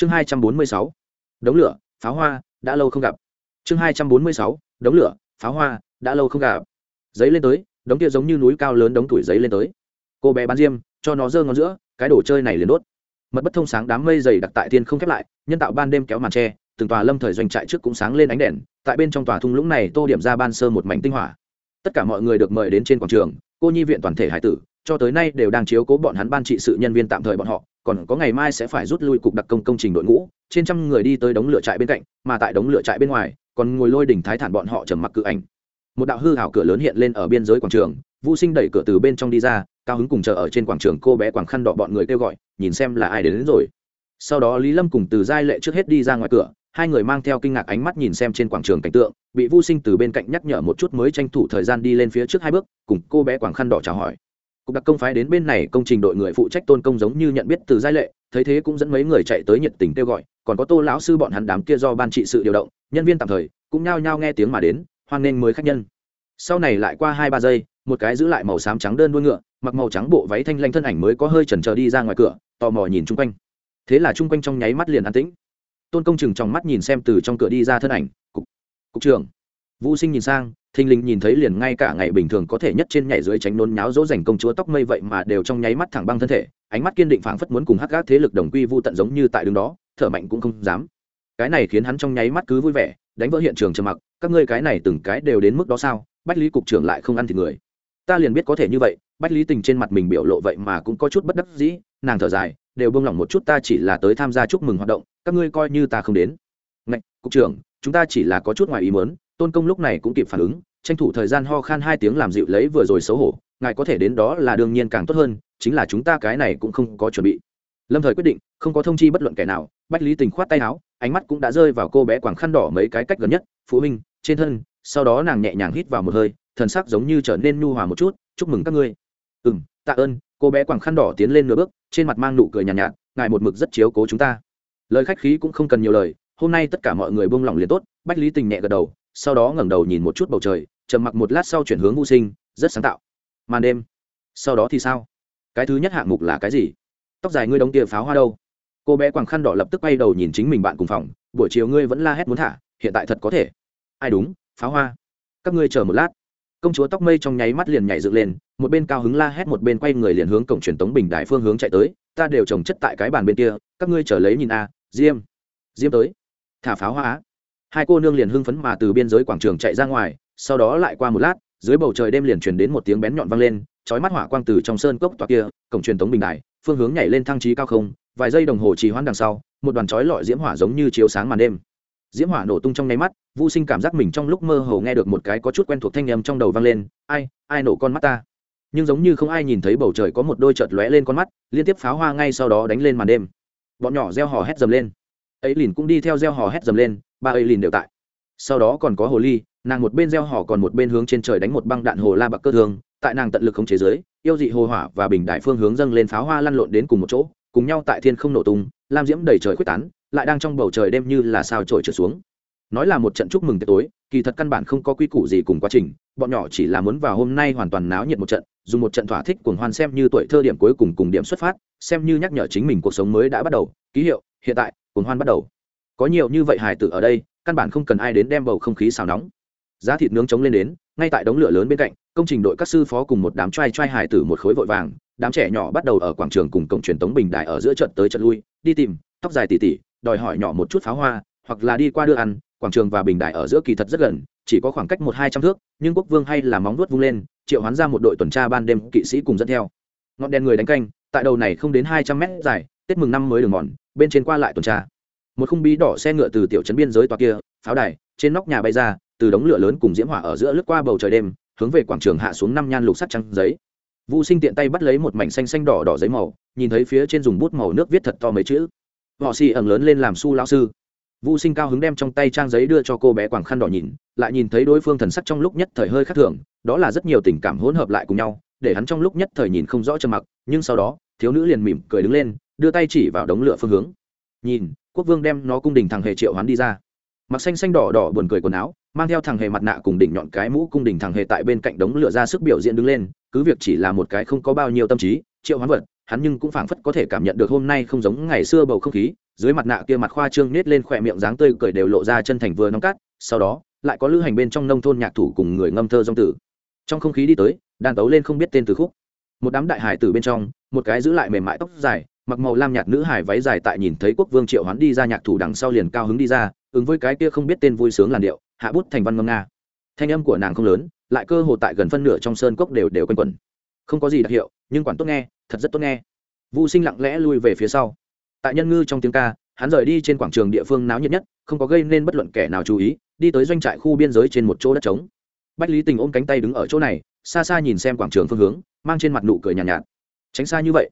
chương hai trăm bốn mươi sáu, đống lửa, pháo hoa, đã lâu không gặp. Chương hai trăm bốn mươi sáu, đống lửa, pháo hoa, đã lâu không gặp. Giấy lên tới, đống kia giống như núi cao lớn đống tuổi giấy lên tới. Cô bé bán diêm, cho nó giơ ngón giữa, cái đồ chơi này liền đốt. Mật bất thông sáng đám mây dày đặc tại thiên không khép lại, nhân tạo ban đêm kéo màn tre từng tòa lâm thời doanh trại trước cũng sáng lên ánh đèn, tại bên trong tòa thung lũng này tô điểm ra ban sơ một mảnh tinh hỏa. Tất cả mọi người được mời đến trên quảng trường, cô nhi viện toàn thể hải tử, cho tới nay đều đang chiếu cố bọn hắn ban trị sự nhân viên tạm thời bọn họ còn có ngày mai sẽ phải rút lui cục đặc công công trình đội ngũ trên trăm người đi tới đống lửa trại bên cạnh mà tại đống lửa trại bên ngoài còn ngồi lôi đỉnh thái thản bọn họ trầm mặc cự ảnh. Một đạo hư hảo cửa lớn hiện lên ở biên giới quảng trường vũ sinh đẩy cửa từ bên trong đi ra cao hứng cùng chờ ở trên quảng trường cô bé quảng khăn đỏ bọn người kêu gọi nhìn xem là ai đến, đến rồi. Sau đó lý lâm cùng từ giai lệ trước hết đi ra ngoài cửa hai người mang theo kinh ngạc ánh mắt nhìn xem trên quảng trường cảnh tượng bị vô sinh từ bên cạnh nhắc nhở một chút mới tranh thủ thời gian đi lên phía trước hai bước cùng cô bé quảng khăn đỏ chào hỏi cục đặc công phái đến bên này công trình đội người phụ trách tôn công giống như nhận biết từ giai lệ, thấy thế cũng dẫn mấy người chạy tới nhiệt tình kêu gọi, còn có tô lão sư bọn hắn đám kia do ban trị sự điều động, nhân viên tạm thời cũng nhao nhao nghe tiếng mà đến, hoan nghênh mới khách nhân. Sau này lại qua hai ba giây, một cái giữ lại màu xám trắng đơn đuôi ngựa, mặc màu trắng bộ váy thanh lanh thân ảnh mới có hơi chần chờ đi ra ngoài cửa, tò mò nhìn chung quanh. Thế là chung quanh trong nháy mắt liền an tĩnh. Tôn công chừng trong mắt nhìn xem từ trong cửa đi ra thân ảnh, cục cục trưởng. Vũ sinh nhìn sang thình lình nhìn thấy liền ngay cả ngày bình thường có thể nhất trên nhảy dưới tránh nôn nháo dỗ dành công chúa tóc mây vậy mà đều trong nháy mắt thẳng băng thân thể, ánh mắt kiên định phảng phất muốn cùng hắc gác thế lực đồng quy vu tận giống như tại đường đó, thở mạnh cũng không dám. Cái này khiến hắn trong nháy mắt cứ vui vẻ, đánh vỡ hiện trường trầm mặc, các ngươi cái này từng cái đều đến mức đó sao? Bách lý cục trưởng lại không ăn thịt người. Ta liền biết có thể như vậy, bách lý tình trên mặt mình biểu lộ vậy mà cũng có chút bất đắc dĩ, nàng thở dài, đều buông lỏng một chút ta chỉ là tới tham gia chúc mừng hoạt động, các ngươi coi như ta không đến. Ngạch, cục trưởng, chúng ta chỉ là có chút ngoài ý mớn tôn công lúc này cũng kịp phản ứng tranh thủ thời gian ho khan hai tiếng làm dịu lấy vừa rồi xấu hổ ngài có thể đến đó là đương nhiên càng tốt hơn chính là chúng ta cái này cũng không có chuẩn bị. Lâm thời quyết định không có thông chi bất luận kẻ nào bách lý tình khoát tay áo ánh mắt cũng đã rơi vào cô bé quảng khăn đỏ mấy cái cách gần nhất phụ huynh trên thân. Sau đó nàng nhẹ nhàng hít vào một hơi thần sắc giống như trở nên nhu hòa một chút chúc mừng các ngươi. Ừ m tạ ơn. Cô bé quảng khăn đỏ tiến lên nửa bước trên mặt mang nụ cười nhàn nhạt, nhạt ngài một mực rất chiếu cố chúng ta. Lời khách khí cũng không cần nhiều lời hôm nay tất cả mọi người buông lỏng liền tốt bách lý tình nhẹ gật đầu sau đó ngẩng đầu nhìn một chút bầu trời trầm mặc một lát sau chuyển hướng vô sinh, rất sáng tạo. Màn đêm. Sau đó thì sao? Cái thứ nhất hạng mục là cái gì? Tóc dài ngươi đóng tia pháo hoa đâu? Cô bé quàng khăn đỏ lập tức quay đầu nhìn chính mình bạn cùng phòng, buổi chiều ngươi vẫn la hét muốn thả, hiện tại thật có thể. Ai đúng, pháo hoa. Các ngươi chờ một lát. Công chúa tóc mây trong nháy mắt liền nhảy dựng lên, một bên cao hứng la hét một bên quay người liền hướng cổng truyền tống bình đại phương hướng chạy tới, ta đều trồng chất tại cái bàn bên kia, các ngươi chờ lấy nhìn a, diêm. Diêm tới. Thả pháo hoa á. Hai cô nương liền hưng phấn mà từ biên giới quảng trường chạy ra ngoài sau đó lại qua một lát, dưới bầu trời đêm liền truyền đến một tiếng bén nhọn vang lên, chói mắt hỏa quang từ trong sơn cốc toạc kia, cổng truyền tống bình đại phương hướng nhảy lên thăng trí cao không, vài giây đồng hồ trì hoãn đằng sau, một đoàn chói lọi diễm hỏa giống như chiếu sáng màn đêm. Diễm hỏa nổ tung trong nháy mắt vô sinh cảm giác mình trong lúc mơ hồ nghe được một cái có chút quen thuộc thanh âm trong đầu vang lên, ai ai nổ con mắt ta? Nhưng giống như không ai nhìn thấy bầu trời có một đôi chợt lóe lên con mắt, liên tiếp pháo hoa ngay sau đó đánh lên màn đêm. Bọn nhỏ reo hò hét dầm lên. Ấy lìn cũng đi theo reo hò hét dầm lên, ba ấy lìn đều tại. Sau đó còn có hồ ly nàng một bên reo hò còn một bên hướng trên trời đánh một băng đạn hồ la bạc cơ thương, tại nàng tận lực khống chế giới, yêu dị hồ hỏa và bình đại phương hướng dâng lên pháo hoa lăn lộn đến cùng một chỗ, cùng nhau tại thiên không nổ tung, lam diễm đầy trời quyết tán, lại đang trong bầu trời đêm như là sao trổi trở xuống. Nói là một trận chúc mừng tối, kỳ thật căn bản không có quy củ gì cùng quá trình, bọn nhỏ chỉ là muốn vào hôm nay hoàn toàn náo nhiệt một trận, dùng một trận thỏa thích cuồng hoan xem như tuổi thơ điểm cuối cùng cùng điểm xuất phát, xem như nhắc nhở chính mình cuộc sống mới đã bắt đầu, ký hiệu, hiện tại, cuồng hoan bắt đầu. Có nhiều như vậy hài tử ở đây, căn bản không cần ai đến đem bầu không khí xào nóng giá thịt nướng chống lên đến, ngay tại đống lửa lớn bên cạnh, công trình đội các sư phó cùng một đám trai trai hài tử một khối vội vàng, đám trẻ nhỏ bắt đầu ở quảng trường cùng cổng truyền tống bình đại ở giữa trận tới trận lui, đi tìm, tóc dài tỉ tỉ, đòi hỏi nhỏ một chút pháo hoa, hoặc là đi qua đưa ăn, quảng trường và bình đại ở giữa kỳ thật rất gần, chỉ có khoảng cách một hai trăm thước, nhưng quốc vương hay là móng nuốt vung lên, triệu hoán ra một đội tuần tra ban đêm kỵ sĩ cùng dẫn theo. Ngọn đèn người đánh canh, tại đầu này không đến hai trăm mét dài, tết mừng năm mới đường mòn, bên trên qua lại tuần tra. Một khung bí đỏ xe ngựa từ tiểu trấn biên giới tòa kia, pháo đài, trên nóc nhà bay ra từ đống lửa lớn cùng diễm hỏa ở giữa lướt qua bầu trời đêm, hướng về quảng trường hạ xuống năm nhan lục sắt trắng giấy. Vũ sinh tiện tay bắt lấy một mảnh xanh xanh đỏ đỏ giấy màu, nhìn thấy phía trên dùng bút màu nước viết thật to mấy chữ. Họ xì ẩn lớn lên làm su lão sư. Vũ sinh cao hứng đem trong tay trang giấy đưa cho cô bé quảng khăn đỏ nhìn, lại nhìn thấy đối phương thần sắc trong lúc nhất thời hơi khác thường, đó là rất nhiều tình cảm hỗn hợp lại cùng nhau, để hắn trong lúc nhất thời nhìn không rõ trầm mặc, nhưng sau đó, thiếu nữ liền mỉm cười đứng lên, đưa tay chỉ vào đống lửa phương hướng. Nhìn, quốc vương đem nó cung đình thằng hề triệu hoán đi ra mặc xanh xanh đỏ đỏ buồn cười quần áo, mang theo thằng hề mặt nạ cùng đỉnh nhọn cái mũ cung đỉnh thằng hề tại bên cạnh đống lửa ra sức biểu diễn đứng lên, cứ việc chỉ là một cái không có bao nhiêu tâm trí, triệu hoán vật, hắn nhưng cũng phảng phất có thể cảm nhận được hôm nay không giống ngày xưa bầu không khí, dưới mặt nạ kia mặt khoa trương nết lên khỏe miệng dáng tươi cười đều lộ ra chân thành vừa nóng cát, sau đó, lại có lữ hành bên trong nông thôn nhạc thủ cùng người ngâm thơ dong tử. Trong không khí đi tới, đàn tấu lên không biết tên từ khúc. Một đám đại hải từ bên trong, một cái giữ lại mềm mại tóc dài, mặc màu lam nhạt nữ hải váy dài tại nhìn thấy quốc vương triệu hoán đi ra nhạc thủ đằng sau liền cao hứng đi ra ứng với cái kia không biết tên vui sướng làn điệu hạ bút thành văn ngâm nga. Thanh âm của nàng không lớn lại cơ hồ tại gần phân nửa trong sơn cốc đều đều quanh quẩn. Không có gì đặc hiệu nhưng quản tốt nghe thật rất tốt nghe. Vu sinh lặng lẽ lui về phía sau. Tại nhân ngư trong tiếng ca hắn rời đi trên quảng trường địa phương náo nhiệt nhất không có gây nên bất luận kẻ nào chú ý đi tới doanh trại khu biên giới trên một chỗ đất trống. Bách lý tình ôm cánh tay đứng ở chỗ này xa xa nhìn xem quảng trường phương hướng mang trên mặt nụ cười nhàn nhạt, nhạt. Tránh xa như vậy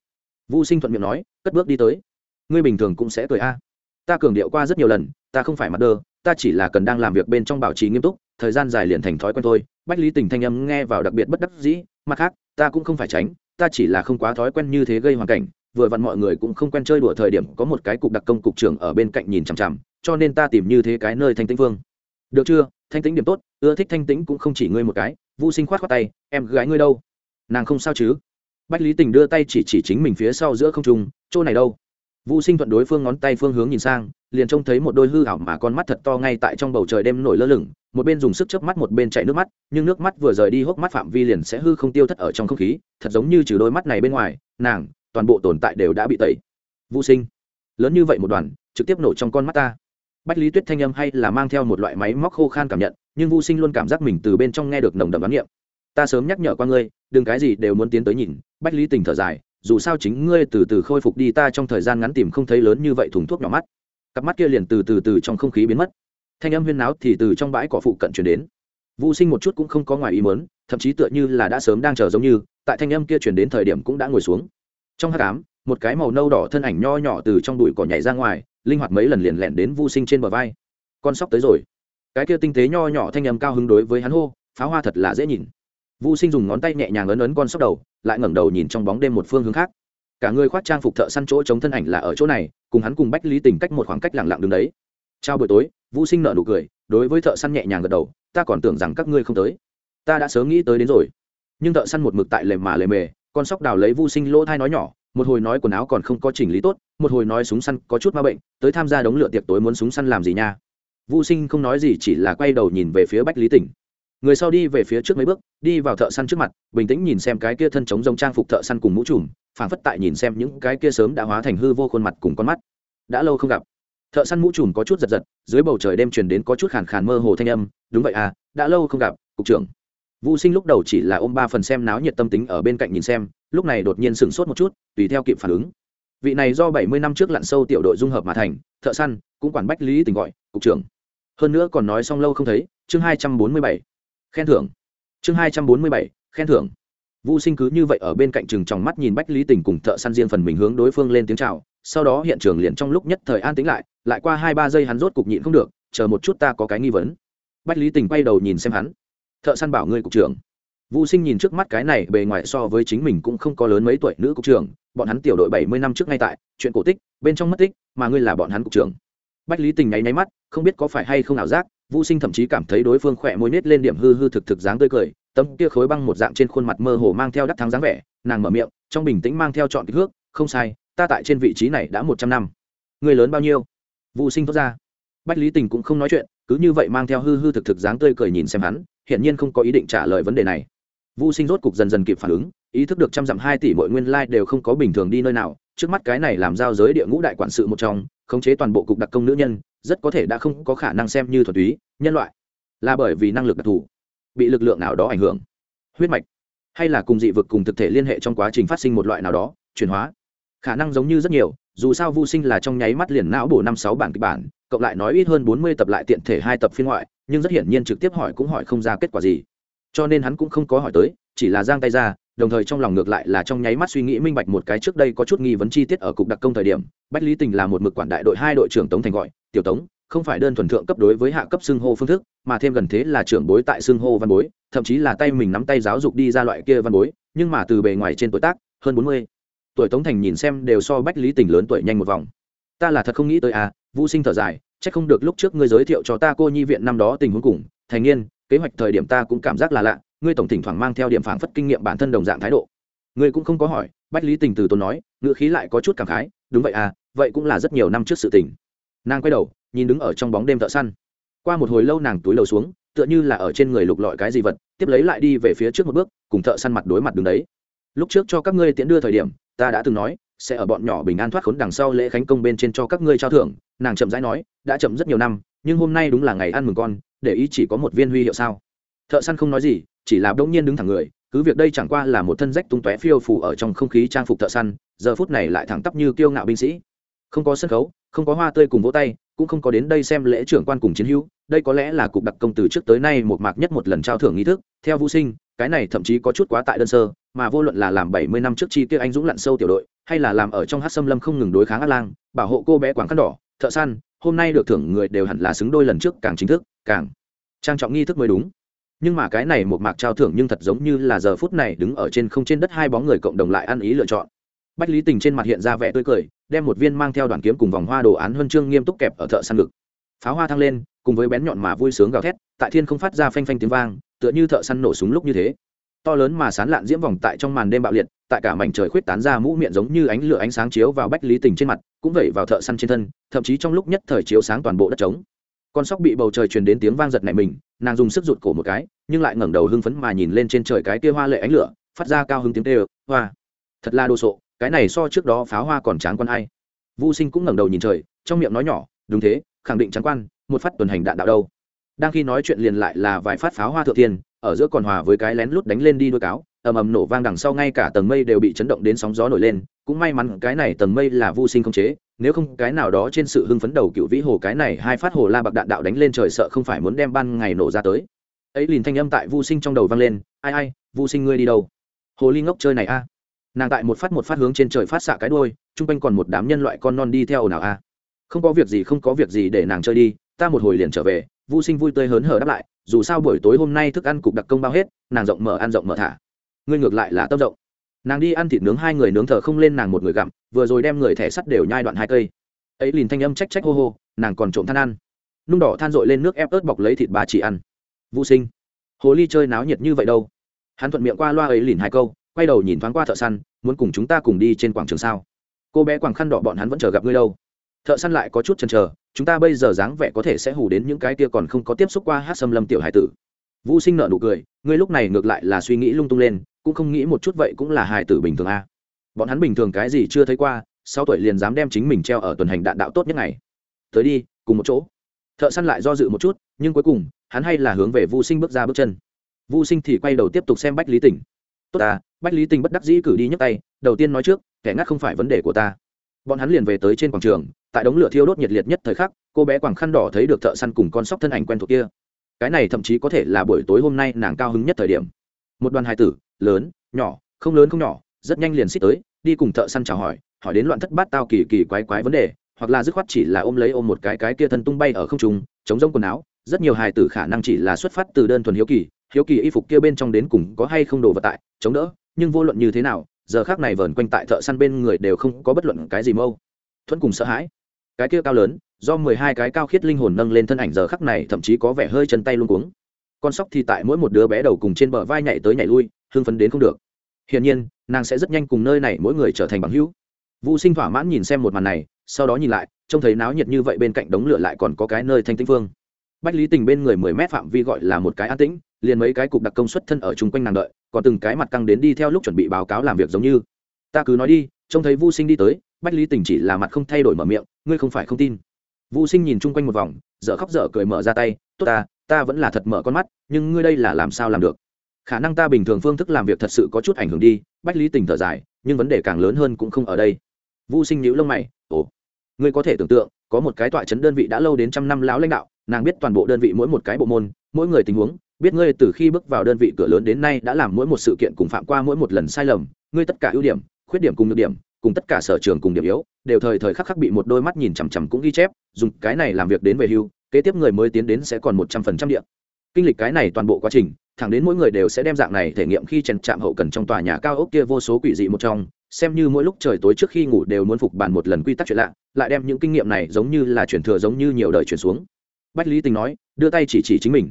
Vu sinh thuận miệng nói cất bước đi tới. Ngươi bình thường cũng sẽ cười a ta cường điệu qua rất nhiều lần, ta không phải mặt đơ, ta chỉ là cần đang làm việc bên trong bảo trì nghiêm túc, thời gian dài liền thành thói quen thôi. Bách lý tình thanh âm nghe vào đặc biệt bất đắc dĩ, mặt khác, ta cũng không phải tránh, ta chỉ là không quá thói quen như thế gây hoàn cảnh. Vừa vặn mọi người cũng không quen chơi đùa thời điểm, có một cái cục đặc công cục trưởng ở bên cạnh nhìn chằm chằm, cho nên ta tìm như thế cái nơi thanh tĩnh vương. Được chưa? Thanh tĩnh điểm tốt, ưa thích thanh tĩnh cũng không chỉ ngươi một cái. Vu sinh khoát khoát tay, em gái ngươi đâu? Nàng không sao chứ? Bách lý tình đưa tay chỉ chỉ chính mình phía sau giữa không trung, chỗ này đâu? Vu sinh thuận đối phương ngón tay phương hướng nhìn sang, liền trông thấy một đôi hư ảo mà con mắt thật to ngay tại trong bầu trời đêm nổi lơ lửng, một bên dùng sức chớp mắt một bên chạy nước mắt, nhưng nước mắt vừa rời đi hốc mắt phạm vi liền sẽ hư không tiêu thất ở trong không khí, thật giống như trừ đôi mắt này bên ngoài, nàng, toàn bộ tồn tại đều đã bị tẩy. Vu sinh, lớn như vậy một đoàn, trực tiếp nổ trong con mắt ta. Bách lý tuyết thanh âm hay là mang theo một loại máy móc khô khan cảm nhận, nhưng Vu sinh luôn cảm giác mình từ bên trong nghe được nồng đậm đoán niệm. Ta sớm nhắc nhở qua ngươi, đừng cái gì đều muốn tiến tới nhìn, bách lý tình thở dài dù sao chính ngươi từ từ khôi phục đi, ta trong thời gian ngắn tìm không thấy lớn như vậy thùng thuốc nhỏ mắt. Cặp mắt kia liền từ từ từ trong không khí biến mất. Thanh âm huyên náo thì từ trong bãi cỏ phụ cận chuyển đến. Vu sinh một chút cũng không có ngoài ý mớn thậm chí tựa như là đã sớm đang chờ giống như, tại thanh âm kia chuyển đến thời điểm cũng đã ngồi xuống. Trong hát cám một cái màu nâu đỏ thân ảnh nho nhỏ từ trong bụi cỏ nhảy ra ngoài, linh hoạt mấy lần liền lẹn đến Vu sinh trên bờ vai. Con sóc tới rồi. Cái kia tinh tế nho nhỏ thanh âm cao hứng đối với hắn hô, pháo hoa thật là dễ nhìn. Vu sinh dùng ngón tay nhẹ nhàng ấn ấn con sóc đầu, lại ngẩng đầu nhìn trong bóng đêm một phương hướng khác. Cả người khoác trang phục thợ săn chỗ chống thân ảnh là ở chỗ này, cùng hắn cùng bách lý tình cách một khoảng cách lặng lặng đứng đấy. Trao buổi tối vũ sinh nợ nụ cười, đối với thợ săn nhẹ nhàng gật đầu, ta còn tưởng rằng các ngươi không tới. Ta đã sớm nghĩ tới đến rồi. Nhưng thợ săn một mực tại lề mà lề mề, con sóc đào lấy vu sinh lỗ thai nói nhỏ, một hồi nói quần áo còn không có chỉnh lý tốt, một hồi nói súng săn có chút ma bệnh, tới tham gia đống lửa tiệc tối muốn súng săn làm gì nha? Vu sinh không nói gì, chỉ là quay đầu nhìn về phía bách lý tỉnh người sau đi về phía trước mấy bước, đi vào thợ săn trước mặt, bình tĩnh nhìn xem cái kia thân chống giống trang phục thợ săn cùng mũ trùm, phảng phất tại nhìn xem những cái kia sớm đã hóa thành hư vô khuôn mặt cùng con mắt. Đã lâu không gặp. Thợ săn mũ trùm có chút giật giật, dưới bầu trời đêm truyền đến có chút khàn khàn mơ hồ thanh âm, đúng vậy à đã lâu không gặp, cục trưởng. Vũ sinh lúc đầu chỉ là ôm ba phần xem náo nhiệt tâm tính ở bên cạnh nhìn xem, lúc này đột nhiên sửng sốt một chút, tùy theo kịp phản ứng. Vị này do bảy mươi năm trước lặn sâu tiểu đội dung hợp mà thành, thợ săn, cũng quản bách lý tình gọi, cục trưởng. Hơn nữa còn nói xong lâu không thấy, chương hai trăm bốn mươi bảy khen thưởng chương hai trăm bốn mươi bảy khen thưởng Vu Sinh cứ như vậy ở bên cạnh chừng trong mắt nhìn Bách Lý Tình cùng thợ săn riêng phần mình hướng đối phương lên tiếng chào, sau đó hiện trường liền trong lúc nhất thời an tĩnh lại, lại qua hai ba giây hắn rốt cục nhịn không được, chờ một chút ta có cái nghi vấn. Bách Lý Tình quay đầu nhìn xem hắn. Thợ săn bảo ngươi cục trưởng. Vu Sinh nhìn trước mắt cái này bề ngoài so với chính mình cũng không có lớn mấy tuổi nữ cục trưởng, bọn hắn tiểu đội bảy mươi năm trước ngay tại, chuyện cổ tích, bên trong mất tích, mà ngươi là bọn hắn cục trưởng. Bách Lý Tình nháy nháy mắt, không biết có phải hay không ảo giác, Vu Sinh thậm chí cảm thấy đối phương khỏe môi nết lên điểm hư hư thực thực dáng tươi cười, tấm kia khối băng một dạng trên khuôn mặt mơ hồ mang theo đắc thắng dáng vẻ nàng mở miệng trong bình tĩnh mang theo chọn kích thước không sai ta tại trên vị trí này đã một trăm năm. Người lớn bao nhiêu? Vụ sinh thốt ra. Bách lý tình cũng không nói chuyện cứ như vậy mang theo hư hư thực thực dáng tươi cười nhìn xem hắn hiển nhiên không có ý định trả lời vấn đề này. Vu Sinh rốt cục dần dần kịp phản ứng, ý thức được trăm dặm hai tỷ mọi nguyên lai đều không có bình thường đi nơi nào, trước mắt cái này làm giao giới địa ngũ đại quản sự một trong, khống chế toàn bộ cục đặc công nữ nhân, rất có thể đã không có khả năng xem như thuần túy nhân loại, là bởi vì năng lực đặc thù bị lực lượng nào đó ảnh hưởng. Huyết mạch hay là cùng dị vực cùng thực thể liên hệ trong quá trình phát sinh một loại nào đó chuyển hóa. Khả năng giống như rất nhiều dù sao vô sinh là trong nháy mắt liền não bổ năm sáu bản kịch bản cộng lại nói ít hơn bốn mươi tập lại tiện thể hai tập phiên ngoại nhưng rất hiển nhiên trực tiếp hỏi cũng hỏi không ra kết quả gì. Cho nên hắn cũng không có hỏi tới chỉ là giang tay ra đồng thời trong lòng ngược lại là trong nháy mắt suy nghĩ minh bạch một cái trước đây có chút nghi vấn chi tiết ở cục đặc công thời điểm, bách lý tình là một mực quản đại đội hai đội trưởng tống thành gọi, tiểu tống, không phải đơn thuần thượng cấp đối với hạ cấp xưng hô phương thức, mà thêm gần thế là trưởng bối tại xưng hô văn bối, thậm chí là tay mình nắm tay giáo dục đi ra loại kia văn bối, nhưng mà từ bề ngoài trên tuổi tác, hơn bốn mươi. Tuổi tống thành nhìn xem đều so bách lý tình lớn tuổi nhanh một vòng. Ta là thật không nghĩ tới à vũ sinh thở dài c h ắ c không được lúc trước ngươi giới thiệu cho ta cô nhi viện năm đó tình huống cùng, thành niên, kế hoạch thời điểm ta cũng cảm giác là lạ ngươi tổng thỉnh thoảng mang theo điểm phản phất kinh nghiệm bản thân đồng dạng thái độ. Ngươi cũng không có hỏi, bách lý tình từ tốn nói, ngữ khí lại có chút cảm khái, đúng vậy à vậy cũng là rất nhiều năm trước sự tình. Nàng quay đầu, nhìn đứng ở trong bóng đêm thợ săn. Qua một hồi lâu nàng túi lầu xuống, tựa như là ở trên người lục lọi cái gì vật, tiếp lấy lại đi về phía trước một bước, cùng thợ săn mặt đối mặt đứng đấy. Lúc trước cho các ngươi tiễn đưa thời điểm, ta đã từng nói, sẽ ở bọn nhỏ bình an thoát khốn đằng sau lễ khánh công bên trên cho các ngươi trao thưởng, nàng chậm rãi nói, đã chậm rất nhiều năm, nhưng hôm nay đúng là ngày ăn mừng con, để ý chỉ có một viên huy hiệu sao. Thợ săn không nói gì chỉ là đông nhiên đứng thẳng người, cứ việc đây chẳng qua là một thân rách tung tóe phiêu phủ ở trong không khí trang phục thợ săn, giờ phút này lại thẳng tắp như kiêu ngạo binh sĩ. Không có sân khấu, không có hoa tươi cùng vỗ tay, cũng không có đến đây xem lễ trưởng quan cùng chiến hữu, đây có lẽ là cục đặc công từ trước tới nay một mạc nhất một lần trao thưởng nghi thức, theo vũ sinh, cái này thậm chí có chút quá tại đơn sơ, mà vô luận là làm bảy mươi năm trước chi tiêu anh dũng lặn sâu tiểu đội, hay là làm ở trong hát xâm lâm không ngừng đối kháng át lang, bảo hộ cô bé quảng khăn đỏ, thợ săn, hôm nay được thưởng người đều hẳn là xứng đôi lần trước càng chính thức, càng trang trọng nghi thức mới đúng nhưng mà cái này một mạc trao thưởng nhưng thật giống như là giờ phút này đứng ở trên không trên đất hai bóng người cộng đồng lại ăn ý lựa chọn. Bách lý tình trên mặt hiện ra vẻ tươi cười, đem một viên mang theo đoàn kiếm cùng vòng hoa đồ án huân chương nghiêm túc kẹp ở thợ săn ngực. Pháo hoa thăng lên, cùng với bén nhọn mà vui sướng gào thét, tại thiên không phát ra phanh phanh tiếng vang, tựa như thợ săn nổ súng lúc như thế. To lớn mà sán lạn diễm vòng tại trong màn đêm bạo liệt, tại cả mảnh trời khuyết tán ra mũ miệng giống như ánh lửa ánh sáng chiếu vào bách lý tình trên mặt, cũng vẩy vào thợ săn trên thân, thậm chí trong lúc nhất thời chiếu sáng toàn bộ đất trống. Con sóc bị bầu trời truyền đến tiếng vang giật này mình nàng dùng sức rụt cổ một cái, nhưng lại ngẩng đầu hưng phấn mà nhìn lên trên trời cái kia hoa lệ ánh lửa, phát ra cao hứng tiếng tê hoa. Thật là đồ sộ, cái này so trước đó pháo hoa còn tráng quan hay Vu sinh cũng ngẩng đầu nhìn trời, trong miệng nói nhỏ, đúng thế, khẳng định tráng quan, một phát tuần hành đạn đạo đâu. Đang khi nói chuyện liền lại là vài phát pháo hoa thượng tiên ở giữa còn hòa với cái lén lút đánh lên đi đôi cáo, ầm ầm nổ vang đằng sau ngay cả tầng mây đều bị chấn động đến sóng gió nổi lên, cũng may mắn cái này tầng mây là Vu sinh không chế nếu không, cái nào đó trên sự hưng phấn đầu cựu vĩ hồ cái này, hai phát hồ la bạc đạn đạo đánh lên trời sợ không phải muốn đem ban ngày nổ ra tới. Ấy liền thanh âm tại Vu sinh trong đầu vang lên, ai ai, Vu sinh ngươi đi đâu? Hồ ly ngốc chơi này a. Nàng tại một phát một phát hướng trên trời phát xạ cái đôi chung quanh còn một đám nhân loại con non đi theo nào a. Không có việc gì, không có việc gì, để nàng chơi đi, ta một hồi liền trở về. Vu sinh vui tươi hớn hở đáp lại, dù sao buổi tối hôm nay thức ăn cục đặc công bao hết, nàng rộng mở ăn rộng mở thả. Ngươi ngược lại là tâm rộng nàng đi ăn thịt nướng, hai người nướng thở không lên, nàng một người gặm, vừa rồi đem người thẻ sắt đều nhai đoạn hai cây. Ấy liền thanh âm trách trách hô hô, nàng còn trộm than ăn. Nung đỏ than dội lên nước ép ớt bọc lấy thịt bà chỉ ăn. Vu sinh, hồ ly chơi náo nhiệt như vậy đâu? Hắn thuận miệng qua loa ấy liền hai câu, quay đầu nhìn thoáng qua thợ săn, muốn cùng chúng ta cùng đi trên quảng trường sao? Cô bé quảng khăn đỏ bọn hắn vẫn chờ gặp ngươi đâu. Thợ săn lại có chút chần chờ, chúng ta bây giờ dáng vẻ có thể sẽ hù đến những cái kia còn không có tiếp xúc qua hát xâm lâm tiểu hải tử. Vũ sinh nợ nụ cười, ngươi lúc này ngược lại là suy nghĩ lung tung lên cũng không nghĩ một chút vậy cũng là hài tử bình thường a. À. bọn hắn bình thường cái gì chưa thấy qua sau tuổi liền dám đem chính mình treo ở tuần hành đạn đạo tốt nhất ngày. Tới đi, cùng một chỗ. Thợ săn lại do dự một chút, nhưng cuối cùng, hắn hay là hướng về Vu sinh bước ra bước chân. Vu sinh thì quay đầu tiếp tục xem bách lý tỉnh tốt ta, bách lý Tỉnh bất đắc dĩ cử đi nhấc tay, đầu tiên nói trước, kẻ ngắt không phải vấn đề của ta. Bọn hắn liền về tới trên quảng trường, tại đống lửa thiêu đốt nhiệt liệt nhất thời khắc, cô bé quảng khăn đỏ thấy được thợ săn cùng con sóc thân ảnh quen thuộc kia. Cái này thậm chí có thể là buổi tối hôm nay nàng cao hứng nhất thời điểm một đoàn hài tử, lớn, nhỏ, không lớn không nhỏ, rất nhanh liền xích tới, đi cùng thợ săn chào hỏi hỏi đến loạn thất bát tao kỳ kỳ quái quái vấn đề, hoặc là dứt khoát chỉ là ôm lấy ôm một cái cái kia thân tung bay ở không trung, chống rông quần áo, rất nhiều hài tử khả năng chỉ là xuất phát từ đơn thuần hiếu kỳ hiếu kỳ y phục kia bên trong đến cùng có hay không đồ vật tại, chống đỡ, nhưng vô luận như thế nào, giờ khác này vờn quanh tại thợ săn bên người đều không có bất luận cái gì mâu. Thuẫn cùng sợ hãi. Cái kia cao lớn, do mười hai cái cao khiết linh hồn nâng lên thân ảnh giờ khắc này thậm chí có vẻ hơi chân tay luôn cuống con sóc thì tại mỗi một đứa bé đầu cùng trên bờ vai nhảy tới nhảy lui, hưng phấn đến không được. Hiển nhiên, nàng sẽ rất nhanh cùng nơi này mỗi người trở thành bằng hữu. Vũ sinh thỏa mãn nhìn xem một màn này, sau đó nhìn lại, trông thấy náo nhiệt như vậy bên cạnh đống lửa lại còn có cái nơi thanh tĩnh phương. Bách lý tình bên người mười mét phạm vi gọi là một cái an tĩnh, liền mấy cái cục đặc công xuất thân ở chung quanh nàng đợi, còn từng cái mặt căng đến đi theo lúc chuẩn bị báo cáo làm việc giống như. Ta cứ nói đi, trông thấy vu sinh đi tới, bách lý tình chỉ là mặt không thay đổi mở miệng, ngươi không phải không tin. Vu sinh nhìn chung quanh một vòng, dở khóc dở cười mở ra tay, tốt ta ta vẫn là thật mở con mắt, nhưng ngươi đây là làm sao làm được? Khả năng ta bình thường phương thức làm việc thật sự có chút ảnh hưởng đi, bách lý tình thở dài, nhưng vấn đề càng lớn hơn cũng không ở đây. Vu sinh nhíu lông mày, ồ, ngươi có thể tưởng tượng, có một cái tọa chấn đơn vị đã lâu đến trăm năm lão lãnh đạo, nàng biết toàn bộ đơn vị mỗi một cái bộ môn, mỗi người tình huống, biết ngươi từ khi bước vào đơn vị cửa lớn đến nay đã làm mỗi một sự kiện cùng phạm qua mỗi một lần sai lầm, ngươi tất cả ưu điểm, khuyết điểm cùng nhược điểm, cùng tất cả sở trường cùng điểm yếu, đều thời thời khắc khắc bị một đôi mắt nhìn chằm chằm cũng ghi chép, dùng cái này làm việc đến về hưu kế tiếp người mới tiến đến sẽ còn một trăm phần trăm điện. Kinh lịch cái này toàn bộ quá trình, thẳng đến mỗi người đều sẽ đem dạng này thể nghiệm khi trần chạm hậu cần trong tòa nhà cao ốc kia vô số quỷ dị một trong, xem như mỗi lúc trời tối trước khi ngủ đều muốn phục bàn một lần quy tắc chuyện lạ, lại đem những kinh nghiệm này giống như là chuyển thừa giống như nhiều đời chuyển xuống. Bách lý tình nói, đưa tay chỉ chỉ chính mình.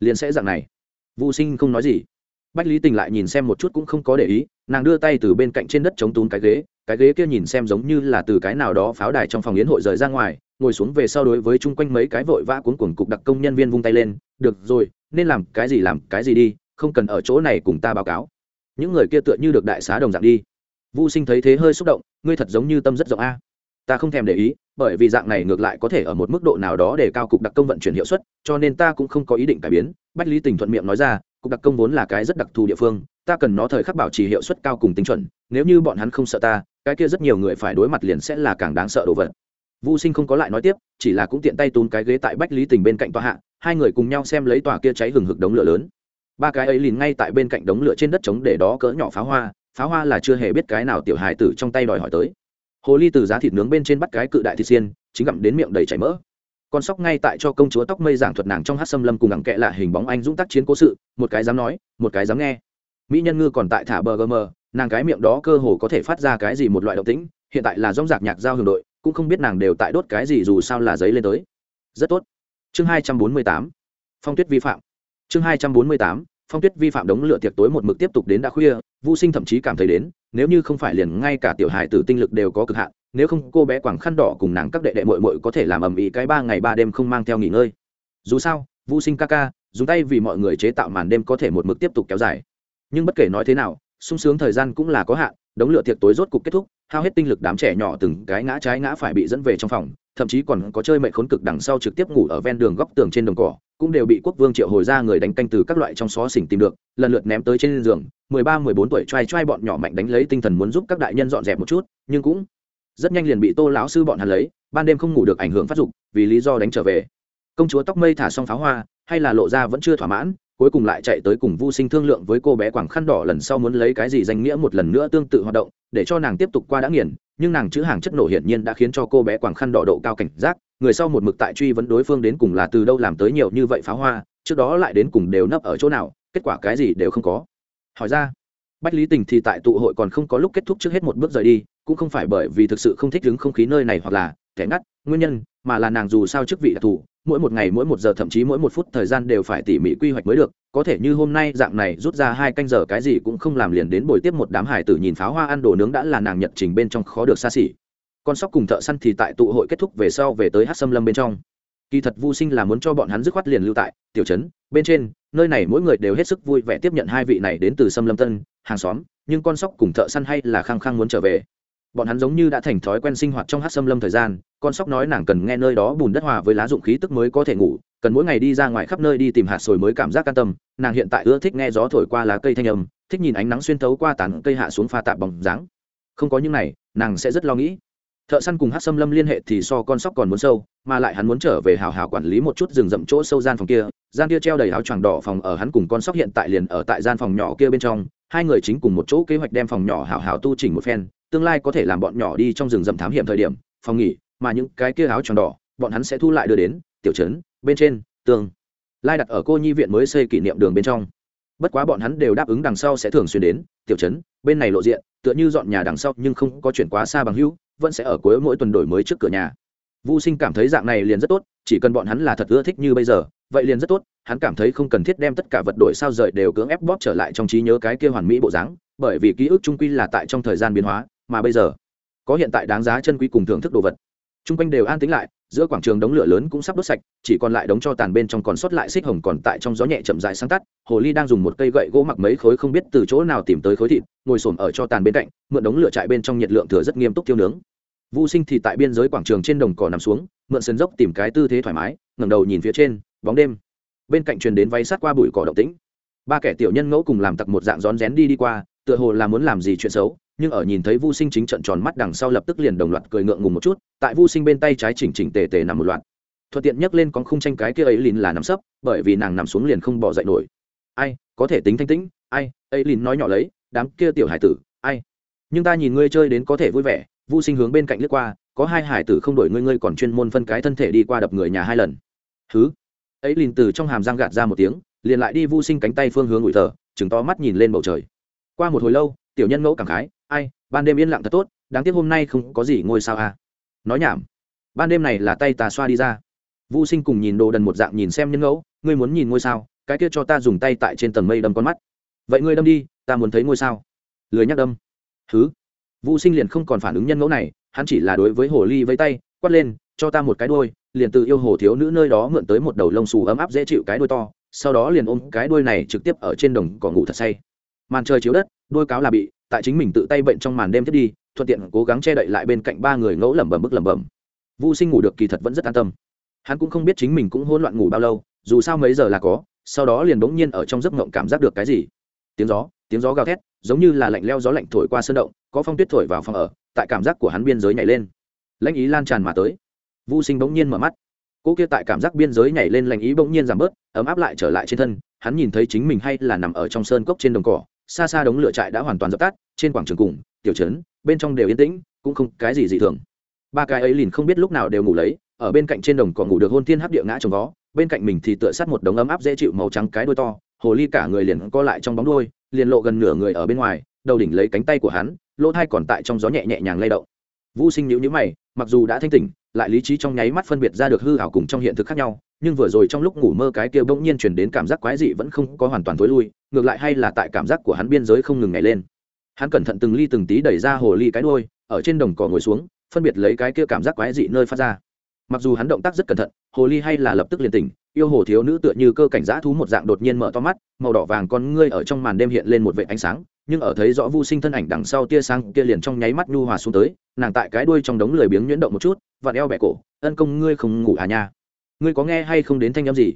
Liền sẽ dạng này. Vũ sinh không nói gì. Bách lý tình lại nhìn xem một chút cũng không có để ý, nàng đưa tay từ bên cạnh trên đất chống tún cái ghế cái ghế kia nhìn xem giống như là từ cái nào đó pháo đài trong phòng yến hội rời ra ngoài ngồi xuống về sau đối với chung quanh mấy cái vội vã cuốn cuồng cục đặc công nhân viên vung tay lên, được rồi, nên làm cái gì làm cái gì đi, không cần ở chỗ này cùng ta báo cáo. Những người kia tựa như được đại xá đồng dạng đi. Vô sinh thấy thế hơi xúc động, ngươi thật giống như tâm rất rộng a. Ta không thèm để ý, bởi vì dạng này ngược lại có thể ở một mức độ nào đó để cao cục đặc công vận chuyển hiệu suất, cho nên ta cũng không có ý định cải biến. Bách lý tình thuận miệng nói ra, cục đặc công vốn là cái rất đặc thù địa phương, ta cần nó thời khắc bảo trì hiệu suất cao cùng tinh chuẩn, nếu như bọn hắn không sợ ta, cái kia rất nhiều người phải đối mặt liền sẽ là càng đáng sợ đồ vật. Vu Sinh không có lại nói tiếp, chỉ là cũng tiện tay túm cái ghế tại Bách Lý Tình bên cạnh tòa hạ, hai người cùng nhau xem lấy tòa kia cháy hừng hực đống lửa lớn. Ba cái ấy liền ngay tại bên cạnh đống lửa trên đất trống để đó cỡ nhỏ pháo hoa, pháo hoa là chưa hề biết cái nào tiểu hài tử trong tay đòi hỏi tới. Hồ ly từ giá thịt nướng bên trên bắt cái cự đại thịt xiên, chính gặm đến miệng đầy chảy mỡ. Con sóc ngay tại cho công chúa tóc mây giảng thuật nàng trong hát xâm lâm cùng ngẳng kệ lạ hình bóng anh dũng tác chiến cố sự, một cái dám nói, một cái dám nghe. Mỹ nhân ngư còn tại thả bờ gm, nàng cái miệng đó cơ hồ có thể phát ra cái gì một loại động tĩnh, hiện tại là rong rạc nhạc giao hưởng đội, cũng không biết nàng đều tại đốt cái gì dù sao là giấy lên tới. Rất tốt. Chương hai trăm bốn mươi tám. Phong tuyết vi phạm. Chương hai trăm bốn mươi tám. Phong tuyết vi phạm đống lửa tiệc tối một mực tiếp tục đến đã khuya vô sinh thậm chí cảm thấy đến, nếu như không phải liền ngay cả tiểu hài tử tinh lực đều có cực hạn, nếu không cô bé quảng khăn đỏ cùng nàng các đệ đệ mội mội có thể làm ầm ĩ cái ba ngày ba đêm không mang theo nghỉ ngơi. Dù sao vô sinh ca ca, dùng tay vì mọi người chế tạo màn đêm có thể một mực tiếp tục kéo dài. Nhưng bất kể nói thế nào, sung sướng thời gian cũng là có hạn, đống lửa tiệc tối rốt cục kết thúc hao hết tinh lực đám trẻ nhỏ từng cái ngã trái ngã phải bị dẫn về trong phòng, thậm chí còn có chơi mệnh khốn cực đằng sau trực tiếp ngủ ở ven đường góc tường trên đồng cỏ, cũng đều bị quốc vương triệu hồi ra người đánh canh từ các loại trong xó xỉnh tìm được, lần lượt ném tới trên giường, mười ba, mười bốn tuổi trai trai bọn nhỏ mạnh đánh lấy tinh thần muốn giúp các đại nhân dọn dẹp một chút, nhưng cũng rất nhanh liền bị tô lão sư bọn hắn lấy, ban đêm không ngủ được ảnh hưởng phát dục, vì lý do đánh trở về. Công chúa tóc mây thả xong pháo hoa, hay là lộ ra vẫn chưa thỏa mãn cuối cùng lại chạy tới cùng Vu Sinh thương lượng với cô bé quảng khăn đỏ lần sau muốn lấy cái gì danh nghĩa một lần nữa tương tự hoạt động, để cho nàng tiếp tục qua đã nghiền, nhưng nàng chữ hàng chất nổ hiển nhiên đã khiến cho cô bé quảng khăn đỏ độ cao cảnh giác, người sau một mực tại truy vấn đối phương đến cùng là từ đâu làm tới nhiều như vậy pháo hoa, trước đó lại đến cùng đều nấp ở chỗ nào, kết quả cái gì đều không có. Hỏi ra, Bách Lý Tình thì tại tụ hội còn không có lúc kết thúc trước hết một bước rời đi, cũng không phải bởi vì thực sự không thích đứng không khí nơi này hoặc là kẻ ngắt, nguyên nhân, mà là nàng dù sao chức vị đặc thù, mỗi một ngày, mỗi một giờ, thậm chí mỗi một phút thời gian đều phải tỉ mỉ quy hoạch mới được. Có thể như hôm nay, dạng này rút ra hai canh giờ cái gì cũng không làm liền đến buổi tiếp một đám hải tử nhìn pháo hoa ăn đồ nướng đã là nàng nhật trình bên trong khó được xa xỉ. Con sóc cùng thợ săn thì tại tụ hội kết thúc về sau về tới hát xâm lâm bên trong. Kỳ thật vô sinh là muốn cho bọn hắn dứt khoát liền lưu tại tiểu trấn, bên trên, nơi này mỗi người đều hết sức vui vẻ tiếp nhận hai vị này đến từ xâm lâm tân, hàng xóm, nhưng con sóc cùng thợ săn hay là khăng khăng muốn trở về bọn hắn giống như đã thành thói quen sinh hoạt trong hát xâm lâm thời gian, con sóc nói nàng cần nghe nơi đó bùn đất hòa với lá dụng khí tức mới có thể ngủ, cần mỗi ngày đi ra ngoài khắp nơi đi tìm hạt sồi mới cảm giác can tâm, nàng hiện tại ưa thích nghe gió thổi qua lá cây thanh âm, thích nhìn ánh nắng xuyên thấu qua tán cây hạ xuống pha tạp bóng dáng. Không có những này, nàng sẽ rất lo nghĩ. Thợ săn cùng hát xâm lâm liên hệ thì so con sóc còn muốn sâu, mà lại hắn muốn trở về hào hào quản lý một chút rừng rậm chỗ sâu gian phòng kia. Gian kia treo đầy áo choàng đỏ phòng ở hắn cùng con sóc hiện tại liền ở tại gian phòng nhỏ kia bên trong, hai người chính cùng một chỗ kế hoạch đem phòng nhỏ hào hào tu chỉnh một phen tương lai có thể làm bọn nhỏ đi trong rừng rậm thám hiểm thời điểm phòng nghỉ mà những cái kia áo tròn đỏ bọn hắn sẽ thu lại đưa đến tiểu trấn bên trên tường. Lai đặt ở cô nhi viện mới xây kỷ niệm đường bên trong. Bất quá bọn hắn đều đáp ứng đằng sau sẽ thường xuyên đến tiểu trấn bên này lộ diện tựa như dọn nhà đằng sau nhưng không có chuyển quá xa bằng hữu vẫn sẽ ở cuối mỗi tuần đổi mới trước cửa nhà. Vu Sinh cảm thấy dạng này liền rất tốt, chỉ cần bọn hắn là thật ưa thích như bây giờ, vậy liền rất tốt, hắn cảm thấy không cần thiết đem tất cả vật đổi sao rời đều cưỡng ép bóp trở lại trong trí nhớ cái kia hoàn mỹ bộ dáng, bởi vì ký ức trung quy là tại trong thời gian biến hóa, mà bây giờ, có hiện tại đáng giá chân quý cùng thưởng thức đồ vật. T r u n g quanh đều an tính lại, giữa quảng trường đống lửa lớn cũng sắp đốt sạch, chỉ còn lại đống cho tàn bên trong còn sót lại xích hồng còn tại trong gió nhẹ chậm dài sáng tắt. Hồ ly đang dùng một cây gậy gỗ mặc mấy khối không biết từ chỗ nào tìm tới khối thịt, ngồi s ổ m ở cho tàn bên cạnh, mượn đống lửa chạy bên trong nhiệt lượng thừa rất nghiêm túc thiêu nướng. Vô sinh thì tại biên giới quảng trường trên đồng cỏ nằm xuống, mượn sân dốc tìm cái tư thế thoải mái, ngẩng đầu nhìn phía trên, bóng đêm. Bên cạnh truyền đến váy sát qua bụi cỏ động tĩnh. Ba kẻ tiểu nhân ngẫu cùng làm tặc một dạng rón rén đi đi qua, tựa hồ là muốn làm gì chuyện xấu nhưng ở nhìn thấy Vu Sinh chính trận tròn mắt đằng sau lập tức liền đồng loạt cười ngượng ngùng một chút, tại Vu Sinh bên tay trái chỉnh chỉnh tề tề nằm một loạt. Thuận tiện nhấc lên con khung tranh cái kia ấy lìn là nằm sấp, bởi vì nàng nằm xuống liền không bỏ dậy nổi. Ai, có thể tính thanh tĩnh, ai, ấy lìn nói nhỏ lấy, đám kia tiểu hải tử, ai. Nhưng ta nhìn ngươi chơi đến có thể vui vẻ, Vu Sinh hướng bên cạnh lướt qua, có hai hải tử không đổi ngươi ngươi còn chuyên môn phân cái thân thể đi qua đập người nhà hai lần. thứ Ấy lìn từ trong hàm răng gạt ra một tiếng, liền lại đi Vu Sinh cánh tay phương hướng ngụy thở, trừng to mắt nhìn lên bầu trời. Qua một hồi lâu, tiểu nhân ngẫu cảm khái, ai ban đêm yên lặng thật tốt đáng tiếc hôm nay không có gì ngôi sao à nói nhảm ban đêm này là tay tà xoa đi ra. Vô sinh cùng nhìn đồ đần một dạng nhìn xem nhân ngẫu ngươi muốn nhìn ngôi sao cái kia cho ta dùng tay tại trên tầng mây đâm con mắt. Vậy ngươi đâm đi ta muốn thấy ngôi sao. Lười nhắc đâm. Thứ vô sinh liền không còn phản ứng nhân ngẫu này hắn chỉ là đối với hồ ly với tay quát lên cho ta một cái đôi liền từ yêu hồ thiếu nữ nơi đó mượn tới một đầu lông xù ấm áp dễ chịu cái đôi to sau đó liền ôm cái đuôi này trực tiếp ở trên đồng cỏ ngủ thật say. Màn trời chiếu đất đôi cáo là bị tại chính mình tự tay bệnh trong màn đêm thiết đi thuận tiện cố gắng che đậy lại bên cạnh ba người ngẫu lẩm bẩm bức lẩm bẩm Vu Sinh ngủ được kỳ thật vẫn rất an tâm. Hắn cũng không biết chính mình cũng hỗn loạn ngủ bao lâu, dù sao mấy giờ là có, sau đó liền bỗng nhiên ở trong giấc ngộng cảm giác được cái gì. Tiếng gió, tiếng gió gào thét, giống như là lạnh leo gió lạnh thổi qua sơn động, có phong tuyết thổi vào phòng ở, tại cảm giác của hắn biên giới nhảy lên. Lãnh ý lan tràn mà tới. Vu Sinh bỗng nhiên mở mắt. Cô kia tại cảm giác biên giới nhảy lên lãnh ý bỗng nhiên giảm bớt, ấm áp lại trở lại trên thân, hắn nhìn thấy chính mình hay là nằm ở trong sơn cốc trên đồng cỏ, xa xa đống lửa trại đã hoàn toàn dập tắt, trên quảng trường cùng, tiểu trấn, bên trong đều yên tĩnh, cũng không cái gì dị thường. Ba cái ấy liền không biết lúc nào đều ngủ lấy ở bên cạnh trên đồng cỏ ngủ được hôn thiên hấp địa ngã trồng vó bên cạnh mình thì tựa sát một đống ấm áp dễ chịu màu trắng cái đuôi to hồ ly cả người liền co lại trong bóng đuôi liền lộ gần nửa người ở bên ngoài đầu đỉnh lấy cánh tay của hắn lỗ thai còn tại trong gió nhẹ nhẹ nhàng lay động. Vũ sinh nhữ nhữ mày mặc dù đã thanh tỉnh lại lý trí trong nháy mắt phân biệt ra được hư ảo cùng trong hiện thực khác nhau nhưng vừa rồi trong lúc ngủ mơ cái kia bỗng nhiên chuyển đến cảm giác quái dị vẫn không có hoàn toàn thối lui ngược lại hay là tại cảm giác của hắn biên giới không ngừng ngày lên. Hắn cẩn thận từng ly từng tí đẩy ra hồ ly cái đuôi, ở trên đồng cỏ ngồi xuống, phân biệt lấy cái kia cảm giác quái dị nơi phát ra. Mặc dù hắn động tác rất cẩn thận, hồ ly hay là lập tức liền tỉnh, yêu hồ thiếu nữ tựa như cơ cảnh giã thú một dạng đột nhiên mở to mắt, màu đỏ vàng con ngươi ở trong màn đêm hiện lên một vệ ánh sáng, nhưng ở thấy rõ vu sinh thân ảnh đằng sau tia sáng kia liền trong nháy mắt nhu hòa xuống tới, nàng tại cái đuôi trong đống lười biếng nhuyễn động một chút và đeo bẹ cổ, ân công ngươi không ngủ à nha? Ngươi có nghe hay không đến thanh âm gì?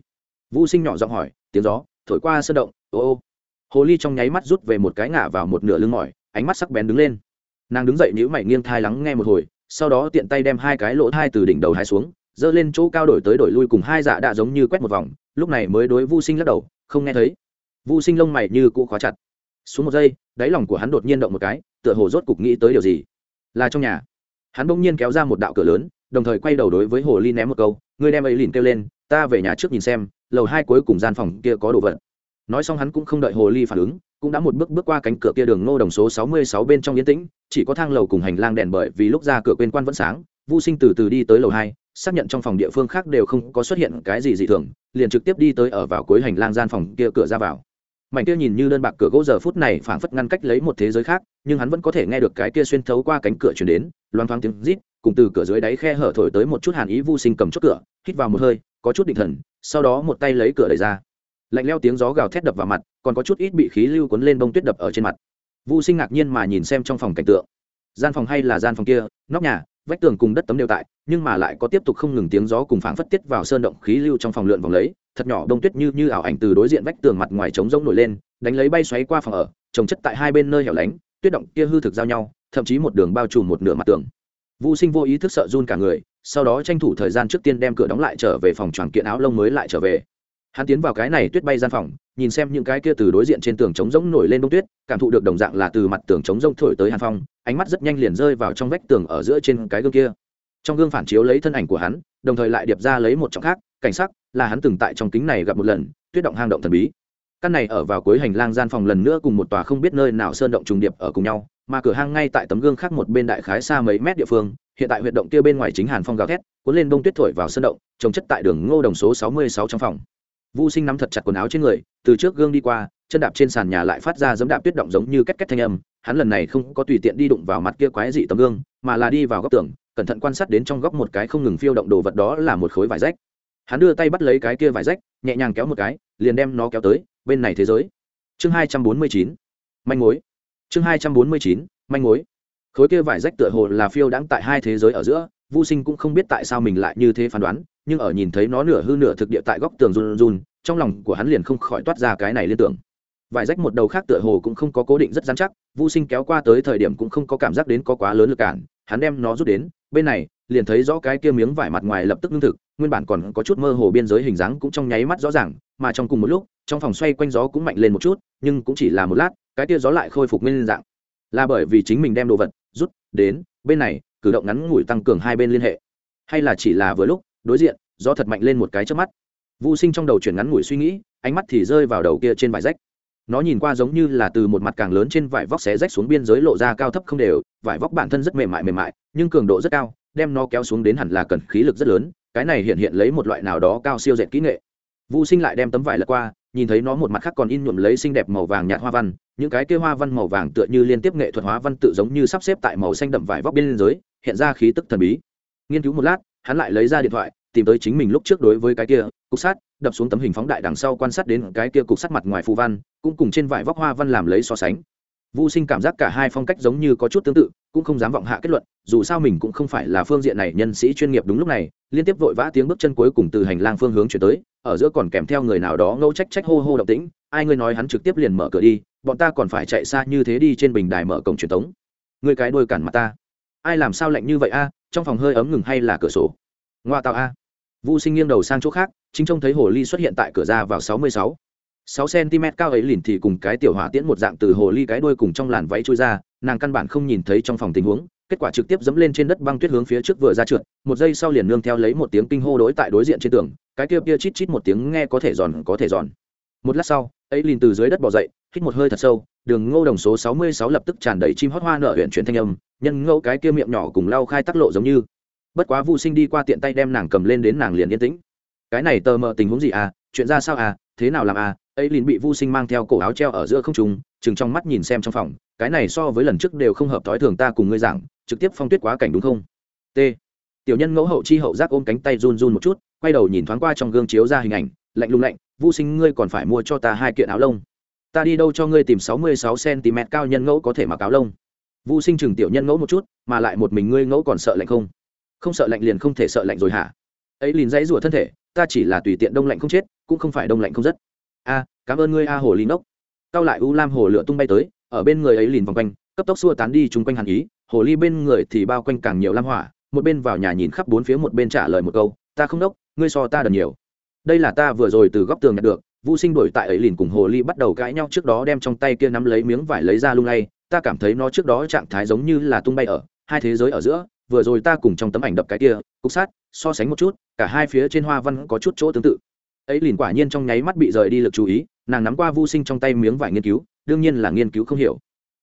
Vu sinh nhỏ giọng hỏi, tiếng gió thổi qua sơn động, ô ô. Hồ ly trong nháy mắt rút về một cái ngả vào một nửa lưng mỏi, ánh mắt sắc bén đứng lên. Nàng đứng dậy nhữ mày nghiêng thai lắng nghe một hồi, sau đó tiện tay đem hai cái lỗ thai từ đỉnh đầu hai xuống, giơ lên chỗ cao đổi tới đổi lui cùng hai dạ đã giống như quét một vòng, lúc này mới đối vu sinh lắc đầu, không nghe thấy. Vu sinh lông mày như cũ khóa chặt. Xuống một giây, đáy lòng của hắn đột nhiên động một cái, tựa hồ rốt cục nghĩ tới điều gì. Là trong nhà. Hắn bỗng nhiên kéo ra một đạo cửa lớn đồng thời quay đầu đối với hồ ly ném một câu, ngươi đem ấy lìn kêu lên, ta về nhà trước nhìn xem, lầu hai cuối cùng gian phòng kia có đồ vật. Nói xong hắn cũng không đợi hồ ly phản ứng, cũng đã một bước bước qua cánh cửa kia đường ngô đồng số sáu mươi sáu bên trong yên tĩnh, chỉ có thang lầu cùng hành lang đèn bởi vì lúc ra cửa quên quan vẫn sáng vô sinh từ từ đi tới lầu hai, xác nhận trong phòng địa phương khác đều không có xuất hiện cái gì dị thường, liền trực tiếp đi tới ở vào cuối hành lang gian phòng kia cửa ra vào mảnh kia nhìn như đơn bạc cửa gỗ giờ phút này phảng phất ngăn cách lấy một thế giới khác, nhưng hắn vẫn có thể nghe được cái kia xuyên thấu qua cánh cửa chuyển đến, loang thoáng tiếng rít, cùng từ cửa dưới đáy khe hở thổi tới một chút hàn ý vô sinh cầm chốt cửa, hít vào một hơi, có chút định thần, sau đó một tay lấy cửa đẩy ra. Lạnh leo tiếng gió gào thét đập vào mặt, còn có chút ít bị khí lưu cuốn lên bông tuyết đập ở trên mặt. Vu sinh ngạc nhiên mà nhìn xem trong phòng cảnh tượng. Gian phòng hay là gian phòng kia, nóc nhà, vách tường cùng đất tấm đều tại, nhưng mà lại có tiếp tục không ngừng tiếng gió cùng phảng phất tiết vào sơn động khí lưu trong phòng lượn vòng lấy thật nhỏ đông tuyết như như ảo ảnh từ đối diện vách tường mặt ngoài trống rỗng nổi lên, đánh lấy bay xoáy qua phòng ở, trồng chất tại hai bên nơi hẻo lánh, tuyết động kia hư thực giao nhau, thậm chí một đường bao trùm một nửa mặt tường. Vũ sinh vô ý thức sợ run cả người, sau đó tranh thủ thời gian trước tiên đem cửa đóng lại trở về phòng tròn kiện áo lông mới lại trở về. Hắn tiến vào cái này tuyết bay gian phòng, nhìn xem những cái kia từ đối diện trên tường trống rỗng nổi lên đông tuyết, cảm thụ được đồng dạng là từ mặt tường trống rỗng thổi tới hàn phong, ánh mắt rất nhanh liền rơi vào trong vách tường ở giữa trên cái gương kia. Trong gương phản chiếu lấy thân ảnh của hắn, đồng thời lại điệp ra lấy một trọng khác, cảnh sắc là hắn từng tại trong kính này gặp một lần tuyết động hang động thần bí căn này ở vào cuối hành lang gian phòng lần nữa cùng một tòa không biết nơi nào sơn động trùng điệp ở cùng nhau mà cửa hang ngay tại tấm gương khác một bên đại khái xa mấy mét địa phương hiện tại huyệt động kia bên ngoài chính hàn phong gào thét cuốn lên bông tuyết thổi vào sơn động trồng chất tại đường ngô đồng số sáu mươi sáu trong phòng Vu Sinh nắm thật chặt quần áo trên người, từ trước gương đi qua, chân đạp trên sàn nhà lại phát ra giấm đạp tuyết động giống như két két thanh âm, hắn lần này không có tùy tiện đi đụng vào mặt kia quái dị tấm gương, mà là đi vào góc tường, cẩn thận quan sát đến trong góc một cái không ngừng phiêu động đồ vật đó là một khối vải rách. Hắn đưa tay bắt lấy cái kia vải rách, nhẹ nhàng kéo một cái, liền đem nó kéo tới, bên này thế giới. Chương hai trăm bốn mươi chín, manh mối. Chương hai trăm bốn mươi chín, manh mối. Khối kia vải rách tựa hồ là phiêu đãng tại hai thế giới ở giữa, Vu Sinh cũng không biết tại sao mình lại như thế phán đoán, nhưng ở nhìn thấy nó nửa hư nửa thực địa tại góc tường run run, trong lòng của hắn liền không khỏi toát ra cái này liên tưởng vải rách một đầu khác tựa hồ cũng không có cố định rất dán chắc vô sinh kéo qua tới thời điểm cũng không có cảm giác đến có quá lớn lực cản hắn đem nó rút đến bên này liền thấy rõ cái kia miếng vải mặt ngoài lập tức ngưng thực nguyên bản còn có chút mơ hồ biên giới hình dáng cũng trong nháy mắt rõ ràng mà trong cùng một lúc trong phòng xoay quanh gió cũng mạnh lên một chút nhưng cũng chỉ là một lát cái kia gió lại khôi phục nguyên dạng. Là bởi vì chính mình đem đồ vật rút đến bên này cử động ngắn ngủi tăng cường hai bên liên hệ. Hay là chỉ là vừa lúc đối diện gió thật mạnh lên một cái trước mắt. Vu Sinh trong đầu chuyển ngắn ngủi suy nghĩ, ánh mắt thì rơi vào đầu kia trên vải rách. Nó nhìn qua giống như là từ một mặt càng lớn trên vải vóc xé rách xuống biên giới lộ ra cao thấp không đều, vải vóc bản thân rất mềm mại mềm mại, nhưng cường độ rất cao, đem nó kéo xuống đến hẳn là cần khí lực rất lớn, cái này hiện hiện lấy một loại nào đó cao siêu dệt kỹ nghệ. Vu Sinh lại đem tấm vải lật qua, nhìn thấy nó một mặt khác còn in nhuộm lấy xinh đẹp màu vàng nhạt hoa văn, những cái kia hoa văn màu vàng tựa như liên tiếp nghệ thuật hóa văn tự giống như sắp xếp tại màu xanh đậm vải vóc biên giới, hiện ra khí tức thần bí nghiên cứu một lát hắn lại lấy ra điện thoại tìm tới chính mình lúc trước đối với cái kia cục sắt đập xuống tấm hình phóng đại đằng sau quan sát đến cái kia cục sắt mặt ngoài phù văn cũng cùng trên vải vóc hoa văn làm lấy so sánh Vu Sinh cảm giác cả hai phong cách giống như có chút tương tự, cũng không dám vọng hạ kết luận, dù sao mình cũng không phải là phương diện này nhân sĩ chuyên nghiệp đúng lúc này, liên tiếp vội vã tiếng bước chân cuối cùng từ hành lang phương hướng chuyển tới, ở giữa còn kèm theo người nào đó ngẫu trách trách hô hô động tĩnh, ai ngươi nói hắn trực tiếp liền mở cửa đi, bọn ta còn phải chạy xa như thế đi trên bình đài mở cổng truyền tống. Ngươi cái đuôi cản mặt ta. Ai làm sao lạnh như vậy a, trong phòng hơi ấm ngừng hay là cửa sổ? Ngoa tạo a. Vu Sinh nghiêng đầu sang chỗ khác, chính trông thấy hồ ly xuất hiện tại cửa ra vào sáu mươi sáu. Sáu cm cao ấy lìn thì cùng cái tiểu hỏa tiễn một dạng từ hồ ly cái đuôi cùng trong làn váy trôi ra nàng căn bản không nhìn thấy trong phòng tình huống kết quả trực tiếp dẫm lên trên đất băng tuyết hướng phía trước vừa ra trượt một giây sau liền nương theo lấy một tiếng kinh hô đối tại đối diện trên tường cái kia kia chít chít một tiếng nghe có thể giòn có thể giòn. Một lát sau ấy lìn từ dưới đất bò dậy hít một hơi thật sâu đường ngô đồng số sáu mươi sáu lập tức tràn đầy chim hót hoa nở huyền chuyển thanh âm nhân ngẫu cái kia miệng nhỏ cùng lau khai tắc lộ giống như bất quá vu sinh đi qua tiện tay đem nàng cầm lên đến nàng liền yên tĩnh. Cái này tờ mờ tình huống gì à? Chuyện ra sao à? Thế nào làm à? Ấy liền bị vu sinh mang theo cổ áo treo ở giữa không trùng chừng trong mắt nhìn xem trong phòng. Cái này so với lần trước đều không hợp thói thường ta cùng ngươi giảng, trực tiếp phong tuyết quá cảnh đúng không? T. Tiểu nhân ngẫu hậu chi hậu giác ôm cánh tay run run một chút, quay đầu nhìn thoáng qua trong gương chiếu ra hình ảnh, lạnh lùng lạnh, vu sinh, ngươi còn phải mua cho ta hai kiện áo lông. Ta đi đâu cho ngươi tìm sáu mươi sáu cm cao nhân ngẫu có thể mặc áo lông? Vu sinh chừng tiểu nhân ngẫu một chút, mà lại một mình ngươi ngẫu còn sợ lạnh không? Không sợ lạnh liền không thể sợ lạnh rồi hả? Ấy liền dãy rủa thân thể, ta chỉ là tùy tiện đông lạnh không chết, cũng không phải đông lạnh không rất a, cảm ơn ngươi, a hồ lý nốc cao lại u lam hồ lửa tung bay tới, ở bên người ấy liền vòng quanh, cấp tốc xua tán đi chung quanh hàn ý. Hồ ly bên người thì bao quanh càng nhiều lam hỏa, một bên vào nhà nhìn khắp bốn phía, một bên trả lời một câu, ta không đốc, ngươi so ta đần nhiều. Đây là ta vừa rồi từ góc tường nhặt được vũ sinh đổi tại ấy liền cùng hồ ly bắt đầu cãi nhau trước đó đem trong tay kia nắm lấy miếng vải lấy ra lung lay. Ta cảm thấy nó trước đó trạng thái giống như là tung bay ở, hai thế giới ở giữa vừa rồi ta cùng trong tấm ảnh đập cái kia, cục sát so sánh một chút, cả hai phía trên hoa văn có chút chỗ tương tự. Ấy liền quả nhiên trong nháy mắt bị rời đi lực chú ý, nàng nắm qua vô sinh trong tay miếng vải nghiên cứu, đương nhiên là nghiên cứu không hiểu.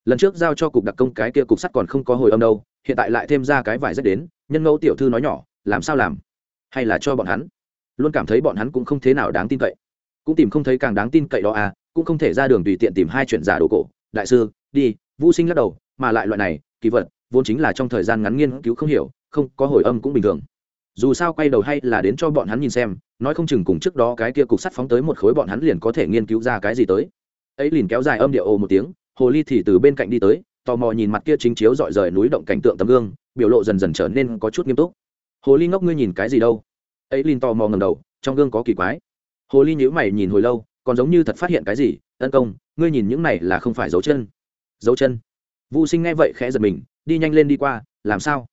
Lần trước giao cho cục đặc công cái kia cục sắt còn không có hồi âm đâu, hiện tại lại thêm ra cái vải rất đến, nhân ngẫu tiểu thư nói nhỏ, làm sao làm? Hay là cho bọn hắn? Luôn cảm thấy bọn hắn cũng không thế nào đáng tin cậy. Cũng tìm không thấy càng đáng tin cậy đó à cũng không thể ra đường tùy tiện tìm hai chuyện giả đồ cổ. Đại sư, đi vô sinh lắc đầu, mà lại loại này, kỳ vật vốn chính là trong thời gian ngắn nghiên cứu không hiểu, không, có hồi âm cũng bình thường. Dù sao quay đầu hay là đến cho bọn hắn nhìn xem, nói không chừng cùng trước đó cái kia cục sắt phóng tới một khối bọn hắn liền có thể nghiên cứu ra cái gì tới. Ấy liền kéo dài âm điệu ồ một tiếng, hồ ly thì từ bên cạnh đi tới, tò mò nhìn mặt kia chính chiếu dọi rời núi động cảnh tượng tấm gương, biểu lộ dần dần trở nên có chút nghiêm túc. Hồ ly ngốc ngươi nhìn cái gì đâu? Ấy liền tò mò ngầm đầu, trong gương có kỳ quái. Hồ ly nhíu mày nhìn hồi lâu, còn giống như thật phát hiện cái gì, tấn công, ngươi nhìn những này là không phải dấu chân. Dấu chân? Vũ sinh nghe vậy khẽ giật mình đi nhanh lên đi qua, làm sao?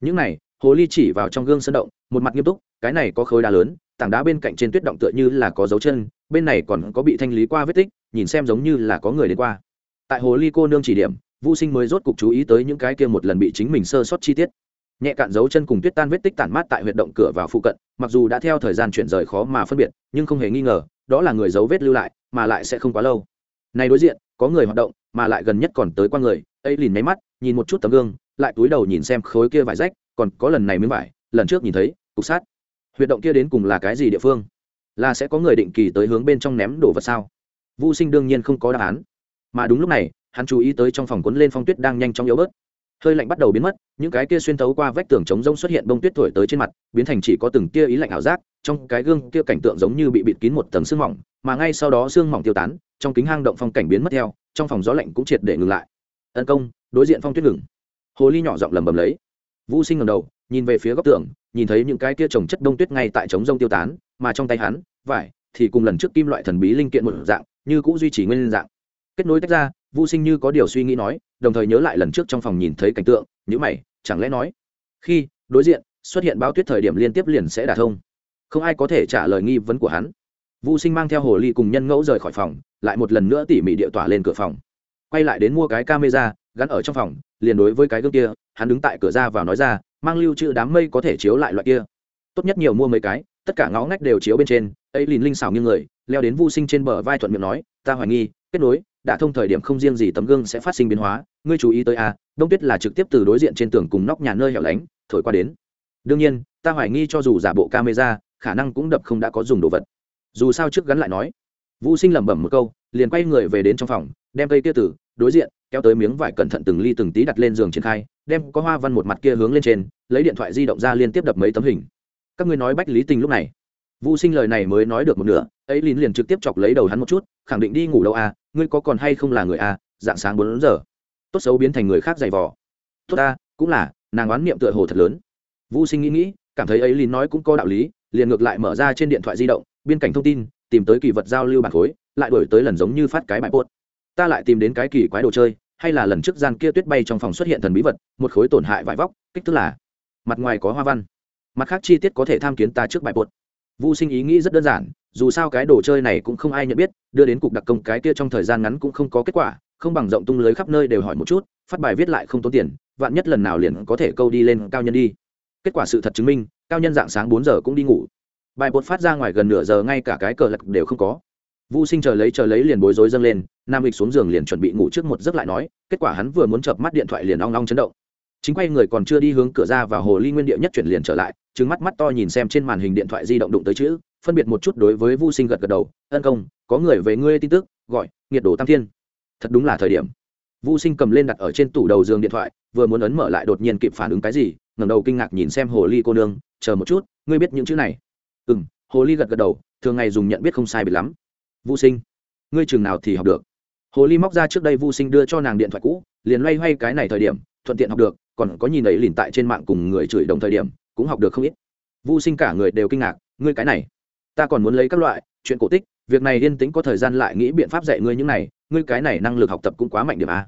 Những này, hồ ly chỉ vào trong gương sân động, một mặt nghiêm túc, cái này có khối đá lớn, tảng đá bên cạnh trên tuyết động tựa như là có dấu chân, bên này còn có bị thanh lý qua vết tích, nhìn xem giống như là có người đến qua. Tại hồ ly cô nương chỉ điểm vũ sinh mới rốt cục chú ý tới những cái kia một lần bị chính mình sơ sót chi tiết. Nhẹ cạn dấu chân cùng tuyết tan vết tích tản mát tại huyệt động cửa vào phụ cận, mặc dù đã theo thời gian chuyển rời khó mà phân biệt, nhưng không hề nghi ngờ, đó là người dấu vết lưu lại, mà lại sẽ không quá lâu. Này đối diện, có người hoạt động, mà lại gần nhất còn tới qua người, ấy lìn máy mắt nhìn một chút tấm gương, lại túi đầu nhìn xem khối kia vải rách, còn có lần này miếng vải, lần trước nhìn thấy, cục sát huyệt động kia đến cùng là cái gì địa phương? Là sẽ có người định kỳ tới hướng bên trong ném đổ vật sao? Vô sinh đương nhiên không có đáp án. Mà đúng lúc này, hắn chú ý tới trong phòng cuốn lên phong tuyết đang nhanh chóng yếu bớt. Hơi lạnh bắt đầu biến mất, những cái kia xuyên thấu qua vách tường trống rông xuất hiện bông tuyết thổi tới trên mặt, biến thành chỉ có từng tia ý lạnh ảo giác, trong cái gương kia cảnh tượng giống như bị bịt kín một tầng sương mỏng, mà ngay sau đó sương mỏng tiêu tán, trong kính hang động phong cảnh biến mất theo, trong phòng gió lạnh cũng triệt để ngừng lại. Tấn công đối diện phong tuyết ngừng. Hồ ly nhỏ giọng lầm bầm lấy. Vũ sinh ngầm đầu, nhìn về phía góc tường, nhìn thấy những cái kia trồng chất đông tuyết ngay tại trống rông tiêu tán, mà trong tay hắn, vải, thì cùng lần trước kim loại thần bí linh kiện một dạng, như cũng duy trì nguyên dạng. Kết nối tách ra, vũ sinh như có điều suy nghĩ nói, đồng thời nhớ lại lần trước trong phòng nhìn thấy cảnh tượng nhữ mày, chẳng lẽ nói, khi đối diện xuất hiện bao tuyết thời điểm liên tiếp liền sẽ đả thông? Không ai có thể trả lời nghi vấn của hắn. Vũ sinh mang theo hồ ly cùng nhân ngẫu rời khỏi phòng, lại một lần nữa tỉ mỉ địa tỏa lên cửa phòng. Quay lại đến mua cái camera gắn ở trong phòng, liền đối với cái gương kia, hắn đứng tại cửa ra vào nói ra, mang lưu trữ đám mây có thể chiếu lại loại kia. Tốt nhất nhiều mua mấy cái, tất cả ngõ ngách đều chiếu bên trên. Ấy lìn linh xảo như người, leo đến vô sinh trên bờ vai thuận miệng nói, ta hoài nghi, kết nối, đã thông thời điểm không riêng gì tấm gương sẽ phát sinh biến hóa, ngươi chú ý tới a, đông tuyết là trực tiếp từ đối diện trên tường cùng nóc nhà nơi hẻo lánh, thổi qua đến. Đương nhiên, ta hoài nghi cho dù giả bộ camera, khả năng cũng đập không đã có dùng đồ vật. Dù sao trước gắn lại nói vũ sinh lẩm bẩm một câu, liền quay người về đến trong phòng, đem cây kia tử đối diện, kéo tới miếng vải cẩn thận từng ly từng tí đặt lên giường triển khai, đem có hoa văn một mặt kia hướng lên trên, lấy điện thoại di động ra liên tiếp đập mấy tấm hình. Các ngươi nói bách lý tình lúc này. Vũ sinh lời này mới nói được một nửa, ấy lín liền trực tiếp chọc lấy đầu hắn một chút, khẳng định đi ngủ đâu à ngươi có còn hay không là người à dạng sáng bốn giờ. Tốt xấu biến thành người khác dày vò. Tốt ta, cũng là, nàng oán niệm tựa hồ thật lớn. Vũ sinh nghĩ nghĩ, cảm thấy ấy lín nói cũng có đạo lý, liền ngược lại mở ra trên điện thoại di động biên cảnh thông tin, tìm tới kỳ vật giao lưu bản khối, lại đổi tới lần giống như phát cái bài bốt ta lại tìm đến cái kỳ quái đồ chơi hay là lần trước gian kia tuyết bay trong phòng xuất hiện thần bí vật một khối tổn hại vải vóc kích thước là mặt ngoài có hoa văn mặt khác chi tiết có thể tham kiến ta trước bài bột Vu Sinh ý nghĩ rất đơn giản, dù sao cái đồ chơi này cũng không ai nhận biết, đưa đến cục đặc công cái kia trong thời gian ngắn cũng không có kết quả, không bằng rộng tung lưới khắp nơi đều hỏi một chút, phát bài viết lại không tốn tiền, vạn nhất lần nào liền có thể câu đi lên cao nhân đi. Kết quả sự thật chứng minh, cao nhân dạng sáng bốn giờ cũng đi ngủ. Bài bột phát ra ngoài gần nửa giờ ngay cả cái cờ lật đều không có. Vu Sinh chờ lấy chờ lấy liền bối rối dâng lên, Nam Lịch xuống giường liền chuẩn bị ngủ trước một giấc lại nói, kết quả hắn vừa muốn chợp mắt điện thoại liền ong ong chấn động. Chính quay người còn chưa đi hướng cửa ra và hồ ly nguyên địa nhất chuyển liền trở lại, trừng mắt mắt to nhìn xem trên màn hình điện thoại di động đụng tới chữ, phân biệt một chút đối với Vu Sinh gật gật đầu, "Ân công, có người về ngươi tin tức, gọi, nhiệt đồ tam thiên." Thật đúng là thời điểm. Vu Sinh cầm lên đặt ở trên tủ đầu giường điện thoại, vừa muốn ấn mở lại đột nhiên kịp phản ứng cái gì, ngẩng đầu kinh ngạc nhìn xem hồ ly cô nương, "Chờ một chút, ngươi biết những chữ này?" "Ừm." Hồ ly gật gật đầu, thường ngày dùng nhận biết không sai biệt lắm. "Vu Sinh, ngươi trường nào thì học được?" Hồ ly móc ra trước đây Vu Sinh đưa cho nàng điện thoại cũ, liền loay hoay cái này thời điểm, thuận tiện học được, còn có nhìn ấy lìn tại trên mạng cùng người chửi đồng thời điểm, cũng học được không ít. Vu Sinh cả người đều kinh ngạc, ngươi cái này, ta còn muốn lấy các loại chuyện cổ tích, việc này yên tĩnh có thời gian lại nghĩ biện pháp dạy ngươi những này, ngươi cái này năng lực học tập cũng quá mạnh điểm a.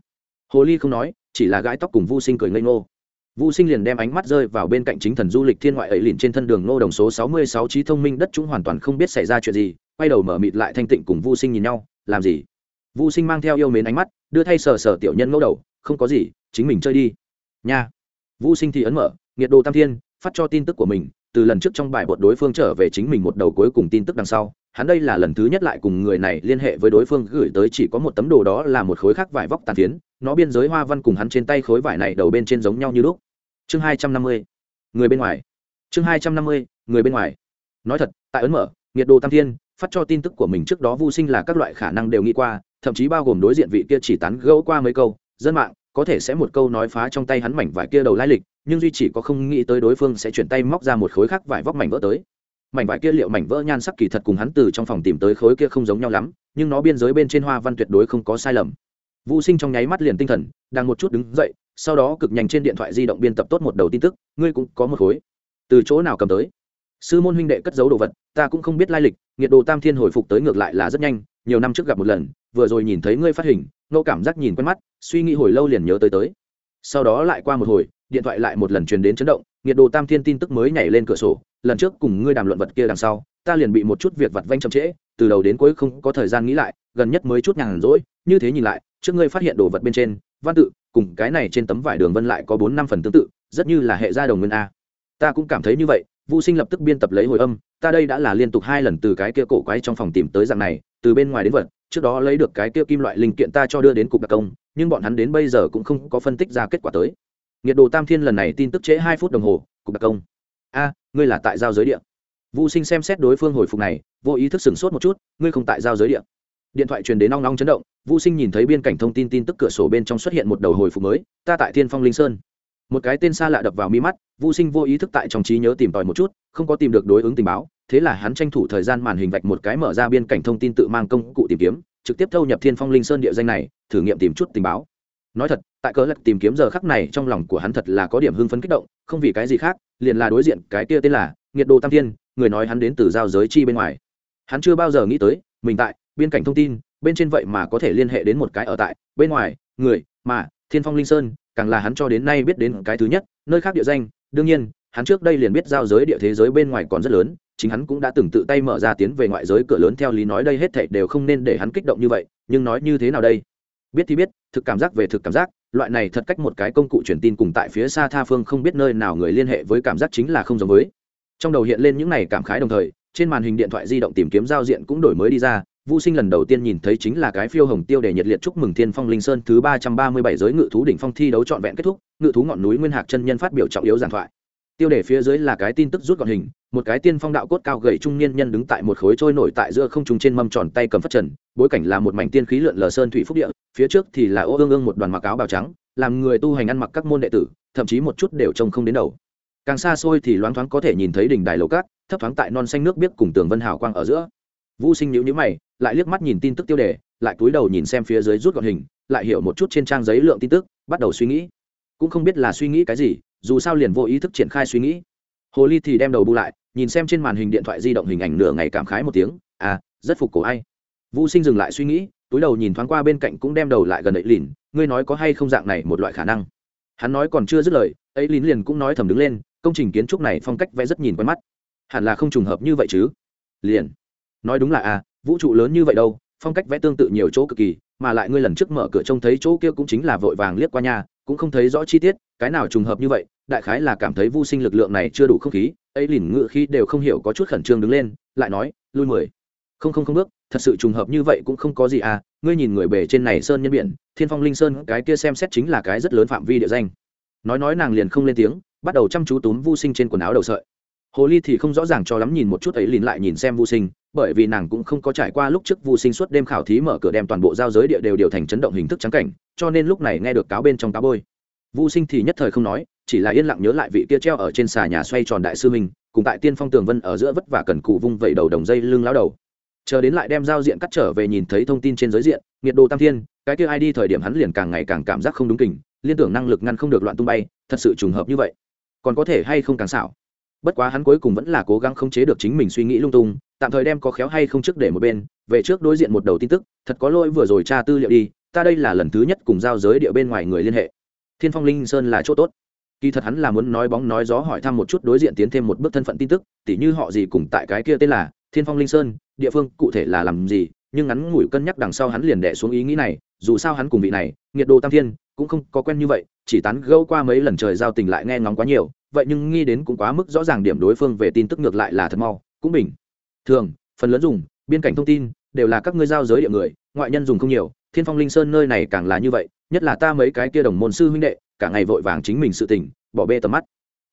Hồ ly không nói, chỉ là gãi tóc cùng Vu Sinh cười ngây ngô. Vu Sinh liền đem ánh mắt rơi vào bên cạnh chính thần du lịch thiên ngoại ấy liền trên thân đường nô đồng số sáu mươi sáu trí thông minh đất chúng hoàn toàn không biết xảy ra chuyện gì, quay đầu mở mịt lại thanh tịnh cùng Vu Sinh nhìn nhau, làm gì? Vu Sinh mang theo yêu mến ánh mắt, đưa thay sờ sờ tiểu nhân ngẫu đầu, không có gì, chính mình chơi đi. Nha. Vu Sinh thì ấn mở, nhiệt độ tam thiên, phát cho tin tức của mình, từ lần trước trong bài bột đối phương trở về chính mình một đầu cuối cùng tin tức đằng sau, hắn đây là lần thứ nhất lại cùng người này liên hệ với đối phương gửi tới chỉ có một tấm đồ đó là một khối khác vải vóc tàn phiến, nó biên giới hoa văn cùng hắn trên tay khối vải này đầu bên trên giống nhau như lúc. Chương hai trăm năm mươi Người bên ngoài. Chương hai trăm năm mươi Người bên ngoài. Nói thật, tại ấn mở, nhiệt độ tam thiên, phát cho tin tức của mình trước đó Vu Sinh là các loại khả năng đều nghĩ qua, thậm chí bao gồm đối diện vị kia chỉ tán gẫu qua mấy câu, dân mạng có thể sẽ một câu nói phá trong tay hắn mảnh vải kia đầu lai lịch, nhưng duy chỉ có không nghĩ tới đối phương sẽ chuyển tay móc ra một khối khác vải vóc mảnh vỡ tới. Mảnh vải kia liệu mảnh vỡ nhan sắc kỳ thật cùng hắn từ trong phòng tìm tới khối kia không giống nhau lắm, nhưng nó biên giới bên trên hoa văn tuyệt đối không có sai lầm. Vu Sinh trong nháy mắt liền tinh thần, đang một chút đứng dậy, sau đó cực nhanh trên điện thoại di động biên tập tốt một đầu tin tức, ngươi cũng có một khối. Từ chỗ nào cầm tới? Sư môn huynh đệ cất giấu đồ vật, ta cũng không biết lai lịch, nhiệt độ Tam Thiên hồi phục tới ngược lại là rất nhanh, nhiều năm trước gặp một lần, vừa rồi nhìn thấy ngươi phát hình, ngẫu cảm giác nhìn quen mắt, suy nghĩ hồi lâu liền nhớ tới tới. Sau đó lại qua một hồi, điện thoại lại một lần truyền đến chấn động, nhiệt độ Tam Thiên tin tức mới nhảy lên cửa sổ, lần trước cùng ngươi đàm luận vật kia đằng sau, ta liền bị một chút việc vặt vanh chậm trễ, từ đầu đến cuối không có thời gian nghĩ lại, gần nhất mới chút nhàn rỗi, như thế nhìn lại, trước ngươi phát hiện đồ vật bên trên, văn tự, cùng cái này trên tấm vải đường vân lại có bốn năm phần tương tự, rất như là hệ gia đồng nguyên a. Ta cũng cảm thấy như vậy, Vu Sinh lập tức biên tập lấy hồi âm, ta đây đã là liên tục hai lần từ cái kia cổ quái trong phòng tìm tới dạng này, từ bên ngoài đến vật, trước đó lấy được cái kia kim loại linh kiện ta cho đưa đến cục đặc công, nhưng bọn hắn đến bây giờ cũng không có phân tích ra kết quả tới. Nhiệt độ Tam Thiên lần này tin tức trễ hai phút đồng hồ, cục đặc công. A, ngươi là tại giao giới địa. Vu Sinh xem xét đối phương hồi phục này, vô ý thức sửng sốt một chút, ngươi không tại giao giới địa. Điện thoại truyền đến nong nong chấn động, Vu Sinh nhìn thấy biên cảnh thông tin tin tức cửa sổ bên trong xuất hiện một đầu hồi phục mới, ta tại Thiên Phong Linh Sơn. Một cái tên xa lạ đập vào mi mắt, Vu Sinh vô ý thức tại trong trí nhớ tìm tòi một chút, không có tìm được đối ứng tình báo, thế là hắn tranh thủ thời gian màn hình vạch một cái mở ra biên cảnh thông tin tự mang công cụ tìm kiếm, trực tiếp thâu nhập Thiên Phong Linh Sơn địa danh này, thử nghiệm tìm chút tình báo. Nói thật, tại cớ lật tìm kiếm giờ khắc này trong lòng của hắn thật là có điểm hưng phấn kích động, không vì cái gì khác, liền là đối diện cái kia tên là Nghiệt Đồ Tam Thiên, người nói hắn đến từ giao giới chi bên ngoài. Hắn chưa bao giờ nghĩ tới, mình tại biên cảnh thông tin, bên trên vậy mà có thể liên hệ đến một cái ở tại bên ngoài, người mà Thiên Phong Linh Sơn, càng là hắn cho đến nay biết đến cái thứ nhất, nơi khác địa danh, đương nhiên, hắn trước đây liền biết giao giới địa thế giới bên ngoài còn rất lớn, chính hắn cũng đã từng tự tay mở ra tiến về ngoại giới cửa lớn theo lý nói đây hết thảy đều không nên để hắn kích động như vậy, nhưng nói như thế nào đây? Biết thì biết, thực cảm giác về thực cảm giác, loại này thật cách một cái công cụ truyền tin cùng tại phía xa tha phương không biết nơi nào người liên hệ với cảm giác chính là không giống với. Trong đầu hiện lên những này cảm khái đồng thời, trên màn hình điện thoại di động tìm kiếm giao diện cũng đổi mới đi ra, Vu Sinh lần đầu tiên nhìn thấy chính là cái phiêu hồng tiêu để nhiệt liệt chúc mừng Thiên Phong Linh Sơn thứ ba trăm ba mươi bảy giới ngự thú đỉnh phong thi đấu trọn vẹn kết thúc, ngự thú ngọn núi Nguyên Hạc chân nhân phát biểu trọng yếu giảng thoại. tiêu đề phía dưới là cái tin tức rút gọn hình một cái tiên phong đạo cốt cao gầy trung niên nhân đứng tại một khối trôi nổi tại giữa không trung trên mâm tròn tay cầm phất trần bối cảnh là một mảnh tiên khí lượn lờ sơn thủy phúc địa phía trước thì là ô ương ương một đoàn mặc áo bào trắng làm người tu hành ăn mặc các môn đệ tử thậm chí một chút đều trông không đến đầu càng xa xôi thì loáng thoáng có thể nhìn thấy đỉnh đài lầu cát thấp thoáng tại non xanh nước biếc cùng tường vân hào quang ở giữa vũ sinh nhíu nhíu mày, lại liếc mắt nhìn tin tức tiêu đề, lại cúi đầu nhìn xem phía dưới rút gọn hình, lại hiểu một chút trên trang giấy lượng tin tức, bắt đầu suy nghĩ. Cũng không biết là suy nghĩ cái gì, dù sao liền vô ý thức triển khai suy nghĩ. Hồ ly thì đem đầu bu lại, nhìn xem trên màn hình điện thoại di động hình ảnh nửa ngày cảm khái một tiếng à rất phục cổ ai. Vũ sinh dừng lại suy nghĩ, túi đầu nhìn thoáng qua bên cạnh cũng đem đầu lại gần ấy lìn ngươi nói có hay không dạng này một loại khả năng? Hắn nói còn chưa dứt lời ấy lìn liền cũng nói thầm đứng lên, công trình kiến trúc này phong cách vẽ rất nhìn quen mắt. Hẳn là không trùng hợp như vậy chứ? Liền nói đúng là à vũ trụ lớn như vậy đâu, phong cách vẽ tương tự nhiều chỗ cực kỳ, mà lại ngươi lần trước mở cửa trông thấy chỗ kia cũng chính là vội vàng liếc qua nhà cũng không thấy rõ chi tiết, cái nào trùng hợp như vậy, đại khái là cảm thấy vô sinh lực lượng này chưa đủ không khí, ấy lìn ngự khi đều không hiểu có chút khẩn trương đứng lên, lại nói, lui mười. Không không không bước, thật sự trùng hợp như vậy cũng không có gì à ngươi nhìn người bề trên này sơn nhân biển, thiên phong linh sơn, cái kia xem xét chính là cái rất lớn phạm vi địa danh. Nói nói nàng liền không lên tiếng, bắt đầu chăm chú túm vô sinh trên quần áo đầu sợi hồ ly thì không rõ ràng cho lắm nhìn một chút ấy lìn lại nhìn xem vô sinh bởi vì nàng cũng không có trải qua lúc trước vô sinh suốt đêm khảo thí mở cửa đem toàn bộ giao giới địa đều điều thành chấn động hình thức trắng cảnh cho nên lúc này nghe được cáo bên trong cáo bôi. Vô sinh thì nhất thời không nói chỉ là yên lặng nhớ lại vị kia treo ở trên xà nhà xoay tròn đại sư mình, cùng tại tiên phong tường vân ở giữa vất vả cần cụ vung vẩy đầu đồng dây lưng lao đầu. Chờ đến lại đem giao diện cắt trở về nhìn thấy thông tin trên giới diện nhiệt độ tam thiên cái kia ai đi thời điểm hắn liền càng ngày càng cảm giác không đúng kình liên tưởng năng lực ngăn không được loạn tung bay thật sự trùng hợp như vậy. Còn có thể hay không càng xảo? Bất quá hắn cuối cùng vẫn là cố gắng khống chế được chính mình suy nghĩ lung tung, tạm thời đem có khéo hay không trước để một bên, về trước đối diện một đầu tin tức, thật có lỗi vừa rồi tra tư liệu đi, ta đây là lần thứ nhất cùng giao giới địa bên ngoài người liên hệ. Thiên phong linh sơn là chỗ tốt. Kỳ thật hắn là muốn nói bóng nói gió hỏi thăm một chút đối diện tiến thêm một bước thân phận tin tức, tỉ như họ gì cùng tại cái kia tên là thiên phong linh sơn, địa phương cụ thể là làm gì, nhưng ngắn ngủi cân nhắc đằng sau hắn liền đẻ xuống ý nghĩ này, dù sao hắn cùng vị này, nhiệt độ tam thiên, cũng không có quen như vậy, chỉ tán gâu qua mấy lần trời giao tình lại nghe ngóng quá nhiều vậy nhưng nghi đến cũng quá mức rõ ràng điểm đối phương về tin tức ngược lại là thật mau, cũng bình thường, phần lớn dùng, biên cảnh thông tin, đều là các ngươi giao giới địa người, ngoại nhân dùng không nhiều, thiên phong linh sơn nơi này càng là như vậy, nhất là ta mấy cái kia đồng môn sư huynh đệ, cả ngày vội vàng chính mình sự tình, bỏ bê tầm mắt.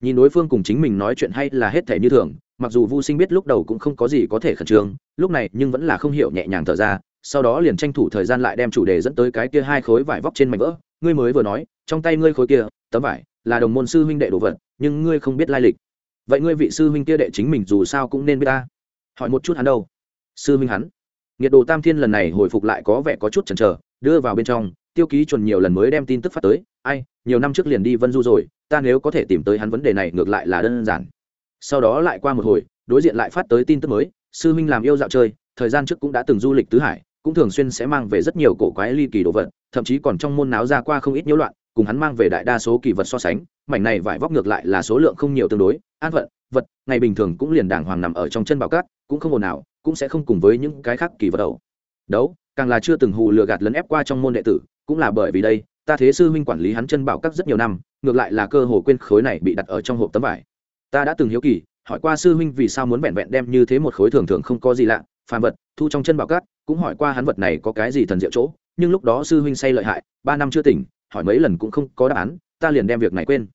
Nhìn đối phương cùng chính mình nói chuyện hay là hết thể như thường, mặc dù vu sinh biết lúc đầu cũng không có gì có thể khẩn trương, lúc này nhưng vẫn là không hiểu nhẹ nhàng thở ra, sau đó liền tranh thủ thời gian lại đem chủ đề dẫn tới cái kia hai khối vải vóc trên mảnh vỡ. Ngươi mới vừa nói, trong tay ngươi khối kia, tấm vải, là đồng môn sư huynh đệ đồ vật nhưng ngươi không biết lai lịch. Vậy ngươi vị sư huynh kia đệ chính mình dù sao cũng nên biết ta. Hỏi một chút hắn đâu? Sư huynh hắn. Nhiệt độ tam thiên lần này hồi phục lại có vẻ có chút chần chờ, đưa vào bên trong, tiêu ký chuẩn nhiều lần mới đem tin tức phát tới. Ai, nhiều năm trước liền đi vân du rồi, ta nếu có thể tìm tới hắn vấn đề này ngược lại là đơn giản. Sau đó lại qua một hồi, đối diện lại phát tới tin tức mới, sư huynh làm yêu dạo chơi, thời gian trước cũng đã từng du lịch tứ hải, cũng thường xuyên sẽ mang về rất nhiều cổ quái ly kỳ đồ vật, thậm chí còn trong môn náo ra qua không ít nhiễu loạn cùng hắn mang về đại đa số kỳ vật so sánh, mảnh này vải vóc ngược lại là số lượng không nhiều tương đối, an vận vật, ngày bình thường cũng liền đàng hoàng nằm ở trong chân bảo cát, cũng không ồn nào cũng sẽ không cùng với những cái khác kỳ vật đầu đấu, càng là chưa từng hù lừa gạt lấn ép qua trong môn đệ tử, cũng là bởi vì đây, ta thế sư huynh quản lý hắn chân bảo cát rất nhiều năm, ngược lại là cơ hồ quên khối này bị đặt ở trong hộp tấm vải. Ta đã từng hiếu kỳ, hỏi qua sư huynh vì sao muốn vẹn vẹn đem như thế một khối thường thường không có gì lạ, phàm vật, thu trong chân bảo cát, cũng hỏi qua hắn vật này có cái gì thần diệu chỗ, nhưng lúc đó sư huynh say lợi hại, ba năm chưa tỉnh hỏi mấy lần cũng không có đáp án, ta liền đem việc này quên.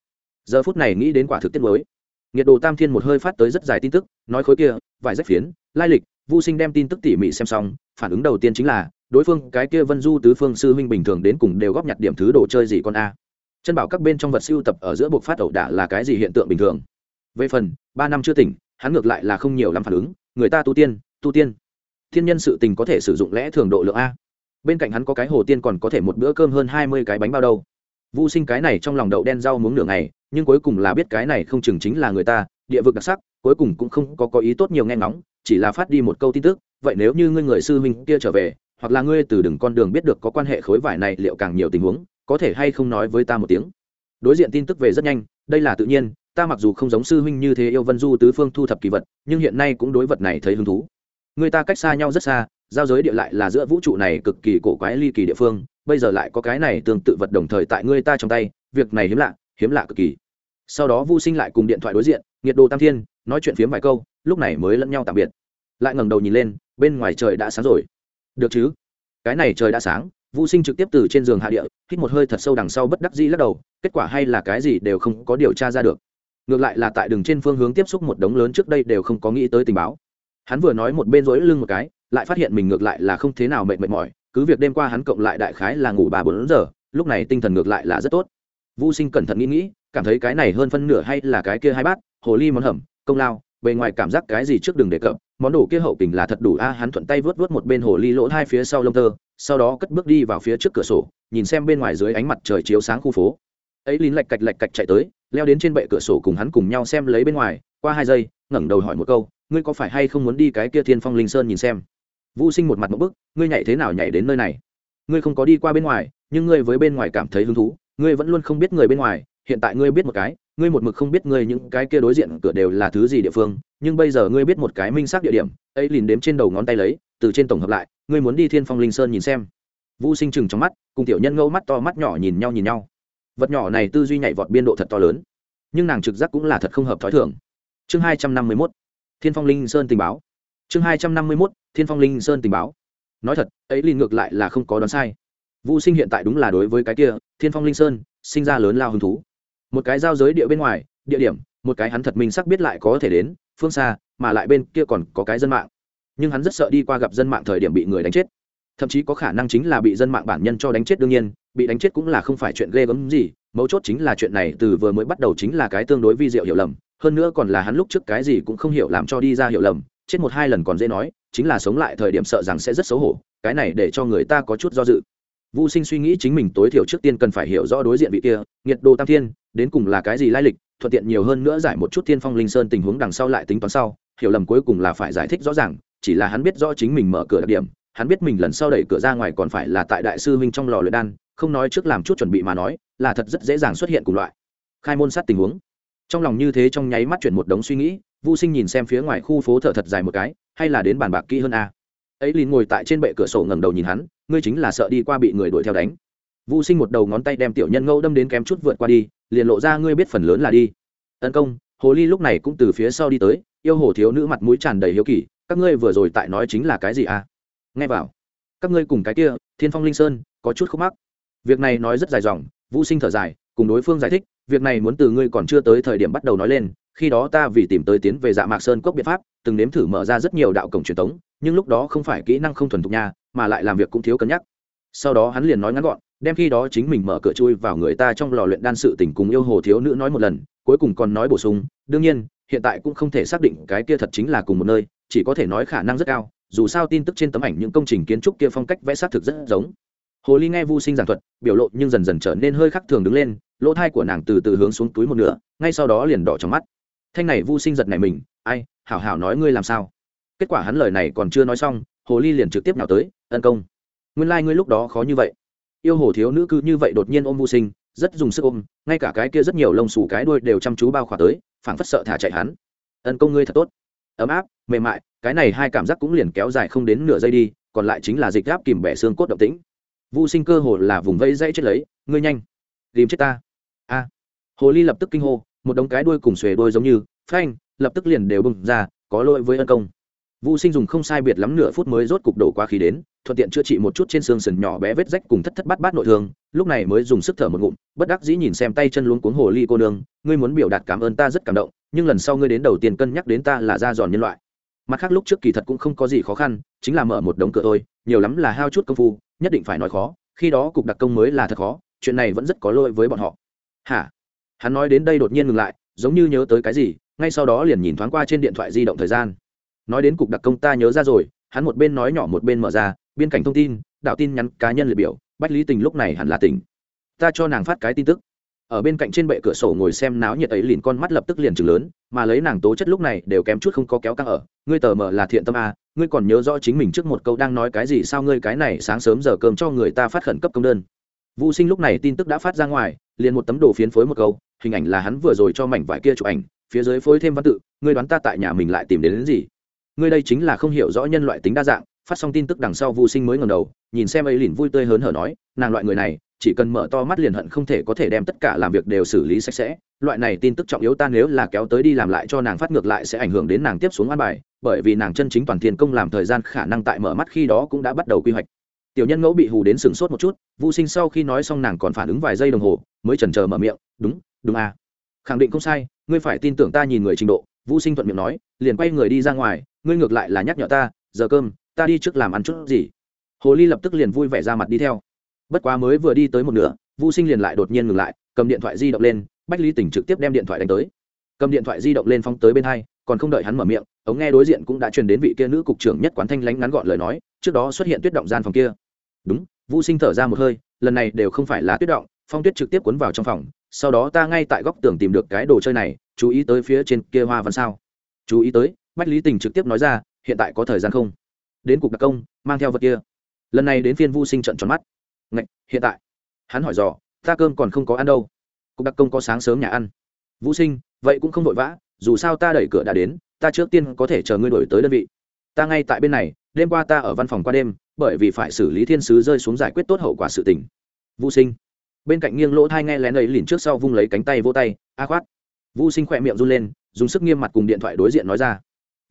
Giờ phút này nghĩ đến quả thực tiết mới nhiệt độ tam thiên một hơi phát tới rất dài tin tức, nói khối kia, vài rách phiến, lai lịch vô sinh đem tin tức tỉ mỉ xem xong, phản ứng đầu tiên chính là, đối phương, cái kia vân du tứ phương sư huynh bình thường đến cùng đều góp nhặt điểm thứ đồ chơi gì con a. Chân bảo các bên trong vật siêu tập ở giữa buộc phát ẩu đả là cái gì hiện tượng bình thường? Về phần, ba năm chưa tỉnh, hắn ngược lại là không nhiều làm phản ứng, người ta tu tiên tu tiên. Thiên nhân sự tình có thể sử dụng lẽ thường độ lượng a bên cạnh hắn có cái hồ tiên còn có thể một bữa cơm hơn hai mươi cái bánh bao đâu. Vô sinh cái này trong lòng đậu đen rau muống nửa ngày, nhưng cuối cùng là biết cái này không chừng chính là người ta, địa vực đặc sắc, cuối cùng cũng không có có ý tốt nhiều nghe ngóng, chỉ là phát đi một câu tin tức, vậy nếu như ngươi người sư huynh kia trở về, hoặc là ngươi từ đường con đường biết được có quan hệ khối vải này liệu càng nhiều tình huống, có thể hay không nói với ta một tiếng. Đối diện tin tức về rất nhanh, đây là tự nhiên, ta mặc dù không giống sư huynh như thế yêu vân du tứ phương thu thập kỳ vật, nhưng hiện nay cũng đối vật này thấy hứng thú. Người ta cách xa nhau rất xa giao giới địa lại là giữa vũ trụ này cực kỳ cổ quái ly kỳ địa phương, bây giờ lại có cái này tương tự vật đồng thời tại ngươi ta trong tay, việc này hiếm lạ hiếm lạ cực kỳ. Sau đó vu sinh lại cùng điện thoại đối diện, nhiệt độ tam thiên, nói chuyện phiếm vài câu, lúc này mới lẫn nhau tạm biệt. Lại ngẩng đầu nhìn lên, bên ngoài trời đã sáng rồi. Được chứ? Cái này trời đã sáng vũ sinh trực tiếp từ trên giường hạ địa, hít một hơi thật sâu đằng sau bất đắc dĩ lắc đầu, kết quả hay là cái gì đều không có điều tra ra được. Ngược lại là tại đường trên phương hướng tiếp xúc một đống lớn trước đây đều không có nghĩ tới tình báo. Hắn vừa nói một bên rối lưng một cái lại phát hiện mình ngược lại là không thế nào mệt mệt mỏi, cứ việc đêm qua hắn cộng lại đại khái là ngủ ba bốn giờ, lúc này tinh thần ngược lại là rất tốt. Vô sinh cẩn thận nghĩ nghĩ, cảm thấy cái này hơn phân nửa hay là cái kia hai bát, hồ ly món hầm, công lao, bề ngoài cảm giác cái gì trước đừng đề cập, món đồ kia hậu tình là thật đủ a, hắn thuận tay vớt vớt một bên hồ ly lỗ hai phía sau lông tơ, sau đó cất bước đi vào phía trước cửa sổ, nhìn xem bên ngoài dưới ánh mặt trời chiếu sáng khu phố. Ấy lín lạch cạch lạch cạch chạy tới, leo đến trên bệ cửa sổ cùng hắn cùng nhau xem lấy bên ngoài, qua hai giây, ngẩng đầu hỏi một câu, ngươi có phải hay không muốn đi cái kia thiên phong linh sơn nhìn xem? Vũ sinh một mặt một bức, ngươi nhảy thế nào nhảy đến nơi này? Ngươi không có đi qua bên ngoài, nhưng ngươi với bên ngoài cảm thấy hứng thú, ngươi vẫn luôn không biết người bên ngoài, hiện tại ngươi biết một cái, ngươi một mực không biết ngươi những cái kia đối diện cửa đều là thứ gì địa phương, nhưng bây giờ ngươi biết một cái minh xác địa điểm, ấy liền đếm trên đầu ngón tay lấy, từ trên tổng hợp lại, ngươi muốn đi thiên phong linh sơn nhìn xem. Vũ sinh chừng trong mắt, cùng tiểu nhân ngâu mắt to mắt nhỏ nhìn nhau nhìn nhau. Vật nhỏ này tư duy nhảy vọt biên độ thật to lớn, nhưng nàng trực giác cũng là thật không hợp t h ó i thường. Chương hai trăm năm mươi mốt, thiên phong linh sơn tình báo. Chương hai trăm năm mươi mốt thiên phong linh sơn tình báo. Nói thật, ấy liền ngược lại là không có đoán sai. Vũ sinh hiện tại đúng là đối với cái kia, thiên phong linh sơn, sinh ra lớn lao hứng thú. Một cái giao giới địa bên ngoài, địa điểm, một cái hắn thật minh sắc biết lại có thể đến, phương xa, mà lại bên kia còn có cái dân mạng. Nhưng hắn rất sợ đi qua gặp dân mạng thời điểm bị người đánh chết. Thậm chí có khả năng chính là bị dân mạng bản nhân cho đánh chết đương nhiên, bị đánh chết cũng là không phải chuyện ghê gớm gì, mấu chốt chính là chuyện này từ vừa mới bắt đầu chính là cái tương đối vi diệu hiểu lầm, hơn nữa còn là hắn lúc trước cái gì cũng không hiểu làm cho đi ra hiểu lầm chết một hai lần còn dễ nói chính là sống lại thời điểm sợ rằng sẽ rất xấu hổ cái này để cho người ta có chút do dự Vu Sinh suy nghĩ chính mình tối thiểu trước tiên cần phải hiểu rõ đối diện vị kia, nhiệt độ tam thiên, đến cùng là cái gì lai lịch, thuận tiện nhiều hơn nữa giải một chút Thiên Phong Linh Sơn tình huống đằng sau lại tính toán sau, hiểu lầm cuối cùng là phải giải thích rõ ràng, chỉ là hắn biết rõ chính mình mở cửa đặc điểm, hắn biết mình lần sau đẩy cửa ra ngoài còn phải là tại đại sư huynh trong lò luyện đan, không nói trước làm chút chuẩn bị mà nói, là thật rất dễ dàng xuất hiện cùng loại. Khai môn sát tình huống. Trong lòng như thế trong nháy mắt chuyển một đống suy nghĩ, Vu Sinh nhìn xem phía ngoài khu phố thở thật dài một cái, hay là đến bàn bạc kỹ hơn a. Ấy Lin ngồi tại trên bệ cửa sổ ngẩng đầu nhìn hắn, ngươi chính là sợ đi qua bị người đuổi theo đánh Vu Sinh một đầu ngón tay đem tiểu nhân ngâu đâm đến kém chút vượt qua đi, liền lộ ra ngươi biết phần lớn là đi. Tấn công, hồ ly lúc này cũng từ phía sau đi tới, yêu hồ thiếu nữ mặt mũi tràn đầy hiếu kỳ, các ngươi vừa rồi tại nói chính là cái gì à? Nghe vào, các ngươi cùng cái kia, Thiên Phong Linh Sơn, có chút khúc mắc. Việc này nói rất dài dòng, Vu Sinh thở dài, cùng đối phương giải thích, việc này muốn từ ngươi còn chưa tới thời điểm bắt đầu nói lên, khi đó ta vì tìm tới tiến về Dạ Mạc Sơn cốc biện pháp, từng nếm thử mở ra rất nhiều đạo cổng truyền thống nhưng lúc đó không phải kỹ năng không thuần thục nha, mà lại làm việc cũng thiếu cân nhắc. Sau đó hắn liền nói ngắn gọn đem khi đó chính mình mở cửa chui vào người ta trong lò luyện đan sự tình cùng yêu hồ thiếu nữ nói một lần cuối cùng còn nói bổ sung đương nhiên hiện tại cũng không thể xác định cái kia thật chính là cùng một nơi chỉ có thể nói khả năng rất cao dù sao tin tức trên tấm ảnh những công trình kiến trúc kia phong cách vẽ sát thực rất giống. Hồ ly nghe vu sinh giảng thuật biểu lộ nhưng dần dần trở nên hơi khắc thường đứng lên lỗ thai của nàng từ từ hướng xuống túi một nửa ngay sau đó liền đỏ trong mắt thanh này vu sinh giật này mình, ai, hảo hảo nói ngươi làm sao? Kết quả hắn lời này còn chưa nói xong, hồ ly liền trực tiếp nào tới, tấn công. Nguyên lai、like、ngươi lúc đó khó như vậy. Yêu hồ thiếu nữ cứ như vậy đột nhiên ôm vô sinh, rất dùng sức ôm, ngay cả cái kia rất nhiều lông xù cái đuôi đều chăm chú bao khỏa tới, phảng phất sợ thả chạy hắn. Ân công ngươi thật tốt. Ấm áp, mềm mại, cái này hai cảm giác cũng liền kéo dài không đến nửa giây đi, còn lại chính là dịch gáp kìm bẻ xương cốt động tĩnh. Vô sinh cơ hồ là vùng vây dãy chết lấy, ngươi nhanh, tìm chết ta. A. Hồ ly lập tức kinh hô một đống cái đuôi cùng xuề đuôi giống như phanh lập tức liền đều bừng ra có lỗi với ân công Vu Sinh dùng không sai biệt lắm nửa phút mới rốt cục đổ qua khí đến, thuận tiện chữa trị một chút trên xương sườn nhỏ bé vết rách cùng thất thất bát bát nội thương, lúc này mới dùng sức thở một ngụm, bất đắc dĩ nhìn xem tay chân luống cuống hồ ly cô nương, ngươi muốn biểu đạt cảm ơn ta rất cảm động, nhưng lần sau ngươi đến đầu tiên cân nhắc đến ta là da giòn nhân loại. Mặt khác lúc trước kỳ thật cũng không có gì khó khăn, chính là mở một đống cửa thôi, nhiều lắm là hao chút công phu, nhất định phải nói khó, khi đó cục đặc công mới là thật khó, chuyện này vẫn rất có lỗi với bọn họ. Hả? Hắn nói đến đây đột nhiên ngừng lại, giống như nhớ tới cái gì, ngay sau đó liền nhìn thoáng qua trên điện thoại di động thời gian. Nói đến cục đặc công ta nhớ ra rồi hắn một bên nói nhỏ một bên mở ra biên cảnh thông tin đạo tin nhắn cá nhân liệt biểu bách lý tình lúc này hẳn là tỉnh. Ta cho nàng phát cái tin tức. Ở bên cạnh trên bệ cửa sổ ngồi xem náo nhiệt ấy liền con mắt lập tức liền chừng lớn mà lấy nàng tố chất lúc này đều kém chút không có kéo căng ở. Ngươi tờ mờ là thiện tâm à, ngươi còn nhớ rõ chính mình trước một câu đang nói cái gì sao ngươi cái này sáng sớm giờ cơm cho người ta phát khẩn cấp công đơn. Vũ sinh lúc này tin tức đã phát ra ngoài liền một tấm đồ phiến phối một câu hình ảnh là hắn vừa rồi cho mảnh vải kia chụp ảnh phía dưới phối thêm văn tự ngươi đoán ta tại nhà mình lại tìm đến, đến gì? Ngươi đây chính là không hiểu rõ nhân loại tính đa dạng phát xong tin tức đằng sau vô sinh mới ngẩng đầu nhìn xem ấy liền vui tươi hớn hở nói nàng loại người này chỉ cần mở to mắt liền hận không thể có thể đem tất cả làm việc đều xử lý sạch sẽ. Loại này tin tức trọng yếu ta nếu là kéo tới đi làm lại cho nàng phát ngược lại sẽ ảnh hưởng đến nàng tiếp xuống an bài bởi vì nàng chân chính toàn thiên công làm thời gian khả năng tại mở mắt khi đó cũng đã bắt đầu quy hoạch. Tiểu nhân ngẫu bị hù đến sừng sốt một chút vô sinh sau khi nói xong nàng còn phản ứng vài giây đồng hồ mới chần chờ mở miệng đúng đúng à? Khẳng định không sai, ngươi phải tin tưởng ta nhìn người trình độ. Vũ sinh thuận miệng nói, liền quay người đi ra ngoài, ngươi ngược lại là nhắc nhở ta, giờ cơm, ta đi trước làm ăn chút gì. Hồ ly lập tức liền vui vẻ ra mặt đi theo. Bất quá mới vừa đi tới một nửa, vũ sinh liền lại đột nhiên ngừng lại, cầm điện thoại di động lên, bách lý tỉnh trực tiếp đem điện thoại đánh tới. Cầm điện thoại di động lên phóng tới bên hai, còn không đợi hắn mở miệng, ống nghe đối diện cũng đã truyền đến vị kia nữ cục trưởng nhất quán thanh lánh ngắn gọn lời nói, trước đó xuất hiện tuyết động gian phòng kia. Đúng, vũ sinh thở ra một hơi, lần này đều không phải là tuyết động phong tuyết trực tiếp cuốn vào trong phòng sau đó ta ngay tại góc tường tìm được cái đồ chơi này chú ý tới phía trên kia hoa văn sao. Chú ý tới bách lý tình trực tiếp nói ra hiện tại có thời gian không? Đến cục đặc công mang theo vật kia. Lần này đến phiên Vu sinh trận tròn mắt. Ngạch, hiện tại. Hắn hỏi dò ta cơm còn không có ăn đâu. Cục đặc công có sáng sớm nhà ăn. Vũ sinh vậy cũng không vội vã dù sao ta đẩy cửa đã đến ta trước tiên có thể chờ ngươi đổi tới đơn vị. Ta ngay tại bên này đêm qua ta ở văn phòng qua đêm bởi vì phải xử lý thiên sứ rơi xuống giải quyết tốt hậu quả sự tình. Vũ sinh bên cạnh nghiêng lỗ thai nghe lén ấy liền trước sau vung lấy cánh tay vô tay, a khoát. Vũ sinh khỏe miệng run lên, dùng sức nghiêm mặt cùng điện thoại đối diện nói ra.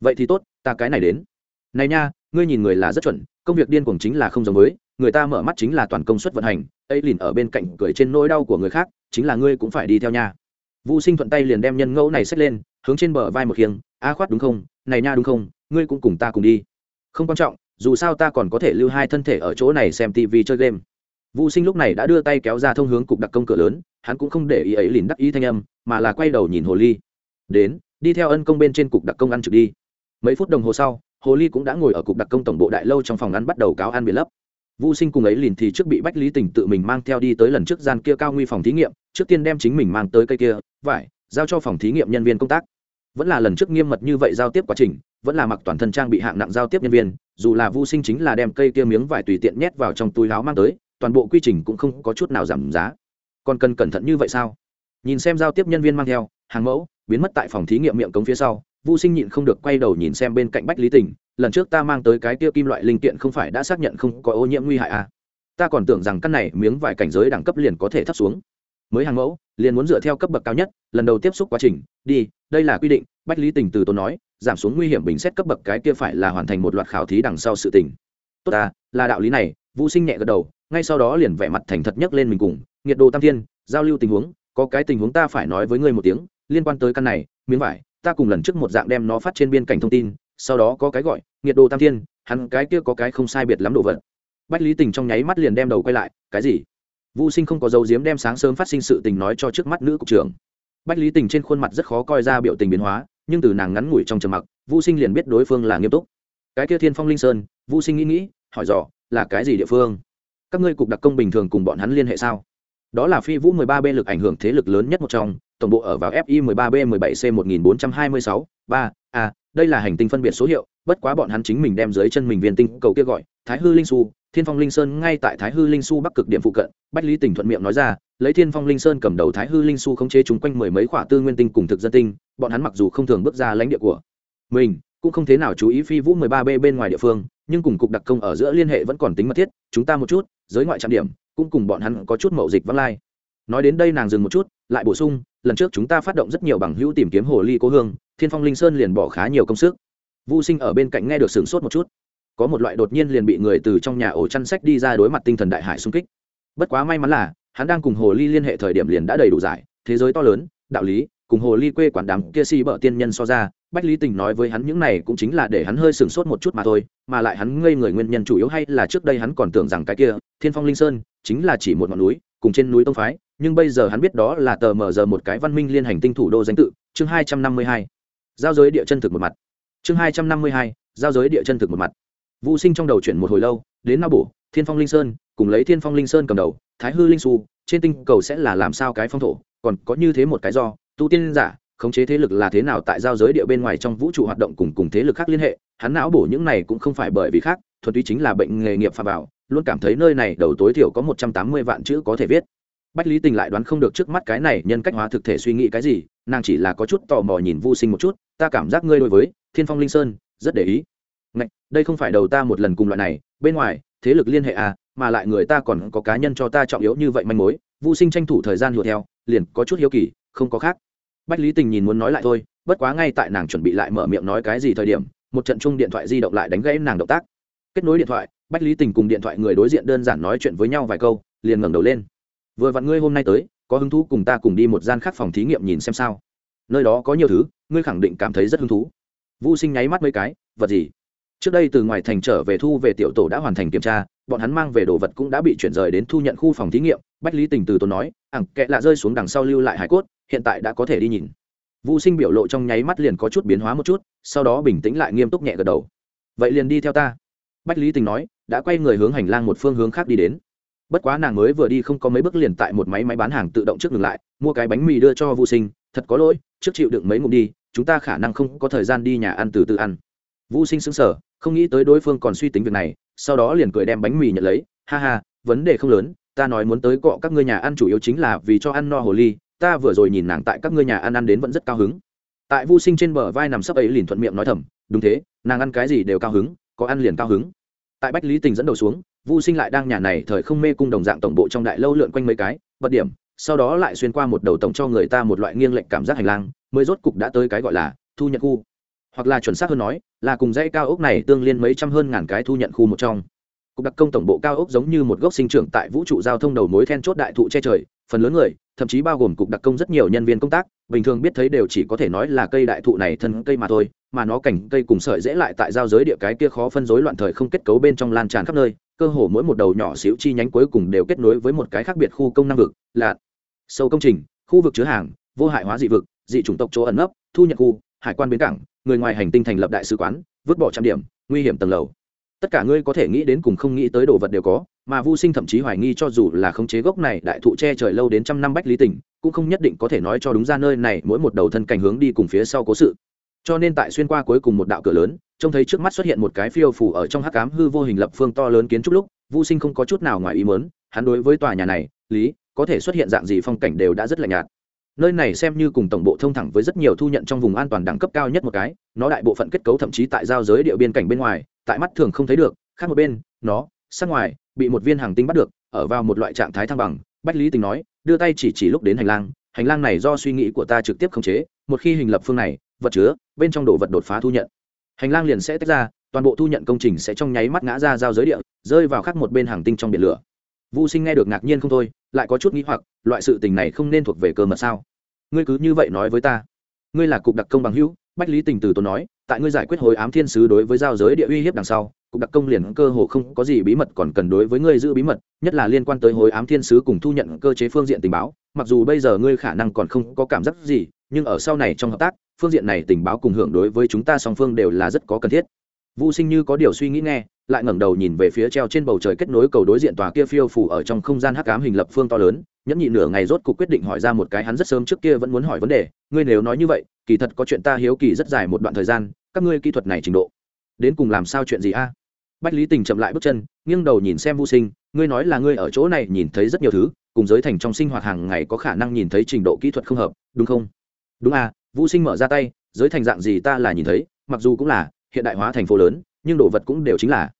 Vậy thì tốt, ta cái này đến. Này nha, ngươi nhìn người là rất chuẩn, công việc điên cuồng chính là không giống với, người ta mở mắt chính là toàn công suất vận hành, ấy liền ở bên cạnh cười trên nỗi đau của người khác, chính là ngươi cũng phải đi theo nha. Vũ sinh thuận tay liền đem nhân ngẫu này xách lên, hướng trên bờ vai một khiêng, a khoát đúng không, này nha đúng không, ngươi cũng cùng ta cùng đi. Không quan trọng, dù sao ta còn có thể lưu hai thân thể ở chỗ này xem tv chơi game vũ sinh lúc này đã đưa tay kéo ra thông hướng cục đặc công cửa lớn, hắn cũng không để ý ấy lìn đắc ý thanh âm, mà là quay đầu nhìn hồ ly. Đến, đi theo ân công bên trên cục đặc công ăn trực đi. Mấy phút đồng hồ sau, hồ ly cũng đã ngồi ở cục đặc công tổng bộ đại lâu trong phòng ăn bắt đầu cáo ăn biệt lấp. Vũ sinh cùng ấy lìn thì trước bị bách lý tình tự mình mang theo đi tới lần trước gian kia cao nguy phòng thí nghiệm, trước tiên đem chính mình mang tới cây kia, vải, giao cho phòng thí nghiệm nhân viên công tác. Vẫn là lần trước nghiêm mật như vậy giao tiếp quá trình, vẫn là mặc toàn thân trang bị hạng nặng giao tiếp nhân viên, dù là Vu sinh chính là đem cây kia miếng vải tùy tiện nhét vào trong túi láo mang tới toàn bộ quy trình cũng không có chút nào giảm giá. Còn cần cẩn thận như vậy sao? Nhìn xem giao tiếp nhân viên mang theo, hàng mẫu, biến mất tại phòng thí nghiệm miệng cống phía sau, Vu sinh nhịn không được quay đầu nhìn xem bên cạnh bách lý tình, lần trước ta mang tới cái kia kim loại linh kiện không phải đã xác nhận không có ô nhiễm nguy hại à? Ta còn tưởng rằng căn này miếng vải cảnh giới đẳng cấp liền có thể thấp xuống. Mới hàng mẫu, liền muốn dựa theo cấp bậc cao nhất, lần đầu tiếp xúc quá trình, đi, đây là quy định, bách lý tình từ tôi nói, giảm xuống nguy hiểm bình xét cấp bậc cái kia phải là hoàn thành một loạt khảo thí đằng sau sự tình. Tốt ta, là đạo lý này vũ sinh nhẹ gật đầu ngay sau đó liền vẻ mặt thành thật nhất lên mình cùng, nhiệt độ tam thiên, giao lưu tình huống, có cái tình huống ta phải nói với ngươi một tiếng, liên quan tới căn này, miếng vải, ta cùng lần trước một dạng đem nó phát trên biên cảnh thông tin, sau đó có cái gọi, nhiệt độ tam thiên, hắn cái kia có cái không sai biệt lắm đồ vật. Bách lý tình trong nháy mắt liền đem đầu quay lại, cái gì? Vũ sinh không có dấu diếm đem sáng sớm phát sinh sự tình nói cho trước mắt nữ cục trưởng. Bách lý tình trên khuôn mặt rất khó coi ra biểu tình biến hóa, nhưng từ nàng ngắn ngủi trong trầm mặc vũ sinh liền biết đối phương là nghiêm túc. Cái kia thiên phong linh sơn vũ sinh nghĩ nghĩ, hỏi dò, là cái gì địa phương? Các ngươi cục đặc công bình thường cùng bọn hắn liên hệ sao? Đó là phi vũ 13 b lực ảnh hưởng thế lực lớn nhất một trong, tổng bộ ở vào fi 13 b 17 c 1426 3 a, đây là hành tinh phân biệt số hiệu, bất quá bọn hắn chính mình đem dưới chân mình viên tinh cầu kia gọi, thái hư linh su thiên phong linh sơn ngay tại thái hư linh su bắc cực điểm phụ cận, bách lý tỉnh thuận miệng nói ra, lấy thiên phong linh sơn cầm đầu thái hư linh su khống chế chúng quanh mười mấy khỏa tư nguyên tinh cùng thực dân tinh, bọn hắn mặc dù không thường bước ra lãnh địa của mình cũng không thế nào chú ý phi vũ mười ba b bên ngoài địa phương, nhưng cùng cục đặc công ở giữa liên hệ vẫn còn tính mật thiết, chúng ta một chút, giới ngoại trạm điểm, cũng cùng bọn hắn có chút mậu dịch vắng lai. Nói đến đây nàng dừng một chút, lại bổ sung, lần trước chúng ta phát động rất nhiều bằng hữu tìm kiếm hồ ly cố hương, thiên phong linh sơn liền bỏ khá nhiều công sức. Vô sinh ở bên cạnh nghe được sửng sốt một chút. Có một loại đột nhiên liền bị người từ trong nhà ổ chăn sách đi ra đối mặt tinh thần đại hải xung kích. Bất quá may mắn là, hắn đang cùng hồ ly liên hệ thời điểm liền đã đầy đủ giải, thế giới to lớn, đạo lý cùng hồ ly quê quản đám kia si bợ tiên nhân so ra, bách lý tình nói với hắn những này cũng chính là để hắn hơi sửng sốt một chút mà thôi, mà lại hắn ngây người nguyên nhân chủ yếu hay là trước đây hắn còn tưởng rằng cái kia, thiên phong linh sơn, chính là chỉ một ngọn núi, cùng trên núi tông phái, nhưng bây giờ hắn biết đó là tờ mờ giờ một cái văn minh liên hành tinh thủ đô danh tự, chương hai trăm năm mươi hai. Giao giới địa chân thực một mặt. Chương hai trăm năm mươi hai, giao giới địa chân thực một mặt. Vũ sinh trong đầu chuyển một hồi lâu, đến nao bổ, thiên phong linh sơn, cùng lấy thiên phong linh sơn cầm đầu, thái hư linh su trên tinh cầu sẽ là làm sao cái phong thổ, còn có như thế một cái do tu tiên giả khống chế thế lực là thế nào tại giao giới địa bên ngoài trong vũ trụ hoạt động cùng cùng thế lực khác liên hệ hắn não bổ những này cũng không phải bởi vì khác thuần túy chính là bệnh nghề nghiệp pha vào luôn cảm thấy nơi này đầu tối thiểu có một trăm tám mươi vạn chữ có thể viết. Bách lý tình lại đoán không được trước mắt cái này nhân cách hóa thực thể suy nghĩ cái gì nàng chỉ là có chút tò mò nhìn vô sinh một chút ta cảm giác ngươi đối với thiên phong linh sơn rất để ý. Ngạch, đây không phải đầu ta một lần cùng loại này bên ngoài thế lực liên hệ à mà lại người ta còn có cá nhân cho ta trọng yếu như vậy manh mối. Vô sinh tranh thủ thời gian lùa theo liền có chút hiếu kỳ không có khác bách lý tình nhìn muốn nói lại thôi, bất quá ngay tại nàng chuẩn bị lại mở miệng nói cái gì thời điểm, một trận chung điện thoại di động lại đánh gãy nàng động tác. Kết nối điện thoại, bách lý tình cùng điện thoại người đối diện đơn giản nói chuyện với nhau vài câu, liền ngẩng đầu lên. Vừa vặn ngươi hôm nay tới, có hứng thú cùng ta cùng đi một gian khác phòng thí nghiệm nhìn xem sao? Nơi đó có nhiều thứ, ngươi khẳng định cảm thấy rất hứng thú. Vô sinh nháy mắt mấy cái, vật gì? Trước đây từ ngoài thành trở về thu về tiểu tổ đã hoàn thành kiểm tra, bọn hắn mang về đồ vật cũng đã bị chuyển rời đến thu nhận khu phòng thí nghiệm. Bách lý tình từ tốn nói, ẳng kệ lạ rơi xuống đằng sau lưu lại hải cốt hiện tại đã có thể đi nhìn. Vũ sinh biểu lộ trong nháy mắt liền có chút biến hóa một chút, sau đó bình tĩnh lại nghiêm túc nhẹ gật đầu. Vậy liền đi theo ta. Bách lý tình nói, đã quay người hướng hành lang một phương hướng khác đi đến. Bất quá nàng mới vừa đi không có mấy bước liền tại một máy máy bán hàng tự động trước ngừng lại, mua cái bánh mì đưa cho vũ sinh, thật có lỗi, trước chịu đựng mấy ngụm đi, chúng ta khả năng không có thời gian đi nhà ăn từ từ ăn. Vũ sinh sững sờ, không nghĩ tới đối phương còn suy tính việc này, sau đó liền cười đem bánh mì nhận lấy, ha ha, vấn đề không lớn, ta nói muốn tới cọ các ngươi nhà ăn chủ yếu chính là vì cho ăn no hồ ly ta vừa rồi nhìn nàng tại các ngươi nhà ăn ăn đến vẫn rất cao hứng. Tại Vu sinh trên bờ vai nằm sấp ấy liền thuận miệng nói thầm, đúng thế, nàng ăn cái gì đều cao hứng, có ăn liền cao hứng. Tại bách lý tình dẫn đầu xuống, Vu sinh lại đang nhà này thời không mê cung đồng dạng tổng bộ trong đại lâu lượn quanh mấy cái, bật điểm, sau đó lại xuyên qua một đầu tổng cho người ta một loại nghiêng lệch cảm giác hành lang, mới rốt cục đã tới cái gọi là thu nhận khu. Hoặc là chuẩn xác hơn nói, là cùng dãy cao ốc này tương liên mấy trăm hơn ngàn cái thu nhận khu một trong. Cục đặc công tổng bộ cao ốc giống như một gốc sinh trưởng tại vũ trụ giao thông đầu mối then chốt đại thụ che trời phần lớn người, thậm chí bao gồm cục đặc công rất nhiều nhân viên công tác, bình thường biết thấy đều chỉ có thể nói là cây đại thụ này thân cây mà thôi, mà nó cảnh cây cùng sợi dễ lại tại giao giới địa cái kia khó phân rối loạn thời không kết cấu bên trong lan tràn khắp nơi, cơ hồ mỗi một đầu nhỏ xíu chi nhánh cuối cùng đều kết nối với một cái khác biệt khu công năng vực, là sâu công trình, khu vực chứa hàng, vô hại hóa dị vực, dị chủng tộc chỗ ẩn nấp, thu nhận khu, hải quan bến cảng, người ngoài hành tinh thành lập đại sứ quán, vứt bỏ trạm điểm, nguy hiểm tầng lầu. Tất cả ngươi có thể nghĩ đến cùng không nghĩ tới đồ vật đều có mà vô sinh thậm chí hoài nghi cho dù là khống chế gốc này đại thụ che trời lâu đến trăm năm bách lý tỉnh, cũng không nhất định có thể nói cho đúng ra nơi này mỗi một đầu thân cảnh hướng đi cùng phía sau cố sự. Cho nên tại xuyên qua cuối cùng một đạo cửa lớn, trông thấy trước mắt xuất hiện một cái phiêu phủ ở trong hắc cám hư vô hình lập phương to lớn kiến trúc lúc vô sinh không có chút nào ngoài ý mớn hắn đối với tòa nhà này, lý, có thể xuất hiện dạng gì phong cảnh đều đã rất lạnh nhạt. Nơi này xem như cùng tổng bộ thông thẳng với rất nhiều thu nhận trong vùng an toàn đẳng cấp cao nhất một cái, nó đại bộ phận kết cấu thậm chí tại giao giới địa biên cảnh bên ngoài, tại mắt thường không thấy được, khác một bên, nó sát ngoài bị một viên hàng tinh bắt được ở vào một loại trạng thái thăng bằng bách lý tình nói đưa tay chỉ chỉ lúc đến hành lang hành lang này do suy nghĩ của ta trực tiếp khống chế một khi hình lập phương này vật chứa bên trong đồ vật đột phá thu nhận hành lang liền sẽ tách ra toàn bộ thu nhận công trình sẽ trong nháy mắt ngã ra giao giới địa rơi vào khắc một bên hàng tinh trong biển lửa Vu Sinh nghe được ngạc nhiên không thôi, lại có chút nghi hoặc, loại sự tình này không nên thuộc về cơ mật sao? Ngươi cứ như vậy nói với ta. Ngươi là cục đặc công bằng hữu, Bách Lý Tình từ tốn nói, tại ngươi giải quyết hồi ám thiên sứ đối với giao giới địa uy hiếp đằng sau, cục đặc công liền cơ hồ không có gì bí mật còn cần đối với ngươi giữ bí mật, nhất là liên quan tới hồi ám thiên sứ cùng thu nhận cơ chế phương diện tình báo, mặc dù bây giờ ngươi khả năng còn không có cảm giác gì, nhưng ở sau này trong hợp tác, phương diện này tình báo cùng hưởng đối với chúng ta song phương đều là rất có cần thiết. Vu Sinh như có điều suy nghĩ nghe, lại ngẩng đầu nhìn về phía treo trên bầu trời kết nối cầu đối diện tòa kia phiêu phủ ở trong không gian hắc ám hình lập phương to lớn, nhẫn nhị nửa ngày rốt cuộc quyết định hỏi ra một cái hắn rất sớm trước kia vẫn muốn hỏi vấn đề, ngươi nếu nói như vậy, kỳ thật có chuyện ta hiếu kỳ rất dài một đoạn thời gian, các ngươi kỹ thuật này trình độ, đến cùng làm sao chuyện gì a? Bách Lý Tình chậm lại bước chân, nghiêng đầu nhìn xem Vu Sinh, ngươi nói là ngươi ở chỗ này nhìn thấy rất nhiều thứ, cùng giới thành trong sinh hoạt hàng ngày có khả năng nhìn thấy trình độ kỹ thuật không hợp, đúng không? Đúng à, Vu Sinh mở ra tay, giới thành dạng gì ta là nhìn thấy, mặc dù cũng là hiện đại hóa thành phố lớn, nhưng đồ vật cũng đều chính là.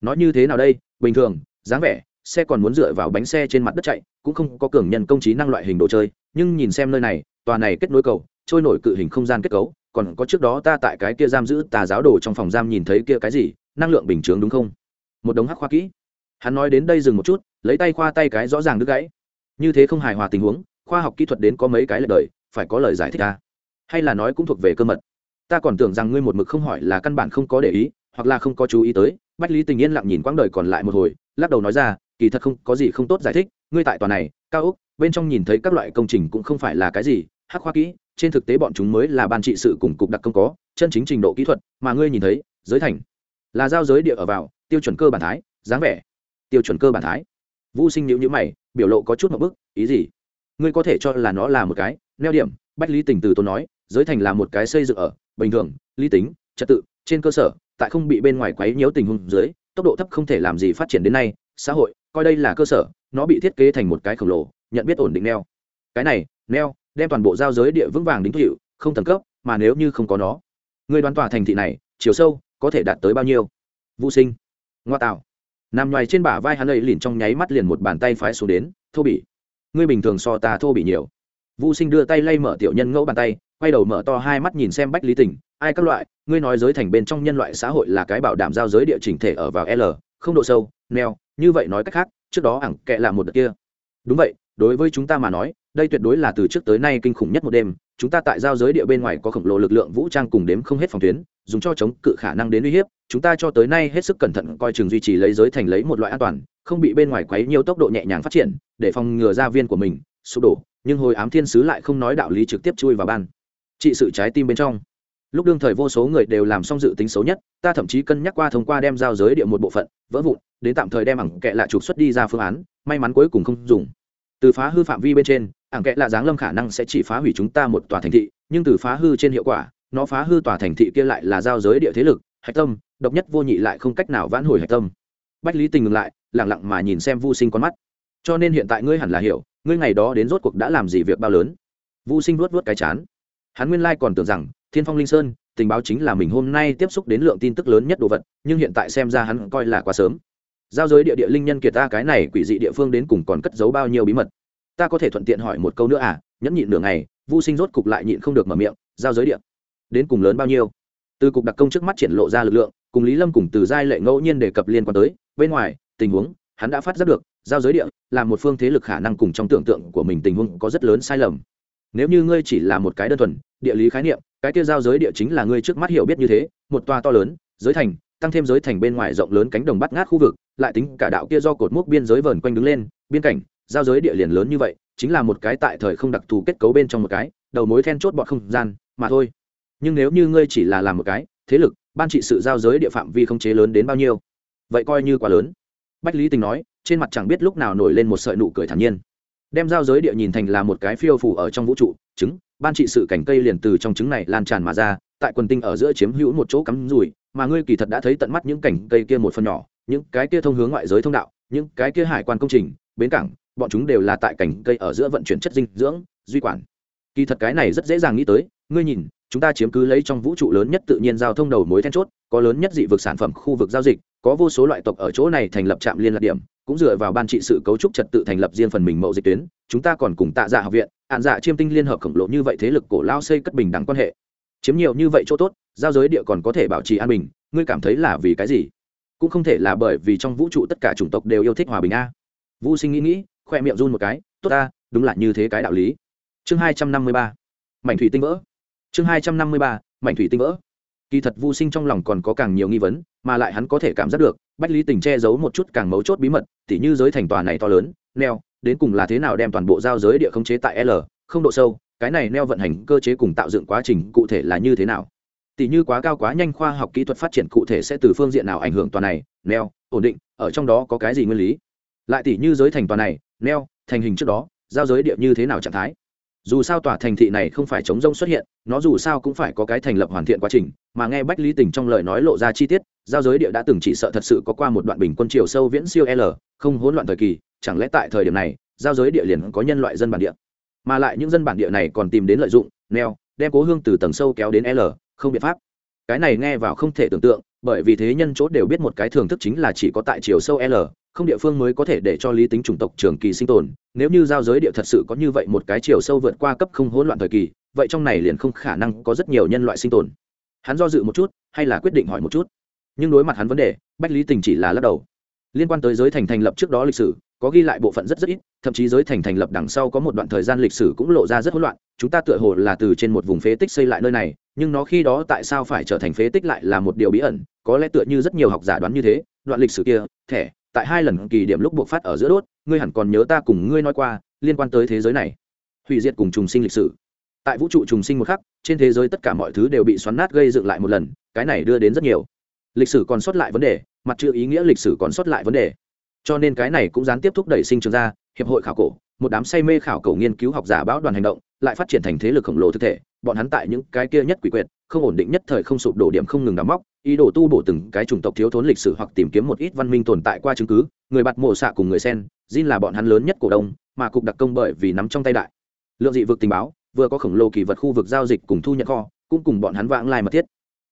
Nói như thế nào đây? Bình thường dáng vẻ xe còn muốn dựa vào bánh xe trên mặt đất chạy cũng không có cường nhân công trí năng loại hình đồ chơi nhưng nhìn xem nơi này tòa này kết nối cầu trôi nổi cự hình không gian kết cấu còn có trước đó ta tại cái kia giam giữ tà giáo đồ trong phòng giam nhìn thấy kia cái gì năng lượng bình chướng đúng không? Một đống hắc khoa kỹ. Hắn nói đến đây dừng một chút, lấy tay khoa tay cái rõ ràng đứt gãy. Như thế không hài hòa tình huống, khoa học kỹ thuật đến có mấy cái lời đời, phải có lời giải thích ta hay là nói cũng thuộc về cơ mật? Ta còn tưởng rằng ngươi một mực không hỏi là căn bản không có để ý, hoặc là không có chú ý tới, bách lý tình yên lặng nhìn quãng đời còn lại một hồi, lắc đầu nói ra, kỳ thật không, có gì không tốt giải thích, ngươi tại tòa này, cao úc bên trong nhìn thấy các loại công trình cũng không phải là cái gì, hắc khoa kỹ, trên thực tế bọn chúng mới là ban trị sự cùng cục đặc công có, chân chính trình độ kỹ thuật, mà ngươi nhìn thấy, giới thành là giao giới địa ở vào, tiêu chuẩn cơ bản thái, dáng vẻ, tiêu chuẩn cơ bản thái. Vũ sinh nhữ nhữ mày, biểu lộ có chút một bức, ý gì? Ngươi có thể cho là nó là một cái, neo điểm, bách lý tình từ tôi nói, giới thành là một cái xây dựng ở, bình thường, lý tính, trật tự, trên cơ sở, tại không bị bên ngoài quấy nhiễu tình huống dưới, tốc độ thấp không thể làm gì phát triển đến nay, xã hội, coi đây là cơ sở, nó bị thiết kế thành một cái khổng lồ, nhận biết ổn định neo. Cái này, neo, đem toàn bộ giao giới địa vững vàng đính hiệu không tầng cấp, mà nếu như không có nó người đoán tòa thành thị này, chiều sâu có thể đạt tới bao nhiêu? Vũ sinh. Ngoa tạo. Nằm ngoài trên bả vai hắn ấy liền trong nháy mắt liền một bàn tay phái xuống đến, thô bỉ, ngươi bình thường so ta thô bỉ nhiều. Vũ sinh đưa tay lay mở tiểu nhân ngẫu bàn tay, quay đầu mở to hai mắt nhìn xem bách lý tình, ai các loại, ngươi nói giới thành bên trong nhân loại xã hội là cái bảo đảm giao giới địa chỉnh thể ở vào l, không độ sâu, neo, như vậy nói cách khác, trước đó ẳng kệ là một đợt kia. Đúng vậy, đối với chúng ta mà nói đây tuyệt đối là từ trước tới nay kinh khủng nhất một đêm, chúng ta tại giao giới địa bên ngoài có khổng lồ lực lượng vũ trang cùng đếm không hết phòng tuyến, dùng cho chống cự khả năng đến uy hiếp, chúng ta cho tới nay hết sức cẩn thận coi chừng duy trì lấy giới thành lấy một loại an toàn, không bị bên ngoài quấy nhiều tốc độ nhẹ nhàng phát triển, để phòng ngừa gia viên của mình, sụp đổ, nhưng hồi ám thiên sứ lại không nói đạo lý trực tiếp chui vào ban. Trị sự trái tim bên trong. Lúc đương thời vô số người đều làm xong dự tính xấu nhất, ta thậm chí cân nhắc qua thông qua đem giao giới địa một bộ phận, vỡ vụn, đến tạm thời đem ẳng kệ lại trục xuất đi ra phương án, may mắn cuối cùng không dùng. Từ phá hư phạm vi bên trên ảng kẽ là giáng lâm khả năng sẽ chỉ phá hủy chúng ta một tòa thành thị, nhưng từ phá hư trên hiệu quả, nó phá hư tòa thành thị kia lại là giao giới địa thế lực, hạch tâm, độc nhất vô nhị lại không cách nào vãn hồi hạch tâm. Bách lý tình ngừng lại lẳng lặng mà nhìn xem vô sinh con mắt. Cho nên hiện tại ngươi hẳn là hiểu, ngươi ngày đó đến rốt cuộc đã làm gì việc bao lớn? Vô sinh vuốt vuốt cái chán. Hắn nguyên lai còn tưởng rằng, thiên phong linh sơn, tình báo chính là mình hôm nay tiếp xúc đến lượng tin tức lớn nhất đồ vật, nhưng hiện tại xem ra hắn coi là quá sớm. Giao giới địa địa linh nhân kiệt ta, cái này quỷ dị địa phương đến cùng còn cất giấu bao nhiêu bí mật? Ta có thể thuận tiện hỏi một câu nữa à nhẫn nhịn nửa ngày vô sinh rốt cục lại nhịn không được mở miệng, giao giới địa đến cùng lớn bao nhiêu? Từ cục đặc công trước mắt triển lộ ra lực lượng, cùng lý lâm cùng từ giai lệ ngẫu nhiên đề cập liên quan tới. Bên ngoài, tình huống, hắn đã phát giác được, giao giới địa là một phương thế lực khả năng cùng trong tưởng tượng của mình tình huống có rất lớn sai lầm. Nếu như ngươi chỉ là một cái đơn thuần, địa lý khái niệm, cái kia giao giới địa chính là ngươi trước mắt hiểu biết như thế, một toa to lớn, giới thành, tăng thêm giới thành bên ngoài rộng lớn cánh đồng bắt ngát khu vực, lại tính cả đạo kia do cột mốc biên giới vờn quanh đứng lên, biên cảnh giao giới địa liền lớn như vậy, chính là một cái tại thời không đặc thù kết cấu bên trong một cái, đầu mối then chốt bọn không gian, mà thôi. Nhưng nếu như ngươi chỉ là làm một cái, thế lực, ban trị sự giao giới địa phạm vi không chế lớn đến bao nhiêu? Vậy coi như quá lớn. Bách lý tình nói, trên mặt chẳng biết lúc nào nổi lên một sợi nụ cười thản nhiên. Đem giao giới địa nhìn thành là một cái phiêu phủ ở trong vũ trụ, trứng, ban trị sự cảnh cây liền từ trong trứng này lan tràn mà ra, tại quần tinh ở giữa chiếm hữu một chỗ cắm rủi, mà ngươi kỳ thật đã thấy tận mắt những cảnh cây kia một phần nhỏ, những cái kia thông hướng ngoại giới thông đạo, những cái kia hải quan công trình, bến cảng bọn chúng đều là tại cảnh cây ở giữa vận chuyển chất dinh dưỡng, duy quản. Kỳ thật cái này rất dễ dàng nghĩ tới, ngươi nhìn, chúng ta chiếm cứ lấy trong vũ trụ lớn nhất tự nhiên giao thông đầu mối then chốt, có lớn nhất dị vực sản phẩm khu vực giao dịch, có vô số loại tộc ở chỗ này thành lập trạm liên lạc điểm, cũng dựa vào ban trị sự cấu trúc trật tự thành lập riêng phần mình mậu dịch tuyến, chúng ta còn cùng tạ dạ học viện hạn dạ chiêm tinh liên hợp khổng lồ như vậy thế lực cổ lao xây cất bình đẳng quan hệ. Chiếm nhiều như vậy chỗ tốt, giao giới địa còn có thể bảo trì an bình, ngươi cảm thấy là vì cái gì? Cũng không thể là bởi vì trong vũ trụ tất cả chủng tộc đều yêu thích hòa bình a. Vũ sinh nghĩ nghĩ khoe miệng run một cái, tốt ta, đúng là như thế cái đạo lý. Chương hai trăm năm mươi ba, mảnh thủy tinh vỡ. Chương hai trăm năm mươi ba, mảnh thủy tinh vỡ. Kỳ thật vô sinh trong lòng còn có càng nhiều nghi vấn, mà lại hắn có thể cảm giác được, bách lý tình che giấu một chút càng mấu chốt bí mật, tỉ như giới thành tòa này to lớn, neo, đến cùng là thế nào đem toàn bộ giao giới địa khống chế tại l, không độ sâu, cái này neo vận hành cơ chế cùng tạo dựng quá trình cụ thể là như thế nào? Tỉ như quá cao quá nhanh khoa học kỹ thuật phát triển cụ thể sẽ từ phương diện nào ảnh hưởng toàn này, neo, ổn định, ở trong đó có cái gì nguyên lý? Lại tỉ như giới thành toàn này neo, thành hình trước đó, giao giới địa như thế nào trạng thái? Dù sao tòa thành thị này không phải chống rông xuất hiện, nó dù sao cũng phải có cái thành lập hoàn thiện quá trình, mà nghe bách lý tình trong lời nói lộ ra chi tiết, giao giới địa đã từng chỉ sợ thật sự có qua một đoạn bình quân chiều sâu viễn siêu l, không hỗn loạn thời kỳ, chẳng lẽ tại thời điểm này, giao giới địa liền có nhân loại dân bản địa? Mà lại những dân bản địa này còn tìm đến lợi dụng, neo, đem cố hương từ tầng sâu kéo đến l, không biện pháp. Cái này nghe vào không thể tưởng tượng bởi vì thế nhân chốt đều biết một cái thưởng thức chính là chỉ có tại chiều sâu l, không địa phương mới có thể để cho lý tính chủng tộc trường kỳ sinh tồn. Nếu như giao giới địa thật sự có như vậy một cái chiều sâu vượt qua cấp không hỗn loạn thời kỳ, vậy trong này liền không khả năng có rất nhiều nhân loại sinh tồn. Hắn do dự một chút, hay là quyết định hỏi một chút. Nhưng đối mặt hắn vấn đề, bách lý tình chỉ là lắc đầu. Liên quan tới giới thành thành lập trước đó lịch sử, có ghi lại bộ phận rất rất ít, thậm chí giới thành thành lập đằng sau có một đoạn thời gian lịch sử cũng lộ ra rất hỗn loạn. Chúng ta tựa hồ là từ trên một vùng phế tích xây lại nơi này nhưng nó khi đó tại sao phải trở thành phế tích lại là một điều bí ẩn, có lẽ tựa như rất nhiều học giả đoán như thế, đoạn lịch sử kia, thẻ, tại hai lần kỳ điểm lúc buộc phát ở giữa đốt, ngươi hẳn còn nhớ ta cùng ngươi nói qua, liên quan tới thế giới này. Hủy diệt cùng trùng sinh lịch sử. Tại vũ trụ trùng sinh một khắc, trên thế giới tất cả mọi thứ đều bị xoắn nát gây dựng lại một lần, cái này đưa đến rất nhiều. Lịch sử còn sót lại vấn đề, mặt chữ ý nghĩa lịch sử còn sót lại vấn đề. Cho nên cái này cũng gián tiếp thúc đẩy sinh trường ra, hiệp hội khảo cổ, một đám say mê khảo cổ nghiên cứu học giả báo đoàn hành động lại phát triển thành thế lực khổng lồ thực thể, bọn hắn tại những cái kia nhất quỷ quyệt, không ổn định nhất thời không sụp đổ điểm không ngừng đắm móc, ý đồ tu bổ từng cái chủng tộc thiếu thốn lịch sử hoặc tìm kiếm một ít văn minh tồn tại qua chứng cứ, người bạt mộ xạ cùng người sen, Jin là bọn hắn lớn nhất cổ đông, mà cục đặc công bởi vì nắm trong tay đại. Lượng dị vực tình báo, vừa có khổng lồ kỳ vật khu vực giao dịch cùng thu nhận kho, cũng cùng bọn hắn vãng lai mật thiết.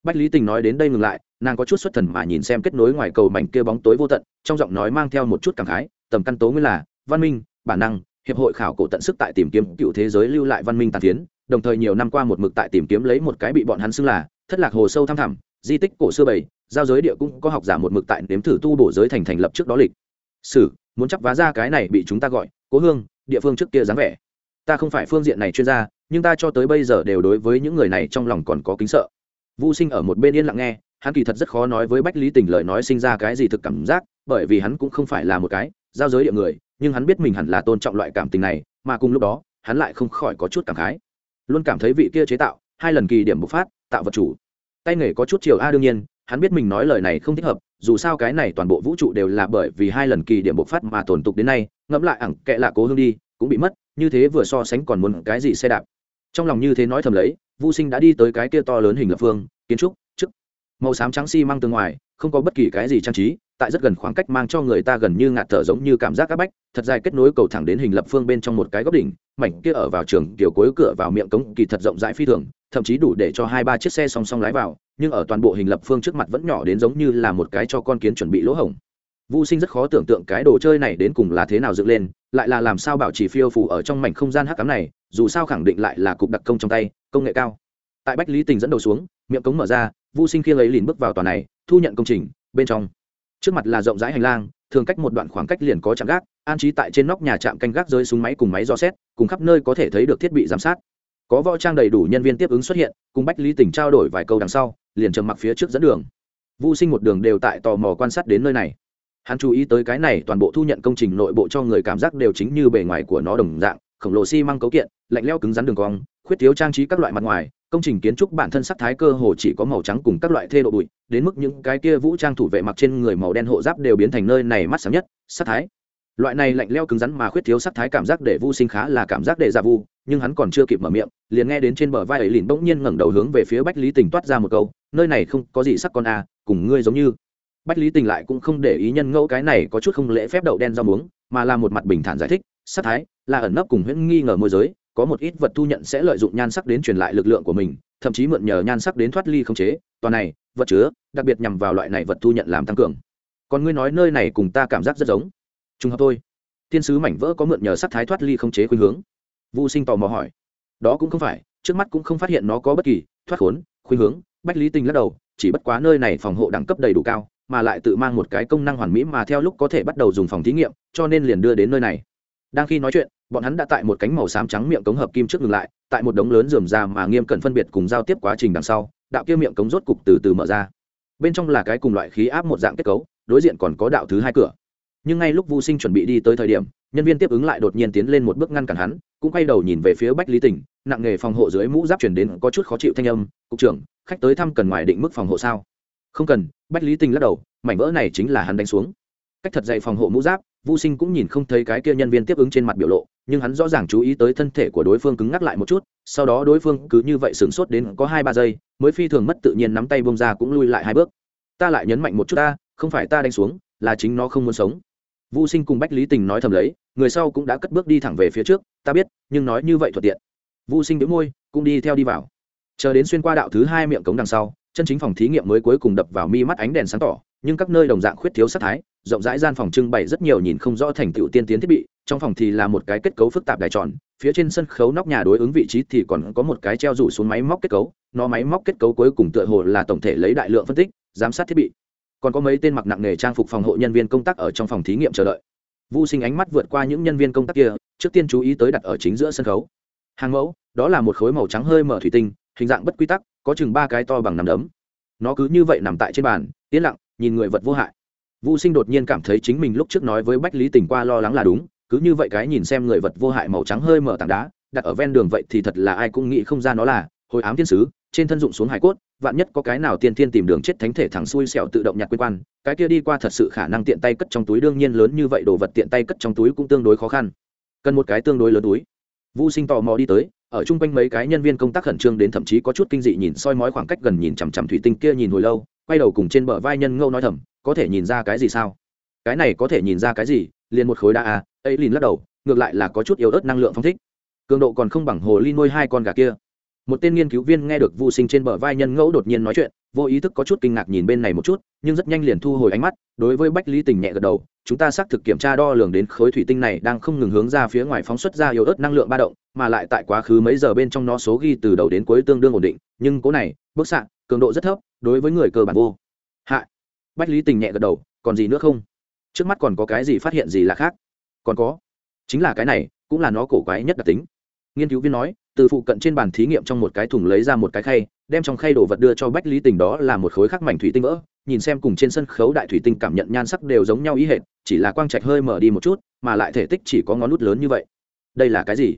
Bách lý tình nói đến đây ngừng lại, nàng có chút xuất thần mà nhìn xem kết nối ngoài cầu mảnh kia bóng tối vô tận, trong giọng nói mang theo một chút cảm khái, tầm căn tố nguyên là văn minh, bản năng hiệp hội khảo cổ tận sức tại tìm kiếm cựu thế giới lưu lại văn minh tàn phiến, đồng thời nhiều năm qua một mực tại tìm kiếm lấy một cái bị bọn hắn xưng là thất lạc hồ sâu thăm thẳm, di tích cổ xưa bảy, giao giới địa cũng có học giả một mực tại nếm thử tu bổ giới thành thành lập trước đó lịch. Sử, muốn chắc vá ra cái này bị chúng ta gọi cố hương, địa phương trước kia dáng vẻ. Ta không phải phương diện này chuyên gia, nhưng ta cho tới bây giờ đều đối với những người này trong lòng còn có kính sợ. Vô sinh ở một bên yên lặng nghe, hắn kỳ thật rất khó nói với bách lý tình lời nói sinh ra cái gì thực cảm giác, bởi vì hắn cũng không phải là một cái giao giới địa người, nhưng hắn biết mình hẳn là tôn trọng loại cảm tình này, mà cùng lúc đó, hắn lại không khỏi có chút cảm khái. Luôn cảm thấy vị kia chế tạo, hai lần kỳ điểm bộc phát, tạo vật chủ. Tay nghề có chút chiều a đương nhiên, hắn biết mình nói lời này không thích hợp, dù sao cái này toàn bộ vũ trụ đều là bởi vì hai lần kỳ điểm bộc phát mà tồn tục đến nay, ngẫm lại ẳng kệ lạ cố hương đi, cũng bị mất, như thế vừa so sánh còn muốn cái gì xe đạp. Trong lòng như thế nói thầm lấy vô sinh đã đi tới cái kia to lớn hình lập phương, kiến trúc, chức. Màu xám trắng xi tương từ ngoài, không có bất kỳ cái gì trang trí tại rất gần khoảng cách mang cho người ta gần như ngạt thở giống như cảm giác áp bách thật dài kết nối cầu thẳng đến hình lập phương bên trong một cái góc đỉnh mảnh kia ở vào trường kiểu cuối cửa vào miệng cống kỳ thật rộng rãi phi thường thậm chí đủ để cho hai ba chiếc xe song song lái vào nhưng ở toàn bộ hình lập phương trước mặt vẫn nhỏ đến giống như là một cái cho con kiến chuẩn bị lỗ hổng Vu Sinh rất khó tưởng tượng cái đồ chơi này đến cùng là thế nào dựng lên, lại là làm sao bảo trì phiêu phù ở trong mảnh không gian hắc ám này, dù sao khẳng định lại là cục đặc công trong tay, công nghệ cao. Tại Bách Lý Tình dẫn đầu xuống, miệng cống mở ra, Vu Sinh kia lấy lìn bước vào tòa này, thu nhận công trình, bên trong. Trước mặt là rộng rãi hành lang, thường cách một đoạn khoảng cách liền có trạm gác, an trí tại trên nóc nhà trạm canh gác rơi súng máy cùng máy dò xét, cùng khắp nơi có thể thấy được thiết bị giám sát. Có võ trang đầy đủ nhân viên tiếp ứng xuất hiện, cùng Bách Lý tỉnh trao đổi vài câu đằng sau, liền trầm mặc phía trước dẫn đường. Vu Sinh một đường đều tại tò mò quan sát đến nơi này hắn chú ý tới cái này toàn bộ thu nhận công trình nội bộ cho người cảm giác đều chính như bề ngoài của nó đồng dạng khổng lồ xi măng cấu kiện lạnh leo cứng rắn đường cong khuyết thiếu trang trí các loại mặt ngoài công trình kiến trúc bản thân sắc thái cơ hồ chỉ có màu trắng cùng các loại thê độ bụi đến mức những cái kia vũ trang thủ vệ mặc trên người màu đen hộ giáp đều biến thành nơi này mắt sáng nhất sắc thái. Loại này lạnh leo cứng rắn mà khuyết thiếu sắc thái cảm giác để vu sinh khá là cảm giác để giả vu nhưng hắn còn chưa kịp mở miệng liền nghe đến trên bờ vai ấy lìn bỗng nhiên ngẩng đầu hướng về phía bách lý tình toát ra một câu nơi này không có gì sắc con a à, cùng ngươi giống như. Bách lý tình lại cũng không để ý nhân ngẫu cái này có chút không lễ phép đậu đen rau muống mà là một mặt bình thản giải thích sắc thái là ẩn nấp cùng huyễn nghi ngờ môi giới có một ít vật thu nhận sẽ lợi dụng nhan sắc đến truyền lại lực lượng của mình, thậm chí mượn nhờ nhan sắc đến thoát ly không chế. Toàn này, vật chứa, đặc biệt nhằm vào loại này vật thu nhận làm tăng cường. Còn ngươi nói nơi này cùng ta cảm giác rất giống. Trùng hợp thôi. Thiên sứ mảnh vỡ có mượn nhờ sắc thái thoát ly không chế khuynh hướng. Vu sinh tò mò hỏi. Đó cũng không phải, trước mắt cũng không phát hiện nó có bất kỳ thoát khốn, khuynh hướng. Bách lý tinh lắc đầu, chỉ bất quá nơi này phòng hộ đẳng cấp đầy đủ cao, mà lại tự mang một cái công năng hoàn mỹ mà theo lúc có thể bắt đầu dùng phòng thí nghiệm, cho nên liền đưa đến nơi này. Đang khi nói chuyện bọn hắn đã tại một cánh màu xám trắng miệng cống hợp kim trước ngừng lại, tại một đống lớn dườm ra mà nghiêm cẩn phân biệt cùng giao tiếp quá trình đằng sau, đạo kia miệng cống rốt cục từ từ mở ra. Bên trong là cái cùng loại khí áp một dạng kết cấu, đối diện còn có đạo thứ hai cửa. Nhưng ngay lúc vô sinh chuẩn bị đi tới thời điểm, nhân viên tiếp ứng lại đột nhiên tiến lên một bước ngăn cản hắn, cũng quay đầu nhìn về phía bách lý tỉnh, nặng nghề phòng hộ dưới mũ giáp chuyển đến có chút khó chịu thanh âm, cục trưởng, khách tới thăm cần ngoài định mức phòng hộ sao? Không cần, bách lý tình lắc đầu, mảnh vỡ này chính là hắn đánh xuống. Cách thật dạy phòng hộ mũ giáp vô sinh cũng nhìn không thấy cái kia nhân viên tiếp ứng trên mặt biểu lộ nhưng hắn rõ ràng chú ý tới thân thể của đối phương cứng ngắc lại một chút, sau đó đối phương cứ như vậy sửng sốt đến có hai ba giây, mới phi thường mất tự nhiên nắm tay bông ra cũng lui lại hai bước. Ta lại nhấn mạnh một chút ta, không phải ta đánh xuống, là chính nó không muốn sống. Vũ sinh cùng bách lý tình nói thầm lấy, người sau cũng đã cất bước đi thẳng về phía trước, ta biết, nhưng nói như vậy thuận tiện. Vũ sinh đĩu môi, cũng đi theo đi vào. Chờ đến xuyên qua đạo thứ hai miệng cống đằng sau, chân chính phòng thí nghiệm mới cuối cùng đập vào mi mắt ánh đèn sáng tỏ, nhưng các nơi đồng dạng khuyết thiếu sắc thái, rộng rãi gian phòng trưng bày rất nhiều nhìn không rõ thành tựu tiên tiến thiết bị trong phòng thì là một cái kết cấu phức tạp đài tròn phía trên sân khấu nóc nhà đối ứng vị trí thì còn có một cái treo rủ xuống máy móc kết cấu nó máy móc kết cấu cuối cùng tựa hồ là tổng thể lấy đại lượng phân tích giám sát thiết bị còn có mấy tên mặc nặng nghề trang phục phòng hộ nhân viên công tác ở trong phòng thí nghiệm chờ đợi Vu Sinh ánh mắt vượt qua những nhân viên công tác kia, trước tiên chú ý tới đặt ở chính giữa sân khấu. Hàng mẫu, đó là một khối màu trắng hơi mở thủy tinh, hình dạng bất quy tắc, có chừng ba cái to bằng nắm đấm. Nó cứ như vậy nằm tại trên bàn, yên lặng, nhìn người vật vô hại. Vu Sinh đột nhiên cảm thấy chính mình lúc trước nói với Bách Lý Tình qua lo lắng là đúng, cứ như vậy cái nhìn xem người vật vô hại màu trắng hơi mở tảng đá, đặt ở ven đường vậy thì thật là ai cũng nghĩ không ra nó là hồi ám thiên sứ, trên thân dụng xuống hải cốt, vạn nhất có cái nào tiên thiên tìm đường chết thánh thể thẳng xui xẻo tự động nhặt quên quan cái kia đi qua thật sự khả năng tiện tay cất trong túi đương nhiên lớn như vậy đồ vật tiện tay cất trong túi cũng tương đối khó khăn cần một cái tương đối lớn túi Vu Sinh tò mò đi tới, ở chung quanh mấy cái nhân viên công tác khẩn trương đến thậm chí có chút kinh dị nhìn soi mói khoảng cách gần nhìn chằm chằm thủy tinh kia nhìn hồi lâu, quay đầu cùng trên bờ vai nhân ngâu nói thầm, có thể nhìn ra cái gì sao? Cái này có thể nhìn ra cái gì? Liền một khối đá à, ấy liền lắc đầu, ngược lại là có chút yếu ớt năng lượng phong thích. Cường độ còn không bằng hồ ly nuôi hai con gà kia. Một tên nghiên cứu viên nghe được vô sinh trên bờ vai nhân ngẫu đột nhiên nói chuyện vô ý thức có chút kinh ngạc nhìn bên này một chút nhưng rất nhanh liền thu hồi ánh mắt đối với bách lý tình nhẹ gật đầu chúng ta xác thực kiểm tra đo lường đến khối thủy tinh này đang không ngừng hướng ra phía ngoài phóng xuất ra yếu ớt năng lượng ba động mà lại tại quá khứ mấy giờ bên trong nó số ghi từ đầu đến cuối tương đương ổn định nhưng cố này bức xạ cường độ rất thấp đối với người cơ bản vô. Hạ. Bách lý tình nhẹ gật đầu còn gì nữa không? Trước mắt còn có cái gì phát hiện gì là khác? Còn có, chính là cái này, cũng là nó cổ quái nhất đặc tính. Nghiên cứu viên nói, từ phụ cận trên bàn thí nghiệm trong một cái thùng lấy ra một cái khay, đem trong khay đồ vật đưa cho bách lý tình đó là một khối khắc mảnh thủy tinh vỡ, nhìn xem cùng trên sân khấu đại thủy tinh cảm nhận nhan sắc đều giống nhau ý hệt, chỉ là quang trạch hơi mở đi một chút, mà lại thể tích chỉ có ngón nút lớn như vậy. Đây là cái gì?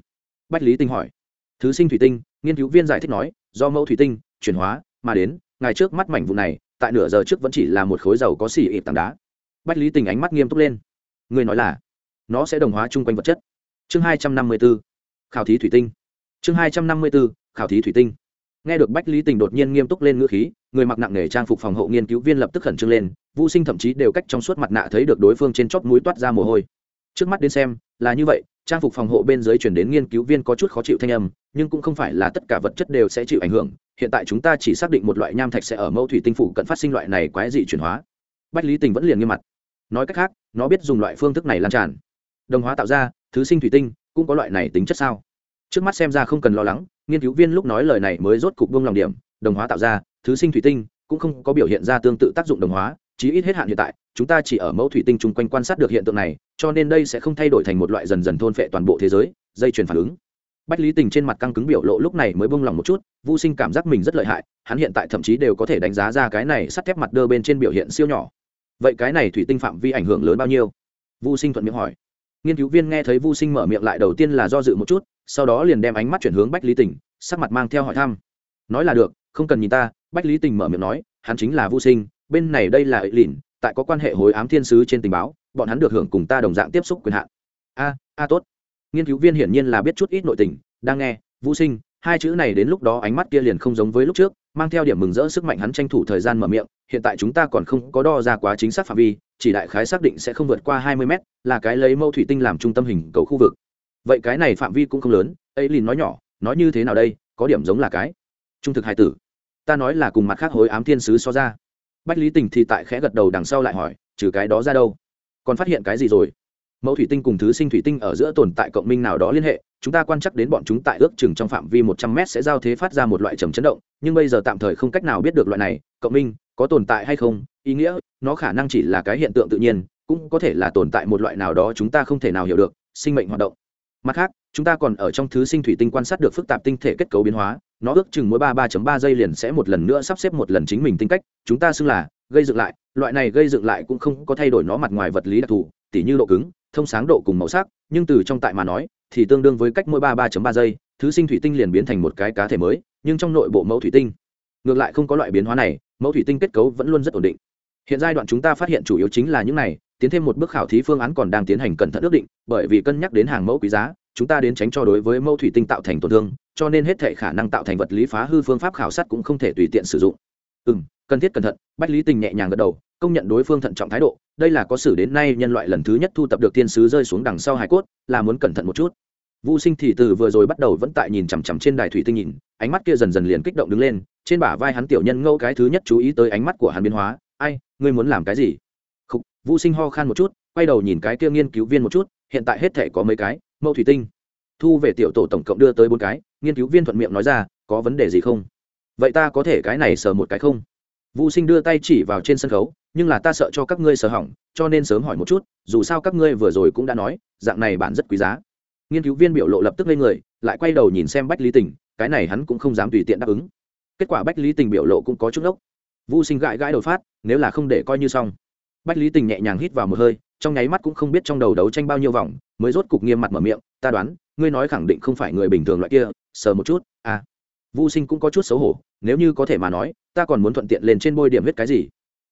Bách lý tinh hỏi. Thứ sinh thủy tinh, nghiên cứu viên giải thích nói, do mẫu thủy tinh, chuyển hóa mà đến, ngày trước mắt mảnh vụ này, tại nửa giờ trước vẫn chỉ là một khối dầu có xỉ ịp tảng đá bách lý tình ánh mắt nghiêm túc lên. Người nói là, nó sẽ đồng hóa chung quanh vật chất. Chương hai trăm năm mươi b ố khảo thí thủy tinh. Chương hai trăm năm mươi b ố khảo thí thủy tinh. Nghe được bách lý tình đột nhiên nghiêm túc lên ngữ khí, người mặc nặng nề trang phục phòng hộ nghiên cứu viên lập tức khẩn trương lên vũ sinh thậm chí đều cách trong suốt mặt nạ thấy được đối phương trên chóp mũi toát ra mồ hôi. Trước mắt đến xem, là như vậy, trang phục phòng hộ bên dưới chuyển đến nghiên cứu viên có chút khó chịu thanh âm, nhưng cũng không phải là tất cả vật chất đều sẽ chịu ảnh hưởng, hiện tại chúng ta chỉ xác định một loại nham thạch sẽ ở mẫu thủy tinh phủ cận phát sinh loại này quái dị chuyển hóa. Bách lý tình vẫn liền nghiêm mặt nói cách khác, nó biết dùng loại phương thức này lan tràn. Đồng hóa tạo ra, thứ sinh thủy tinh, cũng có loại này tính chất sao? Trước mắt xem ra không cần lo lắng, nghiên cứu viên lúc nói lời này mới rốt cục buông lòng điểm, đồng hóa tạo ra, thứ sinh thủy tinh, cũng không có biểu hiện ra tương tự tác dụng đồng hóa, chí ít hết hạn hiện tại, chúng ta chỉ ở mẫu thủy tinh chung quanh quan sát được hiện tượng này, cho nên đây sẽ không thay đổi thành một loại dần dần thôn phệ toàn bộ thế giới, dây chuyển phản ứng. Bách lý tình trên mặt căng cứng biểu lộ lúc này mới bông lòng một chút vô sinh cảm giác mình rất lợi hại, hắn hiện tại thậm chí đều có thể đánh giá ra cái này sắt thép mặt đơ bên trên biểu hiện siêu nhỏ vậy cái này thủy tinh phạm vi ảnh hưởng lớn bao nhiêu? Vô sinh thuận miệng hỏi. Nghiên cứu viên nghe thấy vô sinh mở miệng lại đầu tiên là do dự một chút, sau đó liền đem ánh mắt chuyển hướng bách lý tình, sắc mặt mang theo hỏi thăm. Nói là được, không cần nhìn ta, bách lý tình mở miệng nói, hắn chính là vô sinh, bên này đây là ấy lìn, tại có quan hệ hối ám thiên sứ trên tình báo, bọn hắn được hưởng cùng ta đồng dạng tiếp xúc quyền hạn. A a tốt. Nghiên cứu viên hiển nhiên là biết chút ít nội tình, đang nghe vũ sinh hai chữ này đến lúc đó ánh mắt kia liền không giống với lúc trước, mang theo điểm mừng rỡ sức mạnh hắn tranh thủ thời gian mở miệng, hiện tại chúng ta còn không có đo ra quá chính xác phạm vi, chỉ đại khái xác định sẽ không vượt qua hai mươi mét, là cái lấy mâu thủy tinh làm trung tâm hình cầu khu vực. Vậy cái này phạm vi cũng không lớn ấy liền nói nhỏ, nói như thế nào đây, có điểm giống là cái trung thực hai tử. Ta nói là cùng mặt khác hối ám thiên sứ so ra. Bách lý tình thì tại khẽ gật đầu đằng sau lại hỏi, trừ cái đó ra đâu? Còn phát hiện cái gì rồi? Mẫu thủy tinh cùng thứ sinh thủy tinh ở giữa tồn tại cộng minh nào đó liên hệ, chúng ta quan chắc đến bọn chúng tại ước chừng trong phạm vi một trăm m sẽ giao thế phát ra một loại trầm chấn động, nhưng bây giờ tạm thời không cách nào biết được loại này, cộng minh, có tồn tại hay không, ý nghĩa, nó khả năng chỉ là cái hiện tượng tự nhiên, cũng có thể là tồn tại một loại nào đó chúng ta không thể nào hiểu được, sinh mệnh hoạt động. Mặt khác, chúng ta còn ở trong thứ sinh thủy tinh quan sát được phức tạp tinh thể kết cấu biến hóa, nó ước chừng mỗi ba ba ba giây liền sẽ một lần nữa sắp xếp một lần chính mình tinh cách, chúng ta xưng là gây dựng lại, loại này gây dựng lại cũng không có thay đổi nó mặt ngoài vật lý đặc thù, tỉ như độ cứng thông sáng độ cùng màu sắc, nhưng từ trong tại mà nói, thì tương đương với cách mỗi ba ba ba giây, thứ sinh thủy tinh liền biến thành một cái cá thể mới, nhưng trong nội bộ mẫu thủy tinh, ngược lại không có loại biến hóa này, mẫu thủy tinh kết cấu vẫn luôn rất ổn định. Hiện giai đoạn chúng ta phát hiện chủ yếu chính là những này, tiến thêm một bước khảo thí phương án còn đang tiến hành cẩn thận ước định, bởi vì cân nhắc đến hàng mẫu quý giá, chúng ta đến tránh cho đối với mẫu thủy tinh tạo thành tổn thương, cho nên hết thể khả năng tạo thành vật lý phá hư phương pháp khảo sát cũng không thể tùy tiện sử dụng. Ừ cần thiết cẩn thận, bách lý tình nhẹ nhàng gật đầu, công nhận đối phương thận trọng thái độ đây là có xử đến nay nhân loại lần thứ nhất thu tập được thiên sứ rơi xuống đằng sau hải cốt là muốn cẩn thận một chút. Vũ sinh thì từ vừa rồi bắt đầu vẫn tại nhìn chằm chằm trên đài thủy tinh nhìn ánh mắt kia dần dần liền kích động đứng lên trên bả vai hắn tiểu nhân ngâu cái thứ nhất chú ý tới ánh mắt của hắn biến hóa ai ngươi muốn làm cái gì? Khúc, vũ sinh ho khan một chút quay đầu nhìn cái kia nghiên cứu viên một chút hiện tại hết thể có mấy cái mẫu thủy tinh. Thu về tiểu tổ tổng cộng đưa tới bốn cái nghiên cứu viên thuận miệng nói ra có vấn đề gì không? Vậy ta có thể cái này sờ một cái không? Vũ sinh đưa tay chỉ vào trên sân khấu, nhưng là ta sợ cho các ngươi sợ hỏng, cho nên sớm hỏi một chút, dù sao các ngươi vừa rồi cũng đã nói, dạng này bản rất quý giá. Nghiên cứu viên biểu lộ lập tức lên người, lại quay đầu nhìn xem bách lý tình, cái này hắn cũng không dám tùy tiện đáp ứng. Kết quả bách lý tình biểu lộ cũng có chút ốc vũ sinh gãi gãi đầu phát, nếu là không để coi như xong. Bách lý tình nhẹ nhàng hít vào một hơi, trong nháy mắt cũng không biết trong đầu đấu tranh bao nhiêu vòng, mới rốt cục nghiêm mặt mở miệng, ta đoán, ngươi nói khẳng định không phải người bình thường loại kia, sờ một chút à vũ sinh cũng có chút xấu hổ, nếu như có thể mà nói, ta còn muốn thuận tiện lên trên bôi điểm huyết cái gì.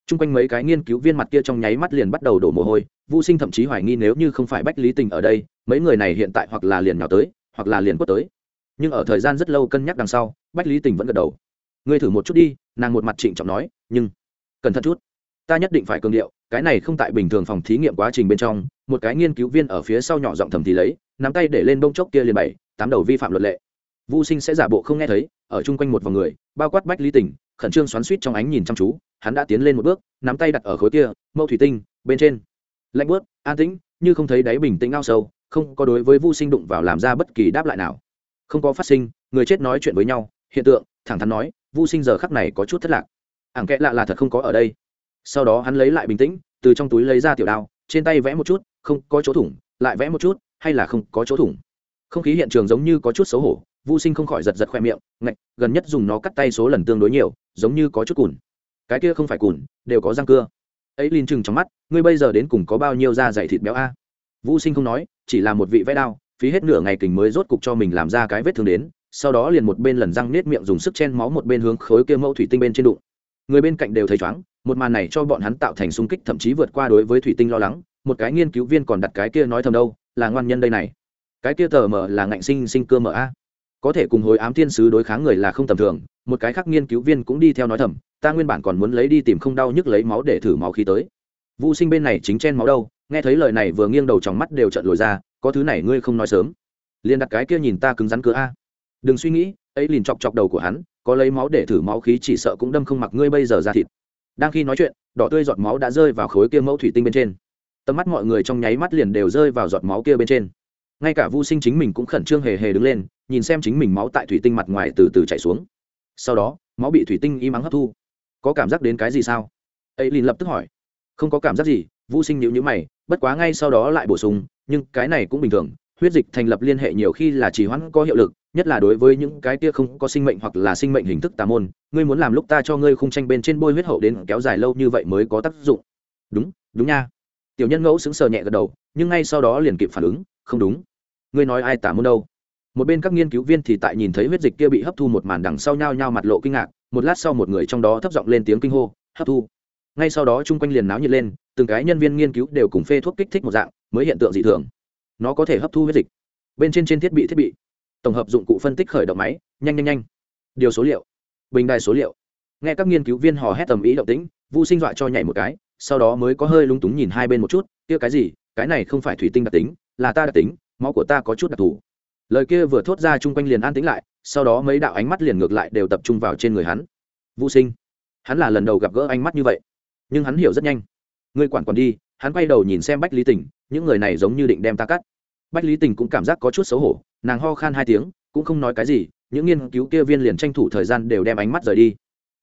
T r u n g quanh mấy cái nghiên cứu viên mặt kia trong nháy mắt liền bắt đầu đổ mồ hôi vũ sinh thậm chí hoài nghi nếu như không phải bách lý tình ở đây, mấy người này hiện tại hoặc là liền nào tới, hoặc là liền quất tới. Nhưng ở thời gian rất lâu cân nhắc đằng sau, bách lý tình vẫn gật đầu. Ngươi thử một chút đi, nàng một mặt trịnh trọng nói, nhưng cẩn thận chút. Ta nhất định phải cường điệu, cái này không tại bình thường phòng thí nghiệm quá trình bên trong, một cái nghiên cứu viên ở phía sau nhỏ giọng thầm thì lấy, nắm tay để lên bông chốc kia liền bảy tám đầu vi phạm luật lệ vô sinh sẽ giả bộ không nghe thấy, ở chung quanh một vòng người, bao quát bách lý tình, khẩn trương xoắn suýt trong ánh nhìn chăm chú, hắn đã tiến lên một bước, nắm tay đặt ở khối kia, mẫu thủy tinh, bên trên. Lạnh bớt an tĩnh, như không thấy đáy bình tĩnh ao sâu, không có đối với vô sinh đụng vào làm ra bất kỳ đáp lại nào. Không có phát sinh, người chết nói chuyện với nhau, hiện tượng, thẳng thắn nói vô sinh giờ khắc này có chút thất lạc. Ảng kẽ lạ là thật không có ở đây. Sau đó hắn lấy lại bình tĩnh, từ trong túi lấy ra tiểu đao, trên tay vẽ một chút, không có chỗ thủng, lại vẽ một chút, hay là không có chỗ thủng. Không khí hiện trường giống như có chút xấu hổ vũ sinh không khỏi giật giật khoe miệng, ngạch, gần nhất dùng nó cắt tay số lần tương đối nhiều, giống như có chút cùn. Cái kia không phải cùn, đều có răng cưa. Ấy linh chừng trong mắt, ngươi bây giờ đến cùng có bao nhiêu da dày thịt béo a? Vũ sinh không nói, chỉ là một vị vẽ đao, phí hết nửa ngày kình mới rốt cục cho mình làm ra cái vết thương đến, sau đó liền một bên lần răng nết miệng dùng sức chen máu một bên hướng khối kia mẫu thủy tinh bên trên đụng. Người bên cạnh đều thấy chóng, một màn này cho bọn hắn tạo thành sung kích, thậm chí vượt qua đối với thủy tinh lo lắng, một cái nghiên cứu viên còn đặt cái kia nói thầm đâu, là ngoan nhân đây này. Cái kia tờ mở là ngạnh sinh sinh cơ mở a có thể cùng hồi ám thiên sứ đối kháng người là không tầm thường, một cái khác nghiên cứu viên cũng đi theo nói thầm, ta nguyên bản còn muốn lấy đi tìm không đau nhức lấy máu để thử máu khí tới. Vũ sinh bên này chính chen máu đâu, nghe thấy lời này vừa nghiêng đầu trong mắt đều trận lồi ra, có thứ này ngươi không nói sớm. Liền đặt cái kia nhìn ta cứng rắn cửa a. Đừng suy nghĩ, ấy liền chọc chọc đầu của hắn, có lấy máu để thử máu khí chỉ sợ cũng đâm không mặc ngươi bây giờ ra thịt. Đang khi nói chuyện, đỏ tươi giọt máu đã rơi vào khối kia mẫu thủy tinh bên trên. Tầm mắt mọi người trong nháy mắt liền đều rơi vào giọt máu kia bên trên. Ngay cả vô sinh chính mình cũng khẩn trương hề hề đứng lên nhìn xem chính mình máu tại thủy tinh mặt ngoài từ từ chảy xuống. Sau đó, máu bị thủy tinh y mắng hấp thu. Có cảm giác đến cái gì sao? Ấy liền lập tức hỏi. Không có cảm giác gì vô sinh nhịu nhữ mày, bất quá ngay sau đó lại bổ sung, nhưng cái này cũng bình thường, huyết dịch thành lập liên hệ nhiều khi là trì hoãn có hiệu lực, nhất là đối với những cái kia không có sinh mệnh hoặc là sinh mệnh hình thức tà môn, ngươi muốn làm lúc ta cho ngươi khung tranh bên trên bôi huyết hậu đến kéo dài lâu như vậy mới có tác dụng. Đúng đúng nha. Tiểu nhân ngẫu sững sờ nhẹ gật đầu, nhưng ngay sau đó liền kịp phản ứng, không đúng. Ngươi nói ai tà môn đâu? Một bên các nghiên cứu viên thì tại nhìn thấy huyết dịch kia bị hấp thu một màn đằng sau nhau nhau mặt lộ kinh ngạc, một lát sau một người trong đó thấp giọng lên tiếng kinh hô, hấp thu. Ngay sau đó chung quanh liền náo nhiệt lên, từng cái nhân viên nghiên cứu đều cùng phê thuốc kích thích một dạng, mới hiện tượng dị thường. Nó có thể hấp thu huyết dịch. Bên trên trên thiết bị thiết bị. Tổng hợp dụng cụ phân tích khởi động máy, nhanh nhanh nhanh. Điều số liệu. Bình đài số liệu. Nghe các nghiên cứu viên hò hét tầm ý động tĩnh, vu sinh dọa cho nhảy một cái, sau đó mới có hơi lúng túng nhìn hai bên một chút, kia cái gì? Cái này không phải thủy tinh đặc tính, là ta đặc tính, máu của ta có chút đặc thù lời kia vừa thốt ra chung quanh liền an tĩnh lại, sau đó mấy đạo ánh mắt liền ngược lại đều tập trung vào trên người hắn. Vũ sinh, hắn là lần đầu gặp gỡ ánh mắt như vậy, nhưng hắn hiểu rất nhanh. Ngươi quản còn đi, hắn quay đầu nhìn xem bách lý tình, những người này giống như định đem ta cắt. Bách lý tình cũng cảm giác có chút xấu hổ, nàng ho khan hai tiếng, cũng không nói cái gì, những nghiên cứu kia viên liền tranh thủ thời gian đều đem ánh mắt rời đi.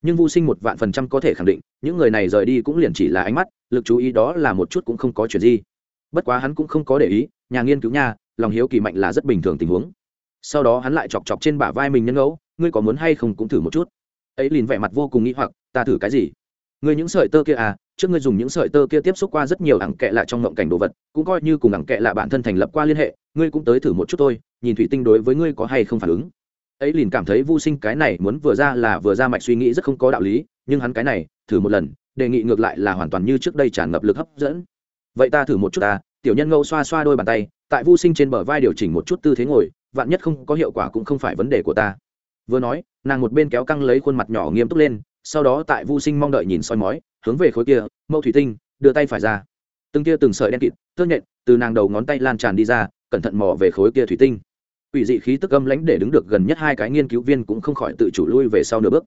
Nhưng vô sinh một vạn phần trăm có thể khẳng định, những người này rời đi cũng liền chỉ là ánh mắt, lực chú ý đó là một chút cũng không có chuyện gì. Bất quá hắn cũng không có để ý, nhà nghiên cứu nha lòng hiếu kỳ mạnh là rất bình thường tình huống. Sau đó hắn lại chọc chọc trên bả vai mình nhân ngẫu, ngươi có muốn hay không cũng thử một chút. Ấy liền vẻ mặt vô cùng nghĩ hoặc, ta thử cái gì? Ngươi những sợi tơ kia à trước ngươi dùng những sợi tơ kia tiếp xúc qua rất nhiều ẳng kệ lạ trong ngộng cảnh đồ vật, cũng coi như cùng ẳng kệ lạ bản thân thành lập qua liên hệ, ngươi cũng tới thử một chút thôi, nhìn thủy tinh đối với ngươi có hay không phản ứng. Ấy liền cảm thấy vô sinh cái này muốn vừa ra là vừa ra mạch suy nghĩ rất không có đạo lý, nhưng hắn cái này, thử một lần, đề nghị ngược lại là hoàn toàn như trước đây tràn ngập lực hấp dẫn. Vậy ta thử một chút ta, tiểu nhân ngâu xoa xoa đôi bàn tay tại vô sinh trên bờ vai điều chỉnh một chút tư thế ngồi, vạn nhất không có hiệu quả cũng không phải vấn đề của ta. Vừa nói, nàng một bên kéo căng lấy khuôn mặt nhỏ nghiêm túc lên, sau đó tại vô sinh mong đợi nhìn soi mói, hướng về khối kia mẫu thủy tinh, đưa tay phải ra. Từng kia từng sợi đen kịt, tơ nhện, từ nàng đầu ngón tay lan tràn đi ra, cẩn thận mò về khối kia thủy tinh. Ủy dị khí tức âm lãnh để đứng được gần nhất hai cái nghiên cứu viên cũng không khỏi tự chủ lui về sau nửa bước.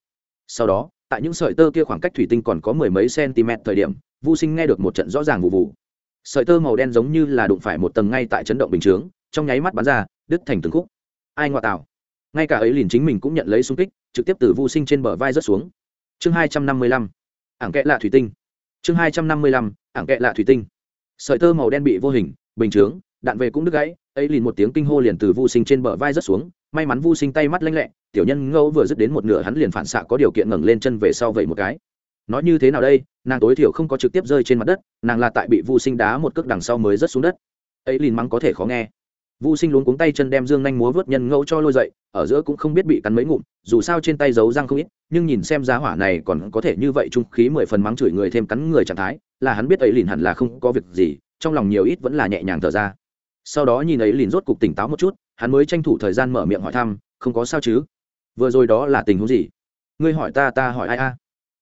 Sau đó, tại những sợi tơ kia khoảng cách thủy tinh còn có mười mấy cm thời điểm vô sinh nghe được một trận rõ ràng vụ vụ sợi tơ màu đen giống như là đụng phải một tầng ngay tại chấn động bình chướng, trong nháy mắt bắn ra, đứt thành từng khúc. Ai ngoại tạo ngay cả ấy liền chính mình cũng nhận lấy xung kích, trực tiếp từ vô sinh trên bờ vai rớt xuống. Chương hai trăm năm mươi lăm. Ảng kệ lạ thủy tinh. Chương hai trăm năm mươi lăm. Ảng kệ lạ thủy tinh. Sợi tơ màu đen bị vô hình, bình chướng, đạn về cũng đứt gãy, ấy liền một tiếng kinh hô liền từ vô sinh trên bờ vai rớt xuống. May mắn vô sinh tay mắt lanh lẹ, tiểu nhân ngẫu vừa dứt đến một nửa hắn liền phản xạ có điều kiện ngẩng lên chân về sau vậy một cái nói như thế nào đây, nàng tối thiểu không có trực tiếp rơi trên mặt đất, nàng là tại bị vô sinh đá một cước đằng sau mới rớt xuống đất. Ấy liền mắng có thể khó nghe. Vô sinh luống cuống tay chân đem dương nhanh múa vớt nhân ngẫu cho lôi dậy, ở giữa cũng không biết bị cắn mấy ngụm, dù sao trên tay giấu răng không ít, nhưng nhìn xem giá hỏa này còn có thể như vậy trung khí mười phần mắng chửi người thêm cắn người trạng thái, là hắn biết ấy liền hẳn là không có việc gì, trong lòng nhiều ít vẫn là nhẹ nhàng thở ra. Sau đó nhìn ấy liền rốt cục tỉnh táo một chút, hắn mới tranh thủ thời gian mở miệng hỏi thăm, không có sao chứ? Vừa rồi đó là tình huống gì? Ngươi hỏi ta ta hỏi ai a?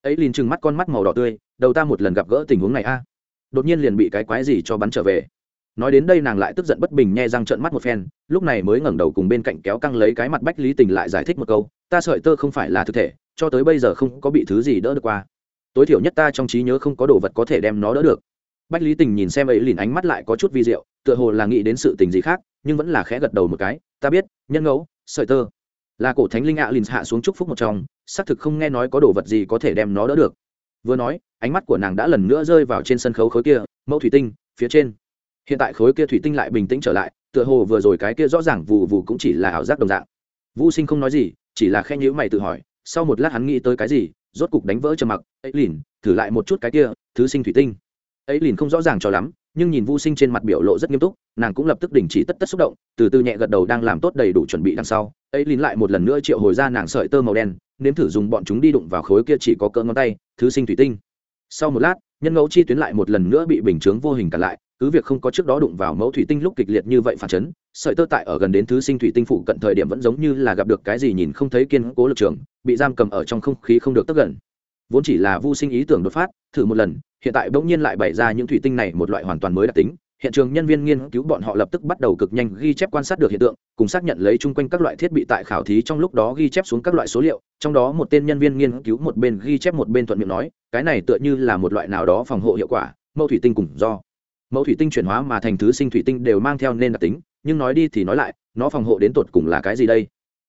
Ấy liền trừng mắt con mắt màu đỏ tươi, đầu ta một lần gặp gỡ tình huống này a. Đột nhiên liền bị cái quái gì cho bắn trở về. Nói đến đây nàng lại tức giận bất bình nhe răng trợn mắt một phen, lúc này mới ngẩng đầu cùng bên cạnh kéo căng lấy cái mặt bách lý tình lại giải thích một câu, ta sợi tơ không phải là thực thể, cho tới bây giờ không có bị thứ gì đỡ được qua. Tối thiểu nhất ta trong trí nhớ không có đồ vật có thể đem nó đỡ được. Bách lý tình nhìn xem ấy liền ánh mắt lại có chút vi diệu, tựa hồ là nghĩ đến sự tình gì khác, nhưng vẫn là khẽ gật đầu một cái, ta biết, nhân ngẫu, sợi tơ. Là cổ thánh linh ạ à lìn hạ xuống chúc phúc một trong xác thực không nghe nói có đồ vật gì có thể đem nó đỡ được. Vừa nói, ánh mắt của nàng đã lần nữa rơi vào trên sân khấu khối kia, mẫu thủy tinh, phía trên. Hiện tại khối kia thủy tinh lại bình tĩnh trở lại, tựa hồ vừa rồi cái kia rõ ràng vù vù cũng chỉ là ảo giác đồng dạng. Vũ sinh không nói gì, chỉ là khen nhữ mày tự hỏi, sau một lát hắn nghĩ tới cái gì, rốt cục đánh vỡ trầm mặc, ấy lìn, thử lại một chút cái kia, thứ sinh thủy tinh. Ấy lìn không rõ ràng cho lắm nhưng nhìn Vu Sinh trên mặt biểu lộ rất nghiêm túc, nàng cũng lập tức đình chỉ tất tất xúc động, từ từ nhẹ gật đầu đang làm tốt đầy đủ chuẩn bị đằng sau. Ấy lín lại một lần nữa triệu hồi ra nàng sợi tơ màu đen, nếm thử dùng bọn chúng đi đụng vào khối kia chỉ có cỡ ngón tay, thứ sinh thủy tinh. Sau một lát, nhân ngẫu chi tuyến lại một lần nữa bị bình chướng vô hình cản lại, cứ việc không có trước đó đụng vào mẫu thủy tinh lúc kịch liệt như vậy phản chấn, sợi tơ tại ở gần đến thứ sinh thủy tinh phụ cận thời điểm vẫn giống như là gặp được cái gì nhìn không thấy kiên cố lực trường, bị giam cầm ở trong không khí không được tức gần. Vốn chỉ là Vu Sinh ý tưởng đột phát, thử một lần, hiện tại bỗng nhiên lại bày ra những thủy tinh này một loại hoàn toàn mới đặc tính. Hiện trường nhân viên nghiên cứu bọn họ lập tức bắt đầu cực nhanh ghi chép quan sát được hiện tượng, cùng xác nhận lấy chung quanh các loại thiết bị tại khảo thí trong lúc đó ghi chép xuống các loại số liệu. Trong đó một tên nhân viên nghiên cứu một bên ghi chép một bên thuận miệng nói, cái này tựa như là một loại nào đó phòng hộ hiệu quả, mẫu thủy tinh cùng do. Mẫu thủy tinh chuyển hóa mà thành thứ sinh thủy tinh đều mang theo nên đặc tính, nhưng nói đi thì nói lại, nó phòng hộ đến tột cùng là cái gì đây?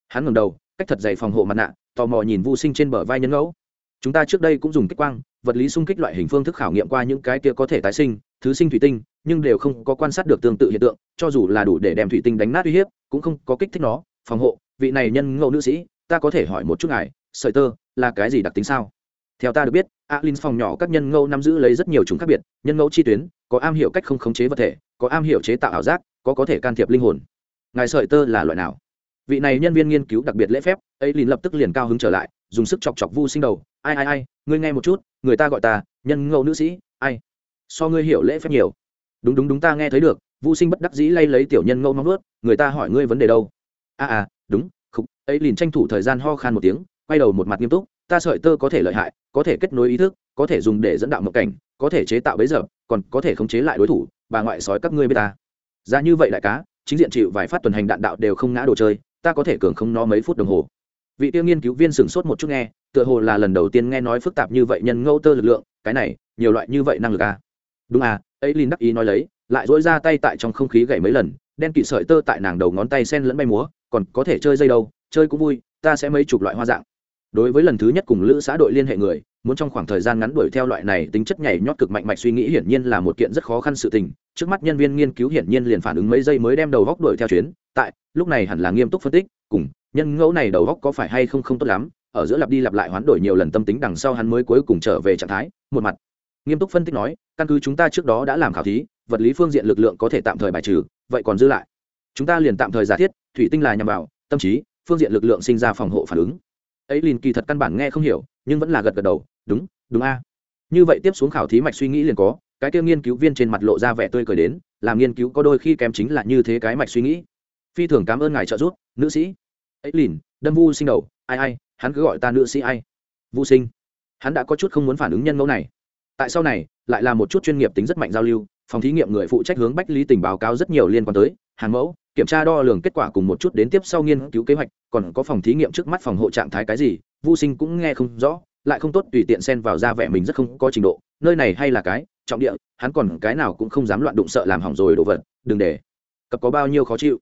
Hắn ngầm đầu, cách thật dày phòng hộ mặt nạ, tò mò nhìn vô sinh trên bờ vai nhân ngẫu chúng ta trước đây cũng dùng kích quang, vật lý xung kích loại hình phương thức khảo nghiệm qua những cái kia có thể tái sinh, thứ sinh thủy tinh, nhưng đều không có quan sát được tương tự hiện tượng, cho dù là đủ để đem thủy tinh đánh nát uy hiếp, cũng không có kích thích nó. Phòng hộ, vị này nhân ngẫu nữ sĩ, ta có thể hỏi một chút ngài, sợi tơ, là cái gì đặc tính sao? Theo ta được biết alin phòng nhỏ các nhân ngẫu nắm giữ lấy rất nhiều chúng khác biệt, nhân ngẫu chi tuyến, có am hiểu cách không khống chế vật thể, có am hiểu chế tạo ảo giác, có có thể can thiệp linh hồn. Ngài sợi tơ là loại nào? Vị này nhân viên nghiên cứu đặc biệt lễ phép, ấy liền lập tức liền cao hứng trở lại, dùng sức chọc chọc vu sinh đầu. Ai ai ai, ngươi nghe một chút, người ta gọi ta, nhân ngẫu nữ sĩ, ai? So ngươi hiểu lễ phép nhiều. Đúng đúng đúng, ta nghe thấy được. Vu sinh bất đắc dĩ lay lấy tiểu nhân ngẫu móng vớt người ta hỏi ngươi vấn đề đâu? À à đúng, khục, ấy liền tranh thủ thời gian ho khan một tiếng, quay đầu một mặt nghiêm túc, ta sợi tơ có thể lợi hại, có thể kết nối ý thức, có thể dùng để dẫn đạo mộng cảnh, có thể chế tạo bấy giờ, còn có thể khống chế lại đối thủ, bà ngoại sói các ngươi b ta. Ra như vậy đại cá, chính diện chịu vài phát tuần hành đạn đạo đều không ngã đồ chơi ta có thể cường không nó mấy phút đồng hồ vị tiêu nghiên cứu viên sửng sốt một chút nghe, tựa hồ là lần đầu tiên nghe nói phức tạp như vậy nhân ngẫu tơ lực lượng, cái này, nhiều loại như vậy năng lực à. đúng à ấy linh đắc ý nói lấy, lại dỗi ra tay tại trong không khí gậy mấy lần, đen kỵ sợi tơ tại nàng đầu ngón tay sen lẫn bay múa, còn có thể chơi dây đâu, chơi cũng vui, ta sẽ mấy chục loại hoa dạng đối với lần thứ nhất cùng lữ xã đội liên hệ người muốn trong khoảng thời gian ngắn đuổi theo loại này tính chất nhảy nhót cực mạnh mạch suy nghĩ hiển nhiên là một kiện rất khó khăn sự tình. Trước mắt nhân viên nghiên cứu hiển nhiên liền phản ứng mấy giây mới đem đầu góc đuổi theo chuyến. Tại, lúc này hẳn là nghiêm túc phân tích, cùng, nhân ngẫu này đầu góc có phải hay không không tốt lắm. Ở giữa lặp đi lặp lại hoán đổi nhiều lần tâm tính đằng sau hắn mới cuối cùng trở về trạng thái, một mặt. Nghiêm túc phân tích nói, căn cứ chúng ta trước đó đã làm khảo thí, vật lý phương diện lực lượng có thể tạm thời bài trừ, vậy còn dư lại. Chúng ta liền tạm thời giả thiết, thủy tinh là nhằm vào, tâm trí, phương diện lực lượng sinh ra phòng hộ phản ứng ấy liền kỳ thật căn bản nghe không hiểu, nhưng vẫn là gật gật đầu, đúng đúng a. Như vậy tiếp xuống khảo thí mạch suy nghĩ liền có, cái kia nghiên cứu viên trên mặt lộ ra vẻ tươi cười đến, làm nghiên cứu có đôi khi kém chính là như thế cái mạch suy nghĩ. Phi thường cảm ơn ngài trợ giúp, nữ sĩ. Ấy lìn đâm vu sinh đầu, ai ai, hắn cứ gọi ta nữ sĩ ai. Vu sinh. Hắn đã có chút không muốn phản ứng nhân mẫu này. Tại sau này, lại là một chút chuyên nghiệp tính rất mạnh giao lưu, phòng thí nghiệm người phụ trách hướng bách lý tình báo cáo rất nhiều liên quan tới, hàng mẫu kiểm tra đo lường kết quả cùng một chút đến tiếp sau nghiên cứu kế hoạch, còn có phòng thí nghiệm trước mắt phòng hộ trạng thái cái gì vô sinh cũng nghe không rõ, lại không tốt tùy tiện xen vào ra vẻ mình rất không có trình độ, nơi này hay là cái, trọng địa, hắn còn cái nào cũng không dám loạn đụng sợ làm hỏng rồi đồ vật, đừng để cập có bao nhiêu khó chịu.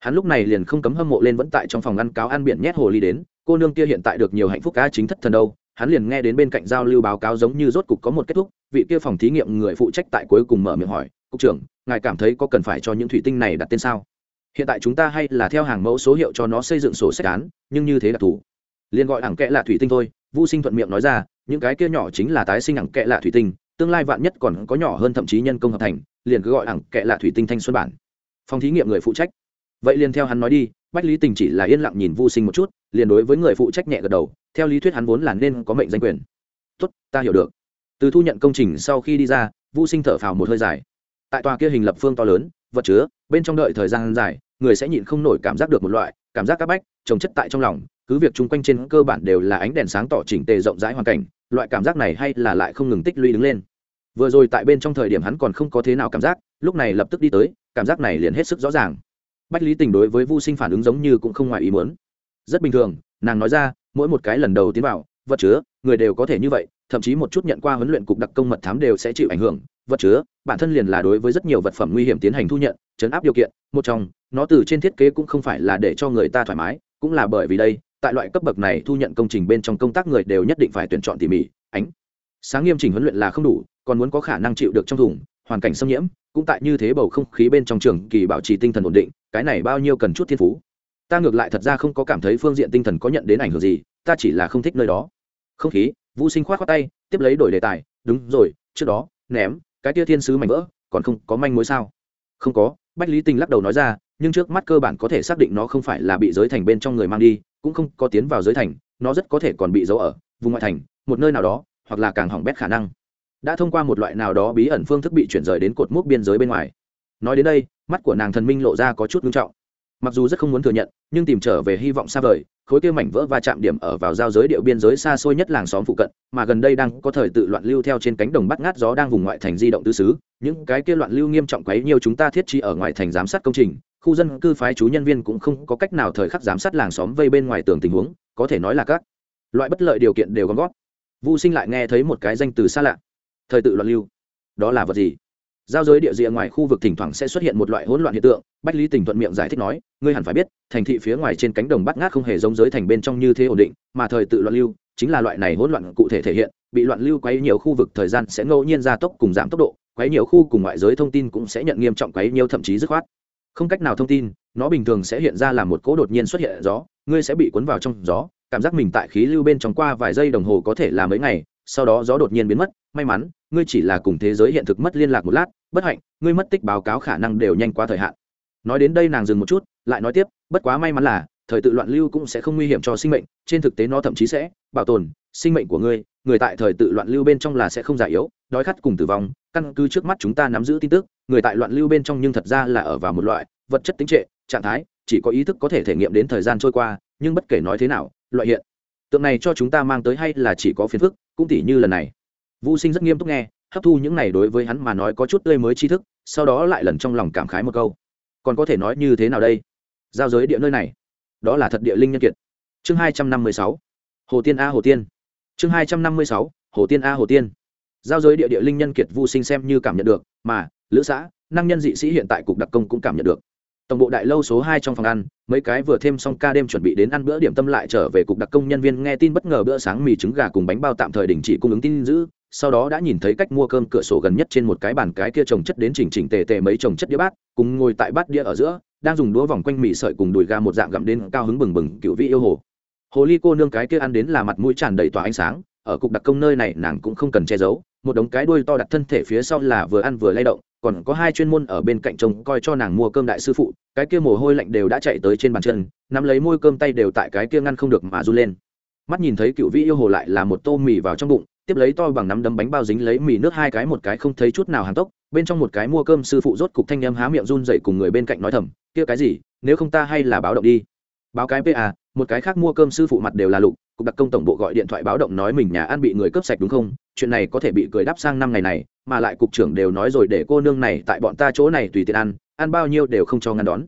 Hắn lúc này liền không cấm hâm mộ lên vẫn tại trong phòng ăn cáo ăn biển nhét hồ ly đến, cô nương kia hiện tại được nhiều hạnh phúc cá chính thất thần đâu, hắn liền nghe đến bên cạnh giao lưu báo cáo giống như rốt cục có một kết thúc, vị kia phòng thí nghiệm người phụ trách tại cuối cùng mở miệng hỏi, cục trưởng, ngài cảm thấy có cần phải cho những thủy tinh này đặt tên sao? Hiện tại chúng ta hay là theo hàng mẫu số hiệu cho nó xây dựng sổ sách án, nhưng như thế đặc thù liền gọi ẳng kẽ là thủy tinh thôi, vu sinh thuận miệng nói ra, những cái kia nhỏ chính là tái sinh ẳng kẽ là thủy tinh, tương lai vạn nhất còn có nhỏ hơn thậm chí nhân công hợp thành, liền cứ gọi ẳng kẽ là thủy tinh thanh xuân bản. Phòng thí nghiệm người phụ trách. Vậy liền theo hắn nói đi, bách lý tình chỉ là yên lặng nhìn vu sinh một chút, liền đối với người phụ trách nhẹ gật đầu, theo lý thuyết hắn vốn là nên có mệnh danh quyền. Tốt, ta hiểu được. Từ thu nhận công trình sau khi đi ra, vu sinh thở phào một hơi dài. Tại tòa kia hình lập phương to lớn, vật chứa bên trong đợi thời gian dài, người sẽ nhịn không nổi cảm giác được một loại, cảm giác c áp bách, trồng chất tại trong lòng, cứ việc chung quanh trên cơ bản đều là ánh đèn sáng tỏ chỉnh tề rộng rãi hoàn cảnh, loại cảm giác này hay là lại không ngừng tích lũy đứng lên. Vừa rồi tại bên trong thời điểm hắn còn không có thế nào cảm giác, lúc này lập tức đi tới, cảm giác này liền hết sức rõ ràng. Bách lý tình đối với vô sinh phản ứng giống như cũng không ngoài ý muốn. Rất bình thường, nàng nói ra, mỗi một cái lần đầu tiến vào, vật chứa, người đều có thể như vậy thậm chí một chút nhận qua huấn luyện cục đặc công mật thám đều sẽ chịu ảnh hưởng, vật chứa, bản thân liền là đối với rất nhiều vật phẩm nguy hiểm tiến hành thu nhận, chấn áp điều kiện, một trong, nó từ trên thiết kế cũng không phải là để cho người ta thoải mái, cũng là bởi vì đây, tại loại cấp bậc này thu nhận công trình bên trong công tác người đều nhất định phải tuyển chọn tỉ mỉ, ánh sáng nghiêm chỉnh huấn luyện là không đủ, còn muốn có khả năng chịu được trong thùng, hoàn cảnh xâm nhiễm, cũng tại như thế bầu không khí bên trong trường kỳ bảo trì tinh thần ổn định, cái này bao nhiêu cần chút thiên phú. Ta ngược lại thật ra không có cảm thấy phương diện tinh thần có nhận đến ảnh hưởng gì, ta chỉ là không thích nơi đó. Không khí vũ sinh khoát khoát tay, tiếp lấy đổi đề tài, đúng rồi, trước đó, ném, cái tia thiên sứ mảnh vỡ, còn không có manh mối sao? Không có, bách lý tình lắc đầu nói ra, nhưng trước mắt cơ bản có thể xác định nó không phải là bị giới thành bên trong người mang đi, cũng không có tiến vào giới thành, nó rất có thể còn bị giấu ở vùng ngoại thành, một nơi nào đó, hoặc là càng hỏng bét khả năng. Đã thông qua một loại nào đó bí ẩn phương thức bị chuyển rời đến cột mốc biên giới bên ngoài. Nói đến đây, mắt của nàng thần minh lộ ra có chút nghiêm trọng mặc dù rất không muốn thừa nhận, nhưng tìm trở về hy vọng xa vời, khối kia mảnh vỡ và chạm điểm ở vào giao giới điệu biên giới xa xôi nhất làng xóm phụ cận, mà gần đây đang có thời tự loạn lưu theo trên cánh đồng bắt ngát gió đang vùng ngoại thành di động tứ xứ, những cái kia loạn lưu nghiêm trọng quấy nhiều chúng ta thiết trí ở ngoại thành giám sát công trình, khu dân cư phái chú nhân viên cũng không có cách nào thời khắc giám sát làng xóm vây bên ngoài tường tình huống, có thể nói là các loại bất lợi điều kiện đều gom gót Vu Sinh lại nghe thấy một cái danh từ xa lạ. Thời tự loạn lưu. Đó là vật gì? Giao giới địa địa ngoài khu vực thỉnh thoảng sẽ xuất hiện một loại hỗn loạn hiện tượng, Bách Lý Tình thuận miệng giải thích nói, ngươi hẳn phải biết, thành thị phía ngoài trên cánh đồng bắt ngát không hề giống giới thành bên trong như thế ổn định, mà thời tự loạn lưu chính là loại này hỗn loạn cụ thể thể hiện, bị loạn lưu quấy nhiều khu vực thời gian sẽ ngẫu nhiên gia tốc cùng giảm tốc độ, quấy nhiều khu cùng ngoại giới thông tin cũng sẽ nhận nghiêm trọng quấy nhiều thậm chí dứt khoát. Không cách nào thông tin, nó bình thường sẽ hiện ra là một cỗ đột nhiên xuất hiện gió, ngươi sẽ bị cuốn vào trong gió, cảm giác mình tại khí lưu bên trong qua vài giây đồng hồ có thể là mấy ngày sau đó gió đột nhiên biến mất, may mắn, ngươi chỉ là cùng thế giới hiện thực mất liên lạc một lát, bất hạnh, ngươi mất tích báo cáo khả năng đều nhanh quá thời hạn. Nói đến đây nàng dừng một chút, lại nói tiếp, bất quá may mắn là, thời tự loạn lưu cũng sẽ không nguy hiểm cho sinh mệnh, trên thực tế nó thậm chí sẽ bảo tồn sinh mệnh của ngươi, người tại thời tự loạn lưu bên trong là sẽ không già yếu, đói khát cùng tử vong, căn cứ trước mắt chúng ta nắm giữ tin tức, người tại loạn lưu bên trong nhưng thật ra là ở vào một loại vật chất tính trệ, trạng thái, chỉ có ý thức có thể thể nghiệm đến thời gian trôi qua, nhưng bất kể nói thế nào, loại hiện tượng này cho chúng ta mang tới hay là chỉ có phiền phức cũng tỉ như lần này. Vô sinh rất nghiêm túc nghe, hấp thu những này đối với hắn mà nói có chút tươi mới tri thức, sau đó lại lần trong lòng cảm khái một câu. Còn có thể nói như thế nào đây? Giao giới địa nơi này, đó là thật địa linh nhân kiệt. Chương hai trăm năm mươi sáu, hồ tiên a hồ tiên. Chương hai trăm năm mươi sáu, hồ tiên a hồ tiên. Giao giới địa địa linh nhân kiệt vô sinh xem như cảm nhận được, mà lữ xã, năng nhân dị sĩ hiện tại cục đặc công cũng cảm nhận được tổng bộ đại lâu số hai trong phòng ăn, mấy cái vừa thêm xong ca đêm chuẩn bị đến ăn bữa điểm tâm lại trở về cục đặc công nhân viên nghe tin bất ngờ bữa sáng mì trứng gà cùng bánh bao tạm thời đình chỉ cung ứng tin giữ, sau đó đã nhìn thấy cách mua cơm cửa sổ gần nhất trên một cái bàn cái kia trồng chất đến chỉnh chỉnh tề tề mấy trồng chất đĩa bát, cùng ngồi tại bát đĩa ở giữa, đang dùng đũa vòng quanh mì sợi cùng đùi gà một dạng gặm đến cao hứng bừng bừng cựu vị yêu hồ. Hồ ly cô nương cái kia ăn đến là mặt mũi tràn đầy tỏa ánh sáng, ở cục đặc công nơi này nàng cũng không cần che giấu, một đống cái đuôi to đặt thân thể phía sau là vừa ăn vừa lay động còn có hai chuyên môn ở bên cạnh trông coi cho nàng mua cơm đại sư phụ, cái kia mồ hôi lạnh đều đã chạy tới trên bàn chân, nắm lấy môi cơm tay đều tại cái kia ngăn không được mà run lên. Mắt nhìn thấy cựu vĩ yêu hồ lại là một tô mì vào trong bụng, tiếp lấy to bằng nắm đấm bánh bao dính lấy mì nước hai cái một cái không thấy chút nào hàng tốc, bên trong một cái mua cơm sư phụ rốt cục thanh em há miệng run dậy cùng người bên cạnh nói thầm, kia cái gì, nếu không ta hay là báo động đi. Báo cái pa một cái khác mua cơm sư phụ mặt đều là lục cục đặc công tổng bộ gọi điện thoại báo động nói mình nhà ăn bị người cướp sạch đúng không? Chuyện này có thể bị cười đáp sang năm ngày này, mà lại cục trưởng đều nói rồi để cô nương này tại bọn ta chỗ này tùy tiện ăn ăn bao nhiêu đều không cho ngăn đón.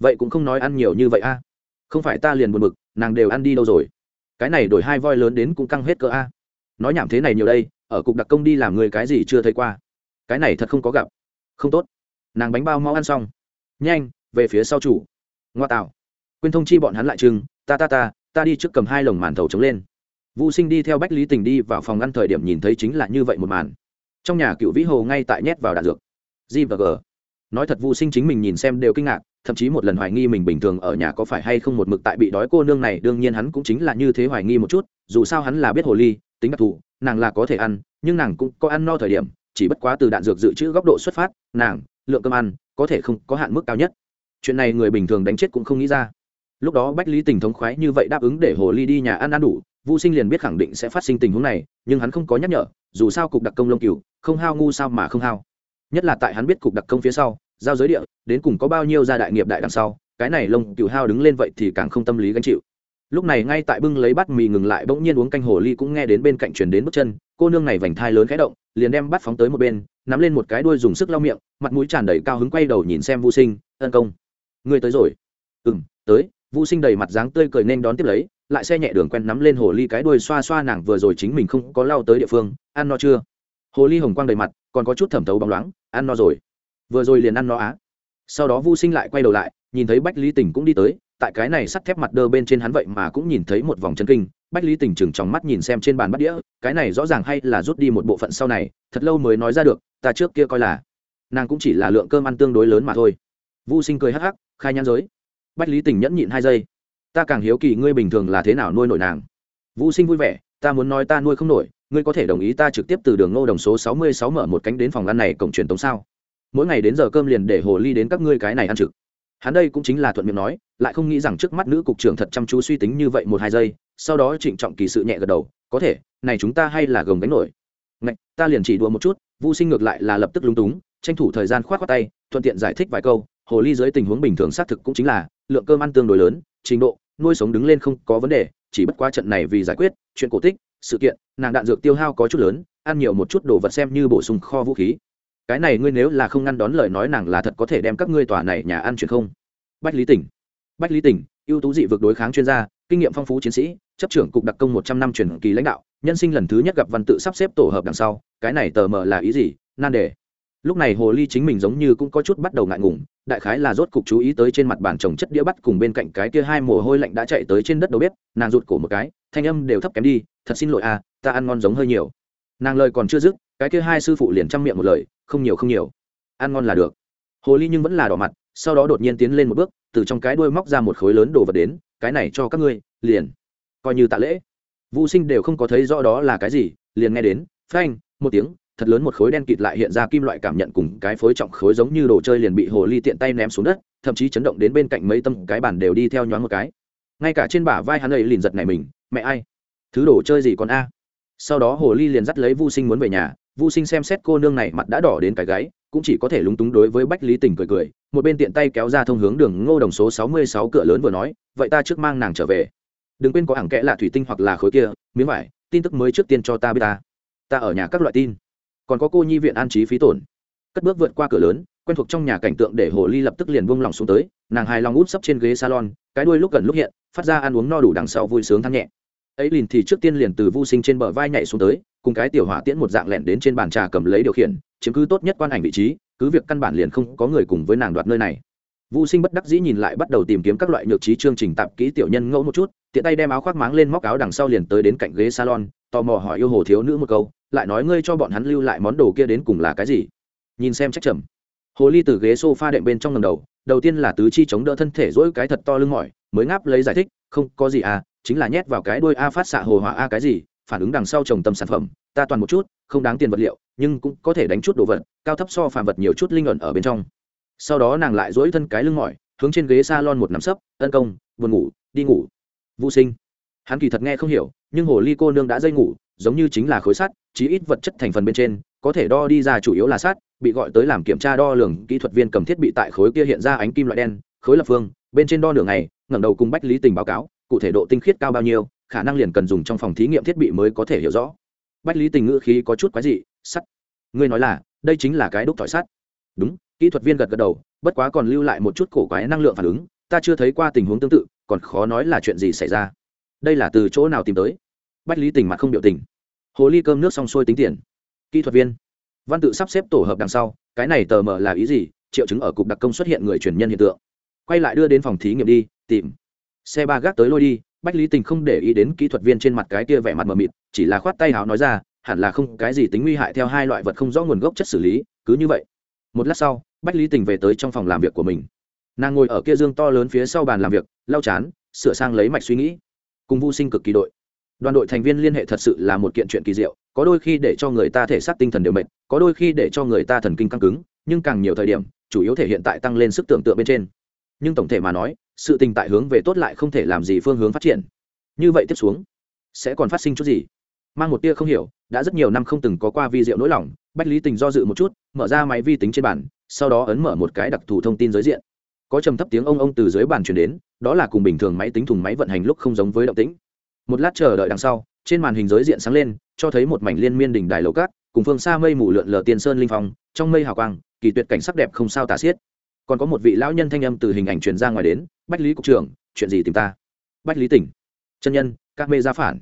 Vậy cũng không nói ăn nhiều như vậy a. Không phải ta liền buồn bực, nàng đều ăn đi đâu rồi? Cái này đổi hai voi lớn đến cũng căng hết cỡ a. Nói nhảm thế này nhiều đây, ở cục đặc công đi làm người cái gì chưa thấy qua? Cái này thật không có gặp. Không tốt. Nàng bánh bao mau ăn xong. Nhanh, về phía sau chủ. Ngoa tạo. Quyên thông chi bọn hắn lại chừng, ta ta ta ta đi trước cầm hai lồng màn thầu trống lên. Vũ sinh đi theo bách lý tình đi vào phòng ngăn thời điểm nhìn thấy chính là như vậy một màn. Trong nhà cựu vĩ hồ ngay tại nhét vào đạn dược. G và g. Nói thật vũ sinh chính mình nhìn xem đều kinh ngạc, thậm chí một lần hoài nghi mình bình thường ở nhà có phải hay không một mực tại bị đói cô nương này, đương nhiên hắn cũng chính là như thế hoài nghi một chút, dù sao hắn là biết hồ ly, tính đặc thù, nàng là có thể ăn, nhưng nàng cũng có ăn no thời điểm, chỉ bất quá từ đạn dược dự trữ góc độ xuất phát, nàng, lượng cơm ăn, có thể không có hạn mức cao nhất. Chuyện này người bình thường đánh chết cũng không nghĩ ra lúc đó bách lý tình thống khoái như vậy đáp ứng để hồ ly đi nhà ăn ăn đủ Vu Sinh liền biết khẳng định sẽ phát sinh tình huống này, nhưng hắn không có nhắc nhở, dù sao cục đặc công lông cừu, không hao ngu sao mà không hao. Nhất là tại hắn biết cục đặc công phía sau, giao giới địa, đến cùng có bao nhiêu gia đại nghiệp đại đằng sau, cái này lông cừu hao đứng lên vậy thì càng không tâm lý gánh chịu. Lúc này ngay tại bưng lấy bát mì ngừng lại bỗng nhiên uống canh hồ ly cũng nghe đến bên cạnh truyền đến bước chân, cô nương này vành thai lớn khẽ động, liền đem bát phóng tới một bên, nắm lên một cái đuôi dùng sức lau miệng, mặt mũi tràn đầy cao hứng quay đầu nhìn xem Vu Sinh, "Ân công, ngươi tới rồi?" "Ừm, tới." Vu Sinh đầy mặt dáng tươi cười nên đón tiếp lấy, lại xe nhẹ đường quen nắm lên hồ ly cái đuôi xoa xoa nàng vừa rồi chính mình không có lao tới địa phương ăn no chưa? Hồ ly hồng quang đầy mặt còn có chút thẩm thấu bóng loáng ăn no rồi. Vừa rồi liền ăn no á. Sau đó vu sinh lại quay đầu lại nhìn thấy bách lý tình cũng đi tới tại cái này sắt thép mặt đơ bên trên hắn vậy mà cũng nhìn thấy một vòng chân kinh. Bách lý tình chừng trong mắt nhìn xem trên bàn bắt đĩa cái này rõ ràng hay là rút đi một bộ phận sau này thật lâu mới nói ra được ta trước kia coi là nàng cũng chỉ là lượng cơm ăn tương đối lớn mà thôi. Vu sinh cười hắc hắc khai nhãn giới bách lý tình nhẫn nhịn hai giây. Ta càng hiếu kỳ ngươi bình thường là thế nào nuôi nổi nàng. Vũ sinh vui vẻ ta muốn nói ta nuôi không nổi ngươi có thể đồng ý ta trực tiếp từ đường ngô đồng số sáu mươi sáu mở một cánh đến phòng ăn này cổng truyền tống sao? Mỗi ngày đến giờ cơm liền để hồ ly đến các ngươi cái này ăn trực. Hắn đây cũng chính là thuận miệng nói lại không nghĩ rằng trước mắt nữ cục trưởng thật chăm chú suy tính như vậy một hai giây sau đó trịnh trọng kỳ sự nhẹ gật đầu có thể này chúng ta hay là gồng gánh nổi. Ngạch, ta liền chỉ đùa một chút Vu sinh ngược lại là lập tức lúng túng tranh thủ thời gian khoát khoát tay thuận tiện giải thích vài câu hồ ly dưới tình huống bình thường xác thực cũng chính là, lượng cơm ăn tương đối lớn, trình độ, nuôi sống đứng lên không có vấn đề, chỉ bất qua trận này vì giải quyết, chuyện cổ tích, sự kiện, nàng đạn dược tiêu hao có chút lớn, ăn nhiều một chút đồ vật xem như bổ sung kho vũ khí. Cái này ngươi nếu là không ngăn đón lời nói nàng là thật có thể đem các ngươi tòa này nhà ăn chuyện không? Bách lý tỉnh. Bách lý tỉnh, ưu tú dị vực đối kháng chuyên gia, kinh nghiệm phong phú chiến sĩ, chấp trưởng cục đặc công một trăm năm truyền kỳ lãnh đạo, nhân sinh lần thứ nhất gặp văn tự sắp xếp tổ hợp đằng sau, cái này tờ mờ là ý gì? Nan đề lúc này hồ ly chính mình giống như cũng có chút bắt đầu ngại ngùng, đại khái là rốt cục chú ý tới trên mặt bàn trồng chất đĩa bắt cùng bên cạnh cái kia hai mồ hôi lạnh đã chạy tới trên đất đầu bếp, nàng rụt cổ một cái, thanh âm đều thấp kém đi, thật xin lỗi à ta ăn ngon giống hơi nhiều. Nàng lời còn chưa dứt, cái kia hai sư phụ liền chăm miệng một lời, không nhiều không nhiều, ăn ngon là được. Hồ ly nhưng vẫn là đỏ mặt, sau đó đột nhiên tiến lên một bước, từ trong cái đuôi móc ra một khối lớn đồ vật đến, cái này cho các ngươi, liền. Coi như tạ lễ. Vũ sinh đều không có thấy rõ đó là cái gì, liền nghe đến, phanh, một tiếng thật lớn một khối đen kịt lại hiện ra kim loại cảm nhận cùng cái phối trọng khối giống như đồ chơi liền bị hồ ly tiện tay ném xuống đất, thậm chí chấn động đến bên cạnh mấy tâm cái bản đều đi theo nhoáng một cái. Ngay cả trên bả vai hắn ấy liền giật này mình, mẹ ai? Thứ đồ chơi gì còn a? Sau đó hồ ly liền dắt lấy vu sinh muốn về nhà, vu sinh xem xét cô nương này mặt đã đỏ đến cái gáy, cũng chỉ có thể lúng túng đối với bách lý tình cười cười, một bên tiện tay kéo ra thông hướng đường ngô đồng số sáu mươi sáu cửa lớn vừa nói, vậy ta trước mang nàng trở về. Đừng quên có hàng kẽ là thủy tinh hoặc là khối kia, miếng vải, tin tức mới trước tiên cho ta biết ta. Ta ở nhà các loại tin còn có cô nhi viện an trí phí tổn. Cất bước vượt qua cửa lớn, quen thuộc trong nhà cảnh tượng để hồ ly lập tức liền buông lỏng xuống tới, nàng hài lòng út sấp trên ghế salon, cái đuôi lúc gần lúc hiện, phát ra ăn uống no đủ đằng sau vui sướng thăng nhẹ. Ấy liền thì trước tiên liền từ vô sinh trên bờ vai nhảy xuống tới, cùng cái tiểu hỏa tiễn một dạng lẹn đến trên bàn trà cầm lấy điều khiển, chiếm cứ tốt nhất quan ảnh vị trí, cứ việc căn bản liền không có người cùng với nàng đoạt nơi này. Vô sinh bất đắc dĩ nhìn lại bắt đầu tìm kiếm các loại nhược trí chương trình tạp kỹ tiểu nhân ngẫu một chút, tiện tay đem áo khoác máng lên móc áo đằng sau liền tới đến cạnh ghế salon, tò mò hỏi yêu hồ thiếu nữ một câu lại nói ngươi cho bọn hắn lưu lại món đồ kia đến cùng là cái gì? Nhìn xem trách trầm. Hồ ly từ ghế s o f a đệm bên trong ngầm đầu đầu tiên là tứ chi chống đỡ thân thể dỗi cái thật to lưng mỏi, mới ngáp lấy giải thích, không, có gì à chính là nhét vào cái đuôi a phát xạ hồ hỏa a cái gì, phản ứng đằng sau trồng tâm sản phẩm, ta toàn một chút, không đáng tiền vật liệu, nhưng cũng có thể đánh chút đồ vật, cao thấp so phàm vật nhiều chút linh ẩn ở bên trong. Sau đó nàng lại dỗi thân cái lưng mỏi, hướng trên ghế s a lon một nắm sấp tấn công, buồn ngủ, đi ngủ. Vũ sinh. Hắn kỳ thật nghe không hiểu, nhưng hồ ly cô nương đã dây ngủ, giống như chính là khối sắt chí ít vật chất thành phần bên trên có thể đo đi ra chủ yếu là sắt bị gọi tới làm kiểm tra đo lường kỹ thuật viên cầm thiết bị tại khối kia hiện ra ánh kim loại đen khối lập phương bên trên đo lường này, ngẩng đầu cùng bách lý tình báo cáo cụ thể độ tinh khiết cao bao nhiêu khả năng liền cần dùng trong phòng thí nghiệm thiết bị mới có thể hiểu rõ. Bách lý tình ngữ khí có chút quái dị sắt. Ngươi nói là đây chính là cái đúc thỏi sắt. Đúng kỹ thuật viên gật gật đầu bất quá còn lưu lại một chút cổ quái năng lượng phản ứng ta chưa thấy qua tình huống tương tự còn khó nói là chuyện gì xảy ra. Đây là từ chỗ nào tìm tới? Bách lý tình mặt không biểu tình hồ ly cơm nước xong xuôi tính tiền. Kỹ thuật viên. Văn tự sắp xếp tổ hợp đằng sau, cái này tờ mờ là ý gì? Triệu chứng ở cục đặc công xuất hiện người truyền nhân hiện tượng. Quay lại đưa đến phòng thí nghiệm đi, tìm. Xe ba gác tới lôi đi, bách lý tình không để ý đến kỹ thuật viên trên mặt cái kia vẻ mặt mờ mịt, chỉ là khoát tay hào nói ra, hẳn là không, cái gì tính nguy hại theo hai loại vật không rõ nguồn gốc chất xử lý, cứ như vậy. Một lát sau, bách lý tình về tới trong phòng làm việc của mình. Nàng ngồi ở kia dương to lớn phía sau bàn làm việc, lau chán, sửa sang lấy mạch suy nghĩ. Cùng vô sinh cực kỳ đội đoàn đội thành viên liên hệ thật sự là một kiện chuyện kỳ diệu, có đôi khi để cho người ta thể xác tinh thần đều mệt, có đôi khi để cho người ta thần kinh căng cứng, nhưng càng nhiều thời điểm, chủ yếu thể hiện tại tăng lên sức tưởng tượng bên trên. Nhưng tổng thể mà nói, sự tình tại hướng về tốt lại không thể làm gì phương hướng phát triển. Như vậy tiếp xuống, sẽ còn phát sinh chút gì? Mang một tia không hiểu, đã rất nhiều năm không từng có qua vi diệu nỗi lòng, bách lý tình do dự một chút, mở ra máy vi tính trên bàn, sau đó ấn mở một cái đặc thù thông tin giới diện. Có trầm thấp tiếng ông ông từ dưới bàn truyền đến, đó là cùng bình thường máy tính thùng máy vận hành lúc không giống với động tĩnh một lát chờ đợi đằng sau, trên màn hình giới diện sáng lên, cho thấy một mảnh liên miên đỉnh đài lầu cát, cùng phương xa mây mù lượn lờ tiên sơn linh phong, trong mây hào quang, kỳ tuyệt cảnh sắc đẹp không sao tả xiết. Còn có một vị lão nhân thanh âm từ hình ảnh truyền ra ngoài đến, bách lý cục trưởng, chuyện gì tìm ta? Bách lý tỉnh. Chân nhân, các mê gia phản.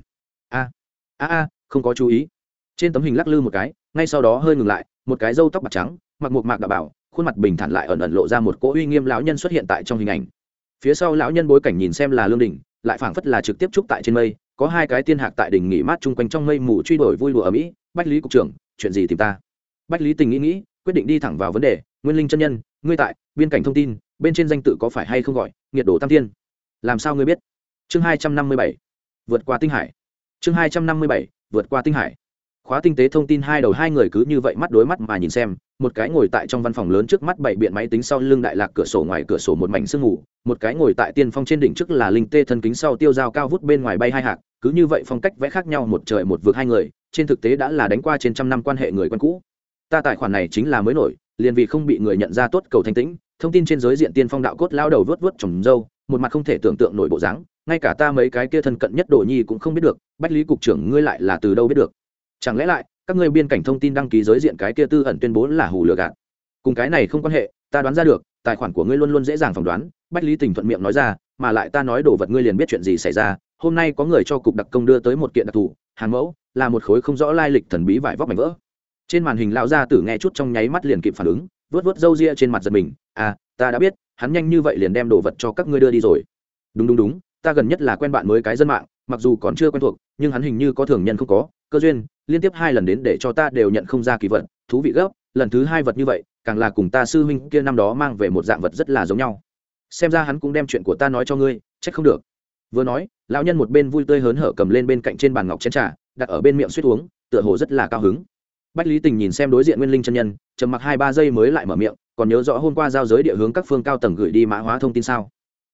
A a a, không có chú ý. Trên tấm hình lắc lư một cái, ngay sau đó hơi ngừng lại, một cái râu tóc bạc trắng, mặc một mạc đạo bảo, khuôn mặt bình thản lại ẩn ẩn lộ ra một cỗ uy nghiêm lão nhân xuất hiện tại trong hình ảnh. Phía sau lão nhân bối cảnh nhìn xem là lương đình lại phảng phất là trực tiếp trúc tại trên mây, có hai cái tiên hạc tại đỉnh nghỉ mát chung quanh trong mây mù truy đuổi vui đùa ở mỹ bách lý cục trưởng, chuyện gì tìm ta? Bách lý tình nghĩ nghĩ, quyết định đi thẳng vào vấn đề. Nguyên linh chân nhân, ngươi tại, biên cảnh thông tin, bên trên danh tự có phải hay không gọi nhiệt độ tam thiên làm sao ngươi biết? Chương hai trăm năm mươi bảy, vượt qua tinh hải. Chương hai trăm năm mươi bảy, vượt qua tinh hải khóa tinh tế thông tin hai đầu hai người cứ như vậy mắt đối mắt mà nhìn xem, một cái ngồi tại trong văn phòng lớn trước mắt bảy biện máy tính sau lưng đại lạc cửa sổ ngoài cửa sổ một mảnh sương ngủ một cái ngồi tại tiên phong trên đỉnh trước là linh tê thân kính sau tiêu dao cao vút bên ngoài bay hai hạt cứ như vậy phong cách vẽ khác nhau một trời một vực hai người, trên thực tế đã là đánh qua trên trăm năm quan hệ người quen cũ. Ta tài khoản này chính là mới nổi, liền vì không bị người nhận ra tốt cầu thanh tĩnh, thông tin trên giới diện tiên phong đạo cốt lao đầu vớt vớt trồng dâu, một mặt không thể tưởng tượng nổi bộ dáng, ngay cả ta mấy cái kia thân cận nhất đồ nhi cũng không biết được, bách lý cục trưởng ngươi lại là từ đâu biết được? Chẳng lẽ lại, các ngươi biên cảnh thông tin đăng ký giới diện cái kia tư ẩn tuyên bố là hù lừa gạt? Cùng cái này không quan hệ, ta đoán ra được, tài khoản của ngươi luôn luôn dễ dàng phỏng đoán, bách lý tình thuận miệng nói ra, mà lại ta nói đồ vật ngươi liền biết chuyện gì xảy ra, hôm nay có người cho cục đặc công đưa tới một kiện đặc thù, hàng mẫu, là một khối không rõ lai lịch thần bí vải vóc mảnh vỡ. Trên màn hình lão gia tử nghe chút trong nháy mắt liền kịp phản ứng, vớt vớt râu ria trên mặt giật mình à ta đã biết, hắn nhanh như vậy liền đem đồ vật cho các ngươi đưa đi rồi. Đúng đúng đúng, ta gần nhất là quen bạn mới cái dân mạng, mặc dù còn chưa quen thuộc, nhưng hắn hình như có thường nhân không có, cơ duyên liên tiếp hai lần đến để cho ta đều nhận không ra kỳ vật, thú vị gấp, lần thứ hai vật như vậy, càng là cùng ta sư huynh kia năm đó mang về một dạng vật rất là giống nhau. Xem ra hắn cũng đem chuyện của ta nói cho ngươi, trách không được. Vừa nói, lão nhân một bên vui tươi hớn hở cầm lên bên cạnh trên bàn ngọc chén trà, đặt ở bên miệng suýt uống, tựa hồ rất là cao hứng. Bách lý tình nhìn xem đối diện nguyên linh chân nhân, trầm mặc hai ba giây mới lại mở miệng, còn nhớ rõ hôm qua giao giới địa hướng các phương cao tầng gửi đi mã hóa thông tin sao?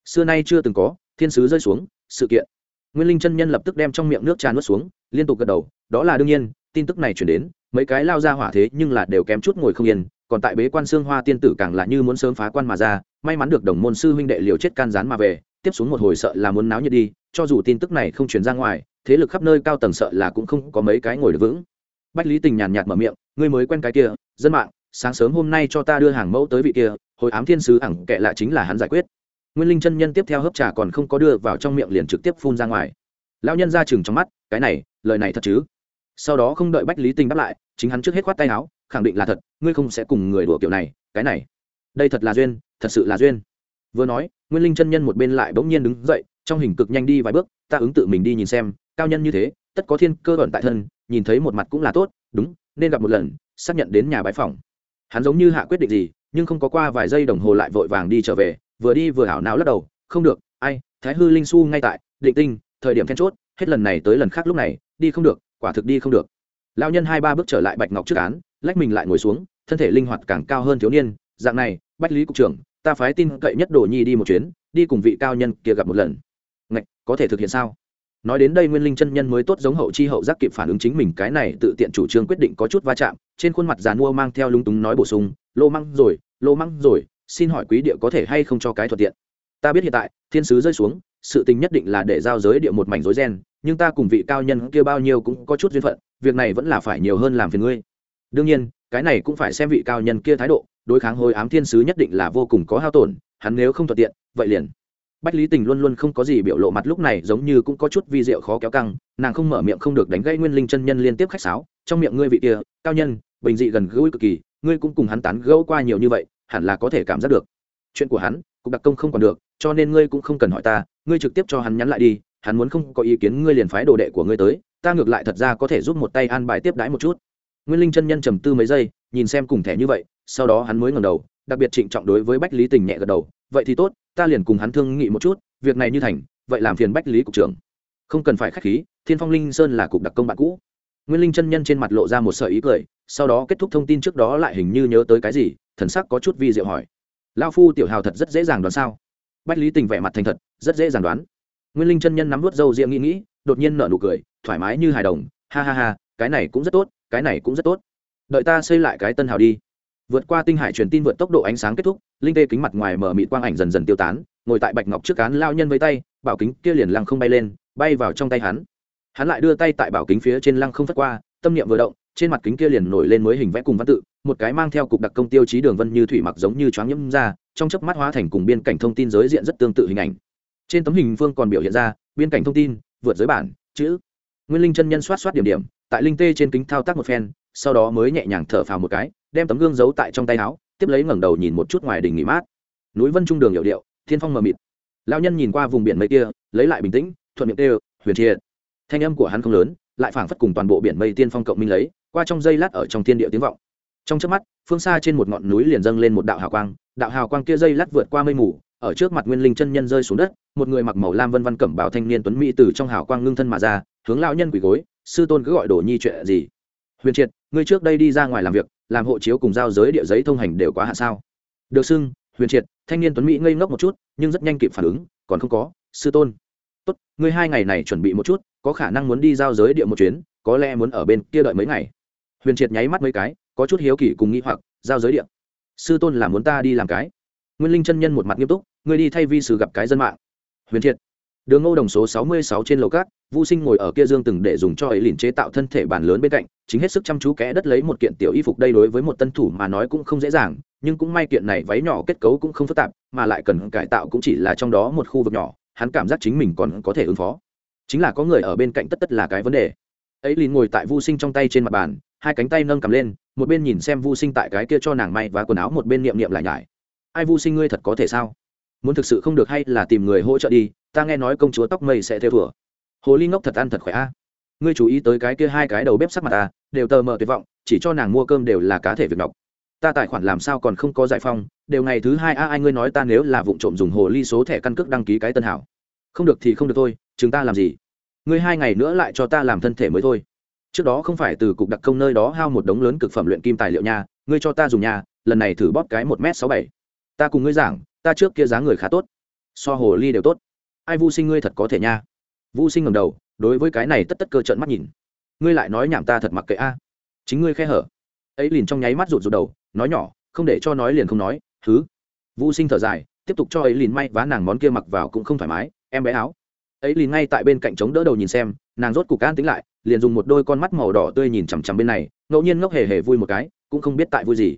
Xưa nay chưa từng có, thiên sứ rơi xuống, sự kiện. Nguyên linh chân nhân lập tức đem trong miệng nước trà nuốt xuống liên tục gật đầu, đó là đương nhiên, tin tức này chuyển đến, mấy cái lao ra hỏa thế nhưng là đều kém chút ngồi không yên, còn tại bế quan xương hoa tiên tử càng là như muốn sớm phá quan mà ra, may mắn được đồng môn sư huynh đệ liều chết can gián mà về, tiếp xuống một hồi sợ là muốn náo nhiệt đi, cho dù tin tức này không chuyển ra ngoài, thế lực khắp nơi cao tầng sợ là cũng không có mấy cái ngồi được vững. Bách lý tình nhàn nhạt mở miệng, ngươi mới quen cái kia, dân mạng, sáng sớm hôm nay cho ta đưa hàng mẫu tới vị kia, hồi ám thiên sứ ẳng kệ lạ chính là hắn giải quyết. Nguyên linh chân nhân tiếp theo hấp trà còn không có đưa vào trong miệng liền trực tiếp phun ra ngoài. Lão nhân ra chừng trong mắt, cái này lời này thật chứ? Sau đó không đợi bách lý tình đáp lại, chính hắn trước hết khoát tay áo, khẳng định là thật, ngươi không sẽ cùng người đùa kiểu này, cái này. Đây thật là duyên, thật sự là duyên. Vừa nói, nguyên linh chân nhân một bên lại bỗng nhiên đứng dậy, trong hình cực nhanh đi vài bước, ta ứng tự mình đi nhìn xem, cao nhân như thế, tất có thiên cơ ẩn tại thân, nhìn thấy một mặt cũng là tốt, đúng, nên gặp một lần, xác nhận đến nhà bái phòng hắn giống như hạ quyết định gì, nhưng không có qua vài giây đồng hồ lại vội vàng đi trở về, vừa đi vừa hảo não lắc đầu, không được, ai, thái hư linh su ngay tại, định tinh, thời điểm then chốt, hết lần này tới lần khác lúc này đi không được, quả thực đi không được. Lão nhân hai ba bước trở lại bạch ngọc trước án, lách mình lại ngồi xuống, thân thể linh hoạt càng cao hơn thiếu niên. Dạng này, bách lý cục trưởng, ta phái tin cậy nhất đồ nhi đi một chuyến, đi cùng vị cao nhân kia gặp một lần. Ngạch, có thể thực hiện sao? Nói đến đây nguyên linh chân nhân mới tốt giống hậu chi hậu giác kịp phản ứng chính mình, cái này tự tiện chủ trương quyết định có chút va chạm, trên khuôn mặt giàn mua mang theo lúng túng nói bổ sung, lô măng rồi, lô măng rồi, xin hỏi quý địa có thể hay không cho cái thuận tiện? Ta biết hiện tại, thiên sứ rơi xuống, sự tình nhất định là để giao giới địa một mảnh rối ren nhưng ta cùng vị cao nhân kia bao nhiêu cũng có chút duyên phận, việc này vẫn là phải nhiều hơn làm phiền ngươi. Đương nhiên, cái này cũng phải xem vị cao nhân kia thái độ, đối kháng hồi ám thiên sứ nhất định là vô cùng có hao tổn, hắn nếu không thuận tiện, vậy liền. Bách lý tình luôn luôn không có gì biểu lộ mặt lúc này giống như cũng có chút vi diệu khó kéo căng, nàng không mở miệng không được đánh gây nguyên linh chân nhân liên tiếp khách sáo, trong miệng ngươi vị kia, cao nhân, bình dị gần gũi cực kỳ, ngươi cũng cùng hắn tán gẫu qua nhiều như vậy, hẳn là có thể cảm giác được. Chuyện của hắn, cục đặc công không còn được, cho nên ngươi cũng không cần hỏi ta, ngươi trực tiếp cho hắn nhắn lại đi hắn muốn không có ý kiến ngươi liền phái đồ đệ của ngươi tới, ta ngược lại thật ra có thể giúp một tay an bài tiếp đãi một chút. Nguyên linh chân nhân trầm tư mấy giây, nhìn xem cùng thẻ như vậy, sau đó hắn mới ngẩng đầu, đặc biệt trịnh trọng đối với bách lý tình nhẹ gật đầu, vậy thì tốt, ta liền cùng hắn thương nghị một chút, việc này như thành, vậy làm phiền bách lý cục trưởng. Không cần phải k h á c h khí, thiên phong linh sơn là cục đặc công bạn cũ. Nguyên linh chân nhân trên mặt lộ ra một sợi ý cười, sau đó kết thúc thông tin trước đó lại hình như nhớ tới cái gì, thần sắc có chút vi diệu hỏi. Lao phu tiểu hào thật rất dễ dàng đoán sao? Bách lý tình vẻ mặt thành thật, rất dễ dàng đoán nguyên linh chân nhân nắm vút râu riêng nghĩ nghĩ, đột nhiên nở nụ cười, thoải mái như hài đồng, ha ha ha, cái này cũng rất tốt, cái này cũng rất tốt. Đợi ta xây lại cái tân hào đi. Vượt qua tinh hải truyền tin vượt tốc độ ánh sáng kết thúc, linh tê kính mặt ngoài mở mịt quang ảnh dần dần tiêu tán, ngồi tại bạch ngọc trước cán lao nhân với tay, bảo kính kia liền lăng không bay lên, bay vào trong tay hắn. Hắn lại đưa tay tại bảo kính phía trên lăng không phất qua, tâm niệm vừa động, trên mặt kính kia liền nổi lên mới hình vẽ cùng văn tự, một cái mang theo cục đặc công tiêu chí đường vân như thủy mặc giống như choáng nhiễm ra, trong chớp mắt hóa thành cùng biên cảnh thông tin giới diện rất tương tự hình ảnh trên tấm hình phương còn biểu hiện ra, biên cảnh thông tin, vượt giới bản, chữ. Nguyên linh chân nhân soát soát điểm điểm, tại linh tê trên kính thao tác một phen, sau đó mới nhẹ nhàng thở phào một cái, đem tấm gương giấu tại trong tay áo, tiếp lấy ngẩng đầu nhìn một chút ngoài đỉnh nghỉ mát. Núi vân trung đường hiệu điệu, thiên phong mờ mịt. Lao nhân nhìn qua vùng biển mây kia, lấy lại bình tĩnh, thuận miệng tê huyền triệt. Thanh âm của hắn không lớn, lại phảng phất cùng toàn bộ biển mây tiên phong cộng minh lấy, qua trong dây lát ở trong thiên địa tiếng vọng. Trong chớp mắt, phương xa trên một ngọn núi liền dâng lên một đạo hào quang, đạo hào quang kia dây lát vượt qua mây mù ở trước mặt nguyên linh chân nhân rơi xuống đất, một người mặc màu lam vân văn cẩm bảo thanh niên tuấn mỹ từ trong hào quang ngưng thân mà ra, hướng lão nhân quỳ gối, sư tôn cứ gọi đồ nhi chuyện gì? Huyền triệt, ngươi trước đây đi ra ngoài làm việc, làm hộ chiếu cùng giao giới địa giấy thông hành đều quá hạ sao? Được xưng, huyền triệt, thanh niên tuấn mỹ ngây ngốc một chút, nhưng rất nhanh kịp phản ứng, còn không có, sư tôn. Tốt, ngươi hai ngày này chuẩn bị một chút, có khả năng muốn đi giao giới địa một chuyến, có lẽ muốn ở bên kia đợi mấy ngày. Huyền triệt nháy mắt mấy cái, có chút hiếu kỳ cùng nghĩ hoặc, giao giới địa? Sư tôn là muốn ta đi làm cái? Nguyên linh chân nhân một mặt nghiêm túc ngươi đi thay vi sử gặp cái dân mạng huyền thiệt đường ngô đồng số sáu mươi sáu trên lầu cát Vu Sinh ngồi ở kia dương từng để dùng cho ấy liền chế tạo thân thể bản lớn bên cạnh, chính hết sức chăm chú kẽ đất lấy một kiện tiểu y phục đây đối với một tân thủ mà nói cũng không dễ dàng, nhưng cũng may kiện này váy nhỏ kết cấu cũng không phức tạp, mà lại cần cải tạo cũng chỉ là trong đó một khu vực nhỏ, hắn cảm giác chính mình còn có thể ứng phó. Chính là có người ở bên cạnh tất tất là cái vấn đề. Ấy liền ngồi tại Vu Sinh trong tay trên mặt bàn, hai cánh tay nâng cầm lên, một bên nhìn xem Vu Sinh tại cái kia cho nàng may và quần áo một bên niệm niệm lại nhải. Ai Vu Sinh ngươi thật có thể sao? Muốn thực sự không được hay là tìm người hỗ trợ đi, ta nghe nói công chúa tóc mây sẽ theo thừa hồ ly ngốc thật ăn thật khỏe a. Ngươi chú ý tới cái kia hai cái đầu bếp sắc mặt ta đều tờ mờ tuyệt vọng chỉ cho nàng mua cơm đều là cá thể việc ngọc ta tài khoản làm sao còn không có giải phong đều ngày thứ hai a ai ngươi nói ta nếu là vụ trộm dùng hồ ly số thẻ căn cước đăng ký cái tân hảo. Không được thì không được thôi chúng ta làm gì? Ngươi hai ngày nữa lại cho ta làm thân thể mới thôi. Trước đó không phải từ cục đặc công nơi đó hao một đống lớn cực phẩm luyện kim tài liệu nha ngươi cho ta dùng nhà lần này thử bóp cái một m sáu bảy ta cùng ngươi giảng, ta trước kia giá người khá tốt. So hồ ly đều tốt. Ai vu sinh ngươi thật có thể nha. Vô sinh ngầm đầu, đối với cái này tất tất cơ trợn mắt nhìn. Ngươi lại nói nhảm ta thật mặc kệ a. Chính ngươi khe hở. Ấy liền trong nháy mắt rụt rụt đầu, nói nhỏ, không để cho nói liền không nói thứ vô sinh thở dài, tiếp tục cho ấy liền may vá nàng món kia mặc vào cũng không thoải mái, em bé áo. Ấy liền ngay tại bên cạnh chống đỡ đầu nhìn xem, nàng rốt cục can tính lại, liền dùng một đôi con mắt màu đỏ tươi nhìn chằm chằm bên này, ngẫu nhiên ngốc hề hề vui một cái, cũng không biết tại vui gì.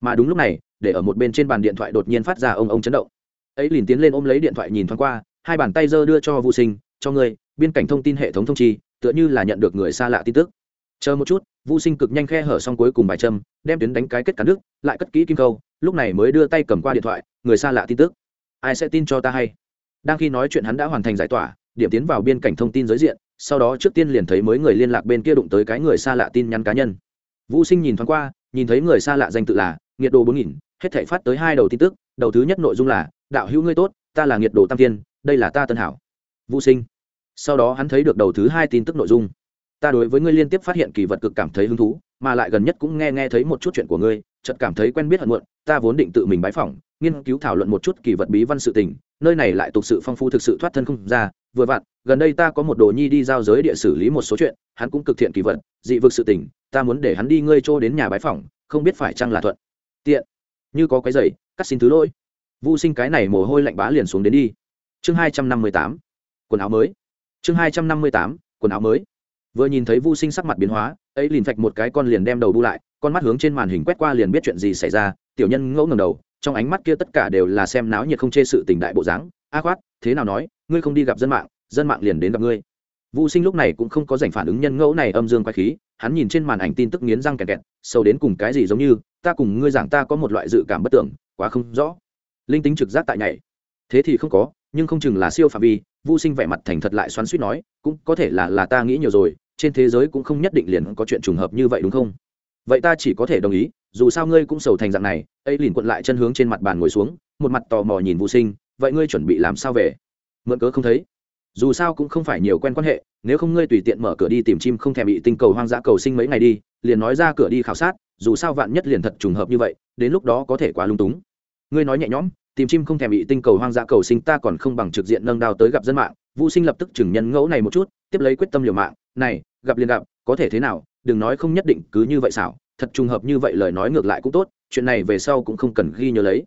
Mà đúng lúc này để ở một bên trên bàn điện thoại đột nhiên phát ra ông ông chấn động. Ấy liền tiến lên ôm lấy điện thoại nhìn thoáng qua, hai bàn tay giơ đưa cho vô sinh, cho ngươi, biên cảnh thông tin hệ thống thông chi, tựa như là nhận được người xa lạ tin tức. Chờ một chút. Vô sinh cực nhanh khe hở xong cuối cùng bài châm, đem tuyến đánh cái kết cắn nước, lại cất kỹ kim câu, lúc này mới đưa tay cầm qua điện thoại, người xa lạ tin tức, ai sẽ tin cho ta hay? Đang khi nói chuyện hắn đã hoàn thành giải tỏa, điểm tiến vào biên cảnh thông tin giới diện, sau đó trước tiên liền thấy mới người liên lạc bên kia đụng tới cái người xa lạ tin nhắn cá nhân. Vũ sinh nhìn thoáng qua, nhìn thấy người xa lạ danh tự là nghiệt đồ bốn nghìn hết thể phát tới hai đầu tin tức, đầu thứ nhất nội dung là, đạo hữu ngươi tốt, ta là nhiệt độ tam tiên, đây là ta tân hảo. Vũ sinh. Sau đó hắn thấy được đầu thứ hai tin tức nội dung. Ta đối với ngươi liên tiếp phát hiện kỳ vật cực cảm thấy hứng thú, mà lại gần nhất cũng nghe nghe thấy một chút chuyện của ngươi, chợt cảm thấy quen biết hận muộn, ta vốn định tự mình bái phỏng, nghiên cứu thảo luận một chút kỳ vật bí văn sự tình, nơi này lại tục sự phong phú thực sự thoát thân không ra, vừa vặn, gần đây ta có một đồ nhi đi giao giới địa xử lý một số chuyện, hắn cũng cực thiện kỳ vật, dị vực sự tình, ta muốn để hắn đi ngươi chỗ đến nhà bái phỏng, không biết phải chăng là thuận. Tiện như có cái giày cắt xin thứ lỗi. Vô sinh cái này mồ hôi lạnh bá liền xuống đến đi. Chương hai trăm năm mươi tám quần áo mới. Chương hai trăm năm mươi tám quần áo mới. Vừa nhìn thấy vu sinh sắc mặt biến hóa ấy liền phạch một cái con liền đem đầu bu lại con mắt hướng trên màn hình quét qua liền biết chuyện gì xảy ra tiểu nhân ngẫu ngầm đầu trong ánh mắt kia tất cả đều là xem náo nhiệt không chê sự tình đại bộ dáng. A khoát thế nào nói ngươi không đi gặp dân mạng dân mạng liền đến gặp ngươi. Vu Sinh lúc này cũng không có dành phản ứng nhân ngẫu này âm dương quay khí, hắn nhìn trên màn ảnh tin tức nghiến răng kẹt kẹt, sâu đến cùng cái gì giống như, ta cùng ngươi giảng ta có một loại dự cảm bất tưởng, quá không rõ. Linh tính trực giác tại nhảy. Thế thì không có, nhưng không chừng là siêu phạm vi, Vu Sinh vẻ mặt thành thật lại xoắn xuýt nói, cũng có thể là là ta nghĩ nhiều rồi, trên thế giới cũng không nhất định liền có chuyện trùng hợp như vậy đúng không? Vậy ta chỉ có thể đồng ý, dù sao ngươi cũng sầu thành dạng này, ấy liền quận lại chân hướng trên mặt bàn ngồi xuống, một mặt tò mò nhìn Vu Sinh, vậy ngươi chuẩn bị làm sao về? Mượn cớ không thấy. Dù sao cũng không phải nhiều quen quan hệ, nếu không ngươi tùy tiện mở cửa đi tìm chim không thèm bị tinh cầu hoang dã cầu sinh mấy ngày đi, liền nói ra cửa đi khảo sát, dù sao vạn nhất liền thật trùng hợp như vậy, đến lúc đó có thể quá lung túng. Ngươi nói nhẹ nhõm, tìm chim không thèm bị tinh cầu hoang dã cầu sinh ta còn không bằng trực diện nâng đao tới gặp dân mạng. Vũ sinh lập tức chừng nhân ngẫu này một chút tiếp lấy quyết tâm liều mạng. Này gặp liền gặp có thể thế nào? Đừng nói không nhất định cứ như vậy xảo. Thật trùng hợp như vậy lời nói ngược lại cũng tốt chuyện này về sau cũng không cần ghi nhớ lấy.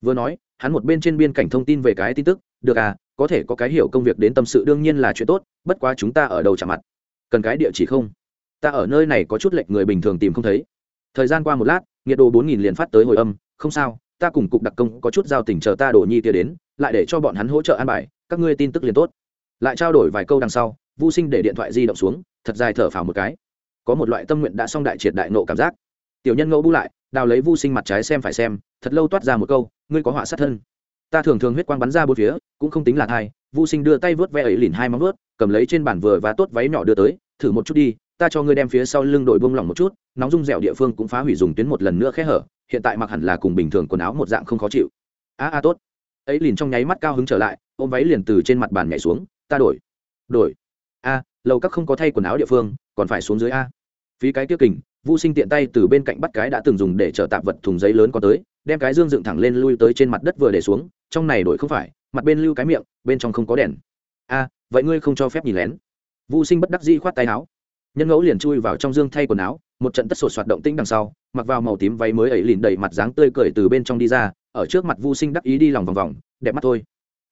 Vừa nói hắn một bên trên biên cảnh thông tin về cái tin tức được à có thể có cái hiểu công việc đến tâm sự đương nhiên là chuyện tốt bất quá chúng ta ở đâu chạm mặt? Cần cái địa chỉ không? Ta ở nơi này có chút lệnh người bình thường tìm không thấy thời gian qua một lát, nhiệt độ bốn nghìn liền phát tới hồi âm, không sao, ta cùng cục đặc công có chút giao tình chờ ta đổ nhi kia đến, lại để cho bọn hắn hỗ trợ an bài, các ngươi tin tức liền tốt. Lại trao đổi vài câu đằng sau vô sinh để điện thoại di động xuống, thật dài thở phào một cái. Có một loại tâm nguyện đã xong đại triệt đại nộ cảm giác. Tiểu nhân ngẫu bu lại, đào lấy vô sinh mặt trái xem phải xem, thật lâu toát ra một câu, ngươi có họa sát thân. Ta thường thường huyết quang bắn ra bốn phía, cũng không tính là thai vô sinh đưa tay vớt ve ấy lìn hai móng vớt cầm lấy trên bàn vừa và tốt váy nhỏ đưa tới, thử một chút đi ta cho ngươi đem phía sau lưng đội buông lỏng một chút, nóng rung dẻo địa phương cũng phá hủy dùng tuyến một lần nữa khẽ hở, hiện tại mặc hẳn là cùng bình thường quần áo một dạng không khó chịu. A a, tốt. Ấy liền trong nháy mắt cao hứng trở lại, ôm váy liền từ trên mặt bàn nhảy xuống, ta đổi đổi. A, lầu các không có thay quần áo địa phương, còn phải xuống dưới a. Phí cái tiêu kình vô sinh tiện tay từ bên cạnh bắt cái đã từng dùng để chở tạp vật thùng giấy lớn có tới, đem cái dương dựng thẳng lên lui tới trên mặt đất vừa để xuống, trong này đổi không phải, mặt bên lưu cái miệng, bên trong không có đèn. A, vậy ngươi không cho phép nhìn lén. Vô sinh bất đắc dĩ khoát tay áo nhân ngẫu liền chui vào trong dương thay quần áo, một trận tất sột soạt động tĩnh đằng sau, mặc vào màu tím váy mới ấy liền đầy mặt dáng tươi cười từ bên trong đi ra, ở trước mặt vô sinh đắc ý đi lòng vòng vòng, đẹp mắt thôi.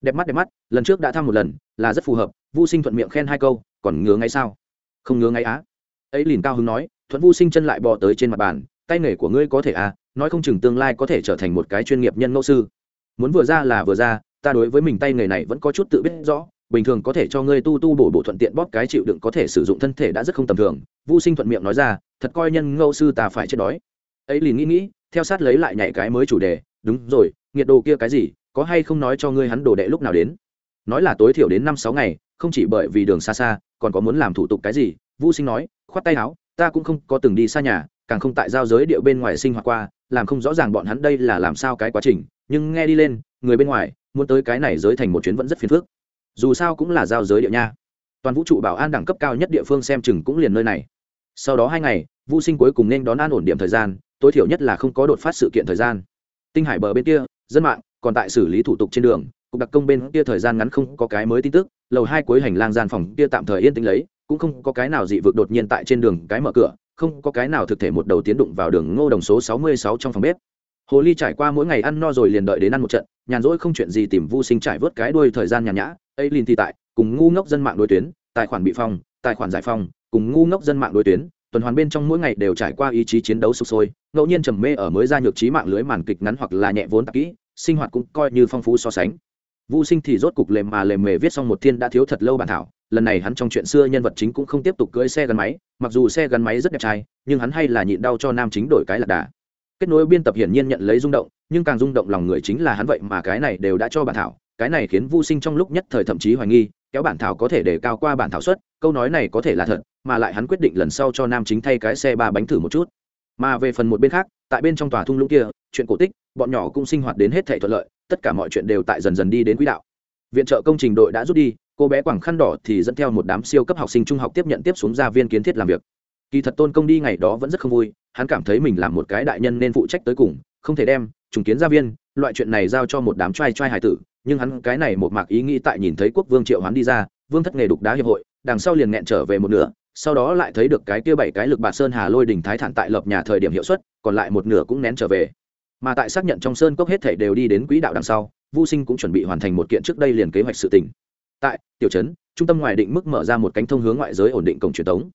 Đẹp mắt đẹp mắt, lần trước đã thăm một lần, là rất phù hợp vô sinh thuận miệng khen hai câu, còn ngứa ngay sao? Không ngứa ngay á. Ấy liền cao hứng nói, thuận vô sinh chân lại bò tới trên mặt bàn, tay nghề của ngươi có thể à nói không chừng tương lai có thể trở thành một cái chuyên nghiệp nhân ngẫu sư. Muốn vừa ra là vừa ra, ta đối với mình tay nghề này vẫn có chút tự biết rõ bình thường có thể cho ngươi tu tu bổ bổ thuận tiện bóp cái chịu đựng có thể sử dụng thân thể đã rất không tầm thường. Vô sinh thuận miệng nói ra, thật coi nhân ngẫu sư ta phải chết đói. Ấy liền nghĩ nghĩ, theo sát lấy lại nhảy cái mới chủ đề, đúng rồi, nghiệt đồ kia cái gì, có hay không nói cho ngươi hắn đồ đệ lúc nào đến? Nói là tối thiểu đến năm sáu ngày, không chỉ bởi vì đường xa xa, còn có muốn làm thủ tục cái gì vô sinh nói, khoát tay áo, ta cũng không có từng đi xa nhà, càng không tại giao giới địa bên ngoài sinh hoạt qua, làm không rõ ràng bọn hắn đây là làm sao cái quá trình, nhưng nghe đi lên, người bên ngoài, muốn tới cái này giới thành một chuyến vẫn rất phiền phức dù sao cũng là giao giới địa nha. Toàn vũ trụ bảo an đẳng cấp cao nhất địa phương xem chừng cũng liền nơi này. Sau đó hai ngày vũ sinh cuối cùng nên đón an ổn điểm thời gian, tối thiểu nhất là không có đột phát sự kiện thời gian. Tinh hải bờ bên kia, dân mạng còn tại xử lý thủ tục trên đường, cục đặc công bên kia thời gian ngắn không có cái mới tin tức, lầu hai cuối hành lang gian phòng kia tạm thời yên tĩnh lấy, cũng không có cái nào dị vực đột nhiên tại trên đường cái mở cửa, không có cái nào thực thể một đầu tiến đụng vào đường ngô đồng số sáu mươi sáu trong phòng bếp. Hồ ly trải qua mỗi ngày ăn no rồi liền đợi đến ăn một trận nhàn rỗi không chuyện gì tìm vu sinh trải vớt cái đuôi thời gian nhàn nhã ấy liền thì tại cùng ngu ngốc dân mạng đối tuyến tài khoản bị phong tài khoản giải phong cùng ngu ngốc dân mạng đối tuyến tuần hoàn bên trong mỗi ngày đều trải qua ý chí chiến đấu sục sôi ngẫu nhiên trầm mê ở mới ra nhược trí mạng lưới màn kịch ngắn hoặc là nhẹ vốn tạp kỹ sinh hoạt cũng coi như phong phú so sánh Vu Sinh thì rốt cục lềm mà lềm mề viết xong một thiên đã thiếu thật lâu bản thảo, lần này hắn trong chuyện xưa nhân vật chính cũng không tiếp tục cưỡi xe gắn máy, mặc dù xe gắn máy rất đẹp trai, nhưng hắn hay là nhịn đau cho nam chính đổi cái lạc đà. Kết nối biên tập hiển nhiên nhận lấy rung động, nhưng càng rung động lòng người chính là hắn vậy mà cái này đều đã cho bản thảo, cái này khiến Vu Sinh trong lúc nhất thời thậm chí hoài nghi, kéo bản thảo có thể để cao qua bản thảo suất, câu nói này có thể là thật, mà lại hắn quyết định lần sau cho nam chính thay cái xe ba bánh thử một chút. Mà về phần một bên khác, tại bên trong tòa thung lũng kia, chuyện cổ tích, bọn nhỏ cũng sinh hoạt đến hết thảy thuận lợi, tất cả mọi chuyện đều tại dần dần đi đến quỹ đạo viện trợ công trình đội đã rút đi cô bé quảng khăn đỏ thì dẫn theo một đám siêu cấp học sinh trung học tiếp nhận tiếp xuống gia viên kiến thiết làm việc kỳ thật tôn công đi ngày đó vẫn rất không vui hắn cảm thấy mình làm một cái đại nhân nên phụ trách tới cùng không thể đem trùng kiến gia viên loại chuyện này giao cho một đám trai trai hải tử nhưng hắn cái này một mạc ý nghĩ tại nhìn thấy quốc vương triệu hoán đi ra vương thất nghề đục đá hiệp hội đằng sau liền nghẹn trở về một nửa sau đó lại thấy được cái kia bảy cái lực bạc sơn hà lôi đỉnh thái thản tại lập nhà thời điểm hiệu suất còn lại một nửa cũng nén trở về mà tại xác nhận trong sơn cốc hết thể đều đi đến quỹ đạo đằng sau Vu Sinh cũng chuẩn bị hoàn thành một kiện trước đây liền kế hoạch sự tình. Tại tiểu trấn, trung tâm ngoài định mức mở ra một cánh thông hướng ngoại giới ổn định cổng truyền thống.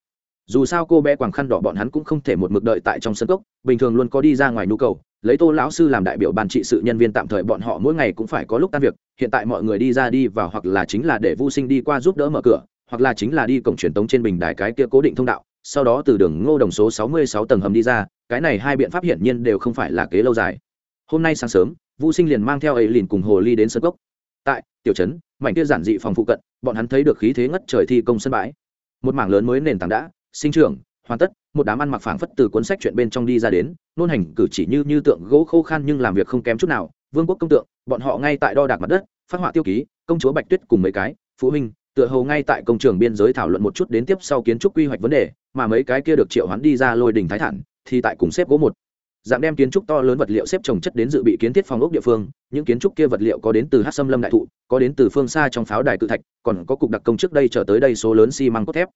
Dù sao cô bé quàng khăn đỏ bọn hắn cũng không thể một mực đợi tại trong sân cốc, bình thường luôn có đi ra ngoài nhu cầu, lấy Tô lão sư làm đại biểu ban trị sự nhân viên tạm thời bọn họ mỗi ngày cũng phải có lúc tan việc, hiện tại mọi người đi ra đi vào hoặc là chính là để Vu Sinh đi qua giúp đỡ mở cửa, hoặc là chính là đi cổng truyền tống trên bình đài cái kia cố định thông đạo, sau đó từ đường Ngô Đồng số 66 tầng hầm đi ra, cái này hai biện pháp hiển nhiên đều không phải là kế lâu dài. Hôm nay sáng sớm, Vu Sinh liền mang theo ấy liền cùng hồ ly đến sân cốc. Tại tiểu trấn, mảnh kia giản dị phòng phụ cận, bọn hắn thấy được khí thế ngất trời thi công sân bãi. Một mảng lớn mới nền tảng đã, sinh trưởng, hoàn tất, một đám ăn mặc phảng phất từ cuốn sách chuyện bên trong đi ra đến, nôn hành cử chỉ như như tượng gỗ khô khan nhưng làm việc không kém chút nào, vương quốc công tượng, bọn họ ngay tại đo đạc mặt đất, phát họa tiêu ký, công chúa Bạch Tuyết cùng mấy cái, phụ huynh, tựa hồ ngay tại công trường biên giới thảo luận một chút đến tiếp sau kiến trúc quy hoạch vấn đề, mà mấy cái kia được triệu hoán đi ra lôi đỉnh thái thản, thì tại cùng xếp gỗ một. Dạng đem kiến trúc to lớn vật liệu xếp trồng chất đến dự bị kiến thiết phòng ốc địa phương những kiến trúc kia vật liệu có đến từ hát xâm lâm đại thụ có đến từ phương xa trong pháo đài cự thạch còn có cục đặc công trước đây trở tới đây số lớn xi măng cốt thép.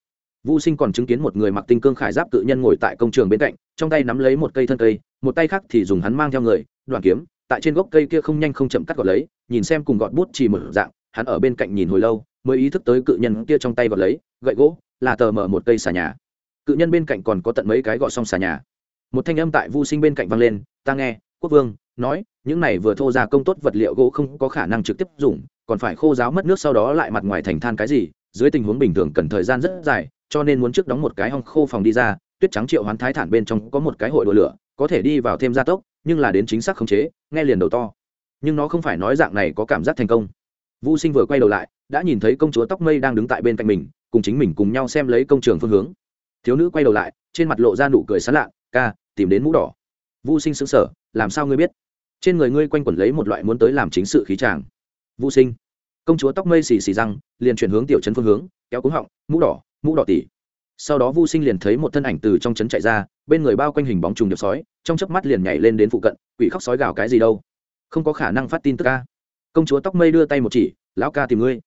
Vu Sinh còn chứng kiến một người mặc tinh cương khải giáp cự nhân ngồi tại công trường bên cạnh, trong tay nắm lấy một cây thân cây, một tay khác thì dùng hắn mang theo người, đoạn kiếm, tại trên gốc cây kia không nhanh không chậm cắt gọt lấy, nhìn xem cùng gọt bút chỉ một dạng, hắn ở bên cạnh nhìn hồi lâu, mới ý thức tới cự nhân kia trong tay gọt lấy, gậy gỗ, là tờ mở một cây xà nhà. Cự nhân bên cạnh còn có tận mấy cái gọt xong xà nhà một thanh âm tại vu sinh bên cạnh vang lên ta nghe quốc vương nói những này vừa thô ra công tốt vật liệu gỗ không có khả năng trực tiếp dùng còn phải khô ráo mất nước sau đó lại mặt ngoài thành than cái gì dưới tình huống bình thường cần thời gian rất dài cho nên muốn trước đóng một cái hong khô phòng đi ra, tuyết trắng triệu hoán thái thản bên trong có một cái hội đồ lửa, có thể đi vào thêm gia tốc, nhưng là đến chính xác khống chế, nghe liền đầu to. Nhưng nó không phải nói dạng này có cảm giác thành công. Vu sinh vừa quay đầu lại, đã nhìn thấy công chúa tóc mây đang đứng tại bên cạnh mình, cùng chính mình cùng nhau xem lấy công trường phương hướng. Thiếu nữ quay đầu lại, trên mặt lộ ra nụ cười sán lạ, ca, tìm đến mũ đỏ. Vũ sinh sững sở làm sao ngươi biết? Trên người ngươi quanh quẩn lấy một loại muốn tới làm chính sự khí tràng. Vũ sinh, công chúa tóc mây xì xì răng, liền chuyển hướng tiểu trấn phương hướng, kéo cúng họng, mũ đỏ mũ đỏ tỉ. Sau đó Vu sinh liền thấy một thân ảnh từ trong trấn chạy ra, bên người bao quanh hình bóng trùng điệp sói, trong chớp mắt liền nhảy lên đến phụ cận, quỷ khóc sói gào cái gì đâu. Không có khả năng phát tin tức ca công chúa tóc mây đưa tay một chỉ, lão ca tìm ngươi.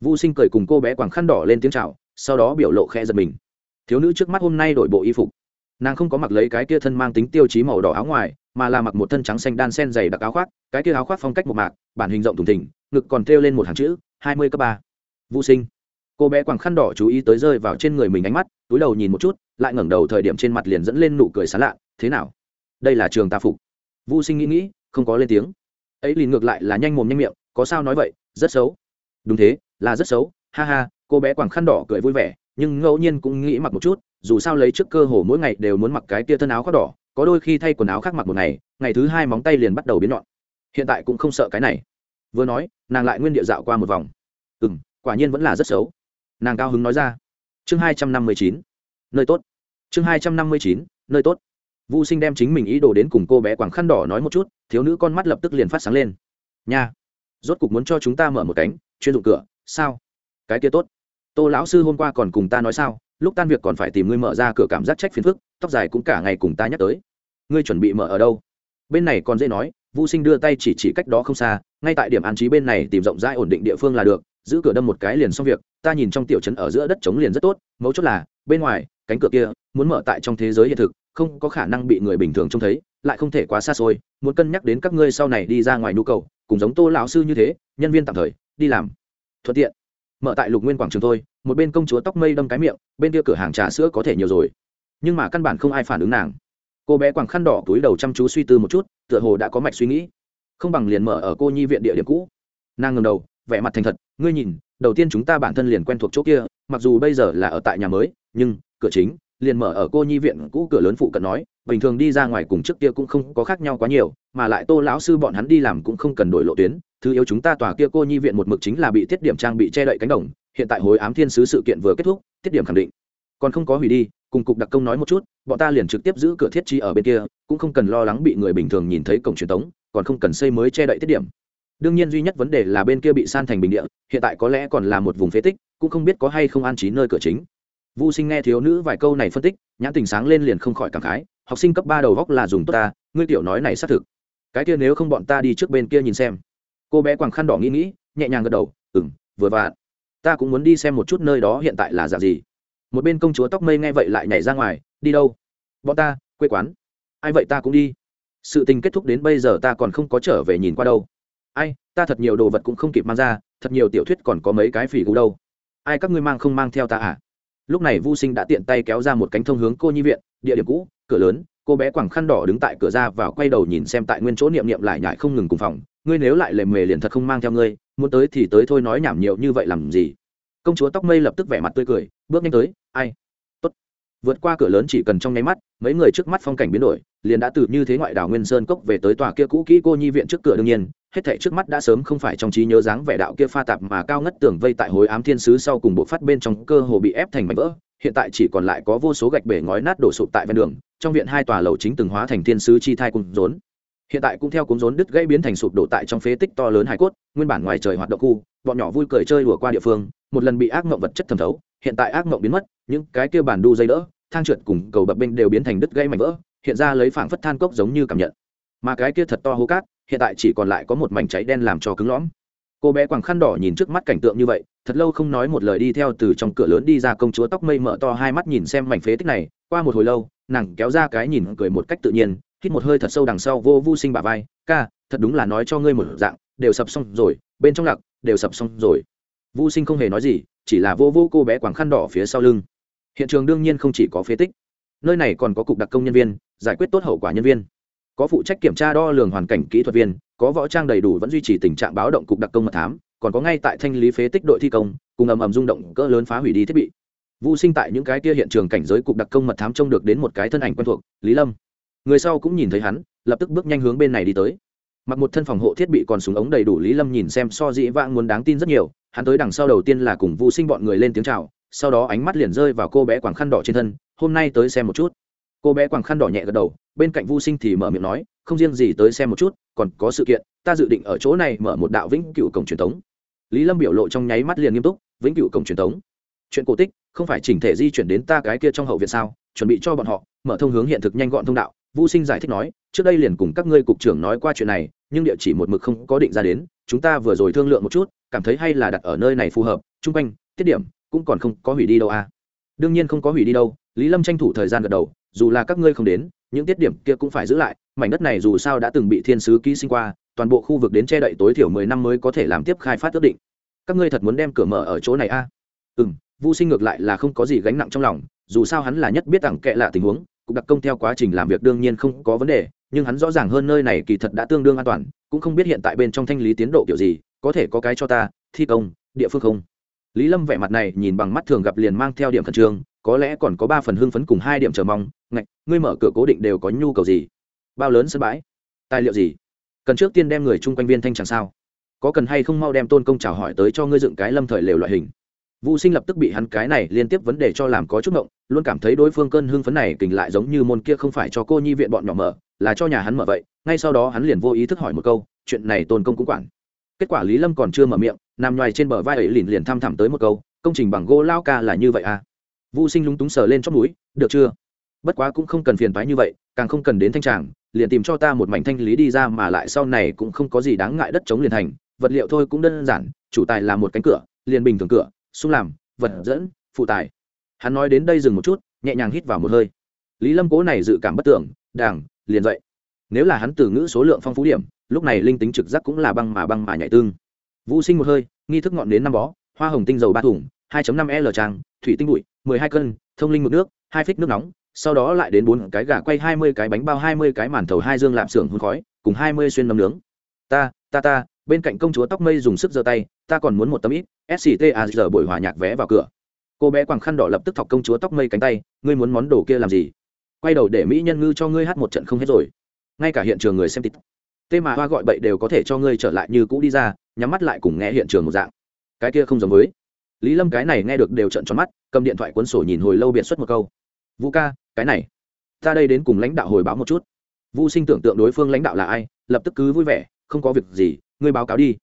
Vu sinh cười cùng cô bé quàng khăn đỏ lên tiếng chào, sau đó biểu lộ khẽ giật mình. Thiếu nữ trước mắt hôm nay đổi bộ y phục. Nàng không có mặc lấy cái kia thân mang tính tiêu chí màu đỏ áo ngoài, mà là mặc một thân trắng xanh đan sen dày đặc áo khoác, cái kia áo khoác phong cách một mạc, bản hình rộng thùng thình, ngực còn treo lên một hàng chữ, hai mươi cấp ba. Vu sinh cô bé quàng khăn đỏ chú ý tới rơi vào trên người mình ánh mắt, túi đầu nhìn một chút, lại ngẩng đầu thời điểm trên mặt liền dẫn lên nụ cười sán lạ, thế nào? Đây là trường ta phục. Vu sinh nghĩ nghĩ, không có lên tiếng. Ấy liền ngược lại là nhanh mồm nhanh miệng, có sao nói vậy, rất xấu. Đúng thế, là rất xấu, ha ha. Cô bé quàng khăn đỏ cười vui vẻ, nhưng ngẫu nhiên cũng nghĩ mặc một chút, dù sao lấy trước cơ hồ mỗi ngày đều muốn mặc cái tia thân áo khoác đỏ, có đôi khi thay quần áo khác mặc một ngày ngày thứ hai móng tay liền bắt đầu biến nhọn. Hiện tại cũng không sợ cái này. Vừa nói, nàng lại nguyên địa dạo qua một vòng. Ừ m quả nhiên vẫn là rất xấu nàng cao hứng nói ra chương hai trăm năm mươi chín nơi tốt chương hai trăm năm mươi chín nơi tốt Vu Sinh đem chính mình ý đồ đến cùng cô bé quảng khăn đỏ nói một chút, thiếu nữ con mắt lập tức liền phát sáng lên. Nha, rốt cục muốn cho chúng ta mở một cánh, chuyên dụng cửa, sao? Cái kia tốt. Tô lão sư hôm qua còn cùng ta nói sao, lúc tan việc còn phải tìm ngươi mở ra cửa cảm giác trách phiền phức, tóc dài cũng cả ngày cùng ta nhắc tới. Ngươi chuẩn bị mở ở đâu? Bên này còn dễ nói, Vu Sinh đưa tay chỉ chỉ cách đó không xa, ngay tại điểm an trí bên này tìm rộng rãi ổn định địa phương là được, giữ cửa đâm một cái liền xong việc, ta nhìn trong tiểu trấn ở giữa đất trống liền rất tốt, mấu chốt là, bên ngoài, cánh cửa kia muốn mở tại trong thế giới hiện thực, không có khả năng bị người bình thường trông thấy lại không thể quá xa xôi muốn cân nhắc đến các ngươi sau này đi ra ngoài nhu cầu cùng giống tô lão sư như thế nhân viên tạm thời đi làm thuận tiện. Mở tại lục nguyên quảng trường thôi một bên công chúa tóc mây đâm cái miệng bên kia cửa hàng trà sữa có thể nhiều rồi. Nhưng mà căn bản không ai phản ứng nàng. Cô bé quàng khăn đỏ túi đầu chăm chú suy tư một chút tựa hồ đã có mạch suy nghĩ. Không bằng liền mở ở cô nhi viện địa điểm cũ. Nàng ngầm đầu vẻ mặt thành thật, ngươi nhìn, đầu tiên chúng ta bản thân liền quen thuộc chỗ kia, mặc dù bây giờ là ở tại nhà mới, nhưng, cửa chính, liền mở ở cô nhi viện cũ cửa lớn phụ cận nói, bình thường đi ra ngoài cùng trước kia cũng không có khác nhau quá nhiều, mà lại tô lão sư bọn hắn đi làm cũng không cần đổi lộ tuyến, thứ yếu chúng ta tòa kia cô nhi viện một mực chính là bị tiết điểm trang bị che đậy cánh đồng, hiện tại hối ám thiên sứ sự kiện vừa kết thúc, tiết điểm khẳng định. Còn không có hủy đi, cùng cục đặc công nói một chút, bọn ta liền trực tiếp giữ cửa thiết trí ở bên kia, cũng không cần lo lắng bị người bình thường nhìn thấy cổng truyền thống còn không cần xây mới che đậy tiết điểm đương nhiên duy nhất vấn đề là bên kia bị san thành bình địa hiện tại có lẽ còn là một vùng phế tích cũng không biết có hay không an trí nơi cửa chính Vu Sinh nghe thiếu nữ vài câu này phân tích, nhãn tình sáng lên liền không khỏi cảm khái, học sinh cấp ba đầu góc là dùng tốt ta, ngươi tiểu nói này xác thực. Cái kia nếu không bọn ta đi trước bên kia nhìn xem. Cô bé quàng khăn đỏ nghĩ nghĩ, nhẹ nhàng gật đầu, "Ừm, vừa vặn. Ta cũng muốn đi xem một chút nơi đó hiện tại là dạng gì." Một bên công chúa tóc mây nghe vậy lại nhảy ra ngoài, "Đi đâu?" "Bọn ta, quê quán." "Ai vậy ta cũng đi." Sự tình kết thúc đến bây giờ ta còn không có trở về nhìn qua đâu. "Ai, ta thật nhiều đồ vật cũng không kịp mang ra, thật nhiều tiểu thuyết còn có mấy cái phỉ gù đâu. Ai các ngươi mang không mang theo ta à?" lúc này Vu sinh đã tiện tay kéo ra một cánh thông hướng cô nhi viện địa điểm cũ cửa lớn cô bé quàng khăn đỏ đứng tại cửa ra vào quay đầu nhìn xem tại nguyên chỗ niệm niệm lại nhại không ngừng cùng phòng ngươi nếu lại lề mề liền thật không mang theo ngươi muốn tới thì tới thôi nói nhảm nhiều như vậy làm gì công chúa tóc mây lập tức vẻ mặt tươi cười bước nhanh tới ai tốt vượt qua cửa lớn chỉ cần trong nháy mắt mấy người trước mắt phong cảnh biến đổi liền đã từ như thế ngoại đảo nguyên sơn cốc về tới tòa kia cũ kỹ cô nhi viện trước cửa đương nhiên hết thảy trước mắt đã sớm không phải trong trí nhớ dáng vẻ đạo kia pha tạp mà cao ngất tường vây tại hối ám thiên sứ sau cùng bộ phát bên trong cơ hồ bị ép thành mảnh vỡ, hiện tại chỉ còn lại có vô số gạch bể ngói nát đổ sụp tại ven đường, trong viện hai tòa lầu chính từng hóa thành thiên sứ chi thai cùng rốn. Hiện tại cũng theo cuốn rốn đứt gãy biến thành sụp đổ tại trong phế tích to lớn hải cốt, nguyên bản ngoài trời hoạt động khu, bọn nhỏ vui cười chơi đùa qua địa phương, một lần bị ác mộng vật chất thẩm thấu, hiện tại ác mộng biến mất, những cái kia bản đu dây đỡ, thang trượt cùng cầu bập bênh đều biến thành đứt gãy mảnh vỡ, hiện ra lấy phảng phất than cốc giống như cảm nhận. Mà cái kia thật to hố cát hiện tại chỉ còn lại có một mảnh cháy đen làm cho cứng lõm. Cô bé quàng khăn đỏ nhìn trước mắt cảnh tượng như vậy, thật lâu không nói một lời đi theo từ trong cửa lớn đi ra công chúa tóc mây mở to hai mắt nhìn xem mảnh phế tích này, qua một hồi lâu, nàng kéo ra cái nhìn cười một cách tự nhiên, hít một hơi thật sâu đằng sau vô vu sinh bà vai, ca, thật đúng là nói cho ngươi một dạng, đều sập xong rồi, bên trong lặc đều sập xong rồi. Vu sinh không hề nói gì, chỉ là vô vô cô bé quàng khăn đỏ phía sau lưng. Hiện trường đương nhiên không chỉ có phế tích, nơi này còn có cục đặc công nhân viên, giải quyết tốt hậu quả nhân viên có phụ trách kiểm tra đo lường hoàn cảnh kỹ thuật viên, có võ trang đầy đủ vẫn duy trì tình trạng báo động cục đặc công mật thám, còn có ngay tại thanh lý phế tích đội thi công, cùng ầm ầm rung động cỡ lớn phá hủy đi thiết bị. Vu sinh tại những cái kia hiện trường cảnh giới cục đặc công mật thám trông được đến một cái thân ảnh quen thuộc, lý lâm. Người sau cũng nhìn thấy hắn, lập tức bước nhanh hướng bên này đi tới. Mặc một thân phòng hộ thiết bị còn súng ống đầy đủ, lý lâm nhìn xem so dĩ vãng muốn đáng tin rất nhiều, hắn tới đằng sau đầu tiên là cùng Vu sinh bọn người lên tiếng chào, sau đó ánh mắt liền rơi vào cô bé quàng khăn đỏ trên thân, hôm nay tới xem một chút. Cô bé quàng khăn đỏ nhẹ gật đầu bên cạnh vu sinh thì mở miệng nói không riêng gì tới xem một chút còn có sự kiện ta dự định ở chỗ này mở một đạo vĩnh cửu cổng truyền thống lý lâm biểu lộ trong nháy mắt liền nghiêm túc vĩnh cửu cổng truyền thống chuyện cổ tích không phải chỉnh thể di chuyển đến ta cái kia trong hậu viện sao? Chuẩn bị cho bọn họ mở thông hướng hiện thực nhanh gọn thông đạo. Vu Sinh giải thích nói, trước đây liền cùng các ngươi cục trưởng nói qua chuyện này, nhưng địa chỉ một mực không có định ra đến, chúng ta vừa rồi thương lượng một chút, cảm thấy hay là đặt ở nơi này phù hợp, trung quanh, tiết điểm cũng còn không có hủy đi đâu à. Đương nhiên không có hủy đi đâu, Lý Lâm tranh thủ thời gian gật đầu, dù là các ngươi không đến, những tiết điểm kia cũng phải giữ lại, mảnh đất này dù sao đã từng bị thiên sứ ký sinh qua, toàn bộ khu vực đến che đậy tối thiểu mười năm mới có thể làm tiếp khai phát ước định. Các ngươi thật muốn đem cửa mở ở chỗ này à? Ừm, Vu Sinh ngược lại là không có gì gánh nặng trong lòng, dù sao hắn là nhất biết tặng kệ lạ tình huống, cục đặc công theo quá trình làm việc đương nhiên không có vấn đề nhưng hắn rõ ràng hơn nơi này kỳ thật đã tương đương an toàn cũng không biết hiện tại bên trong thanh lý tiến độ kiểu gì có thể có cái cho ta thi công địa phương không lý lâm vẻ mặt này nhìn bằng mắt thường gặp liền mang theo điểm khẩn trương có lẽ còn có ba phần hưng phấn cùng hai điểm chờ mong ngạch ngươi mở cửa cố định đều có nhu cầu gì bao lớn sân bãi tài liệu gì cần trước tiên đem người chung quanh viên thanh chẳng sao có cần hay không mau đem tôn công chào hỏi tới cho ngươi dựng cái lâm thời lều loại hình Vu Sinh lập tức bị hắn cái này liên tiếp vấn đề cho làm có chút ngộng, luôn cảm thấy đối phương cơn hưng phấn này kình lại giống như môn kia không phải cho cô nhi viện bọn nhỏ mở, là cho nhà hắn mở vậy. Ngay sau đó hắn liền vô ý thức hỏi một câu, chuyện này Tôn công cũng quản. Kết quả Lý Lâm còn chưa mở miệng, nằm nhòi trên bờ vai ấy liền liền thăm thẳm tới một câu, công trình bằng gỗ lao ca là như vậy à? Vu Sinh lúng túng sờ lên trong mũi, được chưa? Bất quá cũng không cần phiền toái như vậy, càng không cần đến thanh tràng, liền tìm cho ta một mảnh thanh lý đi ra mà lại sau này cũng không có gì đáng ngại đất chống liền thành, vật liệu thôi cũng đơn giản, chủ tài là một cánh cửa, liền bình thường cửa, xung làm vật dẫn phụ tài hắn nói đến đây dừng một chút nhẹ nhàng hít vào một hơi lý lâm cố này dự cảm bất tưởng đàng liền dậy nếu là hắn từ ngữ số lượng phong phú điểm lúc này linh tính trực giác cũng là băng mà băng mà nhảy tương. Vũ sinh một hơi, nghi thức ngọn đến năm bó, hoa hồng tinh dầu ba thùng 2.5 l trang thủy tinh bụi 12 cân, thông linh mực nước, hai phích nước nóng, sau đó lại đến bốn cái gà quay 20 cái bánh bao 20 cái màn thầu, hai dương lạm xưởng hun khói, cùng 20 xuyên nấm nướng. Ta ta ta, bên cạnh công chúa tóc mây dùng sức giơ tay, ta còn muốn một tấm ít sctazr buổi hòa nhạc vé vào cửa. Cô bé quàng khăn đỏ lập tức thọc công chúa tóc mây cánh tay, ngươi muốn món đồ kia làm gì? Quay đầu để mỹ nhân ngư cho ngươi hát một trận không hết rồi. Ngay cả hiện trường người xem tít tê mà hoa gọi bậy đều có thể cho ngươi trở lại như cũ đi ra, nhắm mắt lại cùng nghe hiện trường một dạng. Cái kia không giống với. Lý lâm cái này nghe được đều trận tròn mắt, cầm điện thoại cuốn sổ nhìn hồi lâu biện xuất một câu. Vũ ca, cái này. Ta đây đến cùng lãnh đạo hồi báo một chút. Vũ sinh tưởng tượng đối phương lãnh đạo là ai, lập tức cứ vui vẻ, không có việc gì, ngươi báo cáo đi.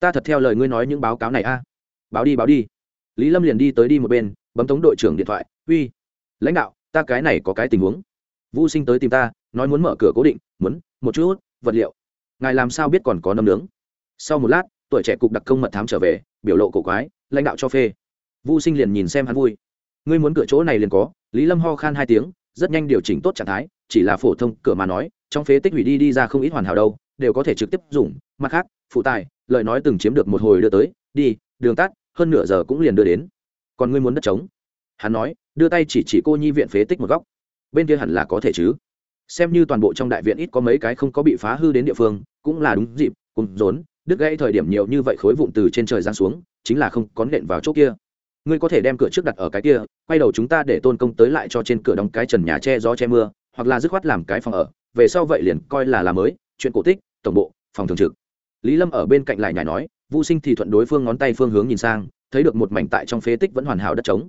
Ta thật theo lời ngươi nói những báo cáo này a. Báo đi báo đi. Lý lâm liền đi tới đi một bên, bấm tống đội trưởng điện thoại, uy, lãnh đạo, ta cái này có cái tình huống. Vũ sinh tới tìm ta, nói muốn mở cửa cố định, muốn, một chút vật liệu ngài làm sao biết còn có nấm nướng? Sau một lát, tuổi trẻ cục đặc công mật thám trở về, biểu lộ cổ quái, lãnh đạo cho phê. Vu sinh liền nhìn xem hắn vui. Ngươi muốn cửa chỗ này liền có, lý lâm ho khan hai tiếng, rất nhanh điều chỉnh tốt trạng thái, chỉ là phổ thông cửa mà nói, trong phế tích hủy đi đi ra không ít hoàn hảo đâu, đều có thể trực tiếp dùng, mặt khác, phụ tài, lời nói từng chiếm được một hồi đưa tới, đi, đường tắt, hơn nửa giờ cũng liền đưa đến. Còn ngươi muốn đất trống? Hắn nói, đưa tay chỉ chỉ cô nhi viện phế tích một góc. Bên kia hẳn là có thể chứ? Xem như toàn bộ trong đại viện ít có mấy cái không có bị phá hư đến địa phương, cũng là đúng dịp, cùng rốn, đứt gãy thời điểm nhiều như vậy khối vụn từ trên trời giáng xuống, chính là không có nện vào chỗ kia. Ngươi có thể đem cửa trước đặt ở cái kia, quay đầu chúng ta để tôn công tới lại cho trên cửa đóng cái trần nhà che gió che mưa, hoặc là dứt khoát làm cái phòng ở, về sau vậy liền coi là làm mới, chuyện cổ tích, tổng bộ, phòng thường trực. Lý lâm ở bên cạnh lại nhảy nói vô sinh thì thuận đối phương ngón tay phương hướng nhìn sang, thấy được một mảnh tại trong phế tích vẫn hoàn hảo đất trống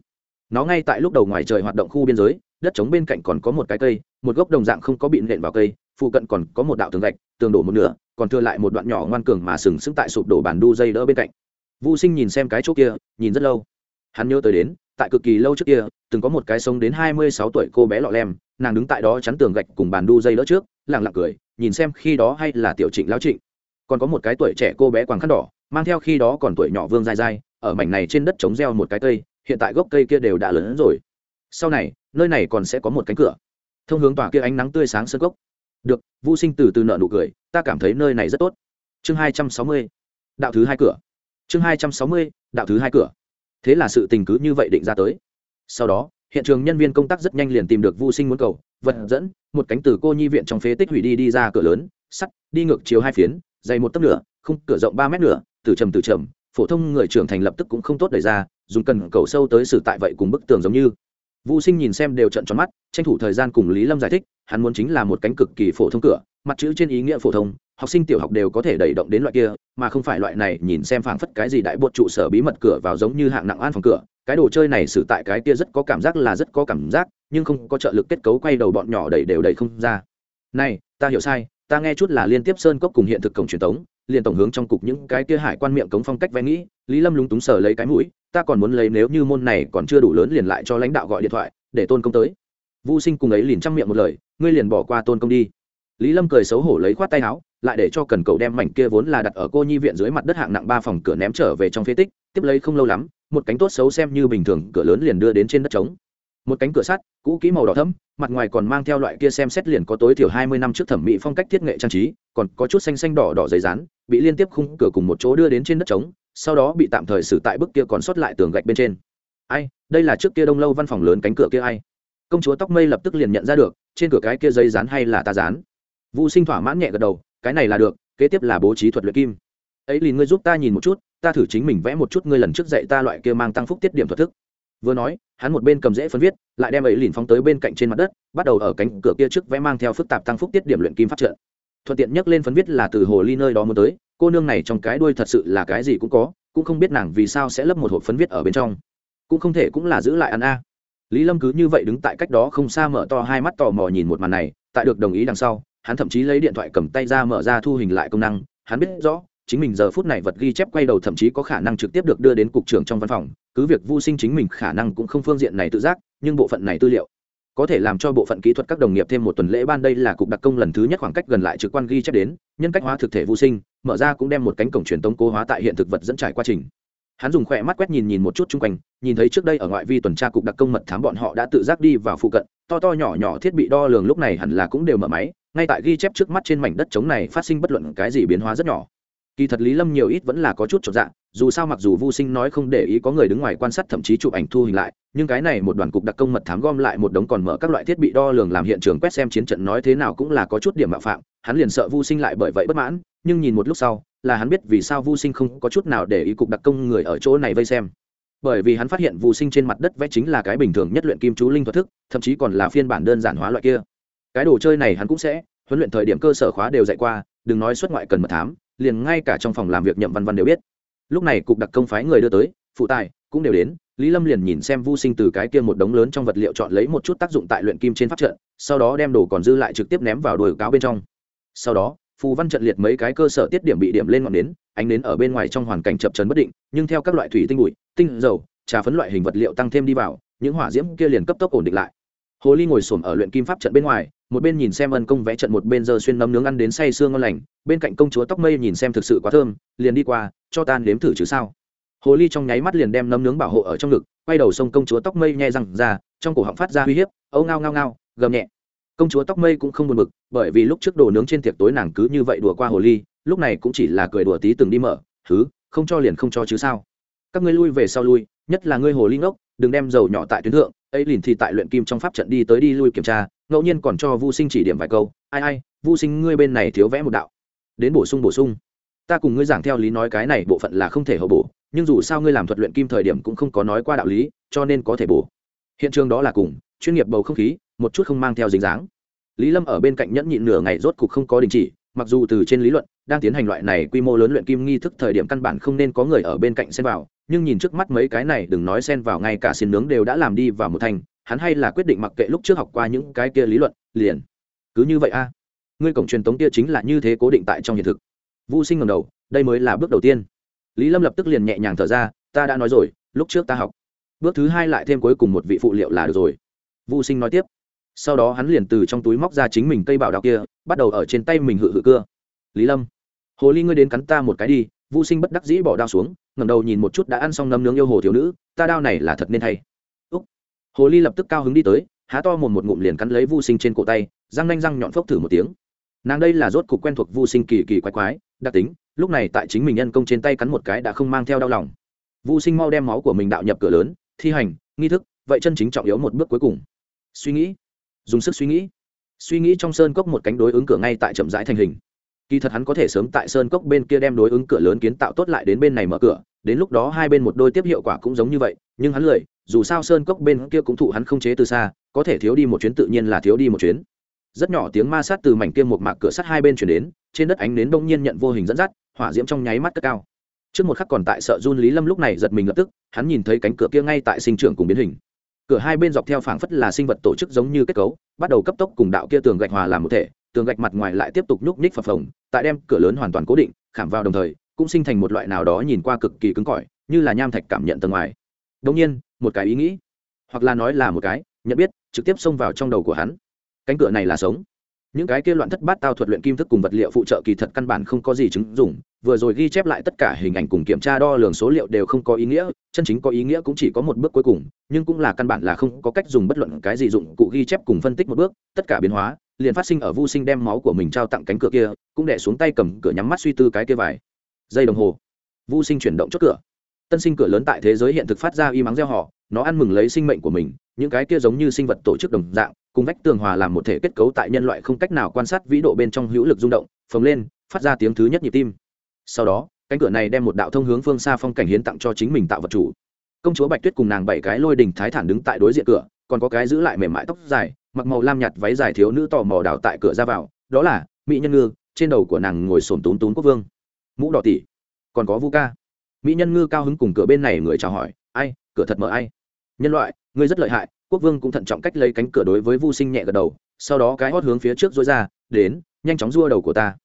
nó ngay tại lúc đầu ngoài trời hoạt động khu biên giới, đất trống bên cạnh còn có một cái cây, một gốc đồng dạng không có bị nện vào cây, phụ cận còn có một đạo tường gạch, tường đổ một nửa, còn thừa lại một đoạn nhỏ ngoan cường mà sừng sững tại sụp đổ bàn đu dây đỡ bên cạnh. Vu sinh nhìn xem cái chỗ kia, nhìn rất lâu. Hắn nhớ tới đến, tại cực kỳ lâu trước kia, từng có một cái sống đến hai mươi sáu tuổi cô bé lọ lem, nàng đứng tại đó chắn tường gạch cùng bàn đu dây đỡ trước, lặng lặng cười, nhìn xem khi đó hay là tiểu trịnh lão trịnh. Còn có một cái tuổi trẻ cô bé quàng khăn đỏ, mang theo khi đó còn tuổi nhỏ vương dai dai ở mảnh này trên đất trống gieo một cái cây hiện tại gốc cây kia đều đã lớn hơn rồi. Sau này nơi này còn sẽ có một cánh cửa. Thông hướng tòa kia ánh nắng tươi sáng sân gốc được vũ sinh từ từ nợ nụ cười ta cảm thấy nơi này rất tốt. Chương hai trăm sáu mươi đạo thứ hai cửa. Chương hai trăm sáu mươi đạo thứ hai cửa. Thế là sự tình cứ như vậy định ra tới. Sau đó hiện trường nhân viên công tác rất nhanh liền tìm được Vu Sinh muốn cầu, vật dẫn, một cánh từ cô nhi viện trong phế tích hủy đi đi ra cửa lớn, sắt, đi ngược chiều hai phiến, dày một tấc nửa, khung cửa rộng ba mét nửa, từ trầm từ trầm, phổ thông người trưởng thành lập tức cũng không tốt đẩy ra, dùng cần cầu sâu tới xử tại vậy cùng bức tường giống như. Vu Sinh nhìn xem đều trợn tròn mắt, tranh thủ thời gian cùng Lý Lâm giải thích, hắn muốn chính là một cánh cực kỳ phổ thông cửa, mặt chữ trên ý nghĩa phổ thông, học sinh tiểu học đều có thể đẩy động đến loại kia, mà không phải loại này nhìn xem phảng phất cái gì đại bột trụ sở bí mật cửa vào giống như hạng nặng an phòng cửa, cái đồ chơi này xử tại cái kia rất có cảm giác là rất có cảm giác nhưng không có trợ lực kết cấu quay đầu bọn nhỏ đẩy đều đẩy không ra này ta hiểu sai ta nghe chút là liên tiếp sơn cốc cùng hiện thực cổng truyền thống liền tổng hướng trong cục những cái kia hải quan miệng cống phong cách vẽ nghĩ, lý lâm lúng túng sờ lấy cái mũi, ta còn muốn lấy nếu như môn này còn chưa đủ lớn liền lại cho lãnh đạo gọi điện thoại, để tôn công tới. Vu sinh cùng ấy liền chăm miệng một lời, ngươi liền bỏ qua tôn công đi. Lý lâm cười xấu hổ lấy khoát tay áo, lại để cho cần cầu đem mảnh kia vốn là đặt ở cô nhi viện dưới mặt đất hạng nặng ba phòng cửa ném trở về trong phế tích, tiếp lấy không lâu lắm, một cánh tốt xấu xem như bình thường, cửa lớn liền đưa đến trên đất trống một cánh cửa sắt, cũ kỹ màu đỏ thẫm, mặt ngoài còn mang theo loại kia xem xét liền có tối thiểu hai mươi năm trước thẩm mỹ phong cách thiết nghệ trang trí, còn có chút xanh xanh đỏ đỏ giấy rán bị liên tiếp khung cửa cùng một chỗ đưa đến trên đất trống, sau đó bị tạm thời xử tại bức kia còn sót lại tường gạch bên trên. Ai, đây là trước kia đông lâu văn phòng lớn cánh cửa kia ai? Công chúa tóc mây lập tức liền nhận ra được, trên cửa cái kia giấy rán hay là ta rán vũ sinh thỏa mãn nhẹ gật đầu, cái này là được, kế tiếp là bố trí thuật luyện kim. Ấy liền ngươi giúp ta nhìn một chút, ta thử chính mình vẽ một chút ngươi lần trước dạy ta loại kia mang tăng phúc tiết điểm thuật thức vừa nói, hắn một bên cầm dễ phân viết, lại đem ấy lìn phóng tới bên cạnh trên mặt đất, bắt đầu ở cánh cửa kia trước vẽ mang theo phức tạp tăng phúc tiết điểm luyện kim phát trợ thuận tiện nhắc lên phân viết là từ hồ ly nơi đó muốn tới, cô nương này trong cái đuôi thật sự là cái gì cũng có, cũng không biết nàng vì sao sẽ lấp một hộp phấn viết ở bên trong. Cũng không thể cũng là giữ lại ăn a. Lý lâm cứ như vậy đứng tại cách đó không xa mở to hai mắt tò mò nhìn một màn này, tại được đồng ý đằng sau, hắn thậm chí lấy điện thoại cầm tay ra mở ra thu hình lại công năng, hắn biết rõ chính mình giờ phút này vật ghi chép quay đầu thậm chí có khả năng trực tiếp được đưa đến cục trưởng trong văn phòng, cứ việc vô sinh chính mình khả năng cũng không phương diện này tự giác, nhưng bộ phận này tư liệu có thể làm cho bộ phận kỹ thuật các đồng nghiệp thêm một tuần lễ ban đây là cục đặc công lần thứ nhất khoảng cách gần lại trực quan ghi chép đến, nhân cách hóa thực thể vô sinh, mở ra cũng đem một cánh cổng truyền tống cố hóa tại hiện thực vật dẫn trải quá trình. Hắn dùng khỏe mắt quét nhìn nhìn một chút chung quanh, nhìn thấy trước đây ở ngoại vi tuần tra cục đặc công mật thám bọn họ đã tự giác đi vào phụ cận, to to nhỏ nhỏ thiết bị đo lường lúc này hẳn là cũng đều mở máy, ngay tại ghi chép trước mắt trên mảnh đất trống này phát sinh bất luận cái gì biến hóa rất nhỏ kỳ thật lý lâm nhiều ít vẫn là có chút trọn dạng dù sao mặc dù vô sinh nói không để ý có người đứng ngoài quan sát thậm chí chụp ảnh thu hình lại, nhưng cái này một đoàn cục đặc công mật thám gom lại một đống còn mở các loại thiết bị đo lường làm hiện trường quét xem chiến trận nói thế nào cũng là có chút điểm mạo phạm, hắn liền sợ vô sinh lại bởi vậy bất mãn, nhưng nhìn một lúc sau, là hắn biết vì sao vô sinh không có chút nào để ý cục đặc công người ở chỗ này vây xem. Bởi vì hắn phát hiện vô sinh trên mặt đất vẽ chính là cái bình thường nhất luyện kim chú linh thuật thức, thậm chí còn là phiên bản đơn giản hóa loại kia. Cái đồ chơi này hắn cũng sẽ, huấn luyện thời điểm cơ sở khóa đều dạy qua, đừng nói xuất ngoại cần mật thám liền ngay cả trong phòng làm việc nhậm văn văn đều biết. Lúc này cục đặc công phái người đưa tới, phụ tài cũng đều đến, lý lâm liền nhìn xem vô sinh từ cái kia một đống lớn trong vật liệu chọn lấy một chút tác dụng tại luyện kim trên pháp trận, sau đó đem đồ còn dư lại trực tiếp ném vào đồi cáo bên trong. Sau đó, phù văn trận liệt mấy cái cơ sở tiết điểm bị điểm lên ngọn nến, ánh nến ở bên ngoài trong hoàn cảnh chập trấn bất định, nhưng theo các loại thủy tinh bụi, tinh dầu, trà phấn loại hình vật liệu tăng thêm đi vào, những hỏa diễm kia liền cấp tốc ổn định lại hồ ly ngồi xổm ở luyện kim pháp trận bên ngoài, một bên nhìn xem ân công vẽ trận, một bên giờ xuyên nấm nướng ăn đến say sương ngon lành, bên cạnh công chúa tóc mây nhìn xem thực sự quá thơm, liền đi qua, cho tan nếm thử chứ sao. Hồ ly trong nháy mắt liền đem nấm nướng bảo hộ ở trong ngực, quay đầu sông công chúa tóc mây nhẹ răng ra, trong cổ họng phát ra uy hiếp, âu ngao ngao ngao, gầm nhẹ. Công chúa tóc mây cũng không buồn bực, bởi vì lúc trước đồ nướng trên tiệc tối nàng cứ như vậy đùa qua hồ ly, lúc này cũng chỉ là cười đùa tí từng đi mở thứ không cho liền không cho chứ sao? Các ngươi lui về sau lui, nhất là ngươi hồ ly ngốc đừng đem dầu nhỏ tại tuyến thượng, ấy liền thì tại luyện kim trong pháp trận đi tới đi lui kiểm tra, ngẫu nhiên còn cho vu sinh chỉ điểm vài câu, ai ai, vu sinh, ngươi bên này thiếu vẽ một đạo. Đến bổ sung bổ sung. Ta cùng ngươi giảng theo lý nói cái này bộ phận là không thể hậu bổ, nhưng dù sao ngươi làm thuật luyện kim thời điểm cũng không có nói qua đạo lý, cho nên có thể bổ. Hiện trường đó là cùng, chuyên nghiệp bầu không khí, một chút không mang theo dính dáng. Lý lâm ở bên cạnh nhẫn nhịn nửa ngày rốt cục không có đình chỉ, mặc dù từ trên lý luận, đang tiến hành loại này quy mô lớn luyện kim nghi thức thời điểm căn bản không nên có người ở bên cạnh xen vào nhưng nhìn trước mắt mấy cái này, đừng nói xen vào ngay cả xin nướng đều đã làm đi vào một thành, hắn hay là quyết định mặc kệ lúc trước học qua những cái kia lý luận, liền. Cứ như vậy a. Ngươi cổng truyền tống kia chính là như thế cố định tại trong hiện thực. Vô sinh ngầm đầu, đây mới là bước đầu tiên. Lý lâm lập tức liền nhẹ nhàng thở ra, ta đã nói rồi, lúc trước ta học. Bước thứ hai lại thêm cuối cùng một vị phụ liệu là được rồi. Vô sinh nói tiếp. Sau đó hắn liền từ trong túi móc ra chính mình cây bảo đào kia, bắt đầu ở trên tay mình hự hự cưa. Lý lâm, hồ ly ngươi đến cắn ta một cái đi. Vô sinh bất đắc dĩ bỏ đao xuống ngẩng đầu nhìn một chút đã ăn xong nấm nướng yêu hồ thiếu nữ, ta đao này là thật nên thay. Úc. Hồ ly lập tức cao hứng đi tới, há to mồm một ngụm liền cắn lấy vô sinh trên cổ tay, răng nanh răng nhọn phốc thử một tiếng. Nàng đây là rốt cục quen thuộc vô sinh kỳ kỳ quái quái, đặc tính, lúc này tại chính mình nhân công trên tay cắn một cái đã không mang theo đau lòng. Vô sinh mau đem máu của mình đạo nhập cửa lớn, thi hành, nghi thức, vậy chân chính trọng yếu một bước cuối cùng. Suy nghĩ. Dùng sức suy nghĩ. Suy nghĩ trong sơn cốc một cánh đối ứng cửa ngay tại chậm rãi thành hình. Kỳ thật hắn có thể sớm tại sơn cốc bên kia đem đối ứng cửa lớn kiến tạo tốt lại đến bên này mở cửa đến lúc đó hai bên một đôi tiếp hiệu quả cũng giống như vậy, nhưng hắn lười dù sao sơn cốc bên kia cũng thụ hắn không chế từ xa, có thể thiếu đi một chuyến tự nhiên là thiếu đi một chuyến. Rất nhỏ tiếng ma sát từ mảnh kia một mạc cửa sắt hai bên chuyển đến, trên đất ánh nến đông nhiên nhận vô hình dẫn dắt, hỏa diễm trong nháy mắt cất cao. Trước một khắc còn tại sợ run lý lâm lúc này giật mình lập tức, hắn nhìn thấy cánh cửa kia ngay tại sinh trưởng cùng biến hình. Cửa hai bên dọc theo phảng phất là sinh vật tổ chức giống như kết cấu, bắt đầu cấp tốc cùng đạo kia tường gạch hòa làm một thể, tường gạch mặt ngoài lại tiếp tục nhúc nhích phập phồng, tại đem cửa lớn hoàn toàn cố định, khảm vào đồng thời cũng sinh thành một loại nào đó nhìn qua cực kỳ cứng cỏi, như là nham thạch cảm nhận tầng ngoài. Đông nhiên, một cái ý nghĩ, hoặc là nói là một cái, nhận biết, trực tiếp xông vào trong đầu của hắn. Cánh cửa này là sống. Những cái kia loạn thất bát tao thuật luyện kim thức cùng vật liệu phụ trợ kỳ thật căn bản không có gì chứng dụng, vừa rồi ghi chép lại tất cả hình ảnh cùng kiểm tra đo lường số liệu đều không có ý nghĩa, chân chính có ý nghĩa cũng chỉ có một bước cuối cùng, nhưng cũng là căn bản là không có cách dùng bất luận cái gì dụng cụ ghi chép cùng phân tích một bước, tất cả biến hóa liền phát sinh ở vô sinh đem máu của mình trao tặng cánh cửa kia, cũng đẻ xuống tay cầm cửa nhắm mắt suy tư cái kia vải giây đồng hồ. Vô sinh chuyển động chốt cửa. Tân sinh cửa lớn tại thế giới hiện thực phát ra y mắng gieo họ, nó ăn mừng lấy sinh mệnh của mình, những cái kia giống như sinh vật tổ chức đồng dạng, cùng vách tường hòa làm một thể kết cấu tại nhân loại không cách nào quan sát vĩ độ bên trong hữu lực rung động, phồng lên, phát ra tiếng thứ nhất nhịp tim. Sau đó, cánh cửa này đem một đạo thông hướng phương xa phong cảnh hiến tặng cho chính mình tạo vật chủ. Công chúa bạch tuyết cùng nàng bảy cái lôi đình thái thản đứng tại đối diện cửa, còn có cái giữ lại mềm mại tóc dài, mặc màu lam nhạt váy dài thiếu nữ tò mò đào tại cửa ra vào, đó là mỹ nhân ngư, trên đầu của nàng ngồi sồn tún tún quốc vương mũ đỏ tỷ còn có vu ca. Mỹ nhân ngư cao hứng cùng cửa bên này người chào hỏi, ai, cửa thật mở ai? Nhân loại, ngươi rất lợi hại, quốc vương cũng thận trọng cách lấy cánh cửa đối với vu sinh nhẹ gật đầu, sau đó cái hót hướng phía trước dối ra, đến, nhanh chóng rua đầu của ta.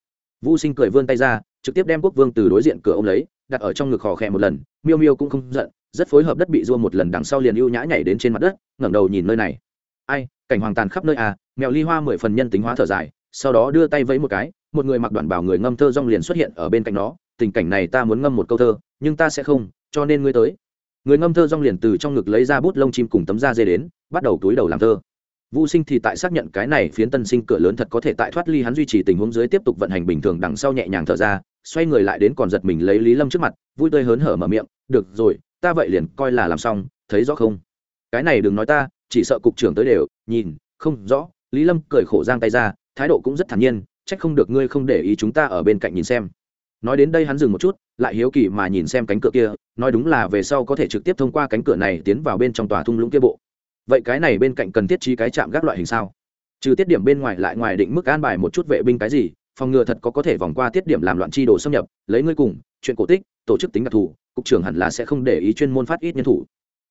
Vu sinh cười vươn tay ra, trực tiếp đem quốc vương từ đối diện cửa ông lấy, đặt ở trong ngực khò khẽ một lần, miêu miêu cũng không giận, rất phối hợp đất bị rua một lần đằng sau liền ưu nhã nhảy đến trên mặt đất, ngẩng đầu nhìn nơi này. Ai, cảnh hoàng tàn khắp nơi à mèo ly hoa mười phần nhân tính hóa thở dài, sau đó đưa tay vẫy một cái một người mặc đoạn bảo người ngâm thơ rong liền xuất hiện ở bên cạnh nó tình cảnh này ta muốn ngâm một câu thơ nhưng ta sẽ không cho nên ngươi tới người ngâm thơ rong liền từ trong ngực lấy ra bút lông chim cùng tấm da dê đến bắt đầu túi đầu làm thơ Vu Sinh thì tại xác nhận cái này phiến tân sinh cửa lớn thật có thể tại thoát ly hắn duy trì tình huống dưới tiếp tục vận hành bình thường đằng sau nhẹ nhàng thở ra, xoay người lại đến còn giật mình lấy Lý Lâm trước mặt, vui tươi hớn hở mở miệng, "Được rồi, ta vậy liền coi là làm xong, thấy rõ không?" Cái này đừng nói ta, chỉ sợ cục trưởng tới đều, nhìn, không rõ. Lý Lâm cười khổ giang tay ra, thái độ cũng rất thản nhiên, trách không được ngươi không để ý chúng ta ở bên cạnh nhìn xem. Nói đến đây hắn dừng một chút, lại hiếu kỳ mà nhìn xem cánh cửa kia, nói đúng là về sau có thể trực tiếp thông qua cánh cửa này tiến vào bên trong tòa thung lũng kia bộ. Vậy cái này bên cạnh cần thiết trí cái chạm gác loại hình sao? Trừ tiết điểm bên ngoài lại ngoài định mức an bài một chút vệ binh cái gì phòng ngừa thật có có thể vòng qua tiết điểm làm loạn chi đồ xâm nhập lấy ngươi cùng chuyện cổ tích tổ chức tính đặc thù cục trưởng hẳn là sẽ không để ý chuyên môn phát ít nhân thủ.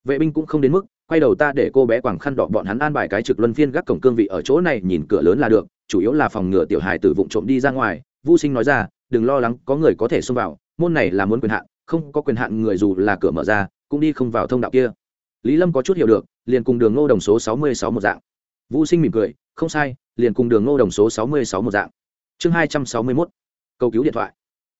Vệ binh cũng không đến mức quay đầu ta để cô bé quảng khăn đỏ bọn hắn an bài cái trực luân phiên gác cổng cương vị ở chỗ này, nhìn cửa lớn là được, chủ yếu là phòng ngừa tiểu hài tử vụng trộm đi ra ngoài. Vô sinh nói ra, đừng lo lắng, có người có thể xông vào, môn này là muốn quyền hạn, không có quyền hạn người dù là cửa mở ra, cũng đi không vào thông đạo kia. Lý lâm có chút hiểu được, liền cùng đường ngô đồng số sáu mươi sáu một dạng. Vũ sinh mỉm cười, không sai, liền cùng đường ngô đồng số sáu mươi sáu một dạng. Chương hai trăm sáu mươi mốt câu cứu điện thoại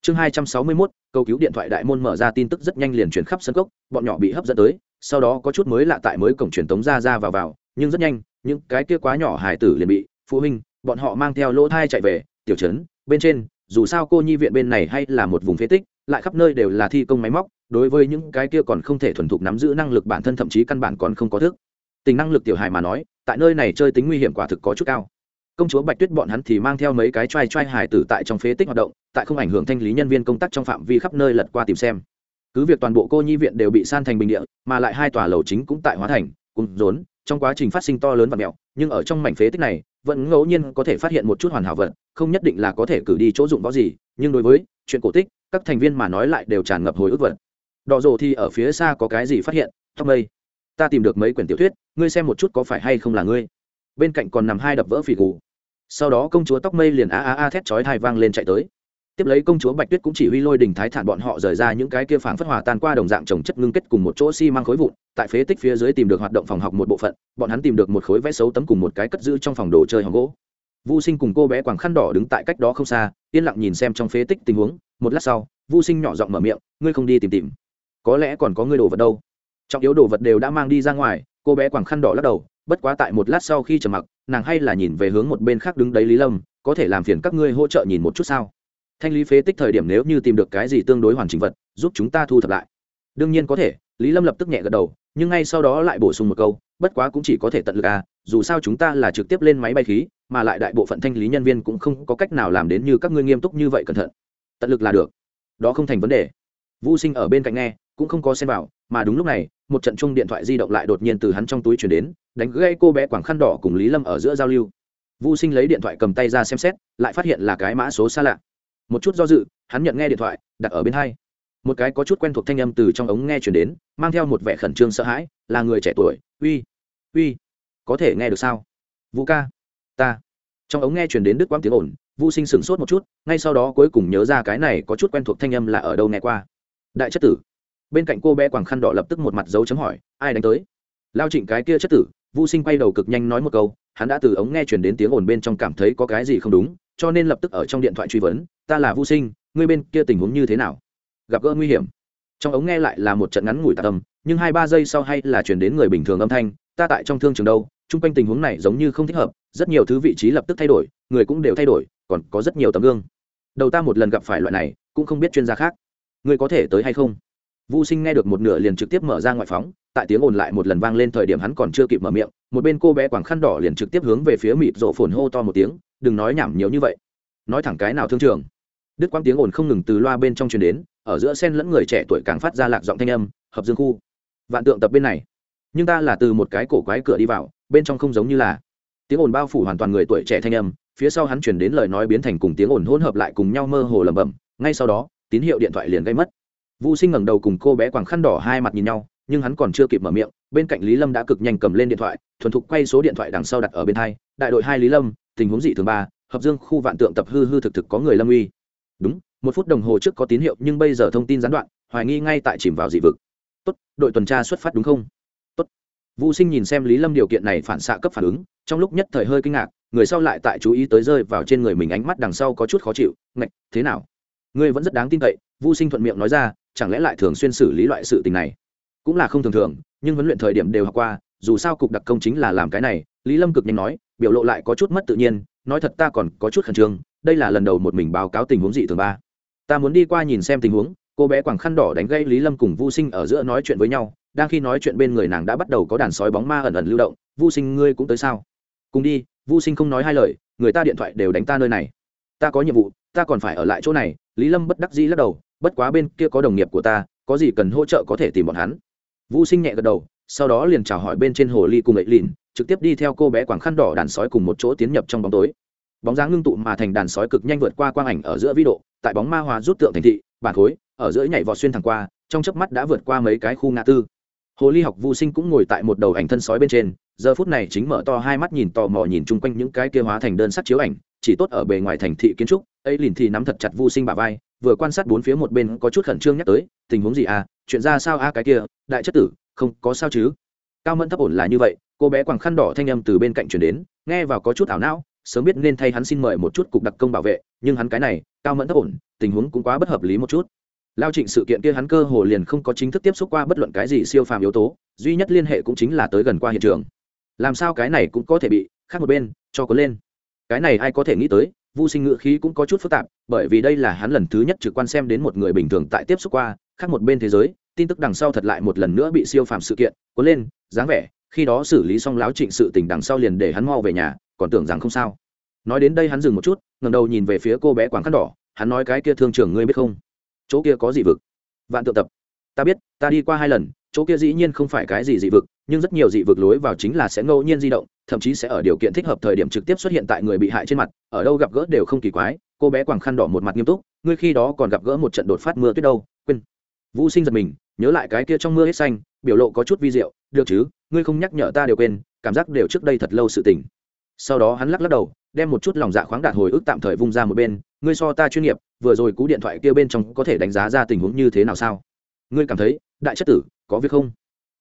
chương hai trăm sáu mươi mốt câu cứu điện thoại đại môn mở ra tin tức rất nhanh liền chuyển khắp sân cốc, bọn nhỏ bị hấp dẫn tới, sau đó có chút mới lạ tại mới cổng truyền tống ra ra vào vào, nhưng rất nhanh, những cái kia quá nhỏ hải tử liền bị, phụ huynh, bọn họ mang theo lỗ thai chạy về, tiểu trấn, bên trên, dù sao cô nhi viện bên này hay là một vùng phế tích, lại khắp nơi đều là thi công máy móc, đối với những cái kia còn không thể thuần thục nắm giữ năng lực bản thân thậm chí căn bản còn không có thức. Tình năng lực tiểu hài mà nói, tại nơi này chơi tính nguy hiểm quả thực có chút cao công chúa bạch tuyết bọn hắn thì mang theo mấy cái t r a i t r a i hài tử tại trong phế tích hoạt động, tại không ảnh hưởng thanh lý nhân viên công tác trong phạm vi khắp nơi lật qua tìm xem. Cứ việc toàn bộ cô nhi viện đều bị san thành bình địa, mà lại hai tòa lầu chính cũng tại hóa thành, cùng rốn, trong quá trình phát sinh to lớn và mẹo, nhưng ở trong mảnh phế tích này, vẫn ngẫu nhiên có thể phát hiện một chút hoàn hảo vật, không nhất định là có thể cử đi chỗ dụng võ gì, nhưng đối với chuyện cổ tích, các thành viên mà nói lại đều tràn ngập hồi ức vật. Đỏ rồ thì ở phía xa có cái gì phát hiện? Tóc mây. Ta tìm được mấy quyển tiểu thuyết, ngươi xem một chút có phải hay không là ngươi? Bên cạnh còn nằm hai đập vỡ phỉ gù. Sau đó công chúa tóc mây liền a a a thét chói thai vang lên chạy tới. Tiếp lấy công chúa bạch tuyết cũng chỉ huy lôi đình thái thản bọn họ rời ra những cái kia phảng phất hòa tan qua đồng dạng trồng chất ngưng kết cùng một chỗ xi、si、mang khối vụn, tại phế tích phía dưới tìm được hoạt động phòng học một bộ phận, bọn hắn tìm được một khối vẽ xấu tấm cùng một cái cất giữ trong phòng đồ chơi hòng gỗ. Vô sinh cùng cô bé quảng khăn đỏ đứng tại cách đó không xa, yên lặng nhìn xem trong phế tích tình huống, một lát sau vô sinh nhỏ giọng mở miệng, ngươi không đi tìm tìm. Có lẽ còn có ngươi đồ vật đâu. Trọng yếu đồ vật đều đã mang đi ra ngoài, cô bé quàng khăn đỏ lắc đầu bất quá tại một lát sau khi trầm mặc, nàng hay là nhìn về hướng một bên khác đứng đấy lý lâm, có thể làm phiền các ngươi hỗ trợ nhìn một chút sao? Thanh lý phế tích thời điểm nếu như tìm được cái gì tương đối hoàn chỉnh vật, giúp chúng ta thu thập lại. Đương nhiên có thể, lý lâm lập tức nhẹ gật đầu, nhưng ngay sau đó lại bổ sung một câu, bất quá cũng chỉ có thể tận lực à dù sao chúng ta là trực tiếp lên máy bay khí, mà lại đại bộ phận thanh lý nhân viên cũng không có cách nào làm đến như các ngươi nghiêm túc như vậy cẩn thận. Tận lực là được. Đó không thành vấn đề. Vô sinh ở bên cạnh nghe cũng không có xem vào, mà đúng lúc này, một trận chung điện thoại di động lại đột nhiên từ hắn trong túi chuyển đến, đánh gây cô bé quảng khăn đỏ cùng lý lâm ở giữa giao lưu. Vô sinh lấy điện thoại cầm tay ra xem xét, lại phát hiện là cái mã số xa lạ. Một chút do dự, hắn nhận nghe điện thoại, đặt ở bên hai. Một cái có chút quen thuộc thanh âm từ trong ống nghe chuyển đến, mang theo một vẻ khẩn trương sợ hãi, là người trẻ tuổi, uy uy, có thể nghe được sao? Vũ ca, ta. Trong ống nghe chuyển đến đứt quãng tiếng ồn vũ sinh sửng sốt một chút, ngay sau đó cuối cùng nhớ ra cái này có chút quen thuộc thanh âm là ở đâu nghe qua. Đại chất tử bên cạnh cô bé quàng khăn đỏ lập tức một mặt dấu chấm hỏi, ai đánh tới? Lao trịnh cái kia chất tử vô sinh quay đầu cực nhanh nói một câu, hắn đã từ ống nghe chuyển đến tiếng ồn bên trong cảm thấy có cái gì không đúng, cho nên lập tức ở trong điện thoại truy vấn, ta là vô sinh, ngươi bên kia tình huống như thế nào? Gặp gỡ nguy hiểm. Trong ống nghe lại là một trận ngắn ngủi tạc âm, nhưng hai ba giây sau hay là chuyển đến người bình thường âm thanh, ta tại trong thương trường đâu, chung quanh tình huống này giống như không thích hợp, rất nhiều thứ vị trí lập tức thay đổi, người cũng đều thay đổi, còn có rất nhiều tấm gương. Đầu ta một lần gặp phải loại này, cũng không biết chuyên gia khác. Ngươi có thể tới hay không? Vu Sinh nghe được một nửa liền trực tiếp mở ra ngoại phóng, tại tiếng ồn lại một lần vang lên thời điểm hắn còn chưa kịp mở miệng, một bên cô bé quàng khăn đỏ liền trực tiếp hướng về phía mịt rộ phồn hô to một tiếng, đừng nói nhảm nhiều như vậy. Nói thẳng cái nào thương trường. Đức quang tiếng ồn không ngừng từ loa bên trong truyền đến, ở giữa sen lẫn người trẻ tuổi càng phát ra lạc giọng thanh âm, hợp dương khu. Vạn tượng tập bên này. Nhưng ta là từ một cái cổ quái cửa đi vào, bên trong không giống như là. Tiếng ồn bao phủ hoàn toàn người tuổi trẻ thanh âm, phía sau hắn truyền đến lời nói biến thành cùng tiếng ồn hỗn hợp lại cùng nhau mơ hồ lẩm bẩm, ngay sau đó, tín hiệu điện thoại liền gây mất vũ sinh ngẩng đầu cùng cô bé quàng khăn đỏ hai mặt nhìn nhau, nhưng hắn còn chưa kịp mở miệng, bên cạnh lý lâm đã cực nhanh cầm lên điện thoại, thuần thục quay số điện thoại đằng sau đặt ở bên hai, đại đội hai lý lâm, tình huống dị thường ba, hợp dương khu vạn tượng tập hư hư thực thực có người lâm uy. Đúng, một phút đồng hồ trước có tín hiệu, nhưng bây giờ thông tin gián đoạn, hoài nghi ngay tại chìm vào dị vực. Tốt, đội tuần tra xuất phát đúng không? Tốt. Vũ sinh nhìn xem lý lâm điều kiện này phản xạ cấp phản ứng, trong lúc nhất thời hơi kinh ngạc, người sau lại tại chú ý tới rơi vào trên người mình ánh mắt đằng sau có chút khó chịu, ngạch, thế nào? Ngươi vẫn rất đáng tin cậy vũ sinh thuận miệng nói ra chẳng lẽ lại thường xuyên xử lý loại sự tình này? Cũng là không thường thường, nhưng huấn luyện thời điểm đều học qua, dù sao cục đặc công chính là làm cái này, lý lâm cực nhanh nói, biểu lộ lại có chút mất tự nhiên, nói thật ta còn có chút khẩn trương, đây là lần đầu một mình báo cáo tình huống dị thường ba. Ta muốn đi qua nhìn xem tình huống, cô bé quàng khăn đỏ đánh gây lý lâm cùng Vu sinh ở giữa nói chuyện với nhau, đang khi nói chuyện bên người nàng đã bắt đầu có đàn sói bóng ma ẩn ẩn lưu động, Vu sinh ngươi cũng tới sao? Cùng đi, Vu sinh không nói hai lời, người ta điện thoại đều đánh ta nơi này. Ta có nhiệm vụ, ta còn phải ở lại chỗ này, lý lâm bất đắc dĩ lắc đầu bất quá bên kia có đồng nghiệp của ta, có gì cần hỗ trợ có thể tìm bọn hắn. Vũ sinh nhẹ gật đầu, sau đó liền chào hỏi bên trên hồ ly cùng ấy lìn trực tiếp đi theo cô bé quảng khăn đỏ đàn sói cùng một chỗ tiến nhập trong bóng tối. Bóng dáng ngưng tụ mà thành đàn sói cực nhanh vượt qua quang ảnh ở giữa vĩ độ, tại bóng ma hòa rút tượng thành thị, bản khối, ở giữa nhảy vọt xuyên thẳng qua, trong chớp mắt đã vượt qua mấy cái khu ngã tư. Hồ ly học vũ sinh cũng ngồi tại một đầu ảnh thân sói bên trên, giờ phút này chính mở to hai mắt nhìn tò mò nhìn chung quanh những cái kia hóa thành đơn sắc chiếu ảnh chỉ tốt ở bề ngoài thành thị kiến trúc, ấy lìn thì nắm thật chặt vu sinh bà vai, vừa quan sát bốn phía một bên có chút khẩn trương nhắc tới, tình huống gì à chuyện ra sao a, cái kia, đại chất tử, không có sao chứ? Cao mẫn thấp ổn là như vậy, cô bé quàng khăn đỏ thanh âm từ bên cạnh chuyển đến, nghe vào có chút ảo não, sớm biết nên thay hắn xin mời một chút cục đặc công bảo vệ, nhưng hắn cái này, cao mẫn thấp ổn, tình huống cũng quá bất hợp lý một chút. Lao trịnh sự kiện kia hắn cơ hồ liền không có chính thức tiếp xúc qua bất luận cái gì siêu phàm yếu tố, duy nhất liên hệ cũng chính là tới gần qua hiện trường. Làm sao cái này cũng có thể bị, khác một bên, cho có lên cái này ai có thể nghĩ tới vô sinh ngữ khí cũng có chút phức tạp, bởi vì đây là hắn lần thứ nhất trực quan xem đến một người bình thường tại tiếp xúc qua, khác một bên thế giới, tin tức đằng sau thật lại một lần nữa bị siêu phàm sự kiện cuốn lên, dáng vẻ, khi đó xử lý xong láo trịnh sự tình đằng sau liền để hắn mau về nhà, còn tưởng rằng không sao. Nói đến đây hắn dừng một chút, ngẩng đầu nhìn về phía cô bé quảng khăn đỏ, hắn nói cái kia thương trưởng ngươi biết không? Chỗ kia có gì vực. Vạn tự tập. Ta biết, ta đi qua hai lần chỗ kia dĩ nhiên không phải cái gì dị vực, nhưng rất nhiều dị vực lối vào chính là sẽ ngẫu nhiên di động, thậm chí sẽ ở điều kiện thích hợp thời điểm trực tiếp xuất hiện tại người bị hại trên mặt, ở đâu gặp gỡ đều không kỳ quái. Cô bé quàng khăn đỏ một mặt nghiêm túc, ngươi khi đó còn gặp gỡ một trận đột phát mưa tuyết đâu, quên. Vũ sinh giật mình, nhớ lại cái kia trong mưa hết xanh, biểu lộ có chút vi diệu, được chứ, ngươi không nhắc nhở ta đều quên, cảm giác đều trước đây thật lâu sự tỉnh sau đó hắn lắc lắc đầu, đem một chút lòng dạ khoáng đạt hồi ức tạm thời vung ra một bên, ngươi so ta chuyên nghiệp, vừa rồi cú điện thoại kia bên trong có thể đánh giá ra tình huống như thế nào sao? Ngươi cảm thấy, đại chất tử có việc không?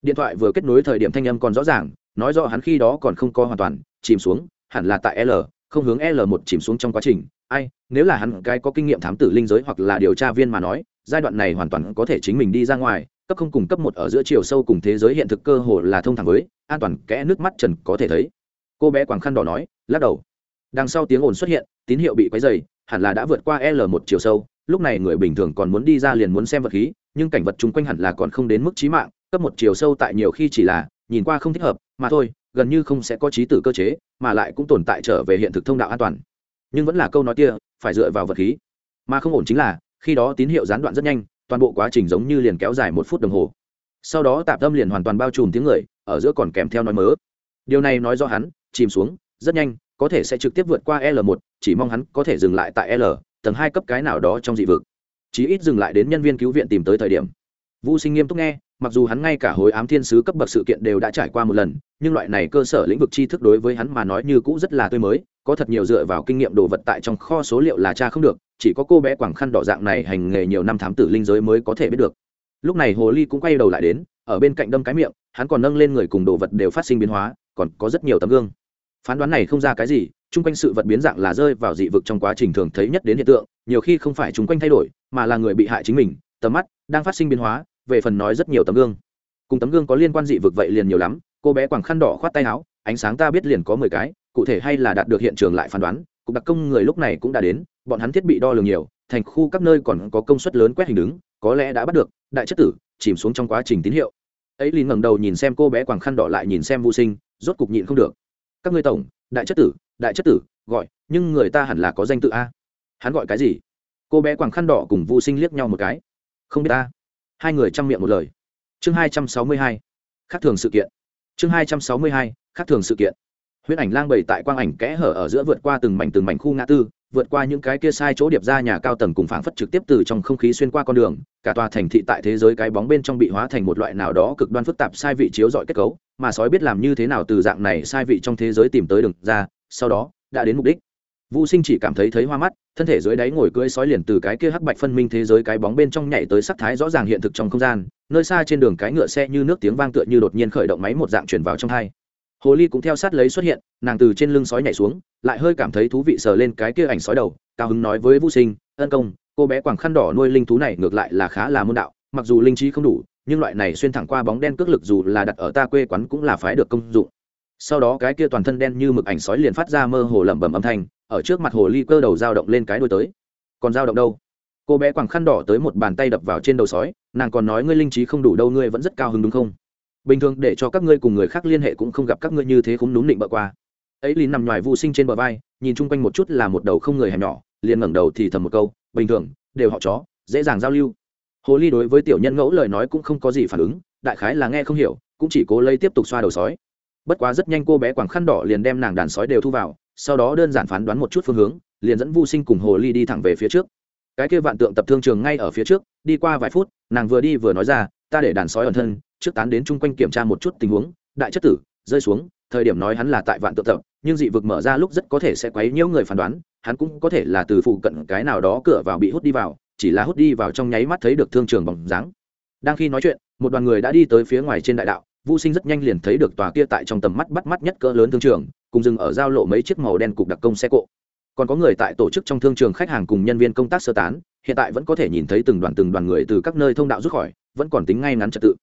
Điện thoại vừa kết nối thời điểm thanh âm còn rõ ràng, nói rõ hắn khi đó còn không có hoàn toàn, chìm xuống, hẳn là tại l, không hướng l một chìm xuống trong quá trình. Ai, nếu là hắn cái có kinh nghiệm thám tử linh giới hoặc là điều tra viên mà nói, giai đoạn này hoàn toàn có thể chính mình đi ra ngoài, cấp không cùng cấp một ở giữa chiều sâu cùng thế giới hiện thực cơ hồ là thông thẳng với, an toàn kẽ nước mắt trần có thể thấy. Cô bé quàng khăn đỏ nói, lắc đầu. Đằng sau tiếng ồn xuất hiện, tín hiệu bị quấy dày hẳn là đã vượt qua l một chiều sâu, lúc này người bình thường còn muốn đi ra liền muốn xem vật khí, nhưng cảnh vật chung quanh hẳn là còn không đến mức trí mạng, cấp một chiều sâu tại nhiều khi chỉ là, nhìn qua không thích hợp, mà thôi, gần như không sẽ có trí tử cơ chế, mà lại cũng tồn tại trở về hiện thực thông đạo an toàn. Nhưng vẫn là câu nói kia, phải dựa vào vật khí. Mà không ổn chính là, khi đó tín hiệu gián đoạn rất nhanh, toàn bộ quá trình giống như liền kéo dài một phút đồng hồ. Sau đó tạp tâm liền hoàn toàn bao trùm tiếng người, ở giữa còn kèm theo nói mớ. Điều này nói do hắn, chìm xuống, rất nhanh có thể sẽ trực tiếp vượt qua l 1 chỉ mong hắn có thể dừng lại tại l, tầng hai cấp cái nào đó trong dị vực. Chí ít dừng lại đến nhân viên cứu viện tìm tới thời điểm. Vu sinh nghiêm túc nghe, mặc dù hắn ngay cả hồi ám thiên sứ cấp bậc sự kiện đều đã trải qua một lần, nhưng loại này cơ sở lĩnh vực tri thức đối với hắn mà nói như cũ rất là tươi mới, có thật nhiều dựa vào kinh nghiệm đồ vật tại trong kho số liệu là cha không được, chỉ có cô bé quảng khăn đỏ dạng này hành nghề nhiều năm thám tử linh giới mới có thể biết được. Lúc này hồ ly cũng quay đầu lại đến, ở bên cạnh đâm cái miệng, hắn còn nâng lên người cùng đồ vật đều phát sinh biến hóa, còn có rất nhiều tấm gương phán đoán này không ra cái gì, chung quanh sự vật biến dạng là rơi vào dị vực trong quá trình thường thấy nhất đến hiện tượng, nhiều khi không phải chung quanh thay đổi, mà là người bị hại chính mình, tầm mắt đang phát sinh biến hóa, về phần nói rất nhiều tấm gương. Cùng tấm gương có liên quan dị vực vậy liền nhiều lắm, cô bé quàng khăn đỏ khoát tay áo, ánh sáng ta biết liền có mười cái, cụ thể hay là đạt được hiện trường lại phán đoán, cục đặc công người lúc này cũng đã đến, bọn hắn thiết bị đo lường nhiều, thành khu các nơi còn có công suất lớn quét hình đứng, có lẽ đã bắt được, đại chất tử, chìm xuống trong quá trình tín hiệu. Ấy liền ngẩng đầu nhìn xem cô bé quàng khăn đỏ lại nhìn xem vô sinh, rốt cục nhịn không được các ngươi tổng, đại chất tử, đại chất tử, gọi, nhưng người ta hẳn là có danh tự a. Hắn gọi cái gì? Cô bé quàng khăn đỏ cùng vô sinh liếc nhau một cái. Không biết ta hai người chăm miệng một lời. Chương hai trăm sáu mươi hai, khác thường sự kiện. Chương hai trăm sáu mươi hai, khác thường sự kiện. Huyết ảnh lang bày tại quang ảnh kẽ hở ở giữa vượt qua từng mảnh từng mảnh khu ngã tư vượt qua những cái kia sai chỗ điệp ra nhà cao tầng cùng phảng phất trực tiếp từ trong không khí xuyên qua con đường cả tòa thành thị tại thế giới cái bóng bên trong bị hóa thành một loại nào đó cực đoan phức tạp sai vị chiếu dọi kết cấu mà sói biết làm như thế nào từ dạng này sai vị trong thế giới tìm tới đường ra sau đó đã đến mục đích vũ Sinh chỉ cảm thấy thấy hoa mắt, thân thể dưới đáy ngồi cưỡi sói liền từ cái kia hắc bạch phân minh thế giới cái bóng bên trong nhảy tới sắc thái rõ ràng hiện thực trong không gian, nơi xa trên đường cái ngựa xe như nước tiếng vang tựa như đột nhiên khởi động máy một dạng truyền vào trong hai. Hồ ly cũng theo sát lấy xuất hiện, nàng từ trên lưng sói nhảy xuống, lại hơi cảm thấy thú vị sờ lên cái kia ảnh sói đầu, cao hứng nói với Vu Sinh, "Ân công, cô bé quảng khăn đỏ nuôi linh thú này ngược lại là khá là môn đạo, mặc dù linh trí không đủ, nhưng loại này xuyên thẳng qua bóng đen cước lực dù là đặt ở ta quê quán cũng là phái được công dụng." Sau đó cái kia toàn thân đen như mực ảnh sói liền phát ra mơ hồ lẩm bẩm âm thanh, ở trước mặt hồ ly cơ đầu dao động lên cái đuôi tới. Còn dao động đâu? Cô bé quàng khăn đỏ tới một bàn tay đập vào trên đầu sói nàng còn nói ngươi linh trí không đủ đâu ngươi vẫn rất cao hứng đúng không? Bình thường để cho các ngươi cùng người khác liên hệ cũng không gặp các ngươi như thế cũng núm định bợ qua. Ấy lìn nằm ngoài vô sinh trên bờ vai, nhìn chung quanh một chút là một đầu không người hẻm nhỏ, liền ngẩng đầu thì thầm một câu, bình thường, đều họ chó, dễ dàng giao lưu. Hồ ly đối với tiểu nhân ngẫu lời nói cũng không có gì phản ứng, đại khái là nghe không hiểu, cũng chỉ cố lấy tiếp tục xoa đầu sói. Bất quá rất nhanh cô bé quảng khăn đỏ liền đem nàng đàn sói đều thu vào, sau đó đơn giản phán đoán một chút phương hướng, liền dẫn vô sinh cùng hồ ly đi thẳng về phía trước. Cái kia vạn tượng tập thương trường ngay ở phía trước, đi qua vài phút, nàng vừa đi vừa nói ra, ta để đàn sói ẩn thân trước tán đến chung quanh kiểm tra một chút tình huống đại chất tử rơi xuống thời điểm nói hắn là tại vạn tự tập nhưng dị vực mở ra lúc rất có thể sẽ quấy nhiễu người phán đoán hắn cũng có thể là từ phụ cận cái nào đó cửa vào bị hút đi vào chỉ là hút đi vào trong nháy mắt thấy được thương trường bóng dáng đang khi nói chuyện một đoàn người đã đi tới phía ngoài trên đại đạo vô Sinh rất nhanh liền thấy được tòa kia tại trong tầm mắt bắt mắt nhất cỡ lớn thương trường, cùng dừng ở giao lộ mấy chiếc màu đen cục đặc công xe cộ. Còn có người tại tổ chức trong thương trường khách hàng cùng nhân viên công tác sơ tán, hiện tại vẫn có thể nhìn thấy từng đoàn từng đoàn người từ các nơi thông đạo rút khỏi, vẫn còn tính ngay ngắn trật tự.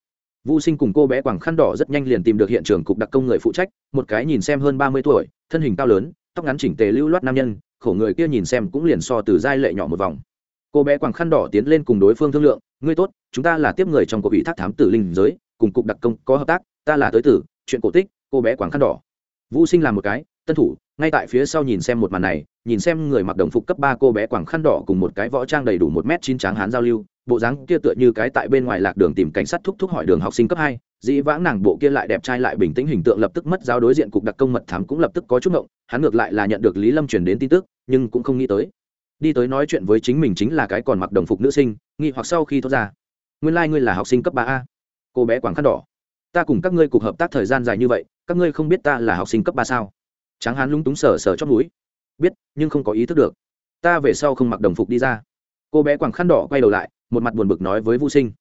Vu Sinh cùng cô bé Quảng khăn đỏ rất nhanh liền tìm được hiện trường cục đặc công người phụ trách, một cái nhìn xem hơn ba mươi tuổi, thân hình cao lớn, tóc ngắn chỉnh tề lưu loát nam nhân, khổ người kia nhìn xem cũng liền so từ giai lệ nhỏ một vòng. Cô bé Quảng khăn đỏ tiến lên cùng đối phương thương lượng, "Ngươi tốt, chúng ta là tiếp người trong cuộc ủy thác thám tử linh giới, cùng cục đặc công có hợp tác ta là tới tử chuyện cổ tích cô bé quảng khăn đỏ vũ sinh làm một cái tân thủ ngay tại phía sau nhìn xem một màn này nhìn xem người mặc đồng phục cấp ba cô bé quảng khăn đỏ cùng một cái võ trang đầy đủ một m chín tráng hán giao lưu bộ dáng kia tựa như cái tại bên ngoài lạc đường tìm cảnh sát thúc thúc hỏi đường học sinh cấp hai, dĩ vãng nàng bộ kia lại đẹp trai lại bình tĩnh hình tượng lập tức mất giáo đối diện cục đặc công mật thám cũng lập tức có chút ngộng, hắn ngược lại là nhận được lý lâm truyền đến tin tức, nhưng cũng không nghĩ tới. Đi tới nói chuyện với chính mình chính là cái còn mặc đồng phục nữ sinh, nghi hoặc sau khi thoát ra. Nguyên lai、like、ngươi là học sinh cấp ba a. Cô bé quảng khăn đỏ. Ta cùng các ngươi cục hợp tác thời gian dài như vậy, các ngươi không biết ta là học sinh cấp ba sao? Tráng hán lúng túng sờ sờ chót núi biết, nhưng không có ý thức được. Ta về sau không mặc đồng phục đi ra. Cô bé quàng khăn đỏ quay đầu lại một mặt buồn bực nói với Vu sinh.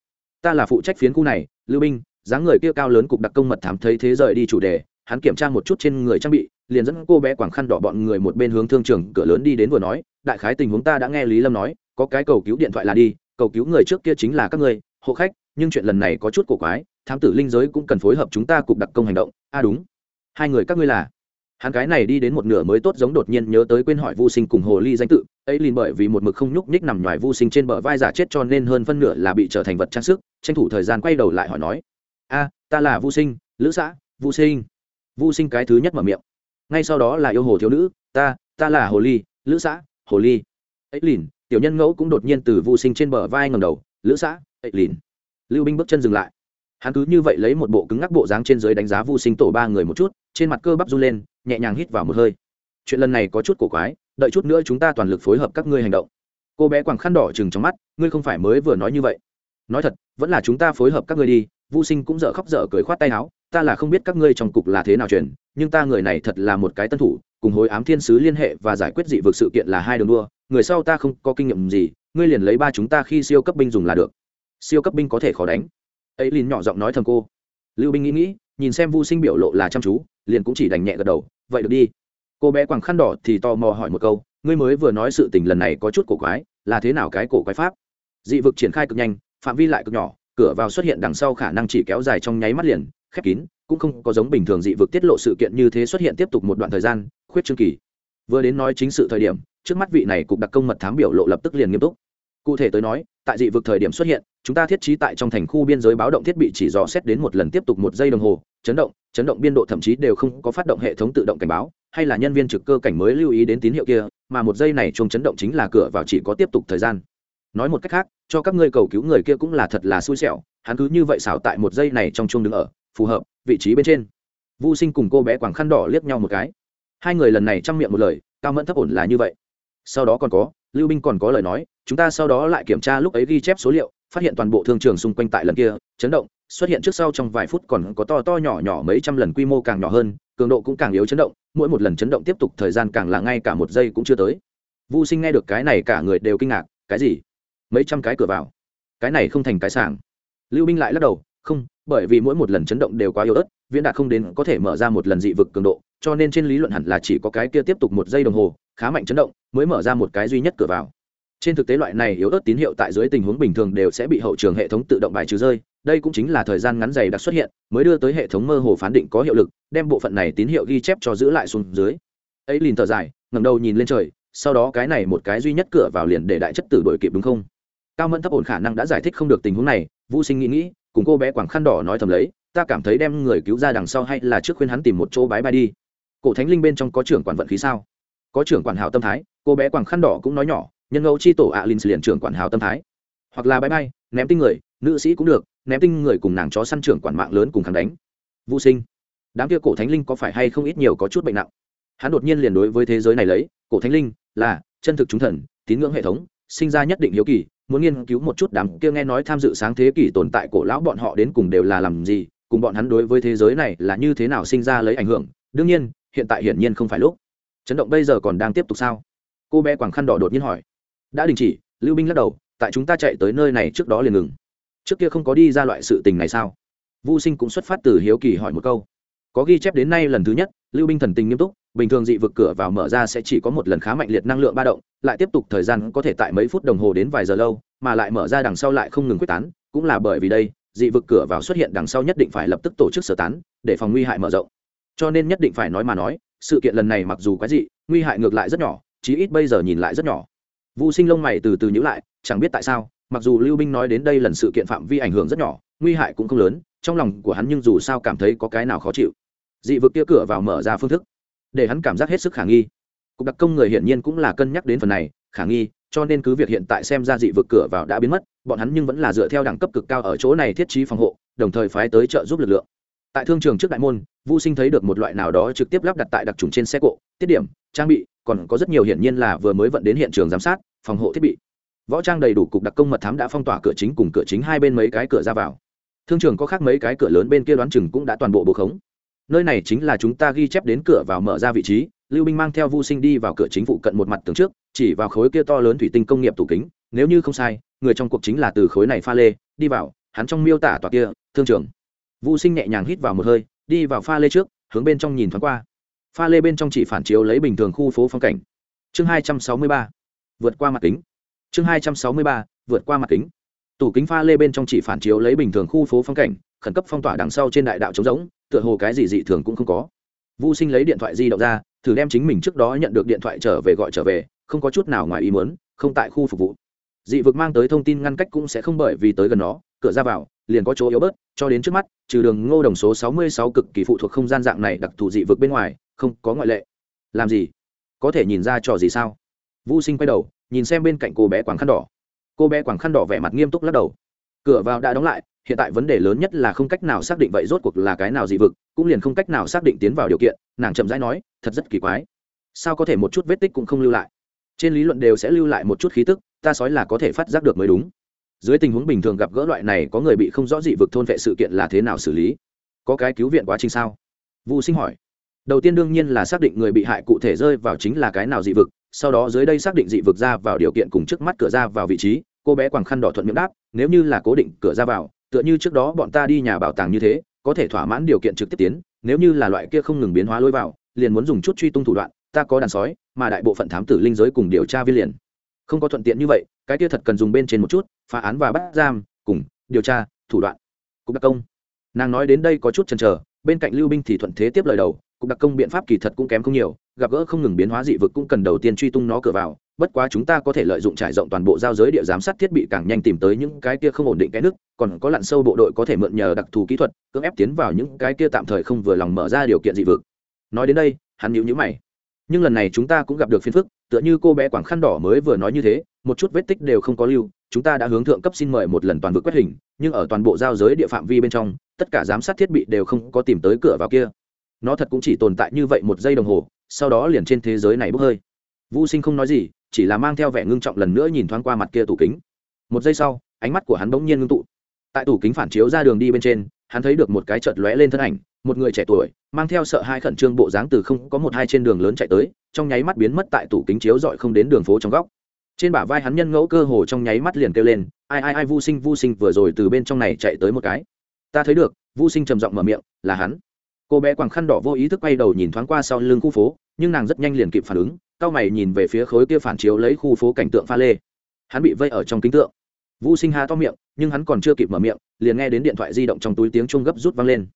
Ta là phụ trách phiến khu này, lưu binh, dáng người kia cao lớn cục đặc công mật thám thấy thế rời đi chủ đề, hắn kiểm tra một chút trên người trang bị, liền dẫn cô bé quảng khăn đỏ bọn người một bên hướng thương trường cửa lớn đi đến vừa nói, đại khái tình huống ta đã nghe lý lâm nói, có cái cầu cứu điện thoại là đi, cầu cứu người trước kia chính là các ngươi, hộ khách, nhưng chuyện lần này có chút cổ quái, thám tử linh giới cũng cần phối hợp chúng ta cục đặc công hành động. A à đúng. Hai người các ngươi là? Hắn cái này đi đến một nửa mới tốt giống đột nhiên nhớ tới quên hỏi vô sinh cùng hồ ly danh tự ấy liền bởi vì một mực không nhúc nhích nằm ngoài vô sinh trên bờ vai giả chết cho nên hơn phân nửa là bị trở thành vật trang sức, tranh thủ thời gian quay đầu lại hỏi nói, a, ta là vô sinh, lữ xã, vô sinh. Vô sinh cái thứ nhất mở miệng. Ngay sau đó là yêu hồ thiếu nữ, ta ta là hồ ly, lữ xã, hồ ly. Ấy liền tiểu nhân ngẫu cũng đột nhiên từ vô sinh trên bờ vai ngầm đầu, lữ xã ấy liền lưu binh bước chân dừng lại. Hắn cứ như vậy lấy một bộ cứng ngắc bộ dáng trên dưới đánh giá vô sinh tổ ba người một chút, trên mặt cơ bắp run lên, nhẹ nhàng hít vào một hơi. Chuyện lần này có chút cổ quái đợi chút nữa chúng ta toàn lực phối hợp các ngươi hành động. Cô bé quàng khăn đỏ chừng trong mắt, ngươi không phải mới vừa nói như vậy. Nói thật, vẫn là chúng ta phối hợp các ngươi đi vô sinh cũng dở khóc dở cười khoát tay áo, ta là không biết các ngươi trong cục là thế nào truyền, nhưng ta người này thật là một cái tân thủ, cùng hối ám thiên sứ liên hệ và giải quyết dị vực sự kiện là hai đường đua, người sau ta không có kinh nghiệm gì, ngươi liền lấy ba chúng ta khi siêu cấp binh dùng là được. Siêu cấp binh có thể khó đánh. Ấy liền nhỏ giọng nói thầm cô. Lưu binh nghĩ nghĩ, nhìn xem vu sinh biểu lộ là chăm chú, liền cũng chỉ đành nhẹ gật đầu, vậy được đi cô bé quàng khăn đỏ thì tò mò hỏi một câu, ngươi mới vừa nói sự tình lần này có chút cổ quái, là thế nào cái cổ quái pháp? Dị vực triển khai cực nhanh, phạm vi lại cực nhỏ, cửa vào xuất hiện đằng sau khả năng chỉ kéo dài trong nháy mắt liền, khép kín, cũng không có giống bình thường dị vực tiết lộ sự kiện như thế xuất hiện tiếp tục một đoạn thời gian, khuyết chương kỳ. Vừa đến nói chính sự thời điểm, trước mắt vị này cục đặc công mật thám biểu lộ lập tức liền nghiêm túc. Cụ thể tới nói, tại dị vực thời điểm xuất hiện, chúng ta thiết trí tại trong thành khu biên giới báo động thiết bị chỉ dò xét đến một lần tiếp tục một giây đồng hồ, chấn động chấn động biên độ thậm chí đều không có phát động hệ thống tự động cảnh báo hay là nhân viên trực cơ cảnh mới lưu ý đến tín hiệu kia, mà một giây này chuông chấn động chính là cửa vào chỉ có tiếp tục thời gian. Nói một cách khác, cho các ngươi cầu cứu người kia cũng là thật là xui xẻo, hắn cứ như vậy xảo tại một giây này trong chuông đứng ở, phù hợp, vị trí bên trên. Vô sinh cùng cô bé quảng khăn đỏ liếc nhau một cái. Hai người lần này chăm miệng một lời, cao mẫn thấp ổn là như vậy. Sau đó còn có, lưu binh còn có lời nói, chúng ta sau đó lại kiểm tra lúc ấy ghi chép số liệu, phát hiện toàn bộ thương trường xung quanh tại lần kia, chấn động, xuất hiện trước sau trong vài phút còn có to to nhỏ nhỏ mấy trăm lần quy mô càng nhỏ hơn cường độ cũng càng yếu chấn động, mỗi một lần chấn động tiếp tục thời gian càng là ngay cả một giây cũng chưa tới. Vô sinh nghe được cái này cả người đều kinh ngạc, cái gì? Mấy trăm cái cửa vào. Cái này không thành cái sàng lưu binh lại lắc đầu, không, bởi vì mỗi một lần chấn động đều quá yếu ớt, viễn đạt không đến có thể mở ra một lần dị vực cường độ, cho nên trên lý luận hẳn là chỉ có cái kia tiếp tục một giây đồng hồ, khá mạnh chấn động, mới mở ra một cái duy nhất cửa vào trên thực tế loại này yếu ớt tín hiệu tại dưới tình huống bình thường đều sẽ bị hậu trường hệ thống tự động bài trừ rơi, đây cũng chính là thời gian ngắn dày đặc xuất hiện, mới đưa tới hệ thống mơ hồ phán định có hiệu lực, đem bộ phận này tín hiệu ghi chép cho giữ lại xuống dưới. Ấy liền thở dài, ngẩng đầu nhìn lên trời, sau đó cái này một cái duy nhất cửa vào liền để đại chất tử đổi kịp đúng không? Cao mẫn thấp ổn khả năng đã giải thích không được tình huống này, vũ sinh nghĩ nghĩ, cùng cô bé quảng khăn đỏ nói thầm lấy, ta cảm thấy đem người cứu ra đằng sau hay là trước khuyên hắn tìm một chỗ bái bay đi. Cổ thánh linh bên trong có trưởng quản vận khí sao? Có trưởng quản hảo tâm thái, cô bé quảng khăn đỏ cũng nói nhỏ nhân ngẫu chi tổ ạ à linh liền trưởng quản hảo tâm thái. Hoặc là bay bay, ném tinh người, nữ sĩ cũng được, ném tinh người cùng nàng chó săn trưởng quản mạng lớn cùng kháng đánh. Vũ sinh. Đám kia cổ thánh linh có phải hay không ít nhiều có chút bệnh nặng? Hắn đột nhiên liền đối với thế giới này lấy, cổ thánh linh, là, chân thực chúng thần, tín ngưỡng hệ thống, sinh ra nhất định hiếu kỳ, muốn nghiên cứu một chút đám kia nghe nói tham dự sáng thế kỷ tồn tại cổ lão bọn họ đến cùng đều là làm gì, cùng bọn hắn đối với thế giới này là như thế nào sinh ra lấy ảnh hưởng. Đương nhiên, hiện tại hiển nhiên không phải lúc. Chấn động bây giờ còn đang tiếp tục sao? Cô bé quảng khăn đỏ đột nhiên hỏi đã đình chỉ, lưu binh lắc đầu, tại chúng ta chạy tới nơi này trước đó liền ngừng. Trước kia không có đi ra loại sự tình này sao? Vô sinh cũng xuất phát từ hiếu kỳ hỏi một câu. Có ghi chép đến nay lần thứ nhất, lưu binh thần tình nghiêm túc, bình thường dị vực cửa vào mở ra sẽ chỉ có một lần khá mạnh liệt năng lượng ba động, lại tiếp tục thời gian có thể tại mấy phút đồng hồ đến vài giờ lâu, mà lại mở ra đằng sau lại không ngừng quyết tán, cũng là bởi vì đây, dị vực cửa vào xuất hiện đằng sau nhất định phải lập tức tổ chức sơ tán, để phòng nguy hại mở rộng. Cho nên nhất định phải nói mà nói, sự kiện lần này mặc dù quái dị, nguy hại ngược lại rất nhỏ, chí ít bây giờ nhìn lại rất nhỏ vũ sinh lông mày từ từ nhữ lại, chẳng biết tại sao, mặc dù lưu binh nói đến đây lần sự kiện phạm vi ảnh hưởng rất nhỏ, nguy hại cũng không lớn, trong lòng của hắn nhưng dù sao cảm thấy có cái nào khó chịu. Dị vực kia cửa vào mở ra phương thức, để hắn cảm giác hết sức khả nghi. Cục đặc công người hiển nhiên cũng là cân nhắc đến phần này, khả nghi, cho nên cứ việc hiện tại xem ra dị vực cửa vào đã biến mất, bọn hắn nhưng vẫn là dựa theo đẳng cấp cực cao ở chỗ này thiết trí phòng hộ, đồng thời phái tới trợ giúp lực lượng. Tại thương trường trước đại môn vũ sinh thấy được một loại nào đó trực tiếp lắp đặt tại đặc trùng trên xe cộ, tiết điểm, trang bị còn có rất nhiều hiển nhiên là vừa mới vận đến hiện trường giám sát, phòng hộ thiết bị. Võ trang đầy đủ cục đặc công mật thám đã phong tỏa cửa chính cùng cửa chính hai bên mấy cái cửa ra vào. Thương trường có khác mấy cái cửa lớn bên kia đoán chừng cũng đã toàn bộ bộ khống. Nơi này chính là chúng ta ghi chép đến cửa vào mở ra vị trí, lưu binh mang theo Vu sinh đi vào cửa chính phụ cận một mặt tường trước, chỉ vào khối kia to lớn thủy tinh công nghiệp tủ kính, nếu như không sai, người trong cuộc chính là từ khối này pha lê, đi vào, hắn trong miêu tả tòa kia, thương trường. Vu sinh nhẹ nhàng hít vào một hơi, đi vào pha lê trước, hướng bên trong nhìn thoáng qua pha lê bên trong chỉ phản chiếu lấy bình thường khu phố phong cảnh. Chương hai trăm sáu mươi ba, vượt qua mặt kính. Chương hai trăm sáu mươi ba, vượt qua mặt kính. Tủ kính pha lê bên trong chỉ phản chiếu lấy bình thường khu phố phong cảnh, khẩn cấp phong tỏa đằng sau trên đại đạo trống rỗng, tựa hồ cái gì dị thường cũng không có. Vu sinh lấy điện thoại di động ra, thử đem chính mình trước đó nhận được điện thoại trở về gọi trở về, không có chút nào ngoài ý muốn, không tại khu phục vụ. Dị vực mang tới thông tin ngăn cách cũng sẽ không bởi vì tới gần nó cửa ra vào, liền có chỗ yếu bớt, cho đến trước mắt, trừ đường ngô đồng số sáu mươi sáu cực kỳ phụ thuộc không gian dạng này đặc thù dị vực bên ngoài, không có ngoại lệ. Làm gì? Có thể nhìn ra trò gì sao? Vũ sinh quay đầu, nhìn xem bên cạnh cô bé quảng khăn đỏ. Cô bé quảng khăn đỏ vẻ mặt nghiêm túc lắc đầu. Cửa vào đã đóng lại, hiện tại vấn đề lớn nhất là không cách nào xác định vậy rốt cuộc là cái nào dị vực, cũng liền không cách nào xác định tiến vào điều kiện, nàng chậm rãi nói, thật rất kỳ quái. Sao có thể một chút vết tích cũng không lưu lại? Trên lý luận đều sẽ lưu lại một chút khí tức, ta sói là có thể phát giác được mới đúng dưới tình huống bình thường gặp gỡ loại này, có người bị không rõ dị vực thôn vệ sự kiện là thế nào xử lý? Có cái cứu viện quá trình sao? Vũ sinh hỏi. Đầu tiên đương nhiên là xác định người bị hại cụ thể rơi vào chính là cái nào dị vực, sau đó dưới đây xác định dị vực ra vào điều kiện cùng trước mắt cửa ra vào vị trí, cô bé quàng khăn đỏ thuận miệng đáp, nếu như là cố định cửa ra vào, tựa như trước đó bọn ta đi nhà bảo tàng như thế, có thể thỏa mãn điều kiện trực tiếp tiến, nếu như là loại kia không ngừng biến hóa lôi vào, liền muốn dùng chút truy tung thủ đoạn, ta có đàn sói, mà đại bộ phận thám tử linh giới cùng điều tra viên liền không có thuận tiện như vậy, cái kia thật cần dùng bên trên một chút, phá án và bắt giam, cùng điều tra, thủ đoạn. Cục đặc công. Nàng nói đến đây có chút chần chờ, bên cạnh lưu binh thì thuận thế tiếp lời đầu, cục đặc công biện pháp kỳ thật cũng kém không nhiều, gặp gỡ không ngừng biến hóa dị vực cũng cần đầu tiên truy tung nó cửa vào, bất quá chúng ta có thể lợi dụng trải rộng toàn bộ giao giới địa giám sát thiết bị càng nhanh tìm tới những cái kia không ổn định cái nước, còn có lặn sâu bộ đội có thể mượn nhờ đặc thù kỹ thuật, cưỡng ép tiến vào những cái kia tạm thời không vừa lòng mở ra điều kiện dị vực. Nói đến đây, hắn nhíu nhíu mày nhưng lần này chúng ta cũng gặp được phiền phức, tựa như cô bé quảng khăn đỏ mới vừa nói như thế, một chút vết tích đều không có lưu, chúng ta đã hướng thượng cấp xin mời một lần toàn vực quét hình, nhưng ở toàn bộ giao giới địa phạm vi bên trong, tất cả giám sát thiết bị đều không có tìm tới cửa vào kia. Nó thật cũng chỉ tồn tại như vậy một giây đồng hồ, sau đó liền trên thế giới này bốc hơi. Vũ sinh không nói gì, chỉ là mang theo vẻ ngưng trọng lần nữa nhìn thoáng qua mặt kia tủ kính. Một giây sau, ánh mắt của hắn bỗng nhiên ngưng tụ. Tại tủ kính phản chiếu ra đường đi bên trên hắn thấy được một cái chợt lóe lên thân ảnh, một người trẻ tuổi, mang theo sợ hai khẩn trương bộ dáng từ không có một hai trên đường lớn chạy tới, trong nháy mắt biến mất tại tủ kính chiếu dọi không đến đường phố trong góc. Trên bả vai hắn nhân ngẫu cơ hồ trong nháy mắt liền kêu lên, ai ai ai, vu sinh vu sinh! Vừa rồi từ bên trong này chạy tới một cái. Ta thấy được. Vu sinh trầm giọng mở miệng, là hắn. Cô bé quàng khăn đỏ vô ý thức quay đầu nhìn thoáng qua sau lưng khu phố, nhưng nàng rất nhanh liền kịp phản ứng cao mày nhìn về phía khối kia phản chiếu lấy khu phố cảnh tượng pha lê. Hắn bị vây ở trong kính tượng vũ sinh há to miệng, nhưng hắn còn chưa kịp mở miệng, liền nghe đến điện thoại di động trong túi tiếng chuông gấp rút vang lên.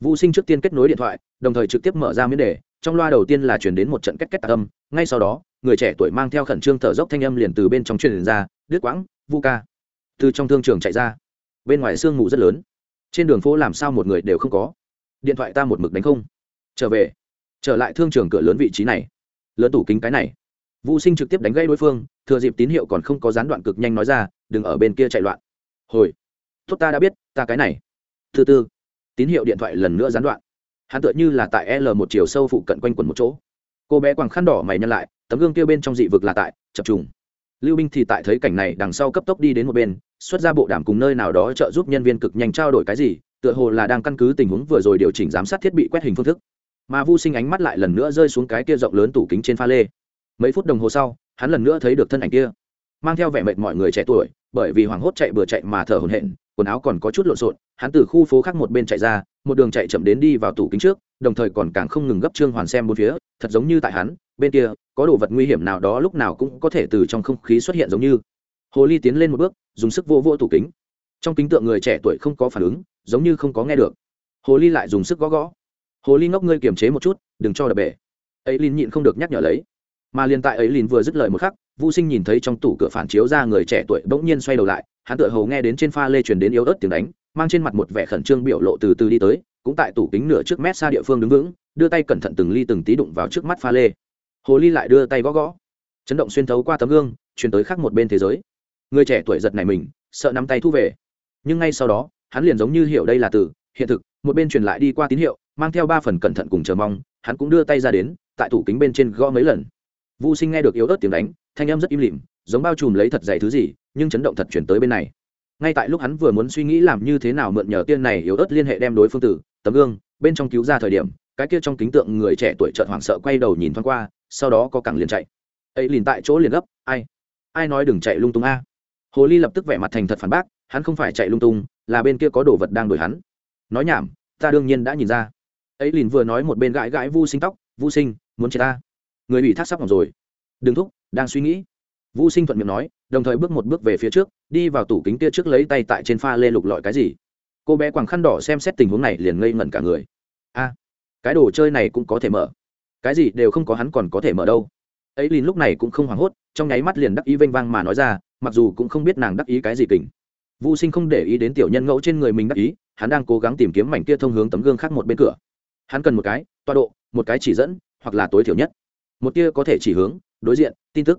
Vũ sinh trước tiên kết nối điện thoại, đồng thời trực tiếp mở ra miếng đề, trong loa đầu tiên là chuyển đến một trận kết kết tạc âm, ngay sau đó, người trẻ tuổi mang theo khẩn trương thở dốc thanh âm liền từ bên trong truyền ra đứt quãng, vu ca. Từ trong thương trường chạy ra. Bên ngoài sương mù rất lớn. Trên đường phố làm sao một người đều không có. Điện thoại ta một mực đánh không. Trở về. Trở lại thương trường cửa lớn vị trí này. Lớn tủ kính cái này. Vũ sinh trực tiếp đánh gây đối phương, thừa dịp tín hiệu còn không có gián đoạn cực nhanh nói ra đừng ở bên kia chạy loạn. Hồi. Tốt ta đã biết, ta cái này. Thứ tư tín hiệu điện thoại lần nữa gián đoạn. Hắn tựa như là tại l một chiều sâu phụ cận quanh quần một chỗ. Cô bé quàng khăn đỏ mày nhân lại, tấm gương kia bên trong dị vực là tại, chập trùng. Lưu binh thì tại thấy cảnh này đằng sau cấp tốc đi đến một bên, xuất ra bộ đàm cùng nơi nào đó trợ giúp nhân viên cực nhanh trao đổi cái gì, tựa hồ là đang căn cứ tình huống vừa rồi điều chỉnh giám sát thiết bị quét hình phương thức. Mà vu sinh ánh mắt lại lần nữa rơi xuống cái kia rộng lớn tủ kính trên pha lê. Mấy phút đồng hồ sau, hắn lần nữa thấy được thân ảnh kia. Mang theo vẻ mệt mọi người trẻ tuổi bởi vì hoảng hốt chạy bừa chạy mà thở hổn hển, quần áo còn có chút lộn xộn, hắn từ khu phố khác một bên chạy ra, một đường chạy chậm đến đi vào tủ kính trước, đồng thời còn càng không ngừng gấp trương hoàn xem bốn phía, thật giống như tại hắn, bên kia, có đồ vật nguy hiểm nào đó lúc nào cũng có thể từ trong không khí xuất hiện giống như. Hồ ly tiến lên một bước, dùng sức vô vô tủ kính. Trong kính tượng người trẻ tuổi không có phản ứng, giống như không có nghe được. Hồ ly lại dùng sức gõ gõ. Hồ ly ngốc ngươi kiềm chế một chút, đừng cho đập bể. Ấy lin nhịn không được nhắc nhở lấy. Mà liền tại ấy lin vừa dứt lời một khắc vô sinh nhìn thấy trong tủ cửa phản chiếu ra người trẻ tuổi bỗng nhiên xoay đầu lại hắn tựa hồ nghe đến trên pha lê truyền đến yếu ớt tiếng đánh mang trên mặt một vẻ khẩn trương biểu lộ từ từ đi tới cũng tại tủ kính nửa trước mét xa địa phương đứng vững đưa tay cẩn thận từng ly từng tí đụng vào trước mắt pha lê. Hồ ly lại đưa tay gõ gõ. Chấn động xuyên thấu qua tấm gương truyền tới khác một bên thế giới. Người trẻ tuổi giật này mình sợ nắm tay thu về. Nhưng ngay sau đó hắn liền giống như hiểu đây là từ hiện thực một bên truyền lại đi qua tín hiệu mang theo ba phần cẩn thận cùng chờ mong hắn cũng đưa tay ra đến tại tủ kính bên trên gõ mấy lần. Vu Sinh nghe được yếu ớt tiếng đánh, thanh âm rất im lìm, giống bao trùm lấy thật dày thứ gì, nhưng chấn động thật chuyển tới bên này. Ngay tại lúc hắn vừa muốn suy nghĩ làm như thế nào mượn nhờ tiên này yếu ớt liên hệ đem đối phương tử, tấm gương, bên trong cứu ra thời điểm, cái kia trong kính tượng người trẻ tuổi chợt hoảng sợ quay đầu nhìn thoáng qua, sau đó có cẳng liền chạy. Ấy liền tại chỗ liền gấp, ai? Ai nói đừng chạy lung tung a? Hồ Ly lập tức vẻ mặt thành thật phản bác, hắn không phải chạy lung tung, là bên kia có đồ vật đang đuổi hắn. Nói nhảm, ta đương nhiên đã nhìn ra ấy liền vừa nói một bên gãi gãi vu sinh tóc vu sinh muốn chết ta người bị thác sắp hỏng rồi đừng thúc đang suy nghĩ. Vu sinh thuận miệng nói đồng thời bước một bước về phía trước đi vào tủ kính kia trước lấy tay tại trên pha lê lục lọi cái gì. Cô bé quàng khăn đỏ xem xét tình huống này liền ngây ngẩn cả người. A cái đồ chơi này cũng có thể mở. Cái gì đều không có hắn còn có thể mở đâu. Ấy liền lúc này cũng không hoảng hốt trong nháy mắt liền đắc ý vênh vang mà nói ra mặc dù cũng không biết nàng đắc ý cái gì kình. Vu Sinh không để ý đến tiểu nhân ngẫu trên người mình đắc ý, hắn đang cố gắng tìm kiếm mảnh kia thông hướng tấm gương khác một bên cửa. Hắn cần một cái, tọa độ, một cái chỉ dẫn, hoặc là tối thiểu nhất, một tia có thể chỉ hướng, đối diện, tin tức.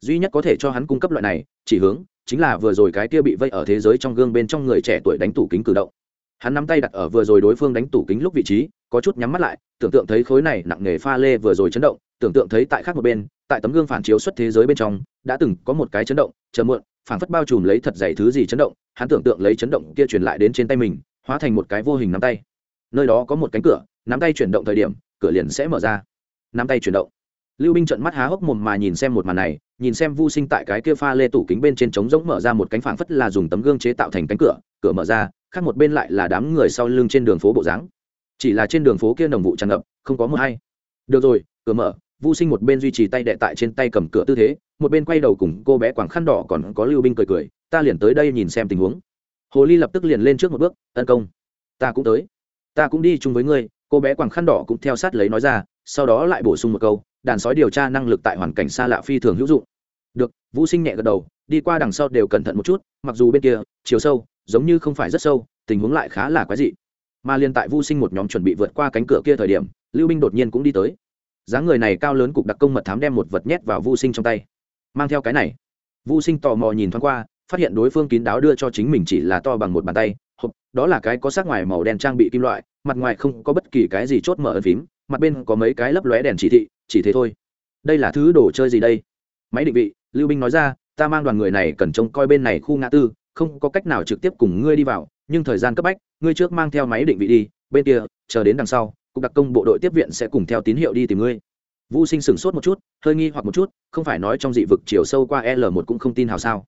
Duy nhất có thể cho hắn cung cấp loại này, chỉ hướng, chính là vừa rồi cái kia bị vây ở thế giới trong gương bên trong người trẻ tuổi đánh tủ kính cử động. Hắn nắm tay đặt ở vừa rồi đối phương đánh tủ kính lúc vị trí, có chút nhắm mắt lại, tưởng tượng thấy khối này nặng nghề pha lê vừa rồi chấn động, tưởng tượng thấy tại khác một bên, tại tấm gương phản chiếu xuất thế giới bên trong, đã từng có một cái chấn động, chờ muộn, phản phất bao trùm lấy thật dày thứ gì chấn động hắn tưởng tượng lấy chấn động kia truyền lại đến trên tay mình hóa thành một cái vô hình nắm tay nơi đó có một cánh cửa nắm tay chuyển động thời điểm cửa liền sẽ mở ra nắm tay chuyển động lưu binh trận mắt há hốc mồm mà nhìn xem một màn này, nhìn xem vu sinh tại cái kia pha lê tủ kính bên trên trống rỗng mở ra một cánh phảng phất là dùng tấm gương chế tạo thành cánh cửa cửa mở ra, khác một bên lại là đám người sau lưng trên đường phố bộ dáng. Chỉ là trên đường phố kia đồng vụ tràn ngập, không có mưa hay. Được rồi, cửa mở, vu sinh một bên duy trì tay đệ tại trên tay cầm cửa tư thế, một bên quay đầu cùng cô bé quảng khăn đỏ còn có lưu binh cười cười, ta liền tới đây nhìn xem tình huống. Hồ ly lập tức liền lên trước một bước, tấn công, ta cũng tới. Ta cũng đi chung với ngươi. Cô bé quảng khăn đỏ cũng theo sát lấy nói ra sau đó lại bổ sung một câu, đàn sói điều tra năng lực tại hoàn cảnh xa lạ phi thường hữu dụng. Được, vũ sinh nhẹ gật đầu, đi qua đằng sau đều cẩn thận một chút, mặc dù bên kia, chiều sâu, giống như không phải rất sâu, tình huống lại khá là quái dị. Mà liên tại vũ sinh một nhóm chuẩn bị vượt qua cánh cửa kia thời điểm, lưu binh đột nhiên cũng đi tới. Dáng người này cao lớn cục đặc công mật thám đem một vật nhét vào vũ sinh trong tay. Mang theo cái này. Vũ sinh tò mò nhìn thoáng qua, phát hiện đối phương kín đáo đưa cho chính mình chỉ là to bằng một bàn tay, hộp, đó là cái có sắc ngoài màu đen trang bị kim loại, mặt ngoài không có bất kỳ cái gì chốt mở ấn phím mặt bên có mấy cái lấp lóe đèn chỉ thị, chỉ thế thôi. Đây là thứ đồ chơi gì đây? Máy định vị, lưu binh nói ra, ta mang đoàn người này cần trông coi bên này khu ngã tư, không có cách nào trực tiếp cùng ngươi đi vào, nhưng thời gian cấp bách, ngươi trước mang theo máy định vị đi, bên kia, chờ đến đằng sau, cục đặc công bộ đội tiếp viện sẽ cùng theo tín hiệu đi tìm ngươi. Vũ sinh sửng sốt một chút, hơi nghi hoặc một chút, không phải nói trong dị vực chiều sâu qua l một cũng không tin hào sao?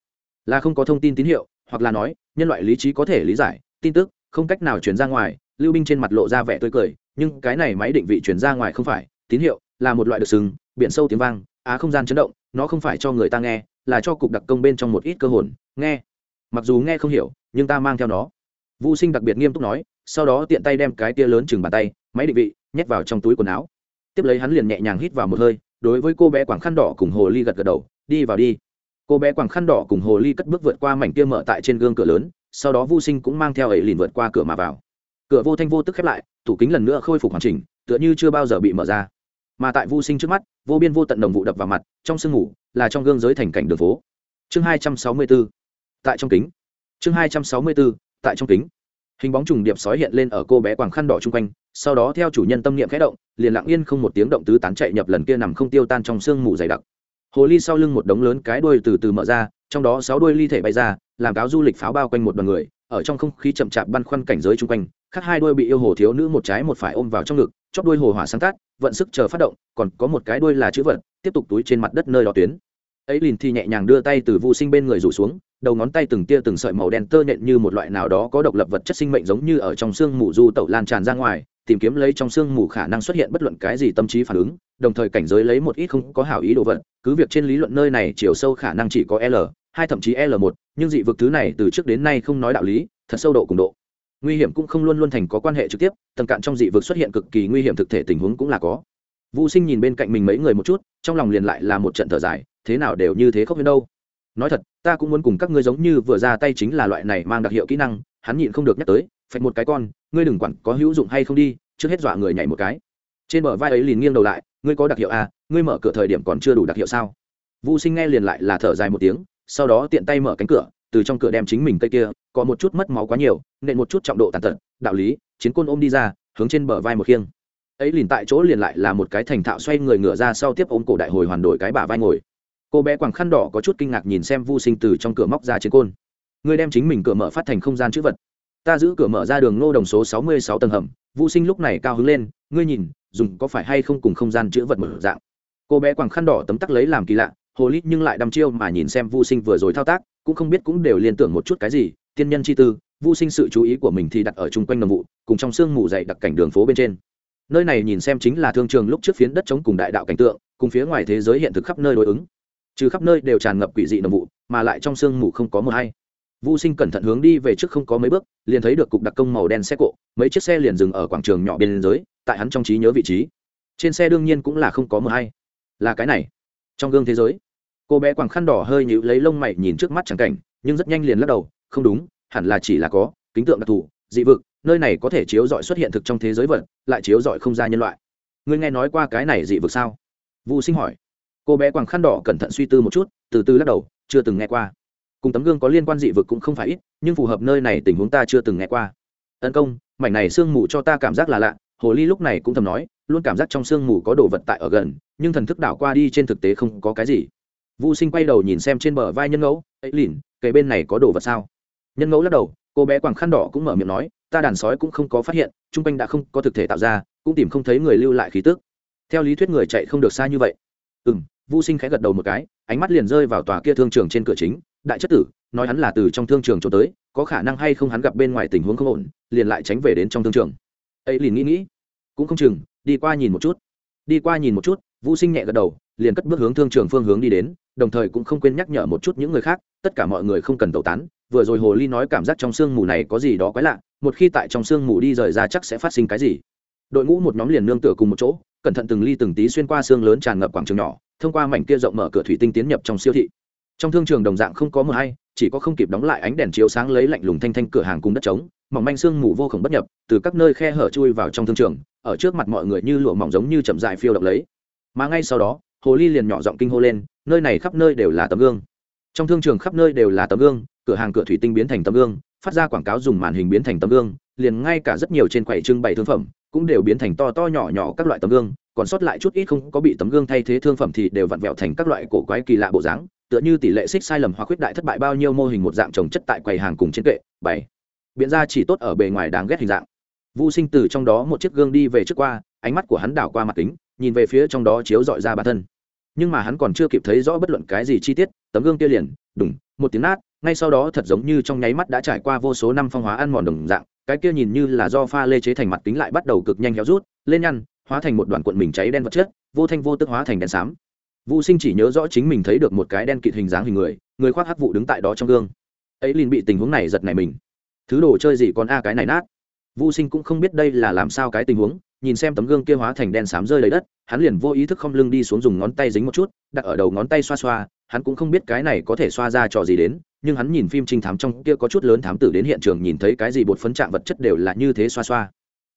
Là không có thông tin tín hiệu, hoặc là nói, nhân loại lý trí có thể lý giải, tin tức, không cách nào chuyển ra ngoài, lưu binh trên mặt lộ ra vẻ tươi cười nhưng cái này máy định vị chuyển ra ngoài không phải, tín hiệu là một loại được sừng biển sâu tiếng vang, á không gian chấn động, nó không phải cho người ta nghe, là cho cục đặc công bên trong một ít cơ hồn nghe. Mặc dù nghe không hiểu, nhưng ta mang theo nó. Vũ sinh đặc biệt nghiêm túc nói, sau đó tiện tay đem cái tia lớn chừng bàn tay, máy định vị, nhét vào trong túi quần áo. Tiếp lấy hắn liền nhẹ nhàng hít vào một hơi, đối với cô bé quảng khăn đỏ cùng hồ ly gật gật đầu, đi vào đi. Cô bé quảng khăn đỏ cùng hồ ly cất bước vượt qua mảnh kia mở tại trên gương cửa lớn, sau đó vô sinh cũng mang theo ấy liền vượt qua cửa mà vào cửa vô thanh vô tức khép lại, tủ kính lần nữa khôi phục hoàn chỉnh, tựa như chưa bao giờ bị mở ra. Mà tại vô sinh trước mắt, vô biên vô tận đồng vụ đập vào mặt, trong sương ngủ, là trong gương giới thành cảnh đường phố. Chương hai trăm sáu mươi b ố tại trong kính. Chương hai trăm sáu mươi b ố tại trong kính. Hình bóng trùng điệp sói hiện lên ở cô bé quàng khăn đỏ chung quanh, sau đó theo chủ nhân tâm niệm khẽ động, liền lặng yên không một tiếng động tứ tán chạy nhập lần kia nằm không tiêu tan trong sương mù dày đặc. Hồ ly sau lưng một đống lớn cái đuôi từ từ mở ra, trong đó sáu đuôi ly thể bay ra, làm cáo du lịch pháo bao quanh một đoàn người ở trong không khí chậm chạp băn khoăn cảnh giới chung quanh, khác hai đuôi bị yêu hồ thiếu nữ một trái một phải ôm vào trong ngực, chóp đuôi hồ hỏa sáng tác, vận sức chờ phát động, còn có một cái đuôi là chữ vật, tiếp tục túi trên mặt đất nơi đó tuyến. Ấy lìn thì nhẹ nhàng đưa tay từ vu sinh bên người rủ xuống, đầu ngón tay từng tia từng sợi màu đen tơ nhện như một loại nào đó có độc lập vật chất sinh mệnh giống như ở trong xương mù du tẩu lan tràn ra ngoài tìm kiếm lấy trong xương mù khả năng xuất hiện bất luận cái gì tâm trí phản ứng, đồng thời cảnh giới lấy một ít không có hảo ý đồ vật, cứ việc trên lý luận nơi này chiều sâu khả năng chỉ có l, hai thậm chí l một, nhưng dị vực thứ này từ trước đến nay không nói đạo lý, thật sâu độ cùng độ. Nguy hiểm cũng không luôn luôn thành có quan hệ trực tiếp tầm cạn trong dị vực xuất hiện cực kỳ nguy hiểm thực thể tình huống cũng là có. Vũ sinh nhìn bên cạnh mình mấy người một chút, trong lòng liền lại là một trận thở dài, thế nào đều như thế không biết đâu. Nói thật, ta cũng muốn cùng các ngươi giống như vừa ra tay chính là loại này mang đặc hiệu kỹ năng, hắn nhịn không được nhắc tới, phạch một cái con ngươi đừng quản có hữu dụng hay không đi, trước hết dọa người nhảy một cái. Trên bờ vai ấy liền nghiêng đầu lại, ngươi có đặc hiệu à ngươi mở cửa thời điểm còn chưa đủ đặc hiệu sao? Vũ sinh nghe liền lại là thở dài một tiếng, sau đó tiện tay mở cánh cửa, từ trong cửa đem chính mình cây kia, có một chút mất máu quá nhiều, nện một chút trọng độ tàn tật, đạo lý, chiến côn ôm đi ra, hướng trên bờ vai một khiêng. Ấy liền tại chỗ liền lại là một cái thành thạo xoay người ngửa ra sau tiếp ôm cổ đại hồi hoàn đổi cái bả vai ngồi. Cô bé quàng khăn đỏ có chút kinh ngạc nhìn xem vu sinh từ trong cửa móc ra chiến côn. Ngươi đem chính mình cửa mở phát thành không gian chữ vật ta giữ cửa mở ra đường ngô đồng số sáu mươi sáu tầng hầm, vu sinh lúc này cao hứng lên, ngươi nhìn, dùng có phải hay không cùng không gian chữ vật mở dạng. Cô bé quàng khăn đỏ tấm tắc lấy làm kỳ lạ, hồ lít nhưng lại đăm chiêu mà nhìn xem vu sinh vừa rồi thao tác, cũng không biết cũng đều liên tưởng một chút cái gì, tiên nhân chi tư, vu sinh sự chú ý của mình thì đặt ở chung quanh nồng vụ, cùng trong sương mù dày đặc cảnh đường phố bên trên. Nơi này nhìn xem chính là thương trường lúc trước phiến đất chống cùng đại đạo cảnh tượng, cùng phía ngoài thế giới hiện thực khắp nơi đối ứng. Trừ khắp nơi đều tràn ngập quỷ dị nồng vụ, mà lại trong sương mù không có mờ hay Vu Sinh cẩn thận hướng đi về trước không có mấy bước, liền thấy được cục đặc công màu đen xe cộ, mấy chiếc xe liền dừng ở quảng trường nhỏ bên dưới, tại hắn trong trí nhớ vị trí. Trên xe đương nhiên cũng là không có mờ hay. Là cái này. Trong gương thế giới, cô bé quàng khăn đỏ hơi nhíu lấy lông mày nhìn trước mắt chẳng cảnh, nhưng rất nhanh liền lắc đầu, không đúng, hẳn là chỉ là có kính tượng đặc thù, dị vực, nơi này có thể chiếu rọi xuất hiện thực trong thế giới vật, lại chiếu rọi không ra nhân loại. Ngươi nghe nói qua cái này dị vực sao? Vu Sinh hỏi. Cô bé quàng khăn đỏ cẩn thận suy tư một chút, từ từ lắc đầu, chưa từng nghe qua cùng tấm gương có liên quan dị vực cũng không phải ít, nhưng phù hợp nơi này tình huống ta chưa từng nghe qua. Tấn công, mảnh này sương mù cho ta cảm giác là lạ, hồ ly lúc này cũng thầm nói, luôn cảm giác trong sương mù có đồ vật tại ở gần, nhưng thần thức đảo qua đi trên thực tế không có cái gì. Vũ sinh quay đầu nhìn xem trên bờ vai nhân ngẫu, ấy lìn, kề bên này có đồ vật sao? Nhân ngẫu lắc đầu, cô bé quàng khăn đỏ cũng mở miệng nói, ta đàn sói cũng không có phát hiện, chung quanh đã không có thực thể tạo ra, cũng tìm không thấy người lưu lại khí tức. Theo lý thuyết người chạy không được xa như vậy. Ừ m vô sinh khẽ gật đầu một cái, ánh mắt liền rơi vào tòa kia thương trường trên cửa chính đại chất tử, nói hắn là từ trong thương trường cho tới, có khả năng hay không hắn gặp bên ngoài tình huống không ổn, liền lại tránh về đến trong thương trường. Ấy liền nghĩ nghĩ, cũng không chừng, đi qua nhìn một chút. Đi qua nhìn một chút, vũ sinh nhẹ gật đầu, liền cất bước hướng thương trường phương hướng đi đến, đồng thời cũng không quên nhắc nhở một chút những người khác, tất cả mọi người không cần tẩu tán, vừa rồi hồ ly nói cảm giác trong sương mù này có gì đó quái lạ, một khi tại trong sương mù đi rời ra chắc sẽ phát sinh cái gì. Đội ngũ một nhóm liền nương tựa cùng một chỗ, cẩn thận từng ly từng tí xuyên qua xương lớn tràn ngập quảng trường nhỏ, thông qua mảnh kia rộng mở cửa thủy tinh tiến nhập trong siêu thị trong thương trường đồng dạng không có mờ hay, chỉ có không kịp đóng lại ánh đèn chiếu sáng lấy lạnh lùng thanh thanh cửa hàng cùng đất trống, mỏng manh sương mù vô khổng bất nhập, từ các nơi khe hở chui vào trong thương trường, ở trước mặt mọi người như lụa mỏng giống như chậm dại phiêu độc lấy. Mà ngay sau đó, hồ ly liền nhỏ giọng kinh hô lên, nơi này khắp nơi đều là tấm gương. Trong thương trường khắp nơi đều là tấm gương, cửa hàng cửa thủy tinh biến thành tấm gương, phát ra quảng cáo dùng màn hình biến thành tấm gương, liền ngay cả rất nhiều trên quầy trưng bày thương phẩm cũng đều biến thành to to nhỏ nhỏ các loại tấm gương, còn sót lại chút ít không có bị tấm gương thay thế thương phẩm thì đều vặn vẹo thành các loại cổ quái kỳ lạ bộ dáng tựa như tỷ lệ xích sai lầm hoặc khuyết đại thất bại bao nhiêu mô hình một dạng trồng chất tại quầy hàng cùng trên kệ bảy biện ra chỉ tốt ở bề ngoài đáng ghét hình dạng Vu Sinh từ trong đó một chiếc gương đi về trước qua, ánh mắt của hắn đảo qua mặt kính, nhìn về phía trong đó chiếu dọi ra bản thân. Nhưng mà hắn còn chưa kịp thấy rõ bất luận cái gì chi tiết, tấm gương kia liền, đùng, một tiếng nát, ngay sau đó thật giống như trong nháy mắt đã trải qua vô số năm phong hóa ăn mòn đồng dạng, cái kia nhìn như là do pha lê chế thành mặt kính lại bắt đầu cực nhanh héo rút, lên nhăn, hóa thành một đoạn cuộn mình cháy đen vật chất, vô thanh vô tức hóa thành đen xám. Vu Sinh chỉ nhớ rõ chính mình thấy được một cái đen kịt hình dáng hình người, người khoác hắc vụ đứng tại đó trong gương. Ấy liền bị tình huống này giật này mình. Thứ đồ chơi gì còn a cái này nát Vu Sinh cũng không biết đây là làm sao cái tình huống, nhìn xem tấm gương kia hóa thành đen xám rơi lấy đất, hắn liền vô ý thức không lưng đi xuống dùng ngón tay dính một chút, đặt ở đầu ngón tay xoa xoa, hắn cũng không biết cái này có thể xoa ra trò gì đến, nhưng hắn nhìn phim trinh thám trong kia có chút lớn thám tử đến hiện trường nhìn thấy cái gì bột phấn trạng vật chất đều là như thế xoa xoa.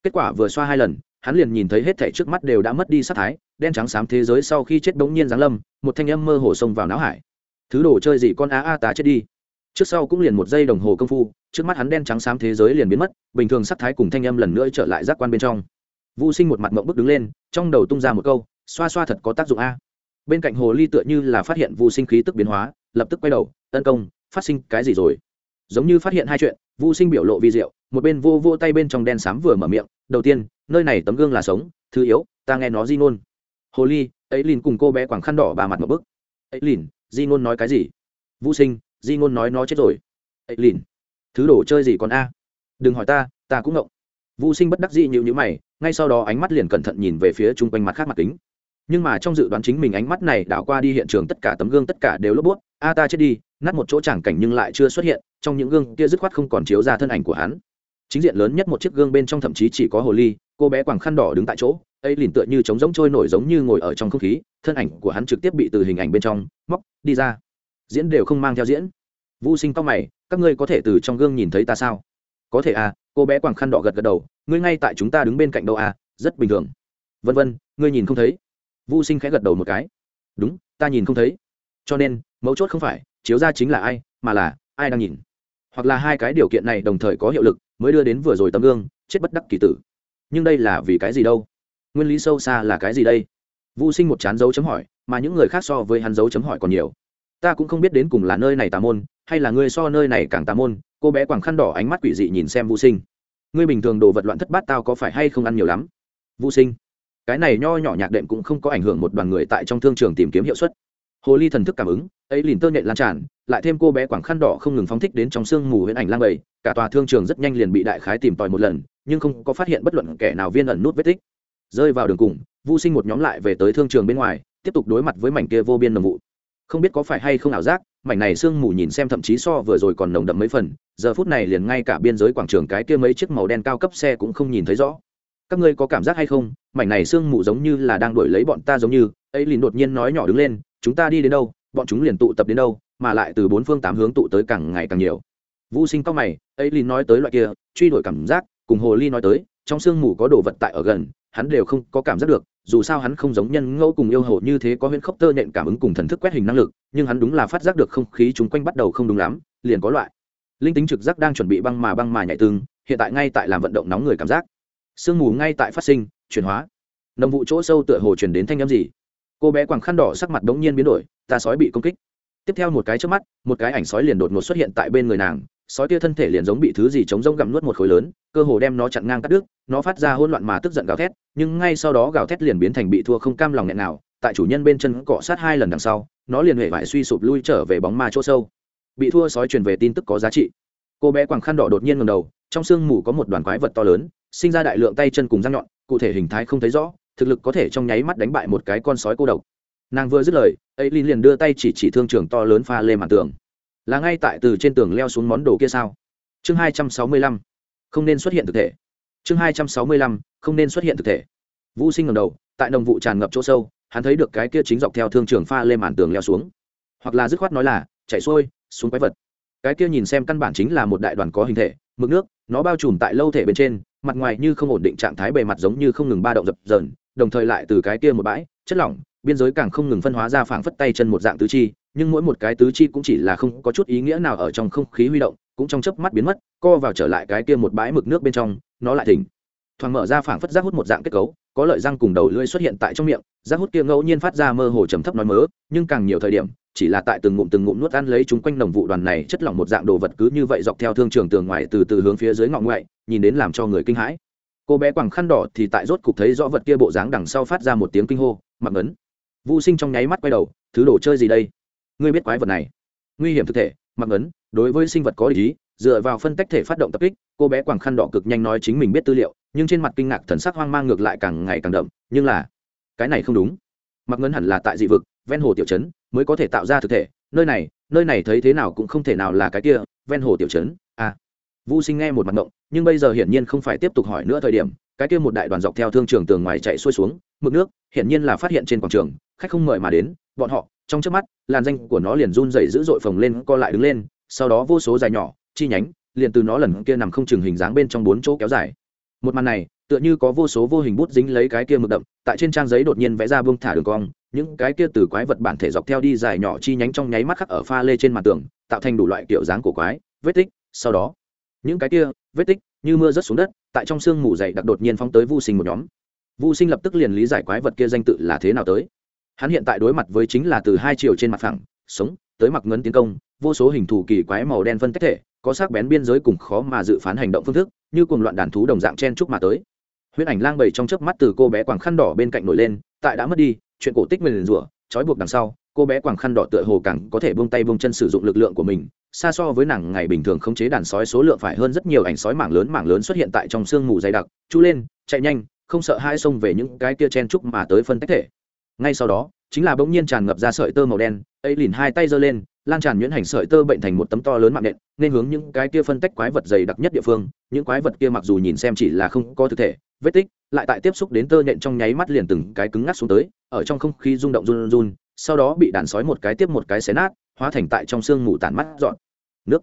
Kết quả vừa xoa hai lần, hắn liền nhìn thấy hết thảy trước mắt đều đã mất đi sát thái, đen trắng xám thế giới sau khi chết bỗng nhiên giáng lâm, một thanh âm mơ hồ xông vào não hải. Thứ đồ chơi gì con á a tá chết đi. Trước sau cũng liền một giây đồng hồ công phu, trước mắt hắn đen trắng xám thế giới liền biến mất bình thường sắc thái cùng thanh âm lần nữa trở lại giác quan bên trong Vu sinh một mặt mộng bức đứng lên trong đầu tung ra một câu xoa xoa thật có tác dụng a bên cạnh hồ ly tựa như là phát hiện Vu sinh khí tức biến hóa lập tức quay đầu tấn công phát sinh cái gì rồi giống như phát hiện hai chuyện Vu sinh biểu lộ vi diệu một bên vô vô tay bên trong đen xám vừa mở miệng đầu tiên nơi này tấm gương là sống, thứ yếu, ta nghe nó di ngôn. Hồ ly ấy lìn cùng cô bé quảng khăn đỏ bà mặt một bức. Ấy lìn di ngôn nói cái gì? Vũ sinh, di ngôn nói nó chết rồi. Ấy lìn thứ đồ chơi gì còn a? Đừng hỏi ta ta cũng ngộng. Vũ sinh bất đắc dĩ nhịu nhữ mày, ngay sau đó ánh mắt liền cẩn thận nhìn về phía chung quanh mặt khác mặt kính. Nhưng mà trong dự đoán chính mình ánh mắt này đảo qua đi hiện trường tất cả tấm gương tất cả đều lốp bút. A, ta chết đi, nát một chỗ chẳng cảnh nhưng lại chưa xuất hiện, trong những gương kia dứt khoát không còn chiếu ra thân ảnh của hắn chính diện lớn nhất một chiếc gương bên trong thậm chí chỉ có hồ ly, cô bé quàng khăn đỏ đứng tại chỗ, ấy liền tựa như trống giống trôi nổi giống như ngồi ở trong không khí, thân ảnh của hắn trực tiếp bị từ hình ảnh bên trong móc đi ra. Diễn đều không mang theo diễn. Vô sinh tóc mày, các ngươi có thể từ trong gương nhìn thấy ta sao? Có thể à cô bé quàng khăn đỏ gật gật đầu, ngươi ngay tại chúng ta đứng bên cạnh đâu à rất bình thường. Vân vân, ngươi nhìn không thấy. Vô sinh khẽ gật đầu một cái. Đúng, ta nhìn không thấy. Cho nên, mấu chốt không phải, chiếu ra chính là ai, mà là ai đang nhìn. Hoặc là hai cái điều kiện này đồng thời có hiệu lực mới đưa đến vừa rồi tấm gương, chết bất đắc kỳ tử. Nhưng đây là vì cái gì đâu? Nguyên lý sâu xa là cái gì đây? Vô sinh một chán dấu chấm hỏi, mà những người khác so với hắn dấu chấm hỏi còn nhiều. Ta cũng không biết đến cùng là nơi này tà môn, hay là ngươi so nơi này càng tà môn, cô bé quàng khăn đỏ ánh mắt quỷ dị nhìn xem vũ sinh. Ngươi bình thường đồ vật loạn thất bát tao có phải hay không ăn nhiều lắm? Vũ sinh, cái này nho nhỏ nhạc đệm cũng không có ảnh hưởng một đoàn người tại trong thương trường tìm kiếm hiệu suất hồ ly thần thức cảm ứng, ấy liền tơ nhện lan tràn, lại thêm cô bé quảng khăn đỏ không ngừng phóng thích đến trong sương mù huyễn ảnh lang bầy, cả tòa thương trường rất nhanh liền bị đại khái tìm tòi một lần, nhưng không có phát hiện bất luận kẻ nào viên ẩn nút vết tích. Rơi vào đường cùng vô sinh một nhóm lại về tới thương trường bên ngoài, tiếp tục đối mặt với mảnh kia vô biên nồng vụ. Không biết có phải hay không ảo giác, mảnh này sương mù nhìn xem thậm chí so vừa rồi còn nồng đậm mấy phần, giờ phút này liền ngay cả biên giới quảng trường cái kia mấy chiếc màu đen cao cấp xe cũng không nhìn thấy rõ. Các ngươi có cảm giác hay không, mảnh này sương mù giống như là đang đuổi lấy bọn ta giống như, ấy liền đột nhiên nói nhỏ đứng lên chúng ta đi đến đâu, bọn chúng liền tụ tập đến đâu, mà lại từ bốn phương tám hướng tụ tới càng ngày càng nhiều. Vũ sinh cao mày ấy liền nói tới loại kia, truy đuổi cảm giác, cùng hồ ly nói tới, trong sương mù có đồ vật tại ở gần, hắn đều không có cảm giác được, dù sao hắn không giống nhân ngẫu cùng yêu hồ như thế có huyễn khốc tơ nện cảm ứng cùng thần thức quét hình năng lực, nhưng hắn đúng là phát giác được không khí chung quanh bắt đầu không đúng lắm, liền có loại linh tính trực giác đang chuẩn bị băng mà băng mà nhảy tương hiện tại ngay tại làm vận động nóng người cảm giác. Sương mù ngay tại phát sinh, chuyển hóa. Nồng vụ chỗ sâu tựa hồ chuyển đến thanh â m gì? Cô bé quàng khăn đỏ sắc mặt bỗng nhiên biến đổi, ta sói bị công kích. Tiếp theo một cái trước mắt, một cái ảnh sói liền đột ngột xuất hiện tại bên người nàng, sói kia thân thể liền giống bị thứ gì chống rông gặm nuốt một khối lớn, cơ hồ đem nó chặn ngang cắt đứt, nó phát ra hỗn loạn mà tức giận gào thét, nhưng ngay sau đó gào thét liền biến thành bị thua không cam lòng nghẹn nào, tại chủ nhân bên chân cọ sát hai lần đằng sau, nó liền hệ vải suy sụp lui trở về bóng ma chỗ sâu. Bị thua sói truyền về tin tức có giá trị. Cô bé quàng khăn đỏ đột nhiên ngầm đầu, trong sương mù có một đoàn quái vật to lớn, sinh ra đại lượng tay chân cùng răng nhọn, cụ thể hình thái không thấy rõ thực lực có thể trong nháy mắt đánh bại một cái con sói cô độc. Nàng vừa dứt lời ấy linh liền đưa tay chỉ chỉ thương trường to lớn pha lê màn tường. Là ngay tại từ trên tường leo xuống món đồ kia sao? Chương hai trăm sáu mươi lăm. Không nên xuất hiện thực thể. Chương hai trăm sáu mươi lăm. Không nên xuất hiện thực thể. Vũ sinh ngầm đầu, tại đồng vụ tràn ngập chỗ sâu, hắn thấy được cái kia chính dọc theo thương trường pha lê màn tường leo xuống. Hoặc là dứt khoát nói là, chạy xuôi, xuống quái vật. Cái kia nhìn xem căn bản chính là một đại đoàn có hình thể, mực nước, nó bao trùm tại lâu thể bên trên, mặt ngoài như không ổn định trạng thái bề mặt giống như không ngừng ba động dập dờn đồng thời lại từ cái kia một bãi, chất lỏng, biên giới càng không ngừng phân hóa ra phảng phất tay chân một dạng tứ chi, nhưng mỗi một cái tứ chi cũng chỉ là không có chút ý nghĩa nào ở trong không khí huy động, cũng trong chớp mắt biến mất, co vào trở lại cái kia một bãi mực nước bên trong, nó lại thỉnh. Thoảng mở ra phảng phất rác hút một dạng kết cấu, có lợi răng cùng đầu lưỡi xuất hiện tại trong miệng, rác hút kia ngẫu nhiên phát ra mơ hồ trầm thấp nói mớ, nhưng càng nhiều thời điểm, chỉ là tại từng ngụm từng ngụm nuốt ăn lấy chúng quanh đồng vụ đoàn này chất lỏng một dạng đồ vật cứ như vậy dọc theo thương trường tường ngoài từ từ hướng phía dưới ngọn ngoại, nhìn đến làm cho người kinh hãi cô bé quàng khăn đỏ thì tại rốt cục thấy rõ vật kia bộ dáng đằng sau phát ra một tiếng kinh hô, mặc ngấn. Vô sinh trong nháy mắt quay đầu, thứ đồ chơi gì đây? Ngươi biết quái vật này? Nguy hiểm thực thể, mặc ngấn, đối với sinh vật có ý, dựa vào phân tách thể phát động tập kích. Cô bé quàng khăn đỏ cực nhanh nói chính mình biết tư liệu, nhưng trên mặt kinh ngạc thần sắc hoang mang ngược lại càng ngày càng đậm, nhưng là, cái này không đúng. Mặc ngấn hẳn là tại dị vực, ven hồ tiểu trấn, mới có thể tạo ra thực thể. Nơi này nơi này thấy thế nào cũng không thể nào là cái kia, ven hồ tiểu trấn vũ sinh nghe một mặt ngộng, nhưng bây giờ hiển nhiên không phải tiếp tục hỏi nữa thời điểm, cái kia một đại đoàn dọc theo thương trường tường ngoài chạy xuôi xuống, mực nước, hiển nhiên là phát hiện trên quảng trường, khách không mời mà đến, bọn họ, trong trước mắt, làn danh của nó liền run rẩy dữ dội phồng lên, co lại đứng lên, sau đó vô số dài nhỏ, chi nhánh, liền từ nó lần kia nằm không chừng hình dáng bên trong bốn chỗ kéo dài. Một màn này, tựa như có vô số vô hình bút dính lấy cái kia mực đậm, tại trên trang giấy đột nhiên vẽ ra vương thả đường cong, những cái kia từ quái vật bản thể dọc theo đi dài nhỏ chi nhánh trong nháy mắt khắc ở pha lê trên mặt tường, tạo thành đủ loại kiểu dáng của quái, vết tích, sau đó những cái kia, vết tích, như mưa rớt xuống đất, tại trong sương mù dày đặc đột nhiên phóng tới vô sinh một nhóm. Vô sinh lập tức liền lý giải quái vật kia danh tự là thế nào tới. Hắn hiện tại đối mặt với chính là từ hai chiều trên mặt phẳng, sống, tới mặc ngấn tiến công, vô số hình thù kỳ quái màu đen phân tách thể, có sắc bén biên giới cùng khó mà dự phán hành động phương thức, như cùng loạn đàn thú đồng dạng chen chúc mà tới. Huyết ảnh lang bầy trong chớp mắt từ cô bé quàng khăn đỏ bên cạnh nổi lên, tại đã mất đi, chuyện cổ tích mình rủa, trói buộc đằng sau cô bé quàng khăn đỏ tựa hồ càng có thể buông tay buông chân sử dụng lực lượng của mình, xa so với nàng ngày bình thường khống chế đàn sói số lượng phải hơn rất nhiều ảnh sói mảng lớn mảng lớn xuất hiện tại trong sương mù dày đặc. Chú lên, chạy nhanh, không sợ hai xông về những cái kia chen trúc mà tới phân tách thể. Ngay sau đó, chính là bỗng nhiên tràn ngập ra sợi tơ màu đen, ấy lìn hai tay giơ lên, lan tràn nhuyễn hành sợi tơ bệnh thành một tấm to lớn mạng nện, nên hướng những cái kia phân tách quái vật dày đặc nhất địa phương. Những quái vật kia mặc dù nhìn xem chỉ là không có thực thể, vết tích, lại tại tiếp xúc đến tơ nhện trong nháy mắt liền từng cái cứng ngắt xuống tới, ở trong không khí rung động run run sau đó bị đàn sói một cái tiếp một cái xé nát, hóa thành tại trong xương mù tản mắt dọn. Nước.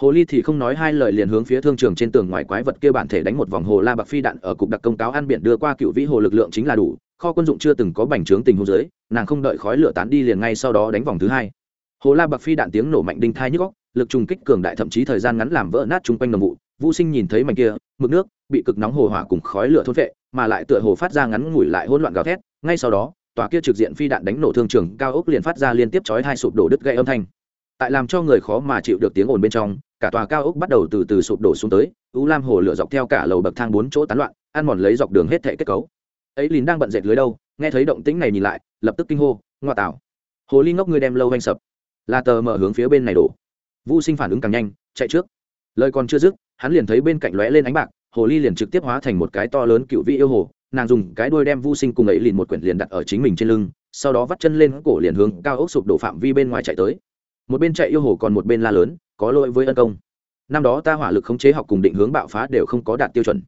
Hồ ly thì không nói hai lời liền hướng phía thương trường trên tường ngoài quái vật kia bản thể đánh một vòng hồ la bạc phi đạn ở cục đặc công cáo ăn biển đưa qua cựu vĩ hồ lực lượng chính là đủ, kho quân dụng chưa từng có bành trướng tình hồ dưới, nàng không đợi khói lửa tán đi liền ngay sau đó đánh vòng thứ hai. Hồ la bạc phi đạn tiếng nổ mạnh đinh thai nhức góc lực trùng kích cường đại thậm chí thời gian ngắn làm vỡ nát chung quanh đồng vụ, vũ sinh nhìn thấy mảnh kia, mực nước, bị cực nóng hồ hỏa cùng khói lửa thốt vệ, mà lại tựa hồ phát ra ngắn ngủi lại hỗn loạn gào thét, ngay sau đó tòa kia trực diện phi đạn đánh nổ thương trường cao ốc liền phát ra liên tiếp chói hai sụp đổ đứt gây âm thanh. Tại làm cho người khó mà chịu được tiếng ồn bên trong, cả tòa cao ốc bắt đầu từ từ sụp đổ xuống tới, u lam hồ lửa dọc theo cả lầu bậc thang bốn chỗ tán loạn, ăn mòn lấy dọc đường hết thể kết cấu. Ấy lìn đang bận dệt lưới đâu, nghe thấy động tĩnh này nhìn lại, lập tức kinh hô, ngoa tạo, hồ ly ngốc ngươi đem lâu anh sập. Là tờ mở hướng phía bên này đổ. Vũ sinh phản ứng càng nhanh, chạy trước. Lời còn chưa dứt, hắn liền thấy bên cạnh lóe lên ánh bạc, hồ ly liền trực tiếp hóa thành một cái to lớn cựu vị yêu hồ nàng dùng cái đuôi đem vu sinh cùng ấy liền một quyển liền đặt ở chính mình trên lưng, sau đó vắt chân lên cổ liền hướng cao ốc sụp đổ phạm vi bên ngoài chạy tới. Một bên chạy yêu hồ còn một bên la lớn, có lỗi với ân công. Năm đó ta hỏa lực khống chế học cùng định hướng bạo phá đều không có đạt tiêu chuẩn.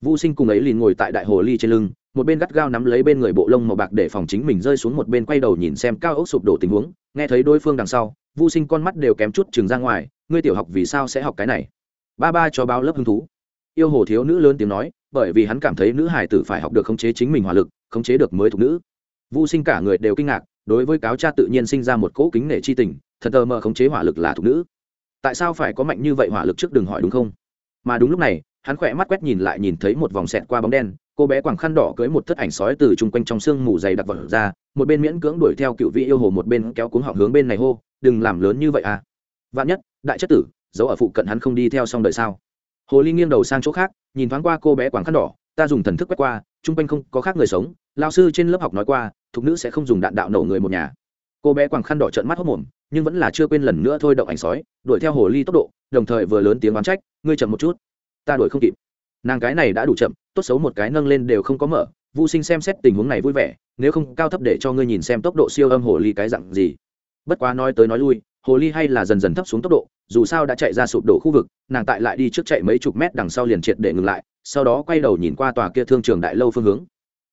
Vu sinh cùng ấy liền ngồi tại đại hồ ly trên lưng, một bên gắt gao nắm lấy bên người bộ lông màu bạc để phòng chính mình rơi xuống một bên quay đầu nhìn xem cao ốc sụp đổ tình huống, nghe thấy đối phương đằng sau, vu sinh con mắt đều kém chút chừng ra ngoài, ngươi tiểu học vì sao sẽ học cái này? Ba ba cho bao lớp hứng thú. Yêu hồ thiếu nữ lớn tiếng nói bởi vì hắn cảm thấy nữ hải tử phải học được khống chế chính mình hỏa lực, khống chế được mới thuộc nữ. Vu sinh cả người đều kinh ngạc, đối với cáo cha tự nhiên sinh ra một cỗ kính nể chi tình, thật tờ mờ khống chế hỏa lực là thuộc nữ. Tại sao phải có mạnh như vậy hỏa lực trước đừng hỏi đúng không? Mà đúng lúc này, hắn khỏe mắt quét nhìn lại nhìn thấy một vòng xẹt qua bóng đen, cô bé quàng khăn đỏ cưới một thất ảnh sói từ chung quanh trong sương mù dày đặc vật ra, một bên miễn cưỡng đuổi theo cựu vị yêu hồ, một bên kéo cuống họng hướng bên này hô, đừng làm lớn như vậy à. Vạn nhất, đại chất tử, giấu ở phụ cận hắn không đi theo xong đợi sao? Hồ ly nghiêng đầu sang chỗ khác, nhìn thoáng qua cô bé quàng khăn đỏ, ta dùng thần thức quét qua, chung quanh không có khác người sống lao sư trên lớp học nói qua, thục nữ sẽ không dùng đạn đạo nổ người một nhà. Cô bé quàng khăn đỏ trợn mắt hốc mồm, nhưng vẫn là chưa quên lần nữa thôi động ảnh sói, đuổi theo hồ ly tốc độ, đồng thời vừa lớn tiếng oán trách, ngươi chậm một chút, ta đuổi không kịp. Nàng cái này đã đủ chậm, tốt xấu một cái nâng lên đều không có mở vô sinh xem xét tình huống này vui vẻ, nếu không, cao thấp để cho ngươi nhìn xem tốc độ siêu âm hồ ly cái dặn gì. Bất quá nói tới nói lui hồ ly hay là dần dần thấp xuống tốc độ dù sao đã chạy ra sụp đổ khu vực nàng tại lại đi trước chạy mấy chục mét đằng sau liền triệt để ngừng lại sau đó quay đầu nhìn qua tòa kia thương trường đại lâu phương hướng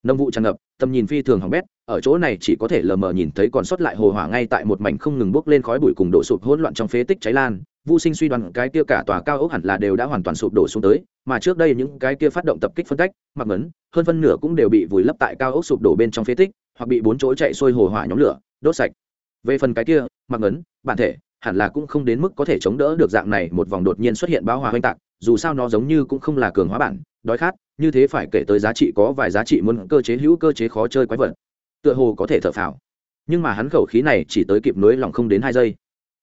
nông vụ tràn ngập tầm nhìn phi thường hỏng bét ở chỗ này chỉ có thể lờ mờ nhìn thấy còn sót lại hồ hỏa ngay tại một mảnh không ngừng bốc lên khói bụi cùng đổ sụp hỗn loạn trong phế tích cháy lan Vu Sinh suy đoán cái kia cả tòa cao ốc hẳn là đều đã hoàn toàn sụp đổ xuống tới, mà trước đây những cái kia phát động tập kích phân cách, mặc ngấn, hơn phân nửa cũng đều bị vùi lấp tại cao ốc sụp đổ bên trong phế tích, hoặc bị bốn chỗ chạy xuôi hồ hỏa nhóm lửa, đốt sạch. Về phần cái kia, mặc ấn, bản thể, hẳn là cũng không đến mức có thể chống đỡ được dạng này một vòng đột nhiên xuất hiện báo hòa hoành tạc, dù sao nó giống như cũng không là cường hóa bản, đói khát, như thế phải kể tới giá trị có vài giá trị muốn cơ chế hữu cơ chế khó chơi quái vật. Tựa hồ có thể thở phào. Nhưng mà hắn khẩu khí này chỉ tới kịp nối lòng không đến hai giây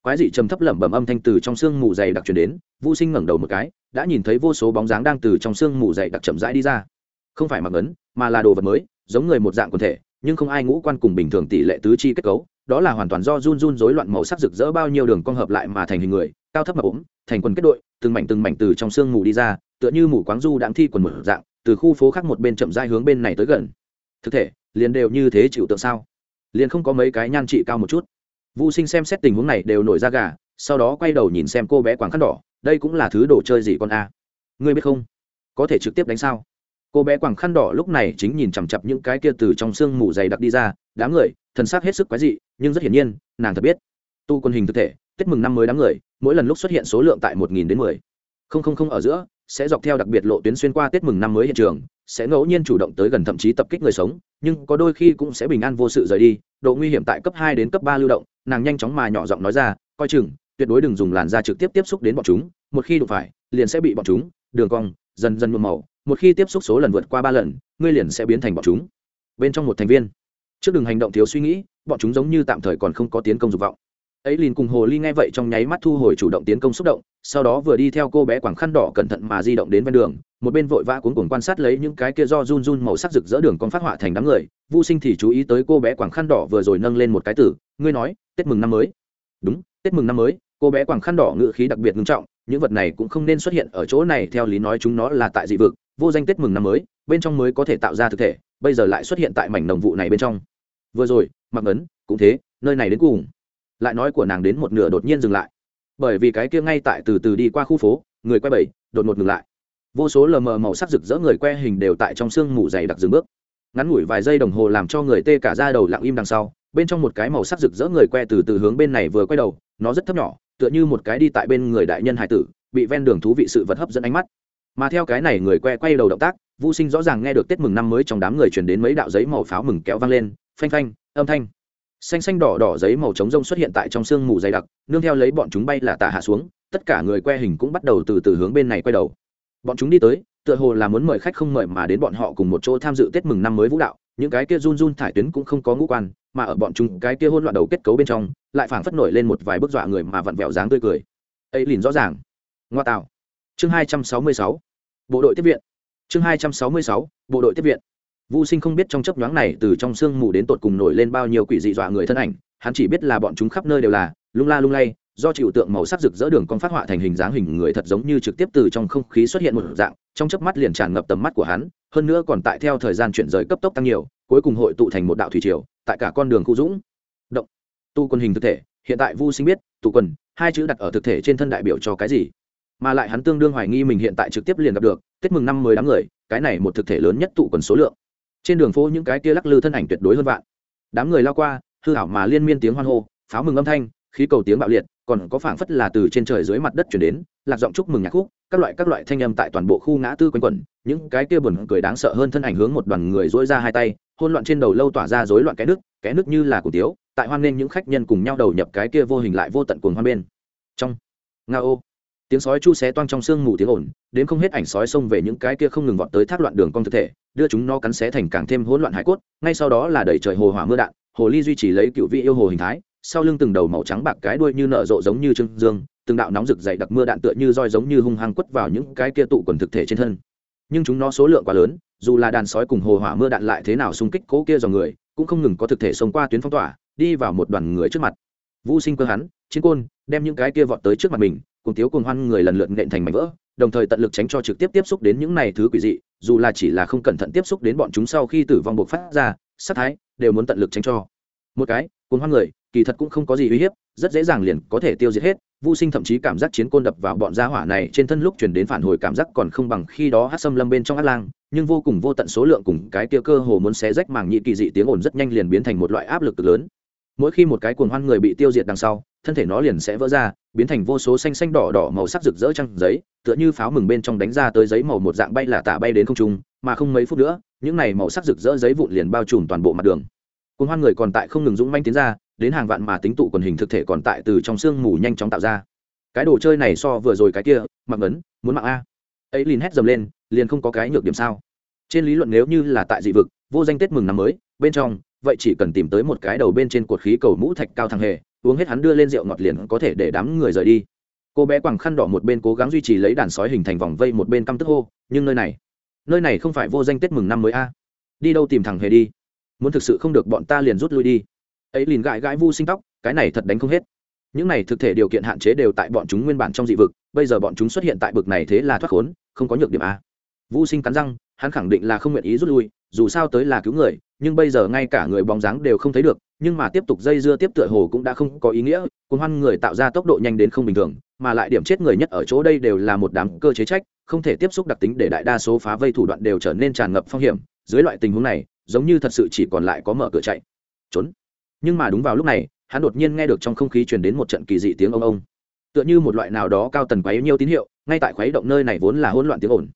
quái dị trầm thấp lẩm bẩm âm thanh từ trong xương mù dày đặc truyền đến vô sinh ngẩng đầu một cái đã nhìn thấy vô số bóng dáng đang từ trong xương mù dày đặc chậm rãi đi ra không phải mặc ấn mà là đồ vật mới giống người một dạng quần thể nhưng không ai ngũ quan cùng bình thường tỷ lệ tứ chi kết cấu đó là hoàn toàn do run run rối loạn màu sắc rực rỡ bao nhiêu đường cong hợp lại mà thành hình người cao thấp mà ốm thành quần kết đội từng mảnh từng mảnh từ trong sương mù đi ra tựa như mù quáng du đang thi quần mở dạng từ khu phố khác một bên chậm rãi hướng bên này tới gần thực thể liền đều như thế chịu tượng sao liền không có mấy cái nhan trị cao một chút Vu Sinh xem xét tình huống này đều nổi ra gà, sau đó quay đầu nhìn xem cô bé quảng khăn đỏ, đây cũng là thứ đồ chơi gì con a? Ngươi biết không? Có thể trực tiếp đánh sao? Cô bé quàng khăn đỏ lúc này chính nhìn chằm chằm những cái kia từ trong xương mù dày đặc đi ra, đám người, thần sắc hết sức quái dị, nhưng rất hiển nhiên, nàng thật biết. Tu quân hình thực thể, Tết mừng năm mới đám người, mỗi lần lúc xuất hiện số lượng tại một nghìn đến mười, Không không không ở giữa, sẽ dọc theo đặc biệt lộ tuyến xuyên qua Tết mừng năm mới hiện trường, sẽ ngẫu nhiên chủ động tới gần thậm chí tập kích người sống, nhưng có đôi khi cũng sẽ bình an vô sự rời đi, độ nguy hiểm tại cấp hai đến cấp ba lưu động, nàng nhanh chóng mà nhỏ giọng nói ra coi chừng tuyệt đối đừng dùng làn da trực tiếp tiếp xúc đến bọn chúng một khi đụng phải liền sẽ bị bọn chúng đường cong dần dần nhuộm màu một khi tiếp xúc số lần vượt qua ba lần, ngươi liền sẽ biến thành bọn chúng. Bên trong một thành viên. Trước đừng hành động thiếu suy nghĩ, bọn chúng giống như tạm thời còn không có tiến công dục vọng. Ấy liền cùng hồ ly nghe vậy trong nháy mắt thu hồi chủ động tiến công xúc động, sau đó vừa đi theo cô bé quảng khăn đỏ cẩn thận mà di động đến ven đường, một bên vội vã cuốn cuồng quan sát lấy những cái kia do run run màu sắc rực rỡ đường con phát họa thành đám người. Vô sinh thì chú ý tới cô bé quảng khăn đỏ vừa rồi nâng lên một cái tử, ngươi nói, tết mừng năm mới. Đúng, tết mừng năm mới. Cô bé quảng khăn đỏ ngự khí đặc biệt nghiêm trọng, những vật này cũng không nên xuất hiện ở chỗ này, theo lý nói chúng nó là tại dị vực vô danh tết mừng năm mới, bên trong mới có thể tạo ra thực thể, bây giờ lại xuất hiện tại mảnh đồng vụ này bên trong. Vừa rồi mặc ấn, cũng thế, nơi này đến cùng. Lại nói của nàng đến một nửa đột nhiên dừng lại. Bởi vì cái kia ngay tại từ từ đi qua khu phố, người quay bảy, đột ngột ngừng lại. Vô số lờ mờ màu sắc rực rỡ người que hình đều tại trong sương mù dày đặc dừng bước. Ngắn ngủi vài giây đồng hồ làm cho người tê cả ra đầu lặng im đằng sau, bên trong một cái màu sắc rực rỡ người que từ từ hướng bên này vừa quay đầu, nó rất thấp nhỏ, tựa như một cái đi tại bên người đại nhân hải tử, bị ven đường thú vị sự vật hấp dẫn ánh mắt mà theo cái này người que quay đầu động tác vô sinh rõ ràng nghe được tết mừng năm mới trong đám người chuyển đến mấy đạo giấy màu pháo mừng kéo vang lên, phanh phanh, âm thanh. Xanh xanh đỏ đỏ giấy màu trống rông xuất hiện tại trong sương mù dày đặc, nương theo lấy bọn chúng bay là tà hạ xuống, tất cả người que hình cũng bắt đầu từ từ hướng bên này quay đầu. Bọn chúng đi tới, tựa hồ là muốn mời khách không mời mà đến bọn họ cùng một chỗ tham dự tết mừng năm mới vũ đạo, những cái kia run run thải tuyến cũng không có ngũ quan, mà ở bọn chúng cái kia hôn loạn đầu kết cấu bên trong, lại phảng phất nổi lên một vài bức dọa người mà vặn vẹo dáng tươi cười. Ấy liền rõ ràng. Ngoa tạo. Chương hai trăm sáu mươi sáu bộ đội tiếp viện chương hai trăm sáu mươi sáu bộ đội tiếp viện Vu Sinh không biết trong chớp nhoáng này từ trong sương mù đến tột cùng nổi lên bao nhiêu quỷ dị dọa người thân ảnh, hắn chỉ biết là bọn chúng khắp nơi đều là lung la lung lay, do chịu tượng màu sắc rực rỡ đường con phát họa thành hình dáng hình người thật giống như trực tiếp từ trong không khí xuất hiện một dạng, trong chớp mắt liền tràn ngập tầm mắt của hắn, hơn nữa còn tại theo thời gian chuyển rời cấp tốc tăng nhiều, cuối cùng hội tụ thành một đạo thủy triều, tại cả con đường khu dũng. Động. Tu quân hình thực thể, hiện tại Vu Sinh biết, tụ quân, hai chữ đặt ở thực thể trên thân đại biểu cho cái gì? Mà lại hắn tương đương hoài nghi mình hiện tại trực tiếp liền gặp được, Tết mừng năm mới đám người, cái này một thực thể lớn nhất tụ quần số lượng. Trên đường phố những cái kia lắc lư thân ảnh tuyệt đối hơn vạn. Đám người lao qua hư hảo mà liên miên tiếng hoan hô pháo mừng âm thanh khí cầu tiếng bạo liệt còn có phảng phất là từ trên trời dưới mặt đất chuyển đến lạc giọng chúc mừng nhạc khúc các loại các loại thanh âm tại toàn bộ khu ngã tư quanh quẩn những cái kia buồn cười đáng sợ hơn thân ảnh hướng một đoàn người dỗi ra hai tay hôn loạn trên đầu lâu tỏa ra rối loạn cái nước cái nước như là cổ tiếu tại hoan nên những khách nhân cùng nhau đầu nhập cái kia vô hình lại vô tận cuồng hoan bên. Trong nga ô tiếng sói chu xé toang trong sương mù tiếng ồn, đến không hết ảnh sói xông về những cái kia không ngừng vọt tới thác loạn đường con thực thể, đưa chúng nó cắn xé thành càng thêm hỗn loạn hải cốt, ngay sau đó là đẩy trời hồ hỏa mưa đạn, hồ ly duy trì lấy cựu vị yêu hồ hình thái, sau lưng từng đầu màu trắng bạc cái đuôi như nở rộ giống như trưng dương, từng đạo nóng rực dày đặc mưa đạn tựa như roi giống như hung hăng quất vào những cái kia tụ quần thực thể trên thân. Nhưng chúng nó số lượng quá lớn, dù là đàn sói cùng hồ hỏa mưa đạn lại thế nào xung kích cố kia dòng người, cũng không ngừng có thực thể xông qua tuyến phong tỏa, đi vào một đoàn người trước mặt. Vũ sinh cơ hắn, chiến côn, đem những cái kia vọt tới trước mặt mình cùng tiếu cùng hoan người lần lượt nện thành mảnh vỡ đồng thời tận lực tránh cho trực tiếp tiếp xúc đến những này thứ quỷ dị dù là chỉ là không cẩn thận tiếp xúc đến bọn chúng sau khi tử vong buộc phát ra sát thái đều muốn tận lực tránh cho một cái cùng hoan người kỳ thật cũng không có gì uy hiếp rất dễ dàng liền có thể tiêu diệt hết Vu Sinh thậm chí cảm giác chiến côn đập vào bọn gia hỏa này trên thân lúc truyền đến phản hồi cảm giác còn không bằng khi đó Hắc Sâm Lâm bên trong át Lang, nhưng vô cùng vô tận số lượng cùng cái kia cơ hồ muốn xé rách màng nhị kỳ dị tiếng ồn rất nhanh liền biến thành một loại áp lực cực lớn. Mỗi khi một cái cuồng hoan người bị tiêu diệt đằng sau, thân thể nó liền sẽ vỡ ra, biến thành vô số xanh xanh đỏ đỏ màu sắc rực rỡ trăng giấy, tựa như pháo mừng bên trong đánh ra tới giấy màu một dạng bay là tả bay đến không trung, mà không mấy phút nữa, những này màu sắc rực rỡ giấy vụn liền bao trùm toàn bộ mặt đường. cuốn hoan người còn tại không ngừng dũng manh tiến ra, đến hàng vạn mà tính tụ quần hình thực thể còn tại từ trong xương mù nhanh chóng tạo ra. Cái đồ chơi này so vừa rồi cái kia mặc ấn muốn mặc a. Ấy liền hét dầm lên liền không có cái nhược điểm sao. Trên lý luận nếu như là tại dị vực vô danh tết mừng năm mới bên trong vậy chỉ cần tìm tới một cái đầu bên trên cột khí cầu mũ thạch cao thằng hề uống hết hắn đưa lên rượu ngọt liền có thể để đám người rời đi. Cô bé quàng khăn đỏ một bên cố gắng duy trì lấy đàn sói hình thành vòng vây một bên căm tức hô, nhưng nơi này nơi này không phải vô danh tết mừng năm mới a. Đi đâu tìm thằng hề đi. Muốn thực sự không được bọn ta liền rút lui đi. Ấy liền gãi gãi vu sinh tóc, cái này thật đánh không hết. Những này thực thể điều kiện hạn chế đều tại bọn chúng nguyên bản trong dị vực, bây giờ bọn chúng xuất hiện tại bực này thế là thoát khốn, không có nhược điểm a. Vu sinh cắn răng, hắn khẳng định là không nguyện ý rút lui, dù sao tới là cứu người, nhưng bây giờ ngay cả người bóng dáng đều không thấy được nhưng mà tiếp tục dây dưa tiếp tựa hồ cũng đã không có ý nghĩa cuốn hoan người tạo ra tốc độ nhanh đến không bình thường, mà lại điểm chết người nhất ở chỗ đây đều là một đám cơ chế trách, không thể tiếp xúc đặc tính để đại đa số phá vây thủ đoạn đều trở nên tràn ngập phong hiểm. Dưới loại tình huống này, giống như thật sự chỉ còn lại có mở cửa chạy. Trốn. Nhưng mà đúng vào lúc này, hắn đột nhiên nghe được trong không khí truyền đến một trận kỳ dị tiếng ông ông. Tựa như một loại nào đó cao tần quấy nhiêu tín hiệu, ngay tại khuấy động nơi này vốn là hỗn loạn tiếng ồn.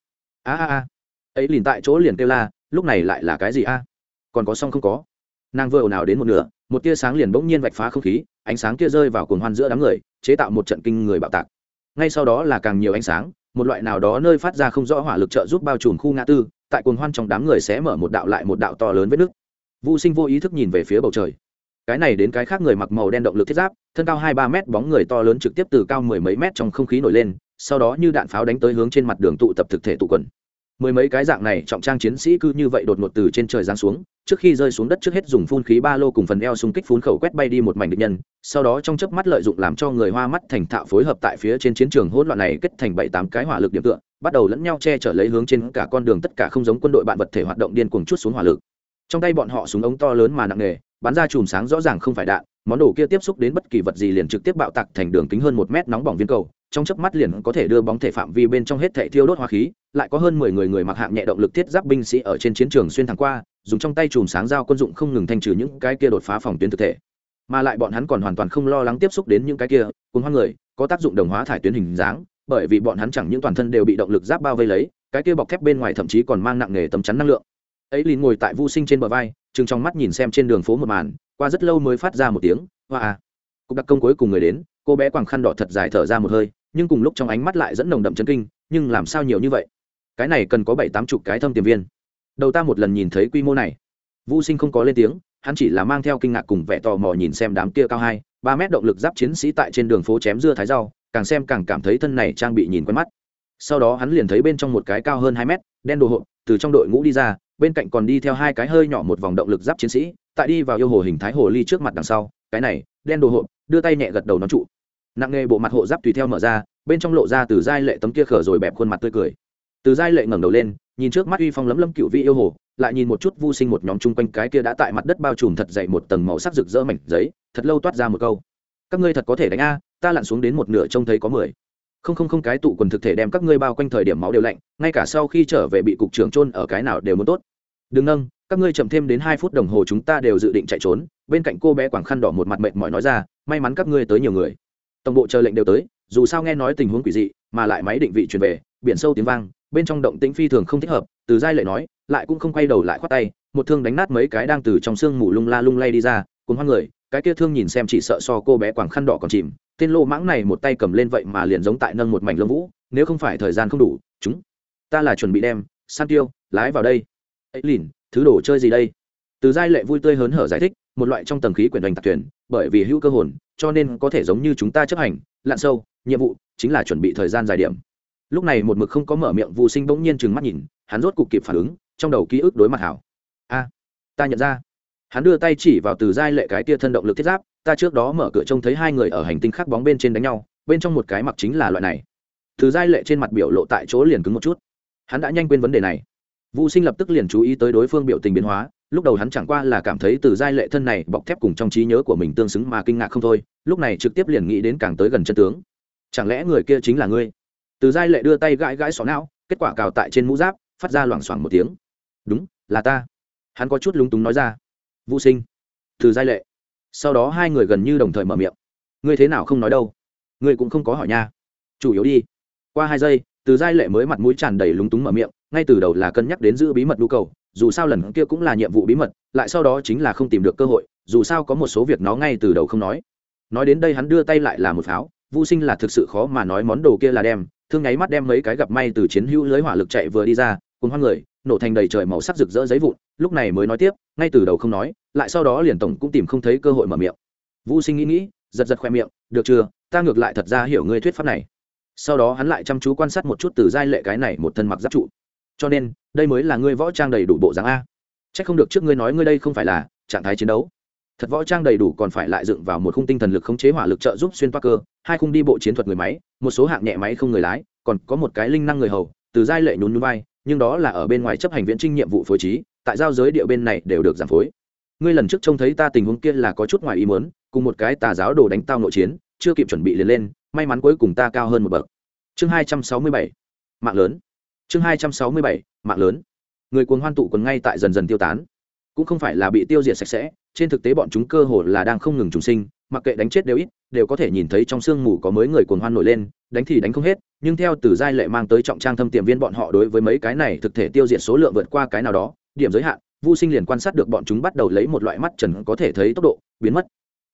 A a a. Ấy liền tại chỗ liền kêu la, lúc này lại là cái gì a? Còn có xong không có nàng vừa ồn ào đến một nửa, một tia sáng liền bỗng nhiên vạch phá không khí, ánh sáng kia rơi vào cồn hoan giữa đám người, chế tạo một trận kinh người bạo tạc. Ngay sau đó là càng nhiều ánh sáng, một loại nào đó nơi phát ra không rõ hỏa lực trợ giúp bao trùm khu ngã tư, tại cồn hoan trong đám người sẽ mở một đạo lại một đạo to lớn vết nứt. Vô sinh vô ý thức nhìn về phía bầu trời. Cái này đến cái khác người mặc màu đen động lực thiết giáp, thân cao hai ba mét, bóng người to lớn trực tiếp từ cao mười mấy mét trong không khí nổi lên, sau đó như đạn pháo đánh tới hướng trên mặt đường tụ tập thực thể tụ quần mười mấy cái dạng này trọng trang chiến sĩ cứ như vậy đột ngột từ trên trời giáng xuống, trước khi rơi xuống đất trước hết dùng phun khí ba lô cùng phần eo xung kích phun khẩu quét bay đi một mảnh địch nhân, sau đó trong chớp mắt lợi dụng làm cho người hoa mắt thành thạo phối hợp tại phía trên chiến trường hỗn loạn này kết thành bảy tám cái hỏa lực điểm tựa, bắt đầu lẫn nhau che chở lấy hướng trên cả con đường tất cả không giống quân đội bạn vật thể hoạt động điên cuồng chút xuống hỏa lực. Trong tay bọn họ súng ống to lớn mà nặng nề, bắn ra chùm sáng rõ ràng không phải đạn, món đồ kia tiếp xúc đến bất kỳ vật gì liền trực tiếp bạo tạc thành đường kính hơn một mét nóng bỏng viên cầu trong chớp mắt liền có thể đưa bóng thể phạm vi bên trong hết thể thiêu đốt hoa khí, lại có hơn mười người người mặc hạng nhẹ động lực thiết giáp binh sĩ ở trên chiến trường xuyên thẳng qua, dùng trong tay chùm sáng dao quân dụng không ngừng thanh trừ những cái kia đột phá phòng tuyến thực thể. Mà lại bọn hắn còn hoàn toàn không lo lắng tiếp xúc đến những cái kia cùng hoang người, có tác dụng đồng hóa thải tuyến hình dáng, bởi vì bọn hắn chẳng những toàn thân đều bị động lực giáp bao vây lấy, cái kia bọc thép bên ngoài thậm chí còn mang nặng nghề tấm chắn năng lượng. Ấy lìn ngồi tại vu sinh trên bờ vai chừng trong mắt nhìn xem trên đường phố một màn, qua rất lâu mới phát ra một tiếng, hoa à. Cục đặc công cuối cùng người đến, cô bé quàng khăn đỏ thật dài thở ra một hơi nhưng cùng lúc trong ánh mắt lại dẫn nồng đậm chân kinh, nhưng làm sao nhiều như vậy? Cái này cần có bảy tám chục cái thâm tiềm viên. Đầu ta một lần nhìn thấy quy mô này. Vũ sinh không có lên tiếng, hắn chỉ là mang theo kinh ngạc cùng vẻ tò mò nhìn xem đám kia cao hai, ba mét động lực giáp chiến sĩ tại trên đường phố chém dưa thái rau, càng xem càng cảm thấy thân này trang bị nhìn quen mắt. Sau đó hắn liền thấy bên trong một cái cao hơn hai mét, đen đồ hộp, từ trong đội ngũ đi ra, bên cạnh còn đi theo hai cái hơi nhỏ một vòng động lực giáp chiến sĩ, tại đi vào yêu hồ hình thái hồ ly trước mặt đằng sau, cái này, đen đồ hộp, đưa tay nhẹ gật đầu nó trụ nặng nghề bộ mặt hộ giáp tùy theo mở ra, bên trong lộ ra từ giai lệ tấm kia khở rồi bẹp khuôn mặt tươi cười. Từ giai lệ ngẩng đầu lên, nhìn trước mắt uy phong lấm lấm cựu vị yêu hồ, lại nhìn một chút vô sinh một nhóm chung quanh cái kia đã tại mặt đất bao trùm thật dậy một tầng màu sắc rực rỡ mảnh giấy, thật lâu toát ra một câu. Các ngươi thật có thể đánh a, ta lặn xuống đến một nửa trông thấy có mười. Không không không, cái tụ quần thực thể đem các ngươi bao quanh thời điểm máu đều lạnh, ngay cả sau khi trở về bị cục trưởng trôn ở cái nào đều muốn tốt. Đừng nâng, các ngươi chậm thêm đến hai phút đồng hồ chúng ta đều dự định chạy trốn, bên cạnh cô bé quảng khăn đỏ một mặt mệt mỏi nói ra, may mắn các ngươi tới nhiều người tổng bộ chờ lệnh đều tới, dù sao nghe nói tình huống quỷ dị, mà lại máy định vị truyền về, biển sâu tiếng vang, bên trong động tĩnh phi thường không thích hợp, từ giai lệ nói, lại cũng không quay đầu lại khoát tay, một thương đánh nát mấy cái đang từ trong sương mù lung la lung lay đi ra cùng hoang người, cái kia thương nhìn xem chỉ sợ so cô bé quảng khăn đỏ còn chìm, tên lô mãng này một tay cầm lên vậy mà liền giống tại nâng một mảnh lông vũ, nếu không phải thời gian không đủ, chúng, ta là chuẩn bị đem, san tiêu, lái vào đây. Ấy lìn, thứ đồ chơi gì đây? Từ giai lệ vui tươi hớn hở giải thích, một loại trong tầng khí quyển đoành tạc thuyền, bởi vì hữu cơ hồn cho nên có thể giống như chúng ta chấp hành, lặn sâu, nhiệm vụ chính là chuẩn bị thời gian dài điểm. Lúc này một mực không có mở miệng vô sinh bỗng nhiên trừng mắt nhìn, hắn rốt cục kịp phản ứng, trong đầu ký ức đối mặt hảo. A, ta nhận ra. Hắn đưa tay chỉ vào từ giai lệ cái tia thân động lực thiết giáp, ta trước đó mở cửa trông thấy hai người ở hành tinh khác bóng bên trên đánh nhau, bên trong một cái mặc chính là loại này. Từ giai lệ trên mặt biểu lộ tại chỗ liền cứng một chút. Hắn đã nhanh quên vấn đề này. Vô sinh lập tức liền chú ý tới đối phương biểu tình biến hóa lúc đầu hắn chẳng qua là cảm thấy từ giai lệ thân này bọc thép cùng trong trí nhớ của mình tương xứng mà kinh ngạc không thôi, lúc này trực tiếp liền nghĩ đến càng tới gần chân tướng. Chẳng lẽ người kia chính là ngươi? Từ giai lệ đưa tay gãi gãi xó não, kết quả cào tại trên mũ giáp, phát ra loảng xoảng một tiếng. Đúng, là ta. Hắn có chút lúng túng nói ra. Vũ sinh. Từ giai lệ. Sau đó hai người gần như đồng thời mở miệng. Ngươi thế nào không nói đâu? Ngươi cũng không có hỏi nha. Chủ yếu đi. Qua hai giây, từ giai lệ mới mặt mũi tràn đầy lúng túng mở miệng, ngay từ đầu là cân nhắc đến giữ bí mật nhu cầu dù sao lần kia cũng là nhiệm vụ bí mật, lại sau đó chính là không tìm được cơ hội, dù sao có một số việc nó ngay từ đầu không nói. Nói đến đây hắn đưa tay lại là một pháo vô sinh là thực sự khó mà nói món đồ kia là đem, thương nháy mắt đem mấy cái gặp may từ chiến hữu lưới hỏa lực chạy vừa đi ra cùng hoang người, nổ thành đầy trời màu sắc rực rỡ giấy vụn, lúc này mới nói tiếp, ngay từ đầu không nói, lại sau đó liền tổng cũng tìm không thấy cơ hội mở miệng. Vu sinh nghĩ nghĩ, giật giật khoe miệng, được chưa, ta ngược lại thật ra hiểu ngươi thuyết pháp này. Sau đó hắn lại chăm chú quan sát một chút từ giai lệ cái này một thân mặc giáp trụ cho nên, đây mới là ngươi võ trang đầy đủ bộ dáng a. C h ắ c không được trước ngươi nói ngươi đây không phải là trạng thái chiến đấu. Thật võ trang đầy đủ còn phải lại dựng vào một khung tinh thần lực khống chế hỏa lực trợ giúp xuyên toa cơ, hai khung đi bộ chiến thuật người máy, một số hạng nhẹ máy không người lái, còn có một cái linh năng người hầu, từ giai lệ nhún núi vai, nhưng đó là ở bên ngoài chấp hành viễn trinh nhiệm vụ phối trí, tại giao giới địa bên này đều được giảm phối. Ngươi lần trước trông thấy ta tình huống kia là có chút ngoài ý muốn, cùng một cái tà giáo đồ đánh tao nội chiến, chưa kịp chuẩn bị liền lên, may mắn cuối cùng ta cao hơn một bậc. Chương hai trăm sáu mươi bảy. Mạng lớn chương hai trăm sáu mươi bảy, mạng lớn. Người cuồng hoan tụ còn ngay tại dần dần tiêu tán. Cũng không phải là bị tiêu diệt sạch sẽ, trên thực tế bọn chúng cơ hồ là đang không ngừng trùng sinh, mặc kệ đánh chết đều ít, đều có thể nhìn thấy trong sương mù có mới người cuồng hoan nổi lên, đánh thì đánh không hết, nhưng theo từ giai lệ mang tới trọng trang thâm tiềm viên bọn họ đối với mấy cái này thực thể tiêu diệt số lượng vượt qua cái nào đó, điểm giới hạn vô sinh liền quan sát được bọn chúng bắt đầu lấy một loại mắt trần có thể thấy tốc độ, biến mất.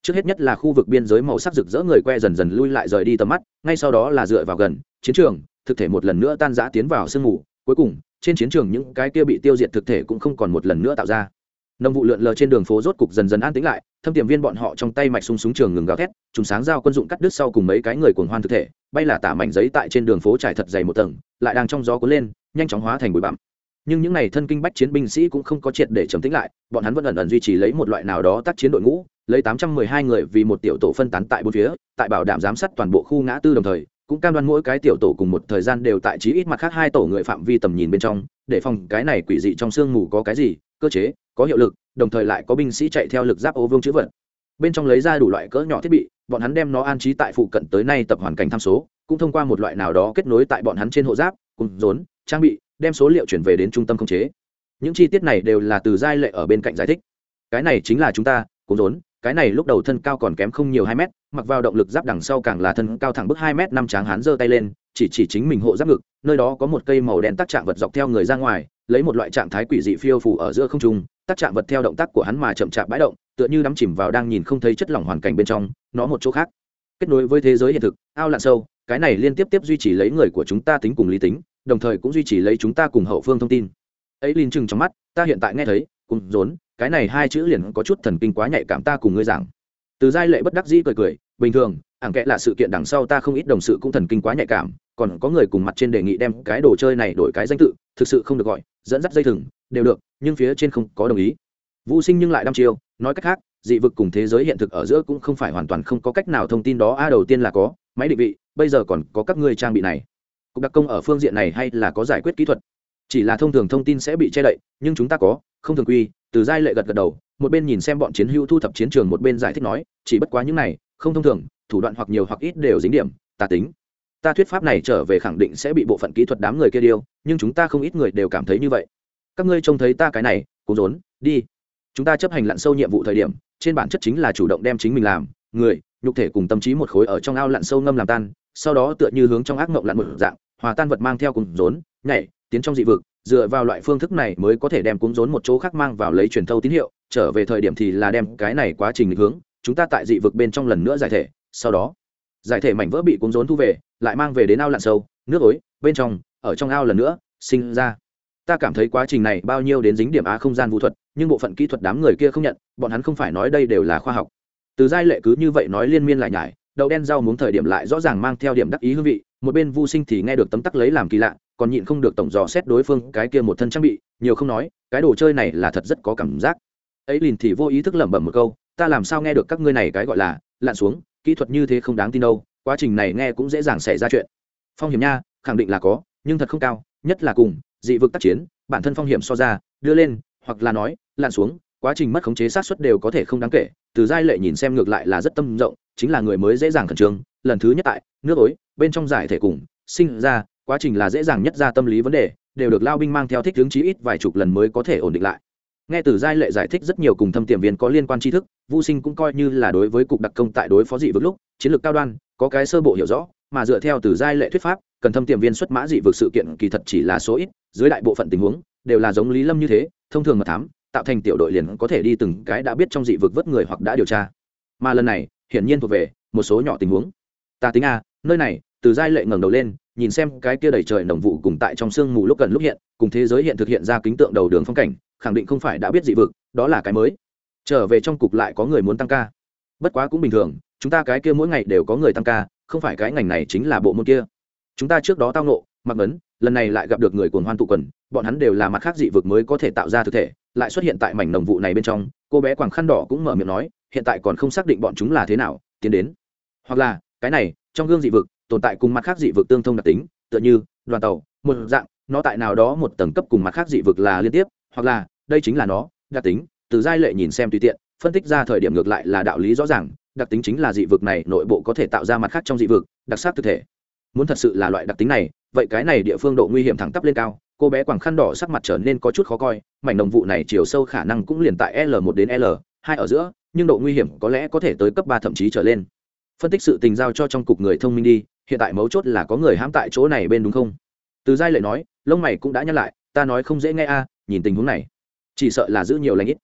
Trước hết nhất là khu vực biên giới màu sắc rực rỡ người que dần dần lui lại rời đi tầm mắt, ngay sau đó là dựa vào gần, chiến trường thực thể một lần nữa tan rã tiến vào sương mù, cuối cùng, trên chiến trường những cái kia bị tiêu diệt thực thể cũng không còn một lần nữa tạo ra. Nông vụ lượn lờ trên đường phố rốt cục dần dần an tĩnh lại, thâm tiềm viên bọn họ trong tay mạch súng súng trường ngừng gào thét chúng sáng giao quân dụng cắt đứt sau cùng mấy cái người cuồng hoan thực thể, bay là tả mảnh giấy tại trên đường phố trải thật dày một tầng, lại đang trong gió cuốn lên, nhanh chóng hóa thành bụi bặm. Nhưng những n à y thân kinh bách chiến binh sĩ cũng không có triệt để trầm tĩnh lại, bọn hắn vẫn ẩn ẩn duy trì lấy một loại nào đó tác chiến đội ngũ, lấy tám trăm mười hai người vì một tiểu tổ phân tán tại bốn phía, tại bảo đảm giám sát toàn bộ khu ngã tư đồng thời cũng cam đoan mỗi cái tiểu tổ cùng một thời gian đều tại trí ít mặt khác hai tổ người phạm vi tầm nhìn bên trong, để phòng cái này quỷ dị trong sương mù có cái gì, cơ chế, có hiệu lực, đồng thời lại có binh sĩ chạy theo lực giáp ô vương chữ vật. Bên trong lấy ra đủ loại cỡ nhỏ thiết bị, bọn hắn đem nó an trí tại phụ cận tới nay tập hoàn cảnh tham số, cũng thông qua một loại nào đó kết nối tại bọn hắn trên hộ giáp, cùng rốn, trang bị, đem số liệu chuyển về đến trung tâm khống chế. Những chi tiết này đều là từ giai lệ ở bên cạnh giải thích. Cái này chính là chúng ta cũng rốn, cái này lúc đầu thân cao còn kém không nhiều hai mét mặc vào động lực giáp đằng sau càng là thân cao thẳng bức hai mét năm tráng hán giơ tay lên, chỉ chỉ chính mình hộ giáp ngực, nơi đó có một cây màu đen tác trạng vật dọc theo người ra ngoài, lấy một loại trạng thái quỷ dị phiêu phủ ở giữa không trung, tác trạng vật theo động tác của hắn mà chậm chạp bãi động, tựa như đắm chìm vào đang nhìn không thấy chất lỏng hoàn cảnh bên trong, nó một chỗ khác. Kết nối với thế giới hiện thực, ao lặn sâu, cái này liên tiếp tiếp duy trì lấy người của chúng ta tính cùng lý tính, đồng thời cũng duy trì lấy chúng ta cùng hậu phương thông tin. Ấy linh chừng trong mắt, ta hiện tại nghe thấy, cùng rốn, cái này hai chữ liền có chút thần kinh quá nhạy cảm ta cùng ngươi giảng từ giai lệ bất đắc dĩ cười cười, bình thường, ảng kẽ là sự kiện đằng sau ta không ít đồng sự cũng thần kinh quá nhạy cảm, còn có người cùng mặt trên đề nghị đem cái đồ chơi này đổi cái danh tự, thực sự không được gọi, dẫn dắt dây thừng, đều được, nhưng phía trên không có đồng ý. Vũ sinh nhưng lại đăm chiêu, nói cách khác, dị vực cùng thế giới hiện thực ở giữa cũng không phải hoàn toàn không có cách nào thông tin đó, a, đầu tiên là có, máy định vị, bây giờ còn có các ngươi trang bị này. Cục đặc công ở phương diện này hay là có giải quyết kỹ thuật? Chỉ là thông thường thông tin sẽ bị che đậy, nhưng chúng ta có, không thường quy, từ giai lệ gật gật đầu một bên nhìn xem bọn chiến hữu thu thập chiến trường một bên giải thích nói, chỉ bất quá những này, không thông thường, thủ đoạn hoặc nhiều hoặc ít đều dính điểm tà tính. Ta thuyết pháp này trở về khẳng định sẽ bị bộ phận kỹ thuật đám người kia điêu, nhưng chúng ta không ít người đều cảm thấy như vậy. Các ngươi trông thấy ta cái này, cố rốn, đi. Chúng ta chấp hành lặn sâu nhiệm vụ thời điểm, trên bản chất chính là chủ động đem chính mình làm, người, nhục thể cùng tâm trí một khối ở trong ao lặn sâu ngâm làm tan, sau đó tựa như hướng trong ác mộng lặn một dạng, hòa tan vật mang theo cùng rốn, nhảy, tiến trong dị vực dựa vào loại phương thức này mới có thể đem cúng rốn một chỗ khác mang vào lấy truyền thâu tín hiệu, trở về thời điểm thì là đem cái này quá trình hướng, chúng ta tại dị vực bên trong lần nữa giải thể, sau đó, giải thể mảnh vỡ bị cuốn rốn thu về, lại mang về đến ao lặn sâu, nước ối, bên trong, ở trong ao lần nữa, sinh ra. Ta cảm thấy quá trình này bao nhiêu đến dính điểm á không gian vũ thuật, nhưng bộ phận kỹ thuật đám người kia không nhận, bọn hắn không phải nói đây đều là khoa học. Từ giai lệ cứ như vậy nói liên miên lại nhải, đậu đen rau muốn thời điểm lại rõ ràng mang theo điểm đắc ý hương vị, một bên vô sinh thì nghe được tấm tắc lấy làm kỳ lạ còn nhịn không được tổng dò xét đối phương cái kia một thân trang bị, nhiều không nói, cái đồ chơi này là thật rất có cảm giác. Ấy liền thì vô ý thức lẩm bẩm một câu, ta làm sao nghe được các ngươi này cái gọi là lặn xuống, kỹ thuật như thế không đáng tin đâu, quá trình này nghe cũng dễ dàng xảy ra chuyện. Phong hiểm nha, khẳng định là có, nhưng thật không cao, nhất là cùng dị vực tác chiến, bản thân phong hiểm so ra, đưa lên, hoặc là nói, lặn xuống, quá trình mất khống chế sát xuất đều có thể không đáng kể, từ giai lệ nhìn xem ngược lại là rất tâm rộng, chính là người mới dễ dàng khẩn trương, lần thứ nhất tại, nước ối, bên trong giải thể cùng, sinh ra quá trình là dễ dàng nhất ra tâm lý vấn đề, đều được lao binh mang theo thích hướng chí ít vài chục lần mới có thể ổn định lại. Nghe từ giai lệ giải thích rất nhiều cùng thâm tiềm viên có liên quan tri thức vô sinh cũng coi như là đối với cục đặc công tại đối phó dị vực lúc, chiến lược cao đoan, có cái sơ bộ hiểu rõ, mà dựa theo từ giai lệ thuyết pháp, cần thâm tiềm viên xuất mã dị vực sự kiện kỳ thật chỉ là số ít, dưới đại bộ phận tình huống, đều là giống lý lâm như thế, thông thường mà thám, tạo thành tiểu đội liền có thể đi từng cái đã biết trong dị vực vớt người hoặc đã điều tra. Mà lần này, hiển nhiên thuộc về một số nhỏ tình huống. Ta tính a, nơi này, từ giai lệ ngẩng đầu lên nhìn xem cái kia đầy trời nồng vụ cùng tại trong sương mù lúc gần lúc hiện, cùng thế giới hiện thực hiện ra kính tượng đầu đường phong cảnh, khẳng định không phải đã biết dị vực, đó là cái mới. Trở về trong cục lại có người muốn tăng ca. Bất quá cũng bình thường, chúng ta cái kia mỗi ngày đều có người tăng ca, không phải cái ngành này chính là bộ môn kia. Chúng ta trước đó tao nộ mặc ấn, lần này lại gặp được người cuồng hoan tụ quần, bọn hắn đều là mặt khác dị vực mới có thể tạo ra thực thể, lại xuất hiện tại mảnh đồng vụ này bên trong, cô bé quàng khăn đỏ cũng mở miệng nói, hiện tại còn không xác định bọn chúng là thế nào, tiến đến. Hoặc là, cái này, trong gương dị vực tồn tại cùng mặt khác dị vực tương thông đặc tính, tựa như đoàn tàu, một dạng, nó tại nào đó một tầng cấp cùng mặt khác dị vực là liên tiếp, hoặc là đây chính là nó, đặc tính, từ giai lệ nhìn xem tùy tiện, phân tích ra thời điểm ngược lại là đạo lý rõ ràng, đặc tính chính là dị vực này nội bộ có thể tạo ra mặt khác trong dị vực, đặc sắc thực thể. Muốn thật sự là loại đặc tính này, vậy cái này địa phương độ nguy hiểm thẳng tắp lên cao, cô bé quàng khăn đỏ sắc mặt trở nên có chút khó coi, mảnh đồng vụ này chiều sâu khả năng cũng liền tại l một đến l hai ở giữa, nhưng độ nguy hiểm có lẽ có thể tới cấp ba thậm chí trở lên. Phân tích sự tình giao cho trong cục người thông minh đi hiện tại mấu chốt là có người hãm tại chỗ này bên đúng không? Từ giai lệ nói, lông mày cũng đã nhắc lại, ta nói không dễ nghe a, nhìn tình huống này, chỉ sợ là giữ nhiều lãnh ít.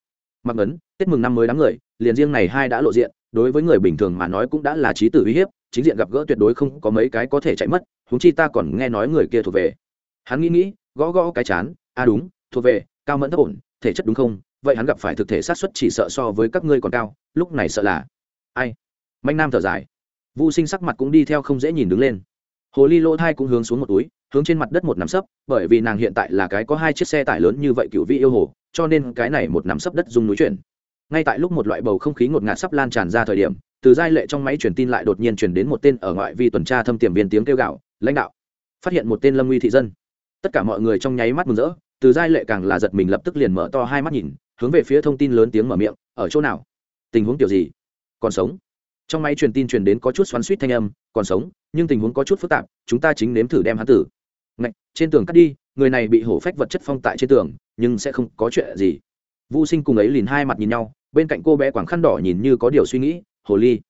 Mặc ấn tết mừng năm mới đám người, liền riêng này hai đã lộ diện, đối với người bình thường mà nói cũng đã là trí tử uy hiếp, chính diện gặp gỡ tuyệt đối không có mấy cái có thể chạy mất húng chi ta còn nghe nói người kia thuộc về. Hắn nghĩ nghĩ, gõ gõ cái chán, a, đúng, thuộc về, cao mẫn thấp ổn, thể chất đúng không? Vậy hắn gặp phải thực thể sát xuất chỉ sợ so với các ngươi còn cao, lúc này sợ là ai? Manh nam thở dài. Vu sinh sắc mặt cũng đi theo không dễ nhìn đứng lên. Hồ ly lỗ thai cũng hướng xuống một túi, hướng trên mặt đất một nắm sấp, bởi vì nàng hiện tại là cái có hai chiếc xe tải lớn như vậy cựu vị yêu hồ, cho nên cái này một nắm sấp đất dùng núi chuyển. Ngay tại lúc một loại bầu không khí ngột ngạt sắp lan tràn ra thời điểm, từ giai lệ trong máy truyền tin lại đột nhiên truyền đến một tên ở ngoại vi tuần tra thâm tiềm viên tiếng kêu gạo lãnh đạo! Phát hiện một tên lâm uy thị dân. Tất cả mọi người trong nháy mắt mừng rỡ, từ giai lệ càng là giật mình lập tức liền mở to hai mắt nhìn, hướng về phía thông tin lớn tiếng mở miệng, ở chỗ nào? Tình huống kiểu gì? Còn sống? Trong máy truyền tin truyền đến có chút xoắn suýt thanh âm còn sống nhưng tình huống có chút phức tạp chúng ta chính nếm thử đem hắn tử. Ngạch, trên tường cắt đi người này bị hổ phách vật chất phong tại trên tường nhưng sẽ không có chuyện gì. Vô sinh cùng ấy liền hai mặt nhìn nhau bên cạnh cô bé quảng khăn đỏ nhìn như có điều suy nghĩ hồ ly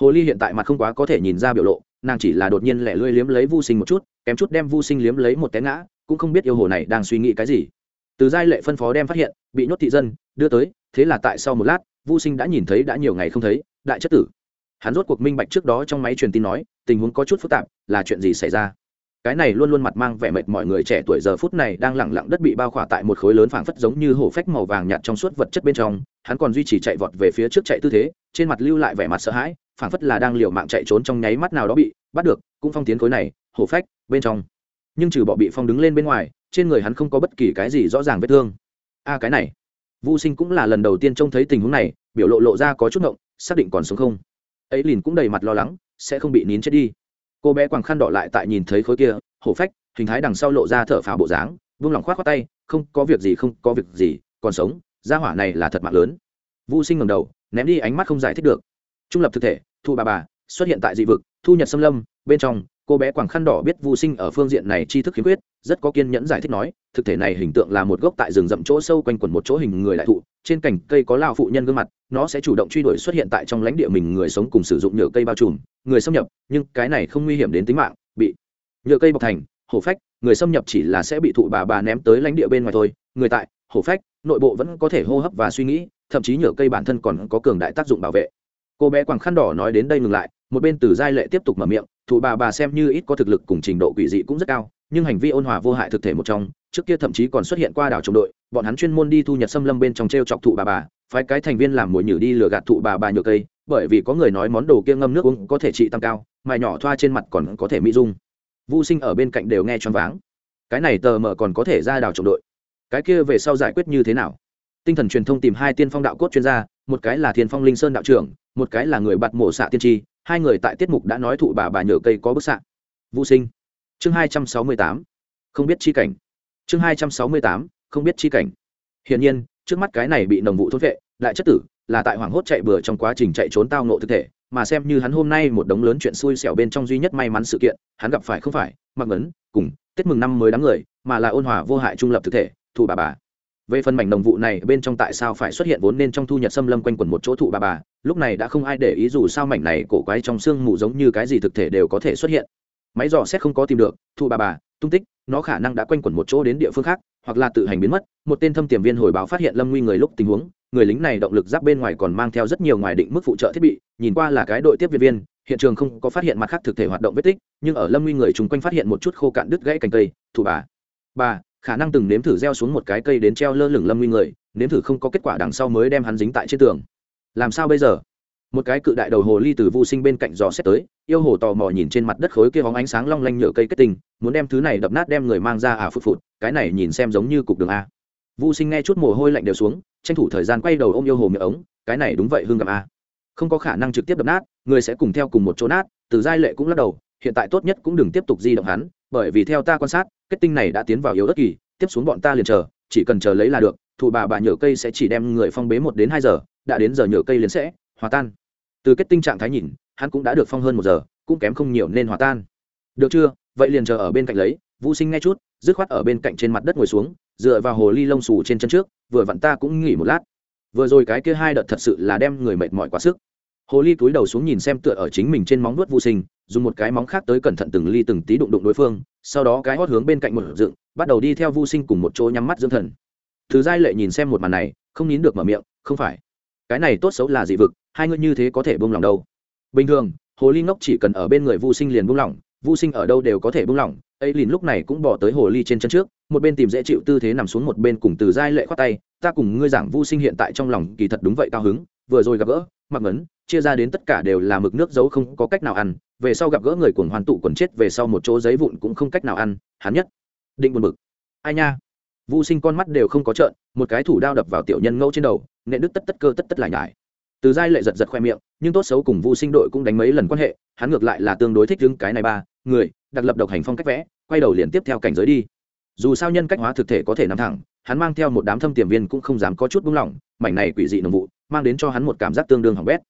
hồ ly hiện tại mặt không quá có thể nhìn ra biểu lộ nàng chỉ là đột nhiên lẻ lươi liếm lấy vu sinh một chút kém chút đem vu sinh liếm lấy một té ngã cũng không biết yêu hồ này đang suy nghĩ cái gì. Từ giai lệ phân phó đem phát hiện bị nhốt thị dân đưa tới thế là tại sau một lát vu sinh đã nhìn thấy đã nhiều ngày không thấy đại chất tử hắn rốt cuộc minh bạch trước đó trong máy truyền tin nói, tình huống có chút phức tạp, là chuyện gì xảy ra? Cái này luôn luôn mặt mang vẻ mệt mọi người trẻ tuổi giờ phút này đang lẳng lặng đất bị bao khỏa tại một khối lớn phảng phất giống như hổ phách màu vàng nhạt trong suốt vật chất bên trong. Hắn còn duy trì chạy vọt về phía trước chạy tư thế, trên mặt lưu lại vẻ mặt sợ hãi, phảng phất là đang liều mạng chạy trốn trong nháy mắt nào đó bị bắt được, cũng phong tiến khối này hổ phách, bên trong. Nhưng trừ bỏ bị phong đứng lên bên ngoài, trên người hắn không có bất kỳ cái gì rõ ràng vết thương. A cái này. Vô sinh cũng là lần đầu tiên trông thấy tình huống này, biểu lộ lộ ra có chút ngộng, xác định còn sống không? Ấy lìn cũng đầy mặt lo lắng, sẽ không bị nín chết đi. Cô bé quàng khăn đỏ lại tại nhìn thấy khối kia, hổ phách, hình thái đằng sau lộ ra thở phào bộ dáng, vung lòng khoát khoát tay, không, có việc gì, không, có việc gì, còn sống, gia hỏa này là thật mạng lớn. Vô sinh ngầm đầu, ném đi ánh mắt không giải thích được. Trung lập thực thể, thu bà bà, xuất hiện tại dị vực, thu nhật xâm lâm, bên trong cô bé quàng khăn đỏ biết vô sinh ở phương diện này tri thức khiếm khuyết, rất có kiên nhẫn giải thích nói, thực thể này hình tượng là một gốc tại rừng rậm chỗ sâu quanh quẩn một chỗ hình người đại thụ, trên cành cây có lao phụ nhân gương mặt, nó sẽ chủ động truy đuổi xuất hiện tại trong lãnh địa mình người sống cùng sử dụng nhựa cây bao trùm, người xâm nhập, nhưng cái này không nguy hiểm đến tính mạng, bị nhựa cây bọc thành, hổ phách, người xâm nhập chỉ là sẽ bị thụ bà bà ném tới lãnh địa bên ngoài thôi, người tại, hổ phách, nội bộ vẫn có thể hô hấp và suy nghĩ, thậm chí nhựa cây bản thân còn có cường đại tác dụng bảo vệ. Cô bé quàng khăn đỏ nói đến đây ngừng lại một bên từ giai lệ tiếp tục mở miệng thụ bà bà xem như ít có thực lực cùng trình độ quỷ dị cũng rất cao, nhưng hành vi ôn hòa vô hại thực thể một trong, trước kia thậm chí còn xuất hiện qua đảo trồng đội, bọn hắn chuyên môn đi thu nhật xâm lâm bên trong t r e o chọc thụ bà bà, phái cái thành viên làm mồi nhử đi lừa gạt thụ bà bà nhựa cây, bởi vì có người nói món đồ kia ngâm nước uống có thể trị tăng cao, mài nhỏ thoa trên mặt còn có thể mỹ dung. Vô sinh ở bên cạnh đều nghe choáng váng. Cái này tờ mờ còn có thể ra đảo trồng đội. Cái kia về sau giải quyết như thế nào? Tinh thần truyền thông tìm hai tiên phong đạo cốt chuyên gia, một cái là thiên phong linh sơn đạo trưởng, một cái là người bạt mổ xạ tiên tri hai người tại tiết mục đã nói thụ bà bà nhờ cây có bức xạ. Vũ sinh. Chương hai trăm sáu mươi tám. Không biết chi cảnh. Chương hai trăm sáu mươi tám, không biết chi cảnh. Hiển nhiên, trước mắt cái này bị nồng vụ thốt vệ lại chất tử, là tại hoảng hốt chạy bừa trong quá trình chạy trốn tao nộ thực thể, mà xem như hắn hôm nay một đống lớn chuyện xui xẻo bên trong duy nhất may mắn sự kiện, hắn gặp phải không phải mặc ấn cùng tết mừng năm mới đám người, mà là ôn hòa vô hại trung lập thực thể thủ bà bà về phần mảnh đồng vụ này, bên trong tại sao phải xuất hiện vốn nên trong thu nhật xâm lâm quanh quẩn một chỗ thụ bà bà, lúc này đã không ai để ý dù sao mảnh này cổ quái trong xương mù giống như cái gì thực thể đều có thể xuất hiện. Máy dò xét không có tìm được, thụ bà bà, tung tích, nó khả năng đã quanh quẩn một chỗ đến địa phương khác, hoặc là tự hành biến mất. Một tên thâm tiềm viên hồi báo phát hiện lâm nguy người lúc tình huống, người lính này động lực giáp bên ngoài còn mang theo rất nhiều ngoài định mức phụ trợ thiết bị, nhìn qua là cái đội tiếp viên viên, hiện trường không có phát hiện mặt khác thực thể hoạt động vết tích, nhưng ở lâm nguy người chung quanh phát hiện một chút khô cạn đứt gãy cành cây, thụ bà. Bà khả năng từng nếm thử gieo xuống một cái cây đến treo lơ lửng lâm nguy người, nếm thử không có kết quả đằng sau mới đem hắn dính tại trên tường. Làm sao bây giờ? Một cái cự đại đầu hồ ly từ vô sinh bên cạnh dò xét tới, yêu hồ tò mò nhìn trên mặt đất khối kia hóng ánh sáng long lanh nhựa cây kết tinh, muốn đem thứ này đập nát đem người mang ra à phụt phụt, cái này nhìn xem giống như cục đường a. Vô sinh nghe chút mồ hôi lạnh đều xuống, tranh thủ thời gian quay đầu ôm yêu hồ miệng ống, cái này đúng vậy hương gặp a. Không có khả năng trực tiếp đập nát, người sẽ cùng theo cùng một chỗ nát, từ giai lệ cũng lắc đầu, hiện tại tốt nhất cũng đừng tiếp tục di động hắn bởi vì theo ta quan sát, kết tinh này đã tiến vào yếu đất kỳ, tiếp xuống bọn ta liền chờ, chỉ cần chờ lấy là được, thụ bà bà nhựa cây sẽ chỉ đem người phong bế một đến hai giờ, đã đến giờ nhựa cây liền sẽ hòa tan. Từ kết tinh trạng thái nhìn, hắn cũng đã được phong hơn một giờ, cũng kém không nhiều nên hòa tan. Được chưa? Vậy liền chờ ở bên cạnh lấy vũ sinh nghe chút, dứt khoát ở bên cạnh trên mặt đất ngồi xuống, dựa vào hồ ly lông xù trên chân trước, vừa vặn ta cũng nghỉ một lát. Vừa rồi cái kia hai đợt thật sự là đem người mệt mỏi quá sức hồ ly cúi đầu xuống nhìn xem tựa ở chính mình trên móng nuốt vô sinh, dùng một cái móng khác tới cẩn thận từng ly từng tí đụng đụng đối phương, sau đó cái hót hướng bên cạnh một dựng, bắt đầu đi theo vô sinh cùng một chỗ nhắm mắt dưỡng thần. Thứ giai lệ nhìn xem một màn này, không nín được mở miệng, không phải. Cái này tốt xấu là dị vực, hai người như thế có thể buông lỏng đâu. Bình thường, hồ ly ngốc chỉ cần ở bên người vô sinh liền buông lỏng vô sinh ở đâu đều có thể buông lỏng. Ấy liền lúc này cũng bỏ tới hồ ly trên chân trước, một bên tìm dễ chịu tư thế nằm xuống một bên cùng từ giai lệ khoát tay, ta cùng ngươi giảng vô sinh hiện tại trong lòng kỳ thật đúng vậy cao hứng, vừa rồi gặp gỡ mặc ngấn, chia ra đến tất cả đều là mực nước giấu không có cách nào ăn, về sau gặp gỡ người cuồng hoàn tụ quần chết, về sau một chỗ giấy vụn cũng không cách nào ăn, hắn nhất định buồn bực. Ai nha? Vô sinh con mắt đều không có trợn, một cái thủ đao đập vào tiểu nhân ngẫu trên đầu nệ đức tất tất cơ tất tất lại nhải. Từ giai lệ giật giật khoe miệng, nhưng tốt xấu cùng vô sinh đội cũng đánh mấy lần quan hệ, hắn ngược lại là tương đối thích đứng cái này ba, người, đặc lập độc hành phong cách vẽ, quay đầu liền tiếp theo cảnh giới đi. Dù sao nhân cách hóa thực thể có thể nằm thẳng, hắn mang theo một đám thâm tiềm viên cũng không dám có chút buông lỏng, mảnh này quỷ dị nồng vụ mang đến cho hắn một cảm giác tương đương hỏng bét.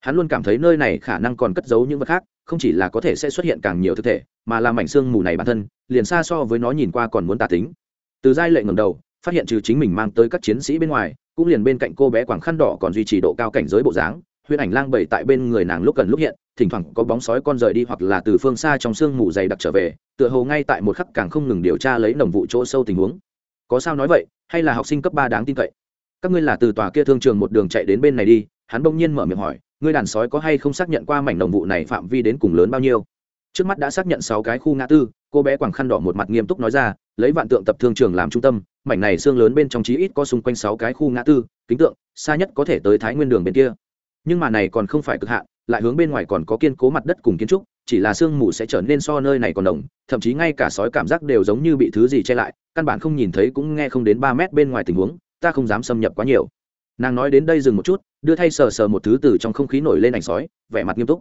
Hắn luôn cảm thấy nơi này khả năng còn cất giấu những vật khác, không chỉ là có thể sẽ xuất hiện càng nhiều thực thể, mà là mảnh xương mù này bản thân, liền xa so với nó nhìn qua còn muốn tà tính. Từ giai lệ ngầm đầu, phát hiện trừ chính mình mang tới các chiến sĩ bên ngoài, cũng liền bên cạnh cô bé quảng khăn đỏ còn duy trì độ cao cảnh giới bộ dáng huyền ảnh lang bầy tại bên người nàng lúc cần lúc hiện, thỉnh thoảng có bóng sói con rời đi hoặc là từ phương xa trong sương mù dày đặc trở về, tựa hồ ngay tại một khắc càng không ngừng điều tra lấy nồng vụ chỗ sâu tình huống. Có sao nói vậy, hay là học sinh cấp ba đáng tin cậy? Các ngươi là từ tòa kia thương trường một đường chạy đến bên này đi, hắn bỗng nhiên mở miệng hỏi, ngươi đàn sói có hay không xác nhận qua mảnh đồng vụ này phạm vi đến cùng lớn bao nhiêu? Trước mắt đã xác nhận sáu cái khu ngã tư, cô bé quảng khăn đỏ một mặt nghiêm túc nói ra, lấy vạn tượng tập thương trường làm trung tâm, mảnh này xương lớn bên trong chí ít có xung quanh sáu cái khu ngã tư, kính tượng, xa nhất có thể tới thái nguyên đường bên kia. Nhưng mà này còn không phải cực hạn, lại hướng bên ngoài còn có kiên cố mặt đất cùng kiến trúc, chỉ là sương mù sẽ trở nên so nơi này còn đồng, thậm chí ngay cả sói cảm giác đều giống như bị thứ gì che lại, căn bản không nhìn thấy cũng nghe không đến ba mét bên ngoài tình huống ta không dám xâm nhập quá nhiều. Nàng nói đến đây dừng một chút, đưa thay sờ sờ một thứ từ trong không khí nổi lên ảnh sói, vẻ mặt nghiêm túc.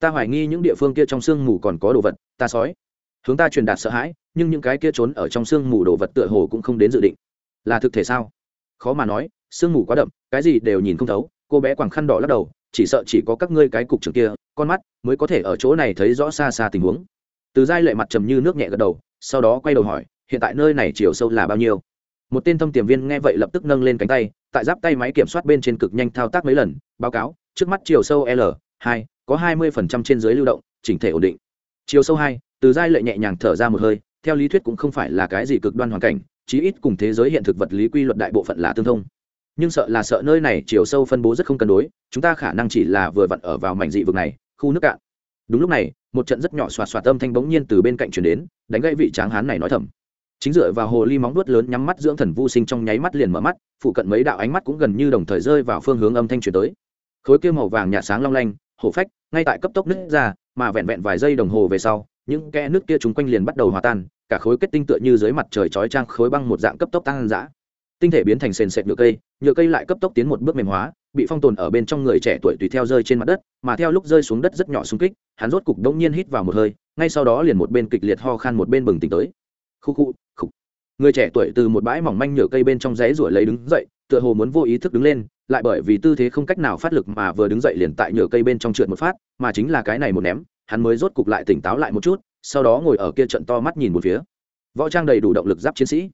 Ta hoài nghi những địa phương kia trong sương mù còn có đồ vật, ta sói. Hướng ta truyền đạt sợ hãi, nhưng những cái kia trốn ở trong sương mù đồ vật tựa hồ cũng không đến dự định. Là thực thể sao? Khó mà nói, sương mù quá đậm, cái gì đều nhìn không thấu, cô bé quàng khăn đỏ lắc đầu, chỉ sợ chỉ có các ngươi cái cục trưởng kia, con mắt mới có thể ở chỗ này thấy rõ xa xa tình huống. Từ giai lệ mặt trầm như nước nhẹ gật đầu, sau đó quay đầu hỏi, hiện tại nơi này chiều sâu là bao nhiêu? Một tên thâm tiềm viên nghe vậy lập tức nâng lên cánh tay, tại giáp tay máy kiểm soát bên trên cực nhanh thao tác mấy lần, báo cáo, trước mắt chiều sâu l hai, có hai mươi trên dưới lưu động, chỉnh thể ổn định. Chiều sâu hai, từ giai lệ nhẹ nhàng thở ra một hơi, theo lý thuyết cũng không phải là cái gì cực đoan hoàn cảnh, chí ít cùng thế giới hiện thực vật lý quy luật đại bộ phận là tương thông. Nhưng sợ là sợ nơi này chiều sâu phân bố rất không cân đối, chúng ta khả năng chỉ là vừa vặn ở vào mảnh dị vực này, khu nước cạn. Đúng lúc này, một trận rất nhỏ xoạt xoạt âm thanh bỗng nhiên từ bên cạnh chuyển đến, đánh gãy vị tráng hán này nói thầm chính dựa vào hồ ly móng đuốt lớn nhắm mắt dưỡng thần vô sinh trong nháy mắt liền mở mắt, phụ cận mấy đạo ánh mắt cũng gần như đồng thời rơi vào phương hướng âm thanh chuyển tới. Khối kia màu vàng nhạt sáng long lanh hổ phách, ngay tại cấp tốc nứt ra, mà vẹn vẹn vài giây đồng hồ về sau, những kẽ nước kia chúng quanh liền bắt đầu hòa tan, cả khối kết tinh tựa như dưới mặt trời chói trang khối băng một dạng cấp tốc tăng dã tinh thể biến thành sền sệt nhựa cây nhựa cây lại cấp tốc tiến một bước mềm hóa, bị phong tồn ở bên trong người trẻ tuổi tùy theo rơi trên mặt đất, mà theo lúc rơi xuống đất rất nhỏ xung kích, hắn rốt cục đống nhiên hít vào một hơi, ngay sau đó liền một bên kịch liệt ho khan một bên bừng tỉnh tới. Khu khu người trẻ tuổi từ một bãi mỏng manh nhựa cây bên trong rẽ ruổi lấy đứng dậy, tựa hồ muốn vô ý thức đứng lên, lại bởi vì tư thế không cách nào phát lực mà vừa đứng dậy liền tại nhựa cây bên trong trượt một phát, mà chính là cái này một ném, hắn mới rốt cục lại tỉnh táo lại một chút, sau đó ngồi ở kia trận to mắt nhìn một phía. Võ trang đầy đủ động lực giáp chiến sĩ.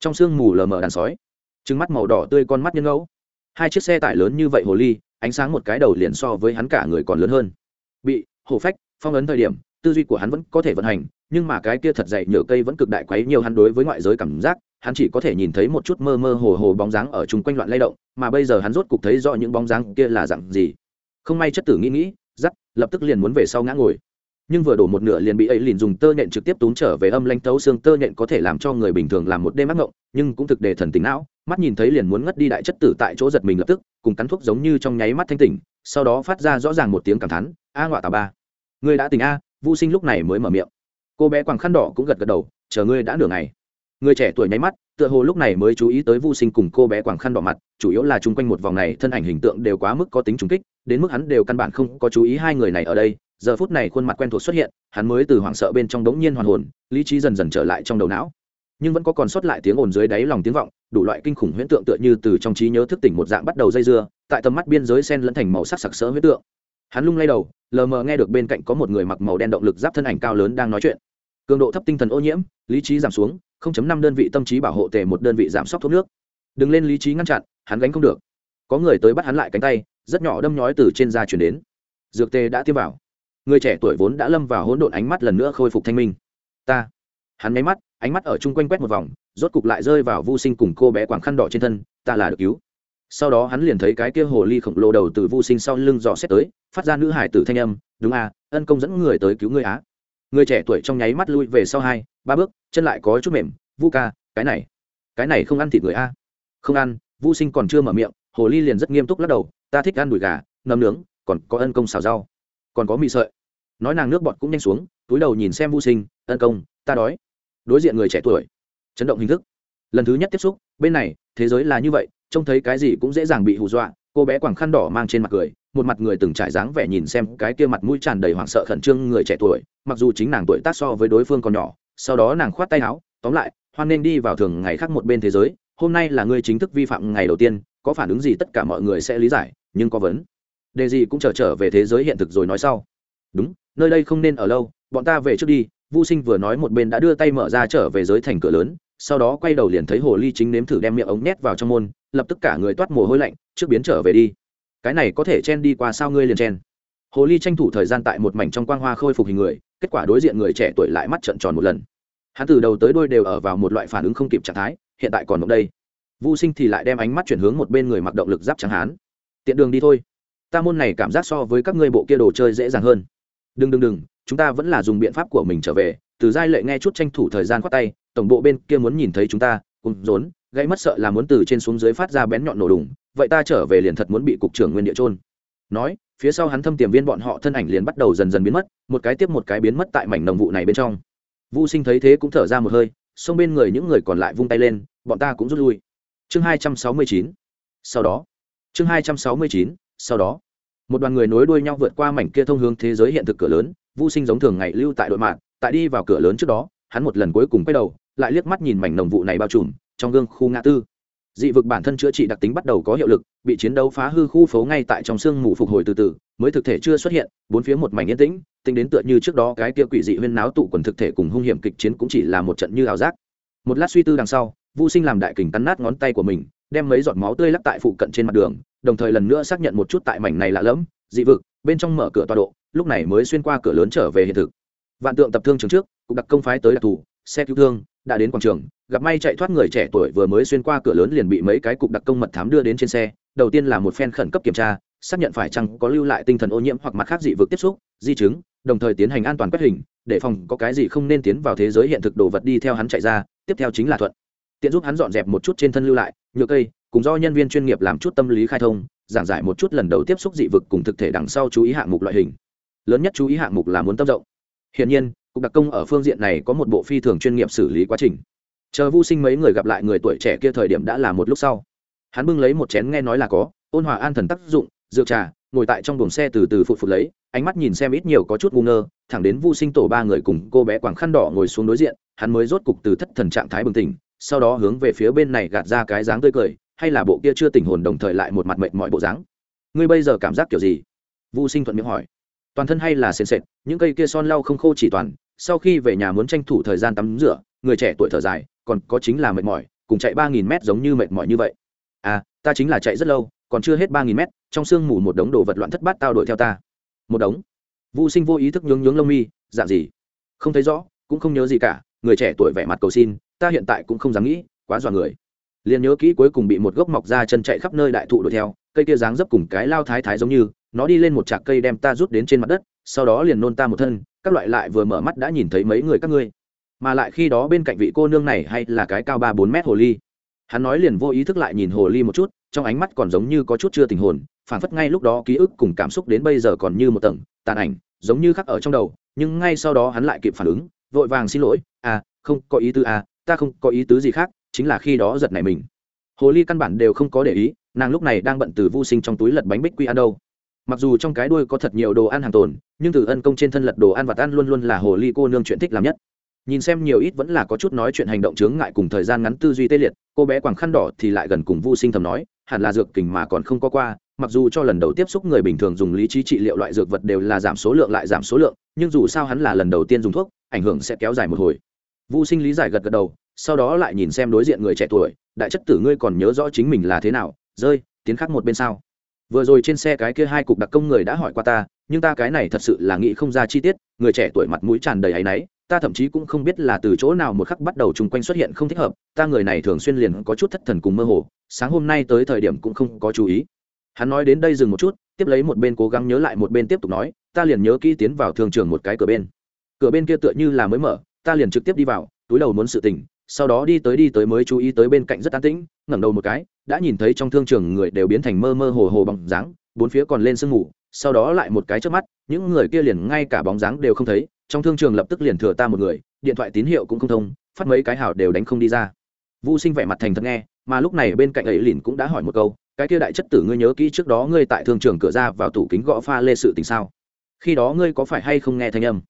Trong sương mù lờ mờ đàn sói. Trứng mắt màu đỏ tươi con mắt nhân ngẫu. Hai chiếc xe tải lớn như vậy hồ ly, ánh sáng một cái đầu liền so với hắn cả người còn lớn hơn. Bị hổ phách, phong ấn thời điểm tư duy của hắn vẫn có thể vận hành, nhưng mà cái kia thật dậy nhựa cây vẫn cực đại quấy nhiều hắn đối với ngoại giới cảm giác, hắn chỉ có thể nhìn thấy một chút mơ mơ hồ hồ bóng dáng ở chung quanh loạn lay động, mà bây giờ hắn rốt cục thấy rõ những bóng dáng kia là dạng gì. Không may chất tử nghĩ nghĩ dắt lập tức liền muốn về sau ngã ngồi. Nhưng vừa đổ một nửa liền bị ấy liền dùng tơ nhện trực tiếp túm trở về âm lanh tấu xương, tơ nhện có thể làm cho người bình thường làm một đêm ác ngộng, nhưng cũng thực để thần tính não, mắt nhìn thấy liền muốn ngất đi đại chất tử tại chỗ giật mình lập tức, cùng cắn thuốc giống như trong nháy mắt thanh tỉnh, sau đó phát ra rõ ràng một tiếng cảm thán, a ngọa tà ba người đã tỉnh a vô sinh lúc này mới mở miệng. Cô bé quàng khăn đỏ cũng gật gật đầu, chờ ngươi đã nửa ngày. Người trẻ tuổi nháy mắt, tựa hồ lúc này mới chú ý tới vô sinh cùng cô bé quàng khăn đỏ mặt, chủ yếu là chung quanh một vòng này thân ảnh hình tượng đều quá mức có tính trùng kích, đến mức hắn đều căn bản không có chú ý hai người này ở đây. Giờ phút này khuôn mặt quen thuộc xuất hiện, hắn mới từ hoảng sợ bên trong đống nhiên hoàn hồn, lý trí dần dần trở lại trong đầu não. Nhưng vẫn có còn sót lại tiếng ồn dưới đáy lòng tiếng vọng, đủ loại kinh khủng huyễn tượng tựa như từ trong trí nhớ thức tỉnh một dạng bắt đầu dây dưa, tại tầm mắt biên giới sen lẫn thành màu sắc sặc sỡ huyễn tượng hắn lung lay đầu, lờ mờ nghe được bên cạnh có một người mặc màu đen động lực giáp thân ảnh cao lớn đang nói chuyện. Cường độ thấp tinh thần ô nhiễm, lý trí giảm xuống 0.5 đơn vị tâm trí bảo hộ tề một đơn vị giảm sốc thuốc nước. Đừng lên lý trí ngăn chặn, hắn gánh không được. Có người tới bắt hắn lại cánh tay, rất nhỏ đâm nhói từ trên da chuyển đến. Dược tê đã tiêm vào. Người trẻ tuổi vốn đã lâm vào hỗn độn ánh mắt lần nữa khôi phục thanh minh. Ta. Hắn nháy mắt, ánh mắt ở chung quanh quét một vòng, rốt cục lại rơi vào vô sinh cùng cô bé quảng khăn đỏ trên thân, ta là được cứu sau đó hắn liền thấy cái kia hồ ly khổng lồ đầu từ vô sinh sau lưng dò xét tới, phát ra nữ hải tử thanh âm, đúng à ân công dẫn người tới cứu ngươi á. Người trẻ tuổi trong nháy mắt lui về sau hai, ba bước, chân lại có chút mềm, vu ca, cái này cái này không ăn thịt người a. Không ăn. Vu sinh còn chưa mở miệng, hồ ly liền rất nghiêm túc lắc đầu, ta thích ăn đùi gà, nấm nướng, còn có ân công xào rau, còn có mì sợi. Nói nàng nước bọt cũng nhanh xuống, túi đầu nhìn xem vu sinh, ân công, ta đói. Đối diện người trẻ tuổi, chấn động hình thức. Lần thứ nhất tiếp xúc, bên này thế giới là như vậy, trông thấy cái gì cũng dễ dàng bị hù dọa. Cô bé quàng khăn đỏ mang trên mặt cười, một mặt người từng trải dáng vẻ nhìn xem cái kia mặt mũi tràn đầy hoảng sợ khẩn trương người trẻ tuổi, mặc dù chính nàng tuổi tác so với đối phương còn nhỏ, sau đó nàng khoát tay áo, tóm lại, hoan nên đi vào thường ngày khác một bên thế giới, hôm nay là ngươi chính thức vi phạm ngày đầu tiên, có phản ứng gì tất cả mọi người sẽ lý giải, nhưng có vấn đề gì cũng trở trở về thế giới hiện thực rồi nói sau. Đúng, nơi đây không nên ở lâu, bọn ta về trước đi. Vô sinh vừa nói một bên đã đưa tay mở ra trở về giới thành cửa lớn sau đó quay đầu liền thấy hồ ly chính nếm thử đem miệng ống nhét vào trong môn, lập tức cả người toát mồ hôi lạnh, trước biến trở về đi. Cái này có thể chen đi qua sao ngươi liền chen? Hồ ly tranh thủ thời gian tại một mảnh trong quang hoa khôi phục hình người, kết quả đối diện người trẻ tuổi lại mắt trận tròn một lần. Hắn từ đầu tới đôi đều ở vào một loại phản ứng không kịp trạng thái, hiện tại còn ở đây. Vô sinh thì lại đem ánh mắt chuyển hướng một bên người mặc động lực giáp trắng hán. Tiện đường đi thôi. Ta môn này cảm giác so với các ngươi bộ kia đồ chơi dễ dàng hơn đừng đừng đừng chúng ta vẫn là dùng biện pháp của mình trở về từ giai lệ nghe chút tranh thủ thời gian khoát tay tổng bộ bên kia muốn nhìn thấy chúng ta cùng rốn gãy mất sợ là muốn từ trên xuống dưới phát ra bén nhọn nổ đùng vậy ta trở về liền thật muốn bị cục trưởng nguyên địa trôn nói phía sau hắn thâm tiềm viên bọn họ thân ảnh liền bắt đầu dần dần biến mất một cái tiếp một cái biến mất tại mảnh nồng vụ này bên trong Vu Sinh thấy thế cũng thở ra một hơi, xông bên người những người còn lại vung tay lên, bọn ta cũng rút lui. Chương hai trăm sáu mươi chín. Sau đó, chương hai trăm sáu mươi chín. Sau đó, một đoàn người nối đuôi nhau vượt qua mảnh kia thông hướng thế giới hiện thực cửa lớn, Vu Sinh giống thường ngày lưu tại đội mạng, tại đi vào cửa lớn trước đó, hắn một lần cuối cùng quay đầu, lại liếc mắt nhìn mảnh nồng vụ này bao trùm, trong gương khu ngã tư. Dị vực bản thân chữa trị đặc tính bắt đầu có hiệu lực, bị chiến đấu phá hư khu phố ngay tại trong sương mù phục hồi từ từ, mới thực thể chưa xuất hiện, bốn phía một mảnh yên tĩnh, tính đến tựa như trước đó cái kia quỷ dị huyên náo tụ quần thực thể cùng hung hiểm kịch chiến cũng chỉ là một trận như ảo giác một lát suy tư đằng sau Vu sinh làm đại kình cắn nát ngón tay của mình đem mấy giọt máu tươi lắc tại phụ cận trên mặt đường đồng thời lần nữa xác nhận một chút tại mảnh này lạ lẫm, dị vực, bên trong mở cửa tọa độ, lúc này mới xuyên qua cửa lớn trở về hiện thực. Vạn tượng tập thương trường trước, cục đặc công phái tới đặc thù xe cứu thương, đã đến quảng trường, gặp may chạy thoát người trẻ tuổi vừa mới xuyên qua cửa lớn liền bị mấy cái cục đặc công mật thám đưa đến trên xe, đầu tiên là một phen khẩn cấp kiểm tra, xác nhận phải chăng có lưu lại tinh thần ô nhiễm hoặc mặt khác dị vực tiếp xúc, di chứng, đồng thời tiến hành an toàn quét hình, để phòng có cái gì không nên tiến vào thế giới hiện thực đồ vật đi theo hắn chạy ra, tiếp theo chính là thuận. Tiện giúp hắn dọn dẹp một chút trên thân lưu lại, nhựa cây cùng do nhân viên chuyên nghiệp làm chút tâm lý khai thông, giảng giải một chút lần đầu tiếp xúc dị vực cùng thực thể đằng sau chú ý hạng mục loại hình. Lớn nhất chú ý hạng mục là muốn tâm rộng. Hiện nhiên, cục đặc công ở phương diện này có một bộ phi thường chuyên nghiệp xử lý quá trình. Chờ vô sinh mấy người gặp lại người tuổi trẻ kia thời điểm đã là một lúc sau. Hắn bưng lấy một chén nghe nói là có, ôn hòa an thần tác dụng dược trà, ngồi tại trong buồng xe từ từ phụt phụt lấy, ánh mắt nhìn xem ít nhiều có chút ngu ngơ, thẳng đến vô sinh tổ ba người cùng cô bé quảng khăn đỏ ngồi xuống đối diện, hắn mới rốt cục từ thất thần trạng thái bừng tỉnh, sau đó hướng về phía bên này gạt ra cái dáng tươi cười hay là bộ kia chưa tỉnh hồn đồng thời lại một mặt mệt mọi bộ dáng? Ngươi bây giờ cảm giác kiểu gì? Vô sinh thuận miệng hỏi. Toàn thân hay là sền sệt, những cây kia son lau không khô chỉ toàn, sau khi về nhà muốn tranh thủ thời gian tắm rửa, người trẻ tuổi thở dài, còn có chính là mệt mỏi, cùng chạy ba nghìn mét giống như mệt mỏi như vậy. À ta chính là chạy rất lâu, còn chưa hết ba nghìn mét, trong sương mù một đống đồ vật loạn thất bát tao đuổi theo ta. Một đống? Vô sinh vô ý thức nhướng nhướng lông mi dạng gì? Không thấy rõ, cũng không nhớ gì cả, người trẻ tuổi vẻ mặt cầu xin, ta hiện tại cũng không dám nghĩ, quá dọa người liền nhớ kỹ cuối cùng bị một gốc mọc ra chân chạy khắp nơi đại thụ đuổi theo, cây kia dáng dấp cùng cái lao thái thái giống như, nó đi lên một trạc cây đem ta rút đến trên mặt đất, sau đó liền nôn ta một thân, các loại lại vừa mở mắt đã nhìn thấy mấy người các ngươi. Mà lại khi đó bên cạnh vị cô nương này hay là cái cao ba bốn mét hồ ly. Hắn nói liền vô ý thức lại nhìn hồ ly một chút, trong ánh mắt còn giống như có chút chưa tình hồn, phảng phất ngay lúc đó ký ức cùng cảm xúc đến bây giờ còn như một tầng, tàn ảnh, giống như khắc ở trong đầu, nhưng ngay sau đó hắn lại kịp phản ứng, vội vàng xin lỗi à không có ý tứ à ta không có ý tứ gì khác chính là khi đó giật nảy mình. Hồ ly căn bản đều không có để ý, nàng lúc này đang bận từ vô sinh trong túi lật bánh bích quy ăn đâu. Mặc dù trong cái đuôi có thật nhiều đồ ăn hàng tồn, nhưng từ ân công trên thân lật đồ ăn và ăn luôn luôn là hồ ly cô nương chuyện thích làm nhất. Nhìn xem nhiều ít vẫn là có chút nói chuyện hành động chướng ngại cùng thời gian ngắn tư duy tê liệt, cô bé quảng khăn đỏ thì lại gần cùng vô sinh thầm nói, hẳn là dược kình mà còn không có qua, mặc dù cho lần đầu tiếp xúc người bình thường dùng lý trí trị liệu loại dược vật đều là giảm số lượng lại giảm số lượng, nhưng dù sao hắn là lần đầu tiên dùng thuốc, ảnh hưởng sẽ kéo dài một hồi. Vô sinh lý giải gật gật đầu sau đó lại nhìn xem đối diện người trẻ tuổi, đại chất tử ngươi còn nhớ rõ chính mình là thế nào? Rơi, tiến khắc một bên sao? Vừa rồi trên xe cái kia hai cục đặc công người đã hỏi qua ta, nhưng ta cái này thật sự là nghĩ không ra chi tiết, người trẻ tuổi mặt mũi tràn đầy áy náy, ta thậm chí cũng không biết là từ chỗ nào một khắc bắt đầu chung quanh xuất hiện không thích hợp, ta người này thường xuyên liền có chút thất thần cùng mơ hồ, sáng hôm nay tới thời điểm cũng không có chú ý. Hắn nói đến đây dừng một chút, tiếp lấy một bên cố gắng nhớ lại một bên tiếp tục nói, ta liền nhớ kỹ tiến vào thương trường một cái cửa bên. Cửa bên kia tựa như là mới mở, ta liền trực tiếp đi vào, túi đầu muốn sự tình sau đó đi tới đi tới mới chú ý tới bên cạnh rất an tĩnh, ngẩng đầu một cái, đã nhìn thấy trong thương trường người đều biến thành mơ mơ hồ hồ bằng dáng, bốn phía còn lên sương mù, sau đó lại một cái trước mắt, những người kia liền ngay cả bóng dáng đều không thấy, trong thương trường lập tức liền thừa ta một người, điện thoại tín hiệu cũng không thông, phát mấy cái hào đều đánh không đi ra. Vu sinh vẻ mặt thành thật nghe, mà lúc này bên cạnh ấy lìn cũng đã hỏi một câu, cái kia đại chất tử ngươi nhớ kỹ trước đó ngươi tại thương trường cửa ra vào tủ kính gõ pha lê sự tình sao? Khi đó ngươi có phải hay không nghe thanh âm?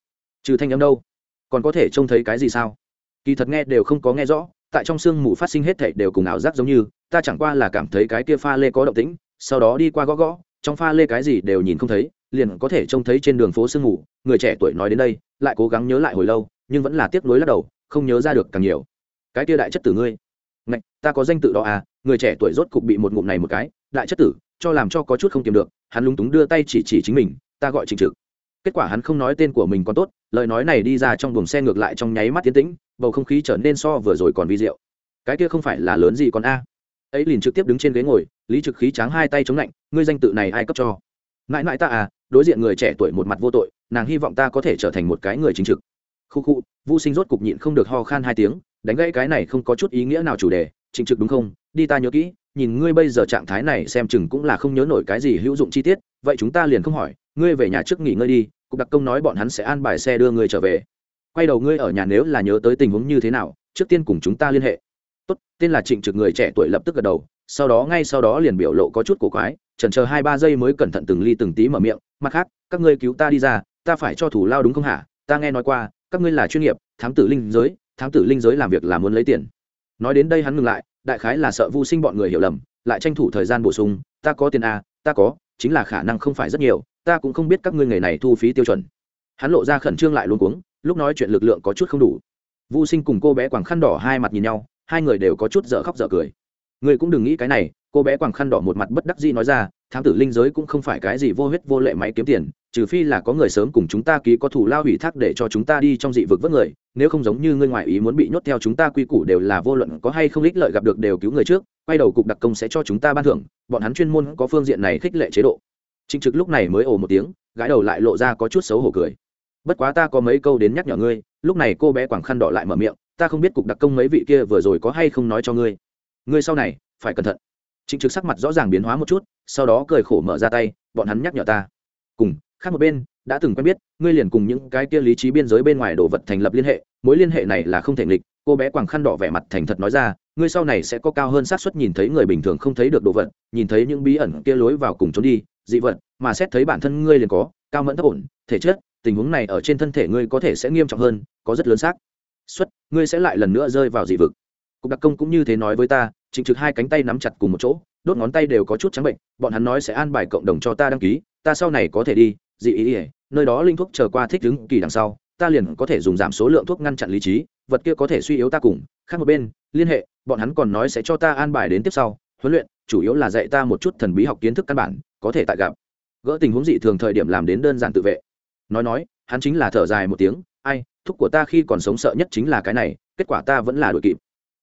Trừ thanh âm đâu, còn có thể trông thấy cái gì sao? Kỳ thật nghe đều không có nghe rõ, tại trong sương mù phát sinh hết thảy đều cùng ảo giác giống như, ta chẳng qua là cảm thấy cái kia pha lê có động tĩnh, sau đó đi qua gõ gõ, trong pha lê cái gì đều nhìn không thấy, liền có thể trông thấy trên đường phố sương mù, người trẻ tuổi nói đến đây, lại cố gắng nhớ lại hồi lâu, nhưng vẫn là tiếc nuối lắc đầu, không nhớ ra được càng nhiều. Cái kia đại chất tử ngươi. Ngạch, ta có danh tự đó à người trẻ tuổi rốt cục bị một ngụm này một cái, đại chất tử, cho làm cho có chút không kiềm được, hắn lúng túng đưa tay chỉ chỉ chính mình, ta gọi trình trực. Kết quả hắn không nói tên của mình còn tốt lời nói này đi ra trong buồng xe ngược lại trong nháy mắt tiến tĩnh, bầu không khí trở nên so vừa rồi còn vi diệu. Cái kia không phải là lớn gì còn a. Ấy liền trực tiếp đứng trên ghế ngồi, lý trực khí tráng hai tay chống lạnh, ngươi danh tự này ai cấp cho? Mãi mãi ta à đối diện người trẻ tuổi một mặt vô tội, nàng hy vọng ta có thể trở thành một cái người chính trực. Khu khu vô sinh rốt cục nhịn không được ho khan hai tiếng, đánh gãy cái này không có chút ý nghĩa nào chủ đề, chính trực đúng không? Đi ta nhớ kỹ, nhìn ngươi bây giờ trạng thái này xem chừng cũng là không nhớ nổi cái gì hữu dụng chi tiết, vậy chúng ta liền không hỏi, ngươi về nhà trước nghỉ ngơi đi cục đặc công nói bọn hắn sẽ an bài xe đưa ngươi trở về. Quay đầu ngươi ở nhà nếu là nhớ tới tình huống như thế nào trước tiên cùng chúng ta liên hệ. Tốt tên là trịnh trực người trẻ tuổi lập tức gật đầu sau đó ngay sau đó liền biểu lộ có chút cổ quái chần chờ hai ba giây mới cẩn thận từng ly từng tí mở miệng mặt khác các ngươi cứu ta đi ra ta phải cho thủ lao đúng không hả? Ta nghe nói qua các ngươi là chuyên nghiệp thám tử linh giới thám tử linh giới làm việc là muốn lấy tiền. Nói đến đây hắn ngừng lại đại khái là sợ vô sinh bọn người hiểu lầm lại tranh thủ thời gian bổ sung ta có tiền à, ta có chính là khả năng không phải rất nhiều ta cũng không biết các ngươi nghề này thu phí tiêu chuẩn. Hắn lộ ra khẩn trương lại luôn cuống, lúc nói chuyện lực lượng có chút không đủ. Vô sinh cùng cô bé quàng khăn đỏ hai mặt nhìn nhau, hai người đều có chút dở khóc dở cười. Người cũng đừng nghĩ cái này, cô bé quàng khăn đỏ một mặt bất đắc dĩ nói ra, thám tử linh giới cũng không phải cái gì vô huyết vô lệ máy kiếm tiền, trừ phi là có người sớm cùng chúng ta ký có thủ lao ủy thác để cho chúng ta đi trong dị vực vớt người, nếu không giống như ngươi ngoại ý muốn bị nhốt theo chúng ta quy củ đều là vô luận có hay không ích lợi gặp được đều cứu người trước, quay đầu cục đặc công sẽ cho chúng ta ban thưởng, bọn hắn chuyên môn có phương diện này khích lệ chế độ trịnh trực lúc này mới ồ một tiếng gái đầu lại lộ ra có chút xấu hổ cười. Bất quá ta có mấy câu đến nhắc nhở ngươi, lúc này cô bé quảng khăn đỏ lại mở miệng, ta không biết cục đặc công mấy vị kia vừa rồi có hay không nói cho ngươi. Ngươi sau này, phải cẩn thận. Trịnh trực sắc mặt rõ ràng biến hóa một chút, sau đó cười khổ mở ra tay, bọn hắn nhắc nhở ta. Cùng, khác một bên, đã từng quen biết, ngươi liền cùng những cái kia lý trí biên giới bên ngoài đồ vật thành lập liên hệ, mối liên hệ này là không thể nghịch, cô bé quàng khăn đỏ vẻ mặt thành thật nói ra, ngươi sau này sẽ có cao hơn xác suất nhìn thấy người bình thường không thấy được đồ vật, nhìn thấy những bí ẩn kia lối vào cùng trốn đi dị vật, mà xét thấy bản thân ngươi liền có, cao mẫn thấp ổn, thể chất, tình huống này ở trên thân thể ngươi có thể sẽ nghiêm trọng hơn, có rất lớn xác. Suất ngươi sẽ lại lần nữa rơi vào dị vực. Cục đặc công cũng như thế nói với ta, trịnh trực hai cánh tay nắm chặt cùng một chỗ, đốt ngón tay đều có chút trắng bệnh, bọn hắn nói sẽ an bài cộng đồng cho ta đăng ký, ta sau này có thể đi, dị ý ỉa nơi đó linh thuốc chờ qua thích đứng kỳ đằng sau, ta liền có thể dùng giảm số lượng thuốc ngăn chặn lý trí, vật kia có thể suy yếu ta cùng, khác một bên, liên hệ, bọn hắn còn nói sẽ cho ta an bài đến tiếp sau, huấn luyện, chủ yếu là dạy ta một chút thần bí học kiến thức căn bản có thể tại gặp. Gỡ tình huống dị thường thời điểm làm đến đơn giản tự vệ. Nói nói, hắn chính là thở dài một tiếng, ai, thúc của ta khi còn sống sợ nhất chính là cái này, kết quả ta vẫn là đội kịp.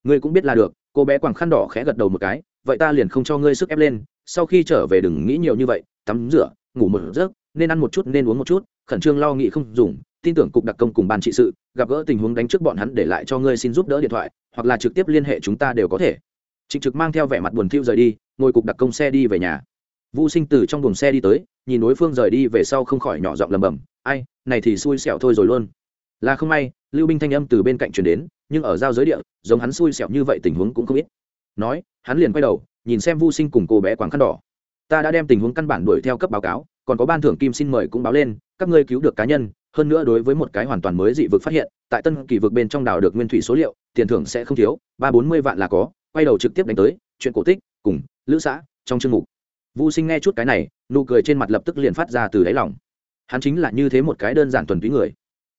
Ngươi cũng biết là được. Cô bé quàng khăn đỏ khẽ gật đầu một cái, vậy ta liền không cho ngươi sức ép lên, sau khi trở về đừng nghĩ nhiều như vậy, tắm rửa, ngủ một giấc, nên ăn một chút, nên uống một chút, khẩn trương lo nghĩ không dùng, tin tưởng cục đặc công cùng ban trị sự, gặp gỡ tình huống đánh trước bọn hắn để lại cho ngươi xin giúp đỡ điện thoại, hoặc là trực tiếp liên hệ chúng ta đều có thể. Trịnh trực mang theo vẻ mặt buồn thiu rời đi, ngồi cục đặc công xe đi về nhà vũ sinh từ trong buồng xe đi tới, nhìn đối phương rời đi về sau không khỏi nhỏ giọng lầm bầm ai, này thì xui xẻo thôi rồi luôn. Là không may, lưu binh thanh âm từ bên cạnh truyền đến, nhưng ở giao giới địa, giống hắn xui xẻo như vậy tình huống cũng không ít. Nói, hắn liền quay đầu, nhìn xem vu sinh cùng cô bé quảng khăn đỏ. Ta đã đem tình huống căn bản đuổi theo cấp báo cáo, còn có ban thưởng kim xin mời cũng báo lên, các ngươi cứu được cá nhân, hơn nữa đối với một cái hoàn toàn mới dị vực phát hiện, tại tân kỳ vực bên trong đảo được nguyên thủy số liệu, tiền thưởng sẽ không thiếu, ba bốn mươi vạn là có. Quay đầu trực tiếp đánh tới, chuyện cổ tích, cùng, lữ xã, trong chương mục. Vu Sinh nghe chút cái này, nụ cười trên mặt lập tức liền phát ra từ đáy lòng. Hắn chính là như thế một cái đơn giản thuần túy người.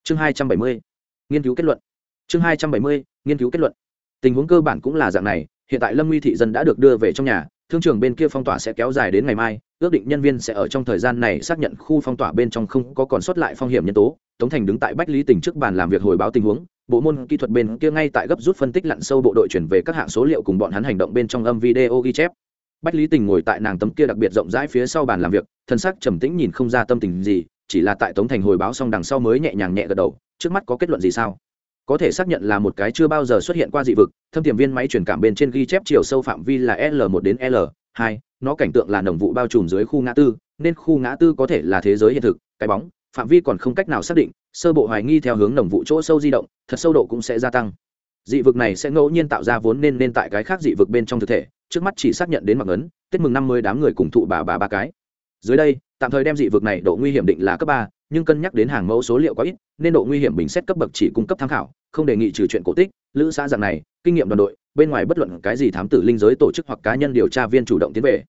Chương hai trăm bảy mươi nghiên cứu kết luận. Chương hai trăm bảy mươi nghiên cứu kết luận. Tình huống cơ bản cũng là dạng này, hiện tại Lâm Nguy thị dân đã được đưa về trong nhà, thương trường bên kia phong tỏa sẽ kéo dài đến ngày mai, ước định nhân viên sẽ ở trong thời gian này xác nhận khu phong tỏa bên trong không có còn sót lại phong hiểm nhân tố. Tống Thành đứng tại Bách Lý Tỉnh trước bàn làm việc hồi báo tình huống, bộ môn kỹ thuật bên kia ngay tại gấp rút phân tích lặn sâu bộ đội chuyển về các hạng số liệu cùng bọn hắn hành động bên trong âm video ghi chép bách lý tình ngồi tại nàng tấm kia đặc biệt rộng rãi phía sau bàn làm việc, thân sắc trầm tĩnh nhìn không ra tâm tình gì, chỉ là tại tống thành hồi báo xong đằng sau mới nhẹ nhàng nhẹ gật đầu, trước mắt có kết luận gì sao? Có thể xác nhận là một cái chưa bao giờ xuất hiện qua dị vực, thâm tiềm viên máy truyền cảm bên trên ghi chép chiều sâu phạm vi là l 1 đến l 2 nó cảnh tượng là đồng vụ bao trùm dưới khu ngã tư, nên khu ngã tư có thể là thế giới hiện thực, cái bóng, phạm vi còn không cách nào xác định, sơ bộ hoài nghi theo hướng đồng vụ chỗ sâu di động, thật sâu độ cũng sẽ gia tăng. Dị vực này sẽ ngẫu nhiên tạo ra vốn nên nên tại cái khác dị vực bên trong thực thể trước mắt chỉ xác nhận đến mặc ấn, tết mừng năm mươi đám người cùng thụ bà bà ba cái. Dưới đây, tạm thời đem dị vực này độ nguy hiểm định là cấp ba, nhưng cân nhắc đến hàng mẫu số liệu quá ít, nên độ nguy hiểm bình xét cấp bậc chỉ cung cấp tham khảo, không đề nghị trừ chuyện cổ tích, lữ xã dạng này, kinh nghiệm đoàn đội, bên ngoài bất luận cái gì thám tử linh giới tổ chức hoặc cá nhân điều tra viên chủ động tiến về.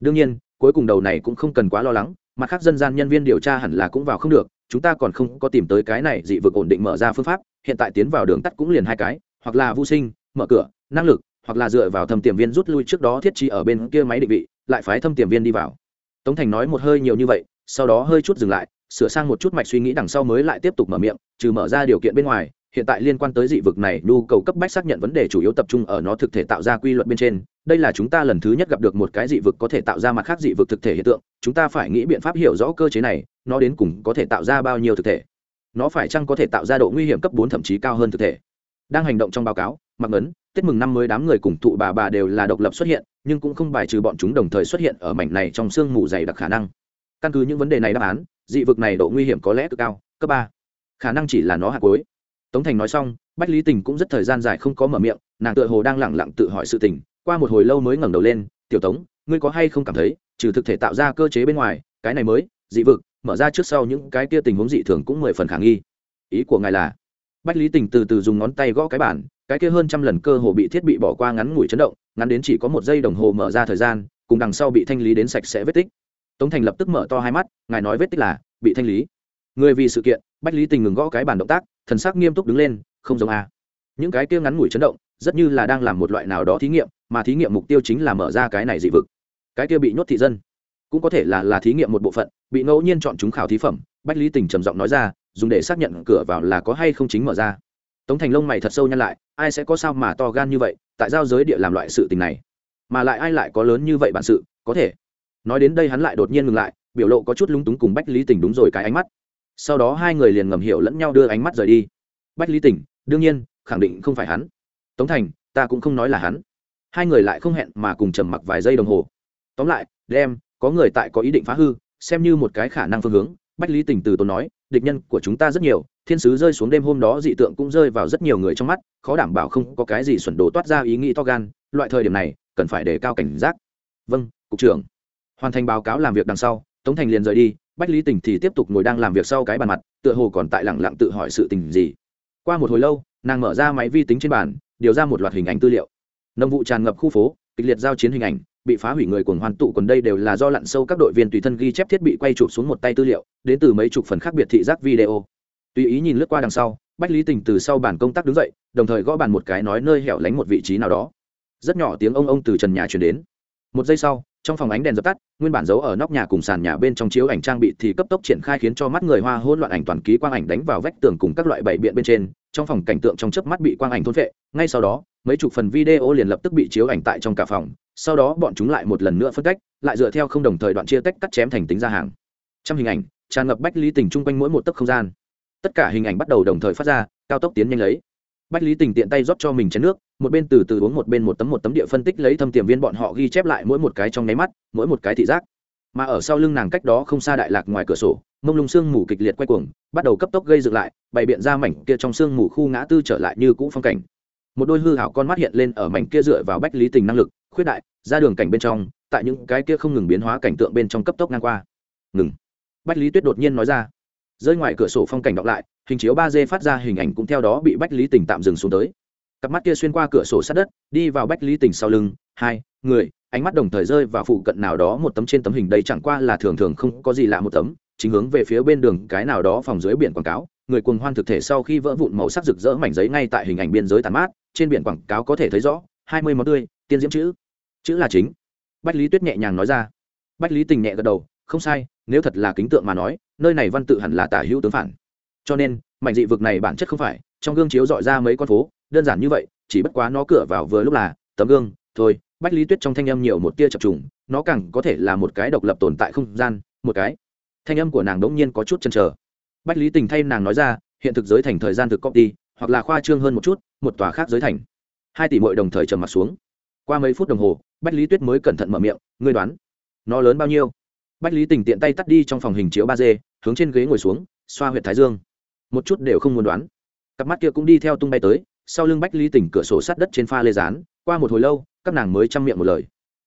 Đương nhiên, cuối cùng đầu này cũng không cần quá lo lắng, mặt khác dân gian nhân viên điều tra hẳn là cũng vào không được, chúng ta còn không có tìm tới cái này dị vực ổn định mở ra phương pháp, hiện tại tiến vào đường tắt cũng liền hai cái, hoặc là vô sinh, mở cửa, năng lực hoặc là dựa vào thâm tiềm viên rút lui trước đó thiết trí ở bên kia máy định vị, lại phái thâm tiềm viên đi vào. Tống thành nói một hơi nhiều như vậy, sau đó hơi chút dừng lại, sửa sang một chút mạch suy nghĩ đằng sau mới lại tiếp tục mở miệng, trừ mở ra điều kiện bên ngoài, hiện tại liên quan tới dị vực này, nhu cầu cấp bách xác nhận vấn đề chủ yếu tập trung ở nó thực thể tạo ra quy luật bên trên. Đây là chúng ta lần thứ nhất gặp được một cái dị vực có thể tạo ra mặt khác dị vực thực thể hiện tượng, chúng ta phải nghĩ biện pháp hiểu rõ cơ chế này, nó đến cùng có thể tạo ra bao nhiêu thực thể. Nó phải chăng có thể tạo ra độ nguy hiểm cấp bốn thậm chí cao hơn thực thể? Đang hành động trong báo cáo mặc ấn, tết mừng năm mới đám người cùng tụ bà bà đều là độc lập xuất hiện, nhưng cũng không bài trừ bọn chúng đồng thời xuất hiện ở mảnh này trong sương mù dày đặc khả năng. Căn cứ những vấn đề này đáp án, dị vực này độ nguy hiểm có lẽ cực cao, cấp ba. Khả năng chỉ là nó hạ cuối. Tống thành nói xong, bách lý tình cũng rất thời gian dài không có mở miệng, nàng tựa hồ đang lẳng lặng tự hỏi sự tình, qua một hồi lâu mới ngẩng đầu lên, tiểu tống, ngươi có hay không cảm thấy, trừ thực thể tạo ra cơ chế bên ngoài, cái này mới, dị vực, mở ra trước sau những cái kia tình huống dị thường cũng mười phần khả nghi. Ý của ngài là bách lý tình từ từ dùng ngón tay gõ cái bản cái kia hơn trăm lần cơ hồ bị thiết bị bỏ qua ngắn ngủi chấn động, ngắn đến chỉ có một giây đồng hồ mở ra thời gian, cùng đằng sau bị thanh lý đến sạch sẽ vết tích. Tống thành lập tức mở to hai mắt, ngài nói vết tích là, bị thanh lý. Người vì sự kiện, bách lý tình ngừng gõ cái bản động tác, thần sắc nghiêm túc đứng lên, không giống a. Những cái kia ngắn ngủi chấn động, rất như là đang làm một loại nào đó thí nghiệm, mà thí nghiệm mục tiêu chính là mở ra cái này dị vực. Cái kia bị nhốt thị dân, cũng có thể là là thí nghiệm một bộ phận, bị ngẫu nhiên chọn chúng khảo thí phẩm bách lý tình trầm giọng nói ra, dùng để xác nhận cửa vào là có hay không chính mở ra. Tống thành lông mày thật sâu nhăn lại, ai sẽ có sao mà to gan như vậy, tại giao giới địa làm loại sự tình này? Mà lại ai lại có lớn như vậy bản sự, có thể? Nói đến đây hắn lại đột nhiên ngừng lại, biểu lộ có chút lúng túng cùng bách lý tình đúng rồi cái ánh mắt. Sau đó hai người liền ngầm hiểu lẫn nhau đưa ánh mắt rời đi. Bách lý tình, đương nhiên, khẳng định không phải hắn. Tống thành, ta cũng không nói là hắn. Hai người lại không hẹn mà cùng trầm mặc vài giây đồng hồ. Tóm lại, đem, có người tại có ý định phá hư, xem như một cái khả năng phương hướng bách lý tình từ tốn nói, địch nhân của chúng ta rất nhiều, thiên sứ rơi xuống đêm hôm đó dị tượng cũng rơi vào rất nhiều người trong mắt, khó đảm bảo không có cái gì xuẩn đồ toát ra ý nghĩ to gan, loại thời điểm này, cần phải đề cao cảnh giác. Vâng cục trưởng. Hoàn thành báo cáo làm việc đằng sau, tống thành liền rời đi, bách lý tình thì tiếp tục ngồi đang làm việc sau cái bàn mặt, tựa hồ còn tại lẳng lặng tự hỏi sự tình gì. Qua một hồi lâu, nàng mở ra máy vi tính trên bàn, điều ra một loạt hình ảnh tư liệu. Nông vụ tràn ngập khu phố, kịch liệt giao chiến hình ảnh bị phá hủy người cuồng hoàn tụ còn đây đều là do lặn sâu các đội viên tùy thân ghi chép thiết bị quay chụp xuống một tay tư liệu, đến từ mấy chục phần khác biệt thị giác video. Tùy ý nhìn lướt qua đằng sau, bách lý tình từ sau bàn công tác đứng dậy, đồng thời gõ bàn một cái nói nơi hẻo lánh một vị trí nào đó. Rất nhỏ tiếng ông ông từ trần nhà chuyển đến. Một giây sau, trong phòng ánh đèn dập tắt, nguyên bản giấu ở nóc nhà cùng sàn nhà bên trong chiếu ảnh trang bị thì cấp tốc triển khai khiến cho mắt người hoa hỗn loạn ảnh toàn ký quang ảnh đánh vào vách tường cùng các loại bảy biện bên trên, trong phòng cảnh tượng trong chớp mắt bị quang ảnh thôn vệ ngay sau đó, mấy chục phần video liền lập tức bị chiếu ảnh tại trong cả phòng sau đó bọn chúng lại một lần nữa phân cách, lại dựa theo không đồng thời đoạn chia tách cắt chém thành tính ra hàng. Trong hình ảnh, tràn ngập bách lý tình chung quanh mỗi một tấc không gian. Tất cả hình ảnh bắt đầu đồng thời phát ra, cao tốc tiến nhanh lấy. Bách lý tình tiện tay rót cho mình chén nước, một bên từ từ uống một bên một tấm một tấm địa phân tích lấy thâm tiềm viên bọn họ ghi chép lại mỗi một cái trong nháy mắt, mỗi một cái thị giác. Mà ở sau lưng nàng cách đó không xa đại lạc ngoài cửa sổ, mông lung sương mù kịch liệt quay cuồng, bắt đầu cấp tốc gây dựng lại, bày biện ra mảnh kia trong sương mù khu ngã tư trở lại như cũ phong cảnh. Một đôi hư hảo con mắt hiện lên ở mảnh kia dựa vào bách lý tình năng lực khuyết đại, ra đường cảnh bên trong, tại những cái kia không ngừng biến hóa cảnh tượng bên trong cấp tốc ngang qua. Ngừng. Bách lý tuyết đột nhiên nói ra. Rơi ngoài cửa sổ phong cảnh đọc lại, hình chiếu ba d phát ra hình ảnh cũng theo đó bị bách lý tình tạm dừng xuống tới. Cặp mắt kia xuyên qua cửa sổ sát đất, đi vào bách lý tình sau lưng, hai, người, ánh mắt đồng thời rơi vào phụ cận nào đó một tấm trên tấm hình đây chẳng qua là thường thường không có gì lạ một tấm, chính hướng về phía bên đường cái nào đó phòng dưới biển quảng cáo, người cuồng hoan thực thể sau khi vỡ vụn màu sắc rực rỡ mảnh giấy ngay tại hình ảnh biên giới tàn mát, trên biển quảng cáo có thể thấy rõ, hai mươi món tươi, tiên diễm chữ chữ là chính. Bách lý tuyết nhẹ nhàng nói ra. Bách lý tình nhẹ gật đầu, không sai, nếu thật là kính tượng mà nói, nơi này văn tự hẳn là tả hữu tướng phản. Cho nên, mảnh dị vực này bản chất không phải, trong gương chiếu dọi ra mấy con phố, đơn giản như vậy, chỉ bất quá nó cửa vào vừa lúc là tấm gương, thôi, bách lý tuyết trong thanh âm nhiều một tia chập trùng, nó càng có thể là một cái độc lập tồn tại không gian, một cái. Thanh âm của nàng đống nhiên có chút chần chờ. Bách lý tình thay nàng nói ra, hiện thực giới thành thời gian thực copy, hoặc là khoa trương hơn một chút, một tòa khác giới thành. Hai tỷ mội đồng thời trầm mặt xuống. Qua mấy phút đồng hồ bách lý tuyết mới cẩn thận mở miệng, ngươi đoán, nó lớn bao nhiêu? Bách lý tình tiện tay tắt đi trong phòng hình chiếu ba d, hướng trên ghế ngồi xuống, xoa h u y ệ t thái dương. Một chút đều không muốn đoán. Cặp mắt kia cũng đi theo tung bay tới, sau lưng bách lý Tỉnh cửa sổ sát đất trên pha lê rán qua một hồi lâu, các nàng mới chăm miệng một lời.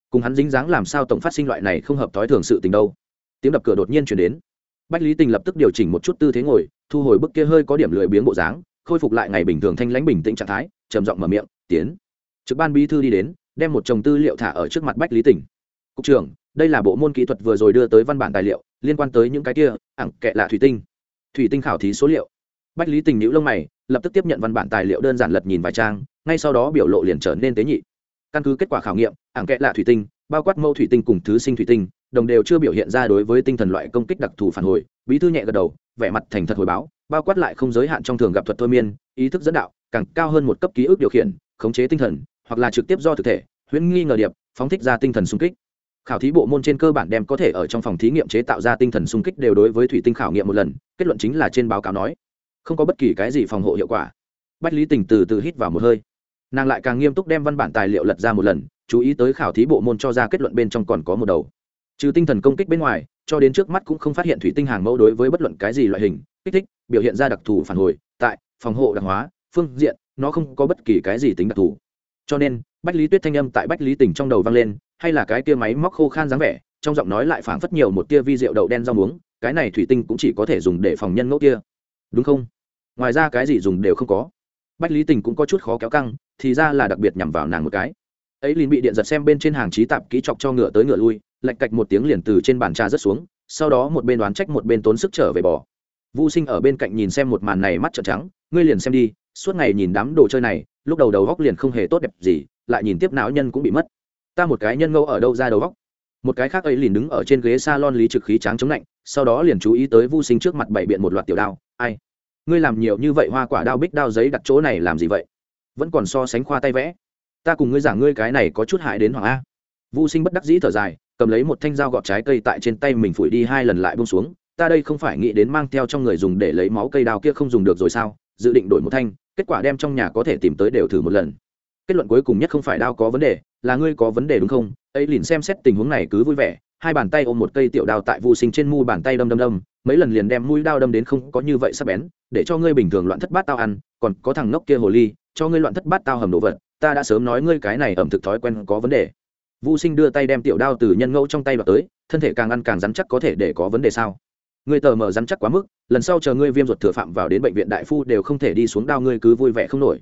Cùng hắn dính dáng làm sao tổng phát sinh loại này không hợp thói thường sự tình đâu. Tiếng đập cửa đột nhiên chuyển đến. Bách lý tình lập tức điều chỉnh một chút tư thế ngồi, thu hồi bức kia hơi có điểm lười biếng bộ dáng, khôi phục lại ngày bình thường thanh lãnh bình tĩnh trạng thái, trầm giọng mở miệng, tiến. Trực ban bí thư đi đến đem một chồng tư liệu thả ở trước mặt bách lý tỉnh cục trưởng, đây là bộ môn kỹ thuật vừa rồi đưa tới văn bản tài liệu, liên quan tới những cái kia ẳng kệ là thủy tinh. Thủy tinh khảo thí số liệu. Bách lý tình nữ lông mày, lập tức tiếp nhận văn bản tài liệu đơn giản lật nhìn vài trang, ngay sau đó biểu lộ liền trở nên tế nhị. Căn cứ kết quả khảo nghiệm, ảng kệ là thủy tinh, bao quát mẫu thủy tinh cùng thứ sinh thủy tinh, đồng đều chưa biểu hiện ra đối với tinh thần loại công kích đặc thù phản hồi. Bí thư nhẹ gật đầu, vẻ mặt thành thật hồi báo, bao quát lại không giới hạn trong thường gặp thuật thôi miên, ý thức dẫn đạo, càng cao hơn một cấp ký ức điều khiển, khống chế tinh thần hoặc là trực tiếp do thực thể, huyễn nghi ngờ điệp, phóng thích ra tinh thần xung kích. Khảo thí bộ môn trên cơ bản đem có thể ở trong phòng thí nghiệm chế tạo ra tinh thần xung kích đều đối với thủy tinh khảo nghiệm một lần, kết luận chính là trên báo cáo nói, không có bất kỳ cái gì phòng hộ hiệu quả. Bách lý tình từ từ hít vào một hơi. Nàng lại càng nghiêm túc đem văn bản tài liệu lật ra một lần, chú ý tới khảo thí bộ môn cho ra kết luận bên trong còn có một đầu. Trừ tinh thần công kích bên ngoài, cho đến trước mắt cũng không phát hiện thủy tinh hàng mẫu đối với bất luận cái gì loại hình, kích thích, biểu hiện ra đặc thù phản hồi, tại, phòng hộ đặc hóa, phương diện, nó không có bất kỳ cái gì tính đặc thù cho nên, bách lý tuyết thanh âm tại bách lý tỉnh trong đầu vang lên, hay là cái tia máy móc khô khan dáng vẻ, trong giọng nói lại phảng phất nhiều một tia vi rượu đậu đen rau muống, cái này thủy tinh cũng chỉ có thể dùng để phòng nhân ngẫu kia đúng không? Ngoài ra cái gì dùng đều không có. Bách lý tình cũng có chút khó kéo căng, thì ra là đặc biệt nhằm vào nàng một cái. Ấy liền bị điện giật xem bên trên hàng trí tạp kỹ chọc cho ngựa tới ngựa lui lạch cạch một tiếng liền từ trên bàn trà rớt xuống, sau đó một bên đoán trách một bên tốn sức trở về bỏ vô sinh ở bên cạnh nhìn xem một màn này mắt trợn trắng, ngươi liền xem đi suốt ngày nhìn đám đồ chơi này, lúc đầu đầu góc liền không hề tốt đẹp gì, lại nhìn tiếp não nhân cũng bị mất. Ta một cái nhân ngẫu ở đâu ra đầu góc? Một cái khác ấy liền đứng ở trên ghế s a lon lý trực khí tráng chống lạnh, sau đó liền chú ý tới vô sinh trước mặt bảy biện một loạt tiểu đao. Ai? Ngươi làm nhiều như vậy hoa quả đao bích đao giấy đặt chỗ này làm gì vậy? Vẫn còn so sánh khoa tay vẽ. Ta cùng ngươi giảng ngươi cái này có chút hại đến hoàng a. Vô sinh bất đắc dĩ thở dài, cầm lấy một thanh dao gọt trái cây tại trên tay mình phủi đi hai lần lại bông xuống. Ta đây không phải nghĩ đến mang theo trong người dùng để lấy máu cây đao kia không dùng được rồi sao? Dự định đổi một thanh, kết quả đem trong nhà có thể tìm tới đều thử một lần. Kết luận cuối cùng nhất không phải đao có vấn đề, là ngươi có vấn đề đúng không? Ấy liền xem xét tình huống này cứ vui vẻ, hai bàn tay ôm một cây tiểu đao tại vô sinh trên mu bàn tay đâm đâm đâm, mấy lần liền đem mũi đao đâm đến không có như vậy sắp bén, để cho ngươi bình thường loạn thất bát tao ăn, còn có thằng ngốc kia hồ ly, cho ngươi loạn thất bát tao hầm đồ vật, ta đã sớm nói ngươi cái này ẩm thực thói quen có vấn đề. Vô sinh đưa tay đem tiểu đao từ nhân ngẫu trong tay vào tới, thân thể càng ăn càng rắn chắc có thể để có vấn đề sao? Ngươi tờ mờ rắn chắc quá mức lần sau chờ ngươi viêm ruột thừa phạm vào đến bệnh viện đại phu đều không thể đi xuống đao ngươi cứ vui vẻ không nổi.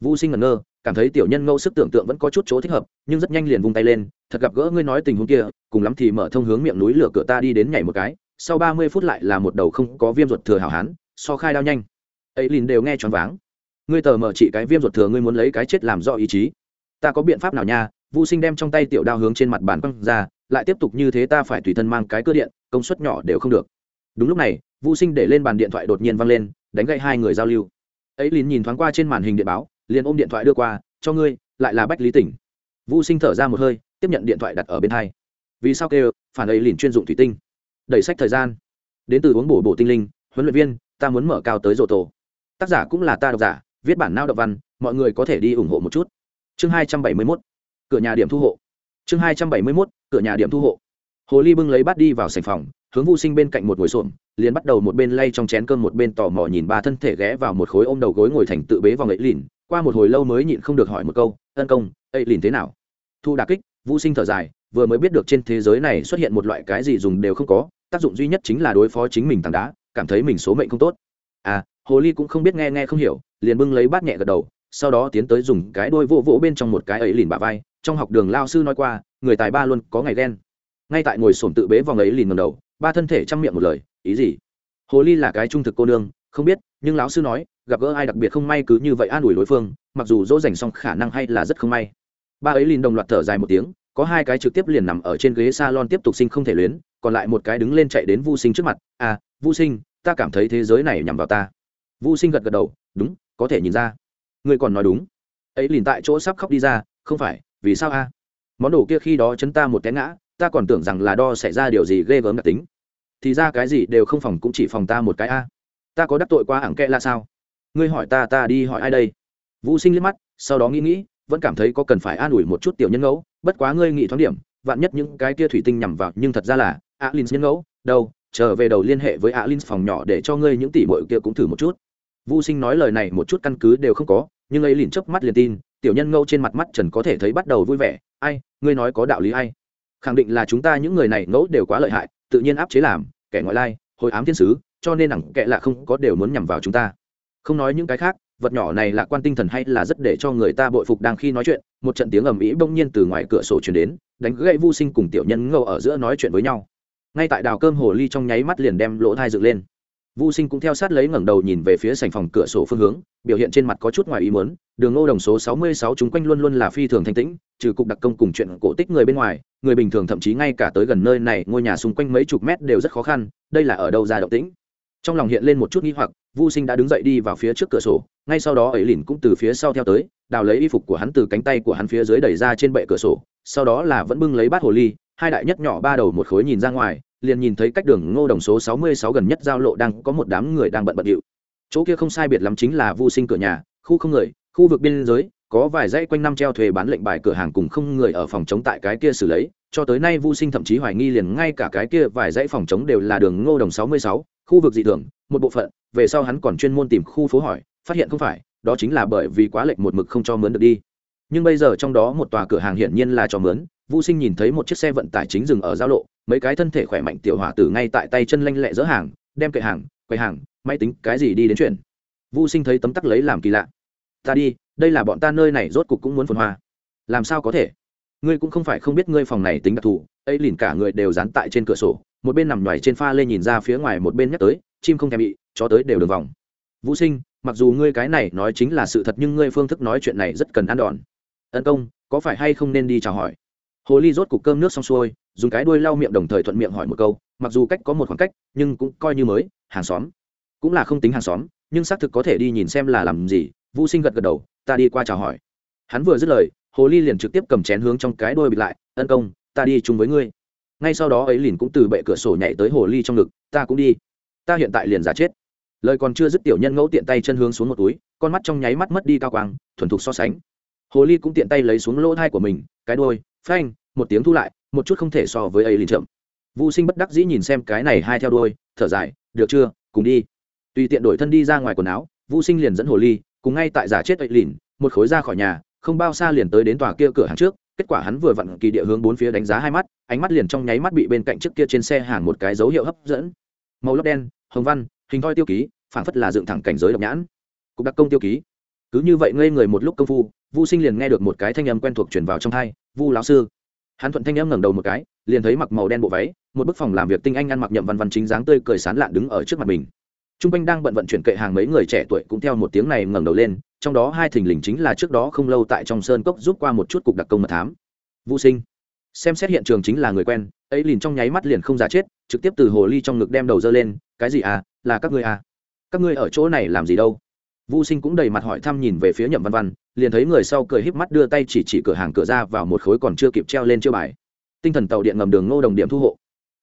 Vô sinh ngẩn ngơ cảm thấy tiểu nhân ngẫu sức tưởng tượng vẫn có chút chỗ thích hợp nhưng rất nhanh liền vung tay lên thật gặp gỡ ngươi nói tình huống kia cùng lắm thì mở thông hướng miệng núi lửa cửa ta đi đến nhảy một cái sau ba mươi phút lại là một đầu không có viêm ruột thừa hảo hán so khai đao nhanh. Ấy liền đều nghe choáng váng. Ngươi tờ mở trị cái viêm ruột thừa ngươi muốn lấy cái chết làm do ý chí. Ta có biện pháp nào nha? Vu Sinh đem trong tay tiểu đao hướng trên mặt bàn quăng ra, lại tiếp tục như thế ta phải tùy thân mang cái cơ điện, công suất nhỏ đều không được. Đúng lúc này, Vu Sinh để lên bàn điện thoại đột nhiên vang lên, đánh gậy hai người giao lưu. Ấy lín nhìn thoáng qua trên màn hình điện báo, liền ôm điện thoại đưa qua, cho ngươi, lại là Bách Lý Tỉnh. Vu Sinh thở ra một hơi, tiếp nhận điện thoại đặt ở bên hai. Vì sao kêu, phản ấy lìn chuyên dụng thủy tinh. Đẩy sách thời gian. Đến từ uống bổ bổ tinh linh, huấn luyện viên, ta muốn mở cao tới rộ tổ. Tác giả cũng là ta độc giả, viết bản nao đọc văn, mọi người có thể đi ủng hộ một chút. Chương hai trăm bảy mươi 271 cửa nhà điểm thu hộ chương hai trăm bảy mươi mốt cửa nhà điểm thu hộ hồ ly bưng lấy bát đi vào sành phòng hướng vô sinh bên cạnh một ngồi xổm, liền bắt đầu một bên lay trong chén cơm một bên tò mò nhìn ba thân thể ghé vào một khối ôm đầu gối ngồi thành tự bế vào ngậy lìn, qua một hồi lâu mới nhịn không được hỏi một câu, ân công, ấy lìn thế nào? Thu đà kích vô sinh thở dài, vừa mới biết được trên thế giới này xuất hiện một loại cái gì dùng đều không có, tác dụng duy nhất chính là đối phó chính mình tảng đá, cảm thấy mình số mệnh không tốt. À hồ ly cũng không biết nghe nghe không hiểu, liền bưng lấy bát nhẹ gật đầu, sau đó tiến tới dùng cái đôi vỗ vỗ bên trong một cái ấy lìn bả vai, trong học đường lao sư nói qua, người tài ba luôn có ngày ghen. Ngay tại ngồi sổm tự bế vòng ấy lìn ngầm đầu ba thân thể chăm miệng một lời, ý gì? Hồ ly là cái trung thực cô nương, không biết, nhưng lão sư nói, gặp gỡ ai đặc biệt không may cứ như vậy an ủi đối phương, mặc dù dỗ dành xong khả năng hay là rất không may. Ba ấy liền đồng loạt thở dài một tiếng, có hai cái trực tiếp liền nằm ở trên ghế salon tiếp tục sinh không thể luyến, còn lại một cái đứng lên chạy đến vu sinh trước mặt à vu sinh, ta cảm thấy thế giới này nhằm vào ta. Vu sinh gật gật đầu, đúng, có thể nhìn ra. Ngươi còn nói đúng. Ấy liền tại chỗ sắp khóc đi ra, không phải, vì sao a? Món đồ kia khi đó chấn ta một cái ngã ta còn tưởng rằng là đo xảy ra điều gì ghê gớm đặc tính. Thì ra cái gì đều không phòng cũng chỉ phòng ta một cái a. Ta có đắc tội qua ảng kệ là sao? Ngươi hỏi ta ta đi hỏi ai đây? Vũ sinh liếc mắt, sau đó nghĩ nghĩ, vẫn cảm thấy có cần phải an ủi một chút tiểu nhân ngẫu, bất quá ngươi nghĩ thoáng điểm, vạn nhất những cái kia thủy tinh nhằm vào, nhưng thật ra là alin nhân ngẫu, đâu, trở về đầu liên hệ với alin phòng nhỏ để cho ngươi những tỷ bội kia cũng thử một chút. Vũ sinh nói lời này một chút căn cứ đều không có, nhưng ấy liền chớp mắt liền tin, tiểu nhân ngẫu trên mặt mắt trần có thể thấy bắt đầu vui vẻ. Ai, ngươi nói có đạo lý ai? Khẳng định là chúng ta những người này ngẫu đều quá lợi hại, tự nhiên áp chế làm, kẻ ngoại lai, hồi ám thiên sứ, cho nên đẳng kệ là không có đều muốn nhằm vào chúng ta. Không nói những cái khác, vật nhỏ này là quan tinh thần hay là rất để cho người ta bội phục đang khi nói chuyện, một trận tiếng ầm ĩ bỗng nhiên từ ngoài cửa sổ chuyển đến, đánh gãy vô sinh cùng tiểu nhân ngâu ở giữa nói chuyện với nhau. Ngay tại đào cơm hồ ly trong nháy mắt liền đem lỗ thai dựng lên. Vu Sinh cũng theo sát lấy ngẩng đầu nhìn về phía sảnh phòng cửa sổ phương hướng, biểu hiện trên mặt có chút ngoài ý muốn, đường Ngô Đồng số 66 chúng quanh luôn luôn là phi thường thanh tĩnh, trừ cục đặc công cùng chuyện cổ tích người bên ngoài, người bình thường thậm chí ngay cả tới gần nơi này, ngôi nhà xung quanh mấy chục mét đều rất khó khăn, đây là ở đâu ra động tĩnh? Trong lòng hiện lên một chút nghi hoặc, Vu Sinh đã đứng dậy đi vào phía trước cửa sổ, ngay sau đó ấy lìn cũng từ phía sau theo tới, đào lấy y phục của hắn từ cánh tay của hắn phía dưới đẩy ra trên bệ cửa sổ, sau đó là vẫn bưng lấy bát hồ ly, hai đại nhất nhỏ ba đầu một khối nhìn ra ngoài, liền nhìn thấy cách đường ngô đồng số 66 gần nhất giao lộ đang có một đám người đang bận bận điệu. Chỗ kia không sai biệt lắm chính là vu sinh cửa nhà khu không người khu vực biên giới có vài dãy quanh năm treo thuê bán lệnh bài cửa hàng cùng không người ở phòng chống tại cái kia xử lấy cho tới nay vu sinh thậm chí hoài nghi liền ngay cả cái kia vài dãy phòng chống đều là đường ngô đồng 66, khu vực dị thường một bộ phận về sau hắn còn chuyên môn tìm khu phố hỏi phát hiện không phải đó chính là bởi vì quá lệnh một mực không cho mướn được đi. Nhưng bây giờ trong đó một tòa cửa hàng hiển nhiên là cho mướn Vu Sinh nhìn thấy một chiếc xe vận tải chính dừng ở giao lộ, mấy cái thân thể khỏe mạnh tiểu hỏa tử ngay tại tay chân lanh lẹ dỡ hàng, đem kệ hàng, quầy hàng, máy tính, cái gì đi đến chuyện. Vu Sinh thấy tấm tắc lấy làm kỳ lạ. Ta đi, đây là bọn ta nơi này rốt cục cũng muốn phồn hoa. Làm sao có thể? Ngươi cũng không phải không biết ngươi phòng này tính đặc thù, ấy liền cả người đều dán tại trên cửa sổ, một bên nằm nhòi trên pha lê nhìn ra phía ngoài một bên nhắc tới, chim không thèm bị, chó tới đều đường vòng. Vũ Sinh, mặc dù ngươi cái này nói chính là sự thật nhưng ngươi phương thức nói chuyện này rất cần ăn đòn. Ân công, có phải hay không nên đi chào hỏi? Hồ ly rốt cục cơm nước xong xuôi, dùng cái đuôi lau miệng đồng thời thuận miệng hỏi một câu, mặc dù cách có một khoảng cách, nhưng cũng coi như mới, hàng xóm. Cũng là không tính hàng xóm, nhưng xác thực có thể đi nhìn xem là làm gì vũ sinh gật gật đầu, ta đi qua chào hỏi. Hắn vừa dứt lời, hồ ly liền trực tiếp cầm chén hướng trong cái đuôi bịt lại, ân công, ta đi chung với ngươi. Ngay sau đó ấy liền cũng từ bệ cửa sổ nhảy tới hồ ly trong ngực, ta cũng đi. Ta hiện tại liền giả chết. Lời còn chưa dứt tiểu nhân ngẫu tiện tay chân hướng xuống một túi, con mắt trong nháy mắt mất đi cao quang, thuần thục so sánh. Hồ ly cũng tiện tay lấy xuống lỗ thai của mình, cái đôi phanh, một tiếng thu lại, một chút không thể so với ấy liền chậm. Vô sinh bất đắc dĩ nhìn xem cái này hai theo đôi thở dài, được chưa, cùng đi. Tùy tiện đổi thân đi ra ngoài quần áo vô sinh liền dẫn hồ ly, cùng ngay tại giả chết ấy lìn một khối ra khỏi nhà, không bao xa liền tới đến tòa kia cửa hàng trước, kết quả hắn vừa vặn kỳ địa hướng bốn phía đánh giá hai mắt, ánh mắt liền trong nháy mắt bị bên cạnh trước kia trên xe hàng một cái dấu hiệu hấp dẫn. Màu lót đen, hồng văn, hình thoi tiêu ký phản phất là dựng thẳng cảnh giới độc nhãn. Cục đặc công tiêu ký. Cứ như vậy ngây người một lúc công phu vu sinh liền nghe được một cái thanh âm quen thuộc chuyển vào trong thai, vu lão sư. Hắn thuận thanh âm ngẩng đầu một cái, liền thấy mặc màu đen bộ váy, một bức phòng làm việc tinh anh ăn mặc nhậm văn văn chính dáng tươi cười sán lạn đứng ở trước mặt mình. T r u n g quanh đang bận vận chuyển kệ hàng mấy người trẻ tuổi cũng theo một tiếng này ngẩng đầu lên, trong đó hai thình lình chính là trước đó không lâu tại trong sơn cốc giúp qua một chút cục đặc công mật thám. Vũ sinh, xem xét hiện trường chính là người quen, ấy liền trong nháy mắt liền không giả chết, trực tiếp từ hồ ly trong ngực đem đầu dơ lên, cái gì à? Là các ngươi à? Các ngươi ở chỗ này làm gì đâu? Vũ sinh cũng đầy mặt hỏi thăm nhìn về phía nhậm văn văn, liền thấy người sau cười híp mắt đưa tay chỉ chỉ cửa hàng cửa ra vào một khối còn chưa kịp treo lên chiêu bài. Tinh thần tàu điện ngầm đường ngô đồng điểm thu hộ.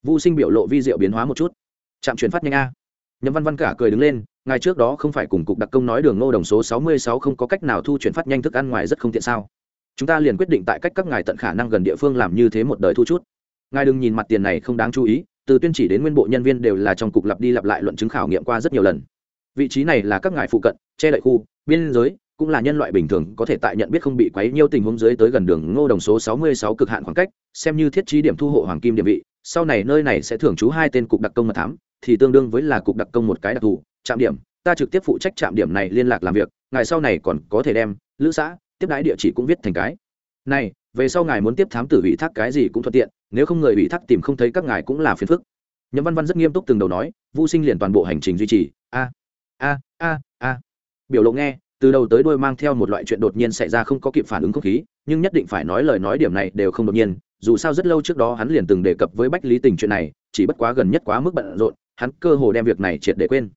Vũ sinh biểu lộ vi diệu biến hóa một chút. Trạm chuyển phát nhanh a. Nhậm văn văn cả cười đứng lên ngày trước đó không phải cùng cục đặc công nói đường ngô đồng số sáu mươi sáu không có cách nào thu chuyển phát nhanh thức ăn ngoài rất không tiện sao. Chúng ta liền quyết định tại cách các ngài tận khả năng gần địa phương làm như thế một đời thu chút. Ngài đừng nhìn mặt tiền này không đáng chú ý, từ tuyên chỉ đến nguyên bộ nhân viên đều là trong cục lặp đi lặp lại luận chứng khảo nghiệm qua rất nhiều lần vị trí này là các ngài phụ cận, che đậy khu, biên giới, cũng là nhân loại bình thường, có thể tại nhận biết không bị quấy nhiêu tình huống dưới tới gần đường ngô đồng số sáu mươi sáu cực hạn khoảng cách, xem như thiết trí điểm thu hộ hoàng kim địa vị. Sau này nơi này sẽ thưởng chú hai tên cục đặc công mật thám, thì tương đương với là cục đặc công một cái đặc thù, trạm điểm. Ta trực tiếp phụ trách trạm điểm này liên lạc làm việc, ngài sau này còn có thể đem, lữ xã, tiếp đái địa chỉ cũng viết thành cái. Này, về sau ngài muốn tiếp thám tử ủy thác cái gì cũng thuận tiện, nếu không người ủy thác tìm không thấy các ngài cũng là phiền phức. Nhậm văn văn rất nghiêm túc từng đầu nói vô sinh liền toàn bộ hành trình duy trì. A a a a. Biểu lộ nghe, từ đầu tới đuôi mang theo một loại chuyện đột nhiên xảy ra không có kịp phản ứng không khí, nhưng nhất định phải nói lời nói điểm này đều không đột nhiên, dù sao rất lâu trước đó hắn liền từng đề cập với bách lý tình chuyện này, chỉ bất quá gần nhất quá mức bận rộn, hắn cơ hồ đem việc này triệt để quên.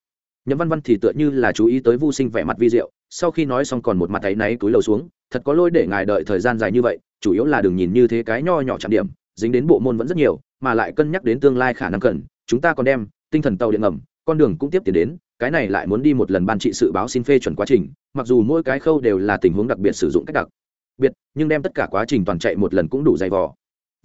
Nhậm văn văn thì tựa như là chú ý tới vô sinh vẻ mặt vi diệu, sau khi nói xong còn một mặt tay náy túi lầu xuống, thật có lỗi để ngài đợi thời gian dài như vậy, chủ yếu là đừng nhìn như thế cái nho nhỏ chạm điểm, dính đến bộ môn vẫn rất nhiều, mà lại cân nhắc đến tương lai khả năng cần, chúng ta còn đem tinh thần tàu điện ngầm, con đường cũng tiếp tiến đến cái này lại muốn đi một lần ban trị sự báo xin phê chuẩn quá trình mặc dù mỗi cái khâu đều là tình huống đặc biệt sử dụng cách đặc biệt nhưng đem tất cả quá trình toàn chạy một lần cũng đủ dày vò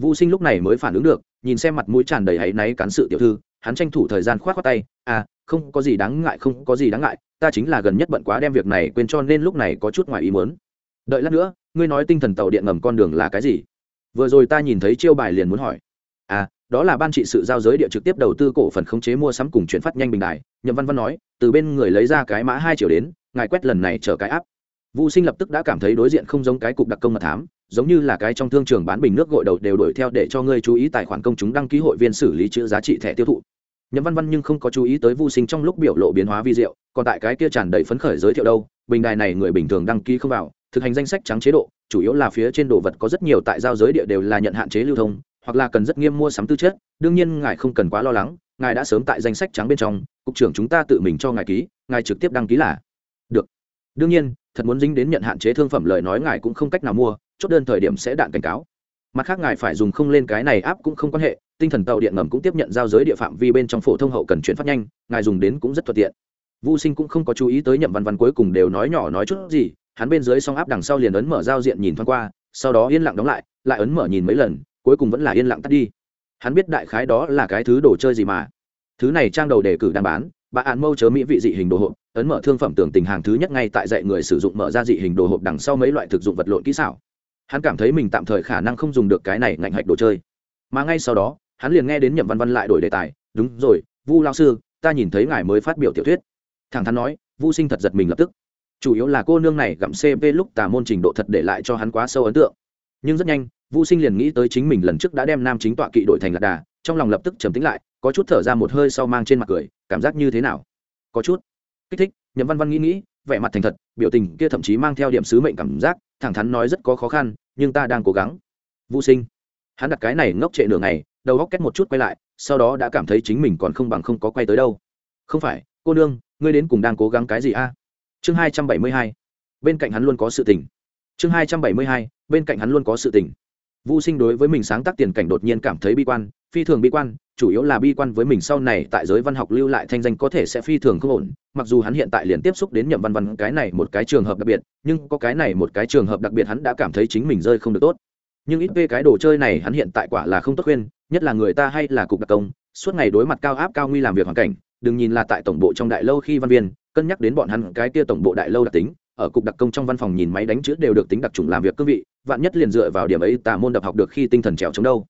Vu Sinh lúc này mới phản ứng được, nhìn xem mặt mũi tràn đầy áy náy cán sự tiểu thư, hắn tranh thủ thời gian khoát khoát tay, "À, không có gì đáng ngại, không có gì đáng ngại, ta chính là gần nhất bận quá đem việc này quên cho nên lúc này có chút ngoài ý muốn. Đợi lát nữa, ngươi nói tinh thần tàu điện ngầm con đường là cái gì? Vừa rồi ta nhìn thấy chiêu bài liền muốn hỏi. Đó là ban trị sự giao giới địa trực tiếp đầu tư cổ phần khống chế mua sắm cùng chuyển phát nhanh bình đài, Nhậm Văn Văn nói, từ bên người lấy ra cái mã hai triệu đến, ngài quét lần này chở cái áp. Vu Sinh lập tức đã cảm thấy đối diện không giống cái cục đặc công mật thám, giống như là cái trong thương trường bán bình nước gội đầu đều đuổi theo để cho ngươi chú ý tài khoản công chúng đăng ký hội viên xử lý chữ giá trị thẻ tiêu thụ nhậm văn văn nhưng không có chú ý tới vô sinh trong lúc biểu lộ biến hóa vi diệu còn tại cái kia tràn đầy phấn khởi giới thiệu đâu bình đài này người bình thường đăng ký không vào thực hành danh sách trắng chế độ chủ yếu là phía trên đồ vật có rất nhiều tại giao giới địa đều là nhận hạn chế lưu thông hoặc là cần rất nghiêm mua sắm tư chất đương nhiên ngài không cần quá lo lắng ngài đã sớm tại danh sách trắng bên trong cục trưởng chúng ta tự mình cho ngài ký ngài trực tiếp đăng ký là được. Đương nhiên thật muốn dính đến nhận hạn chế thương phẩm lời nói ngài cũng không cách nào mua chốt đơn thời điểm sẽ đạn cảnh cáo. Mặt khác ngài phải dùng không lên cái này áp cũng không quan hệ tinh thần tàu điện ngầm cũng tiếp nhận giao giới địa phạm vi bên trong phổ thông hậu cần chuyển phát nhanh ngài dùng đến cũng rất thuận tiện. Vu Sinh cũng không có chú ý tới Nhậm Văn Văn cuối cùng đều nói nhỏ nói chút gì, hắn bên dưới song áp đằng sau liền ấn mở giao diện nhìn thoáng qua, sau đó yên lặng đóng lại, lại ấn mở nhìn mấy lần, cuối cùng vẫn là yên lặng tắt đi. Hắn biết đại khái đó là cái thứ đồ chơi gì mà. Thứ này trang đầu đề cử đang bán, bà án mâu chớ mỹ vị dị hình đồ hộp, ấn mở thương phẩm tưởng tình hàng thứ nhất ngay tại dạy người sử dụng mở ra dị hình đồ hộp đằng sau mấy loại thực dụng vật lộn kỹ xảo. Hắn cảm thấy mình tạm thời khả năng không dùng được cái này ngạnh hạch đồ chơi. Mà ngay sau đó, hắn liền nghe đến Nhậm Văn Văn lại đổi đề tài, "Đúng rồi, Vu lão sư, ta nhìn thấy ngài mới phát biểu tiểu thuyết." thẳng thắn nói Vu sinh thật giật mình lập tức chủ yếu là cô nương này gặm cp lúc tà môn trình độ thật để lại cho hắn quá sâu ấn tượng nhưng rất nhanh vũ sinh liền nghĩ tới chính mình lần trước đã đem nam chính tọa kỵ đội thành lạc đà, trong lòng lập tức trầm tính lại, có chút thở ra một hơi sau mang trên mặt cười, cảm giác như thế nào? Có chút. Kích thích, nhậm văn văn nghĩ nghĩ, vẻ mặt thành thật, biểu tình kia thậm chí mang theo điểm sứ mệnh cảm giác, thẳng thắn nói rất có khó khăn, nhưng ta đang cố gắng. Vũ sinh. Hắn đặt cái này ngốc trệ nửa ngày, đầu góc két một chút quay lại, sau đó đã cảm thấy chính mình còn không bằng không có quay tới đâu. Không phải, cô nương, ngươi đến cùng đang cố gắng cái gì a? Chương hai trăm bảy mươi hai. Bên cạnh hắn luôn có sự tình. Chương hai trăm bảy mươi hai bên cạnh hắn luôn có sự tình Vu Sinh đối với mình sáng tác tiền cảnh đột nhiên cảm thấy bi quan, phi thường bi quan, chủ yếu là bi quan với mình sau này tại giới văn học lưu lại thanh danh có thể sẽ phi thường không ổn, mặc dù hắn hiện tại liền tiếp xúc đến Nhậm Văn Văn cái này một cái trường hợp đặc biệt, nhưng có cái này một cái trường hợp đặc biệt hắn đã cảm thấy chính mình rơi không được tốt. Nhưng ít về cái đồ chơi này hắn hiện tại quả là không tốt khuyên, nhất là người ta hay là cục đặc công, suốt ngày đối mặt cao áp cao nguy làm việc hoàn cảnh, đừng nhìn là tại tổng bộ trong đại lâu khi văn viên, cân nhắc đến bọn hắn cái kia tổng bộ đại lâu đặc tính, ở cục đặc công trong văn phòng nhìn máy đánh chữ đều được tính đặc trùng làm việc cương vị, vạn nhất liền dựa vào điểm ấy tà môn đập học được khi tinh thần trèo chống đâu.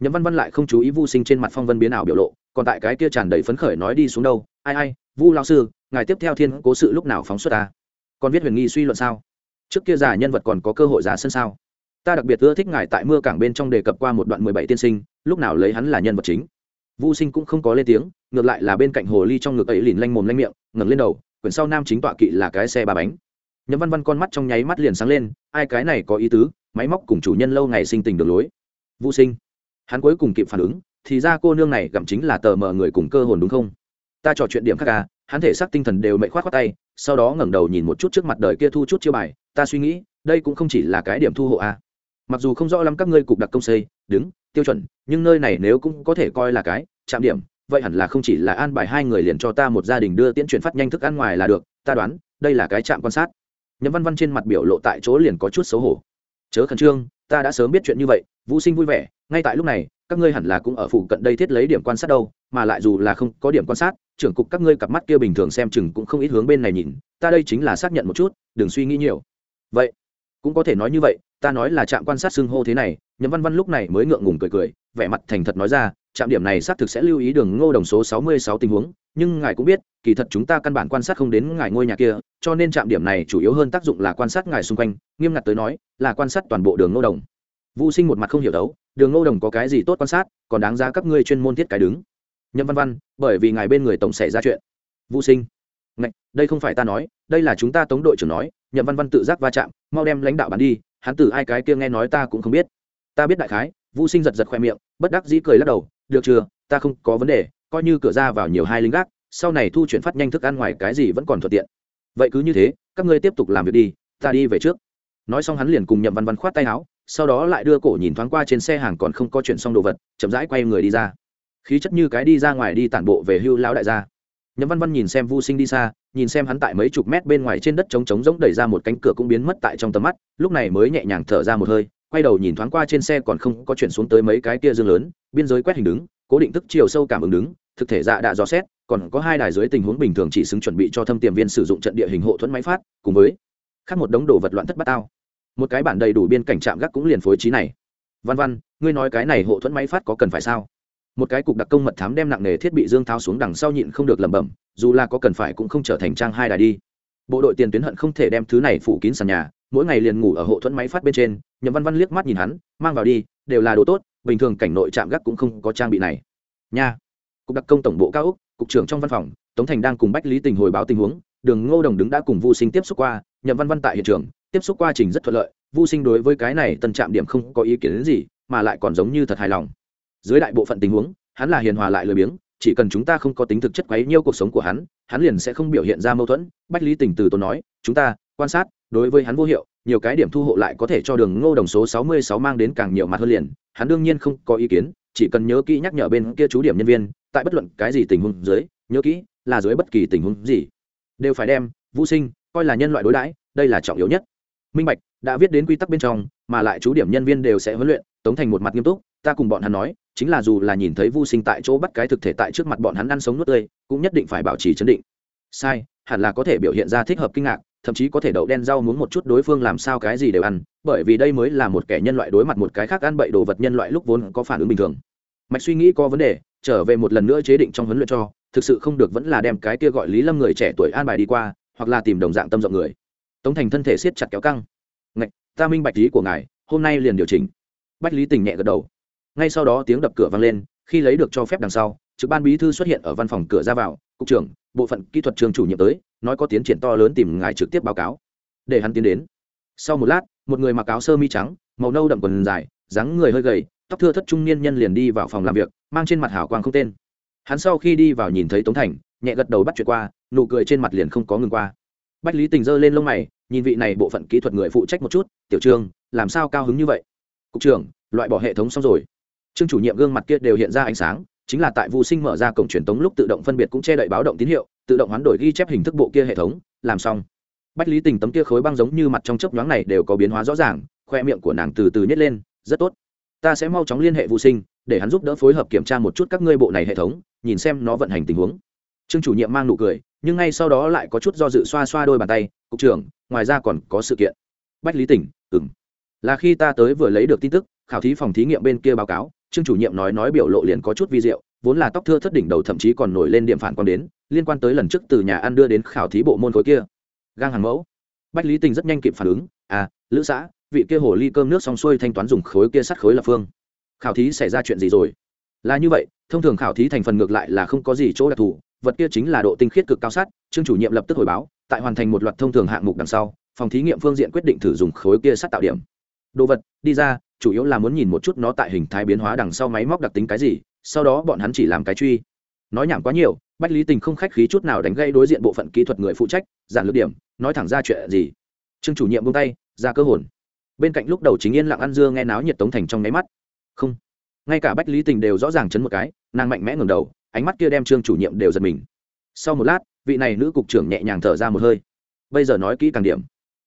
Nhấm văn văn lại không chú ý vu sinh trên mặt phong vân biến ảo biểu lộ, còn tại cái kia tràn đầy phấn khởi nói đi xuống đâu, ai ai, vu lao sư, ngài tiếp theo thiên cố sự lúc nào phóng xuất ta? Còn viết huyền nghi suy luận sao? Trước kia giả nhân vật còn có cơ hội giả sân sao? Ta đặc biệt ưa thích ngài tại mưa cảng bên trong đề cập qua một đoạn mười bảy tiên sinh, lúc nào lấy hắn là nhân vật chính. Vu sinh cũng không có lên tiếng, ngược lại là bên cạnh hồ ly trong ngực ấy lìn lanh mồm lanh miệng, ngẩng lên đầu, quyển sau nam chính tọa kỵ là cái xe ba bánh nhậm văn văn con mắt trong nháy mắt liền sáng lên, ai cái này có ý tứ, máy móc cùng chủ nhân lâu ngày sinh tình đường lối. Vũ sinh. Hắn cuối cùng kịp phản ứng, thì ra cô nương này gặm chính là tờ mờ người cùng cơ hồn đúng không? Ta trò chuyện điểm khác à hắn thể xác tinh thần đều mệnh khoát khoát tay, sau đó ngẩng đầu nhìn một chút trước mặt đời kia thu chút chiêu bài, ta suy nghĩ, đây cũng không chỉ là cái điểm thu hộ à. mặc dù không rõ lắm các ngươi cục đặc công xây, đứng, tiêu chuẩn, nhưng nơi này nếu cũng có thể coi là cái chạm điểm, vậy hẳn là không chỉ là an bài hai người liền cho ta một gia đình đưa tiễn chuyển phát nhanh thức ăn ngoài là được, ta đoán, đây là cái trạm quan sát nhậm văn văn trên mặt biểu lộ tại chỗ liền có chút xấu hổ. Chớ khẩn trương, ta đã sớm biết chuyện như vậy, vũ sinh vui vẻ, ngay tại lúc này, các ngươi hẳn là cũng ở phụ cận đây thiết lấy điểm quan sát đâu, mà lại dù là không có điểm quan sát, trưởng cục các ngươi cặp mắt kia bình thường xem chừng cũng không ít hướng bên này nhìn, ta đây chính là xác nhận một chút, đừng suy nghĩ nhiều. Vậy, cũng có thể nói như vậy, ta nói là trạm quan sát xưng hô thế này. Nhậm văn văn lúc này mới ngượng ngùng cười cười, vẻ mặt thành thật nói ra trạm điểm này xác thực sẽ lưu ý đường ngô đồng số sáu mươi sáu tình huống nhưng ngài cũng biết kỳ thật chúng ta căn bản quan sát không đến ngài ngôi nhà kia cho nên trạm điểm này chủ yếu hơn tác dụng là quan sát ngài xung quanh nghiêm ngặt tới nói là quan sát toàn bộ đường ngô đồng. Vũ sinh một mặt không hiểu đấu đường ngô đồng có cái gì tốt quan sát còn đáng giá các ngươi chuyên môn thiết cái đứng. Nhậm văn văn bởi vì ngài bên người tổng xảy ra chuyện. Vũ sinh Ngạch, đây không phải ta nói đây là chúng ta tống đội trưởng nói nhậm văn văn tự giác va chạm mau đem lãnh đạo bán đi hắn từ ai cái kia nghe nói ta cũng không biết. Ta biết đại khái vũ sinh giật giật khoe miệng bất đắc dĩ cười lắc đầu được chưa, ta không có vấn đề, coi như cửa ra vào nhiều hai lính gác, sau này thu chuyển phát nhanh thức ăn ngoài cái gì vẫn còn thuận tiện. Vậy cứ như thế, các ngươi tiếp tục làm việc đi, ta đi về trước. Nói xong hắn liền cùng nhậm văn văn khoát tay áo, sau đó lại đưa cổ nhìn thoáng qua trên xe hàng còn không có chuyển xong đồ vật, chậm rãi quay người đi ra. Khí chất như cái đi ra ngoài đi tản bộ về hưu lão đại gia. Nhậm văn văn nhìn xem vu sinh đi xa, nhìn xem hắn tại mấy chục mét bên ngoài trên đất trống trống rỗng đẩy ra một cánh cửa cũng biến mất tại trong tầm mắt, lúc này mới nhẹ nhàng thở ra một hơi quay đầu nhìn thoáng qua trên xe còn không có chuyển xuống tới mấy cái kia dương lớn, biên giới quét hình đứng, cố định tức chiều sâu cảm ứng đứng, thực thể dạ đã dò xét, còn có hai đài dưới tình huống bình thường chỉ xứng chuẩn bị cho thâm tiềm viên sử dụng trận địa hình hộ thuẫn máy phát, cùng với khác một đống đồ vật loạn thất bát tao một cái bản đầy đủ biên cảnh trạm gác cũng liền phối trí này. Văn văn, ngươi nói cái này hộ thuẫn máy phát có cần phải sao? Một cái cục đặc công mật thám đem nặng nghề thiết bị dương tháo xuống đằng sau nhịn không được lẩm bẩm, dù là có cần phải cũng không trở thành trang hai đài đi. Bộ đội tiền tuyến hận không thể đem thứ này phủ kín sàn nhà mỗi ngày liền ngủ ở hộ thuẫn máy phát bên trên, nhậm văn văn liếc mắt nhìn hắn, mang vào đi, đều là đồ tốt, bình thường cảnh nội trạm gác cũng không có trang bị này. Nha. Cục đặc công tổng bộ cao úc, cục trưởng trong văn phòng, tống thành đang cùng bách lý tình hồi báo tình huống, đường ngô đồng đứng đã cùng vô sinh tiếp xúc qua, nhậm văn văn tại hiện trường, tiếp xúc quá trình rất thuận lợi vô sinh đối với cái này tân trạm điểm không có ý kiến gì, mà lại còn giống như thật hài lòng. Dưới đại bộ phận tình huống, hắn là hiền hòa lại lười biếng, chỉ cần chúng ta không có tính thực chất quấy nhiêu cuộc sống của hắn hắn liền sẽ không biểu hiện ra mâu thuẫn, bách lý tình từ tôi nói, chúng ta quan sát, đối với hắn vô hiệu, nhiều cái điểm thu hộ lại có thể cho đường ngô đồng số sáu mươi sáu mang đến càng nhiều mặt hơn liền, hắn đương nhiên không có ý kiến, chỉ cần nhớ kỹ nhắc nhở bên kia chú điểm nhân viên, tại bất luận cái gì tình huống dưới, nhớ kỹ là dưới bất kỳ tình huống gì. Đều phải đem, vũ sinh, coi là nhân loại đối đãi, đây là trọng yếu nhất. Minh bạch, đã viết đến quy tắc bên trong, mà lại chú điểm nhân viên đều sẽ huấn luyện, tống thành một mặt nghiêm túc, ta cùng bọn hắn nói, chính là dù là nhìn thấy vu sinh tại chỗ bắt cái thực thể tại trước mặt bọn hắn ăn sống nuốt tươi, cũng nhất định phải bảo trì chấn định. Sai, hẳn là có thể biểu hiện ra thích hợp kinh ngạc thậm chí có thể đậu đen rau muốn một chút đối phương làm sao cái gì đều ăn, bởi vì đây mới là một kẻ nhân loại đối mặt một cái khác ăn bậy đồ vật nhân loại lúc vốn có phản ứng bình thường. Mạch suy nghĩ có vấn đề, trở về một lần nữa chế định trong huấn luyện cho, thực sự không được vẫn là đem cái kia gọi lý lâm người trẻ tuổi an bài đi qua, hoặc là tìm đồng dạng tâm rộng người. Tống thành thân thể siết chặt kéo căng. Ngạch, ta minh bạch lý của ngài, hôm nay liền điều chỉnh. Bách lý tình nhẹ gật đầu. Ngay sau đó tiếng đập cửa vang lên, khi lấy được cho phép đằng sau, trực ban bí thư xuất hiện ở văn phòng cửa ra vào cục trưởng, bộ phận kỹ thuật trường chủ nhiệm tới, nói có tiến triển to lớn tìm ngài trực tiếp báo cáo. Để hắn tiến đến. Sau một lát, một người mặc áo sơ mi trắng, màu nâu đậm quần dài, dáng người hơi gầy, tóc thưa thất trung niên nhân liền đi vào phòng làm việc, mang trên mặt hảo quang không tên. Hắn sau khi đi vào nhìn thấy tống thành, nhẹ gật đầu bắt chuyện qua, nụ cười trên mặt liền không có ngừng qua. Bách lý tình giơ lên lông mày, nhìn vị này bộ phận kỹ thuật người phụ trách một chút, tiểu trương, làm sao cao hứng như vậy? Cục trưởng, loại bỏ hệ thống xong rồi. Trương chủ nhiệm gương mặt kia đều hiện ra ánh sáng chính là tại Vu sinh mở ra cổng truyền tống lúc tự động phân biệt cũng che đậy báo động tín hiệu, tự động hoán đổi ghi chép hình thức bộ kia hệ thống, làm xong. Bách lý tình tấm kia khối băng giống như mặt trong chớp nhoáng này đều có biến hóa rõ ràng, khoe miệng của nàng từ từ nhét lên, rất tốt. Ta sẽ mau chóng liên hệ Vu sinh, để hắn giúp đỡ phối hợp kiểm tra một chút các ngươi bộ này hệ thống, nhìn xem nó vận hành tình huống. Trương chủ nhiệm mang nụ cười, nhưng ngay sau đó lại có chút do dự xoa xoa đôi bàn tay, cục trưởng, ngoài ra còn có sự kiện. Bách lý tỉnh ừng là khi ta tới vừa lấy được tin tức, khảo thí phòng thí nghiệm bên kia báo cáo trương chủ nhiệm nói nói biểu lộ liền có chút vi diệu, vốn là tóc thưa thất đỉnh đầu thậm chí còn nổi lên điểm phản quang đến, liên quan tới lần trước từ nhà ăn đưa đến khảo thí bộ môn khối kia. Gang hàng mẫu. Bách lý tình rất nhanh kịp phản ứng à lữ xã, vị kia hồ ly cơm nước xong xuôi thanh toán dùng khối kia sắt khối lập phương. Khảo thí xảy ra chuyện gì rồi? Là như vậy, thông thường khảo thí thành phần ngược lại là không có gì chỗ đặc thù, vật kia chính là độ tinh khiết cực cao sát trương chủ nhiệm lập tức hồi báo, tại hoàn thành một loạt thông thường hạng mục đằng sau, phòng thí nghiệm phương diện quyết định thử dùng khối kia sắt tạo điểm đồ vật, đi ra, chủ yếu là muốn nhìn một chút nó tại hình thái biến hóa đằng sau máy móc đặc tính cái gì, sau đó bọn hắn chỉ làm cái truy. Nói nhảm quá nhiều, bách lý tình không khách khí chút nào đánh gây đối diện bộ phận kỹ thuật người phụ trách, giản lược điểm, nói thẳng ra chuyện gì. Trương chủ nhiệm buông tay, ra cơ hồn. Bên cạnh lúc đầu chính yên lặng ăn dưa nghe náo nhiệt tống thành trong nháy mắt. Không. Ngay cả bách lý tình đều rõ ràng chấn một cái, nàng mạnh mẽ ngừng đầu, ánh mắt kia đem trương chủ nhiệm đều giật mình. Sau một lát, vị này nữ cục trưởng nhẹ nhàng thở ra một hơi. Bây giờ nói kỹ càng điểm.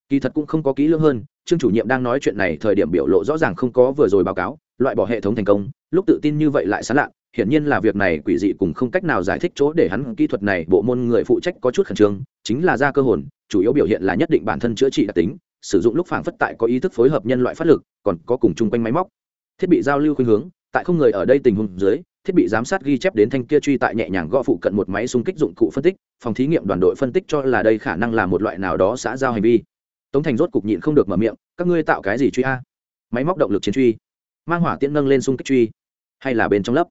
Kỳ thật cũng không có kỹ lưỡng hơn trương chủ nhiệm đang nói chuyện này thời điểm biểu lộ rõ ràng không có vừa rồi báo cáo, loại bỏ hệ thống thành công, lúc tự tin như vậy lại sán lạ hiển nhiên là việc này quỷ dị cùng không cách nào giải thích chỗ để hắn kỹ thuật này bộ môn người phụ trách có chút khẩn trương, chính là ra cơ hồn, chủ yếu biểu hiện là nhất định bản thân chữa trị đặc tính, sử dụng lúc phản phất tại có ý thức phối hợp nhân loại phát lực, còn có cùng chung quanh máy móc. Thiết bị giao lưu khuynh hướng, tại không người ở đây tình huống dưới, thiết bị giám sát ghi chép đến thanh kia truy tại nhẹ nhàng gõ phụ cận một máy xung kích dụng cụ phân tích, phòng thí nghiệm đoàn đội phân tích cho là đây khả năng là một loại nào đó xã giao hành vi tống thành rốt cục nhịn không được mở miệng, các ngươi tạo cái gì truy a? Máy móc động lực chiến truy. Mang hỏa tiễn nâng lên xung kích truy. Hay là bên trong lớp?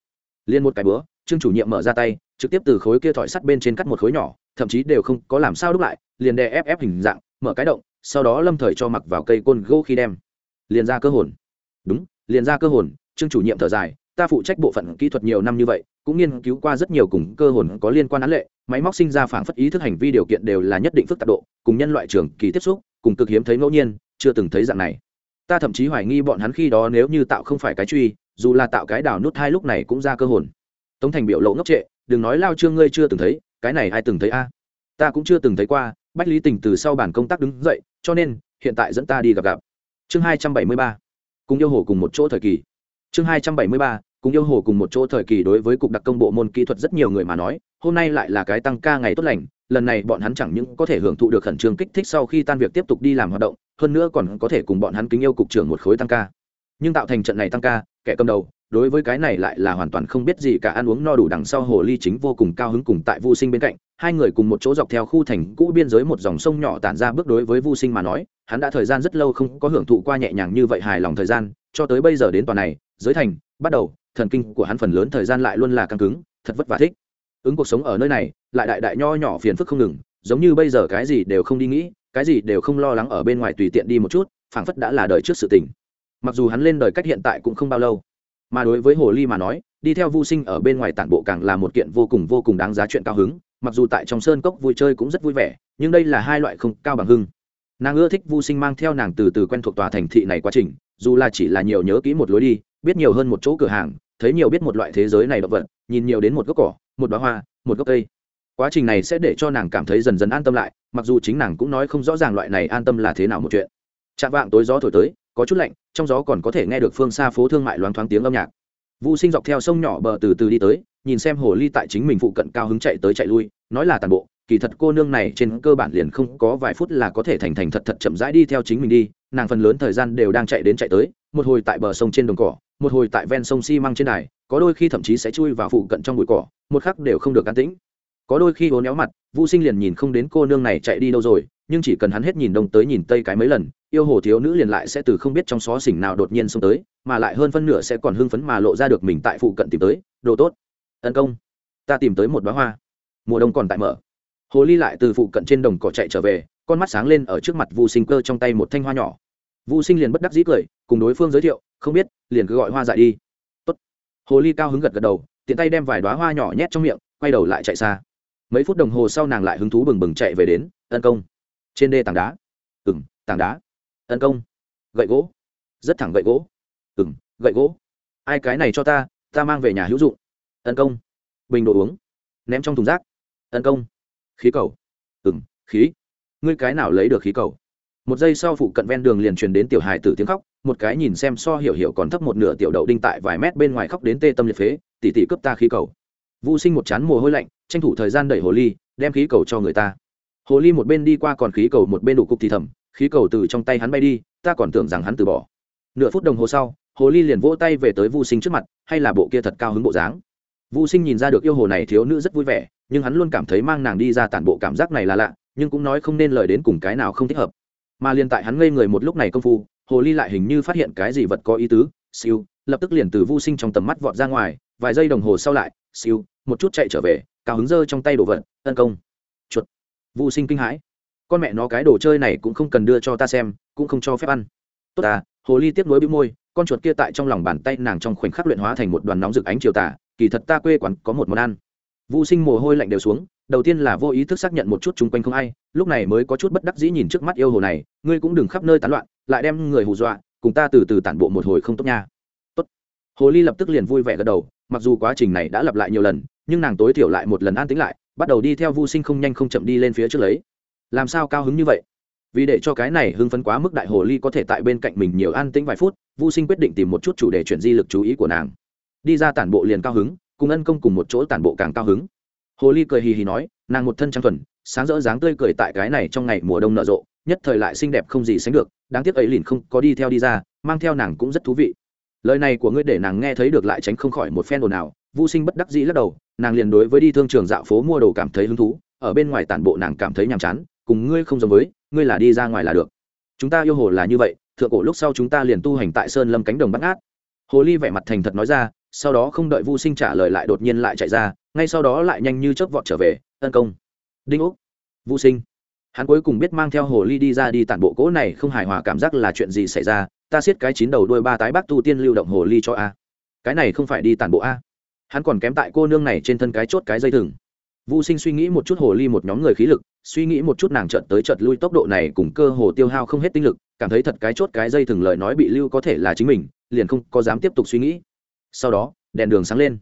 Liên một cái bữa, trương chủ nhiệm mở ra tay, trực tiếp từ khối kia thỏi sắt bên trên cắt một khối nhỏ, thậm chí đều không có làm sao đúc lại, liền đè ép ép hình dạng, mở cái động, sau đó lâm thời cho mặc vào cây côn gỗ khi đem. Liền ra cơ hồn. Đúng, liền ra cơ hồn. Trương chủ nhiệm thở dài, ta phụ trách bộ phận kỹ thuật nhiều năm như vậy, cũng nghiên cứu qua rất nhiều cùng cơ hồn có liên quan án lệ, máy móc sinh ra phản phất ý thức hành vi điều kiện đều là nhất định phức tạp độ, cùng nhân loại trường kỳ tiếp xúc cùng cực hiếm thấy ngẫu nhiên, chưa từng thấy dạng này. Ta thậm chí hoài nghi bọn hắn khi đó nếu như tạo không phải cái truy, dù là tạo cái đào nút hai lúc này cũng ra cơ hồn. Tống thành biểu lộ ngốc trệ, đừng nói lao trương ngươi chưa từng thấy, cái này ai từng thấy a? Ta cũng chưa từng thấy qua, bách lý tình từ sau bản công tác đứng dậy, cho nên, hiện tại dẫn ta đi gặp gặp. Chương hai trăm bảy mươi ba, cùng yêu hồ cùng một chỗ thời kỳ. Chương hai trăm bảy mươi ba, cùng yêu hồ cùng một chỗ thời kỳ đối với cục đặc công bộ môn kỹ thuật rất nhiều người mà nói, hôm nay lại là cái tăng ca ngày tốt lành lần này bọn hắn chẳng những có thể hưởng thụ được khẩn trương kích thích sau khi tan việc tiếp tục đi làm hoạt động, hơn nữa còn có thể cùng bọn hắn kính yêu cục trưởng một khối tăng ca. Nhưng tạo thành trận này tăng ca, kẻ cầm đầu, đối với cái này lại là hoàn toàn không biết gì cả, ăn uống no đủ đằng sau hồ ly chính vô cùng cao hứng cùng tại vô sinh bên cạnh, hai người cùng một chỗ dọc theo khu thành cũ biên giới một dòng sông nhỏ tản ra bước đối với vô sinh mà nói, hắn đã thời gian rất lâu không có hưởng thụ qua nhẹ nhàng như vậy hài lòng thời gian, cho tới bây giờ đến tòa này, giới thành, bắt đầu, thần kinh của hắn phần lớn thời gian lại luôn là căng cứng, thật vất vả thích ứng cuộc sống ở nơi này, lại đại đại nho nhỏ phiền phức không ngừng, giống như bây giờ cái gì đều không đi nghĩ, cái gì đều không lo lắng ở bên ngoài tùy tiện đi một chút, phảng phất đã là đời trước sự tình. Mặc dù hắn lên đời cách hiện tại cũng không bao lâu, mà đối với hồ ly mà nói, đi theo vô sinh ở bên ngoài tản bộ càng là một kiện vô cùng vô cùng đáng giá chuyện cao hứng, mặc dù tại trong sơn cốc vui chơi cũng rất vui vẻ, nhưng đây là hai loại không cao bằng hưng. Nàng ưa thích vô sinh mang theo nàng từ từ quen thuộc tòa thành thị này quá trình, dù là chỉ là nhiều nhớ kỹ một lối đi, biết nhiều hơn một chỗ cửa hàng, thấy nhiều biết một loại thế giới này động vật, nhìn nhiều đến một gốc cỏ một bá hoa, một gốc cây. Quá trình này sẽ để cho nàng cảm thấy dần dần an tâm lại, mặc dù chính nàng cũng nói không rõ ràng loại này an tâm là thế nào một chuyện. Chạm vạng tối gió thổi tới, có chút lạnh, trong gió còn có thể nghe được phương xa phố thương mại loáng thoáng tiếng âm nhạc. Vũ sinh dọc theo sông nhỏ bờ từ từ đi tới, nhìn xem hồ ly tại chính mình phụ cận cao hứng chạy tới chạy lui, nói là tàn bộ, kỳ thật cô nương này trên cơ bản liền không có vài phút là có thể thành thành thật thật chậm rãi đi theo chính mình đi, nàng phần lớn thời gian đều đang chạy đến chạy tới, một hồi tại bờ sông trên đồng cỏ, một hồi tại ven sông xi măng trên đài có đôi khi thậm chí sẽ chui vào phụ cận trong bụi cỏ, một khắc đều không được an tĩnh. Có đôi khi hố néo mặt vũ sinh liền nhìn không đến cô nương này chạy đi đâu rồi, nhưng chỉ cần hắn hết nhìn đông tới nhìn tây cái mấy lần, yêu hồ thiếu nữ liền lại sẽ từ không biết trong xó xỉnh nào đột nhiên xông tới, mà lại hơn phân nửa sẽ còn hưng phấn mà lộ ra được mình tại phụ cận tìm tới. Đồ tốt. Tấn công. Ta tìm tới một bá hoa. Mùa đông còn tại mở. Hồ ly lại từ phụ cận trên đồng cỏ chạy trở về, con mắt sáng lên ở trước mặt vu sinh cơ trong tay một thanh hoa nhỏ. Vu sinh liền bất đắc dĩ cười, cùng đối phương giới thiệu, không biết, liền cứ gọi hoa dại đi hồ ly cao hứng gật gật đầu, tiện tay đem vài đoá hoa nhỏ nhét trong miệng, quay đầu lại chạy xa. Mấy phút đồng hồ sau nàng lại hứng thú bừng bừng chạy về đến tấn công. Trên đê tảng đá. Ừ m tảng đá. Tấn công. Gậy gỗ. Rất thẳng gậy gỗ. Ừ m gậy gỗ. Ai cái này cho ta ta mang về nhà hữu dụng. Tấn công. Bình đồ uống. Ném trong thùng rác. Tấn công. Khí cầu. Ừ m khí. Ngươi cái nào lấy được khí cầu? Một giây sau phụ cận ven đường liền truyền đến tiểu hài tử tiếng khóc một cái nhìn xem so hiểu hiểu còn thấp một nửa tiểu đậu đinh tại vài mét bên ngoài khóc đến tê tâm liệt phế, tỉ tỉ cướp ta khí cầu. Vũ sinh một chán mồ hôi lạnh, tranh thủ thời gian đẩy hồ ly, đem khí cầu cho người ta. Hồ ly một bên đi qua còn khí cầu một bên đủ cục thì thầm, khí cầu từ trong tay hắn bay đi, ta còn tưởng rằng hắn từ bỏ. Nửa phút đồng hồ sau, hồ ly liền vỗ tay về tới vu sinh trước mặt, hay là bộ kia thật cao hứng bộ dáng. Vu sinh nhìn ra được yêu hồ này thiếu nữ rất vui vẻ, nhưng hắn luôn cảm thấy mang nàng đi ra tản bộ cảm giác này là lạ, nhưng cũng nói không nên lời đến cùng cái nào không thích hợp. Mà liền tại hắn ngây người một lúc này công phu hồ ly lại hình như phát hiện cái gì vật có ý tứ, siêu, lập tức liền từ vu sinh trong tầm mắt vọt ra ngoài, vài giây đồng hồ sau lại, siêu, một chút chạy trở về, cao hứng dơ trong tay đồ vật, tấn công. Chuột. Vu sinh kinh hãi. Con mẹ nó cái đồ chơi này cũng không cần đưa cho ta xem, cũng không cho phép ăn. Tốt à hồ ly tiếp nối bĩu môi, con chuột kia tại trong lòng bàn tay nàng trong khoảnh khắc luyện hóa thành một đoàn nóng rực ánh chiều tà, kỳ thật ta quê quán có một món ăn. Vu sinh mồ hôi lạnh đều xuống đầu tiên là vô ý thức xác nhận một chút chung quanh không ai, lúc này mới có chút bất đắc dĩ nhìn trước mắt yêu hồ này, ngươi cũng đừng khắp nơi tán loạn, lại đem người hù dọa, cùng ta từ từ tản bộ một hồi không tốt nha. Tốt. Hồ ly lập tức liền vui vẻ gật đầu, mặc dù quá trình này đã lặp lại nhiều lần, nhưng nàng tối thiểu lại một lần an tính lại, bắt đầu đi theo vu sinh không nhanh không chậm đi lên phía trước lấy. Làm sao cao hứng như vậy? Vì để cho cái này hưng phấn quá mức đại hồ ly có thể tại bên cạnh mình nhiều an tĩnh vài phút, vu sinh quyết định tìm một chút chủ đề chuyển di lực chú ý của nàng. Đi ra tản bộ liền cao hứng, cùng ân công cùng một chỗ tản bộ càng cao hứng hồ ly cười hì hì nói, nàng một thân trang thuần, sáng rỡ dáng tươi cười tại cái này trong ngày mùa đông nở rộ, nhất thời lại xinh đẹp không gì sánh được, đáng tiếc ấy liền không có đi theo đi ra, mang theo nàng cũng rất thú vị. Lời này của ngươi để nàng nghe thấy được lại tránh không khỏi một phen ồn ào vô sinh bất đắc dĩ lắc đầu, nàng liền đối với đi thương trường dạo phố mua đồ cảm thấy hứng thú, ở bên ngoài tản bộ nàng cảm thấy nhàm chán, cùng ngươi không giống với, ngươi là đi ra ngoài là được. Chúng ta yêu hồ là như vậy, thượng cổ lúc sau chúng ta liền tu hành tại sơn lâm cánh đồng bắt ngát. Hồ ly vẻ mặt thành thật nói ra sau đó không đợi vu sinh trả lời lại đột nhiên lại chạy ra ngay sau đó lại nhanh như chớp vọt trở về tấn công. Đinh úc vu sinh. Hắn cuối cùng biết mang theo hồ ly đi ra đi tản bộ cỗ này không hài hòa cảm giác là chuyện gì xảy ra ta siết cái chín đầu đuôi ba tái bác tu tiên lưu động hồ ly cho a. Cái này không phải đi tản bộ a. Hắn còn kém tại cô nương này trên thân cái chốt cái dây thừng. Vu Sinh suy nghĩ một chút hồ ly một nhóm người khí lực, suy nghĩ một chút nàng chợt tới chợt lui tốc độ này cùng cơ hồ tiêu hao không hết tinh lực, cảm thấy thật cái chốt cái dây thừng lời nói bị lưu có thể là chính mình, liền không có dám tiếp tục suy nghĩ. Sau đó, đèn đường sáng lên.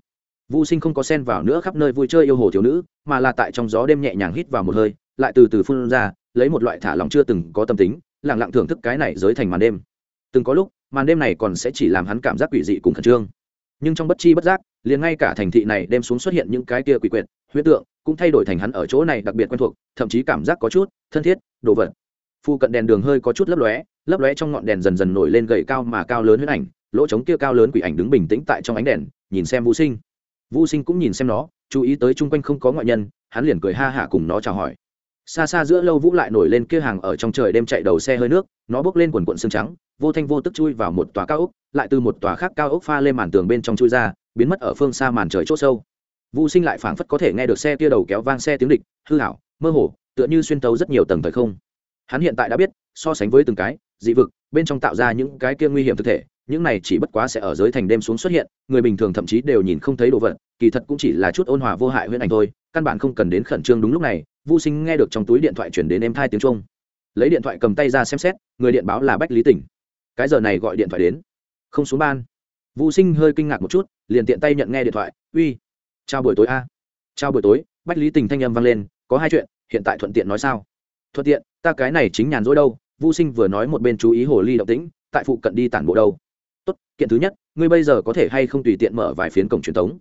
Vu Sinh không có xen vào nữa khắp nơi vui chơi yêu hồ thiếu nữ, mà là tại trong gió đêm nhẹ nhàng hít vào một hơi, lại từ từ phun ra, lấy một loại thả lòng chưa từng có tâm tính, lặng lặng thưởng thức cái này giới thành màn đêm. Từng có lúc, màn đêm này còn sẽ chỉ làm hắn cảm giác quỷ dị cùng khẩn trương. Nhưng trong bất chi bất giác, liền ngay cả thành thị này đem xuống xuất hiện những cái kia quỷ quyệt, huyết tượng, cũng thay đổi thành hắn ở chỗ này đặc biệt quen thuộc, thậm chí cảm giác có chút thân thiết, đồ vật. Phu cận đèn đường hơi có chút lấp lóe, lấp lóe trong ngọn đèn dần dần nổi lên gầy cao mà cao lớn huyết ảnh, lỗ trống kia cao lớn quỷ ảnh đứng bình tĩnh tại trong ánh đèn, nhìn xem Vũ Sinh. Vũ Sinh cũng nhìn xem nó, chú ý tới chung quanh không có ngoại nhân, hắn liền cười ha hả cùng nó chào hỏi. Xa xa giữa lâu vũ lại nổi lên kia hàng ở trong trời đêm chạy đầu xe hơi nước, nó bốc lên quần quận sương trắng, vô thanh vô tức chui vào một tòa cao ốc, lại từ một tòa khác cao ốc pha lên màn tường bên trong chui ra, biến mất ở phương xa màn trời chỗ sâu. Vũ Sinh lại phảng phất có thể nghe được xe kia đầu kéo vang xe tiếng địch, hư hảo, mơ hồ, tựa như xuyên tấu rất nhiều tầng thời không. Hắn hiện tại đã biết, so sánh với từng cái dị vực, bên trong tạo ra những cái kia nguy hiểm thực thể, những này chỉ bất quá sẽ ở giới thành đêm xuống xuất hiện, người bình thường thậm chí đều nhìn không thấy đồ vật, kỳ thật cũng chỉ là chút ôn hòa vô hại huyễn ảnh thôi, căn bản không cần đến khẩn trương đúng lúc này vô sinh nghe được trong túi điện thoại chuyển đến em thai tiếng trung lấy điện thoại cầm tay ra xem xét, người điện báo là bách lý tỉnh. Cái giờ này gọi điện thoại đến. Không xuống ban. Vô sinh hơi kinh ngạc một chút, liền tiện tay nhận nghe điện thoại, uy, chào buổi tối a. Chào buổi tối. Bách lý tình thanh âm vang lên, có hai chuyện, hiện tại thuận tiện nói sao? Thuận tiện, ta cái này chính nhàn rỗi đâu. Vô sinh vừa nói một bên chú ý hồ ly động tĩnh, tại phụ cận đi tản bộ đâu? Tốt, kiện thứ nhất, ngươi bây giờ có thể hay không tùy tiện mở vài phiến cổng truyền thống?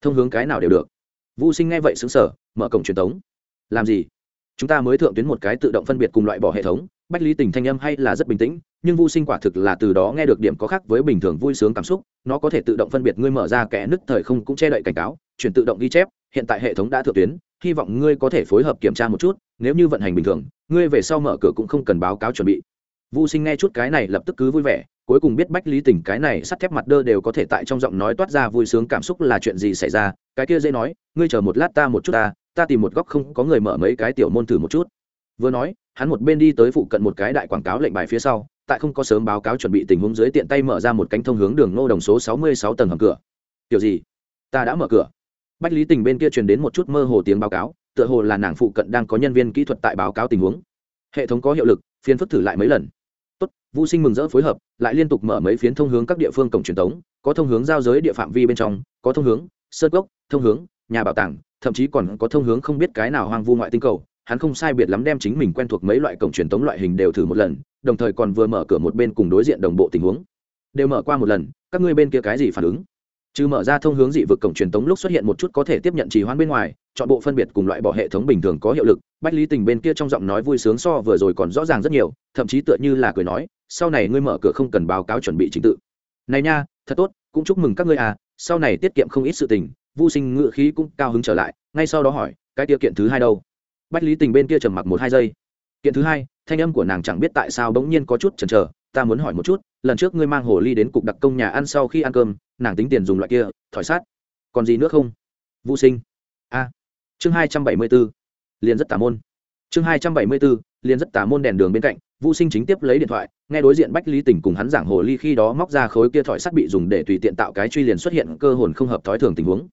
Thông hướng cái nào đều được. Vô sinh nghe vậy xứng sở mở cổng truyền thống. Làm gì? Chúng ta mới thượng tuyến một cái tự động phân biệt cùng loại bỏ hệ thống. Bách lý tình thanh âm hay là rất bình tĩnh, nhưng vô sinh quả thực là từ đó nghe được điểm có khác với bình thường vui sướng cảm xúc. Nó có thể tự động phân biệt ngươi mở ra kẽ nứt thời không cũng che đậy cảnh cáo, chuyển tự động ghi chép. Hiện tại hệ thống đã thượng tuyến, hy vọng ngươi có thể phối hợp kiểm tra một chút. Nếu như vận hành bình thường, ngươi về sau mở cửa cũng không cần báo cáo chuẩn bị. Vô sinh nghe chút cái này lập tức cứ vui vẻ cuối cùng biết bách lý tình cái này sắt thép mặt đơ đều có thể tại trong giọng nói toát ra vui sướng cảm xúc là chuyện gì xảy ra, cái kia dễ nói, ngươi chờ một lát ta một chút ta ta tìm một góc không có người mở mấy cái tiểu môn thử một chút. Vừa nói, hắn một bên đi tới phụ cận một cái đại quảng cáo lệnh bài phía sau, tại không có sớm báo cáo chuẩn bị tình huống dưới tiện tay mở ra một cánh thông hướng đường nô đồng số sáu mươi sáu tầng hầm cửa. Kiểu gì? Ta đã mở cửa. Bách lý tình bên kia truyền đến một chút mơ hồ tiếng báo cáo, tựa hồ là nàng phụ cận đang có nhân viên kỹ thuật tại báo cáo tình huống. Hệ thống có hiệu lực, phiên phức thử lại mấy lần tốt vũ sinh mừng rỡ phối hợp lại liên tục mở mấy phiến thông hướng các địa phương cổng truyền thống có thông hướng giao giới địa phạm vi bên trong có thông hướng sơn gốc, thông hướng nhà bảo tàng thậm chí còn có thông hướng không biết cái nào hoang vu ngoại tinh cầu. Hắn không sai biệt lắm đem chính mình quen thuộc mấy loại cổng truyền thống loại hình đều thử một lần đồng thời còn vừa mở cửa một bên cùng đối diện đồng bộ tình huống. Đều mở qua một lần các ngươi bên kia cái gì phản ứng? Trừ mở ra thông hướng dị vực cổng truyền thống lúc xuất hiện một chút có thể tiếp nhận trì hoãn bên ngoài chọn bộ phân biệt cùng loại bỏ hệ thống bình thường có hiệu lực, bách lý tình bên kia trong giọng nói vui sướng so vừa rồi còn rõ ràng rất nhiều, thậm chí tựa như là cười nói, sau này ngươi mở cửa không cần báo cáo chuẩn bị trình tự. Này nha, thật tốt, cũng chúc mừng các ngươi à sau này tiết kiệm không ít sự tình vô sinh ngự khí cũng cao hứng trở lại, ngay sau đó hỏi, cái tiêu kiện thứ hai đâu? Bách lý tình bên kia trầm mặc một hai giây. Kiện thứ hai? Thanh âm của nàng chẳng biết tại sao bỗng nhiên có chút chần chờ, ta muốn hỏi một chút, lần trước ngươi mang hồ ly đến cục đặc công nhà ăn sau khi ăn cơm, nàng tính tiền dùng loại kia, thỏi sát, còn gì nữa không? Vô sinh chương hai trăm bảy mươi b ố liền rất tà môn. Chương hai trăm bảy mươi b ố liền rất tà môn đèn đường bên cạnh vũ sinh chính tiếp lấy điện thoại nghe đối diện bách lý tình cùng hắn giảng hồ ly khi đó móc ra khối kia thỏi sắt bị dùng để tùy tiện tạo cái truy liền xuất hiện cơ hồn không hợp thói thường tình huống.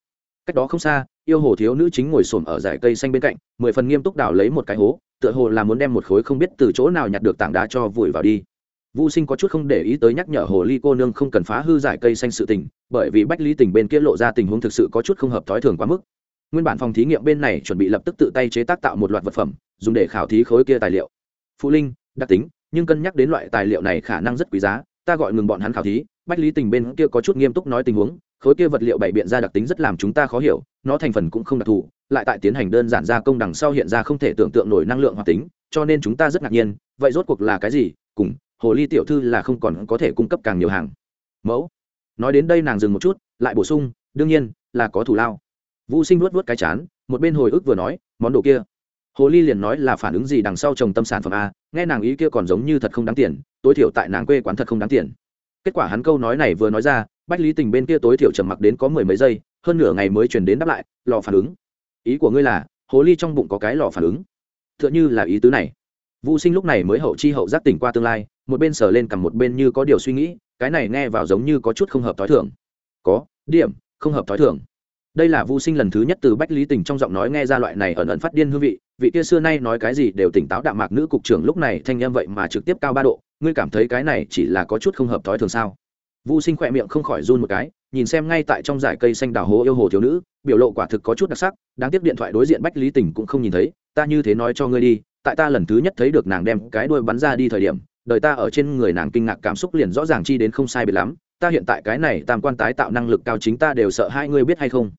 Cách đó không xa yêu hồ thiếu nữ chính ngồi xổm ở dải cây xanh bên cạnh mười phần nghiêm túc đào lấy một cái hố tựa hồ là muốn đem một khối không biết từ chỗ nào nhặt được tảng đá cho vùi vào đi. Vu Sinh có chút không để ý tới nhắc nhở hồ ly cô nương không cần phá hư giải cây xanh sự tình, bởi vì Bách Lý Tình bên kia lộ ra tình huống thực sự có chút không hợp thói thường quá mức. Nguyên bản phòng thí nghiệm bên này chuẩn bị lập tức tự tay chế tác tạo một loạt vật phẩm, dùng để khảo thí khối kia tài liệu. Phụ linh, đặc tính, nhưng cân nhắc đến loại tài liệu này khả năng rất quý giá, ta gọi ngừng bọn hắn khảo thí. Bách Lý Tình bên kia có chút nghiêm túc nói tình huống, khối kia vật liệu bày biện ra đặc tính rất làm chúng ta khó hiểu, nó thành phần cũng không đặc thù, lại tại tiến hành đơn giản gia công đằng sau hiện ra không thể tưởng tượng nổi năng lượng hoạt tính, cho nên chúng ta rất ngạc nhiên, vậy rốt cuộc là cái gì? Cùng hồ ly tiểu thư là không còn có thể cung cấp càng nhiều hàng mẫu nói đến đây nàng dừng một chút lại bổ sung đương nhiên là có thủ lao vũ sinh luốt vớt cái chán, một bên hồi ức vừa nói, món đồ kia. Hồ ly liền nói là phản ứng gì đằng sau trồng tâm sản phẩm a, nghe nàng ý kia còn giống như thật không đáng tiền, tối thiểu tại nàng quê quán thật không đáng tiền. Kết quả hắn câu nói này vừa nói ra, bách lý tình bên kia tối thiểu trầm mặc đến có mười mấy giây, hơn nửa ngày mới truyền đến đáp lại, lò phản ứng. Ý của ngươi là, hồ ly trong bụng có cái lò phản ứng. T h ư ợ n h ư là ý tứ này. Vũ sinh lúc này mới hậu chi hậu giác tỉnh qua tương lai, một bên sờ lên cầm một bên như có điều suy nghĩ, cái này nghe vào giống như có chút không hợp t h ó i thưởng có, điểm, không hợp t h ó i thưởng đây là vô sinh lần thứ nhất từ bách lý tình trong giọng nói nghe ra loại này ẩn ẩn phát điên hương vị. Vị kia xưa nay nói cái gì đều tỉnh táo đạm mạc nữ cục trưởng lúc này thanh em vậy mà trực tiếp cao ba độ. Ngươi cảm thấy cái này chỉ là có chút không hợp thói thường sao? Vô sinh khỏe miệng không khỏi run một cái, nhìn xem ngay tại trong giải cây xanh đào hố yêu hồ thiếu nữ, biểu lộ quả thực có chút đặc sắc, đáng tiếc điện thoại đối diện bách lý tình cũng không nhìn thấy, ta như thế nói cho ngươi đi, tại ta lần thứ nhất thấy được nàng đem cái đuôi bắn ra đi thời điểm, đời ta ở trên người nàng kinh ngạc cảm xúc liền rõ ràng chi đến không sai biệt lắm, ta hiện tại cái này tam quan tái tạo năng lực cao chính ta đều sợ hai ngươi biết hay không?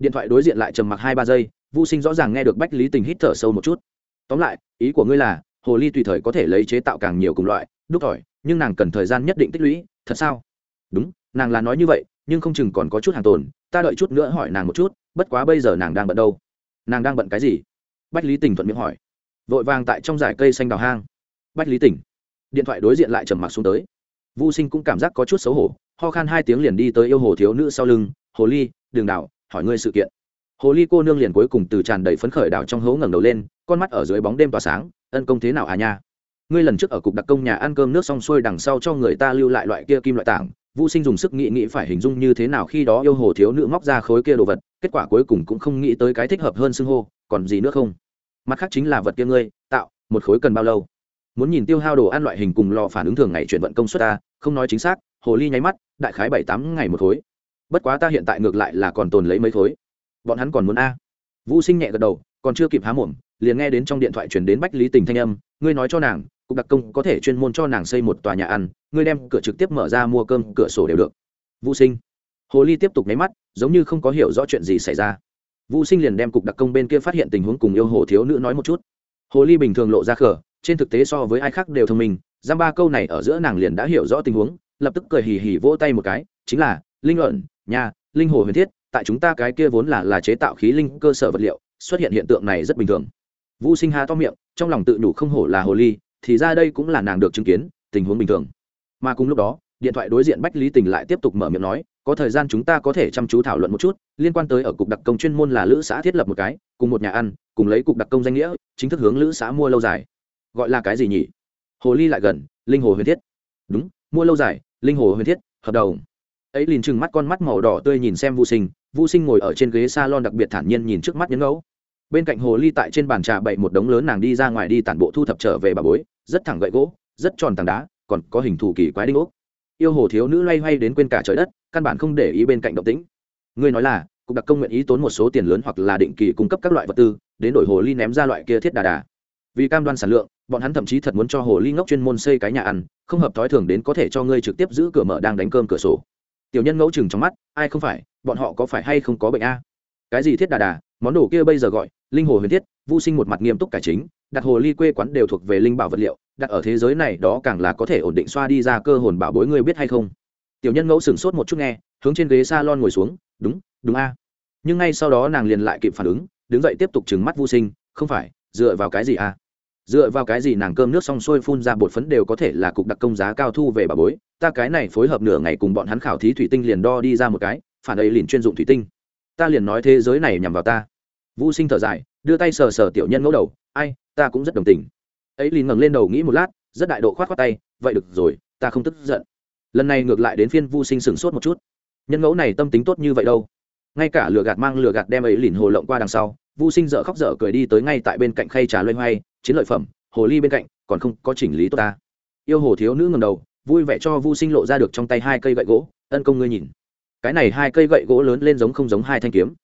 Điện thoại đối diện lại trầm mặc hai ba giây vô sinh rõ ràng nghe được bách lý tình hít thở sâu một chút. Tóm lại, ý của ngươi là, hồ ly tùy thời có thể lấy chế tạo càng nhiều cùng loại, đúc tỏi, nhưng nàng cần thời gian nhất định tích lũy, thật sao? Đúng, nàng là nói như vậy, nhưng không chừng còn có chút hàng tồn, ta đợi chút nữa hỏi nàng một chút, bất quá bây giờ nàng đang bận đâu? Nàng đang bận cái gì? Bách lý tình thuận miệng hỏi. Vội vàng tại trong dải cây xanh đào hang. Bách lý tình, điện thoại đối diện lại trầm mặc xuống tới. Vô sinh cũng cảm giác có chút xấu hổ, ho khan hai tiếng liền đi tới yêu hồ thiếu nữ sau lưng, hồ ly, đường đảo hỏi ngươi sự kiện hồ ly cô nương liền cuối cùng từ tràn đầy phấn khởi đảo trong hố ngẩng đầu lên con mắt ở dưới bóng đêm tỏa sáng ân công thế nào à nha ngươi lần trước ở cục đặc công nhà ăn cơm nước xong xuôi đằng sau cho người ta lưu lại loại kia kim loại tảng Vu Sinh dùng sức nghĩ nghĩ phải hình dung như thế nào khi đó yêu hồ thiếu nữ móc ra khối kia đồ vật, kết quả cuối cùng cũng không nghĩ tới cái thích hợp hơn xưng hô, còn gì nữa không? Mặt khác chính là vật kia ngươi tạo, một khối cần bao lâu? muốn nhìn tiêu hao đồ ăn loại hình cùng lò phản ứng thường ngày chuyển vận công suất ta không nói chính xác hồ ly nháy mắt đại khái bảy tám ngày một khối bất quá ta hiện tại ngược lại là còn tồn lấy mấy thối. bọn hắn còn muốn a. Vũ sinh nhẹ gật đầu, còn chưa kịp há mồm, liền nghe đến trong điện thoại chuyển đến bách lý tình thanh âm, ngươi nói cho nàng, cục đặc công có thể chuyên môn cho nàng xây một tòa nhà ăn, ngươi đem cửa trực tiếp mở ra mua cơm, cửa sổ đều được. Vũ sinh. Hồ ly tiếp tục nháy mắt, giống như không có hiểu rõ chuyện gì xảy ra. Vũ sinh liền đem cục đặc công bên kia phát hiện tình huống cùng yêu hồ thiếu nữ nói một chút. Hồ ly bình thường lộ ra khở trên thực tế so với ai khác đều thông minh, giam ba câu này ở giữa nàng liền đã hiểu rõ tình huống, lập tức cười hì hì vỗ tay một cái, chính là, linh luận nhà linh hồ huyền thiết, tại chúng ta cái kia vốn là là chế tạo khí linh cơ sở vật liệu, xuất hiện hiện tượng này rất bình thường. Vũ sinh ha to miệng, trong lòng tự đủ không hổ là hồ ly, thì ra đây cũng là nàng được chứng kiến, tình huống bình thường. Mà cùng lúc đó, điện thoại đối diện bách lý tình lại tiếp tục mở miệng nói, có thời gian chúng ta có thể chăm chú thảo luận một chút, liên quan tới ở cục đặc công chuyên môn là lữ xã thiết lập một cái, cùng một nhà ăn, cùng lấy cục đặc công danh nghĩa, chính thức hướng lữ xã mua lâu dài. Gọi là cái gì nhỉ? Hồ ly lại gần, linh hồ huyền thiết. Đúng, mua lâu dài, linh hồ huyền thiết, hợp đồng ấy liền chừng mắt con mắt màu đỏ tươi nhìn xem vô sinh. Vô sinh ngồi ở trên ghế s a lon đặc biệt thản nhiên nhìn trước mắt nhấn ngẫu. Bên cạnh hồ ly tại trên bàn trà bậy một đống lớn nàng đi ra ngoài đi tản bộ thu thập trở về bà bối, rất thẳng gậy gỗ, rất tròn tảng đá, còn có hình thù kỳ quái đinh ốc. Yêu hồ thiếu nữ loay hoay đến quên cả trời đất, căn bản không để ý bên cạnh động tĩnh. Ngươi nói là, cục đặc công nguyện ý tốn một số tiền lớn hoặc là định kỳ cung cấp các loại vật tư, đến đổi hồ ly ném ra loại kia thiết đà đà. Vì cam đoan sản lượng, bọn hắn thậm chí thật muốn cho hồ ly ngốc chuyên môn xây cái nhà ăn, không hợp thói thường đến có thể cho ngươi trực tiếp giữ cửa mở đang đánh cơm cửa sổ tiểu nhân ngẫu chừng trong mắt, ai không phải, bọn họ có phải hay không có bệnh a? Cái gì thiết đà đà, món đồ kia bây giờ gọi, linh hồ huyền thiết vô sinh một mặt nghiêm túc cải chính, đặt hồ ly quê quán đều thuộc về linh bảo vật liệu, đặt ở thế giới này đó càng là có thể ổn định xoa đi ra cơ hồn bảo bối ngươi biết hay không? Tiểu nhân ngẫu sửng sốt một chút nghe, hướng trên ghế s a lon ngồi xuống, đúng đúng a. Nhưng ngay sau đó nàng liền lại kịp phản ứng, đứng dậy tiếp tục trừng mắt vô sinh, không phải, dựa vào cái gì a? Dựa vào cái gì nàng cơm nước xong xuôi phun ra bột phấn đều có thể là cục đặc công giá cao thu về bà bối. Ta cái này phối hợp nửa ngày cùng bọn hắn khảo thí thủy tinh liền đo đi ra một cái, phản ấy liền chuyên dụng thủy tinh. Ta liền nói thế giới này nhằm vào ta. Vũ sinh thở dài, đưa tay sờ sờ tiểu nhân ngẫu đầu, ai, ta cũng rất đồng tình. Ấy liền ngẩng lên đầu nghĩ một lát, rất đại độ khoát khoát tay, vậy được rồi, ta không tức giận. Lần này ngược lại đến phiên vu sinh sửng sốt một chút. Nhân ngẫu này tâm tính tốt như vậy đâu? Ngay cả lửa gạt mang lửa gạt đem ấy liền hồ lộng qua đằng sau vu sinh dở khóc dở cười đi tới ngay tại bên cạnh khay trà loay hoay, chiến lợi phẩm, hồ ly bên cạnh, còn không có chỉnh lý tốt ta. Yêu hồ thiếu nữ ngầm đầu, vui vẻ cho vu sinh lộ ra được trong tay hai cây gậy gỗ, ân công ngươi nhìn. Cái này hai cây gậy gỗ lớn lên giống không giống hai thanh kiếm.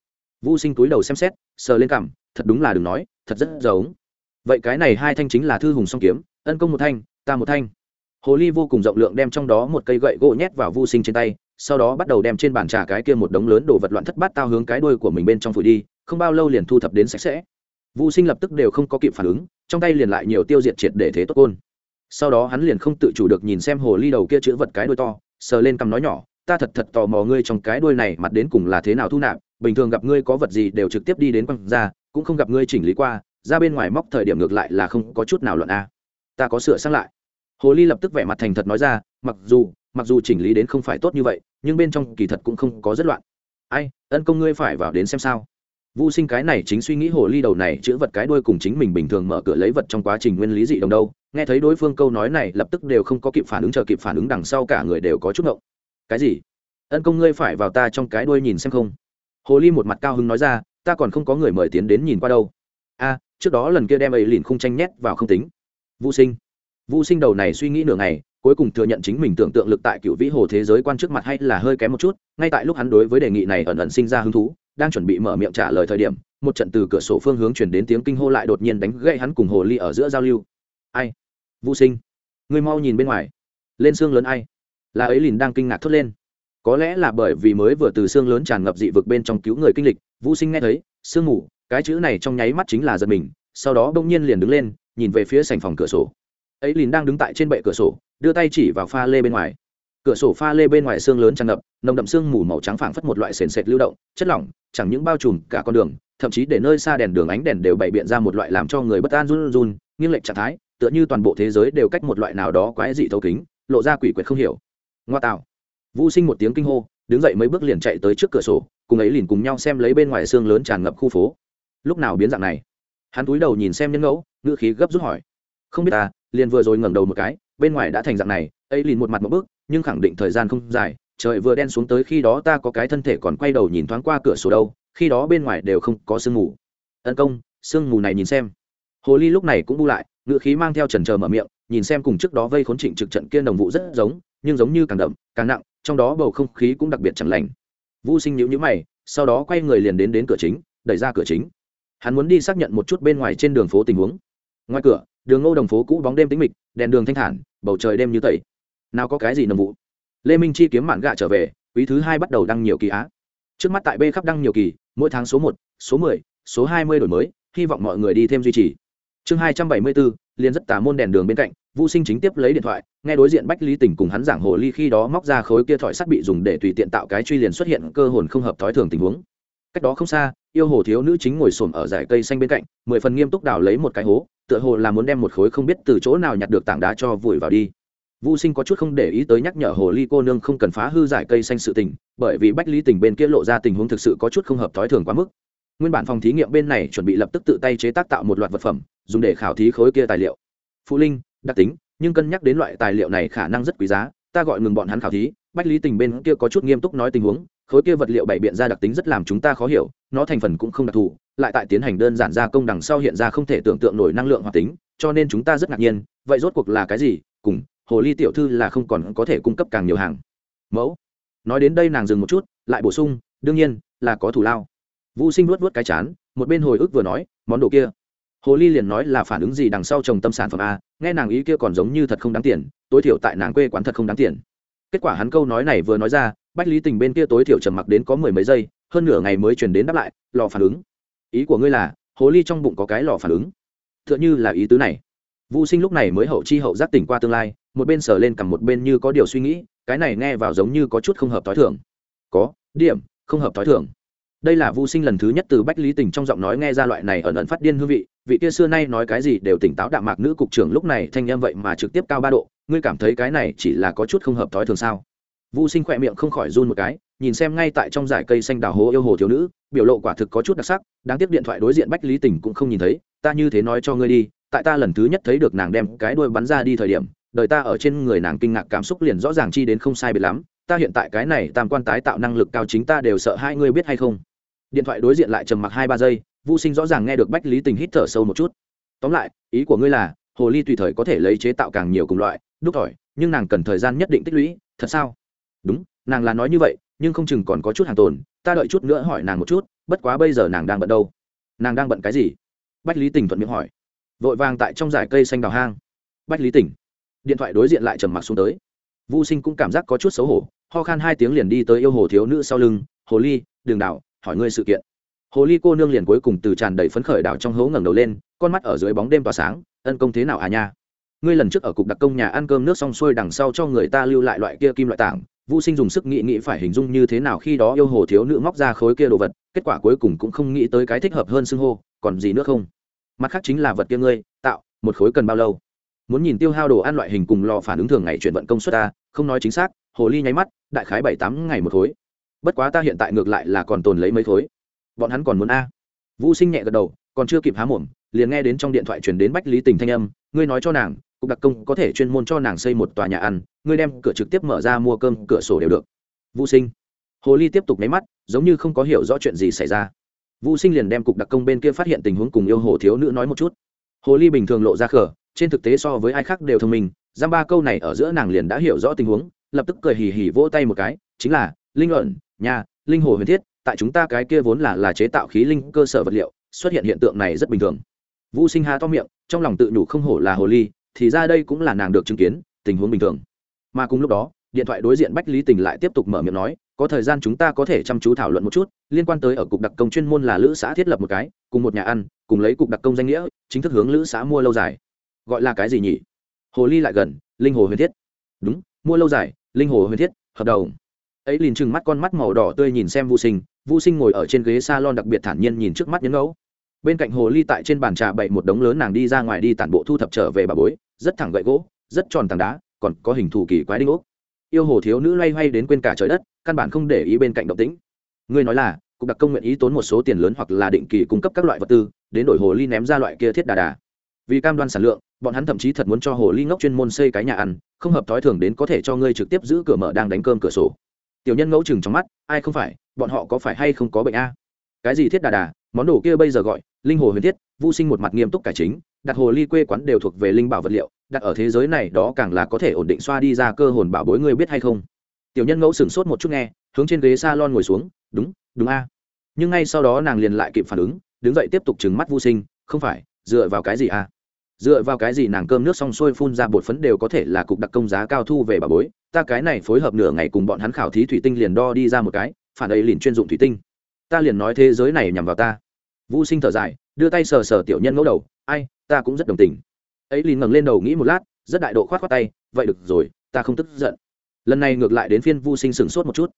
Vu sinh túi đầu xem xét, sờ lên cằm, thật đúng là đừng nói, thật rất giống. Vậy cái này hai thanh chính là thư hùng song kiếm, ân công một thanh, ta một thanh. Hồ ly vô cùng rộng lượng đem trong đó một cây gậy gỗ nhét vào vu sinh trên tay, sau đó bắt đầu đem trên bàn trà cái kia một đống lớn đồ vật loạn thất bát tao hướng cái đuôi của mình bên trong phủi đi không bao lâu liền thu thập đến sạch sẽ. Vu sinh lập tức đều không có kịp phản ứng, trong tay liền lại nhiều tiêu diệt triệt để thế tốt côn. Sau đó hắn liền không tự chủ được nhìn xem hồ ly đầu kia chữ vật cái đuôi to, sờ lên cằm nói nhỏ, ta thật thật tò mò ngươi trong cái đuôi này mặt đến cùng là thế nào thu nạp, bình thường gặp ngươi có vật gì đều trực tiếp đi đến quăng ra, cũng không gặp ngươi chỉnh lý qua, ra bên ngoài móc thời điểm ngược lại là không có chút nào luận a. Ta có sửa sang lại. Hồ ly lập tức vẻ mặt thành thật nói ra, mặc dù mặc dù chỉnh lý đến không phải tốt như vậy, nhưng bên trong kỳ thật cũng không có rất loạn. Ai, ân công ngươi phải vào đến xem sao. Vu Sinh cái này chính suy nghĩ hồ ly đầu này chữ vật cái đuôi cùng chính mình bình thường mở cửa lấy vật trong quá trình nguyên lý dị đồng đâu. Nghe thấy đối phương câu nói này, lập tức đều không có kịp phản ứng chờ kịp phản ứng đằng sau cả người đều có chút ngộng. Cái gì? Ân công ngươi phải vào ta trong cái đuôi nhìn xem không? Hồ ly một mặt cao hứng nói ra, ta còn không có người mời tiến đến nhìn qua đâu. A, trước đó lần kia đem ấy lìn không tranh nhét vào không tính. Vu Sinh. Vu Sinh đầu này suy nghĩ nửa ngày, cuối cùng thừa nhận chính mình tưởng tượng lực tại cựu vĩ hồ thế giới quan trước mặt hay là hơi kém một chút ngay tại lúc hắn đối với đề nghị này ẩn ẩn sinh ra hứng thú đang chuẩn bị mở miệng trả lời thời điểm, một trận từ cửa sổ phương hướng chuyển đến tiếng kinh hô lại đột nhiên đánh gậy hắn cùng hồ ly ở giữa giao lưu. Ai? Vũ sinh người mau nhìn bên ngoài. Lên xương lớn ai? Là ấy lìn đang kinh ngạc thốt lên. Có lẽ là bởi vì mới vừa từ xương lớn tràn ngập dị vực bên trong cứu người kinh lịch, vũ sinh nghe thấy, sương mù, cái chữ này trong nháy mắt chính là giật mình. Sau đó bỗng nhiên liền đứng lên, nhìn về phía sành phòng cửa sổ. Ấy lìn đang đứng tại trên bệ cửa sổ, đưa tay chỉ vào pha lê bên ngoài. Cửa sổ pha lê bên ngoài xương lớn tràn ngập, nồng đậm xương mù màu trắng phảng phất một loại sền sệt lưu động, chất lỏng chẳng những bao trùm cả con đường, thậm chí để nơi xa đèn đường ánh đèn đều bày biện ra một loại làm cho người bất an run run, nghiêng lệch trạng thái, tựa như toàn bộ thế giới đều cách một loại nào đó quái dị thấu kính, lộ ra quỷ quyệt không hiểu. Ngoa tạo. Vũ sinh một tiếng kinh hô, đứng dậy mấy bước liền chạy tới trước cửa sổ, cùng ấy liền cùng nhau xem lấy bên ngoài xương lớn tràn ngập khu phố. Lúc nào biến dạng này? Hắn túi đầu nhìn xem nhân ngẫu, ngữ khí gấp rút hỏi. Không biết ta liền vừa rồi ngẩng đầu một cái, bên ngoài đã thành dạng này, ấy liền một mặt một bước, nhưng khẳng định thời gian không dài trời vừa đen xuống tới khi đó ta có cái thân thể còn quay đầu nhìn thoáng qua cửa sổ đâu, khi đó bên ngoài đều không có sương mù. Tấn công, sương mù này nhìn xem. Hồ ly lúc này cũng bu lại ngựa khí mang theo trần trờ mở miệng, nhìn xem cùng trước đó vây khốn trịnh trực trận kia đồng vụ rất giống, nhưng giống như càng đậm, càng nặng, trong đó bầu không khí cũng đặc biệt chẳng lành. Vũ sinh nhữ nhữ mày, sau đó quay người liền đến đến cửa chính, đẩy ra cửa chính. Hắn muốn đi xác nhận một chút bên ngoài trên đường phố tình huống. Ngoài cửa, đường ngô đồng phố cũ bóng đêm tĩnh mịch, đèn đường thanh thản, bầu trời đêm như tẩy. Nào có cái gì nồng vụ? Lê minh chi kiếm mạn gạ trở về, quý thứ hai bắt đầu đăng nhiều kỳ á. Trước mắt tại b khắp đăng nhiều kỳ, mỗi tháng số một, số mười, số hai mươi đổi mới, hy vọng mọi người đi thêm duy trì. Chương hai trăm bảy mươi bốn, liền rất tả môn đèn đường bên cạnh vũ sinh chính tiếp lấy điện thoại, nghe đối diện bách lý tỉnh cùng hắn giảng hồ ly khi đó móc ra khối kia thỏi sắt bị dùng để tùy tiện tạo cái truy liền xuất hiện cơ hồn không hợp thói thường tình huống. Cách đó không xa, yêu hồ thiếu nữ chính ngồi xổm ở dải cây xanh bên cạnh, mười phần nghiêm túc đào lấy một cái hố, tựa hồ là muốn đem một khối không biết từ chỗ nào nhặt được tảng đá cho vùi vào đi. Vu Sinh có chút không để ý tới nhắc nhở Hồ Ly cô nương không cần phá hư giải cây xanh sự tình, bởi vì Bách Lý Tình bên kia lộ ra tình huống thực sự có chút không hợp thói thường quá mức. Nguyên bản phòng thí nghiệm bên này chuẩn bị lập tức tự tay chế tác tạo một loạt vật phẩm, dùng để khảo thí khối kia tài liệu. Phụ linh, đặc tính, nhưng cân nhắc đến loại tài liệu này khả năng rất quý giá, ta gọi ngừng bọn hắn khảo thí bách lý tình bên kia có chút nghiêm túc nói tình huống khối kia vật liệu bày biện ra đặc tính rất làm chúng ta khó hiểu nó thành phần cũng không đặc thù lại tại tiến hành đơn giản gia công đằng sau hiện ra không thể tưởng tượng nổi năng lượng hoạt tính cho nên chúng ta rất ngạc nhiên vậy rốt cuộc là cái gì cùng hồ ly tiểu thư là không còn có thể cung cấp càng nhiều hàng. Mẫu, nói đến đây nàng dừng một chút, lại bổ sung, đương nhiên, là có thủ lao. Vũ sinh luất vớt cái chán, một bên hồi ức vừa nói, món đồ kia. Hồ ly liền nói là phản ứng gì đằng sau trồng tâm sản phẩm a, nghe nàng ý kia còn giống như thật không đáng tiền, tối thiểu tại nàng quê quán thật không đáng tiền. Kết quả hắn câu nói này vừa nói ra, bách lý tình bên kia tối thiểu trầm mặc đến có mười mấy giây, hơn nửa ngày mới chuyển đến đáp lại, lò phản ứng. Ý của ngươi là, hồ ly trong bụng có cái lò phản ứng. T h ư ợ n h ư là ý tứ này. Vũ sinh lúc này mới hậu chi hậu giác tỉnh qua tương lai một bên sờ lên cầm một bên như có điều suy nghĩ, cái này nghe vào giống như có chút không hợp t h o i thưởng có, điểm, không hợp t h o i thưởng đây là vô sinh lần thứ nhất từ bách lý tình trong giọng nói nghe ra loại này ẩn ẩn phát điên hương vị vị kia xưa nay nói cái gì đều tỉnh táo đạm mạc nữ cục trưởng lúc này thanh em vậy mà trực tiếp cao ba độ, ngươi cảm thấy cái này chỉ là có chút không hợp thói thường sao? Vô sinh khỏe miệng không khỏi run một cái, nhìn xem ngay tại trong dải cây xanh đào hố yêu hồ thiếu nữ, biểu lộ quả thực có chút đặc sắc, đáng tiếc điện thoại đối diện bách lý tình cũng không nhìn thấy, ta như thế nói cho ngươi đi, tại ta lần thứ nhất thấy được nàng đem cái đuôi bắn ra đi thời điểm đời ta ở trên người nàng kinh ngạc cảm xúc liền rõ ràng chi đến không sai biệt lắm, ta hiện tại cái này tam quan tái tạo năng lực cao chính ta đều sợ hai ngươi biết hay không. Điện thoại đối diện lại trầm mặc hai ba giây vô sinh rõ ràng nghe được bách lý tình hít thở sâu một chút. Tóm lại, ý của ngươi là, hồ ly tùy thời có thể lấy chế tạo càng nhiều cùng loại, đúc tỏi, nhưng nàng cần thời gian nhất định tích lũy, thật sao? Đúng, nàng là nói như vậy, nhưng không chừng còn có chút hàng tồn, ta đợi chút nữa hỏi nàng một chút, bất quá bây giờ nàng đang bận đâu? Nàng đang bận cái gì? Bách lý tình thuận miệng hỏi. Vội vàng tại trong dải cây xanh đào hang. Bách lý tỉnh điện thoại đối diện lại trầm mặc xuống tới vô sinh cũng cảm giác có chút xấu hổ ho khan hai tiếng liền đi tới yêu hồ thiếu nữ sau lưng hồ ly đường đảo hỏi ngươi sự kiện hồ ly cô nương liền cuối cùng từ tràn đầy phấn khởi đảo trong hố ngẩng đầu lên con mắt ở dưới bóng đêm tỏa sáng ân công thế nào à nha ngươi lần trước ở cục đặc công nhà ăn cơm nước xong xuôi đằng sau cho người ta lưu lại loại kia kim loại tảng Vu Sinh dùng sức nghĩ nghĩ phải hình dung như thế nào khi đó yêu hồ thiếu nữ móc ra khối kia đồ vật, kết quả cuối cùng cũng không nghĩ tới cái thích hợp hơn xưng hô, còn gì nữa không? Mặt khác chính là vật kia ngươi, tạo, một khối cần bao lâu? Muốn nhìn tiêu hao đồ ăn loại hình cùng lò phản ứng thường ngày chuyển vận công suất ta, không nói chính xác, hồ ly nháy mắt, đại khái bảy tám ngày một khối. Bất quá ta hiện tại ngược lại là còn tồn lấy mấy khối. Bọn hắn còn muốn a. Vũ Sinh nhẹ gật đầu, còn chưa kịp há mồm, liền nghe đến trong điện thoại truyền đến Bách Lý Tình thanh âm, ngươi nói cho nàng, cục đặc công có thể chuyên môn cho nàng xây một tòa nhà ăn ngươi đem cửa trực tiếp mở ra mua cơm cửa sổ đều được vũ sinh hồ ly tiếp tục nháy mắt giống như không có hiểu rõ chuyện gì xảy ra vũ sinh liền đem cục đặc công bên kia phát hiện tình huống cùng yêu hồ thiếu nữ nói một chút hồ ly bình thường lộ ra khở trên thực tế so với ai khác đều thông minh, giam ba câu này ở giữa nàng liền đã hiểu rõ tình huống, lập tức cười hì hì vỗ tay một cái, chính là, linh luận nhà, linh hồ huyền thiết, tại chúng ta cái kia vốn là là chế tạo khí linh cơ sở vật liệu, xuất hiện hiện tượng này rất bình thường. Vũ sinh ha to miệng, trong lòng tự nhủ không hổ là hồ ly, thì ra đây cũng là nàng được chứng kiến, tình huống bình thường. Mà cùng lúc đó, điện thoại đối diện bách lý tình lại tiếp tục mở miệng nói, có thời gian chúng ta có thể chăm chú thảo luận một chút, liên quan tới ở cục đặc công chuyên môn là lữ xã thiết lập một cái, cùng một nhà ăn, cùng lấy cục đặc công danh nghĩa, chính thức hướng lữ xã mua lâu dài gọi là cái gì nhỉ? Hồ ly lại gần, linh hồ huyền thiết. Đúng, mua lâu dài, linh hồ huyền thiết, hợp đồng. Ấy liền chừng mắt con mắt màu đỏ tươi nhìn xem vô sinh vô sinh ngồi ở trên ghế s a lon đặc biệt thản nhiên nhìn trước mắt nhấn ngẫu. Bên cạnh hồ ly tại trên bàn trà bậy một đống lớn nàng đi ra ngoài đi tản bộ thu thập trở về bà bối, rất thẳng gậy gỗ, rất tròn tảng đá, còn có hình thù kỳ quái đinh ốc. Yêu hồ thiếu nữ loay hoay đến quên cả trời đất, căn bản không để ý bên cạnh động tĩnh. Ngươi nói là, cục đặc công nguyện ý tốn một số tiền lớn hoặc là định kỳ cung cấp các loại vật tư, đến đổi hồ ly ném ra loại kia thiết đà đà. Vì cam đoan sản lượng bọn hắn thậm chí thật muốn cho hồ ly ngốc chuyên môn xây cái nhà ăn, không hợp thói thường đến có thể cho ngươi trực tiếp giữ cửa mở đang đánh cơm cửa sổ. Tiểu nhân ngẫu chừng trong mắt, ai không phải, bọn họ có phải hay không có bệnh a? Cái gì thiết đà đà, món đồ kia bây giờ gọi, linh hồ huyền thiết, vô sinh một mặt nghiêm túc cải chính, đặt hồ ly quê quán đều thuộc về linh bảo vật liệu, đặt ở thế giới này đó càng là có thể ổn định xoa đi ra cơ hồn bảo bối ngươi biết hay không? Tiểu nhân ngẫu sửng sốt một chút nghe, hướng trên ghế s a lon ngồi xuống, đúng đúng a. Nhưng ngay sau đó nàng liền lại kịp phản ứng, đứng dậy tiếp tục trừng mắt vô sinh, không phải, dựa vào cái gì a? Dựa vào cái gì nàng cơm nước xong xuôi phun ra bột phấn đều có thể là cục đặc công giá cao thu về bà bối. Ta cái này phối hợp nửa ngày cùng bọn hắn khảo thí thủy tinh liền đo đi ra một cái, phản ấy liền chuyên dụng thủy tinh. Ta liền nói thế giới này nhằm vào ta. Vũ sinh thở dài, đưa tay sờ sờ tiểu nhân ngẫu đầu, ai, ta cũng rất đồng tình. Ấy liền ngẩng lên đầu nghĩ một lát, rất đại độ khoát khoát tay, vậy được rồi, ta không tức giận. Lần này ngược lại đến phiên vu sinh sửng sốt một chút.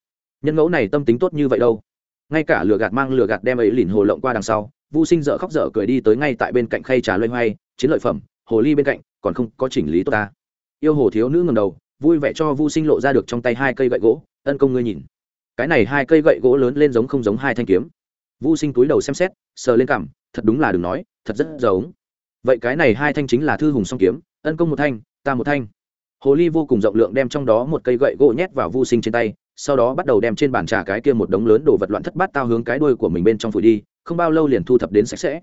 Nhân ngẫu này tâm tính tốt như vậy đâu? Ngay cả lửa gạt mang lửa gạt đem ấy liền hồ lộng qua đằng sau vu sinh dở khóc dở cười đi tới ngay tại bên cạnh khay trà loay hoay chiến lợi phẩm, hồ ly bên cạnh, còn không có chỉnh lý tốt ta. Yêu hồ thiếu nữ ngầm đầu, vui vẻ cho vu sinh lộ ra được trong tay hai cây gậy gỗ, ân công ngươi nhìn. Cái này hai cây gậy gỗ lớn lên giống không giống hai thanh kiếm. Vu sinh túi đầu xem xét, sờ lên cằm, thật đúng là đừng nói, thật rất giống. Vậy cái này hai thanh chính là thư hùng song kiếm, ân công một thanh, ta một thanh. Hồ ly vô cùng rộng lượng đem trong đó một cây gậy gỗ nhét vào vô sinh trên tay, sau đó bắt đầu đem trên bàn trà cái kia một đống lớn đồ vật loạn thất bát tao hướng cái đuôi của mình bên trong phủi đi, không bao lâu liền thu thập đến sạch sẽ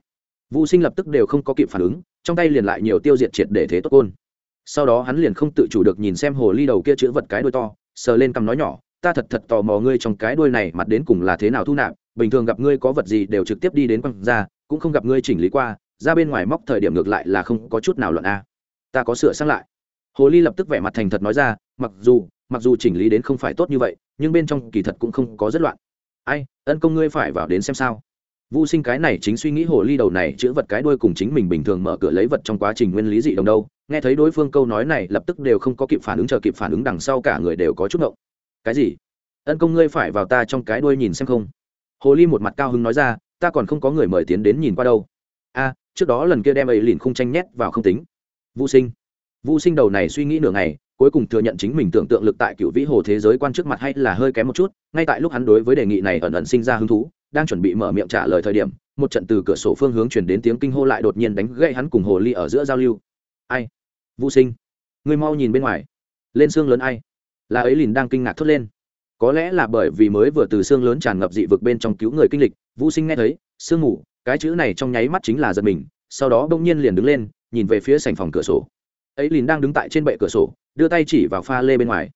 vũ sinh lập tức đều không có kịp phản ứng, trong tay liền lại nhiều tiêu diệt triệt để thế tốt côn. Sau đó hắn liền không tự chủ được nhìn xem hồ ly đầu kia chữ vật cái đuôi to, sờ lên cằm nói nhỏ, ta thật thật tò mò ngươi trong cái đuôi này mặt đến cùng là thế nào thu nạp, bình thường gặp ngươi có vật gì đều trực tiếp đi đến quăng ra, cũng không gặp ngươi chỉnh lý qua, ra bên ngoài móc thời điểm ngược lại là không có chút nào luận a. Ta có sửa sang lại. Hồ ly lập tức vẻ mặt thành thật nói ra, mặc dù mặc dù chỉnh lý đến không phải tốt như vậy, nhưng bên trong kỳ thật cũng không có rất loạn. Ai, ân công ngươi phải vào đến xem sao. Vu Sinh cái này chính suy nghĩ hồ ly đầu này chữa vật cái đuôi cùng chính mình bình thường mở cửa lấy vật trong quá trình nguyên lý dị đồng đâu. Nghe thấy đối phương câu nói này lập tức đều không có kịp phản ứng chờ kịp phản ứng đằng sau cả người đều có chút ngộng. Cái gì? Ân công ngươi phải vào ta trong cái đuôi nhìn xem không? Hồ ly một mặt cao hứng nói ra, ta còn không có người mời tiến đến nhìn qua đâu. A, trước đó lần kia đem ấy lìn khung tranh nhét vào không tính. Vu Sinh. Vu Sinh đầu này suy nghĩ nửa ngày, cuối cùng thừa nhận chính mình tưởng tượng lực tại cựu vĩ hồ thế giới quan trước mặt hay là hơi kém một chút ngay tại lúc hắn đối với đề nghị này ẩn ẩn sinh ra hứng thú đang chuẩn bị mở miệng trả lời thời điểm, một trận từ cửa sổ phương hướng chuyển đến tiếng kinh hô lại đột nhiên đánh gậy hắn cùng hồ ly ở giữa giao lưu. Ai? Vũ sinh. Người mau nhìn bên ngoài. Lên xương lớn ai? Là ấy lìn đang kinh ngạc thốt lên. Có lẽ là bởi vì mới vừa từ xương lớn tràn ngập dị vực bên trong cứu người kinh lịch, vũ sinh nghe thấy, sương mù, cái chữ này trong nháy mắt chính là giật mình. Sau đó bỗng nhiên liền đứng lên, nhìn về phía sành phòng cửa sổ. Ấy lìn đang đứng tại trên bệ cửa sổ, đưa tay chỉ vào pha lê bên ngoài.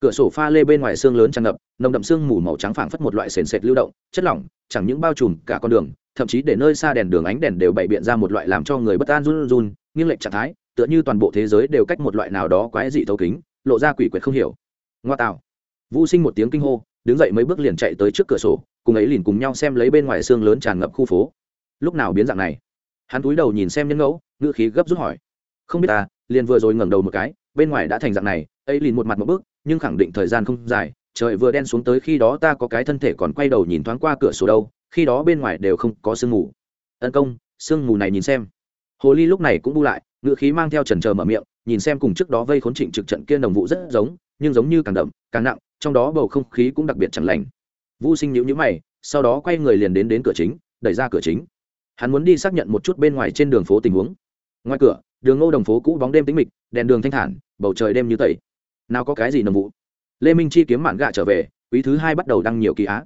Cửa sổ pha lê bên ngoài xương lớn tràn ngập, nồng đậm xương mù màu trắng phảng phất một loại sền sệt lưu động, chất lỏng chẳng những bao trùm cả con đường, thậm chí để nơi xa đèn đường ánh đèn đều bày biện ra một loại làm cho người bất an run run nghiêng lệch trạng thái, tựa như toàn bộ thế giới đều cách một loại nào đó quái dị thấu kính, lộ ra quỷ quyệt không hiểu. Ngoa tạo. Vũ sinh một tiếng kinh hô, đứng dậy mấy bước liền chạy tới trước cửa sổ, cùng ấy liền cùng nhau xem lấy bên ngoài xương lớn tràn ngập khu phố. Lúc nào biến dạng này? Hắn cúi đầu nhìn xem nhân ngẫu, ngữ khí gấp rút hỏi. Không biết ta, liền vừa rồi ngẩng đầu một cái, bên ngoài đã thành dạng này, ấy liền một mặt một bước, nhưng khẳng định thời gian không dài trời vừa đen xuống tới khi đó ta có cái thân thể còn quay đầu nhìn thoáng qua cửa sổ đâu, khi đó bên ngoài đều không có sương mù. Tấn công, sương mù này nhìn xem. Hồ ly lúc này cũng bu lại ngự khí mang theo trần trờ mở miệng, nhìn xem cùng trước đó vây khốn trịnh trực trận kia đồng vụ rất giống, nhưng giống như càng đậm, càng nặng, trong đó bầu không khí cũng đặc biệt chẳng lành. Vũ sinh nhữ nhữ mày, sau đó quay người liền đến đến cửa chính, đẩy ra cửa chính. Hắn muốn đi xác nhận một chút bên ngoài trên đường phố tình huống. Ngoài cửa, đường ngô đồng phố cũ bóng đêm tĩnh mịch, đèn đường thanh thản, bầu trời đêm như tẩy. Nào có cái gì nồng vụ? Lê minh chi kiếm mạn gạ trở về, quý thứ hai bắt đầu đăng nhiều kỳ á.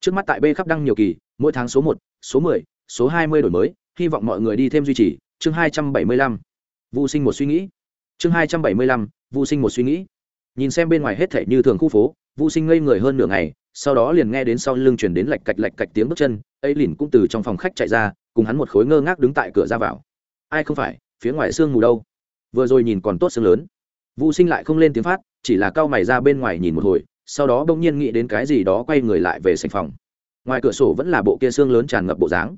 Trước mắt tại b khắp đăng nhiều kỳ, mỗi tháng số một, số mười, số hai mươi đổi mới, hy vọng mọi người đi thêm duy trì. Chương hai trăm bảy mươi lăm. Vô sinh một suy nghĩ. Chương hai trăm bảy mươi lăm vô sinh một suy nghĩ. Nhìn xem bên ngoài hết thể như thường khu phố vô sinh ngây người hơn nửa ngày, sau đó liền nghe đến sau lưng chuyển đến lạch cạch lạch cạch tiếng bước chân, ấy lìn cũng từ trong phòng khách chạy ra, cùng hắn một khối ngơ ngác đứng tại cửa ra vào. Ai không phải, phía ngoài sương mù đâu. Vừa rồi nhìn còn tốt sương lớn. Vô sinh lại không lên tiếng phát chỉ là cao mày ra bên ngoài nhìn một hồi, sau đó bỗng nhiên nghĩ đến cái gì đó quay người lại về sành phòng. Ngoài cửa sổ vẫn là bộ kia xương lớn tràn ngập bộ dáng.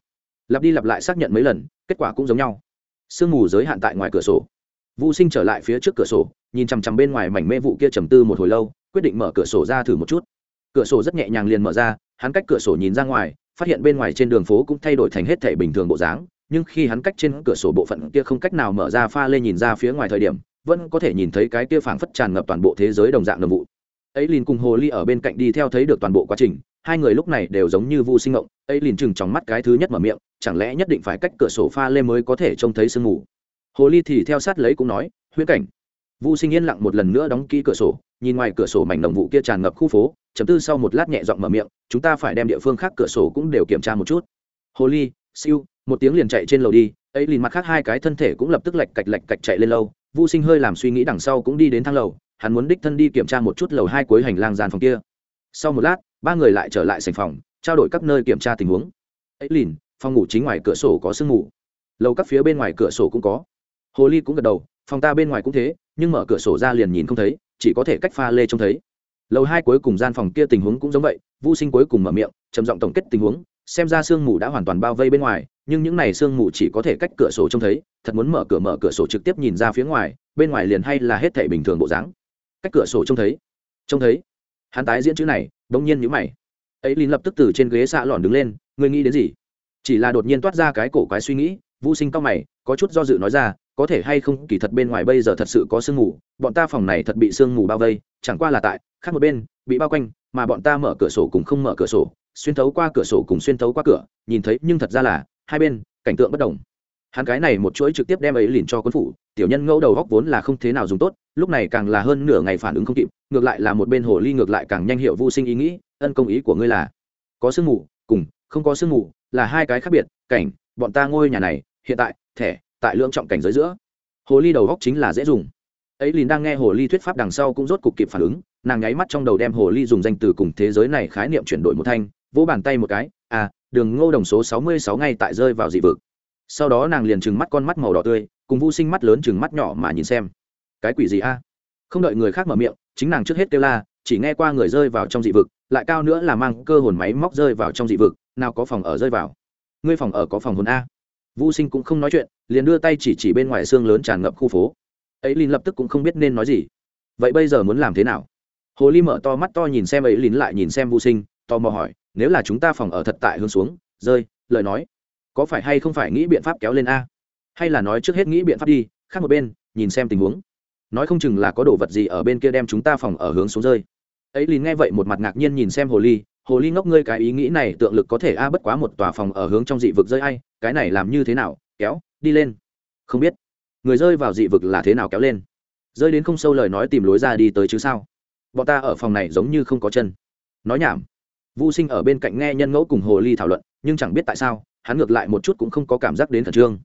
Lặp đi lặp lại xác nhận mấy lần, kết quả cũng giống nhau. Sương mù giới hạn tại ngoài cửa sổ. Vũ sinh trở lại phía trước cửa sổ, nhìn chằm chằm bên ngoài mảnh mê vụ kia trầm tư một hồi lâu, quyết định mở cửa sổ ra thử một chút. Cửa sổ rất nhẹ nhàng liền mở ra, hắn cách cửa sổ nhìn ra ngoài, phát hiện bên ngoài trên đường phố cũng thay đổi thành hết thể bình thường bộ dáng, nhưng khi hắn cách trên cửa sổ bộ phận kia không cách nào mở ra pha lên nhìn ra phía ngoài thời điểm vẫn có thể nhìn thấy cái kia phảng phất tràn ngập toàn bộ thế giới đồng dạng đồng vụ. Ấy liền cùng hồ ly ở bên cạnh đi theo thấy được toàn bộ quá trình, hai người lúc này đều giống như vu sinh ngộng. Ấy liền chừng trong mắt cái thứ nhất mở miệng, chẳng lẽ nhất định phải cách cửa sổ pha lên mới có thể trông thấy sương mù? Hồ ly thì theo sát lấy cũng nói, huyễn cảnh. Vu sinh yên lặng một lần nữa đóng kỹ cửa sổ, nhìn ngoài cửa sổ mảnh đồng vụ kia tràn ngập khu phố, chấm tư sau một lát nhẹ giọng mở miệng, chúng ta phải đem địa phương khác cửa sổ cũng đều kiểm tra một chút. Hồ ly, siêu, một tiếng liền chạy trên lầu đi. Ấy liền mặt khác hai cái thân thể cũng lập tức lạch cạch lạch cạch chạy lên lâu Vu Sinh hơi làm suy nghĩ đằng sau cũng đi đến thang lầu, hắn muốn đích thân đi kiểm tra một chút lầu hai cuối hành lang gian phòng kia. Sau một lát, ba người lại trở lại sảnh phòng, trao đổi các nơi kiểm tra tình huống. Ấy lìn, phòng ngủ chính ngoài cửa sổ có sương mù. Lầu các phía bên ngoài cửa sổ cũng có. Hồ Ly cũng gật đầu, phòng ta bên ngoài cũng thế, nhưng mở cửa sổ ra liền nhìn không thấy, chỉ có thể cách pha lê trông thấy. Lầu hai cuối cùng gian phòng kia tình huống cũng giống vậy, Vu Sinh cuối cùng mở miệng, trầm giọng tổng kết tình huống, xem ra sương mù đã hoàn toàn bao vây bên ngoài, nhưng những này sương mù chỉ có thể cách cửa sổ trông thấy, thật muốn mở cửa mở cửa sổ trực tiếp nhìn ra phía ngoài, bên ngoài liền hay là hết thảy bình thường bộ dáng. Cách cửa sổ trông thấy. Trông thấy. Hắn tái diễn chữ này, đống nhiên nhíu mày. Ấy Linh lập tức từ trên ghế xạ lòn đứng lên, ngươi nghĩ đến gì? Chỉ là đột nhiên toát ra cái cổ quái suy nghĩ, Vũ Sinh cao mày, có chút do dự nói ra, có thể hay không kỳ thật bên ngoài bây giờ thật sự có sương mù, bọn ta phòng này thật bị sương mù bao vây, chẳng qua là tại, khác một bên, bị bao quanh, mà bọn ta mở cửa sổ cũng không mở cửa sổ, xuyên thấu qua cửa sổ cùng xuyên thấu qua cửa nhìn thấy nhưng thật ra là hai bên cảnh tượng bất đồng. Hắn cái này một chuỗi trực tiếp đem ấy liền cho quân phủ tiểu nhân ngẫu đầu góc vốn là không thế nào dùng tốt lúc này càng là hơn nửa ngày phản ứng không kịp ngược lại là một bên hồ ly ngược lại càng nhanh hiệu vô sinh ý nghĩ ân công ý của ngươi là có sương mù cùng không có sương mù là hai cái khác biệt cảnh bọn ta ngôi nhà này hiện tại thẻ tại lượng trọng cảnh giới giữa. Hồ ly đầu góc chính là dễ dùng. Ấy liền đang nghe hồ ly thuyết pháp đằng sau cũng rốt cục kịp phản ứng nàng nháy mắt trong đầu đem hồ ly dùng danh từ cùng thế giới này khái niệm chuyển đổi một thanh, vỗ bàn tay một cái à đường ngô đồng số sáu mươi sáu ngay tại rơi vào dị vực. Sau đó nàng liền trừng mắt con mắt màu đỏ tươi, cùng vô sinh mắt lớn trừng mắt nhỏ mà nhìn xem. Cái quỷ gì a? Không đợi người khác mở miệng, chính nàng trước hết kêu la, chỉ nghe qua người rơi vào trong dị vực, lại cao nữa là mang cơ hồn máy móc rơi vào trong dị vực, nào có phòng ở rơi vào? Ngươi phòng ở có phòng hồn a? Vô sinh cũng không nói chuyện, liền đưa tay chỉ chỉ bên ngoài xương lớn tràn ngập khu phố. Ấy linh lập tức cũng không biết nên nói gì. Vậy bây giờ muốn làm thế nào? Hồ ly mở to mắt to nhìn xem ấy, lín lại nhìn xem vô sinh, tò mò hỏi, nếu là chúng ta phòng ở thật tại hướng xuống, rơi, lời nói, có phải hay không phải nghĩ biện pháp kéo lên a? Hay là nói trước hết nghĩ biện pháp đi, khác một bên, nhìn xem tình huống. Nói không chừng là có đồ vật gì ở bên kia đem chúng ta phòng ở hướng xuống rơi. Ấy, lín nghe vậy một mặt ngạc nhiên nhìn xem hồ ly hồ ly ngốc ngươi cái ý nghĩ này tượng lực có thể a, bất quá một tòa phòng ở hướng trong dị vực rơi ai, cái này làm như thế nào, kéo, đi lên. Không biết, người rơi vào dị vực là thế nào kéo lên? Rơi đến không sâu lời nói tìm lối ra đi tới chứ sao? Bọn ta ở phòng này giống như không có chân. Nói nhảm. Vô sinh ở bên cạnh nghe nhân ngẫu cùng hồ ly thảo luận, nhưng chẳng biết tại sao, hắn ngược lại một chút cũng không có cảm giác đến khẩn trương.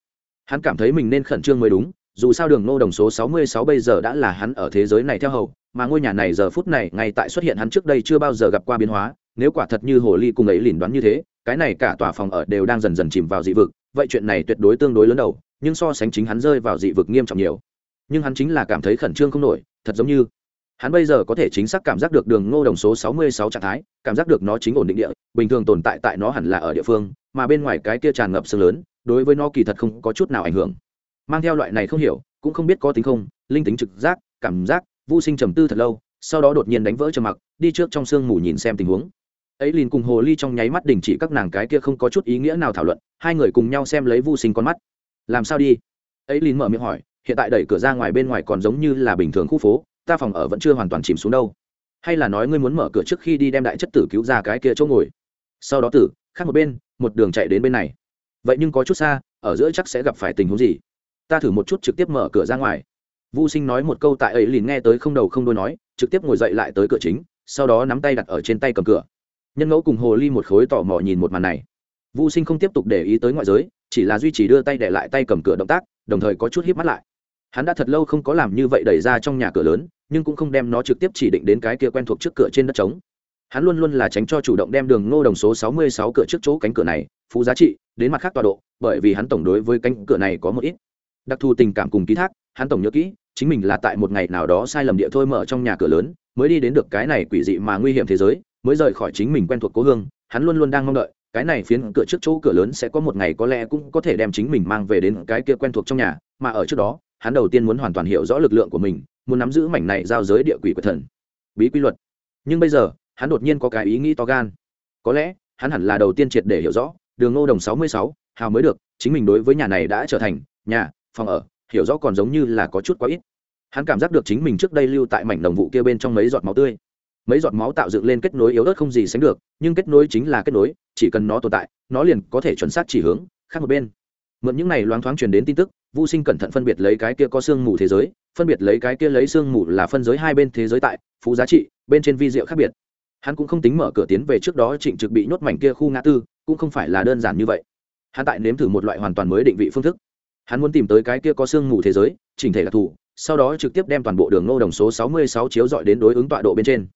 Hắn cảm thấy mình nên khẩn trương mới đúng, dù sao đường nô đồng số 66 bây giờ đã là hắn ở thế giới này theo hầu, mà ngôi nhà này giờ phút này ngay tại xuất hiện hắn trước đây chưa bao giờ gặp qua biến hóa, nếu quả thật như hồ ly cùng ấy lìn đoán như thế, cái này cả tòa phòng ở đều đang dần dần chìm vào dị vực, vậy chuyện này tuyệt đối tương đối lớn đầu, nhưng so sánh chính hắn rơi vào dị vực nghiêm trọng nhiều. Nhưng hắn chính là cảm thấy khẩn trương không nổi, thật giống như hắn bây giờ có thể chính xác cảm giác được đường ngô đồng số 66 trạng thái, cảm giác được nó chính ổn định địa, bình thường tồn tại tại nó hẳn là ở địa phương, mà bên ngoài cái kia tràn ngập sương lớn, đối với nó kỳ thật không có chút nào ảnh hưởng. Mang theo loại này không hiểu, cũng không biết có tính không, linh tính trực giác, cảm giác, vô sinh trầm tư thật lâu, sau đó đột nhiên đánh vỡ trầm mặc, đi trước trong sương mù nhìn xem tình huống. Ấy liền cùng hồ ly trong nháy mắt đình chỉ các nàng cái kia không có chút ý nghĩa nào thảo luận, hai người cùng nhau xem lấy vô sinh con mắt. Làm sao đi? Ấy liền mở miệng hỏi, hiện tại đẩy cửa ra ngoài bên ngoài còn giống như là bình thường khu phố ta phòng ở vẫn chưa hoàn toàn chìm xuống đâu. Hay là nói ngươi muốn mở cửa trước khi đi đem đại chất tử cứu ra cái kia chỗ ngồi. Sau đó tử, khác một bên, một đường chạy đến bên này. Vậy nhưng có chút xa, ở giữa chắc sẽ gặp phải tình huống gì? Ta thử một chút trực tiếp mở cửa ra ngoài. Vô sinh nói một câu tại ấy liền nghe tới không đầu không đôi nói, trực tiếp ngồi dậy lại tới cửa chính, sau đó nắm tay đặt ở trên tay cầm cửa. Nhân ngẫu cùng hồ ly một khối tò mò nhìn một màn này. Vô sinh không tiếp tục để ý tới ngoại giới, chỉ là duy trì đưa tay để lại tay cầm cửa động tác, đồng thời có chút híp mắt lại hắn đã thật lâu không có làm như vậy đẩy ra trong nhà cửa lớn, nhưng cũng không đem nó trực tiếp chỉ định đến cái kia quen thuộc trước cửa trên đất trống. Hắn luôn luôn là tránh cho chủ động đem đường ngô đồng số 66 cửa trước chỗ cánh cửa này, phú giá trị, đến mặt khác tọa độ, bởi vì hắn tổng đối với cánh cửa này có một ít đặc thù tình cảm cùng ký thác, hắn tổng nhớ kỹ, chính mình là tại một ngày nào đó sai lầm địa thôi mở trong nhà cửa lớn, mới đi đến được cái này quỷ dị mà nguy hiểm thế giới, mới rời khỏi chính mình quen thuộc cố hương. Hắn luôn luôn đang mong đợi, cái này phiến cửa trước chỗ cửa lớn sẽ có một ngày có lẽ cũng có thể đem chính mình mang về đến cái kia quen thuộc trong nhà, mà ở trước đó hắn đầu tiên muốn hoàn toàn hiểu rõ lực lượng của mình, muốn nắm giữ mảnh này giao giới địa quỷ của thần, bí quy luật. Nhưng bây giờ, hắn đột nhiên có cái ý nghĩ to gan. Có lẽ, hắn hẳn là đầu tiên triệt để hiểu rõ, đường ngô đồng sáu mươi sáu, hào mới được, chính mình đối với nhà này đã trở thành, nhà, phòng ở, hiểu rõ còn giống như là có chút quá ít. Hắn cảm giác được chính mình trước đây lưu tại mảnh đồng vụ kia bên trong mấy giọt máu tươi. Mấy giọt máu tạo dựng lên kết nối yếu ớt không gì sánh được, nhưng kết nối chính là kết nối, chỉ cần nó tồn tại, nó liền có thể chuẩn xác chỉ hướng, khác một bên mượn những này loáng thoáng truyền đến tin tức vô sinh cẩn thận phân biệt lấy cái kia có xương mù thế giới, phân biệt lấy cái kia lấy xương mù là phân giới hai bên thế giới tại, phú giá trị, bên trên vi diệu khác biệt. Hắn cũng không tính mở cửa tiến về trước đó trịnh trực bị nhốt mảnh kia khu ngã tư, cũng không phải là đơn giản như vậy. Hắn tại nếm thử một loại hoàn toàn mới định vị phương thức. Hắn muốn tìm tới cái kia có xương mù thế giới, chỉnh thể đặc thù sau đó trực tiếp đem toàn bộ đường ngô đồng số 66 chiếu dọi đến đối ứng tọa độ bên trên.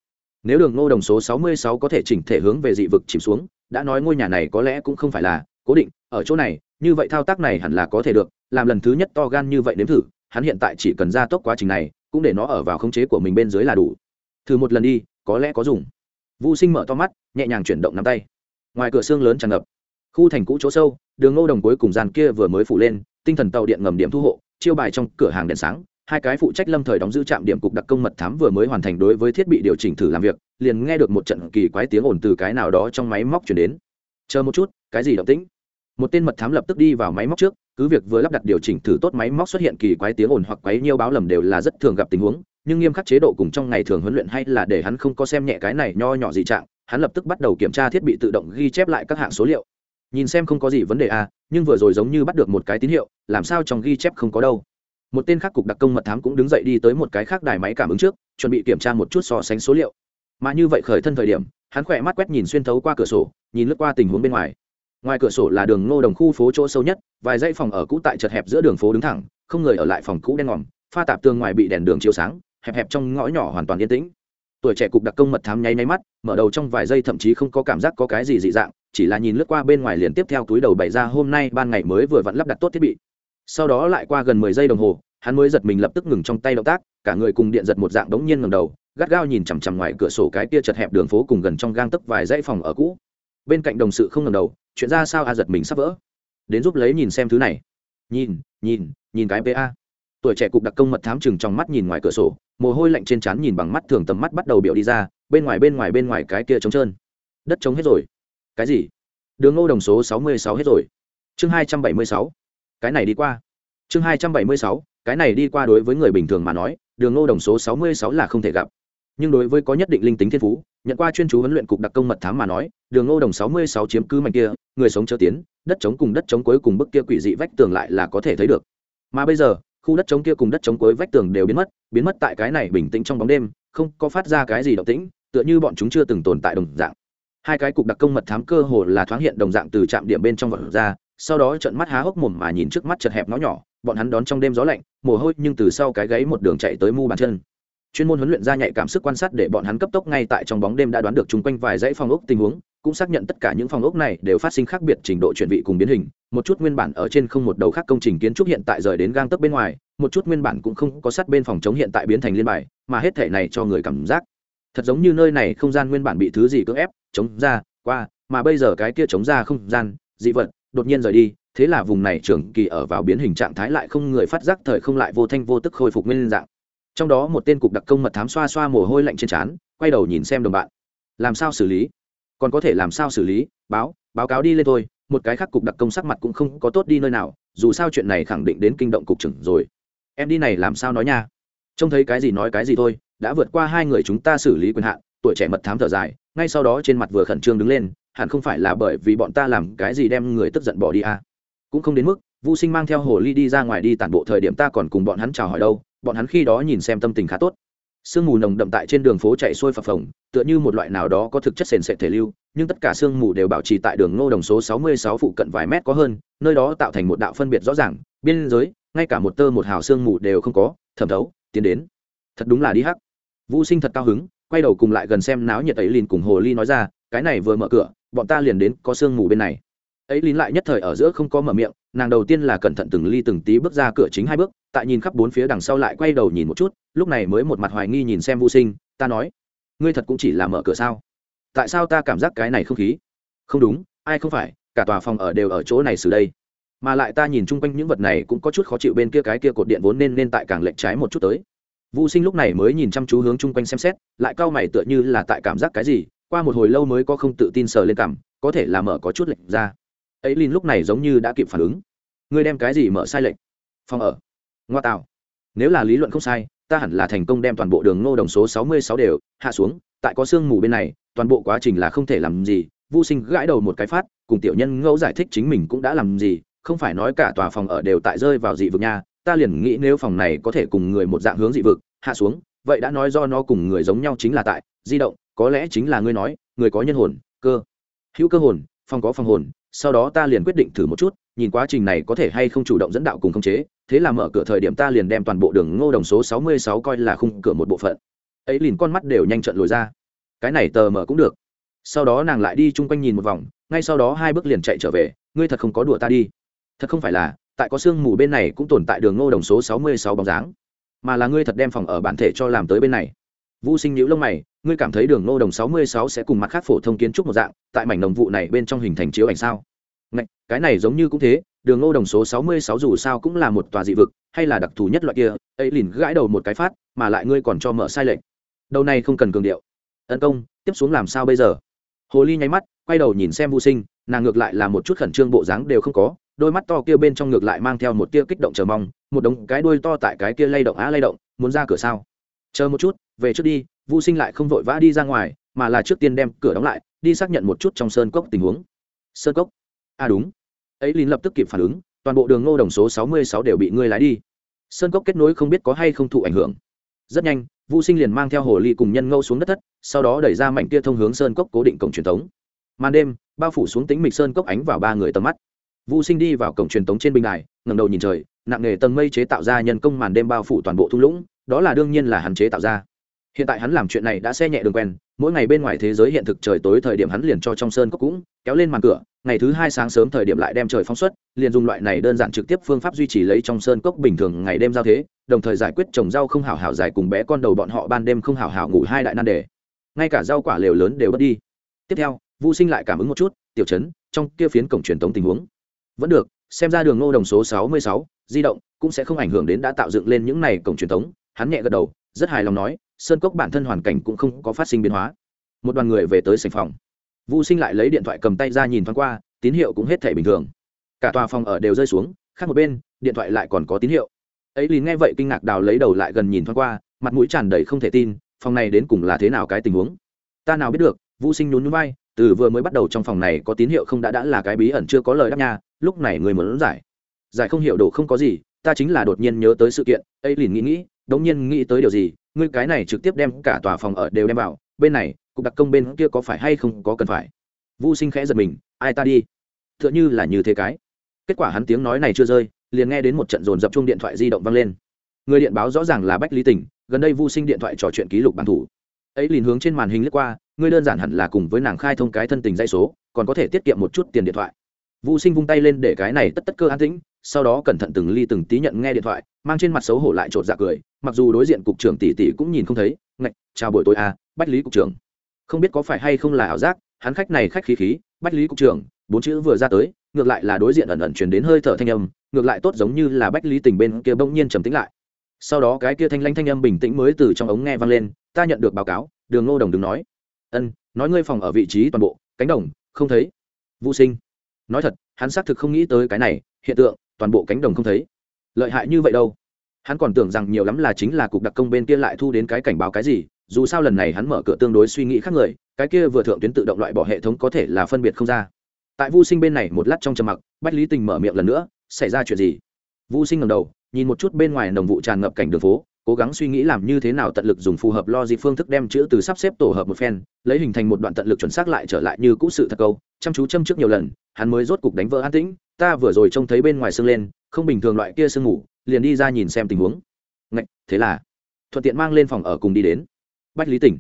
Nếu đường ngô đồng số 66 có thể chỉnh thể hướng về dị vực chìm xuống, đã nói ngôi nhà này có lẽ cũng không phải là cố định, ở chỗ này như vậy thao tác này hẳn là có thể được, làm lần thứ nhất to gan như vậy nếm thử, hắn hiện tại chỉ cần ra tốc quá trình này, cũng để nó ở vào khống chế của mình bên dưới là đủ. Thử một lần đi, có lẽ có dùng. Vũ sinh mở to mắt, nhẹ nhàng chuyển động nắm tay. Ngoài cửa xương lớn tràn ngập. Khu thành cũ chỗ sâu, đường ngô đồng cuối cùng gian kia vừa mới phủ lên, tinh thần tàu điện ngầm điểm thu hộ, chiêu bài trong cửa hàng đèn sáng, hai cái phụ trách lâm thời đóng giữ trạm điểm cục đặc công mật thám vừa mới hoàn thành đối với thiết bị điều chỉnh thử làm việc, liền nghe được một trận kỳ quái tiếng ồn từ cái nào đó trong máy móc chuyển đến. Chờ một chút, cái gì động tĩnh? Một tên mật thám lập tức đi vào máy móc trước, cứ việc vừa lắp đặt điều chỉnh thử tốt máy móc xuất hiện kỳ quái tiếng ồn hoặc quấy nhiêu báo lầm đều là rất thường gặp tình huống, nhưng nghiêm khắc chế độ cùng trong ngày thường huấn luyện hay là để hắn không có xem nhẹ cái này nho nhỏ gì trạng, hắn lập tức bắt đầu kiểm tra thiết bị tự động ghi chép lại các hạng số liệu. Nhìn xem không có gì vấn đề à nhưng vừa rồi giống như bắt được một cái tín hiệu, làm sao trong ghi chép không có đâu. Một tên khác cục đặc công mật thám cũng đứng dậy đi tới một cái khác đài máy cảm ứng trước, chuẩn bị kiểm tra một chút so sánh số liệu. Mà như vậy khởi thân thời điểm, hắn khỏe mắt quét nhìn xuyên thấu qua cửa sổ, nhìn lướt qua tình huống bên ngoài ngoài cửa sổ là đường ngô đồng khu phố chỗ sâu nhất, vài dãy phòng ở cũ tại chật hẹp giữa đường phố đứng thẳng, không người ở lại phòng cũ đen ngòm, pha tạp tường ngoài bị đèn đường chiếu sáng, hẹp hẹp trong ngõ nhỏ hoàn toàn yên tĩnh. Tuổi trẻ cục đặc công mật thám nháy nháy mắt, mở đầu trong vài giây thậm chí không có cảm giác có cái gì dị dạng, chỉ là nhìn lướt qua bên ngoài liền tiếp theo túi đầu bày ra hôm nay ban ngày mới vừa vặn lắp đặt tốt thiết bị. Sau đó lại qua gần mười giây đồng hồ, hắn mới giật mình lập tức ngừng trong tay động tác, cả người cùng điện giật một dạng đống nhiên ngầm đầu, gắt gao nhìn chằm chằm ngoài cửa sổ cái kia chật hẹp đường phố cùng gần trong gang tấc vài dãy phòng ở cũ. Bên cạnh đồng sự không ngầm đầu chuyện ra sao a giật mình sắp vỡ. Đến giúp lấy nhìn xem thứ này. Nhìn nhìn nhìn cái pa tuổi trẻ cục đặc công mật thám chừng trong mắt nhìn ngoài cửa sổ, mồ hôi lạnh trên trán nhìn bằng mắt thường tầm mắt bắt đầu biểu đi ra, bên ngoài bên ngoài bên ngoài cái kia trống trơn. Đất trống hết rồi. Cái gì? Đường ngô đồng số sáu mươi sáu hết rồi. Chương hai trăm bảy mươi sáu. Cái này đi qua. Chương hai trăm bảy mươi sáu. Cái này đi qua đối với người bình thường mà nói, đường ngô đồng số sáu mươi sáu là không thể gặp nhưng đối với có nhất định linh tính thiên phú, nhận qua chuyên chú huấn luyện cục đặc công mật thám mà nói, đường ngô đồng sáu mươi sáu chiếm cứ mạnh kia, người sống chớ tiến, đất trống cùng đất trống cuối cùng bức kia quỷ dị vách tường lại là có thể thấy được. Mà bây giờ, khu đất trống kia cùng đất trống cuối vách tường đều biến mất biến mất tại cái này bình tĩnh trong bóng đêm, không có phát ra cái gì động tĩnh, tựa như bọn chúng chưa từng tồn tại đồng dạng. Hai cái cục đặc công mật thám cơ hồ là thoáng hiện đồng dạng từ trạm điểm bên trong vật ra, sau đó trợn mắt há hốc mồm mà nhìn trước mắt chật hẹp nó nhỏ, bọn hắn đón trong đêm gió lạnh, mồ hôi nhưng từ sau cái gáy một đường chạy tới mu bàn chân chuyên môn huấn luyện ra nhạy cảm sức quan sát để bọn hắn cấp tốc ngay tại trong bóng đêm đã đoán được chung quanh vài dãy phòng ốc tình huống, cũng xác nhận tất cả những phòng ốc này đều phát sinh khác biệt trình độ chuyển vị cùng biến hình. Một chút nguyên bản ở trên không một đầu khác công trình kiến trúc hiện tại rời đến gang tấp bên ngoài, một chút nguyên bản cũng không có sát bên phòng chống hiện tại biến thành liên bài, mà hết thể này cho người cảm giác thật giống như nơi này không gian nguyên bản bị thứ gì cưỡng ép, chống ra, qua, mà bây giờ cái kia chống ra không gian, dị vật, đột nhiên rời đi, thế là vùng này trường kỳ ở vào biến hình trạng thái lại không người phát giác, thời không lại vô thanh vô tức khôi phục nguyên dạng trong đó một tên cục đặc công mật thám xoa xoa mồ hôi lạnh trên trán, quay đầu nhìn xem đồng bạn. Làm sao xử lý? Còn có thể làm sao xử lý? Báo báo cáo đi lên thôi, một cái khác cục đặc công sắc mặt cũng không có tốt đi nơi nào, dù sao chuyện này khẳng định đến kinh động cục trưởng rồi. Em đi này làm sao nói nha? Trông thấy cái gì nói cái gì thôi, đã vượt qua hai người chúng ta xử lý quyền hạn, tuổi trẻ mật thám thở dài, ngay sau đó trên mặt vừa khẩn trương đứng lên, hẳn không phải là bởi vì bọn ta làm cái gì đem người tức giận bỏ đi à. cũng không đến mức vô sinh mang theo hồ ly đi ra ngoài đi tản bộ thời điểm ta còn cùng bọn hắn chào hỏi đâu bọn hắn khi đó nhìn xem tâm tình khá tốt. Sương mù nồng đậm tại trên đường phố chạy xuôi phập phồng, tựa như một loại nào đó có thực chất sền sệt thể lưu, nhưng tất cả sương mù đều bảo trì tại đường ngô đồng số 66 phụ cận vài mét có hơn, nơi đó tạo thành một đạo phân biệt rõ ràng, biên giới, ngay cả một tơ một hào sương mù đều không có, thẩm thấu, tiến đến. Thật đúng là đi hắc. Vũ sinh thật cao hứng, quay đầu cùng lại gần xem náo nhiệt ấy lìn cùng hồ ly nói ra, cái này vừa mở cửa, bọn ta liền đến có sương mù bên này. Ấy lín lại nhất thời ở giữa không có mở miệng, nàng đầu tiên là cẩn thận từng ly từng tí bước ra cửa chính hai bước tại nhìn khắp bốn phía đằng sau lại quay đầu nhìn một chút, lúc này mới một mặt hoài nghi nhìn xem vô sinh, ta nói, ngươi thật cũng chỉ là mở cửa sao? Tại sao ta cảm giác cái này không khí? Không đúng, ai không phải, cả tòa phòng ở đều ở chỗ này xử đây. Mà lại ta nhìn chung quanh những vật này cũng có chút khó chịu bên kia cái kia cột điện vốn nên nên tại càng lệch trái một chút tới. Vô sinh lúc này mới nhìn chăm chú hướng chung quanh xem xét, lại cau mày tựa như là tại cảm giác cái gì, qua một hồi lâu mới có không tự tin sờ lên cảm, có thể là mở có chút lệch ra. Ấy lin lúc này giống như đã kịp phản ứng. Ngươi đem cái gì mở sai lệch? Phòng ở ngoa tạo nếu là lý luận không sai, ta hẳn là thành công đem toàn bộ đường ngô đồng số sáu mươi sáu đều hạ xuống. Tại có sương mù bên này, toàn bộ quá trình là không thể làm gì. Vô sinh gãi đầu một cái phát, cùng tiểu nhân ngẫu giải thích chính mình cũng đã làm gì. Không phải nói cả tòa phòng ở đều tại rơi vào dị vực nha. Ta liền nghĩ nếu phòng này có thể cùng người một dạng hướng dị vực, hạ xuống, vậy đã nói do nó cùng người giống nhau chính là tại, di động, có lẽ chính là ngươi nói, người có nhân hồn, cơ. Hữu cơ hồn, phòng có phòng hồn, sau đó ta liền quyết định thử một chút nhìn quá trình này có thể hay không chủ động dẫn đạo cùng khống chế thế là mở cửa thời điểm ta liền đem toàn bộ đường ngô đồng số sáu mươi sáu coi là khung cửa một bộ phận. Ấy liền con mắt đều nhanh trận lồi ra. Cái này tờ mở cũng được. Sau đó nàng lại đi chung quanh nhìn một vòng ngay sau đó hai bước liền chạy trở về ngươi thật không có đùa ta đi. Thật không phải là tại có sương mù bên này cũng tồn tại đường ngô đồng số sáu mươi sáu bóng dáng mà là ngươi thật đem phòng ở bản thể cho làm tới bên này. Vu Sinh nhíu lông mày, ngươi cảm thấy đường Ngô đồng 66 sẽ cùng mặt khác phổ thông kiến trúc một dạng, tại mảnh đồng vụ này bên trong hình thành chiếu ảnh sao? Cái này giống như cũng thế, đường Ngô đồng số 66 dù sao cũng là một tòa dị vực, hay là đặc thù nhất loại kia, ấy lìn gãi đầu một cái phát, mà lại ngươi còn cho mở sai lệnh. đâu này không cần cường điệu. Tấn công, tiếp xuống làm sao bây giờ? Hồ Ly nháy mắt, quay đầu nhìn xem Vu Sinh, nàng ngược lại là một chút khẩn trương bộ dáng đều không có, đôi mắt to kia bên trong ngược lại mang theo một tia kích động chờ mong, một đống cái đuôi to tại cái kia lay động á lay động, muốn ra cửa sao? Chờ một chút, về trước đi Vu sinh lại không vội vã đi ra ngoài mà là trước tiên đem cửa đóng lại đi xác nhận một chút trong sơn cốc tình huống sơn cốc à đúng ấy lín lập tức kịp phản ứng, toàn bộ đường ngô đồng số sáu mươi sáu đều bị ngươi lái đi. Sơn cốc kết nối không biết có hay không thụ ảnh hưởng. Rất nhanh vũ sinh liền mang theo hồ ly cùng nhân ngâu xuống đất thất, sau đó đẩy ra mảnh kia thông hướng sơn cốc cố định cổng truyền thống màn đêm, bao phủ xuống tính mịch sơn cốc ánh vào ba người tầm mắt. Vũ sinh đi vào cổng truyền thống trên bình đài ngầm đầu nhìn trời, nặng nề tầng mây chế tạo ra nhân công màn đêm bao phủ toàn bộ thung lũng, đó là đương nhiên là hắn chế tạo ra. Hiện tại hắn làm chuyện này đã xe nhẹ đường quen, mỗi ngày bên ngoài thế giới hiện thực trời tối thời điểm hắn liền cho trong sơn cốc cũng, kéo lên màn cửa ngày thứ hai sáng sớm thời điểm lại đem trời phóng xuất, liền dùng loại này đơn giản trực tiếp phương pháp duy trì lấy trong sơn cốc bình thường ngày đêm giao thế, đồng thời giải quyết trồng rau không hảo hảo dài cùng bé con đầu bọn họ ban đêm không hảo hảo ngủ hai đại nan đề. Ngay cả rau quả lều lớn đều mất đi. Tiếp theo vũ sinh lại cảm ứng một chút, tiểu chấn trong kia phiến cổng truyền thống tình huống. Vẫn được, xem ra đường ngô đồng số sáu mươi sáu, di động, cũng sẽ không ảnh hưởng đến đã tạo dựng lên những này cổng truyền thống. hắn nhẹ gật đầu, rất hài lòng nói, sơn cốc bản thân hoàn cảnh cũng không có phát sinh biến hóa. Một đoàn người về tới sành phòng vũ sinh lại lấy điện thoại cầm tay ra nhìn thoáng qua, tín hiệu cũng hết thể bình thường. Cả tòa phòng ở đều rơi xuống, khác một bên, điện thoại lại còn có tín hiệu. Ấy liền nghe vậy kinh ngạc đào lấy đầu lại gần nhìn thoáng qua, mặt mũi tràn đầy không thể tin, phòng này đến cùng là thế nào cái tình huống? Ta nào biết được vũ sinh nhún nhún vai, từ vừa mới bắt đầu trong phòng này có tín hiệu không đã đã là cái bí ẩn chưa có lời đáp nha, lúc này người muốn giải. Giải không hiểu đồ không có gì, ta chính là đột nhiên nhớ tới sự kiện, ấy liền nghĩ nghĩ, đống nhiên nghĩ tới điều gì, ngươi cái này trực tiếp đem cả tòa phòng ở đều đem vào, bên này cục đặc công bên kia có phải hay không có cần phải? Vu sinh khẽ giật mình, ai ta đi? T h ư ợ n h ư là như thế cái. Kết quả hắn tiếng nói này chưa rơi, liền nghe đến một trận dồn dập chung điện thoại di động vang lên. Người điện báo rõ ràng là bách lý tình, gần đây Vu sinh điện thoại trò chuyện ký lục bản thủ. Ấy liền hướng trên màn hình lướt qua, ngươi đơn giản hẳn là cùng với nàng khai thông cái thân tình dây số, còn có thể tiết kiệm một chút tiền điện thoại. Vu sinh vung tay lên để cái này tất tất cơ an tĩnh, sau đó cẩn thận từng ly từng tí nhận nghe điện thoại, mang trên mặt xấu hổ lại chột dạ cười, mặc dù đối diện cục trưởng tỷ tỷ cũng nhìn không thấy, ngạch, chào buổi tối à bách lý cục trưởng không biết có phải hay không là ảo giác, hắn khách này khách khí khí, bách lý cục trưởng, bốn chữ vừa ra tới, ngược lại là đối diện ẩn ẩn chuyển đến hơi thở thanh âm, ngược lại tốt giống như là bách lý tình bên kia bỗng nhiên trầm tĩnh lại. Sau đó cái kia thanh lanh thanh âm bình tĩnh mới từ trong ống nghe vang lên, ta nhận được báo cáo, đường ngô đồng đừng nói. Ân, nói ngươi phòng ở vị trí toàn bộ, cánh đồng, không thấy. Vũ sinh. Nói thật, hắn xác thực không nghĩ tới cái này, hiện tượng, toàn bộ cánh đồng không thấy. Lợi hại như vậy đâu? Hắn còn tưởng rằng nhiều lắm là chính là cục đặc công bên kia lại thu đến cái cảnh báo cái gì dù sao lần này hắn mở cửa tương đối suy nghĩ khác người, cái kia vừa thượng tuyến tự động loại bỏ hệ thống có thể là phân biệt không ra. Tại vô sinh bên này một lát trong trầm mặc, bách lý tình mở miệng lần nữa, xảy ra chuyện gì? Vô sinh ngầm đầu, nhìn một chút bên ngoài đồng vụ tràn ngập cảnh đường phố, cố gắng suy nghĩ làm như thế nào tận lực dùng phù hợp logic phương thức đem chữ từ sắp xếp tổ hợp một phen, lấy hình thành một đoạn tận lực chuẩn xác lại trở lại như cũ sự thật câu, chăm chú châm trước nhiều lần, hắn mới rốt cục đánh vỡ an tĩnh, ta vừa rồi trông thấy bên ngoài sương lên, không bình thường loại kia sương ngủ liền đi ra nhìn xem tình huống. Ngạch, thế là, thuận tiện mang lên phòng ở cùng đi đến bách lý tỉnh.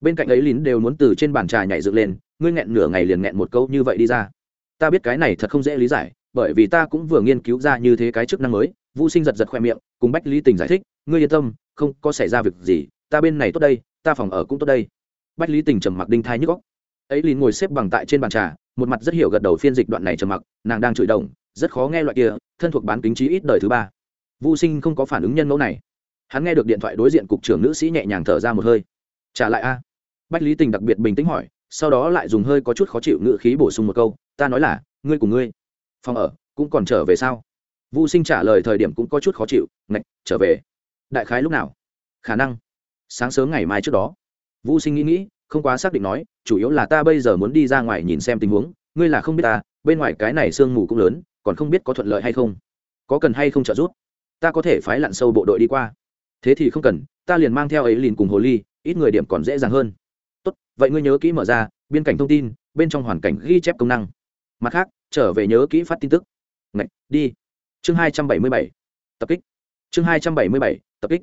Bên cạnh ấy lín đều muốn từ trên bàn trà nhảy dựng lên ngươi nghẹn nửa ngày liền nghẹn một câu như vậy đi ra. Ta biết cái này thật không dễ lý giải bởi vì ta cũng vừa nghiên cứu ra như thế cái chức năng mới vũ sinh giật giật khoe miệng cùng bách lý tình giải thích ngươi yên tâm không có xảy ra việc gì ta bên này tốt đây ta phòng ở cũng tốt đây. Bách lý tình trầm mặc đinh thai nhức góc ấy lín ngồi xếp bằng tại trên bàn trà một mặt rất hiểu gật đầu phiên dịch đoạn này trầm mặc nàng đang chửi động, rất khó nghe loại kia thân thuộc bán kính trí ít đời thứ ba. Vũ sinh không có phản ứng nhân mẫu này. Hắn nghe được điện thoại đối diện cục trưởng nữ sĩ nhẹ nhàng thở ra một hơi trả lại a. Bách lý tình đặc biệt bình tĩnh hỏi, sau đó lại dùng hơi có chút khó chịu ngữ khí bổ sung một câu, ta nói là, ngươi cùng ngươi, phòng ở, cũng còn trở về sao? Vũ sinh trả lời thời điểm cũng có chút khó chịu, ngạch, trở về. Đại khái lúc nào? Khả năng. Sáng sớm ngày mai trước đó. Vũ sinh nghĩ nghĩ, không quá xác định nói, chủ yếu là ta bây giờ muốn đi ra ngoài nhìn xem tình huống, ngươi là không biết ta, bên ngoài cái này sương mù cũng lớn, còn không biết có thuận lợi hay không. Có cần hay không trợ giúp? Ta có thể phái lặn sâu bộ đội đi qua. Thế thì không cần, ta liền mang theo ấy liền cùng hồ ly ít người điểm còn dễ dàng hơn. Tốt vậy ngươi nhớ kỹ mở ra biên cảnh thông tin bên trong hoàn cảnh ghi chép công năng. Mặt khác trở về nhớ kỹ phát tin tức. Ngậy, đi. Chương hai trăm bảy mươi bảy tập kích. Chương hai trăm bảy mươi bảy tập kích.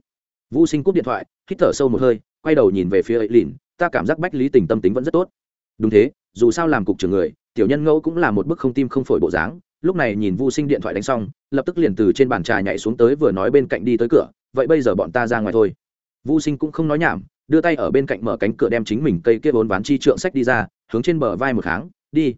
Vũ sinh cúp điện thoại hít thở sâu một hơi quay đầu nhìn về phía ấy lìn ta cảm giác bách lý tình tâm tính vẫn rất tốt. Đúng thế dù sao làm cục trưởng người tiểu nhân ngẫu cũng là một bức không tim không phổi bộ dáng. Lúc này nhìn vu sinh điện thoại đánh xong lập tức liền từ trên bàn trà nhảy xuống tới vừa nói bên cạnh đi tới cửa vậy bây giờ bọn ta ra ngoài thôi. Vu sinh cũng không nói nhảm đưa tay ở bên cạnh mở cánh cửa đem chính mình cây kia vốn ván chi trượng sách đi ra, hướng trên bờ vai một tháng đi.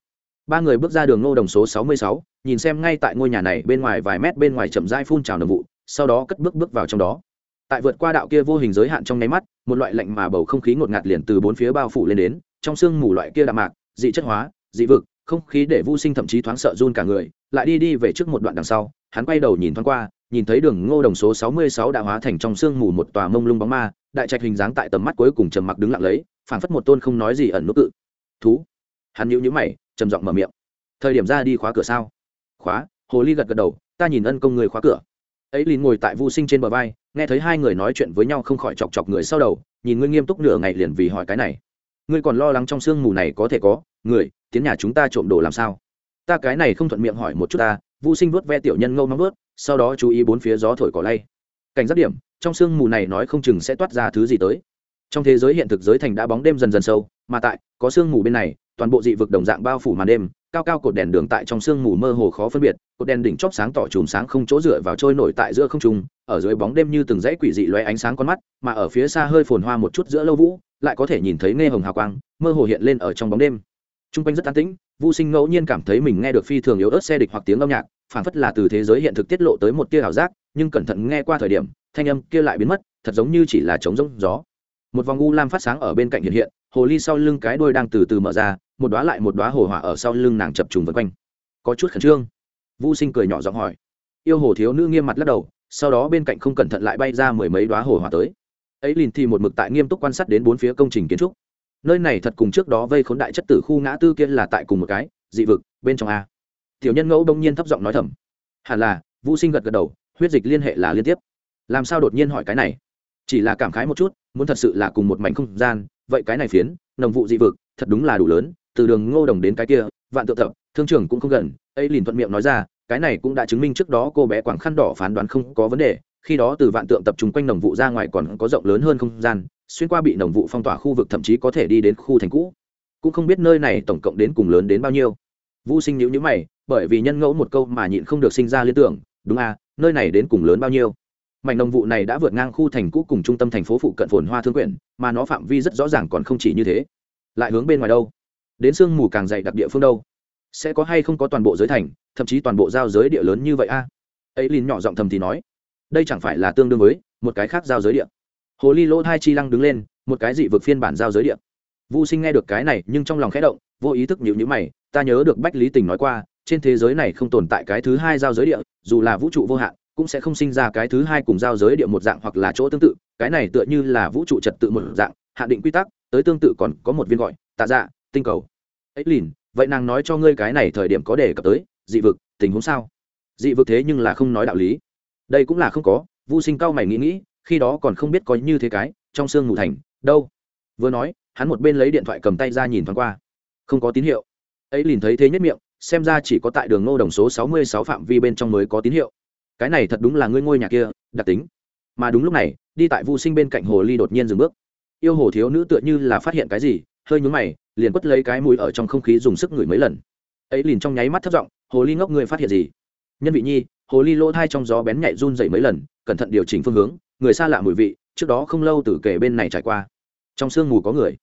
Ba người bước ra đường ngô đồng số sáu mươi sáu, nhìn xem ngay tại ngôi nhà này bên ngoài vài mét bên ngoài chậm dai phun trào nồng vụ, sau đó cất bước bước vào trong đó. Tại vượt qua đạo kia vô hình giới hạn trong nháy mắt, một loại lạnh mà bầu không khí ngột ngạt liền từ bốn phía bao phủ lên đến, trong sương mù loại kia đạm mạc, dị chất hóa, dị vực, không khí để vô sinh thậm chí thoáng sợ run cả người, lại đi đi về trước một đoạn đằng sau, hắn quay đầu nhìn thoáng qua, nhìn thấy đường ngô đồng số sáu mươi sáu đã hóa thành trong sương mù một tòa mông lung bóng ma đại trạch hình dáng tại tầm mắt cuối cùng trầm mặc đứng lặng lấy, phảng phất một tôn không nói gì ẩn nút cự. Thú. Hắn nhíu nhíu mày, trầm giọng mở miệng. Thời điểm ra đi khóa cửa sao? Khóa. Hồ ly gật gật đầu, ta nhìn ân công người khóa cửa. Ấy liền ngồi tại vô sinh trên bờ vai, nghe thấy hai người nói chuyện với nhau không khỏi chọc chọc người sau đầu, nhìn ngươi nghiêm túc nửa ngày liền vì hỏi cái này. Ngươi còn lo lắng trong sương mù này có thể có? Người, tiến nhà chúng ta trộm đồ làm sao? Ta cái này không thuận miệng hỏi một chút ta. Vô sinh vuốt ve tiểu nhân ngâu nóng vớt sau đó chú ý bốn phía gió thổi cỏ lay cảnh giác điểm, trong sương mù này nói không chừng sẽ toát ra thứ gì tới. Trong thế giới hiện thực giới thành đã bóng đêm dần dần sâu, mà tại, có sương mù bên này, toàn bộ dị vực đồng dạng bao phủ màn đêm, cao cao cột đèn đường tại trong sương mù mơ hồ khó phân biệt, cột đèn đỉnh chóp sáng tỏ chùm sáng không chỗ dựa vào trôi nổi tại giữa không trung, ở dưới bóng đêm như từng dãy quỷ dị loé ánh sáng con mắt, mà ở phía xa hơi phồn hoa một chút giữa lâu vũ, lại có thể nhìn thấy nghe hồng hào quang, mơ hồ hiện lên ở trong bóng đêm. T r u n g quanh rất an tĩnh vô sinh ngẫu nhiên cảm thấy mình nghe được phi thường yếu ớt xe địch hoặc tiếng âm nhạc phản phất là từ thế giới hiện thực tiết lộ tới một tia ảo giác nhưng cẩn thận nghe qua thời điểm, thanh âm kia lại biến mất, thật giống như chỉ là trống rỗng gió. Một vòng u lam phát sáng ở bên cạnh hiện hiện, hồ ly sau lưng cái đuôi đang từ từ mở ra, một đoá lại một đoá hồ hỏa ở sau lưng nàng chập trùng vân quanh. Có chút khẩn trương. Vũ sinh cười nhỏ giọng hỏi. Yêu hồ thiếu nữ nghiêm mặt lắc đầu, sau đó bên cạnh không cẩn thận lại bay ra mười mấy đoá hồ hỏa tới. Ấy liền thì một mực tại nghiêm túc quan sát đến bốn phía công trình kiến trúc. Nơi này thật cùng trước đó vây khốn đại chất tử khu ngã tư kia là tại cùng một cái, dị vực, bên trong a. Tiểu nhân ngẫu đông nhiên thấp giọng nói thầm. Hẳn là vũ sinh gật gật đầu huyết dịch liên hệ là liên tiếp. Làm sao đột nhiên hỏi cái này? Chỉ là cảm khái một chút, muốn thật sự là cùng một mảnh không gian, vậy cái này phiến, nồng vụ dị vực, thật đúng là đủ lớn, từ đường ngô đồng đến cái kia, vạn tự tập thương Trường cũng không gần, ấy liền thuận miệng nói ra, cái này cũng đã chứng minh trước đó cô bé quảng khăn đỏ phán đoán không có vấn đề, khi đó từ vạn tượng tập trung quanh nồng vụ ra ngoài còn có rộng lớn hơn không gian, xuyên qua bị nồng vụ phong tỏa khu vực thậm chí có thể đi đến khu thành cũ. Cũng không biết nơi này tổng cộng đến cùng lớn đến bao nhiêu. Vũ sinh nhữ nhữ mày, bởi vì nhân ngẫu một câu mà nhịn không được sinh ra liên tưởng, đúng à nơi này đến cùng lớn bao nhiêu. Mảnh đồng vụ này đã vượt ngang khu thành cũ cùng trung tâm thành phố phụ cận phồn hoa thương quyển, mà nó phạm vi rất rõ ràng còn không chỉ như thế. Lại hướng bên ngoài đâu? Đến sương mù càng dày đặc địa phương đâu? Sẽ có hay không có toàn bộ giới thành, thậm chí toàn bộ giao giới địa lớn như vậy a? Ấy linh nhỏ giọng thầm thì nói. Đây chẳng phải là tương đương với một cái khác giao giới địa. Hồ ly lỗ hai chi lăng đứng lên, một cái dị vực phiên bản giao giới địa. Vô sinh nghe được cái này, nhưng trong lòng khẽ động, vô ý thức nhịu nhữ mày, ta nhớ được bách lý tình nói qua trên thế giới này không tồn tại cái thứ hai giao giới địa, dù là vũ trụ vô hạn, cũng sẽ không sinh ra cái thứ hai cùng giao giới địa một dạng hoặc là chỗ tương tự. Cái này tựa như là vũ trụ trật tự một dạng hạn định quy tắc, tới tương tự còn có một viên gọi, tạ dạ tinh cầu. Ấy lìn, vậy nàng nói cho ngươi cái này thời điểm có đề cập tới, dị vực, tình huống sao? Dị vực thế nhưng là không nói đạo lý. Đây cũng là không có vô sinh cao mày nghĩ nghĩ, khi đó còn không biết có như thế cái, trong sương ngủ thành, đâu? Vừa nói, hắn một bên lấy điện thoại cầm tay ra nhìn thoáng qua. Không có tín hiệu. Ấy liền thấy thế nhất miệng xem ra chỉ có tại đường ngô đồng số sáu mươi sáu phạm vi bên trong mới có tín hiệu. Cái này thật đúng là ngươi ngôi nhà kia, đặc tính. Mà đúng lúc này, đi tại vô sinh bên cạnh hồ ly đột nhiên dừng bước. Yêu hồ thiếu nữ tựa như là phát hiện cái gì, hơi nhúng mày, liền quất lấy cái mũi ở trong không khí dùng sức ngửi mấy lần. Ấy liền trong nháy mắt thất giọng, hồ ly ngốc người phát hiện gì? Nhân vị nhi, hồ ly lỗ thai trong gió bén nhạy run dậy mấy lần, cẩn thận điều chỉnh phương hướng, người xa lạ mùi vị, trước đó không lâu từ kể bên này trải qua. Trong sương mù có người.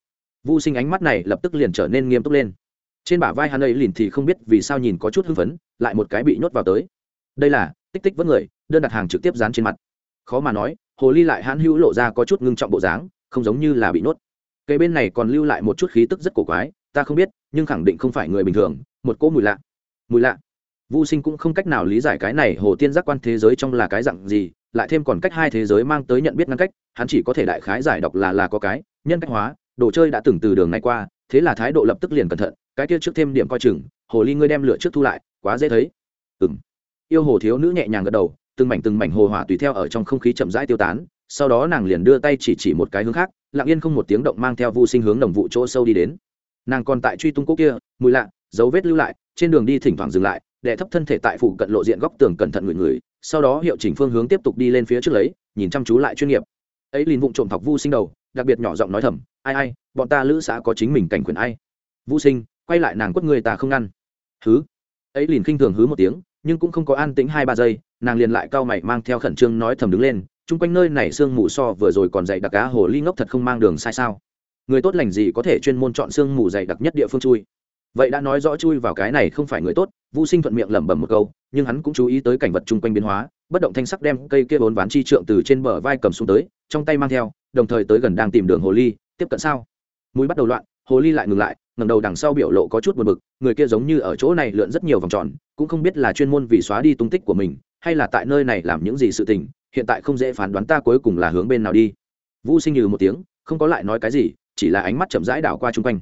Vô sinh ánh mắt này lập tức liền trở nên nghiêm túc lên trên bả vai hắn ấy lìn thì không biết vì sao nhìn có chút hưng phấn, lại một cái bị nhốt vào tới. Đây là, tích tích vẫn người, đơn đặt hàng trực tiếp dán trên mặt. Khó mà nói, hồ ly lại hãn hữu lộ ra có chút ngưng trọng bộ dáng, không giống như là bị nhốt. Cây bên này còn lưu lại một chút khí tức rất cổ quái, ta không biết, nhưng khẳng định không phải người bình thường, một cỗ mùi lạ. Mùi lạ. Vô sinh cũng không cách nào lý giải cái này hồ tiên giác quan thế giới trong là cái dặn gì, lại thêm còn cách hai thế giới mang tới nhận biết ngăn cách, hắn chỉ có thể đại khái giải đọc là là có cái, nhân cách hóa, đồ chơi đã từng từ đường này qua thế là thái độ lập tức liền cẩn thận, cái kia trước thêm điểm coi chừng, hồ ly ngươi đem lửa trước thu lại, quá dễ thấy. Ừng yêu hồ thiếu nữ nhẹ nhàng gật đầu, từng mảnh từng mảnh hồ hỏa tùy theo ở trong không khí chậm rãi tiêu tán, sau đó nàng liền đưa tay chỉ chỉ một cái hướng khác, lặng yên không một tiếng động mang theo vu sinh hướng đồng vụ chỗ sâu đi đến. Nàng còn tại truy tung cố kia, mùi lạ, dấu vết lưu lại, trên đường đi thỉnh thoảng dừng lại để thấp thân thể tại phủ cận lộ diện góc tường cẩn thận người người sau đó hiệu chỉnh phương hướng tiếp tục đi lên phía trước lấy, nhìn chăm chú lại chuyên nghiệp. Ấy liền vụng trộm thọc vu sinh đầu, đặc biệt nhỏ giọng nói thầm ai ai, bọn ta lữ xã có chính mình cảnh quyền ai. Vu sinh, quay lại nàng quất người ta không ngăn. Hứ? Ấy liền khinh thường hứ một tiếng, nhưng cũng không có an tĩnh hai ba giây, nàng liền lại cao mày mang theo khẩn trương nói thầm đứng lên, chung quanh nơi này sương mù so vừa rồi còn dày đặc cá hồ ly ngốc thật không mang đường sai sao. Người tốt lành gì có thể chuyên môn chọn sương mù dày đặc nhất địa phương chui. Vậy đã nói rõ chui vào cái này không phải người tốt, vũ sinh thuận miệng lẩm bẩm một câu, nhưng hắn cũng chú ý tới cảnh vật chung quanh biến hóa, bất động thanh sắc đem cây kia bốn ván chi trượng từ trên bờ vai cầm xuống tới, trong tay mang theo, đồng thời tới gần đang tìm đường hồ ly tiếp cận sao? Mũi bắt đầu loạn, hồ ly lại ngừng lại, ngẩng đầu đằng sau biểu lộ có chút buồn bực, người kia giống như ở chỗ này lượn rất nhiều vòng tròn, cũng không biết là chuyên môn vì xóa đi tung tích của mình, hay là tại nơi này làm những gì sự tình, hiện tại không dễ phán đoán ta cuối cùng là hướng bên nào đi. Vũ sinh như một tiếng, không có lại nói cái gì, chỉ là ánh mắt chậm rãi đảo qua chung quanh.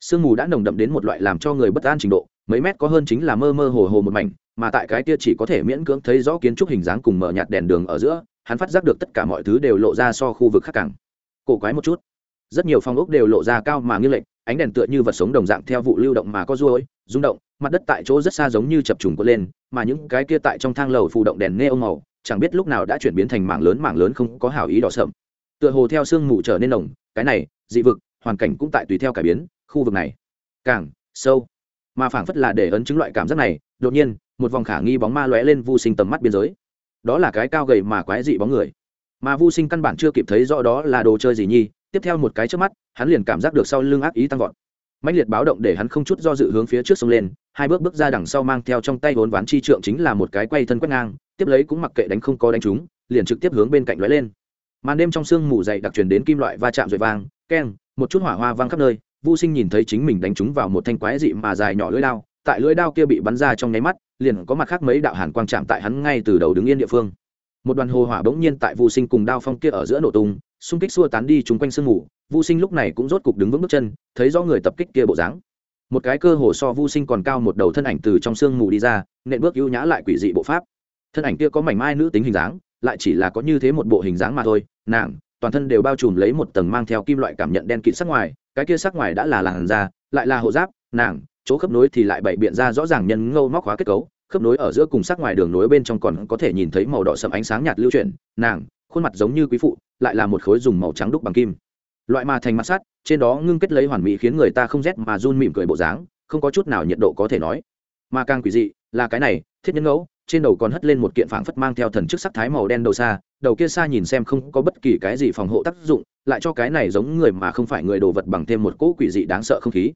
Sương mù đã nồng đậm đến một loại làm cho người bất an trình độ, mấy mét có hơn chính là mơ mơ hồ hồ một mảnh, mà tại cái kia chỉ có thể miễn cưỡng thấy rõ kiến trúc hình dáng cùng mở nhạt đèn đường ở giữa, hắn phát giác được tất cả mọi thứ đều lộ ra so khu vực khác càng. Cổ quái một chút rất nhiều phong ốc đều lộ ra cao mà nghiêng lệch, ánh đèn tựa như vật sống đồng dạng theo vụ lưu động mà có ruôi, rung động, mặt đất tại chỗ rất xa giống như chập trùng có lên, mà những cái kia tại trong thang lầu phụ động đèn nghe ông màu, chẳng biết lúc nào đã chuyển biến thành mảng lớn mảng lớn không có hảo ý đỏ sậm. Tựa hồ theo sương mù trở nên nồng, cái này, dị vực, hoàn cảnh cũng tại tùy theo cải biến, khu vực này càng sâu. Mà phảng phất là để ấn chứng loại cảm giác này, đột nhiên, một vòng khả nghi bóng ma lóe lên vô sinh tầm mắt biên giới. Đó là cái cao gầy mà quái dị bóng người. Mà vô sinh căn bản chưa kịp thấy rõ đó là đồ chơi gì nhi tiếp theo một cái trước mắt, hắn liền cảm giác được sau lưng ác ý tăng vọt. Mạnh liệt báo động để hắn không chút do dự hướng phía trước sông lên, hai bước bước ra đằng sau mang theo trong tay vốn ván chi trượng chính là một cái quay thân quét ngang, tiếp lấy cũng mặc kệ đánh không có đánh trúng, liền trực tiếp hướng bên cạnh lóe lên. Màn đêm trong sương mù dày đặc truyền đến kim loại va chạm rồi vang, keng, một chút hỏa hoa vang khắp nơi vô sinh nhìn thấy chính mình đánh trúng vào một thanh quái dị mà dài nhỏ lưỡi đao, tại lưỡi đao kia bị bắn ra trong nháy mắt, liền có mặt khác mấy đạo hàn quang chạm tại hắn ngay từ đầu đứng yên địa phương một đoàn hồ hỏa bỗng nhiên tại vô sinh cùng đao phong kia ở giữa nổ tung, xung kích xua tán đi chung quanh sương mù. Vô sinh lúc này cũng rốt cục đứng vững bước chân, thấy rõ người tập kích kia bộ dáng. Một cái cơ hồ so vô sinh còn cao một đầu thân ảnh từ trong sương mù đi ra, nện bước ưu nhã lại quỷ dị bộ pháp. Thân ảnh kia có mảnh mai nữ tính hình dáng, lại chỉ là có như thế một bộ hình dáng mà thôi, nàng, toàn thân đều bao trùm lấy một tầng mang theo kim loại cảm nhận đen kịt sắc ngoài, cái kia sắc ngoài đã là làn da, lại là hộ giáp, nàng, chỗ khớp nối thì lại bày biện ra rõ ràng nhân ngâu móc hóa kết cấu khớp nối ở giữa cùng sắc ngoài đường nối bên trong còn có thể nhìn thấy màu đỏ sẫm ánh sáng nhạt lưu chuyển, nàng, khuôn mặt giống như quý phụ, lại là một khối dùng màu trắng đúc bằng kim. Loại mà thành mặt sắt, trên đó ngưng kết lấy hoàn mỹ khiến người ta không rét mà run mỉm cười bộ dáng, không có chút nào nhiệt độ có thể nói. Mà càng quỷ dị là cái này, thiết nhân ngẫu, trên đầu còn hất lên một kiện phảng phất mang theo thần chức sắc thái màu đen đầu xa, đầu kia xa nhìn xem không có bất kỳ cái gì phòng hộ tác dụng, lại cho cái này giống người mà không phải người đồ vật bằng thêm một cỗ quỷ dị đáng sợ không khí.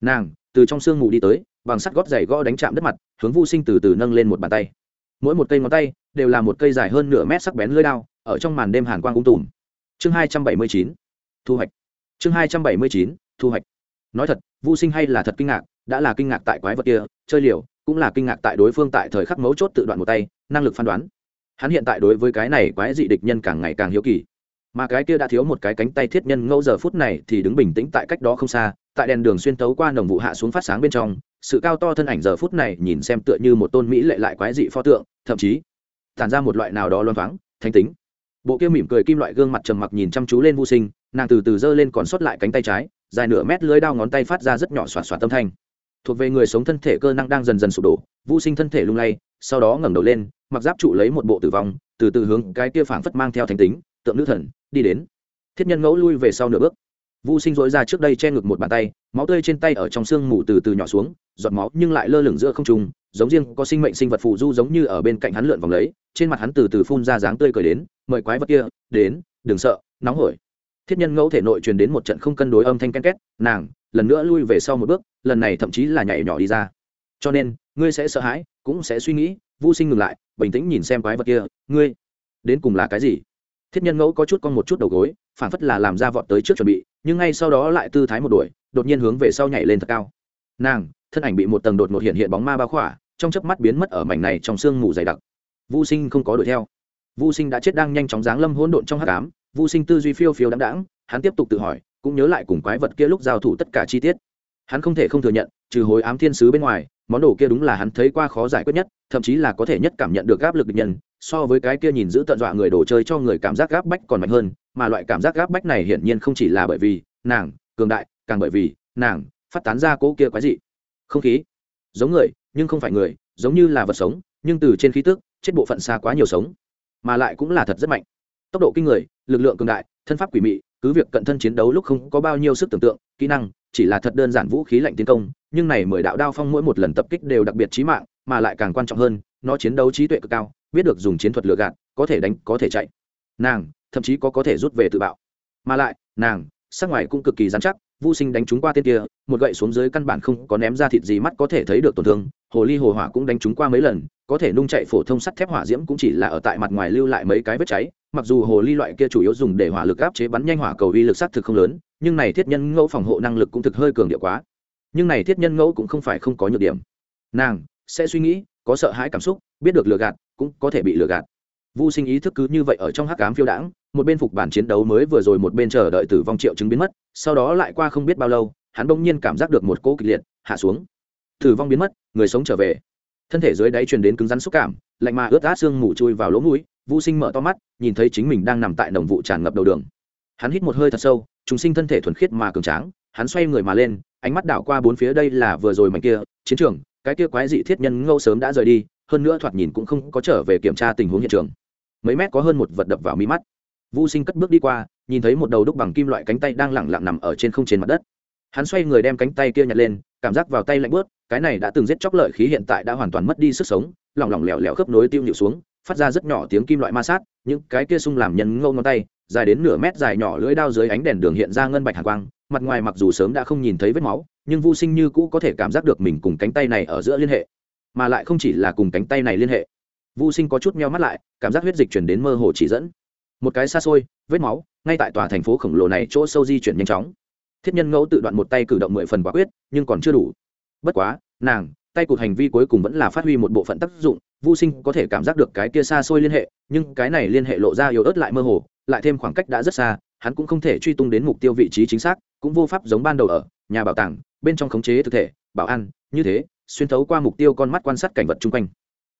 Nàng, từ trong sương mù đi tới bằng sắt gót giày gõ đánh chạm đất mặt, hướng vô sinh từ từ nâng lên một bàn tay. Mỗi một cây ngón tay đều là một cây dài hơn nửa mét sắc bén lưỡi đao, ở trong màn đêm hàn quang ung tùm. Chương hai trăm bảy mươi chín, thu hoạch. Chương hai trăm bảy mươi chín, thu hoạch. Nói thật vô sinh hay là thật kinh ngạc, đã là kinh ngạc tại quái vật kia, chơi liều, cũng là kinh ngạc tại đối phương tại thời khắc mấu chốt tự đoạn một tay, năng lực phán đoán. Hắn hiện tại đối với cái này quái dị địch nhân càng ngày càng hiếu kỳ. Mà cái kia đã thiếu một cái cánh tay thiết nhân ngẫu giờ phút này thì đứng bình tĩnh tại cách đó không xa, tại đèn đường xuyên tấu qua nồng vụ hạ xuống phát sáng bên trong sự cao to thân ảnh giờ phút này nhìn xem tựa như một tôn mỹ lệ lại quái dị pho tượng, thậm chí, tản ra một loại nào đó loan thoáng, thanh tính. Bộ kia mỉm cười kim loại gương mặt trầm mặc nhìn chăm chú lên vô sinh, nàng từ từ giơ lên còn sót lại cánh tay trái, dài nửa mét lưới đao ngón tay phát ra rất nhỏ xoạt xoạt tâm thanh. Thuộc về người sống thân thể cơ năng đang dần dần sụp đổ vô sinh thân thể lung lay, sau đó ngẩng đầu lên, mặc giáp trụ lấy một bộ tử vong, từ từ hướng cái kia phảng phất mang theo thành tính, tượng nữ thần, đi đến. Thiết nhân ngẫu lui về sau nửa bước vũ sinh dỗi ra trước đây che ngực một bàn tay, máu tươi trên tay ở trong xương mù từ từ nhỏ xuống, giọt máu nhưng lại lơ lửng giữa không trung, giống riêng có sinh mệnh sinh vật phù du giống như ở bên cạnh hắn lượn vòng lấy, trên mặt hắn từ từ phun ra dáng tươi cười đến, mời quái vật kia, đến, đừng sợ, nóng hổi. Thiết nhân ngẫu thể nội truyền đến một trận không cân đối âm thanh ken két, nàng, lần nữa lui về sau một bước, lần này thậm chí là nhảy nhỏ đi ra. Cho nên, ngươi sẽ sợ hãi, cũng sẽ suy nghĩ vô sinh ngừng lại, bình tĩnh nhìn xem quái vật kia, ngươi, đến cùng là cái gì? Thiết nhân ngẫu có chút con một chút đầu gối phản phất là làm ra vọt tới trước chuẩn bị, nhưng ngay sau đó lại tư thái một đuổi, đột nhiên hướng về sau nhảy lên thật cao. Nàng, thân ảnh bị một tầng đột ngột hiện hiện bóng ma bao khỏa, trong chớp mắt biến mất ở mảnh này trong sương mù dày đặc. Vô sinh không có đuổi theo. Vô sinh đã chết đang nhanh chóng giáng lâm hỗn độn trong hắc ám vô sinh tư duy phiêu phiêu đáng đáng hắn tiếp tục tự hỏi, cũng nhớ lại cùng quái vật kia lúc giao thủ tất cả chi tiết. Hắn không thể không thừa nhận, trừ hối ám thiên sứ bên ngoài, món đồ kia đúng là hắn thấy qua khó giải quyết nhất, thậm chí là có thể nhất cảm nhận được áp lực địch nhân so với cái kia nhìn giữ tận dọa người đồ chơi cho người cảm giác gáp bách còn mạnh hơn, mà loại cảm giác gáp bách này hiển nhiên không chỉ là bởi vì nàng, cường đại, càng bởi vì nàng phát tán ra cỗ kia quái dị. Không khí, giống người, nhưng không phải người, giống như là vật sống, nhưng từ trên khí tức, chết bộ phận xa quá nhiều sống, mà lại cũng là thật rất mạnh. Tốc độ kinh người, lực lượng cường đại, thân pháp quỷ mị, cứ việc cận thân chiến đấu lúc không có bao nhiêu sức tưởng tượng, kỹ năng, chỉ là thật đơn giản vũ khí lạnh tiến công, nhưng này mười đạo đao phong mỗi một lần tập kích đều đặc biệt trí mạng, mà lại càng quan trọng hơn nó chiến đấu trí tuệ cực cao, biết được dùng chiến thuật lừa gạt, có thể đánh, có thể chạy. Nàng, thậm chí có có thể rút về tự bạo. Mà lại, nàng, sắc ngoài cũng cực kỳ dán chắc vô sinh đánh trúng qua tên kia, một gậy xuống dưới căn bản không có ném ra thịt gì mắt có thể thấy được tổn thương, hồ ly hồ hỏa cũng đánh trúng qua mấy lần, có thể nung chạy phổ thông sắt thép hỏa diễm cũng chỉ là ở tại mặt ngoài lưu lại mấy cái vết cháy, mặc dù hồ ly loại kia chủ yếu dùng để hỏa lực áp chế bắn nhanh hỏa cầu uy lực sát thực không lớn, nhưng này thiết nhân ngẫu phòng hộ năng lực cũng thực hơi cường điệu quá. Nhưng này thiết nhân ngẫu cũng không phải không có nhược điểm. Nàng sẽ suy nghĩ có sợ hãi cảm xúc, biết được lừa gạt, cũng có thể bị lừa gạt. Vô sinh ý thức cứ như vậy ở trong hắc cám phiêu đãng, một bên phục bản chiến đấu mới vừa rồi một bên chờ đợi tử vong triệu chứng biến mất, sau đó lại qua không biết bao lâu, hắn bỗng nhiên cảm giác được một cỗ kịch liệt, hạ xuống. Tử vong biến mất, người sống trở về. Thân thể dưới đáy truyền đến cứng rắn xúc cảm, lạnh mà ướt át xương mù chui vào lỗ mũi vô sinh mở to mắt, nhìn thấy chính mình đang nằm tại nồng vụ tràn ngập đầu đường. Hắn hít một hơi thật sâu chúng sinh thân thể thuần khiết mà cường tráng, hắn xoay người mà lên, ánh mắt đảo qua bốn phía, đây là vừa rồi mảnh kia, chiến trường cái kia quái dị thiết nhân ngâu sớm đã rời đi, hơn nữa thoạt nhìn cũng không có trở về kiểm tra tình huống hiện trường. Mấy mét có hơn một vật đập vào mi mắt. Vô sinh cất bước đi qua, nhìn thấy một đầu đúc bằng kim loại cánh tay đang lẳng lặng nằm ở trên không trên mặt đất. Hắn xoay người đem cánh tay kia nhặt lên, cảm giác vào tay lạnh bớt cái này đã từng giết chóc lợi khí hiện tại đã hoàn toàn mất đi sức sống, lỏng lỏng lẻo lẻo khớp nối tiêu nhịu xuống, phát ra rất nhỏ tiếng kim loại ma sát, những cái kia sung làm nhân ngâu ngón tay, dài đến nửa mét dài nhỏ lưỡi đao dưới ánh đèn đường hiện ra ngân bạch hàn quang mặt ngoài mặc dù sớm đã không nhìn thấy vết máu, nhưng vô sinh như cũ có thể cảm giác được mình cùng cánh tay này ở giữa liên hệ. Mà lại không chỉ là cùng cánh tay này liên hệ. Vô sinh có chút meo mắt lại, cảm giác huyết dịch chuyển đến mơ hồ chỉ dẫn. Một cái xa xôi, vết máu, ngay tại tòa thành phố khổng lồ này chỗ sâu di chuyển nhanh chóng. Thiết nhân ngẫu tự đoạn một tay cử động mười phần quả quyết, nhưng còn chưa đủ. Bất quá, nàng, tay cụt hành vi cuối cùng vẫn là phát huy một bộ phận tác dụng vô sinh có thể cảm giác được cái kia xa xôi liên hệ, nhưng cái này liên hệ lộ ra yếu ớt lại mơ hồ, lại thêm khoảng cách đã rất xa, hắn cũng không thể truy tung đến mục tiêu vị trí chính xác cũng vô pháp giống ban đầu ở, nhà bảo tàng, bên trong khống chế thực thể, bảo an, như thế, xuyên thấu qua mục tiêu con mắt quan sát cảnh vật chung quanh.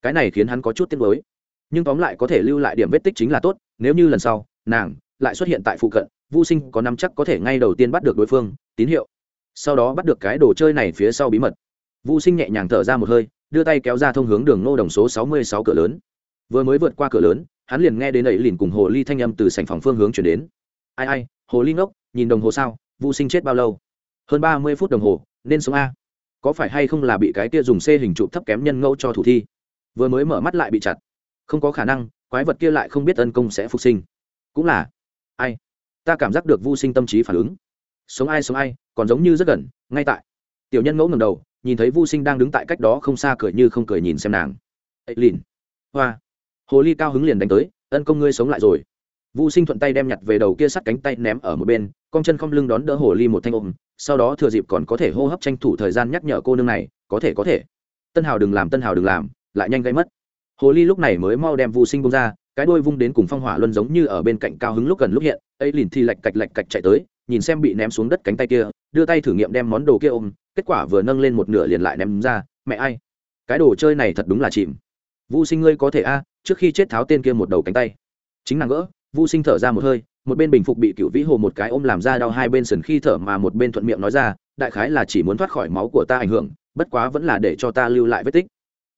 Cái này khiến hắn có chút tiếc nuối. Nhưng tóm lại có thể lưu lại điểm vết tích chính là tốt, nếu như lần sau, nàng lại xuất hiện tại phụ cận vô sinh có năm chắc có thể ngay đầu tiên bắt được đối phương, tín hiệu. Sau đó bắt được cái đồ chơi này phía sau bí mật. Vô sinh nhẹ nhàng thở ra một hơi, đưa tay kéo ra thông hướng đường nô đồng số sáu mươi sáu cửa lớn. Vừa mới vượt qua cửa lớn, hắn liền nghe đến ấy liền cùng hồ ly thanh âm từ sảnh phòng phương hướng chuyển đến. Ai ai, hồ ly ngốc, nhìn đồng hồ sao? Vô sinh chết bao lâu? Hơn ba mươi phút đồng hồ, nên sống a. Có phải hay không là bị cái kia dùng xê hình trụ thấp kém nhân ngẫu cho thủ thi? Vừa mới mở mắt lại bị chặt. Không có khả năng, quái vật kia lại không biết tấn công sẽ phục sinh. Cũng là. Ai? Ta cảm giác được vô sinh tâm trí phản ứng. Sống ai sống ai, còn giống như rất gần, ngay tại. Tiểu nhân ngẫu ngầm đầu, nhìn thấy vô sinh đang đứng tại cách đó không xa cười như không cười nhìn xem nàng. Ấy lìn. Hoa. Hồ ly cao hứng liền đánh tới, ân công ngươi sống lại rồi vũ sinh thuận tay đem nhặt về đầu kia sắt cánh tay ném ở một bên, con chân không lưng đón đỡ hồ ly một thanh ôm, sau đó thừa dịp còn có thể hô hấp tranh thủ thời gian nhắc nhở cô nương này, có thể có thể. Tân hào đừng làm, tân hào đừng làm, lại nhanh gây mất. Hồ ly lúc này mới mau đem vũ sinh bông ra, cái đôi vung đến cùng phong hỏa luân giống như ở bên cạnh cao hứng lúc gần lúc hiện, ấy lìn thì lạch cạch lạch cạch chạy tới, nhìn xem bị ném xuống đất cánh tay kia, đưa tay thử nghiệm đem món đồ kia ôm, kết quả vừa nâng lên một nửa liền lại ném ra, mẹ ai, cái đồ chơi này thật đúng là chìm. Vũ sinh ngươi có thể a, trước khi chết tháo tên kia một đầu cánh tay. Chính nàng gỡ vô sinh thở ra một hơi, một bên bình phục bị cựu vĩ hồ một cái ôm làm ra đau hai bên sần khi thở mà một bên thuận miệng nói ra, đại khái là chỉ muốn thoát khỏi máu của ta ảnh hưởng, bất quá vẫn là để cho ta lưu lại vết tích.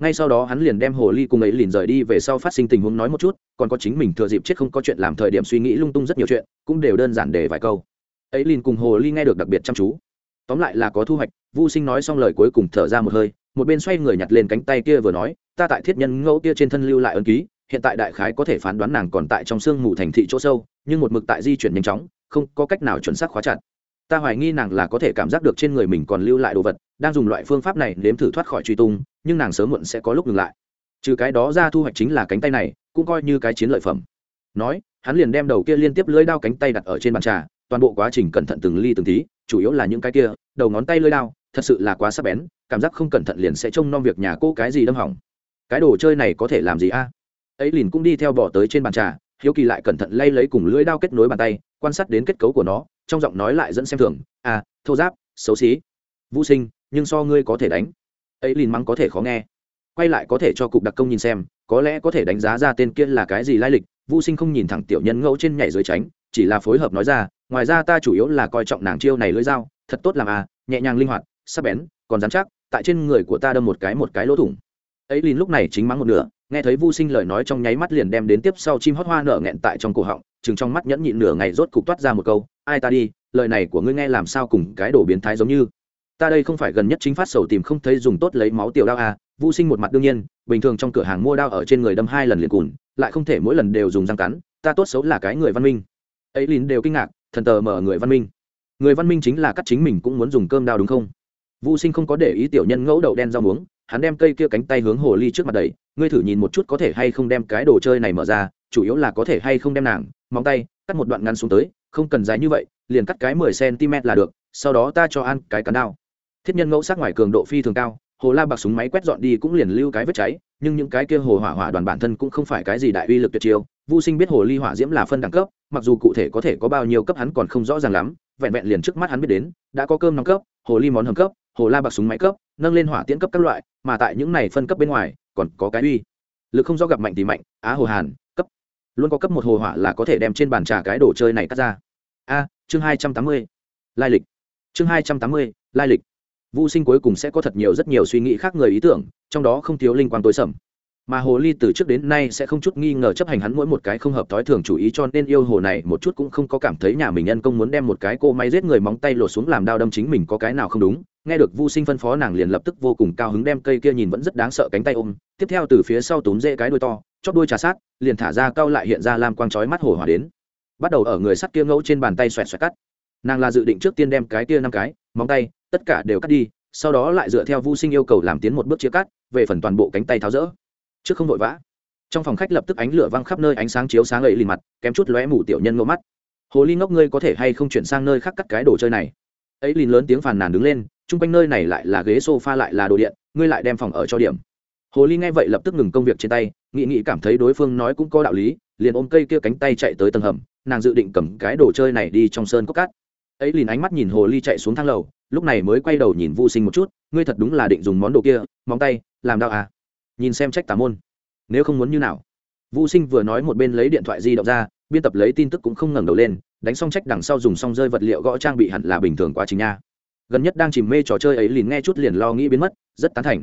Ngay sau đó hắn liền đem hồ ly cùng ấy liền rời đi về sau phát sinh tình huống nói một chút, còn có chính mình thừa dịp chết không có chuyện làm thời điểm suy nghĩ lung tung rất nhiều chuyện, cũng đều đơn giản để vài câu. Ấy liền cùng hồ ly nghe được đặc biệt chăm chú. Tóm lại là có thu hoạch vô sinh nói xong lời cuối cùng thở ra một hơi, một bên xoay người nhặt lên cánh tay kia vừa nói, ta tại thiết nhân ngẫu kia trên thân lưu lại ấn ký hiện tại đại khái có thể phán đoán nàng còn tại trong sương mù thành thị chỗ sâu, nhưng một mực tại di chuyển nhanh chóng, không có cách nào chuẩn xác khóa chặt. Ta hoài nghi nàng là có thể cảm giác được trên người mình còn lưu lại đồ vật, đang dùng loại phương pháp này nếm thử thoát khỏi truy tung, nhưng nàng sớm muộn sẽ có lúc ngừng lại. Trừ cái đó ra thu hoạch chính là cánh tay này, cũng coi như cái chiến lợi phẩm. Nói, hắn liền đem đầu kia liên tiếp lưỡi đao cánh tay đặt ở trên bàn trà, toàn bộ quá trình cẩn thận từng ly từng tí, chủ yếu là những cái kia, đầu ngón tay lưỡi đao, thật sự là quá sắc bén, cảm giác không cẩn thận liền sẽ trông nom việc nhà cô cái gì đâm hỏng. Cái đồ chơi này có thể làm gì a? Ấy liền cũng đi theo bỏ tới trên bàn trà, hiếu kỳ lại cẩn thận lay lấy cùng lưỡi đao kết nối bàn tay, quan sát đến kết cấu của nó, trong giọng nói lại dẫn xem thường à thô giáp, xấu xí. Vũ sinh, nhưng so ngươi có thể đánh. Ấy liền mắng có thể khó nghe. Quay lại có thể cho cục đặc công nhìn xem, có lẽ có thể đánh giá ra tên kia là cái gì lai lịch, vũ sinh không nhìn thẳng tiểu nhân ngẫu trên nhảy dưới tránh, chỉ là phối hợp nói ra, ngoài ra ta chủ yếu là coi trọng nàng chiêu này lưỡi dao, thật tốt làm à nhẹ nhàng linh hoạt, sắc bén, còn dám chắc, tại trên người của ta đâm một cái một cái lỗ thủng. Ấy liền lúc này chính mắng một nửa nghe thấy vu sinh lời nói trong nháy mắt liền đem đến tiếp sau chim hót hoa nở nghẹn tại trong cổ họng, chừng trong mắt nhẫn nhịn nửa ngày rốt cục toát ra một câu, ai ta đi, lời này của ngươi nghe làm sao cùng cái đồ biến thái giống như? Ta đây không phải gần nhất chính phát sầu tìm không thấy dùng tốt lấy máu tiểu đao à vu sinh một mặt đương nhiên, bình thường trong cửa hàng mua đao ở trên người đâm hai lần liền cùn, lại không thể mỗi lần đều dùng răng cắn, ta tốt xấu là cái người văn minh. Ấy lín đều kinh ngạc, thần tờ mở người văn minh. Người văn minh chính là cắt chính mình cũng muốn dùng cơm đao đúng không? Vu sinh không có để ý tiểu nhân ngẫu đậu đen rau muống hắn đem cây kia cánh tay hướng hồ ly trước mặt đầy ngươi thử nhìn một chút có thể hay không đem cái đồ chơi này mở ra, chủ yếu là có thể hay không đem nàng, móng tay, cắt một đoạn ngắn xuống tới, không cần dài như vậy, liền cắt cái mười cm là được, sau đó ta cho ăn cái cắn đao. Thiết nhân ngẫu sắc ngoài cường độ phi thường cao, hồ la bạc súng máy quét dọn đi cũng liền lưu cái vết cháy, nhưng những cái kia hồ hỏa hỏa đoàn bản thân cũng không phải cái gì đại uy lực tuyệt chiêu vô sinh biết hồ ly hỏa diễm là phân đẳng cấp, mặc dù cụ thể có thể có bao nhiêu cấp hắn còn không rõ ràng lắm, vẹn vẹn liền trước mắt hắn biết đến, đã có cơm nóng cấp, hồ ly món hầm cấp hồ la bạc súng máy cấp, nâng lên hỏa tiễn cấp các loại, mà tại những này phân cấp bên ngoài, còn có cái uy. Lực không do gặp mạnh thì mạnh, á hồ hàn, cấp. Luôn có cấp một hồ hỏa là có thể đem trên bàn trà cái đồ chơi này cắt ra. A, chương hai trăm tám mươi, lai lịch. Chương hai trăm tám mươi, lai lịch. Vô sinh cuối cùng sẽ có thật nhiều rất nhiều suy nghĩ khác người ý tưởng, trong đó không thiếu linh quang tối sầm mà hồ ly từ trước đến nay sẽ không chút nghi ngờ chấp hành hắn mỗi một cái không hợp thói thường chủ ý, cho nên yêu hồ này một chút cũng không có cảm thấy nhà mình nhân công muốn đem một cái cô may giết người móng tay lột xuống làm đao đâm chính mình có cái nào không đúng. Nghe được vu sinh phân phó, nàng liền lập tức vô cùng cao hứng đem cây kia nhìn vẫn rất đáng sợ cánh tay ôm. Tiếp theo từ phía sau túm dễ cái đuôi to chót đuôi trà sát, liền thả ra cao lại hiện ra lam quang chói mắt hồ hỏa đến. Bắt đầu ở người sắt kia ngẫu trên bàn tay xoẹt xoẹt cắt. Nàng là dự định trước tiên đem cái kia năm cái, móng tay, tất cả đều cắt đi, sau đó lại dựa theo vu sinh yêu cầu làm tiến một bước chia cắt, về phần toàn bộ cánh tay tháo rỡ trước không vội vã. Trong phòng khách lập tức ánh lửa văng khắp nơi ánh sáng chiếu sáng ấy lìn mặt, kém chút lóe mủ tiểu nhân ngô mắt. Hồ ly ngốc ngươi có thể hay không chuyển sang nơi khác cắt cái đồ chơi này? Ấy lìn lớn tiếng phàn nàn đứng lên, chung quanh nơi này lại là ghế sofa lại là đồ điện, ngươi lại đem phòng ở cho điểm. Hồ ly nghe vậy lập tức ngừng công việc trên tay nghị nghị cảm thấy đối phương nói cũng có đạo lý, liền ôm cây kia cánh tay chạy tới tầng hầm, nàng dự định cầm cái đồ chơi này đi trong sơn cốc cát ấy liền ánh mắt nhìn hồ ly chạy xuống thang lầu, lúc này mới quay đầu nhìn vu sinh một chút, ngươi thật đúng là định dùng món đồ kia, móng tay, làm đau à? Nhìn xem trách tà môn. Nếu không muốn như nào? Vu sinh vừa nói một bên lấy điện thoại di động ra, biên tập lấy tin tức cũng không ngẩng đầu lên, đánh xong trách đằng sau dùng xong rơi vật liệu gõ trang bị hẳn là bình thường quá trình nha. Gần nhất đang chìm mê trò chơi ấy liền nghe chút liền lo nghĩ biến mất, rất tán thành.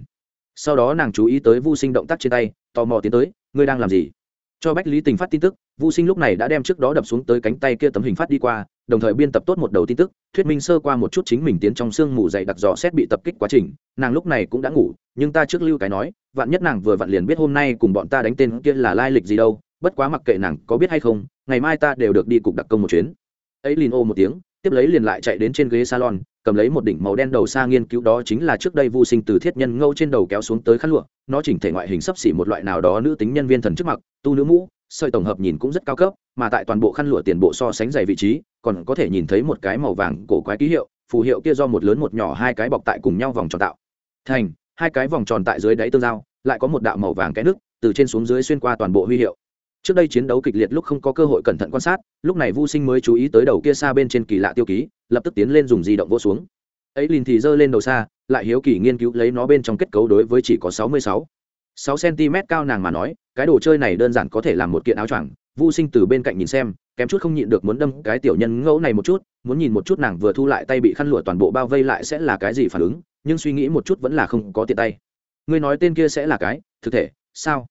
Sau đó nàng chú ý tới vu sinh động tác trên tay, tò mò tiến tới, ngươi đang làm gì? Cho bách lý tình phát tin tức, vu sinh lúc này đã đem trước đó đập xuống tới cánh tay kia tấm hình phát đi qua đồng thời biên tập tốt một đầu tin tức, thuyết minh sơ qua một chút chính mình tiến trong sương mù dày đặc dò xét bị tập kích quá trình, nàng lúc này cũng đã ngủ, nhưng ta trước lưu cái nói, vạn nhất nàng vừa vặn liền biết hôm nay cùng bọn ta đánh tên kia là lai lịch gì đâu, bất quá mặc kệ nàng có biết hay không, ngày mai ta đều được đi cục đặc công một chuyến. Ấy liền ô một tiếng tiếp lấy liền lại chạy đến trên ghế salon, cầm lấy một đỉnh màu đen đầu xa nghiên cứu đó chính là trước đây vô sinh từ thiết nhân ngâu trên đầu kéo xuống tới khăn lụa, nó chỉnh thể ngoại hình sấp xỉ một loại nào đó nữ tính nhân viên thần trước mặt tu nữ mũ, sợi tổng hợp nhìn cũng rất cao cấp, mà tại toàn bộ khăn lụa tiền bộ so sánh dày vị trí, còn có thể nhìn thấy một cái màu vàng cổ quái ký hiệu, phù hiệu kia do một lớn một nhỏ hai cái bọc tại cùng nhau vòng tròn tạo. Thành, hai cái vòng tròn tại dưới đáy tương giao, lại có một đạo màu vàng cái nước, từ trên xuống dưới xuyên qua toàn bộ huy hiệu trước đây chiến đấu kịch liệt lúc không có cơ hội cẩn thận quan sát, lúc này vu sinh mới chú ý tới đầu kia xa bên trên kỳ lạ tiêu ký, lập tức tiến lên dùng di động vô xuống. Ấy liền thì giơ lên đầu xa, lại hiếu kỳ nghiên cứu lấy nó bên trong kết cấu đối với chỉ có sáu mươi sáu. Sáu cm cao nàng mà nói, cái đồ chơi này đơn giản có thể làm một kiện áo choàng. Vu sinh từ bên cạnh nhìn xem, kém chút không nhịn được muốn đâm cái tiểu nhân ngẫu này một chút, muốn nhìn một chút nàng vừa thu lại tay bị khăn lụa toàn bộ bao vây lại sẽ là cái gì phản ứng, nhưng suy nghĩ một chút vẫn là không có tiện tay. Ngươi nói tên kia sẽ là cái, thực thể, sao?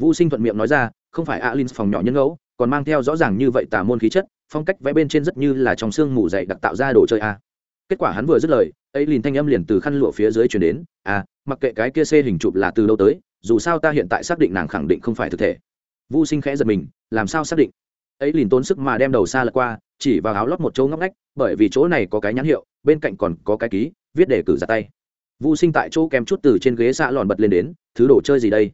Vu sinh thuận miệng nói ra không phải alin phòng nhỏ nhân ngẫu còn mang theo rõ ràng như vậy tà môn khí chất, phong cách vẽ bên trên rất như là trong xương mù dậy đặc tạo ra đồ chơi a. Kết quả hắn vừa dứt lời, ấy liền thanh âm liền từ khăn lụa phía dưới chuyển đến à mặc kệ cái kia xê hình chụp là từ đâu tới, dù sao ta hiện tại xác định nàng khẳng định không phải thực thể. Vu sinh khẽ giật mình, làm sao xác định? Ấy liền tốn sức mà đem đầu xa lật qua, chỉ vào áo lót một chỗ ngóc ngách, bởi vì chỗ này có cái nhãn hiệu, bên cạnh còn có cái ký, viết để cử ra tay. Vu sinh tại chỗ kèm chút từ trên ghế xạ lòn bật lên đến, thứ đồ chơi gì đây?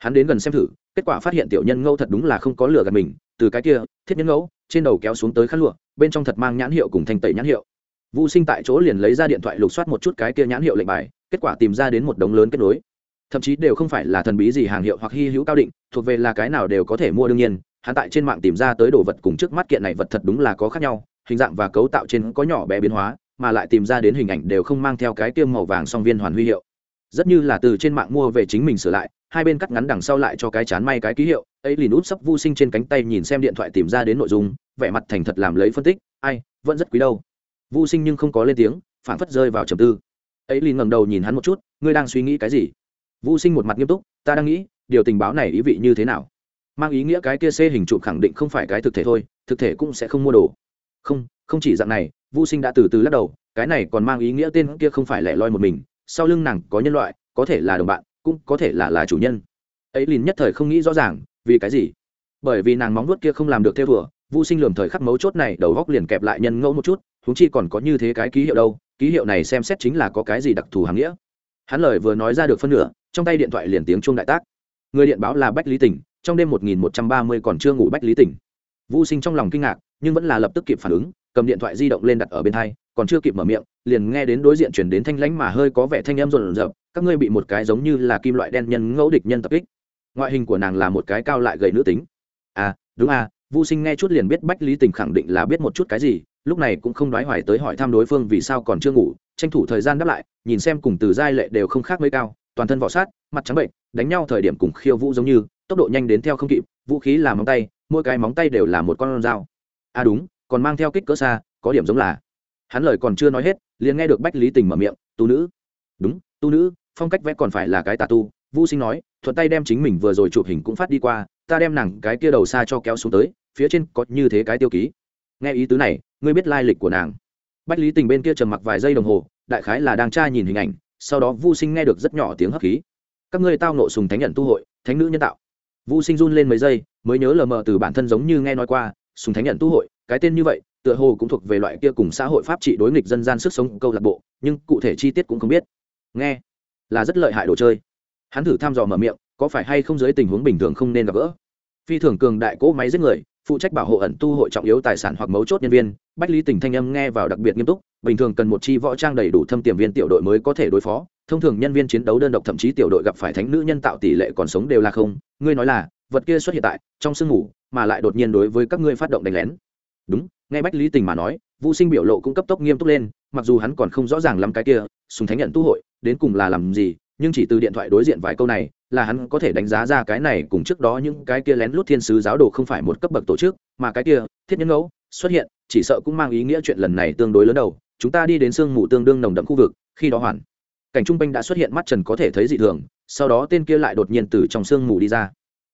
Hắn đến gần xem thử kết quả phát hiện tiểu nhân ngẫu thật đúng là không có lửa gần mình từ cái kia thiết nhân ngẫu trên đầu kéo xuống tới khăn lụa bên trong thật mang nhãn hiệu cùng thanh tẩy nhãn hiệu Vu Sinh tại chỗ liền lấy ra điện thoại lục soát một chút cái kia nhãn hiệu lệnh bài, kết quả tìm ra đến một đống lớn kết nối. Thậm chí đều không phải là thần bí gì hàng hiệu hoặc hy hữu cao định, thuộc về là cái nào đều có thể mua đương nhiên, hắn tại trên mạng tìm ra tới đồ vật cùng trước mắt kiện này vật thật đúng là có khác nhau, hình dạng và cấu tạo trên có nhỏ bé biến hóa, mà lại tìm ra đến hình ảnh đều không mang theo cái tiêm màu vàng song viên hoàn huy hiệu. Rất như là từ trên mạng mua về chính mình sửa lại, hai bên cắt ngắn đằng sau lại cho cái chán may cái ký hiệu, ấy liền út sấp Vu Sinh trên cánh tay nhìn xem điện thoại tìm ra đến nội dung, vẻ mặt thành thật làm lấy phân tích, ai, vẫn rất quý đâu. Vô sinh nhưng không có lên tiếng phản phất rơi vào trầm tư. Ấy liền ngẩng đầu nhìn hắn một chút ngươi đang suy nghĩ cái gì? Vô sinh một mặt nghiêm túc ta đang nghĩ điều tình báo này ý vị như thế nào? Mang ý nghĩa cái kia xê hình trụ khẳng định không phải cái thực thể thôi thực thể cũng sẽ không mua đồ. Không không chỉ dạng này vô sinh đã từ từ lắc đầu cái này còn mang ý nghĩa tên kia không phải lẻ loi một mình sau lưng nàng có nhân loại có thể là đồng bạn cũng có thể là là chủ nhân. Ấy liền nhất thời không nghĩ rõ ràng, vì cái gì? Bởi vì nàng móng nuốt kia không làm được theo vừa vô sinh lườm thời khắc mấu chốt này, đầu góc liền kẹp lại nhân ngẫu một chút, huống chi còn có như thế cái ký hiệu đâu, ký hiệu này xem xét chính là có cái gì đặc thù hàng nghĩa. Hắn lời vừa nói ra được phân nửa, trong tay điện thoại liền tiếng chuông đại tác. Người điện báo là bách lý tỉnh, trong đêm một nghìn một trăm ba mươi còn chưa ngủ bách lý tỉnh. Vô sinh trong lòng kinh ngạc, nhưng vẫn là lập tức kịp phản ứng, cầm điện thoại di động lên đặt ở bên thai còn chưa kịp mở miệng liền nghe đến đối diện chuyển đến thanh lãnh mà hơi có vẻ thanh em rộn rợp các ngươi bị một cái giống như là kim loại đen nhân ngẫu địch nhân tập kích. Ngoại hình của nàng là một cái cao lại gầy nữ tính. À đúng à Vu Sinh nghe chút liền biết Bách Lý Tình khẳng định là biết một chút cái gì, lúc này cũng không đoái hoài tới hỏi thăm đối phương vì sao còn chưa ngủ, tranh thủ thời gian đáp lại nhìn xem cùng từ giai lệ đều không khác mấy cao toàn thân vỏ sát mặt trắng bệnh đánh nhau thời điểm cùng khiêu vũ giống như tốc độ nhanh đến theo không kịp vũ khí là móng tay mỗi cái móng tay đều là một con dao. À đúng còn mang theo kích cỡ xa có điểm giống là hắn lời còn chưa nói hết, liền nghe được bách lý tình mở miệng tu nữ. Đúng tu nữ, phong cách vẽ còn phải là cái tà tu. Vô sinh nói, thuận tay đem chính mình vừa rồi chụp hình cũng phát đi qua, ta đem nàng cái kia đầu xa cho kéo xuống tới, phía trên có như thế cái tiêu ký. Nghe ý tứ này, ngươi biết lai lịch của nàng. Bách lý tình bên kia trầm mặc vài giây đồng hồ, đại khái là đang tra nhìn hình ảnh, sau đó vu sinh nghe được rất nhỏ tiếng hấp khí. Các ngươi tao nộ sùng thánh nhận tu hội, thánh nữ nhân tạo. Vu sinh run lên mấy giây, mới nhớ lờ mờ từ bản thân giống như nghe nói qua, sùng thánh nhận tu hội cái tên như vậy, tựa hồ cũng thuộc về loại kia cùng xã hội pháp trị đối nghịch dân gian sức sống câu lạc bộ, nhưng cụ thể chi tiết cũng không biết. Nghe, là rất lợi hại đồ chơi. Hắn thử thăm dò mở miệng, có phải hay không dưới tình huống bình thường không nên gặp gỡ? Phi thường cường đại cỗ máy giết người, phụ trách bảo hộ ẩn tu hội trọng yếu tài sản hoặc mấu chốt nhân viên, bách lý tình thanh âm nghe vào đặc biệt nghiêm túc, bình thường cần một chi võ trang đầy đủ thâm tiềm viên tiểu đội mới có thể đối phó, thông thường nhân viên chiến đấu đơn độc thậm chí tiểu đội gặp phải thánh nữ nhân tạo tỷ lệ còn sống đều là không. Ngươi nói là, vật kia xuất hiện tại, trong sương ngủ mà lại đột nhiên đối với các ngươi phát động đánh lén đúng, nghe bách lý tình mà nói vũ sinh biểu lộ cũng cấp tốc nghiêm túc lên, mặc dù hắn còn không rõ ràng lắm cái kia, sùng thánh nhận tu hội, đến cùng là làm gì, nhưng chỉ từ điện thoại đối diện vài câu này, là hắn có thể đánh giá ra cái này cùng trước đó những cái kia lén lút thiên sứ giáo đồ không phải một cấp bậc tổ chức, mà cái kia, thiết nhân ngẫu, xuất hiện, chỉ sợ cũng mang ý nghĩa chuyện lần này tương đối lớn đầu, chúng ta đi đến sương mù tương đương nồng đậm khu vực, khi đó hoàn, cảnh trung quanh đã xuất hiện mắt trần có thể thấy dị thường, sau đó tên kia lại đột nhiên từ trong sương mù đi ra.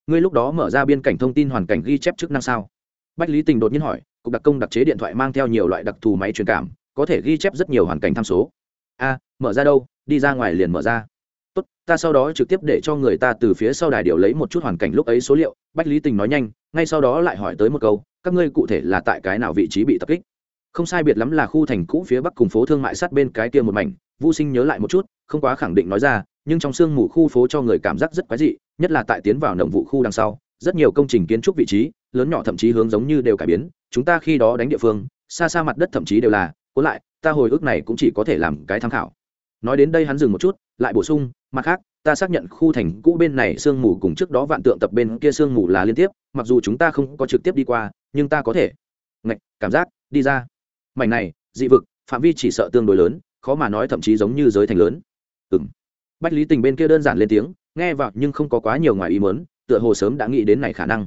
Ngươi lúc đó mở ra biên cảnh thông tin hoàn cảnh ghi chép chức năng sao? Bách lý tình đột nhiên hỏi, cục đặc công đặc chế điện thoại mang theo nhiều loại đặc thù máy truyền cảm, có thể ghi chép rất nhiều hoàn cảnh tham số. A, mở ra đâu, đi ra ngoài liền mở ra. Tốt, ta sau đó trực tiếp để cho người ta từ phía sau đài điều lấy một chút hoàn cảnh lúc ấy số liệu. Bách lý tình nói nhanh, ngay sau đó lại hỏi tới một câu, các ngươi cụ thể là tại cái nào vị trí bị tập kích? Không sai biệt lắm là khu thành cũ phía bắc cùng phố thương mại sát bên cái kia một mảnh. Vô sinh nhớ lại một chút, không quá khẳng định nói ra, nhưng trong sương mù khu phố cho người cảm giác rất quái dị, nhất là tại tiến vào nồng vụ khu đằng sau, rất nhiều công trình kiến trúc vị trí lớn nhỏ thậm chí hướng giống như đều cải biến, chúng ta khi đó đánh địa phương, xa xa mặt đất thậm chí đều là cố lại, ta hồi ức này cũng chỉ có thể làm cái tham khảo. Nói đến đây hắn dừng một chút, lại bổ sung, mặt khác, ta xác nhận khu thành cũ bên này sương mù cùng trước đó vạn tượng tập bên kia sương mù là liên tiếp, mặc dù chúng ta không có trực tiếp đi qua, nhưng ta có thể. Ngạch, cảm giác, đi ra. Mảnh này, dị vực, phạm vi chỉ sợ tương đối lớn, khó mà nói thậm chí giống như giới thành lớn. Ừ m bách lý tình bên kia đơn giản lên tiếng, nghe vào nhưng không có quá nhiều ngoài ý mớn tựa hồ sớm đã nghĩ đến này khả năng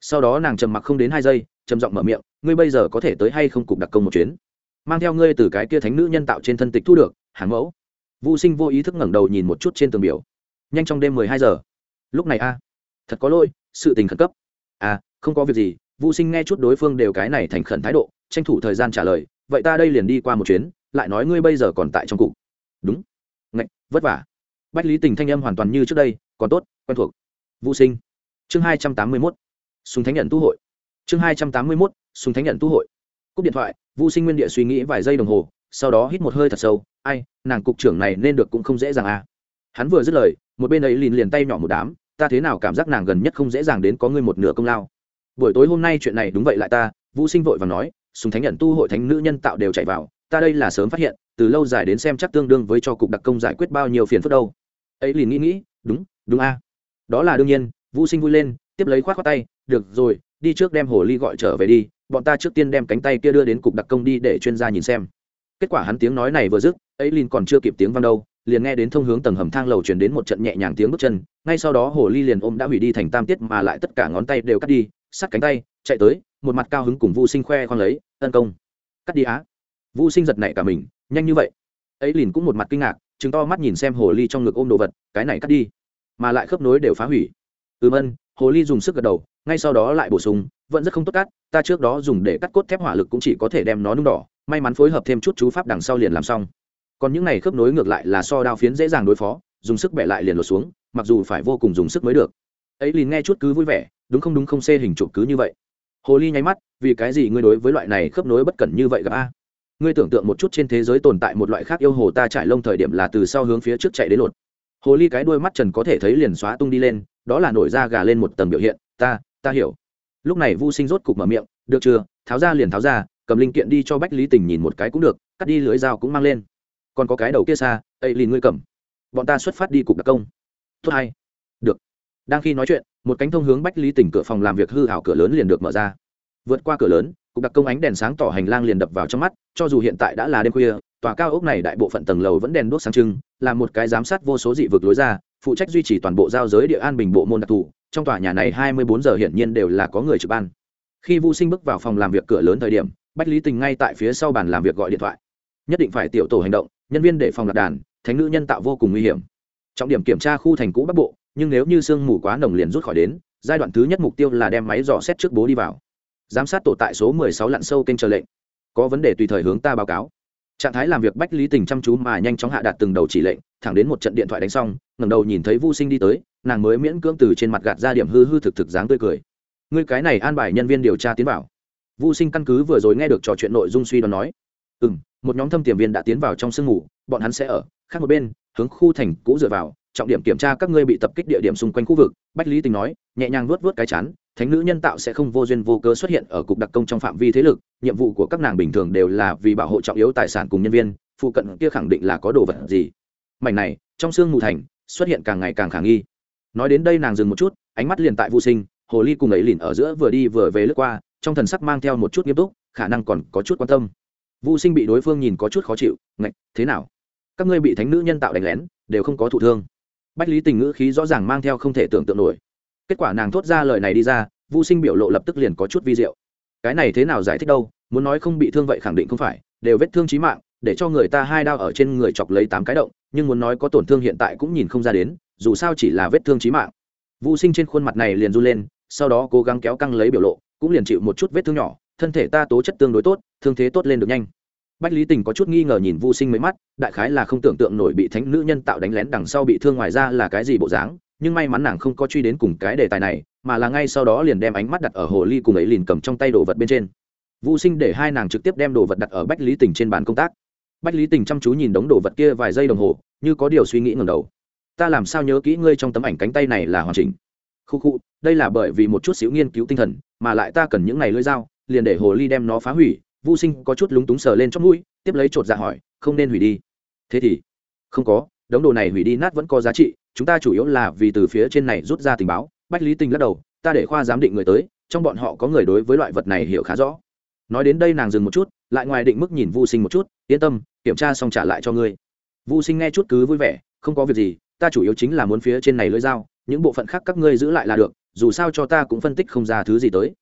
sau đó nàng trầm mặc không đến hai giây, trầm giọng mở miệng, ngươi bây giờ có thể tới hay không cục đặc công một chuyến? Mang theo ngươi từ cái kia thánh nữ nhân tạo trên thân tịch thu được, hàng mẫu. Vũ sinh vô ý thức ngẩng đầu nhìn một chút trên tường biểu. Nhanh trong đêm mười hai giờ. Lúc này a, thật có lỗi, sự tình khẩn cấp. À không có việc gì vũ sinh nghe chút đối phương đều cái này thành khẩn thái độ, tranh thủ thời gian trả lời, vậy ta đây liền đi qua một chuyến, lại nói ngươi bây giờ còn tại trong cục. Đúng. Ngạch, vất vả. Bách lý tình thanh âm hoàn toàn như trước đây, còn tốt, quen thuộc. Vũ sinh. Chương hai trăm tám mươi mốt. Sùng thánh nhận tu hội. Chương hai trăm tám mươi mốt, Sùng thánh nhận tu hội. Cúp điện thoại, Vu sinh nguyên địa suy nghĩ vài giây đồng hồ, sau đó hít một hơi thật sâu. Ai, nàng cục trưởng này nên được cũng không dễ dàng à. Hắn vừa dứt lời, một bên ấy liền liền tay nhỏ một đám, ta thế nào cảm giác nàng gần nhất không dễ dàng đến có ngươi một nửa công lao? Buổi tối hôm nay chuyện này đúng vậy lại ta. Vũ sinh vội và nói, Sùng thánh nhận tu hội thánh nữ nhân tạo đều chạy vào, ta đây là sớm phát hiện, từ lâu dài đến xem chắc tương đương với cho cục đặc công giải quyết bao nhiêu phiền phức đâu. Ấy liền nghĩ nghĩ, đúng đúng a. Đó là đương nhiên. Vũ sinh vui lên, tiếp lấy khoát khoát tay được rồi, đi trước đem hồ ly gọi trở về đi, bọn ta trước tiên đem cánh tay kia đưa đến cục đặc công đi để chuyên gia nhìn xem. Kết quả hắn tiếng nói này vừa dứt ấy liền còn chưa kịp tiếng vang đâu, liền nghe đến thông hướng tầng hầm thang lầu truyền đến một trận nhẹ nhàng tiếng bước chân, ngay sau đó hồ ly liền ôm đã hủy đi thành tam tiết mà lại tất cả ngón tay đều cắt đi sát cánh tay, chạy tới, một mặt cao hứng cùng vu sinh khoe khoang lấy, tấn công. Cắt đi á? Vu sinh giật nảy cả mình, nhanh như vậy. Ấy liền cũng một mặt kinh ngạc chứng to mắt nhìn xem hồ ly trong ngực ôm đồ vật, cái này cắt đi. Mà lại khớp nối đều phá hủy. Ừm ân hồ ly dùng sức gật đầu, ngay sau đó lại bổ sung, vẫn rất không tốt cắt, ta trước đó dùng để cắt cốt thép hỏa lực cũng chỉ có thể đem nó nung đỏ, may mắn phối hợp thêm chút chú pháp đằng sau liền làm xong. Còn những này khớp nối ngược lại là so đao phiến dễ dàng đối phó, dùng sức bẻ lại liền lột xuống, mặc dù phải vô cùng dùng sức mới được. Ấy liền nghe chút cứ vui vẻ, đúng không đúng không xê hình chụp cứ như vậy. Hồ ly nháy mắt, vì cái gì ngươi đối với loại này khớp nối bất cẩn như vậy gặp a? Ngươi tưởng tượng một chút trên thế giới tồn tại một loại khác yêu hồ ta trải lông thời điểm là từ sau hướng phía trước chạy đến lột. Hồ ly cái đuôi mắt trần có thể thấy liền xóa tung đi lên đó là nổi da gà lên một tầng biểu hiện, ta ta hiểu. Lúc này vu sinh rốt cục mở miệng, được chưa? Tháo ra liền tháo ra, cầm linh kiện đi cho bách lý tình nhìn một cái cũng được, cắt đi lưới dao cũng mang lên. Còn có cái đầu kia xa, ấy liền ngươi cầm. Bọn ta xuất phát đi cục đặc công. Tốt hay. Được. Đang khi nói chuyện, một cánh thông hướng bách lý tỉnh cửa phòng làm việc hư hảo cửa lớn liền được mở ra. Vượt qua cửa lớn, cục đặc công ánh đèn sáng tỏ hành lang liền đập vào trong mắt, cho dù hiện tại đã là đêm khuya, tòa cao ốc này đại bộ phận tầng lầu vẫn đèn đuốc sáng trưng, là một cái giám sát vô số dị vực lối ra phụ trách duy trì toàn bộ giao giới địa an bình bộ môn đặc thù, trong tòa nhà này hai mươi bốn giờ hiển nhiên đều là có người trực ban. Khi Vu sinh bước vào phòng làm việc cửa lớn thời điểm, bách lý tình ngay tại phía sau bàn làm việc gọi điện thoại. Nhất định phải tiểu tổ hành động, nhân viên để phòng lạc đàn, thánh nữ nhân tạo vô cùng nguy hiểm. Trọng điểm kiểm tra khu thành cũ bắc bộ, nhưng nếu như sương mù quá nồng liền rút khỏi đến, giai đoạn thứ nhất mục tiêu là đem máy dò xét trước bố đi vào. Giám sát tổ tại số 16 lặn sâu kênh chờ lệnh. Có vấn đề tùy thời hướng ta báo cáo trạng thái làm việc bách lý tình chăm chú mà nhanh chóng hạ đạt từng đầu chỉ lệnh thẳng đến một trận điện thoại đánh xong ngẩng đầu nhìn thấy vu sinh đi tới nàng mới miễn cưỡng từ trên mặt gạt ra điểm hư hư thực thực dáng tươi cười. Ngươi cái này an bài nhân viên điều tra tiến vào. Vu sinh căn cứ vừa rồi nghe được trò chuyện nội dung suy đoán nói. Ừ m một nhóm thâm tiềm viên đã tiến vào trong sương ngủ, bọn hắn sẽ ở khác một bên hướng khu thành cũ dựa vào trọng điểm kiểm tra các ngươi bị tập kích địa điểm xung quanh khu vực. Bách lý tình nói nhẹ nhàng vuốt vuốt cái chán thánh nữ nhân tạo sẽ không vô duyên vô cớ xuất hiện ở cục đặc công trong phạm vi thế lực, nhiệm vụ của các nàng bình thường đều là vì bảo hộ trọng yếu tài sản cùng nhân viên, phụ cận kia khẳng định là có đồ vật gì. Mảnh này, trong sương mù thành, xuất hiện càng ngày càng khả nghi. Nói đến đây nàng dừng một chút, ánh mắt liền tại vô sinh, hồ ly cùng ấy lìn ở giữa vừa đi vừa về lướt qua, trong thần sắc mang theo một chút nghiêm túc, khả năng còn có chút quan tâm. Vô sinh bị đối phương nhìn có chút khó chịu, ngạch, thế nào? Các ngươi bị thánh nữ nhân tạo đánh lén, đều không có thụ thương. Bách lý tình ngữ khí rõ ràng mang theo không thể tưởng tượng nổi kết quả nàng thốt ra lời này đi ra vô sinh biểu lộ lập tức liền có chút vi diệu. Cái này thế nào giải thích đâu, muốn nói không bị thương vậy khẳng định không phải, đều vết thương trí mạng, để cho người ta hai đao ở trên người chọc lấy tám cái động, nhưng muốn nói có tổn thương hiện tại cũng nhìn không ra đến, dù sao chỉ là vết thương trí mạng. Vô sinh trên khuôn mặt này liền run lên, sau đó cố gắng kéo căng lấy biểu lộ, cũng liền chịu một chút vết thương nhỏ, thân thể ta tố chất tương đối tốt, thương thế tốt lên được nhanh. Bách lý tình có chút nghi ngờ nhìn vô sinh mấy mắt, đại khái là không tưởng tượng nổi bị thánh nữ nhân tạo đánh lén đằng sau bị thương ngoài ra là cái gì bộ dáng nhưng may mắn nàng không có truy đến cùng cái đề tài này, mà là ngay sau đó liền đem ánh mắt đặt ở hồ ly cùng ấy liền cầm trong tay đồ vật bên trên. Vũ sinh để hai nàng trực tiếp đem đồ vật đặt ở bách lý tình trên bàn công tác. Bách lý tình chăm chú nhìn đống đồ vật kia vài giây đồng hồ, như có điều suy nghĩ ngầm đầu. Ta làm sao nhớ kỹ ngươi trong tấm ảnh cánh tay này là hoàn chỉnh? Khu khu, đây là bởi vì một chút xíu nghiên cứu tinh thần, mà lại ta cần những này lưỡi dao, liền để hồ ly đem nó phá hủy. Vô sinh có chút lúng túng sờ lên trong mũi, tiếp lấy chột dạ hỏi, không nên hủy đi. Thế thì? Không có, đống đồ này hủy đi nát vẫn có giá trị chúng ta chủ yếu là vì từ phía trên này rút ra tình báo. Bách lý tình lắc đầu, ta để khoa giám định người tới, trong bọn họ có người đối với loại vật này hiểu khá rõ. Nói đến đây nàng dừng một chút, lại ngoài định mức nhìn vô sinh một chút, yên tâm, kiểm tra xong trả lại cho ngươi. Vô sinh nghe chút cứ vui vẻ, không có việc gì, ta chủ yếu chính là muốn phía trên này lưỡi dao, những bộ phận khác các ngươi giữ lại là được, dù sao cho ta cũng phân tích không ra thứ gì tới.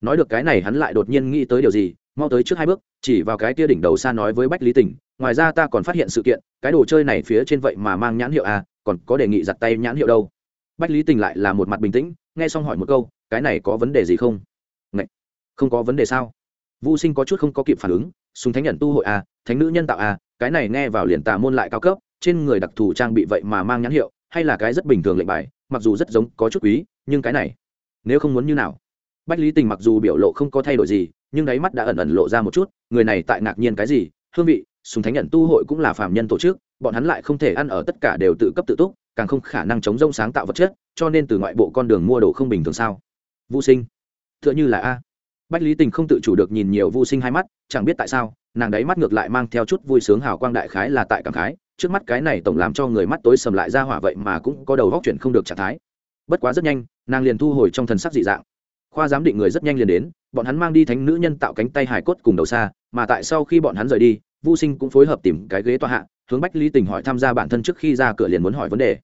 Nói được cái này hắn lại đột nhiên nghĩ tới điều gì, mau tới trước hai bước, chỉ vào cái kia đỉnh đầu xa nói với bách lý tình ngoài ra ta còn phát hiện sự kiện, cái đồ chơi này phía trên vậy mà mang nhãn hiệu à còn có đề nghị giặt tay nhãn hiệu đâu. Bách lý tình lại là một mặt bình tĩnh, nghe xong hỏi một câu, cái này có vấn đề gì không? Ngậy! không có vấn đề sao? Vô sinh có chút không có kịp phản ứng, súng thánh nhận tu hội à thánh nữ nhân tạo à cái này nghe vào liền tà môn lại cao cấp, trên người đặc thù trang bị vậy mà mang nhãn hiệu, hay là cái rất bình thường lệnh bài, mặc dù rất giống, có chút quý, nhưng cái này, nếu không muốn như nào? Bách lý tình mặc dù biểu lộ không có thay đổi gì, nhưng đáy mắt đã ẩn ẩn lộ ra một chút, người này tại ngạc nhiên cái gì, hương vị sùng thánh nhận tu hội cũng là phạm nhân tổ chức, bọn hắn lại không thể ăn ở tất cả đều tự cấp tự túc, càng không khả năng chống rông sáng tạo vật chất, cho nên từ ngoại bộ con đường mua đồ không bình thường sao? Vô sinh t h ư ợ n h ư là a. Bách lý tình không tự chủ được nhìn nhiều vô sinh hai mắt, chẳng biết tại sao, nàng đáy mắt ngược lại mang theo chút vui sướng hào quang đại khái là tại cảm khái, trước mắt cái này tổng làm cho người mắt tối sầm lại ra hỏa vậy mà cũng có đầu góc chuyển không được trạng thái. Bất quá rất nhanh, nàng liền thu hồi trong thần sắc dị dạng. Khoa giám định người rất nhanh liền đến, bọn hắn mang đi thánh nữ nhân tạo cánh tay hài cốt cùng đầu xa, mà tại sau khi bọn hắn rời đi vô sinh cũng phối hợp tìm cái ghế tọa hạ, hướng bách lý tình hỏi tham gia bản thân trước khi ra cửa liền muốn hỏi vấn đề.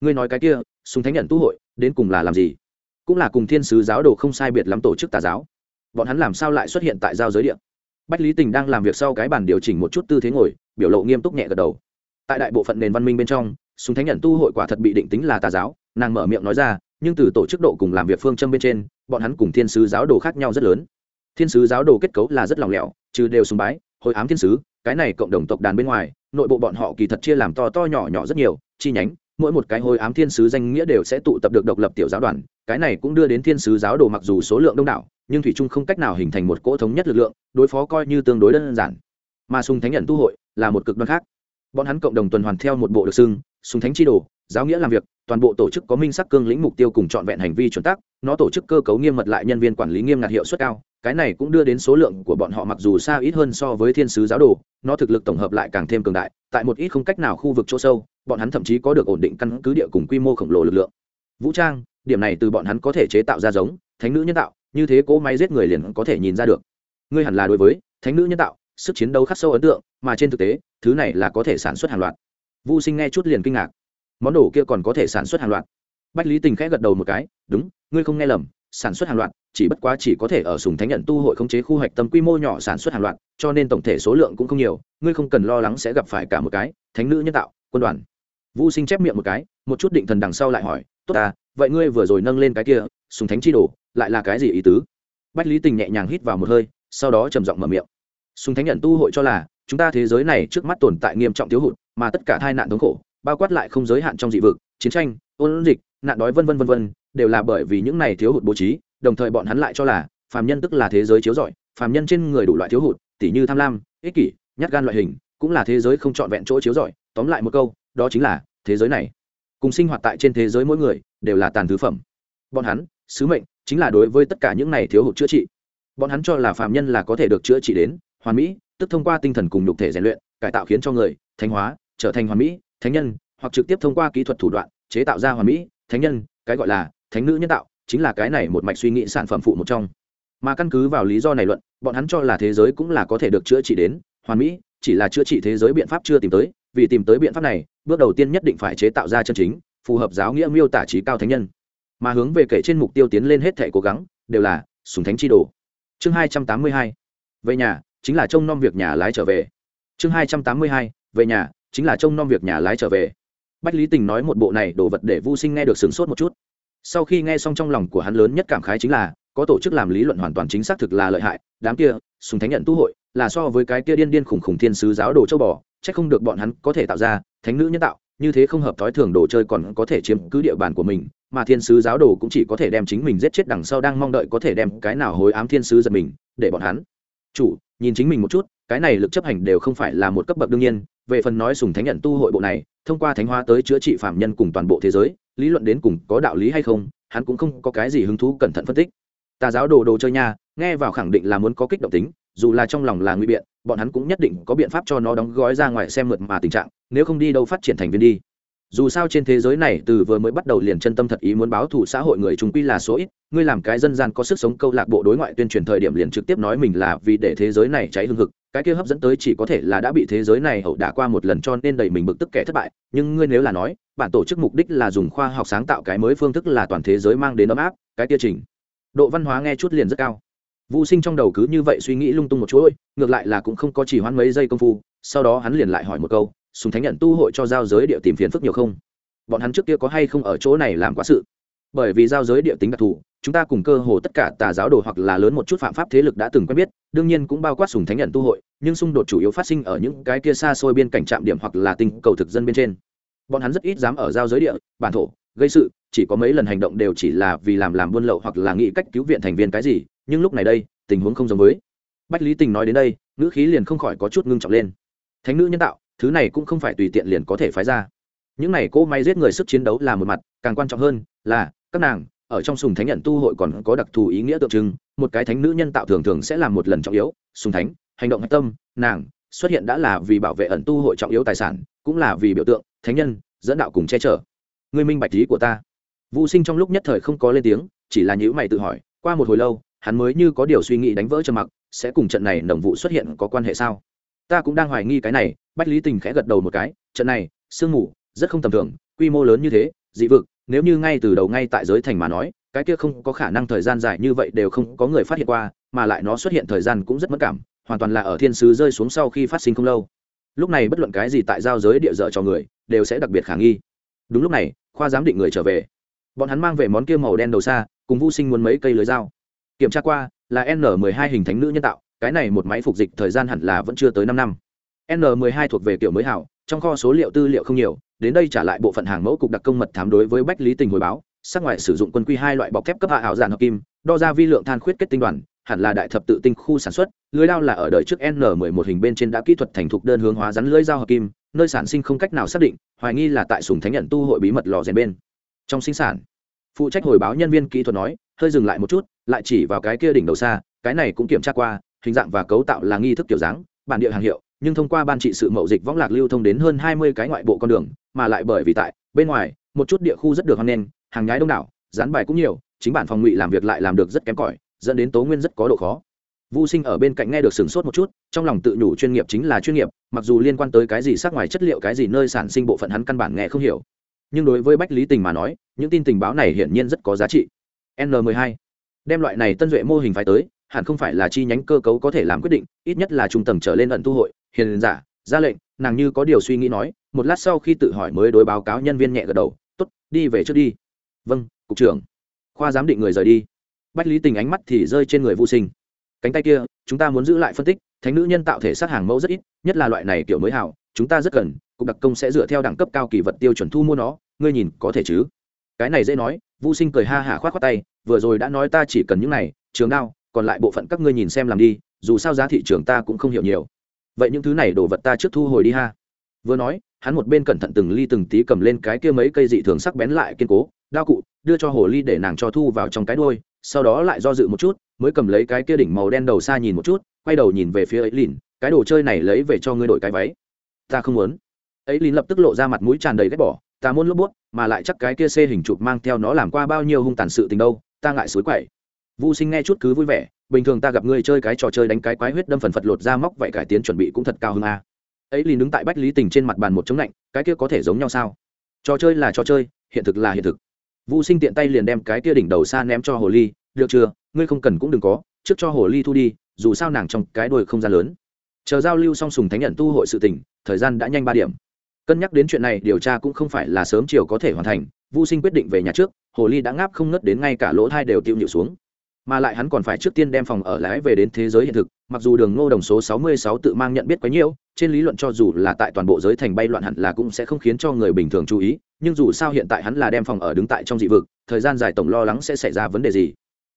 Ngươi nói cái kia súng thánh nhận tu hội, đến cùng là làm gì? Cũng là cùng thiên sứ giáo đồ không sai biệt lắm tổ chức tà giáo. Bọn hắn làm sao lại xuất hiện tại giao giới điện bách lý tình đang làm việc sau cái bản điều chỉnh một chút tư thế ngồi, biểu lộ nghiêm túc nhẹ gật đầu. Tại đại bộ phận nền văn minh bên trong súng thánh nhận tu hội quả thật bị định tính là tà giáo, nàng mở miệng nói ra, nhưng từ tổ chức độ cùng làm việc phương châm bên trên, bọn hắn cùng thiên sứ giáo đồ khác nhau rất lớn. Thiên sứ giáo đồ kết cấu là rất lòng lẻo, trừ đều sùng bái hội ám thiên sứ cái này cộng đồng tộc đàn bên ngoài, nội bộ bọn họ kỳ thật chia làm to to nhỏ nhỏ rất nhiều, chi nhánh, mỗi một cái hồi ám thiên sứ danh nghĩa đều sẽ tụ tập được độc lập tiểu giáo đoàn, cái này cũng đưa đến thiên sứ giáo đồ mặc dù số lượng đông đảo, nhưng thủy trung không cách nào hình thành một cỗ thống nhất lực lượng, đối phó coi như tương đối đơn giản. Mà sùng thánh nhận tu hội là một cực đoan khác. Bọn hắn cộng đồng tuần hoàn theo một bộ được xưng sùng thánh chi đồ, giáo nghĩa làm việc, toàn bộ tổ chức có minh sắc cương lĩnh mục tiêu cùng trọn vẹn hành vi chuẩn tắc, nó tổ chức cơ cấu nghiêm mật lại nhân viên quản lý nghiêm ngặt hiệu suất cao cái này cũng đưa đến số lượng của bọn họ mặc dù xa ít hơn so với thiên sứ giáo đồ, nó thực lực tổng hợp lại càng thêm cường đại, tại một ít không cách nào khu vực chỗ sâu, bọn hắn thậm chí có được ổn định căn cứ địa cùng quy mô khổng lồ lực lượng. Vũ trang, điểm này từ bọn hắn có thể chế tạo ra giống, thánh nữ nhân tạo, như thế cỗ máy giết người liền có thể nhìn ra được. Ngươi hẳn là đối với, thánh nữ nhân tạo, sức chiến đấu khắc sâu ấn tượng, mà trên thực tế, thứ này là có thể sản xuất hàng loạt. Vô sinh nghe chút liền kinh ngạc. Món đồ kia còn có thể sản xuất hàng loạt. Bách lý tình khẽ gật đầu một cái, đúng, ngươi không nghe lầm, sản xuất hàng loạt chỉ bất quá chỉ có thể ở sùng thánh nhận tu hội khống chế khu hoạch tâm quy mô nhỏ sản xuất hàng loạt, cho nên tổng thể số lượng cũng không nhiều, ngươi không cần lo lắng sẽ gặp phải cả một cái, thánh nữ nhân tạo, quân đoàn. Vũ sinh chép miệng một cái, một chút định thần đằng sau lại hỏi, tốt à vậy ngươi vừa rồi nâng lên cái kia, sùng thánh chi đồ, lại là cái gì ý tứ? Bách lý tình nhẹ nhàng hít vào một hơi, sau đó trầm giọng mở miệng, sùng thánh nhận tu hội cho là, chúng ta thế giới này trước mắt tồn tại nghiêm trọng thiếu hụt, mà tất cả tai nạn thống khổ, bao quát lại không giới hạn trong dị vực, chiến tranh, ôn dịch, nạn đói vân vân vân vân, đều là bởi vì những này thiếu hụt bố trí đồng thời bọn hắn lại cho là phàm nhân tức là thế giới chiếu rọi, phàm nhân trên người đủ loại thiếu hụt, tỉ như tham lam, ích kỷ, nhát gan loại hình, cũng là thế giới không trọn vẹn chỗ chiếu rọi. Tóm lại một câu, đó chính là thế giới này. Cùng sinh hoạt tại trên thế giới mỗi người đều là tàn thứ phẩm. Bọn hắn, sứ mệnh chính là đối với tất cả những này thiếu hụt chữa trị. Bọn hắn cho là phàm nhân là có thể được chữa trị đến hoàn mỹ, tức thông qua tinh thần cùng nhục thể rèn luyện, cải tạo khiến cho người thánh hóa, trở thành hoàn mỹ, thánh nhân, hoặc trực tiếp thông qua kỹ thuật thủ đoạn chế tạo ra hoàn mỹ, thánh nhân, cái gọi là thánh nữ nhân tạo chính là cái này một mạch suy nghĩ sản phẩm phụ một trong. Mà căn cứ vào lý do này luận, bọn hắn cho là thế giới cũng là có thể được chữa trị đến, hoàn mỹ, chỉ là chữa trị thế giới biện pháp chưa tìm tới, vì tìm tới biện pháp này, bước đầu tiên nhất định phải chế tạo ra chân chính, phù hợp giáo nghĩa miêu tả trí cao thánh nhân. Mà hướng về kể trên mục tiêu tiến lên hết thể cố gắng, đều là sùng thánh chi đồ. Chương hai trăm tám mươi hai, về nhà, chính là trông nom việc nhà lái trở về. Chương hai trăm tám mươi hai, về nhà, chính là trông nom việc nhà lái trở về. Bách lý tình nói một bộ này đồ vật để vô sinh nghe được sửng sốt một chút sau khi nghe xong trong lòng của hắn lớn nhất cảm khái chính là, có tổ chức làm lý luận hoàn toàn chính xác thực là lợi hại, đám kia, sùng thánh nhận tu hội, là so với cái kia điên điên khủng khủng thiên sứ giáo đồ châu bò c h ắ c không được bọn hắn có thể tạo ra, thánh nữ nhân tạo, như thế không hợp thói thường đồ chơi còn có thể chiếm cứ địa bàn của mình, mà thiên sứ giáo đồ cũng chỉ có thể đem chính mình giết chết đằng sau đang mong đợi có thể đem cái nào hối ám thiên sứ giật mình, để bọn hắn. Chủ, nhìn chính mình một chút, cái này lực chấp hành đều không phải là một cấp bậc đương nhiên, về phần nói sùng thánh nhận tu hội bộ này, thông qua thánh hóa tới chữa trị phạm nhân cùng toàn bộ thế giới lý luận đến cùng có đạo lý hay không, hắn cũng không có cái gì hứng thú cẩn thận phân tích. Tà giáo đồ đồ chơi nha, nghe vào khẳng định là muốn có kích động tính, dù là trong lòng là nguy biện, bọn hắn cũng nhất định có biện pháp cho nó đóng gói ra ngoài xem mượt mà tình trạng, nếu không đi đâu phát triển thành viên đi. Dù sao trên thế giới này từ vừa mới bắt đầu liền chân tâm thật ý muốn báo thù xã hội người chúng quy là số ít, ngươi làm cái dân gian có sức sống câu lạc bộ đối ngoại tuyên truyền thời điểm liền trực tiếp nói mình là vì để thế giới này cháy hương thực cái kia hấp dẫn tới chỉ có thể là đã bị thế giới này hậu đả qua một lần cho nên đầy mình bực tức kẻ thất bại, nhưng ngươi nếu là nói bản tổ chức mục đích là dùng khoa học sáng tạo cái mới phương thức là toàn thế giới mang đến ấm áp, cái tiêu trình độ văn hóa nghe chút liền rất cao. Vũ sinh trong đầu cứ như vậy suy nghĩ lung tung một chuỗi, ngược lại là cũng không có chỉ hoãn mấy giây công phu, sau đó hắn liền lại hỏi một câu, sùng thánh nhận tu hội cho giao giới địa tìm phiền phức nhiều không? Bọn hắn trước kia có hay không ở chỗ này làm quá sự? Bởi vì giao giới địa tính đặc thù, chúng ta cùng cơ hồ tất cả tà giáo đồ hoặc là lớn một chút phạm pháp thế lực đã từng quen biết, đương nhiên cũng bao quát sùng thánh nhận tu hội, nhưng xung đột chủ yếu phát sinh ở những cái kia xa xôi biên cảnh trạm điểm hoặc là tình cầu thực dân bên trên bọn hắn rất ít dám ở giao giới địa, bản thổ, gây sự, chỉ có mấy lần hành động đều chỉ là vì làm làm buôn lậu hoặc là nghĩ cách cứu viện thành viên cái gì, nhưng lúc này đây, tình huống không giống với. Bách lý tình nói đến đây, ngữ khí liền không khỏi có chút ngưng trọng lên. Thánh nữ nhân tạo thứ này cũng không phải tùy tiện liền có thể phái ra. Những này cô may giết người sức chiến đấu là một mặt, càng quan trọng hơn là, các nàng, ở trong sùng thánh nhận tu hội còn có đặc thù ý nghĩa tượng trưng, một cái thánh nữ nhân tạo thường thường sẽ làm một lần trọng yếu, sùng thánh, hành động hạch tâm, nàng, xuất hiện đã là vì bảo vệ ẩn tu hội trọng yếu tài sản, cũng là vì biểu tượng thánh nhân, dẫn đạo cùng che chở. Người minh bạch lý của ta. Vũ sinh trong lúc nhất thời không có lên tiếng, chỉ là nhữ mày tự hỏi, qua một hồi lâu, hắn mới như có điều suy nghĩ đánh vỡ trầm mặc, sẽ cùng trận này nồng vụ xuất hiện có quan hệ sao? Ta cũng đang hoài nghi cái này, bách lý tình khẽ gật đầu một cái, trận này, sương mù, rất không tầm thường, quy mô lớn như thế, dị vực, nếu như ngay từ đầu ngay tại giới thành mà nói, cái kia không có khả năng thời gian dài như vậy đều không có người phát hiện qua, mà lại nó xuất hiện thời gian cũng rất mất cảm, hoàn toàn là ở thiên sứ rơi xuống sau khi phát sinh không lâu. Lúc này bất luận cái gì tại giao giới địa dở cho người đều sẽ đặc biệt khả nghi. Đúng lúc này, khoa giám định người trở về. Bọn hắn mang về món kia màu đen đầu xa, cùng vô sinh muốn mấy cây lưới dao. Kiểm tra qua, là n 12 hình thánh nữ nhân tạo, cái này một máy phục dịch thời gian hẳn là vẫn chưa tới năm năm. N 12 thuộc về kiểu mới hảo, trong kho số liệu tư liệu không nhiều, đến đây trả lại bộ phận hàng mẫu cục đặc công mật thám đối với bách lý tình hồi báo, sắc ngoại sử dụng quân quy hai loại bọc thép cấp hạ ảo giản hợp kim, đo ra vi lượng than khuyết kết tinh đoàn, hẳn là đại thập tự tinh khu sản xuất, lưới lao là ở đời trước n 11 hình bên trên đã kỹ thuật thành thục đơn hướng hóa rắn lưới dao hợp kim nơi sản sinh không cách nào xác định, hoài nghi là tại sùng thánh nhận tu hội bí mật lò rèn bên. Trong sinh sản, phụ trách hồi báo nhân viên kỹ thuật nói, hơi dừng lại một chút, lại chỉ vào cái kia đỉnh đầu xa, cái này cũng kiểm tra qua, hình dạng và cấu tạo là nghi thức kiểu dáng, bản địa hàng hiệu, nhưng thông qua ban trị sự mậu dịch võng lạc lưu thông đến hơn hai mươi cái ngoại bộ con đường, mà lại bởi vì tại bên ngoài, một chút địa khu rất được hoan nghênh, hàng nhái đông đảo dán bài cũng nhiều, chính bản phòng ngụy làm việc lại làm được rất kém cỏi, dẫn đến tố nguyên rất có độ khó. Vu Sinh ở bên cạnh nghe được sửng sốt một chút, trong lòng tự nhủ chuyên nghiệp chính là chuyên nghiệp, mặc dù liên quan tới cái gì sắc ngoài chất liệu cái gì nơi sản sinh bộ phận hắn căn bản nghe không hiểu. Nhưng đối với Bách Lý Tình mà nói, những tin tình báo này hiển nhiên rất có giá trị. N12. Đem loại này tân duệ mô hình phải tới, hẳn không phải là chi nhánh cơ cấu có thể làm quyết định, ít nhất là trung tầng trở lên ẩn tu hội, hiền giả, ra lệnh, nàng như có điều suy nghĩ nói, một lát sau khi tự hỏi mới đối báo cáo nhân viên nhẹ gật đầu, "Tốt, đi về trước đi." "Vâng, cục trưởng." Khoa giám định người rời đi. Bách Lý Tình ánh mắt thì rơi trên người Vu Sinh cánh tay kia, chúng ta muốn giữ lại phân tích, thánh nữ nhân tạo thể sát hàng mẫu rất ít, nhất là loại này kiểu mới hảo chúng ta rất cần, cục đặc công sẽ dựa theo đẳng cấp cao kỳ vật tiêu chuẩn thu mua nó, ngươi nhìn có thể chứ? Cái này dễ nói vô sinh cười ha hả khoát khoát tay, vừa rồi đã nói ta chỉ cần những này, trường đao, còn lại bộ phận các ngươi nhìn xem làm đi, dù sao giá thị trường ta cũng không hiểu nhiều. Vậy những thứ này đồ vật ta trước thu hồi đi ha. Vừa nói, hắn một bên cẩn thận từng ly từng tí cầm lên cái kia mấy cây dị thường sắc bén lại kiên cố, đao cụ, đưa cho hồ ly để nàng cho thu vào trong cái đôi sau đó lại do dự một chút mới cầm lấy cái kia đỉnh màu đen đầu xa nhìn một chút quay đầu nhìn về phía ấy lìn cái đồ chơi này lấy về cho ngươi đổi cái váy ta không muốn ấy lìn lập tức lộ ra mặt mũi tràn đầy ghét bỏ ta muốn lốp bút mà lại chắc cái kia xê hình chụp mang theo nó làm qua bao nhiêu hung tàn sự tình đâu ta ngại suối quậy Vu Sinh nghe chút cứ vui vẻ, bình thường ta gặp ngươi chơi cái trò chơi đánh cái quái huyết đâm phần phật lột ra móc vậy cải tiến chuẩn bị cũng thật cao hơn a. À. Ấy lìn đứng tại Bách Lý Tình trên mặt bàn một chống lạnh, cái kia có thể giống nhau sao? Trò chơi là trò chơi, hiện thực là hiện thực. Vu Sinh tiện tay liền đem cái kia đỉnh đầu xa ném cho Hồ Ly, được chưa? Ngươi không cần cũng đừng có trước cho hồ ly thu đi dù sao nàng trong cái đôi không gian lớn. Chờ giao lưu xong sùng thánh nhận tu hội sự tỉnh thời gian đã nhanh ba điểm. Cân nhắc đến chuyện này điều tra cũng không phải là sớm chiều có thể hoàn thành. Vũ sinh quyết định về nhà trước hồ ly đã ngáp không ngất đến ngay cả lỗ thai đều tiêu nhịu xuống mà lại hắn còn phải trước tiên đem phòng ở lái về đến thế giới hiện thực, mặc dù đường ngô đồng số 66 tự mang nhận biết quá nhiều trên lý luận cho dù là tại toàn bộ giới thành bay loạn hẳn là cũng sẽ không khiến cho người bình thường chú ý, nhưng dù sao hiện tại hắn là đem phòng ở đứng tại trong dị vực, thời gian dài tổng lo lắng sẽ xảy ra vấn đề gì.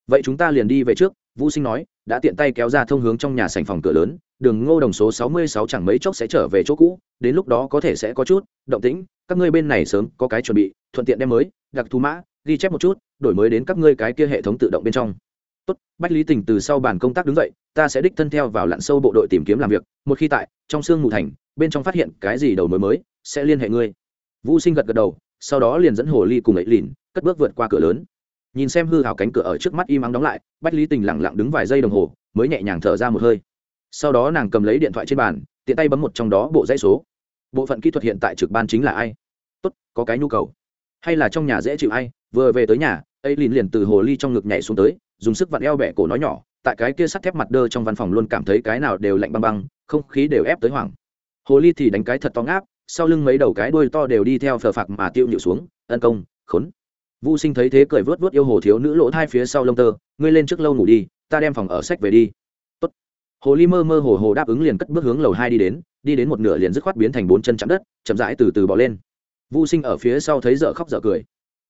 Vậy chúng ta liền đi về trước, vũ sinh nói, đã tiện tay kéo ra thông hướng trong nhà sành phòng cửa lớn, đường ngô đồng số sáu mươi sáu chẳng mấy chốc sẽ trở về chỗ cũ, đến lúc đó có thể sẽ có chút động tĩnh, các ngươi bên này sớm có cái chuẩn bị, thuận tiện đem mới, đặc thù mã, ghi chép một chút, đổi mới đến các ngươi cái kia hệ thống tự động bên trong tốt, bách lý tình từ sau bàn công tác đứng dậy, ta sẽ đích thân theo vào lặn sâu bộ đội tìm kiếm làm việc. Một khi tại, trong sương mù thành, bên trong phát hiện cái gì đầu mới mới, sẽ liên hệ ngươi. Vũ sinh gật gật đầu, sau đó liền dẫn hồ ly cùng ấy lìn, cất bước vượt qua cửa lớn. Nhìn xem hư hào cánh cửa ở trước mắt im ắng đóng lại, bách lý tình lẳng lặng đứng vài giây đồng hồ, mới nhẹ nhàng thở ra một hơi. Sau đó nàng cầm lấy điện thoại trên bàn, tiện tay bấm một trong đó bộ dãy số. Bộ phận kỹ thuật hiện tại trực ban chính là ai? Tốt, có cái nhu cầu. Hay là trong nhà dễ chịu ai? Vừa về tới nhà, ấy lìn liền từ hồ ly trong ngực nhảy xuống tới dùng sức vặn eo bẻ cổ nói nhỏ tại cái kia sắt thép mặt đơ trong văn phòng luôn cảm thấy cái nào đều lạnh băng băng không khí đều ép tới hoảng hồ ly thì đánh cái thật to ngáp sau lưng mấy đầu cái đuôi to đều đi theo phờ phạc mà tiêu nhịu xuống ân công khốn Vu Sinh thấy thế cười vớt vớt yêu hồ thiếu nữ lỗ thai phía sau lông tơ, ngươi lên trước lâu ngủ đi, ta đem phòng ở sách về đi. Tốt. Hồ Ly mơ mơ hồ hồ đáp ứng liền cất bước hướng lầu hai đi đến, đi đến một nửa liền dứt khoát biến thành bốn chân chạm đất, chậm rãi từ từ bỏ lên. Vu Sinh ở phía sau thấy dở khóc dở cười,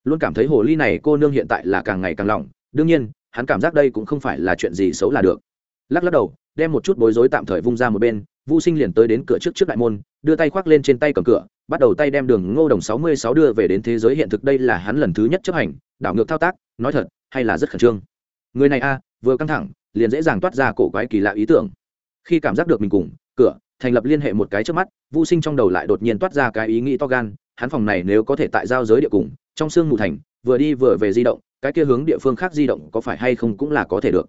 luôn cảm thấy hồ ly này cô nương hiện tại là càng ngày càng lỏng, đương nhiên, hắn cảm giác đây cũng không phải là chuyện gì xấu là được. Lắc lắc đầu, đem một chút bối rối tạm thời vung ra một bên, vũ Sinh liền tới đến cửa trước trước đại môn, đưa tay khoác lên trên tay cầm cửa, bắt đầu tay đem đường ngô đồng sáu mươi sáu đưa về đến thế giới hiện thực đây là hắn lần thứ nhất chấp hành đảo ngược thao tác nói thật hay là rất khẩn trương người này a vừa căng thẳng liền dễ dàng toát ra cổ quái kỳ lạ ý tưởng khi cảm giác được mình cùng cửa thành lập liên hệ một cái trước mắt vô sinh trong đầu lại đột nhiên toát ra cái ý nghĩ to gan hắn phòng này nếu có thể tại giao giới địa cùng trong sương mù thành vừa đi vừa về di động cái kia hướng địa phương khác di động có phải hay không cũng là có thể được.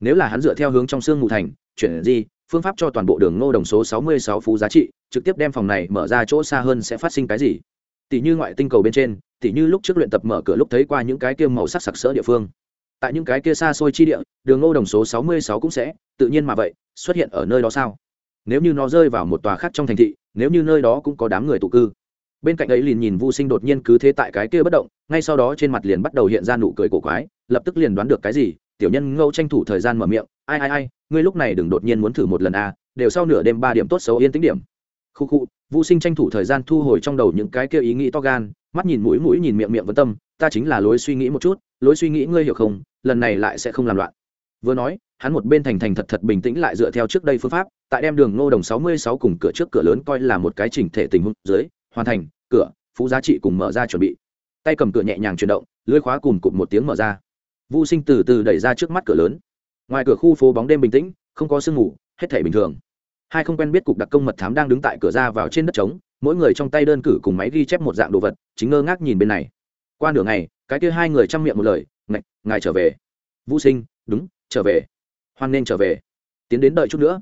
Nếu là hắn dựa theo hướng trong xương mù thành, chuyển di, phương pháp cho toàn bộ đường ngô đồng số 66 phú giá trị, trực tiếp đem phòng này mở ra chỗ xa hơn sẽ phát sinh cái gì? Tỷ như ngoại tinh cầu bên trên tỷ như lúc trước luyện tập mở cửa lúc thấy qua những cái kia màu sắc sặc sỡ địa phương. Tại những cái kia xa xôi chi địa, đường ngô đồng số 66 cũng sẽ, tự nhiên mà vậy, xuất hiện ở nơi đó sao? Nếu như nó rơi vào một tòa khác trong thành thị, nếu như nơi đó cũng có đám người tụ cư bên cạnh ấy liền nhìn vu sinh đột nhiên cứ thế tại cái kia bất động, ngay sau đó trên mặt liền bắt đầu hiện ra nụ cười cổ quái, lập tức liền đoán được cái gì, tiểu nhân ngâu tranh thủ thời gian mở miệng, ai ai ai, ngươi lúc này đừng đột nhiên muốn thử một lần a đều sau nửa đêm ba điểm tốt xấu yên tính điểm. Khu khu vô sinh tranh thủ thời gian thu hồi trong đầu những cái kia ý nghĩ to gan, mắt nhìn mũi mũi nhìn miệng miệng vấn tâm, ta chính là lối suy nghĩ một chút, lối suy nghĩ ngươi hiểu không, lần này lại sẽ không làm loạn. Vừa nói, hắn một bên thành thành thật thật bình tĩnh lại dựa theo trước đây phương pháp, tại đem đường ngô đồng sáu mươi sáu cùng cửa trước cửa lớn coi là một cái chỉnh thể tình huống dưới hoàn thành cửa phú giá trị cùng mở ra chuẩn bị tay cầm cửa nhẹ nhàng chuyển động lưới khóa cùng cụt một tiếng mở ra Vu Sinh từ từ đẩy ra trước mắt cửa lớn. Ngoài cửa khu phố bóng đêm bình tĩnh, không có sương ngủ, hết thảy bình thường. Hai không quen biết cục đặc công mật thám đang đứng tại cửa ra vào trên đất trống, mỗi người trong tay đơn cử cùng máy ghi chép một dạng đồ vật, chính ngơ ngác nhìn bên này. Qua nửa ngày, cái kia hai người chăm miệng một lời, "Ngài, ngài trở về." Vu Sinh, "Đúng, trở về." Hoan nên trở về. tiến đến đợi chút nữa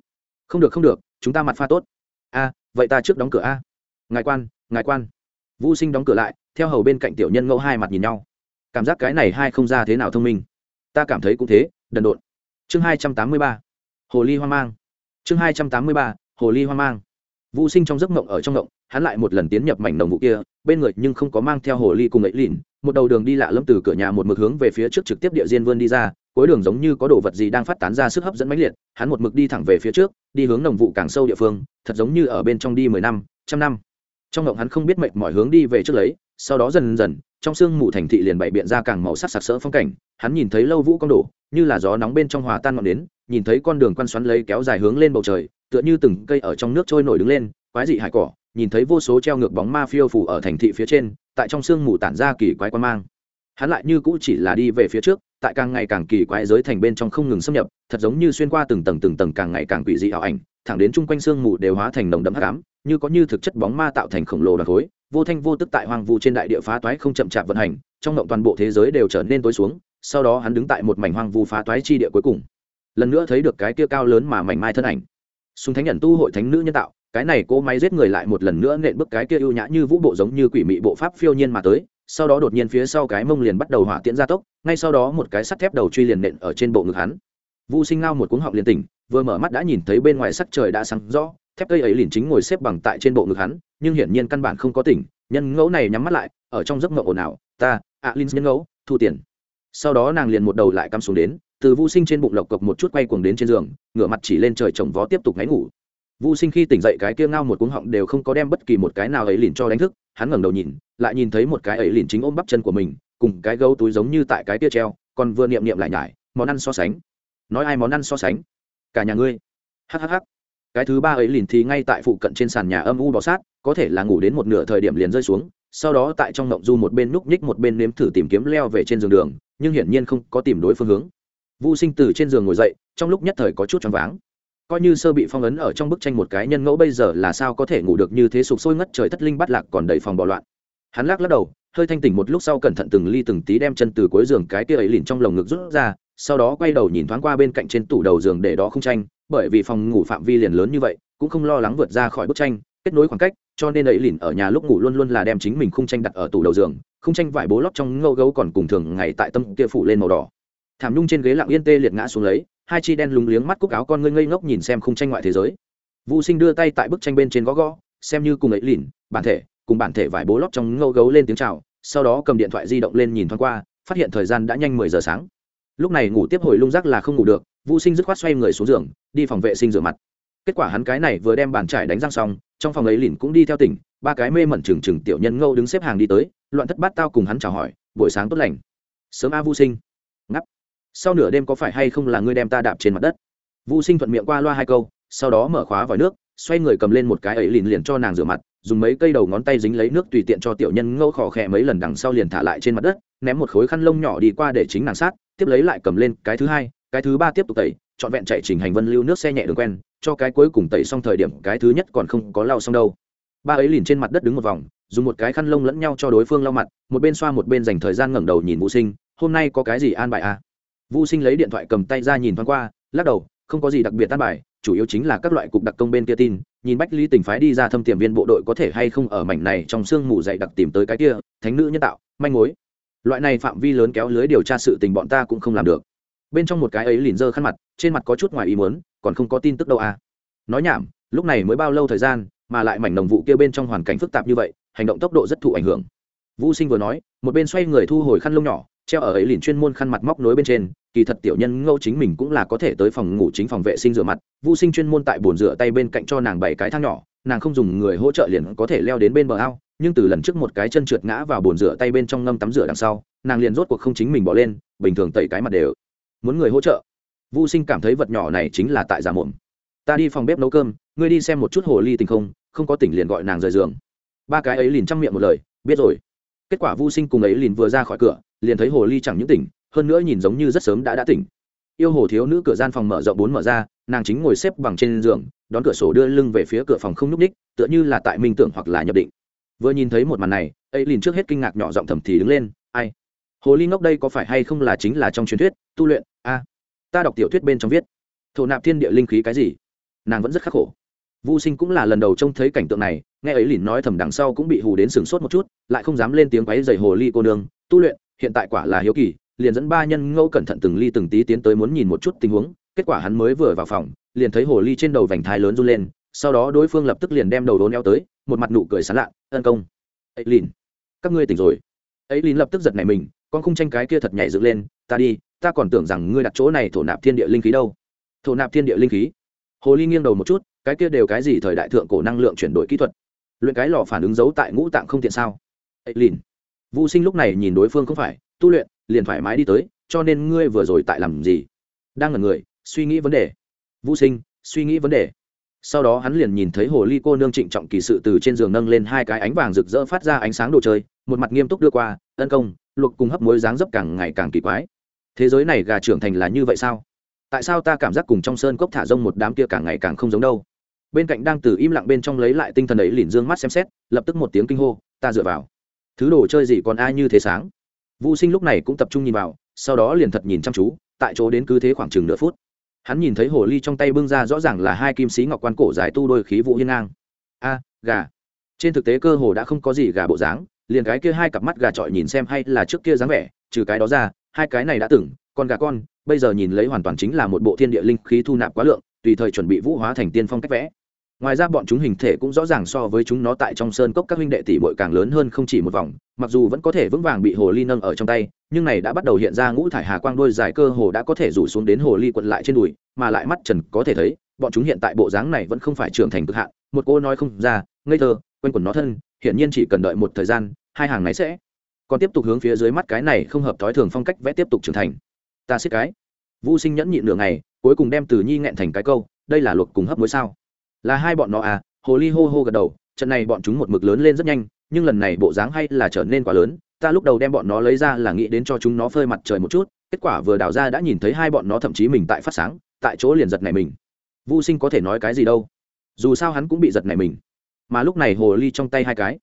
không được không được chúng ta mặt pha tốt a vậy ta trước đóng cửa a ngài quan ngài quan. Vũ sinh đóng cửa lại, theo hầu bên cạnh tiểu nhân ngẫu hai mặt nhìn nhau. Cảm giác cái này hai không ra thế nào thông minh? Ta cảm thấy cũng thế, đần độn. Chương hai trăm tám mươi ba. Hồ ly hoang mang. Chương hai trăm tám mươi ba, hồ ly hoang mang. Vũ sinh trong giấc mộng ở trong mộng, hắn lại một lần tiến nhập mảnh đồng vụ kia, bên người nhưng không có mang theo hồ ly cùng ấy lìn một đầu đường đi lạ lẫm từ cửa nhà một mực hướng về phía trước trực tiếp địa diên vươn đi ra, cuối đường giống như có đồ vật gì đang phát tán ra sức hấp dẫn mãnh liệt, hắn một mực đi thẳng về phía trước, đi hướng đồng vụ càng sâu địa phương, thật giống như ở bên trong đi mười năm, trăm năm trong ngộng hắn không biết mệt mỏi hướng đi về trước lấy, sau đó dần dần, trong sương mù thành thị liền bày biện ra càng màu sắc sặc sỡ phong cảnh. Hắn nhìn thấy lâu vũ con đổ như là gió nóng bên trong hòa tan ngọn đến nhìn thấy con đường quan xoắn lấy kéo dài hướng lên bầu trời, tựa như từng cây ở trong nước trôi nổi đứng lên, quái dị hải cỏ, nhìn thấy vô số treo ngược bóng ma phiêu phủ ở thành thị phía trên, tại trong sương mù tản ra kỳ quái quan mang. Hắn lại như cũ chỉ là đi về phía trước, tại càng ngày càng kỳ quái giới thành bên trong không ngừng xâm nhập, thật giống như xuyên qua từng tầng từng tầng càng ngày càng quỷ dị ảo ảnh, thẳng đến chung quanh sương mù đều hóa thành nồng đậm hắc ám như có như thực chất bóng ma tạo thành khổng lồ đoàn khối, vô thanh vô tức tại hoang vu trên đại địa phá toái không chậm chạp vận hành, trong động toàn bộ thế giới đều trở nên tối xuống, sau đó hắn đứng tại một mảnh hoang vu phá toái chi địa cuối cùng. Lần nữa thấy được cái kia cao lớn mà mảnh mai thân ảnh. Súng thánh nhận tu hội thánh nữ nhân tạo, cái này cô máy giết người lại một lần nữa nện bức cái kia ưu nhã như vũ bộ giống như quỷ mị bộ pháp phiêu nhiên mà tới, sau đó đột nhiên phía sau cái mông liền bắt đầu hỏa tiễn gia tốc, ngay sau đó một cái sắt thép đầu truy liền nện ở trên bộ ngực hắn. Vu sinh ngao một cuống họng liền tỉnh, vừa mở mắt đã nhìn thấy bên ngoài sắc trời đã sáng rõ thép cây ấy liền chính ngồi xếp bằng tại trên bộ ngực hắn, nhưng hiển nhiên căn bản không có tỉnh, nhân ngẫu này nhắm mắt lại, ở trong giấc mộng ồn ào, ta, ạ linh nhân ngẫu, thu tiền. Sau đó nàng liền một đầu lại cắm xuống đến, từ vu sinh trên bụng lộc cộc một chút quay cuồng đến trên giường, ngửa mặt chỉ lên trời chồng vó tiếp tục ngáy ngủ. Vu sinh khi tỉnh dậy cái kia ngao một cuống họng đều không có đem bất kỳ một cái nào ấy liền cho đánh thức, hắn ngẩng đầu nhìn, lại nhìn thấy một cái ấy liền chính ôm bắp chân của mình, cùng cái gấu túi giống như tại cái kia treo, còn vừa niệm niệm lại nhải, món ăn so sánh. Nói ai món ăn so sánh? Cả nhà ngươi. Hhh cái thứ ba ấy liền thì ngay tại phụ cận trên sàn nhà âm u bò sát, có thể là ngủ đến một nửa thời điểm liền rơi xuống, sau đó tại trong ngộng du một bên núp nhích một bên nếm thử tìm kiếm leo về trên giường đường, nhưng hiển nhiên không có tìm đối phương hướng. Vu sinh từ trên giường ngồi dậy, trong lúc nhất thời có chút choáng váng. Coi như sơ bị phong ấn ở trong bức tranh một cái nhân ngẫu bây giờ là sao có thể ngủ được như thế sụp sôi ngất trời thất linh bắt lạc còn đầy phòng bạo loạn. Hắn lắc lắc đầu, hơi thanh tỉnh một lúc sau cẩn thận từng ly từng tí đem chân từ cuối giường cái kia ấy lìn trong lồng ngực rút ra, sau đó quay đầu nhìn thoáng qua bên cạnh trên tủ đầu giường để đó không tranh bởi vì phòng ngủ phạm vi liền lớn như vậy, cũng không lo lắng vượt ra khỏi bức tranh, kết nối khoảng cách, cho nên ấy lìn ở nhà lúc ngủ luôn luôn là đem chính mình khung tranh đặt ở tủ đầu giường, khung tranh vải bố lót trong ngâu gấu còn cùng thường ngày tại tâm kia phủ lên màu đỏ. Thảm nhung trên ghế lặng yên tê liệt ngã xuống lấy, hai chi đen lúng liếng mắt cúc áo con ngươi ngây ngốc nhìn xem khung tranh ngoại thế giới. Vũ sinh đưa tay tại bức tranh bên trên gõ gõ, xem như cùng ấy lìn bản thể, cùng bản thể vải bố lót trong ngâu gấu lên tiếng chào, sau đó cầm điện thoại di động lên nhìn thoáng qua, phát hiện thời gian đã nhanh mười giờ sáng. Lúc này ngủ tiếp hồi lung rác là không ngủ được vũ sinh dứt khoát xoay người xuống giường, đi phòng vệ sinh rửa mặt. Kết quả hắn cái này vừa đem bàn trải đánh răng xong, trong phòng ấy lìn cũng đi theo tỉnh, ba cái mê mẩn trừng trừng tiểu nhân ngâu đứng xếp hàng đi tới, loạn thất bát tao cùng hắn chào hỏi, buổi sáng tốt lành. Sớm a, vũ sinh. Ngắp. Sau nửa đêm có phải hay không là ngươi đem ta đạp trên mặt đất? Vũ sinh thuận miệng qua loa hai câu, sau đó mở khóa vòi nước, xoay người cầm lên một cái ấy lìn liền cho nàng rửa mặt, dùng mấy cây đầu ngón tay dính lấy nước tùy tiện cho tiểu nhân ngâu khò khẽ mấy lần đằng sau liền thả lại trên mặt đất, ném một khối khăn lông nhỏ đi qua để chính nàng sát, tiếp lấy lại cầm lên cái thứ hai cái thứ ba tiếp tục tẩy, trọn vẹn chạy trình hành vân lưu nước xe nhẹ đường quen, cho cái cuối cùng tẩy xong thời điểm, cái thứ nhất còn không có lau xong đâu. Ba ấy liền trên mặt đất đứng một vòng, dùng một cái khăn lông lẫn nhau cho đối phương lau mặt, một bên xoa một bên dành thời gian ngẩng đầu nhìn vũ sinh, hôm nay có cái gì an bài à? Vũ sinh lấy điện thoại cầm tay ra nhìn thoáng qua, lắc đầu, không có gì đặc biệt an bài, chủ yếu chính là các loại cục đặc công bên kia tin, nhìn bách lý tình phái đi ra thâm tiềm viên bộ đội có thể hay không ở mảnh này trong sương mù dày đặc tìm tới cái kia, thánh nữ nhân tạo, manh mối. Loại này phạm vi lớn kéo lưới điều tra sự tình bọn ta cũng không làm được bên trong một cái ấy lìn dơ khăn mặt, trên mặt có chút ngoài ý muốn, còn không có tin tức đâu à. Nói nhảm, lúc này mới bao lâu thời gian mà lại mảnh đồng vụ kia bên trong hoàn cảnh phức tạp như vậy, hành động tốc độ rất thụ ảnh hưởng. Vũ sinh vừa nói, một bên xoay người thu hồi khăn lông nhỏ, treo ở ấy liền chuyên môn khăn mặt móc nối bên trên, kỳ thật tiểu nhân ngâu chính mình cũng là có thể tới phòng ngủ chính phòng vệ sinh rửa mặt. Vũ sinh chuyên môn tại bồn rửa tay bên cạnh cho nàng bảy cái thang nhỏ, nàng không dùng người hỗ trợ liền có thể leo đến bên bờ ao, nhưng từ lần trước một cái chân trượt ngã vào bồn rửa tay bên trong ngâm tắm rửa đằng sau, nàng liền rốt cuộc không chính mình bỏ lên, bình thường tẩy cái mặt đều muốn người hỗ trợ. Vô sinh cảm thấy vật nhỏ này chính là tại giả mồm. Ta đi phòng bếp nấu cơm, ngươi đi xem một chút hồ ly tình không không có tỉnh liền gọi nàng rời giường. Ba cái ấy liền chăm miệng một lời, biết rồi. Kết quả vu sinh cùng ấy liền vừa ra khỏi cửa, liền thấy hồ ly chẳng những tỉnh, hơn nữa nhìn giống như rất sớm đã đã tỉnh. Yêu hồ thiếu nữ cửa gian phòng mở rộng bốn mở ra, nàng chính ngồi xếp bằng trên giường, đón cửa sổ đưa lưng về phía cửa phòng không n ú c ních tựa như là tại minh tưởng hoặc là nhập định. Vừa nhìn thấy một màn này, ấy liền trước hết kinh ngạc nhỏ giọng thầm thì đứng lên, ai? Hồ ly ngốc đây có phải hay không là chính là trong truyền thuyết, tu luyện? A, ta đọc tiểu thuyết bên trong viết, thổ nạp thiên địa linh khí cái gì? Nàng vẫn rất khắc khổ. Vô sinh cũng là lần đầu trông thấy cảnh tượng này, nghe ấy lìn nói thầm đằng sau cũng bị hù đến sừng sốt một chút, lại không dám lên tiếng quáy dày hồ ly cô nương, tu luyện, hiện tại quả là hiếu kỳ, liền dẫn ba nhân ngẫu cẩn thận từng ly từng tí tiến tới muốn nhìn một chút tình huống, kết quả hắn mới vừa vào phòng, liền thấy hồ ly trên đầu vành thái lớn run lên, sau đó đối phương lập tức liền đem đầu đố neo tới, một mặt nụ cười sán lạ ân công. Ấy lìn các ngươi tỉnh rồi ấy lìn lập tức giật này mình, con khung tranh cái kia thật nhảy dựng lên, ta đi, ta còn tưởng rằng ngươi đặt chỗ này thổ nạp thiên địa linh khí đâu. Thổ nạp thiên địa linh khí? Hồ ly nghiêng đầu một chút, cái kia đều cái gì thời đại thượng cổ năng lượng chuyển đổi kỹ thuật? Luyện cái lò phản ứng giấu tại ngũ tạng không tiện sao? Ấy lìn vũ sinh lúc này nhìn đối phương không phải, tu luyện, liền thoải mái đi tới, cho nên ngươi vừa rồi tại làm gì? Đang là người, suy nghĩ vấn đề. Vũ sinh, suy nghĩ vấn đề. Sau đó hắn liền nhìn thấy hồ ly cô nương trịnh trọng kỳ sự từ trên giường nâng lên hai cái ánh vàng rực rỡ phát ra ánh sáng đồ chơi một mặt nghiêm túc đưa qua tấn công, luộc cùng hấp mối dáng dấp càng ngày càng kỳ quái. Thế giới này gà trưởng thành là như vậy sao? Tại sao ta cảm giác cùng trong sơn cốc thả rông một đám kia càng ngày càng không giống đâu? Bên cạnh đang từ im lặng bên trong lấy lại tinh thần ấy liền dương mắt xem xét, lập tức một tiếng kinh hô, ta dựa vào. Thứ đồ chơi gì còn ai như thế sáng? Vũ sinh lúc này cũng tập trung nhìn vào, sau đó liền thật nhìn chăm chú, tại chỗ đến cứ thế khoảng chừng nửa phút. Hắn nhìn thấy hồ ly trong tay bưng ra rõ ràng là hai kim sĩ ngọc quan cổ dài tu đôi khí vũ hiên ngang. A, gà. Trên thực tế cơ hồ đã không có gì gà bộ dáng liền cái kia hai cặp mắt gà trọi nhìn xem hay là trước kia dáng vẻ, trừ cái đó ra, hai cái này đã từng, con gà con, bây giờ nhìn lấy hoàn toàn chính là một bộ thiên địa linh khí thu nạp quá lượng, tùy thời chuẩn bị vũ hóa thành tiên phong cách vẽ. Ngoài ra bọn chúng hình thể cũng rõ ràng so với chúng nó tại trong sơn cốc các huynh đệ tỷ bội càng lớn hơn không chỉ một vòng, mặc dù vẫn có thể vững vàng bị hồ ly nâng ở trong tay, nhưng này đã bắt đầu hiện ra ngũ thải hà quang đôi dài cơ hồ đã có thể rủ xuống đến hồ ly quận lại trên đùi, mà lại mắt trần có thể thấy, bọn chúng hiện tại bộ dáng này vẫn không phải trưởng thành cực hạn, một cô nói không ra, ngây thơ quanh quần nó thân hiển nhiên chỉ cần đợi một thời gian, hai hàng này sẽ còn tiếp tục hướng phía dưới mắt cái này không hợp thói thường phong cách vẽ tiếp tục trưởng thành. Ta xích cái. Vũ sinh nhẫn nhịn nửa ngày, cuối cùng đem từ nhi nghẹn thành cái câu, đây là luộc cùng hấp muối sao? Là hai bọn nó à? Hồ ly hô hô gật đầu, trận này bọn chúng một mực lớn lên rất nhanh, nhưng lần này bộ dáng hay là trở nên quá lớn, ta lúc đầu đem bọn nó lấy ra là nghĩ đến cho chúng nó phơi mặt trời một chút, kết quả vừa đào ra đã nhìn thấy hai bọn nó thậm chí mình tại phát sáng, tại chỗ liền giật này mình. Vô sinh có thể nói cái gì đâu? Dù sao hắn cũng bị giật này mình mà lúc này hồ ly trong tay hai cái.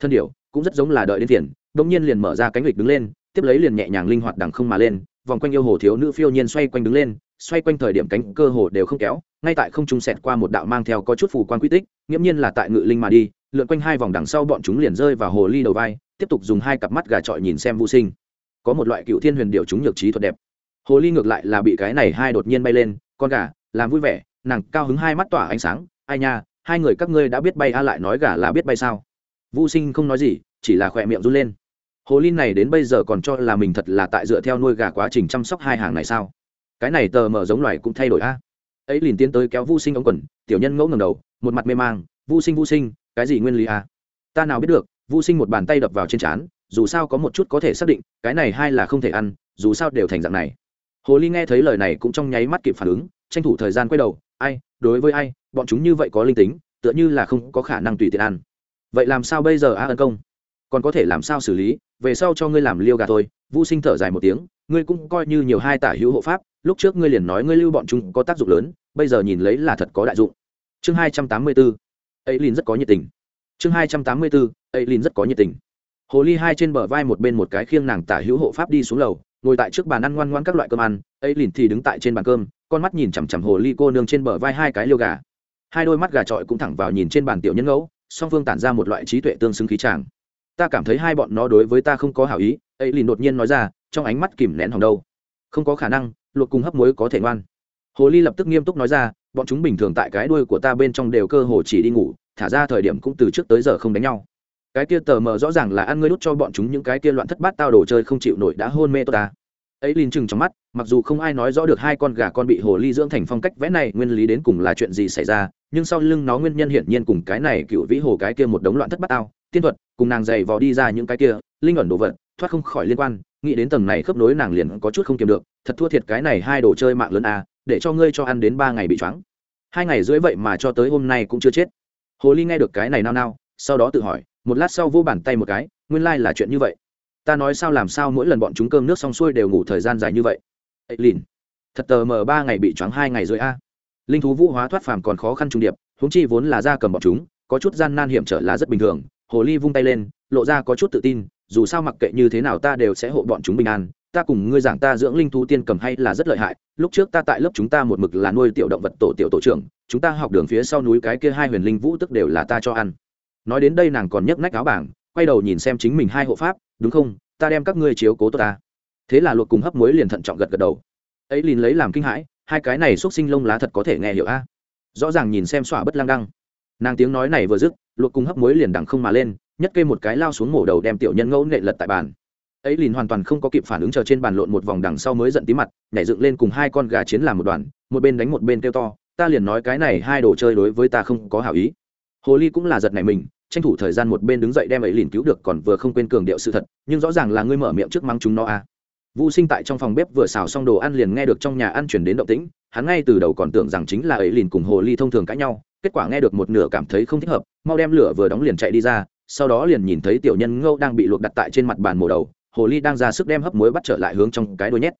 Thân điệu cũng rất giống là đợi đến tiền đông nhiên liền mở ra cánh lịch đứng lên, tiếp lấy liền nhẹ nhàng linh hoạt đằng không mà lên, vòng quanh yêu hồ thiếu nữ phiêu nhiên xoay quanh đứng lên, xoay quanh thời điểm cánh cơ hồ đều không kéo, ngay tại không trung sẹt qua một đạo mang theo có chút phù quan quy tích, nghiễm nhiên là tại ngự linh mà đi, lượn quanh hai vòng đằng sau bọn chúng liền rơi vào hồ ly đầu vai, tiếp tục dùng hai cặp mắt gà trọi nhìn xem vô sinh. Có một loại cựu thiên huyền điệu chúng nhược trí thuật đẹp. Hồ ly ngược lại là bị cái này hai đột nhiên bay lên, con gà, làm vui vẻ, nàng cao hứng hai mắt tỏa ánh sáng, ai nha hai người các ngươi đã biết bay a lại nói gà là biết bay sao? Vô sinh không nói gì, chỉ là khỏe miệng run lên. Hồ linh này đến bây giờ còn cho là mình thật là tại dựa theo nuôi gà quá trình chăm sóc hai hàng này sao? Cái này tờ mở giống loài cũng thay đổi a. Ấy liền tiến tới kéo vô sinh ống quần, tiểu nhân ngẫu ngầm đầu, một mặt mê mang vô sinh vô sinh, cái gì nguyên lý a? Ta nào biết được. Vô sinh một bàn tay đập vào trên trán, dù sao có một chút có thể xác định, cái này hai là không thể ăn, dù sao đều thành dạng này. Hồ ly nghe thấy lời này cũng trong nháy mắt kịp phản ứng, tranh thủ thời gian quay đầu, ai đối với ai, bọn chúng như vậy có linh tính, tựa như là không có khả năng tùy tiện ăn. Vậy làm sao bây giờ, a ân công? Còn có thể làm sao xử lý? Về sau cho ngươi làm liêu gà thôi. Vô sinh thở dài một tiếng, ngươi cũng coi như nhiều hai tả hữu hộ pháp, lúc trước ngươi liền nói ngươi lưu bọn chúng có tác dụng lớn, bây giờ nhìn lấy là thật có đại dụng. Chương hai trăm tám mươi bốn ấy lìn rất có nhiệt tình. Chương hai trăm tám mươi bốn ấy lìn rất có nhiệt tình. Hồ ly hai trên bờ vai một bên một cái khiêng nàng tả hữu hộ pháp đi xuống lầu ngồi tại trước bàn ăn ngoan ngoan các loại cơm ăn, ấy lìn thì đứng tại trên bàn cơm, con mắt nhìn chằm chằm hồ ly cô nương trên bờ vai hai cái liêu gà. Hai đôi mắt gà trọi cũng thẳng vào nhìn trên bàn tiểu nhân ngẫu, song phương tản ra một loại trí tuệ tương xứng khí tràng. Ta cảm thấy hai bọn nó đối với ta không có hảo ý, ấy lìn đột nhiên nói ra, trong ánh mắt kìm nén hòng đâu. Không có khả năng, luộc cùng hấp muối có thể ngoan. Hồ ly lập tức nghiêm túc nói ra, bọn chúng bình thường tại cái đuôi của ta bên trong đều cơ hồ chỉ đi ngủ, thả ra thời điểm cũng từ trước tới giờ không đánh nhau cái kia tờ mờ rõ ràng là ăn ngươi đút cho bọn chúng những cái kia loạn thất bát tao đồ chơi không chịu nổi đã hôn mê tôi ta. Ấy liền chừng trong mắt, mặc dù không ai nói rõ được hai con gà con bị hồ ly dưỡng thành phong cách vẽ này nguyên lý đến cùng là chuyện gì xảy ra, nhưng sau lưng nó nguyên nhân hiển nhiên cùng cái này cựu vĩ hồ cái kia một đống loạn thất bát tao, tiên thuật, cùng nàng dày vò đi ra những cái kia, linh ẩn đồ vật, thoát không khỏi liên quan, nghĩ đến tầng này khớp nối nàng liền có chút không kiềm được, thật thua thiệt cái này hai đồ chơi mạng lớn à để cho ngươi cho ăn đến ba ngày bị choáng. Hai ngày rưỡi vậy mà cho tới hôm nay cũng chưa chết. Hồ ly nghe được cái này nao nao, sau đó tự hỏi một lát sau vô bàn tay một cái, nguyên lai、like、là chuyện như vậy. Ta nói sao làm sao mỗi lần bọn chúng cơm nước xong xuôi đều ngủ thời gian dài như vậy. Ấy lìn, thật tờ mờ ba ngày bị choáng hai ngày rồi a. Linh thú vũ hóa thoát phàm còn khó khăn trung điệp húng chi vốn là da cầm bọn chúng, có chút gian nan hiểm trở là rất bình thường. Hồ ly vung tay lên, lộ ra có chút tự tin, dù sao mặc kệ như thế nào ta đều sẽ hộ bọn chúng bình an. Ta cùng ngươi giảng ta dưỡng linh thú tiên cầm hay là rất lợi hại, lúc trước ta tại lớp chúng ta một mực là nuôi tiểu động vật tổ tiểu tổ trưởng, chúng ta học đường phía sau núi cái kia hai huyền linh vũ tức đều là ta cho ăn nói đến đây nàng còn nhấc nách áo bảng, quay đầu nhìn xem chính mình hai hộ pháp, đúng không? Ta đem các ngươi chiếu cố tốt ta. Thế là luộc cùng hấp muối liền thận trọng gật gật đầu. Ấy liền lấy làm kinh hãi, hai cái này xúc sinh lông lá thật có thể nghe hiểu a. Rõ ràng nhìn xem xỏa bất lang đăng. Nàng tiếng nói này vừa dứt luộc cùng hấp muối liền đằng không mà lên, nhất kê một cái lao xuống mổ đầu đem tiểu nhân ngẫu nệ lật tại bàn. Ấy liền hoàn toàn không có kịp phản ứng chờ trên bàn lộn một vòng đằng sau mới giận tí mặt, nhảy dựng lên cùng hai con gà chiến làm một đoàn, một bên đánh một bên kêu to, ta liền nói cái này hai đồ chơi đối với ta không có hảo ý hồ ly cũng là giật này mình tranh thủ thời gian một bên đứng dậy đem ấy liền cứu được còn vừa không quên cường điệu sự thật nhưng rõ ràng là ngươi mở miệng trước mắng chúng nó à. Vu Sinh tại trong phòng bếp vừa xào xong đồ ăn liền nghe được trong nhà ăn chuyển đến động tĩnh, hắn ngay từ đầu còn tưởng rằng chính là ấy liền cùng hồ ly thông thường cãi nhau, kết quả nghe được một nửa cảm thấy không thích hợp, mau đem lửa vừa đóng liền chạy đi ra, sau đó liền nhìn thấy tiểu nhân ngâu đang bị luộc đặt tại trên mặt bàn mổ đầu, hồ ly đang ra sức đem hấp muối bắt trở lại hướng trong cái đuôi nhét.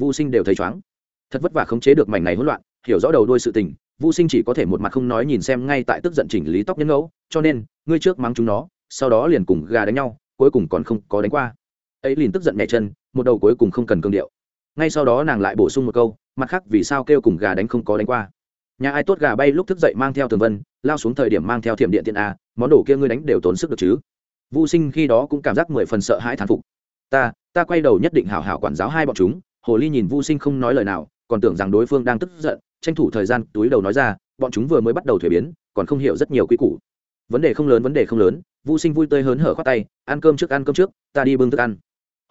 Vu Sinh đều thấy chóng, thật vất vả khống chế được mảnh này hỗn loạn, hiểu rõ đầu đuôi sự tình, Vu Sinh chỉ có thể một mặt không nói nhìn xem ngay tại tức giận chỉnh lý tóc nhân ngẫu, cho nên, ngươi trước mắng chúng nó, sau đó liền cùng gà đánh nhau, cuối cùng còn không có đánh qua. Ấy liền tức giận nhẹ chân, một đầu cuối cùng không cần cương điệu. Ngay sau đó nàng lại bổ sung một câu mặt khác vì sao kêu cùng gà đánh không có đánh qua. Nhà ai tốt gà bay lúc thức dậy mang theo tường vân lao xuống thời điểm mang theo thiểm điện tiện a món đồ kia ngươi đánh đều tốn sức được chứ. Vô sinh khi đó cũng cảm giác mười phần sợ hãi thán phục. Ta ta quay đầu nhất định hảo hảo quản giáo hai bọn chúng hồ ly nhìn vô sinh không nói lời nào còn tưởng rằng đối phương đang tức giận, tranh thủ thời gian túi đầu nói ra, bọn chúng vừa mới bắt đầu thuế biến, còn không hiểu rất nhiều quy củ. Vấn đề không lớn, vấn đề không lớn vô sinh vui tươi hớn hở khoát tay, ăn cơm trước, ăn cơm trước, ta đi bưng thức ăn.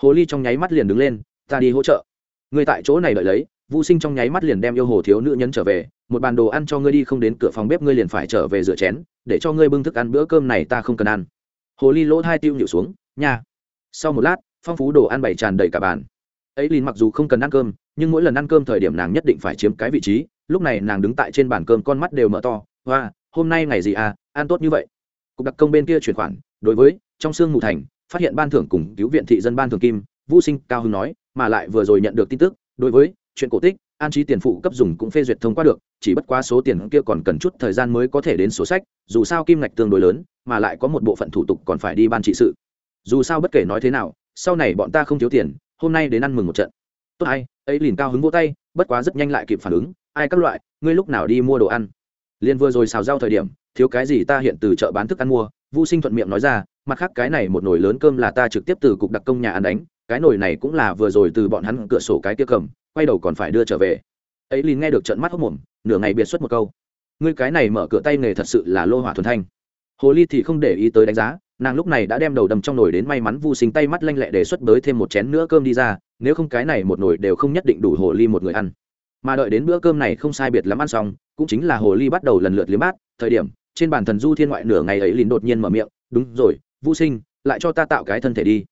Hồ ly trong nháy mắt liền đứng lên, ta đi hỗ trợ. Người tại chỗ này đợi lấy vô sinh trong nháy mắt liền đem yêu hồ thiếu nữ nhân trở về, một bàn đồ ăn cho ngươi đi không đến cửa phòng bếp ngươi liền phải trở về rửa chén, để cho ngươi bưng thức ăn, bữa cơm này ta không cần ăn. Hồ ly lỗ hai tiêu nhịu xuống, nha. Sau một lát, phong phú đồ ăn bày tràn đầy cả bàn. Ấy liền mặc dù không cần ăn cơm nhưng mỗi lần ăn cơm thời điểm nàng nhất định phải chiếm cái vị trí, lúc này nàng đứng tại trên bàn cơm con mắt đều mở to, hoa, hôm nay ngày gì à ăn tốt như vậy? Cục đặc công bên kia chuyển khoản, đối với trong sương ngụ thành, phát hiện ban thưởng cùng cứu viện thị dân ban thường kim, vũ sinh cao hưng nói, mà lại vừa rồi nhận được tin tức, đối với chuyện cổ tích, an trí tiền phụ cấp dùng cũng phê duyệt thông qua được, chỉ bất quá số tiền kia còn cần chút thời gian mới có thể đến sổ sách, dù sao kim ngạch tương đối lớn, mà lại có một bộ phận thủ tục còn phải đi ban trị sự. Dù sao bất kể nói thế nào, sau này bọn ta không thiếu tiền, hôm nay đến ăn mừng một trận tốt hay ấy liền cao hứng vỗ tay bất quá rất nhanh lại kịp phản ứng ai các loại ngươi lúc nào đi mua đồ ăn liền vừa rồi xào rau thời điểm thiếu cái gì ta hiện từ chợ bán thức ăn mua Vu Sinh thuận miệng nói ra, mặt khác cái này một nồi lớn cơm là ta trực tiếp từ cục đặc công nhà ăn đánh, cái nồi này cũng là vừa rồi từ bọn hắn cửa sổ cái kia cầm, quay đầu còn phải đưa trở về. Ấy liền nghe được trợn mắt hốc mồm, nửa ngày biệt xuất một câu. Ngươi cái này mở cửa tay nghề thật sự là lô hỏa thuần thanh. Hồ Ly thì không để ý tới đánh giá, nàng lúc này đã đem đầu đầm trong nồi đến may mắn Vu Sinh tay mắt lanh lẹ đề xuất bới thêm một chén nữa cơm đi ra, nếu không cái này một nồi đều không nhất định đủ Hồ Ly một người ăn. Mà đợi đến bữa cơm này không sai biệt lắm ăn xong, cũng chính là Hồ Ly bắt đầu lần lượt liếm bát, thời điểm trên bàn thần du thiên ngoại nửa ngày ấy liền đột nhiên mở miệng đúng rồi vũ sinh lại cho ta tạo cái thân thể đi.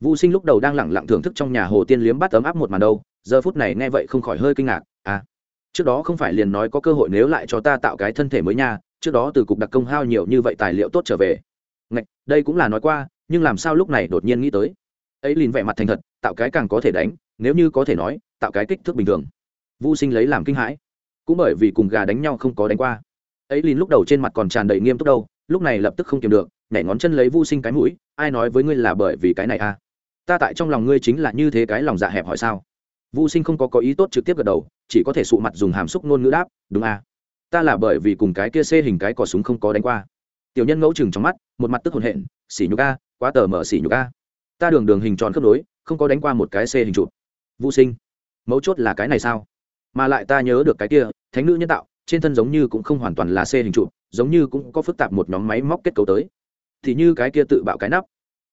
Vũ sinh lúc đầu đang lẳng lặng thưởng thức trong nhà hồ tiên liếm bát ấm áp một màn đâu giờ phút này nghe vậy không khỏi hơi kinh ngạc à trước đó không phải liền nói có cơ hội nếu lại cho ta tạo cái thân thể mới nha trước đó từ cục đặc công hao nhiều như vậy tài liệu tốt trở về. Ngạch, đây cũng là nói qua nhưng làm sao lúc này đột nhiên nghĩ tới? Ấy liền vẻ mặt thành thật tạo cái càng có thể đánh, nếu như có thể nói, tạo cái kích thước bình thường. Vô sinh lấy làm kinh hãi. Cũng bởi vì cùng gà đánh nhau không có đánh qua. Ấy lìn lúc đầu trên mặt còn tràn đầy nghiêm túc đâu, lúc này lập tức không kiềm được, nhảy ngón chân lấy vu sinh cái mũi, ai nói với ngươi là bởi vì cái này à? Ta tại trong lòng ngươi chính là như thế cái lòng dạ hẹp hỏi sao? Vu sinh không có có ý tốt trực tiếp gật đầu, chỉ có thể sụ mặt dùng hàm xúc ngôn ngữ đáp, đúng à. Ta là bởi vì cùng cái kia xê hình cái cò súng không có đánh qua. Tiểu nhân ngẫu chừng trong mắt, một mặt tức hồn hện xỉ nhục a, quá tờ mở xỉ nhục a. Ta đường đường hình tròn khớp nối không có đánh qua một cái c hình trụ. Vũ sinh, mấu chốt là cái này sao? Mà lại ta nhớ được cái kia, thánh nữ nhân tạo, trên thân giống như cũng không hoàn toàn là c hình trụ, giống như cũng có phức tạp một nhóm máy móc kết cấu tới. Thì như cái kia tự bạo cái nắp.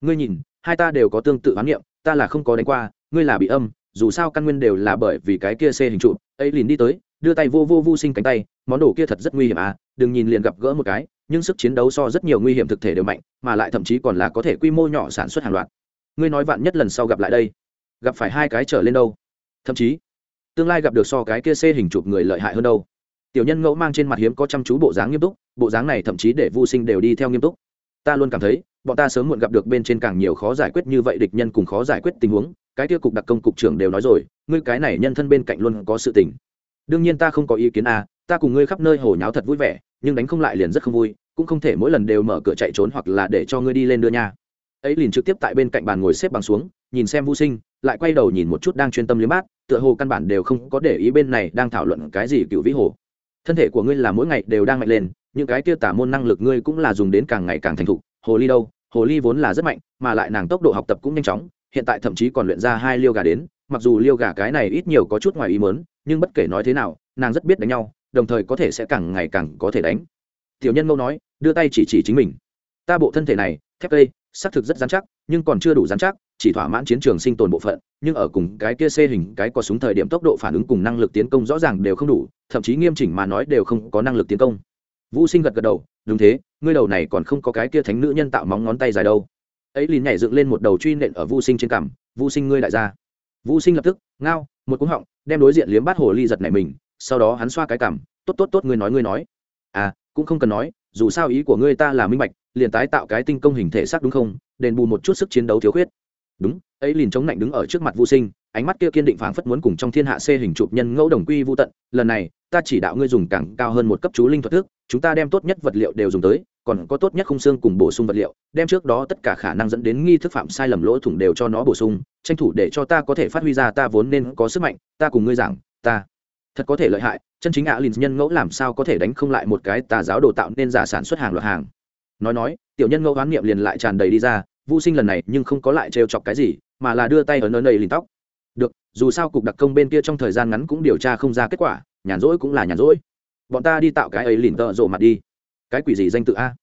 Ngươi nhìn, hai ta đều có tương tự hoán niệm, ta là không có đánh qua, ngươi là bị âm, dù sao căn nguyên đều là bởi vì cái kia c hình trụ. Ấy liền đi tới, đưa tay vô vô vô sinh cánh tay, món đồ kia thật rất nguy hiểm à đừng nhìn liền gặp gỡ một cái, nhưng sức chiến đấu so rất nhiều nguy hiểm thực thể đều mạnh, mà lại thậm chí còn là có thể quy mô nhỏ sản xuất hàng loạt ngươi nói vạn nhất lần sau gặp lại đây, gặp phải hai cái trở lên đâu? Thậm chí, tương lai gặp được so cái kia xê hình chụp người lợi hại hơn đâu. Tiểu nhân ngẫu mang trên mặt hiếm có chăm chú bộ dáng nghiêm túc, bộ dáng này thậm chí để vô sinh đều đi theo nghiêm túc. Ta luôn cảm thấy, bọn ta sớm muộn gặp được bên trên càng nhiều khó giải quyết như vậy địch nhân cùng khó giải quyết tình huống, cái kia cục đặc công cục trưởng đều nói rồi, ngươi cái này nhân thân bên cạnh luôn có sự tình. Đương nhiên ta không có ý kiến a ta cùng ngươi khắp nơi hồ nháo thật vui vẻ, nhưng đánh không lại liền rất không vui, cũng không thể mỗi lần đều mở cửa chạy trốn hoặc là để cho ngươi đi lên đưa nha ấy liền trực tiếp tại bên cạnh bàn ngồi xếp bằng xuống, nhìn xem vô sinh, lại quay đầu nhìn một chút đang chuyên tâm liếm bát, tựa hồ căn bản đều không có để ý bên này đang thảo luận cái gì cựu vĩ hồ. Thân thể của ngươi là mỗi ngày đều đang mạnh lên, những cái kia tả môn năng lực ngươi cũng là dùng đến càng ngày càng thành thục, hồ ly đâu? Hồ ly vốn là rất mạnh, mà lại nàng tốc độ học tập cũng nhanh chóng, hiện tại thậm chí còn luyện ra hai liêu gà đến, mặc dù liêu gà cái này ít nhiều có chút ngoài ý mớn nhưng bất kể nói thế nào, nàng rất biết đánh nhau, đồng thời có thể sẽ càng ngày càng có thể đánh. Tiểu nhân mâu nói, đưa tay chỉ chỉ chính mình. Ta bộ thân thể này, thép cây xác thực rất dán chắc, nhưng còn chưa đủ dán chắc, chỉ thỏa mãn chiến trường sinh tồn bộ phận, nhưng ở cùng cái kia xê hình, cái có súng thời điểm tốc độ phản ứng cùng năng lực tiến công rõ ràng đều không đủ, thậm chí nghiêm chỉnh mà nói đều không có năng lực tiến công. Vũ sinh gật gật đầu, đúng thế, ngươi đầu này còn không có cái kia thánh nữ nhân tạo móng ngón tay dài đâu. Ấy liền nhảy dựng lên một đầu truy nện ở vũ sinh trên cằm, vũ sinh ngươi đại gia vũ sinh lập tức, ngao, một cúng họng, đem đối diện liếm bát hồ ly giật này mình, sau đó hắn xoa cái cằm, tốt tốt tốt, ngươi nói ngươi nói. À cũng không cần nói, dù sao ý của ngươi ta là minh bạch liền tái tạo cái tinh công hình thể xác đúng không? Đền bù một chút sức chiến đấu thiếu khuyết. Đúng, ấy liền chống lạnh đứng ở trước mặt vô sinh, ánh mắt kia kiên định phảng phất muốn cùng trong thiên hạ xê hình chụp nhân ngẫu đồng quy vô tận, lần này, ta chỉ đạo ngươi dùng càng cao hơn một cấp chú linh thuật thức, chúng ta đem tốt nhất vật liệu đều dùng tới, còn có tốt nhất khung xương cùng bổ sung vật liệu, đem trước đó tất cả khả năng dẫn đến nghi thức phạm sai lầm lỗ thủng đều cho nó bổ sung, tranh thủ để cho ta có thể phát huy ra ta vốn nên có sức mạnh, ta cùng ngươi giảng, ta thật có thể lợi hại, chân chính ạ lìn nhân ngẫu làm sao có thể đánh không lại một cái tà giáo đồ tạo nên giả sản xuất hàng loạt hàng nói nói, tiểu nhân ngẫu hoán niệm liền lại tràn đầy đi ra vô sinh lần này nhưng không có lại trêu chọc cái gì, mà là đưa tay ở nơi đây lìn tóc. Được, dù sao cục đặc công bên kia trong thời gian ngắn cũng điều tra không ra kết quả, nhàn rỗi cũng là nhàn rỗi. Bọn ta đi tạo cái ấy lìn tợ rộ mặt đi. Cái quỷ gì danh tự a?